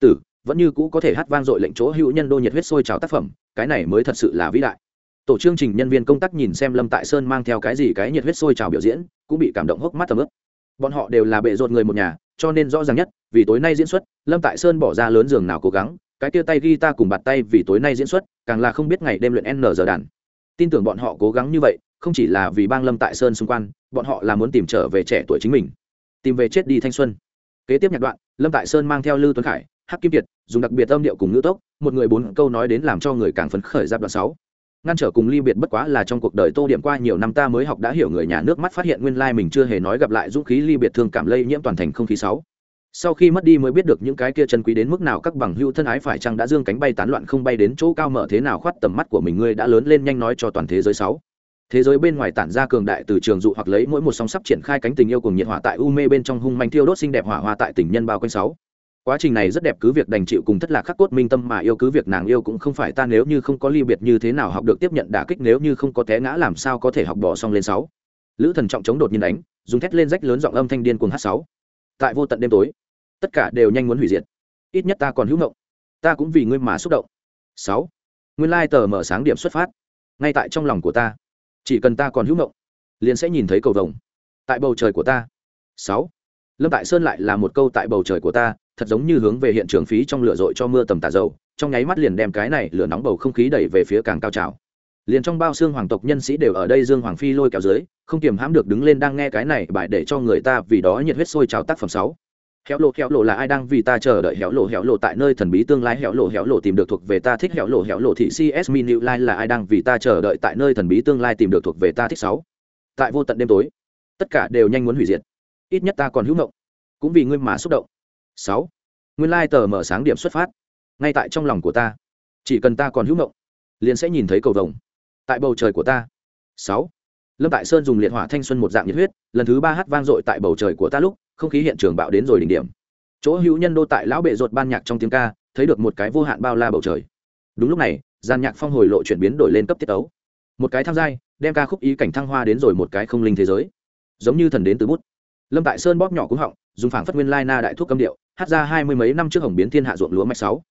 Tử vẫn như cũ có thể hát vang dội lệnh chỗ hữu nhân đô nhiệt huyết sôi trào tác phẩm, cái này mới thật sự là vĩ đại. Tổ chương trình nhân viên công tác nhìn xem lâm tại sơn mang theo cái gì cái nhiệt huyết sôi trào biểu diễn, cũng bị cảm động hốc mắt tầm ướp bọn họ đều là bệ rột người một nhà, cho nên rõ ràng nhất, vì tối nay diễn xuất, lâm tại sơn bỏ ra lớn giường nào cố gắng, cái tia tay ghi ta cùng bạt tay vì tối nay diễn xuất, càng là không biết ngày đêm luyện n giờ đàn. Tin tưởng bọn họ cố gắng như vậy, không chỉ là vì bang lâm tại sơn xung quanh, bọn họ là muốn tìm trở về trẻ tuổi chính mình. Tìm về chết đi thanh xuân. Kế tiếp nhạc đoạn, lâm tại sơn mang theo lư tuấn khải hắc kim kiệt, dùng đặc biệt âm điệu cùng ngữ tốc, một người bốn câu nói đến làm cho người càng phấn khởi giáp đoạn sáu. Ngăn trở cùng ly biệt bất quá là trong cuộc đời tô điểm qua nhiều năm ta mới học đã hiểu người nhà nước mắt phát hiện nguyên lai mình chưa hề nói gặp lại dũng khí ly biệt thương cảm lây nhiễm toàn thành không khí sáu. Sau khi mất đi mới biết được những cái kia chân quý đến mức nào các bằng hữu thân ái phải chăng đã dương cánh bay tán loạn không bay đến chỗ cao mở thế nào khoát tầm mắt của mình ngươi đã lớn lên nhanh nói cho toàn thế giới sáu. Thế giới bên ngoài tản ra cường đại từ trường dụ hoặc lấy mỗi một song sắp triển khai cánh tình yêu cùng nhiệt hỏa tại u mê bên trong hung manh thiêu đốt xinh đẹp hỏa hoa tại tình nhân bao quanh sáu quá trình này rất đẹp, cứ việc đành chịu cùng thất lạc khắc cốt minh tâm mà yêu, cứ việc nàng yêu cũng không phải ta, nếu như không có ly biệt như thế nào học được tiếp nhận đả kích, nếu như không có té ngã làm sao có thể học bỏ xong lên sáu. Lữ thần trọng chống đột nhiên đánh, dùng thét lên rách lớn giọng âm thanh điên cuồng hát sáu. Tại vô tận đêm tối, tất cả đều nhanh muốn hủy diệt. Ít nhất ta còn hữu ngộng. Ta cũng vì ngươi mà xúc động. Sáu. Nguyên lai tờ mở sáng điểm xuất phát. Ngay tại trong lòng của ta. Chỉ cần ta còn hữu ngộng, liền sẽ nhìn thấy cầu vồng. Tại bầu trời của ta. Sáu. Lâm tại sơn lại là một câu tại bầu trời của ta thật giống như hướng về hiện trường phí trong lửa dội cho mưa tầm tà dầu, trong nháy mắt liền đem cái này lửa nóng bầu không khí đẩy về phía càng cao trào. Liền trong bao xương hoàng tộc nhân sĩ đều ở đây dương hoàng phi lôi kéo dưới, không kiềm hãm được đứng lên đang nghe cái này bài để cho người ta vì đó nhiệt huyết sôi trào tác phẩm sáu. Héo lộ héo lộ là ai đang vì ta chờ đợi? Héo lộ héo lộ tại nơi thần bí tương lai. Héo lộ héo lộ tìm được thuộc về ta thích. Héo lộ héo lộ thị cs min new line là ai đang vì ta chờ đợi? Tại nơi thần bí tương lai tìm được thuộc về ta thích sáu. Tại vô tận đêm tối, tất cả đều nhanh muốn hủy diệt. Ít nhất ta còn hữu ngộng cũng vì ngươi mà xúc động sáu. Nguyên lai tờ mở sáng điểm xuất phát. Ngay tại trong lòng của ta. Chỉ cần ta còn hữu mộng, liền sẽ nhìn thấy cầu vồng. Tại bầu trời của ta. Sáu. Lâm tại sơn dùng liệt hỏa thanh xuân một dạng nhiệt huyết, lần thứ ba hát vang dội tại bầu trời của ta lúc, không khí hiện trường bạo đến rồi đỉnh điểm. Chỗ hữu nhân đô tại lão bệ ruột ban nhạc trong tiếng ca, thấy được một cái vô hạn bao la bầu trời. Đúng lúc này, gian nhạc phong hồi lộ chuyển biến đổi lên cấp tiết tấu. Một cái tham giai, đem ca khúc ý cảnh thăng hoa đến rồi một cái không linh thế giới. Giống như thần đến từ bút. Lâm tại sơn bóp nhỏ cúng họng dùng phảng phất nguyên lai na đại thuốc cấm điệu, hát ra hai mươi mấy năm trước hồng biến thiên hạ ruộng lúa mạch sáu.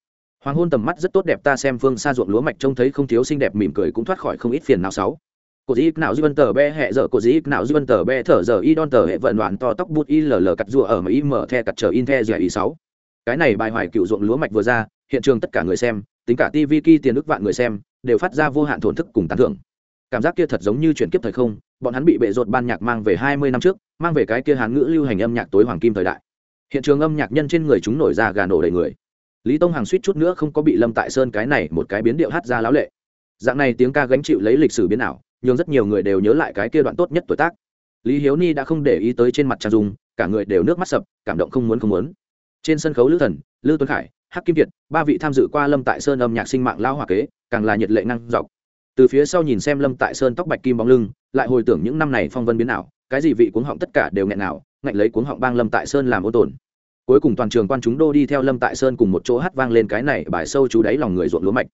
Hoàng hôn tầm mắt rất tốt đẹp, ta xem phương xa ruộng lúa mạch trông thấy không thiếu xinh đẹp, mỉm cười cũng thoát khỏi không ít phiền nào sáu. Cổ dĩ nào dư vân tờ be hẹ giờ cổ dĩ nào dư vân tờ be thở giờ y đon tờ hệ vận đoạn to tóc bút y lờ lờ cặt rùa ở mà y mở the cặt trở in the dẻ y sáu. Cái này bài hoài cựu ruộng lúa mạch vừa ra, hiện trường tất cả người xem, tính cả tv ki tiền ức vạn người xem, đều phát ra vô hạn thổn thức cùng tán thưởng. Cảm giác kia thật giống như chuyển kiếp thời không, bọn hắn bị bệ rột ban nhạc mang về hai mươi năm trước mang về cái kia hán ngữ lưu hành âm nhạc tối hoàng kim thời đại. Hiện trường âm nhạc nhân trên người chúng nổi ra gà nổ đầy người. Lý tông hàng suýt chút nữa không có bị lâm tại sơn cái này một cái biến điệu hát ra láo lệ. Dạng này tiếng ca gánh chịu lấy lịch sử biến ảo nhưng rất nhiều người đều nhớ lại cái kia đoạn tốt nhất tuổi tác. Lý hiếu ni đã không để ý tới trên mặt trang dung, cả người đều nước mắt sập, cảm động không muốn không muốn. Trên sân khấu lữ thần lư tuấn khải, hắc kim việt ba vị tham dự qua lâm tại sơn âm nhạc sinh mạng lao hòa kế, càng là nhiệt lệ năng dọc. Từ phía sau nhìn xem lâm tại sơn tóc bạch kim bóng lưng, lại hồi tưởng những năm này phong vân biến ảo cái gì vị cuống họng tất cả đều nghẹn nào ngạnh lấy cuống họng bang lâm tại sơn làm ô tồn. Cuối cùng toàn trường quan chúng đô đi theo lâm tại sơn cùng một chỗ hát vang lên cái này bài sâu chú đáy lòng người ruộng lúa mạch.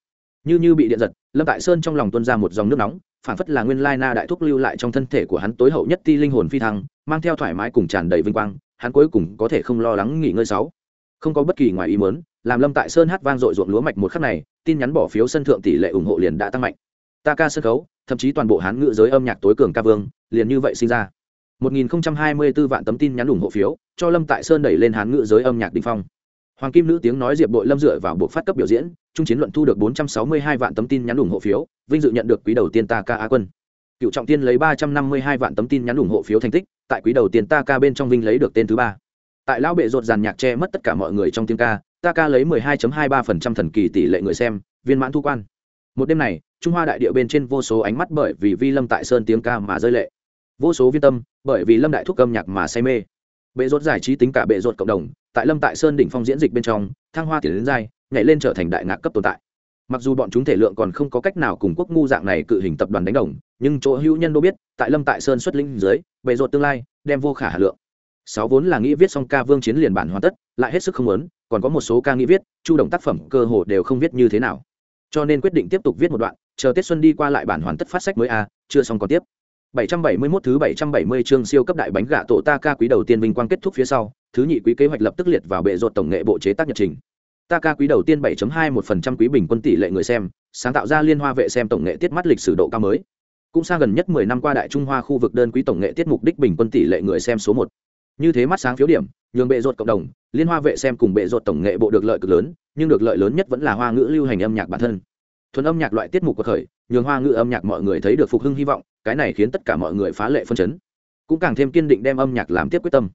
Như như bị điện giật, lâm tại sơn trong lòng tuân ra một dòng nước nóng, phản phất là nguyên lai na đại thúc lưu lại trong thân thể của hắn tối hậu nhất ti linh hồn phi thăng, mang theo thoải mái cùng tràn đầy vinh quang, hắn cuối cùng có thể không lo lắng nghỉ ngơi sáu. Không có bất kỳ ngoài ý muốn, làm lâm tại sơn hát vang dội ruộng lúa mạch một khắc này, tin nhắn bỏ phiếu sân thượng tỷ lệ ủng hộ liền đã tăng mạnh. Ta ca sân khấu, thậm chí toàn bộ hán ngữ giới âm nhạc tối cường ca vương, liền như vậy sinh ra. 1024 vạn tấm tin nhắn ủng hộ phiếu, cho lâm tại sơn đẩy lên hán ngữ giới âm nhạc đỉnh phong. Hoàng kim nữ tiếng nói diệp bội lâm dựa vào buộc phát cấp biểu diễn, trung chiến luận thu được 462 vạn tấm tin nhắn ủng hộ phiếu, vinh dự nhận được quý đầu tiên ta ca á quân. Cựu trọng tiên lấy 352 vạn tấm tin nhắn ủng hộ phiếu thành tích, tại quý đầu tiên ta ca bên trong vinh lấy được tên thứ ba. Tại lão bệ rột dàn nhạc che mất tất cả mọi người trong tiếng ca, ta ca lấy 12.23% thần kỳ tỷ lệ người xem, viên mãn thu quan. Một đêm này, trung hoa đại địa bên trên vô số ánh mắt bởi vì vi lâm tại sơn tiếng ca mà rơi lệ vô số viên tâm, bởi vì lâm đại thúc âm nhạc mà say mê. Bệ rốt giải trí tính cả bệ rốt cộng đồng, tại lâm tại sơn đỉnh phong diễn dịch bên trong, thăng hoa tiền đến dai, nhảy lên trở thành đại ngạc cấp tồn tại. Mặc dù bọn chúng thể lượng còn không có cách nào cùng quốc ngu dạng này cự hình tập đoàn đánh đồng, nhưng chỗ hữu nhân đô biết, tại lâm tại sơn xuất linh dưới, bệ rốt tương lai đem vô khả hà lượng. Sáu vốn là nghĩ viết xong ca vương chiến liền bản hoàn tất, lại hết sức không muốn, còn có một số ca nghĩ viết, chu động tác phẩm cơ hồ đều không viết như thế nào. Cho nên quyết định tiếp tục viết một đoạn, chờ tết xuân đi qua lại bản hoàn tất phát sách mới a, chưa xong còn tiếp. 771 thứ 770 chương siêu cấp đại bánh gạ tổ Taka quý đầu tiên vinh quang kết thúc phía sau, thứ nhị quý kế hoạch lập tức liệt vào bệ rột tổng nghệ bộ chế tác nhật trình. Taka quý đầu tiên 7.21% quý bình quân tỷ lệ người xem, sáng tạo ra liên hoa vệ xem tổng nghệ tiết mắt lịch sử độ cao mới. Cũng xa gần nhất 10 năm qua đại trung hoa khu vực đơn quý tổng nghệ tiết mục đích bình quân tỷ lệ người xem số 1. Như thế mắt sáng phiếu điểm, nhường bệ rột cộng đồng, liên hoa vệ xem cùng bệ rột tổng nghệ bộ được lợi cực lớn, nhưng được lợi lớn nhất vẫn là hoa ngữ lưu hành âm nhạc bản thân thuần âm nhạc loại tiết mục của khởi nhường hoa ngữ âm nhạc mọi người thấy được phục hưng hy vọng, cái này khiến tất cả mọi người phá lệ phân chấn. Cũng càng thêm kiên định đem âm nhạc làm tiếp quyết tâm.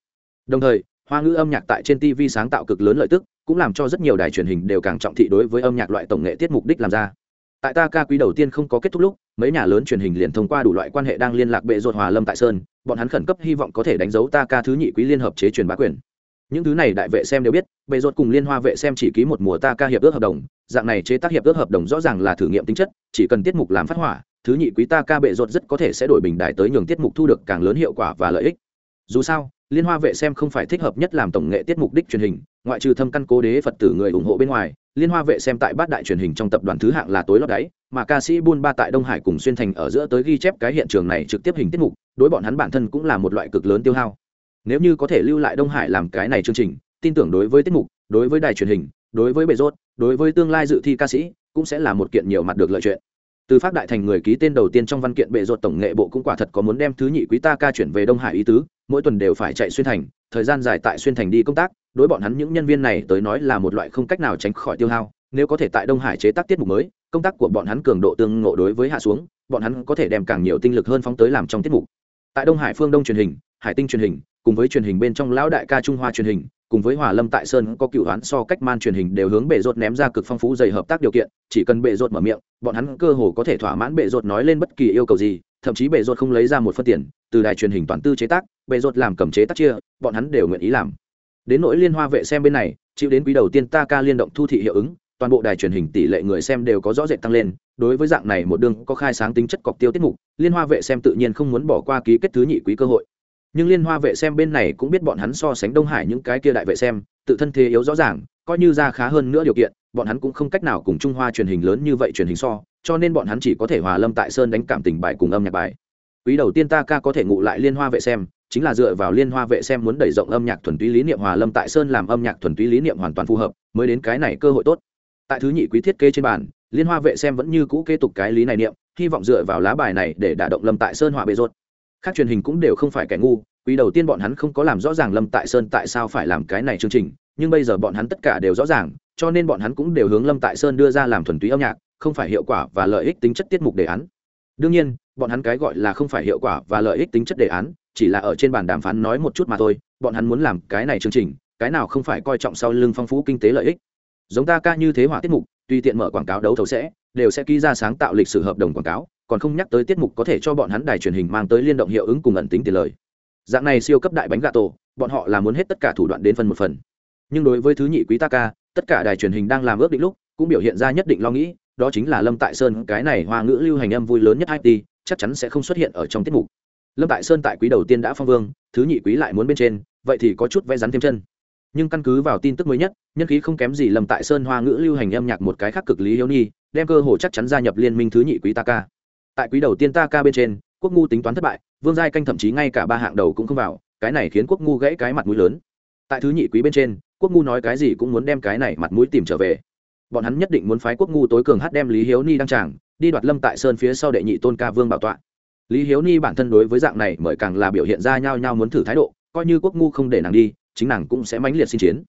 Đồng thời, hoa ngữ âm nhạc tại trên tv sáng tạo cực lớn lợi tức, cũng làm cho rất nhiều đài truyền hình đều càng trọng thị đối với âm nhạc loại tổng nghệ tiết mục đích làm ra. Tại ta ca quý đầu tiên không có kết thúc lúc, mấy nhà lớn truyền hình liền thông qua đủ loại quan hệ đang liên lạc bệ ruột hòa lâm tại sơn, bọn hắn khẩn cấp hy vọng có thể đánh dấu ta ca thứ nhị quý liên hợp chế truyền bá quyền những thứ này đại vệ xem đều biết, bệ ruột cùng liên hoa vệ xem chỉ ký một mùa ta ca hiệp ước hợp đồng, dạng này chế tác hiệp ước hợp đồng rõ ràng là thử nghiệm tính chất, chỉ cần tiết mục làm phát hỏa, thứ nhị quý ta ca bệ ruột rất có thể sẽ đổi bình đài tới nhường tiết mục thu được càng lớn hiệu quả và lợi ích. Dù sao, liên hoa vệ xem không phải thích hợp nhất làm tổng nghệ tiết mục đích truyền hình, ngoại trừ thâm căn cố đế phật tử người ủng hộ bên ngoài, liên hoa vệ xem tại bát đại truyền hình trong tập đoàn thứ hạng là tối lót đáy, mà ca sĩ buôn ba tại đông hải cùng xuyên thành ở giữa tới ghi chép cái hiện trường này trực tiếp hình tiết mục, đối bọn hắn bản thân cũng là một loại cực lớn tiêu hao nếu như có thể lưu lại đông hải làm cái này chương trình, tin tưởng đối với tiết mục, đối với đài truyền hình, đối với bệ rốt, đối với tương lai dự thi ca sĩ, cũng sẽ là một kiện nhiều mặt được lợi chuyện. Từ phát đại thành người ký tên đầu tiên trong văn kiện bệ rột tổng nghệ bộ cũng quả thật có muốn đem thứ nhị quý ta ca chuyển về đông hải ý tứ, mỗi tuần đều phải chạy xuyên thành, thời gian dài tại xuyên thành đi công tác, đối bọn hắn những nhân viên này tới nói là một loại không cách nào tránh khỏi tiêu hao, nếu có thể tại đông hải chế tác tiết mục mới, công tác của bọn hắn cường độ tương ngộ đối với hạ xuống, bọn hắn có thể đem càng nhiều tinh lực hơn phóng tới làm trong tiết mục. Tại đông hải phương đông truyền hình, hải tinh truyền hình cùng với truyền hình bên trong lão đại ca trung hoa truyền hình, cùng với hòa lâm tại sơn có cựu đoán so cách man truyền hình đều hướng bệ rột ném ra cực phong phú dày hợp tác điều kiện, chỉ cần bệ rột mở miệng, bọn hắn cơ hồ có thể thỏa mãn bệ rột nói lên bất kỳ yêu cầu gì, thậm chí bệ rột không lấy ra một phân tiền, từ đài truyền hình toàn tư chế tác, bệ rột làm cầm chế tác chia, bọn hắn đều nguyện ý làm. Đến nỗi liên hoa vệ xem bên này, chịu đến quý đầu tiên ta ca liên động thu thị hiệu ứng, toàn bộ đài truyền hình tỷ lệ người xem đều có rõ rệt tăng lên, đối với dạng này một đường có khai sáng tính chất cọc tiêu tiết mục, liên hoa vệ xem tự nhiên không muốn bỏ qua ký kết thứ nhị quý cơ hội nhưng liên hoa vệ xem bên này cũng biết bọn hắn so sánh đông hải những cái kia đại vệ xem, tự thân thế yếu rõ ràng, coi như ra khá hơn nữa điều kiện, bọn hắn cũng không cách nào cùng trung hoa truyền hình lớn như vậy truyền hình so, cho nên bọn hắn chỉ có thể hòa lâm tại sơn đánh cảm tình bài cùng âm nhạc bài. Quý đầu tiên ta ca có thể ngụ lại liên hoa vệ xem, chính là dựa vào liên hoa vệ xem muốn đẩy rộng âm nhạc thuần túy lý niệm hòa lâm tại sơn làm âm nhạc thuần túy lý niệm hoàn toàn phù hợp, mới đến cái này cơ hội tốt. Tại thứ nhị quý thiết kế trên bàn, liên hoa vệ xem vẫn như cũ kế tục cái lý này niệm, hy vọng dựa vào lá bài này để đả động lâm tại sơn hòa bề rột các truyền hình cũng đều không phải kẻ ngu, quý đầu tiên bọn hắn không có làm rõ ràng lâm tại sơn tại sao phải làm cái này chương trình, nhưng bây giờ bọn hắn tất cả đều rõ ràng, cho nên bọn hắn cũng đều hướng lâm tại sơn đưa ra làm thuần túy âm nhạc, không phải hiệu quả và lợi ích tính chất tiết mục đề án. Đương nhiên, bọn hắn cái gọi là không phải hiệu quả và lợi ích tính chất đề án, chỉ là ở trên bàn đàm phán nói một chút mà thôi, bọn hắn muốn làm cái này chương trình, cái nào không phải coi trọng sau lưng phong phú kinh tế lợi ích. Giống ta ca như thế hỏa tiết mục, tùy tiện mở quảng cáo đấu thầu sẽ, đều sẽ ký ra sáng tạo lịch sử hợp đồng quảng cáo còn không nhắc tới tiết mục có thể cho bọn hắn đài truyền hình mang tới liên động hiệu ứng cùng ẩn tính tiền lời. Dạng này siêu cấp đại bánh gà tổ, bọn họ là muốn hết tất cả thủ đoạn đến phần một phần. Nhưng đối với thứ nhị quý ta ca, tất cả đài truyền hình đang làm ước định lúc, cũng biểu hiện ra nhất định lo nghĩ, đó chính là lâm tại sơn, cái này hoa ngữ lưu hành âm vui lớn nhất haiti chắc chắn sẽ không xuất hiện ở trong tiết mục. Lâm tại sơn tại quý đầu tiên đã phong vương, thứ nhị quý lại muốn bên trên, vậy thì có chút vẽ rắn thêm chân. Nhưng căn cứ vào tin tức mới nhất, nhân khí không kém gì lâm tại sơn hoa ngữ lưu hành âm nhạc một cái khác cực lý hiếu nhi đem cơ hội chắc chắn gia nhập liên minh thứ nhị quý ta ca tại quý đầu tiên ta ca bên trên, quốc ngu tính toán thất bại, vương giai canh thậm chí ngay cả ba hạng đầu cũng không vào, cái này khiến quốc ngu gãy cái mặt mũi lớn. Tại thứ nhị quý bên trên, quốc ngu nói cái gì cũng muốn đem cái này mặt mũi tìm trở về. Bọn hắn nhất định muốn phái quốc ngu tối cường hát đem lý hiếu ni đăng tràng, đi đoạt lâm tại sơn phía sau đệ nhị tôn ca vương bảo tọa. Lý hiếu ni bản thân đối với dạng này mời càng là biểu hiện ra nhau nhau muốn thử thái độ, coi như quốc ngu không để nàng đi, chính nàng cũng sẽ mãnh liệt xin chiến.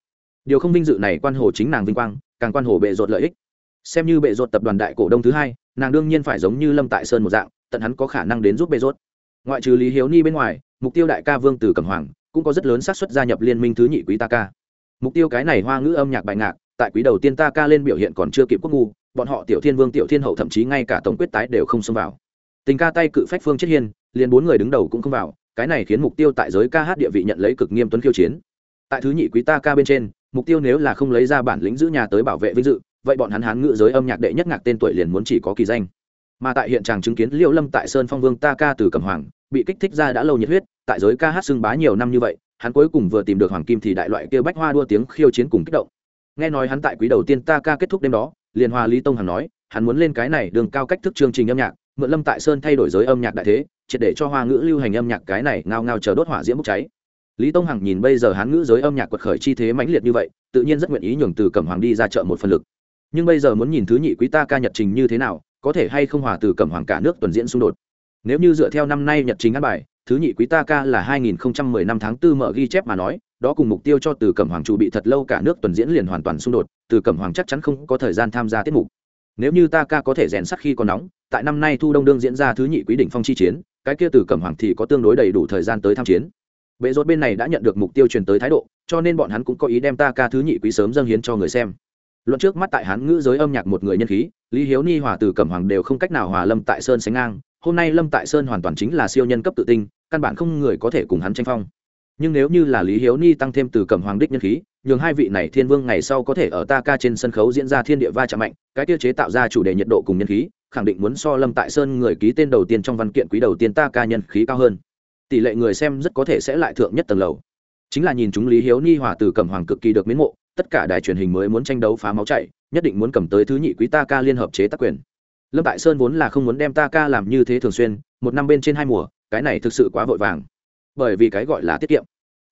Điều không vinh dự này quan hồ chính nàng vinh quang, càng quan hồ bệ rột lợi ích xem như bệ rột tập đoàn đại cổ đông thứ hai, nàng đương nhiên phải giống như lâm tại sơn một dạng, tận hắn có khả năng đến giúp bệ rốt. Ngoại trừ lý hiếu ni bên ngoài, mục tiêu đại ca vương từ cẩm hoàng cũng có rất lớn xác suất gia nhập liên minh thứ nhị quý ta ca. Mục tiêu cái này hoa ngữ âm nhạc bài ngạc, tại quý đầu tiên ta ca lên biểu hiện còn chưa kịp quốc ngu, bọn họ tiểu thiên vương, tiểu thiên hậu thậm chí ngay cả tổng quyết tái đều không xông vào. Tình ca tay cự phách phương chết hiên, liền bốn người đứng đầu cũng không vào, cái này khiến mục tiêu tại giới ca hát địa vị nhận lấy cực nghiêm tuấn khiêu chiến. Tại thứ nhị quý ta ca bên trên, mục tiêu nếu là không lấy ra bản lĩnh giữ nhà tới bảo vệ vinh dự vậy bọn hắn hán ngự giới âm nhạc đệ nhất ngạc tên tuổi liền muốn chỉ có kỳ danh. Mà tại hiện tràng chứng kiến liễu lâm tại sơn phong vương ta ca từ cẩm hoàng, bị kích thích ra đã lâu nhiệt huyết, tại giới ca hát xưng bá nhiều năm như vậy, hắn cuối cùng vừa tìm được hoàng kim thì đại loại kia bách hoa đua tiếng khiêu chiến cùng kích động. Nghe nói hắn tại quý đầu tiên ta ca kết thúc đêm đó, liền hòa lý tông hằng nói, hắn muốn lên cái này đường cao cách thức chương trình âm nhạc, mượn lâm tại sơn thay đổi giới âm nhạc đại thế, triệt để cho hoa ngữ lưu hành âm nhạc cái này ngao ngao chờ đốt hỏa diễm bốc cháy. Lý tông hằng nhìn bây giờ hán ngữ giới âm nhạc quật khởi chi thế mãnh liệt như vậy, tự nhiên rất nguyện ý nhường từ cẩm hoàng đi ra chợ một phần lực nhưng bây giờ muốn nhìn thứ nhị quý ta ca nhật trình như thế nào, có thể hay không hòa từ cẩm hoàng cả nước tuần diễn xung đột. Nếu như dựa theo năm nay nhật trình ăn bài, thứ nhị quý ta ca là 2010 năm tháng 4 mở ghi chép mà nói, đó cùng mục tiêu cho từ cẩm hoàng chủ bị thật lâu cả nước tuần diễn liền hoàn toàn xung đột, từ cẩm hoàng chắc chắn không có thời gian tham gia tiết mục. Nếu như ta ca có thể rèn sắt khi còn nóng, tại năm nay thu đông đương diễn ra thứ nhị quý đỉnh phong chi chiến, cái kia từ cẩm hoàng thì có tương đối đầy đủ thời gian tới tham chiến. Bệ rốt bên này đã nhận được mục tiêu truyền tới thái độ, cho nên bọn hắn cũng có ý đem ta ca thứ nhị quý sớm dâng hiến cho người xem luận trước mắt tại hán ngữ giới âm nhạc một người nhân khí, lý hiếu ni, hòa từ cẩm hoàng đều không cách nào hòa lâm tại sơn sánh ngang. Hôm nay lâm tại sơn hoàn toàn chính là siêu nhân cấp tự tinh, căn bản không người có thể cùng hắn tranh phong. Nhưng nếu như là lý hiếu ni tăng thêm từ cẩm hoàng đích nhân khí, nhường hai vị này thiên vương ngày sau có thể ở ta ca trên sân khấu diễn ra thiên địa va chạm mạnh, cái tiêu chế tạo ra chủ đề nhiệt độ cùng nhân khí, khẳng định muốn so lâm tại sơn người ký tên đầu tiên trong văn kiện quý đầu tiên ta ca nhân khí cao hơn. Tỷ lệ người xem rất có thể sẽ lại thượng nhất tầng lầu. Chính là nhìn chúng lý hiếu ni, hòa từ cẩm hoàng cực kỳ được miến mộ tất cả đài truyền hình mới muốn tranh đấu phá máu chạy nhất định muốn cầm tới thứ nhị quý ta ca liên hợp chế tác quyền. Lâm tại sơn vốn là không muốn đem ta ca làm như thế thường xuyên, một năm bên trên hai mùa, cái này thực sự quá vội vàng. Bởi vì cái gọi là tiết kiệm.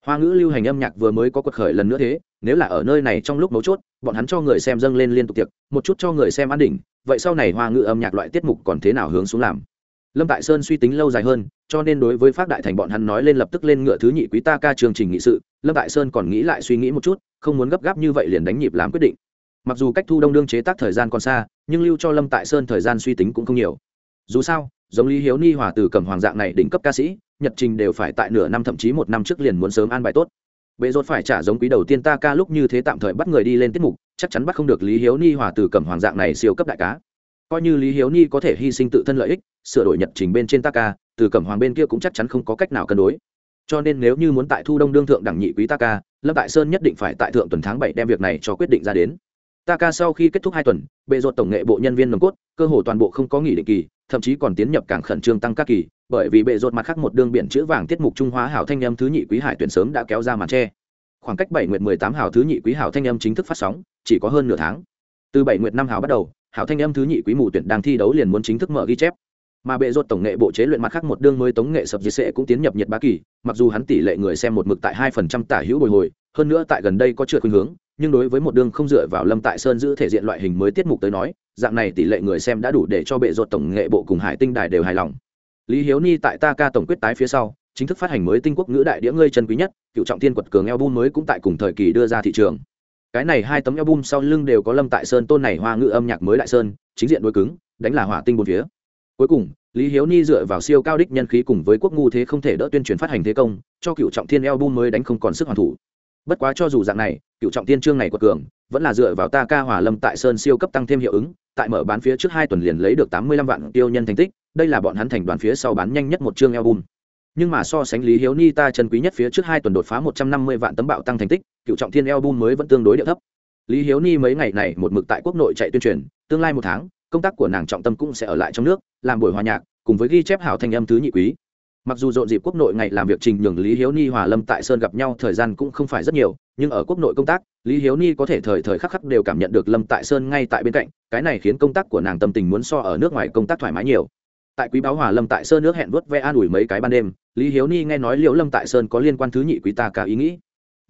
Hoa ngữ lưu hành âm nhạc vừa mới có cuộc khởi lần nữa thế, nếu là ở nơi này trong lúc mấu chốt, bọn hắn cho người xem dâng lên liên tục tiệc, một chút cho người xem an đỉnh, vậy sau này hoa ngữ âm nhạc loại tiết mục còn thế nào hướng xuống làm? Lâm tại sơn suy tính lâu dài hơn, cho nên đối với phát đại thành bọn hắn nói lên lập tức lên ngựa thứ nhị quý ta ca chương trình nghị sự, lâm tại sơn còn nghĩ lại suy nghĩ một chút, không muốn gấp gáp như vậy liền đánh nhịp làm quyết định. Mặc dù cách thu đông đương chế tác thời gian còn xa, nhưng lưu cho lâm tại sơn thời gian suy tính cũng không nhiều. Dù sao, giống lý hiếu ni hòa từ cầm hoàng dạng này đỉnh cấp ca sĩ, nhật trình đều phải tại nửa năm thậm chí một năm trước liền muốn sớm an bài tốt. Bệ rốt phải trả giống quý đầu tiên ta ca lúc như thế tạm thời bắt người đi lên tiết mục, chắc chắn bắt không được lý hiếu ni hòa từ cầm hoàng dạng này siêu cấp đại cá coi như lý hiếu ni có thể hy sinh tự thân lợi ích, sửa đổi nhật trình bên trên ta ca từ cẩm hoàng bên kia cũng chắc chắn không có cách nào cân đối. Cho nên nếu như muốn tại thu đông đương thượng đẳng nhị quý ta ca lâm tại sơn nhất định phải tại thượng tuần tháng bảy đem việc này cho quyết định ra đến. Ta ca sau khi kết thúc hai tuần, bệ ruột tổng nghệ bộ nhân viên nồng cốt, cơ hồ toàn bộ không có nghỉ định kỳ, thậm chí còn tiến nhập càng khẩn trương tăng các kỳ, bởi vì bệ ruột mặt khác một đương biển chữ vàng tiết mục trung hóa hảo thanh em thứ nhị quý hải tuyển sớm đã kéo ra màn tre. Khoảng cách bảy nguyệt mười tám hảo thứ nhị quý hảo thanh em chính thức phát sóng, chỉ có hơn nửa tháng. Từ bảy nguyệt năm hảo bắt đầu hảo thanh âm thứ nhị quý mù tuyển đang thi đấu liền muốn chính thức mở ghi chép. Mà bệ rột tổng nghệ bộ chế luyện mặt khác một đương mới tống nghệ sập diệt sệ cũng tiến nhập nhiệt bá kỳ, mặc dù hắn tỷ lệ người xem một mực tại hai phần trăm tả hữu bồi hồi, hơn nữa tại gần đây có trượt khuynh hướng, nhưng đối với một đương không dựa vào lâm tại sơn giữ thể diện loại hình mới tiết mục tới nói, dạng này tỷ lệ người xem đã đủ để cho bệ rột tổng nghệ bộ cùng hải tinh đài đều hài lòng. Lý hiếu ni tại ta ca tổng quyết tái phía sau, chính thức phát hành mới tinh quốc ngữ đại đĩa ngươi chân quý nhất, cựu trọng tiên quật cường eo album mới cũng tại cùng thời kỳ đưa ra thị trường cái này hai tấm album sau lưng đều có lâm tại sơn tôn này hoa ngữ âm nhạc mới đại sơn, chính diện đối cứng, đánh là hỏa tinh bốn phía. Cuối cùng, lý hiếu ni dựa vào siêu cao đích nhân khí cùng với quốc ngu thế không thể đỡ tuyên truyền phát hành thế công, cho cựu trọng thiên album mới đánh không còn sức hoàn thủ. Bất quá cho dù dạng này, cựu trọng thiên chương này quật cường, vẫn là dựa vào ta ca hỏa lâm tại sơn siêu cấp tăng thêm hiệu ứng, tại mở bán phía trước hai tuần liền lấy được tám mươi lăm vạn tiêu nhân thành tích, đây là bọn hắn thành đoàn phía sau bán nhanh nhất một chương album. Nhưng mà so sánh lý hiếu ni ta chân quý nhất phía trước hai tuần đột phá một trăm năm mươi vạn tấm bạo tăng thành tích cựu trọng thiên album mới vẫn tương đối địa thấp. Lý hiếu ni mấy ngày này một mực tại quốc nội chạy tuyên truyền, tương lai một tháng, công tác của nàng trọng tâm cũng sẽ ở lại trong nước, làm buổi hòa nhạc, cùng với ghi chép hảo thanh âm thứ nhị quý. Mặc dù rộn dịp quốc nội ngày làm việc trình nhường lý hiếu ni hòa lâm tại sơn gặp nhau thời gian cũng không phải rất nhiều, nhưng ở quốc nội công tác, lý hiếu ni có thể thời thời khắc khắc đều cảm nhận được lâm tại sơn ngay tại bên cạnh, cái này khiến công tác của nàng tâm tình muốn so ở nước ngoài công tác thoải mái nhiều. Tại quý báo hòa lâm tại sơn nước hẹn vớt ve an ủi mấy cái ban đêm, lý hiếu ni nghe nói liệu lâm tại sơn có liên quan thứ nhị quý ta cả ý nghĩ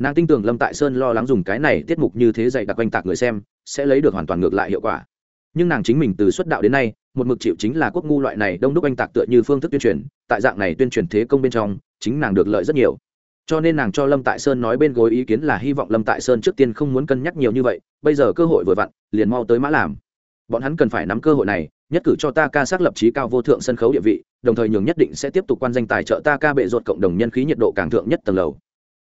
nàng tin tưởng lâm tại sơn lo lắng dùng cái này tiết mục như thế dạy đặc quanh tạc người xem, sẽ lấy được hoàn toàn ngược lại hiệu quả. Nhưng nàng chính mình từ xuất đạo đến nay, một mực chịu chính là quốc ngu loại này đông đúc anh tạc tựa như phương thức tuyên truyền, tại dạng này tuyên truyền thế công bên trong, chính nàng được lợi rất nhiều. Cho nên nàng cho lâm tại sơn nói bên gối ý kiến là hy vọng lâm tại sơn trước tiên không muốn cân nhắc nhiều như vậy, bây giờ cơ hội vừa vặn, liền mau tới mã làm. Bọn hắn cần phải nắm cơ hội này, nhất cử cho ta ca xác lập trí cao vô thượng sân khấu địa vị, đồng thời nhường nhất định sẽ tiếp tục quan danh tài trợ ta ca bệ ruột cộng đồng nhân khí nhiệt độ càng thượng nhất tầng lầu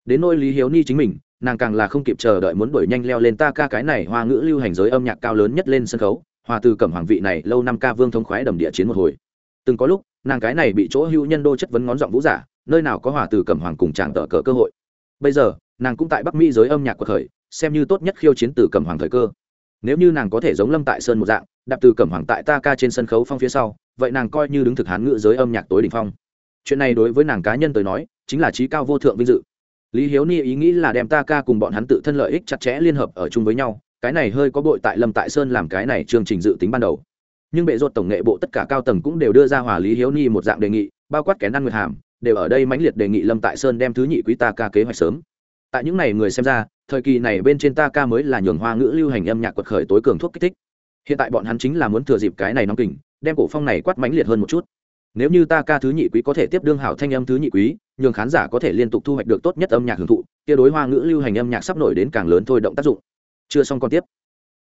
đến nôi lý hiếu ni chính mình, nàng càng là không kịp chờ đợi muốn đuổi nhanh leo lên ta ca cái này hoa ngữ lưu hành giới âm nhạc cao lớn nhất lên sân khấu, hòa từ cẩm hoàng vị này lâu năm ca vương thống khoái đầm địa chiến một hồi. Từng có lúc, nàng cái này bị chỗ hữu nhân đô chất vấn ngón giọng vũ giả, nơi nào có hòa từ cẩm hoàng cùng chàng tờ cờ cơ hội. Bây giờ, nàng cũng tại bắc mỹ giới âm nhạc của thời, xem như tốt nhất khiêu chiến từ cẩm hoàng thời cơ. Nếu như nàng có thể giống lâm tại sơn một dạng, đạp từ cẩm hoàng tại ta ca trên sân khấu phong phía sau, vậy nàng coi như đứng thực hán ngữ giới âm nhạc tối đỉnh phong. Chuyện này đối với nàng cá nhân tới nói, chính là trí cao vô thượng vinh dự lý hiếu ni ý nghĩ là đem ta ca cùng bọn hắn tự thân lợi ích chặt chẽ liên hợp ở chung với nhau, cái này hơi có bội tại lâm tại sơn làm cái này chương trình dự tính ban đầu. Nhưng bệ ruột tổng nghệ bộ tất cả cao tầng cũng đều đưa ra hòa lý hiếu ni một dạng đề nghị, bao quát kén ăn nguyệt hàm, đều ở đây mãnh liệt đề nghị lâm tại sơn đem thứ nhị quý ta ca kế hoạch sớm. Tại những n à y người xem ra, thời kỳ này bên trên ta ca mới là nhường hoa ngữ lưu hành âm nhạc quật khởi tối cường thuốc kích thích. Hiện tại bọn hắn chính là muốn thừa dịp cái này nóng kình, đem cổ phong này quát mãnh liệt hơn một chút nếu như ta ca thứ nhị quý có thể tiếp đương hảo thanh âm thứ nhị quý, nhường khán giả có thể liên tục thu hoạch được tốt nhất âm nhạc hưởng thụ, kia đối hoa ngữ lưu hành âm nhạc sắp nổi đến càng lớn thôi động tác dụng. Chưa xong còn tiếp.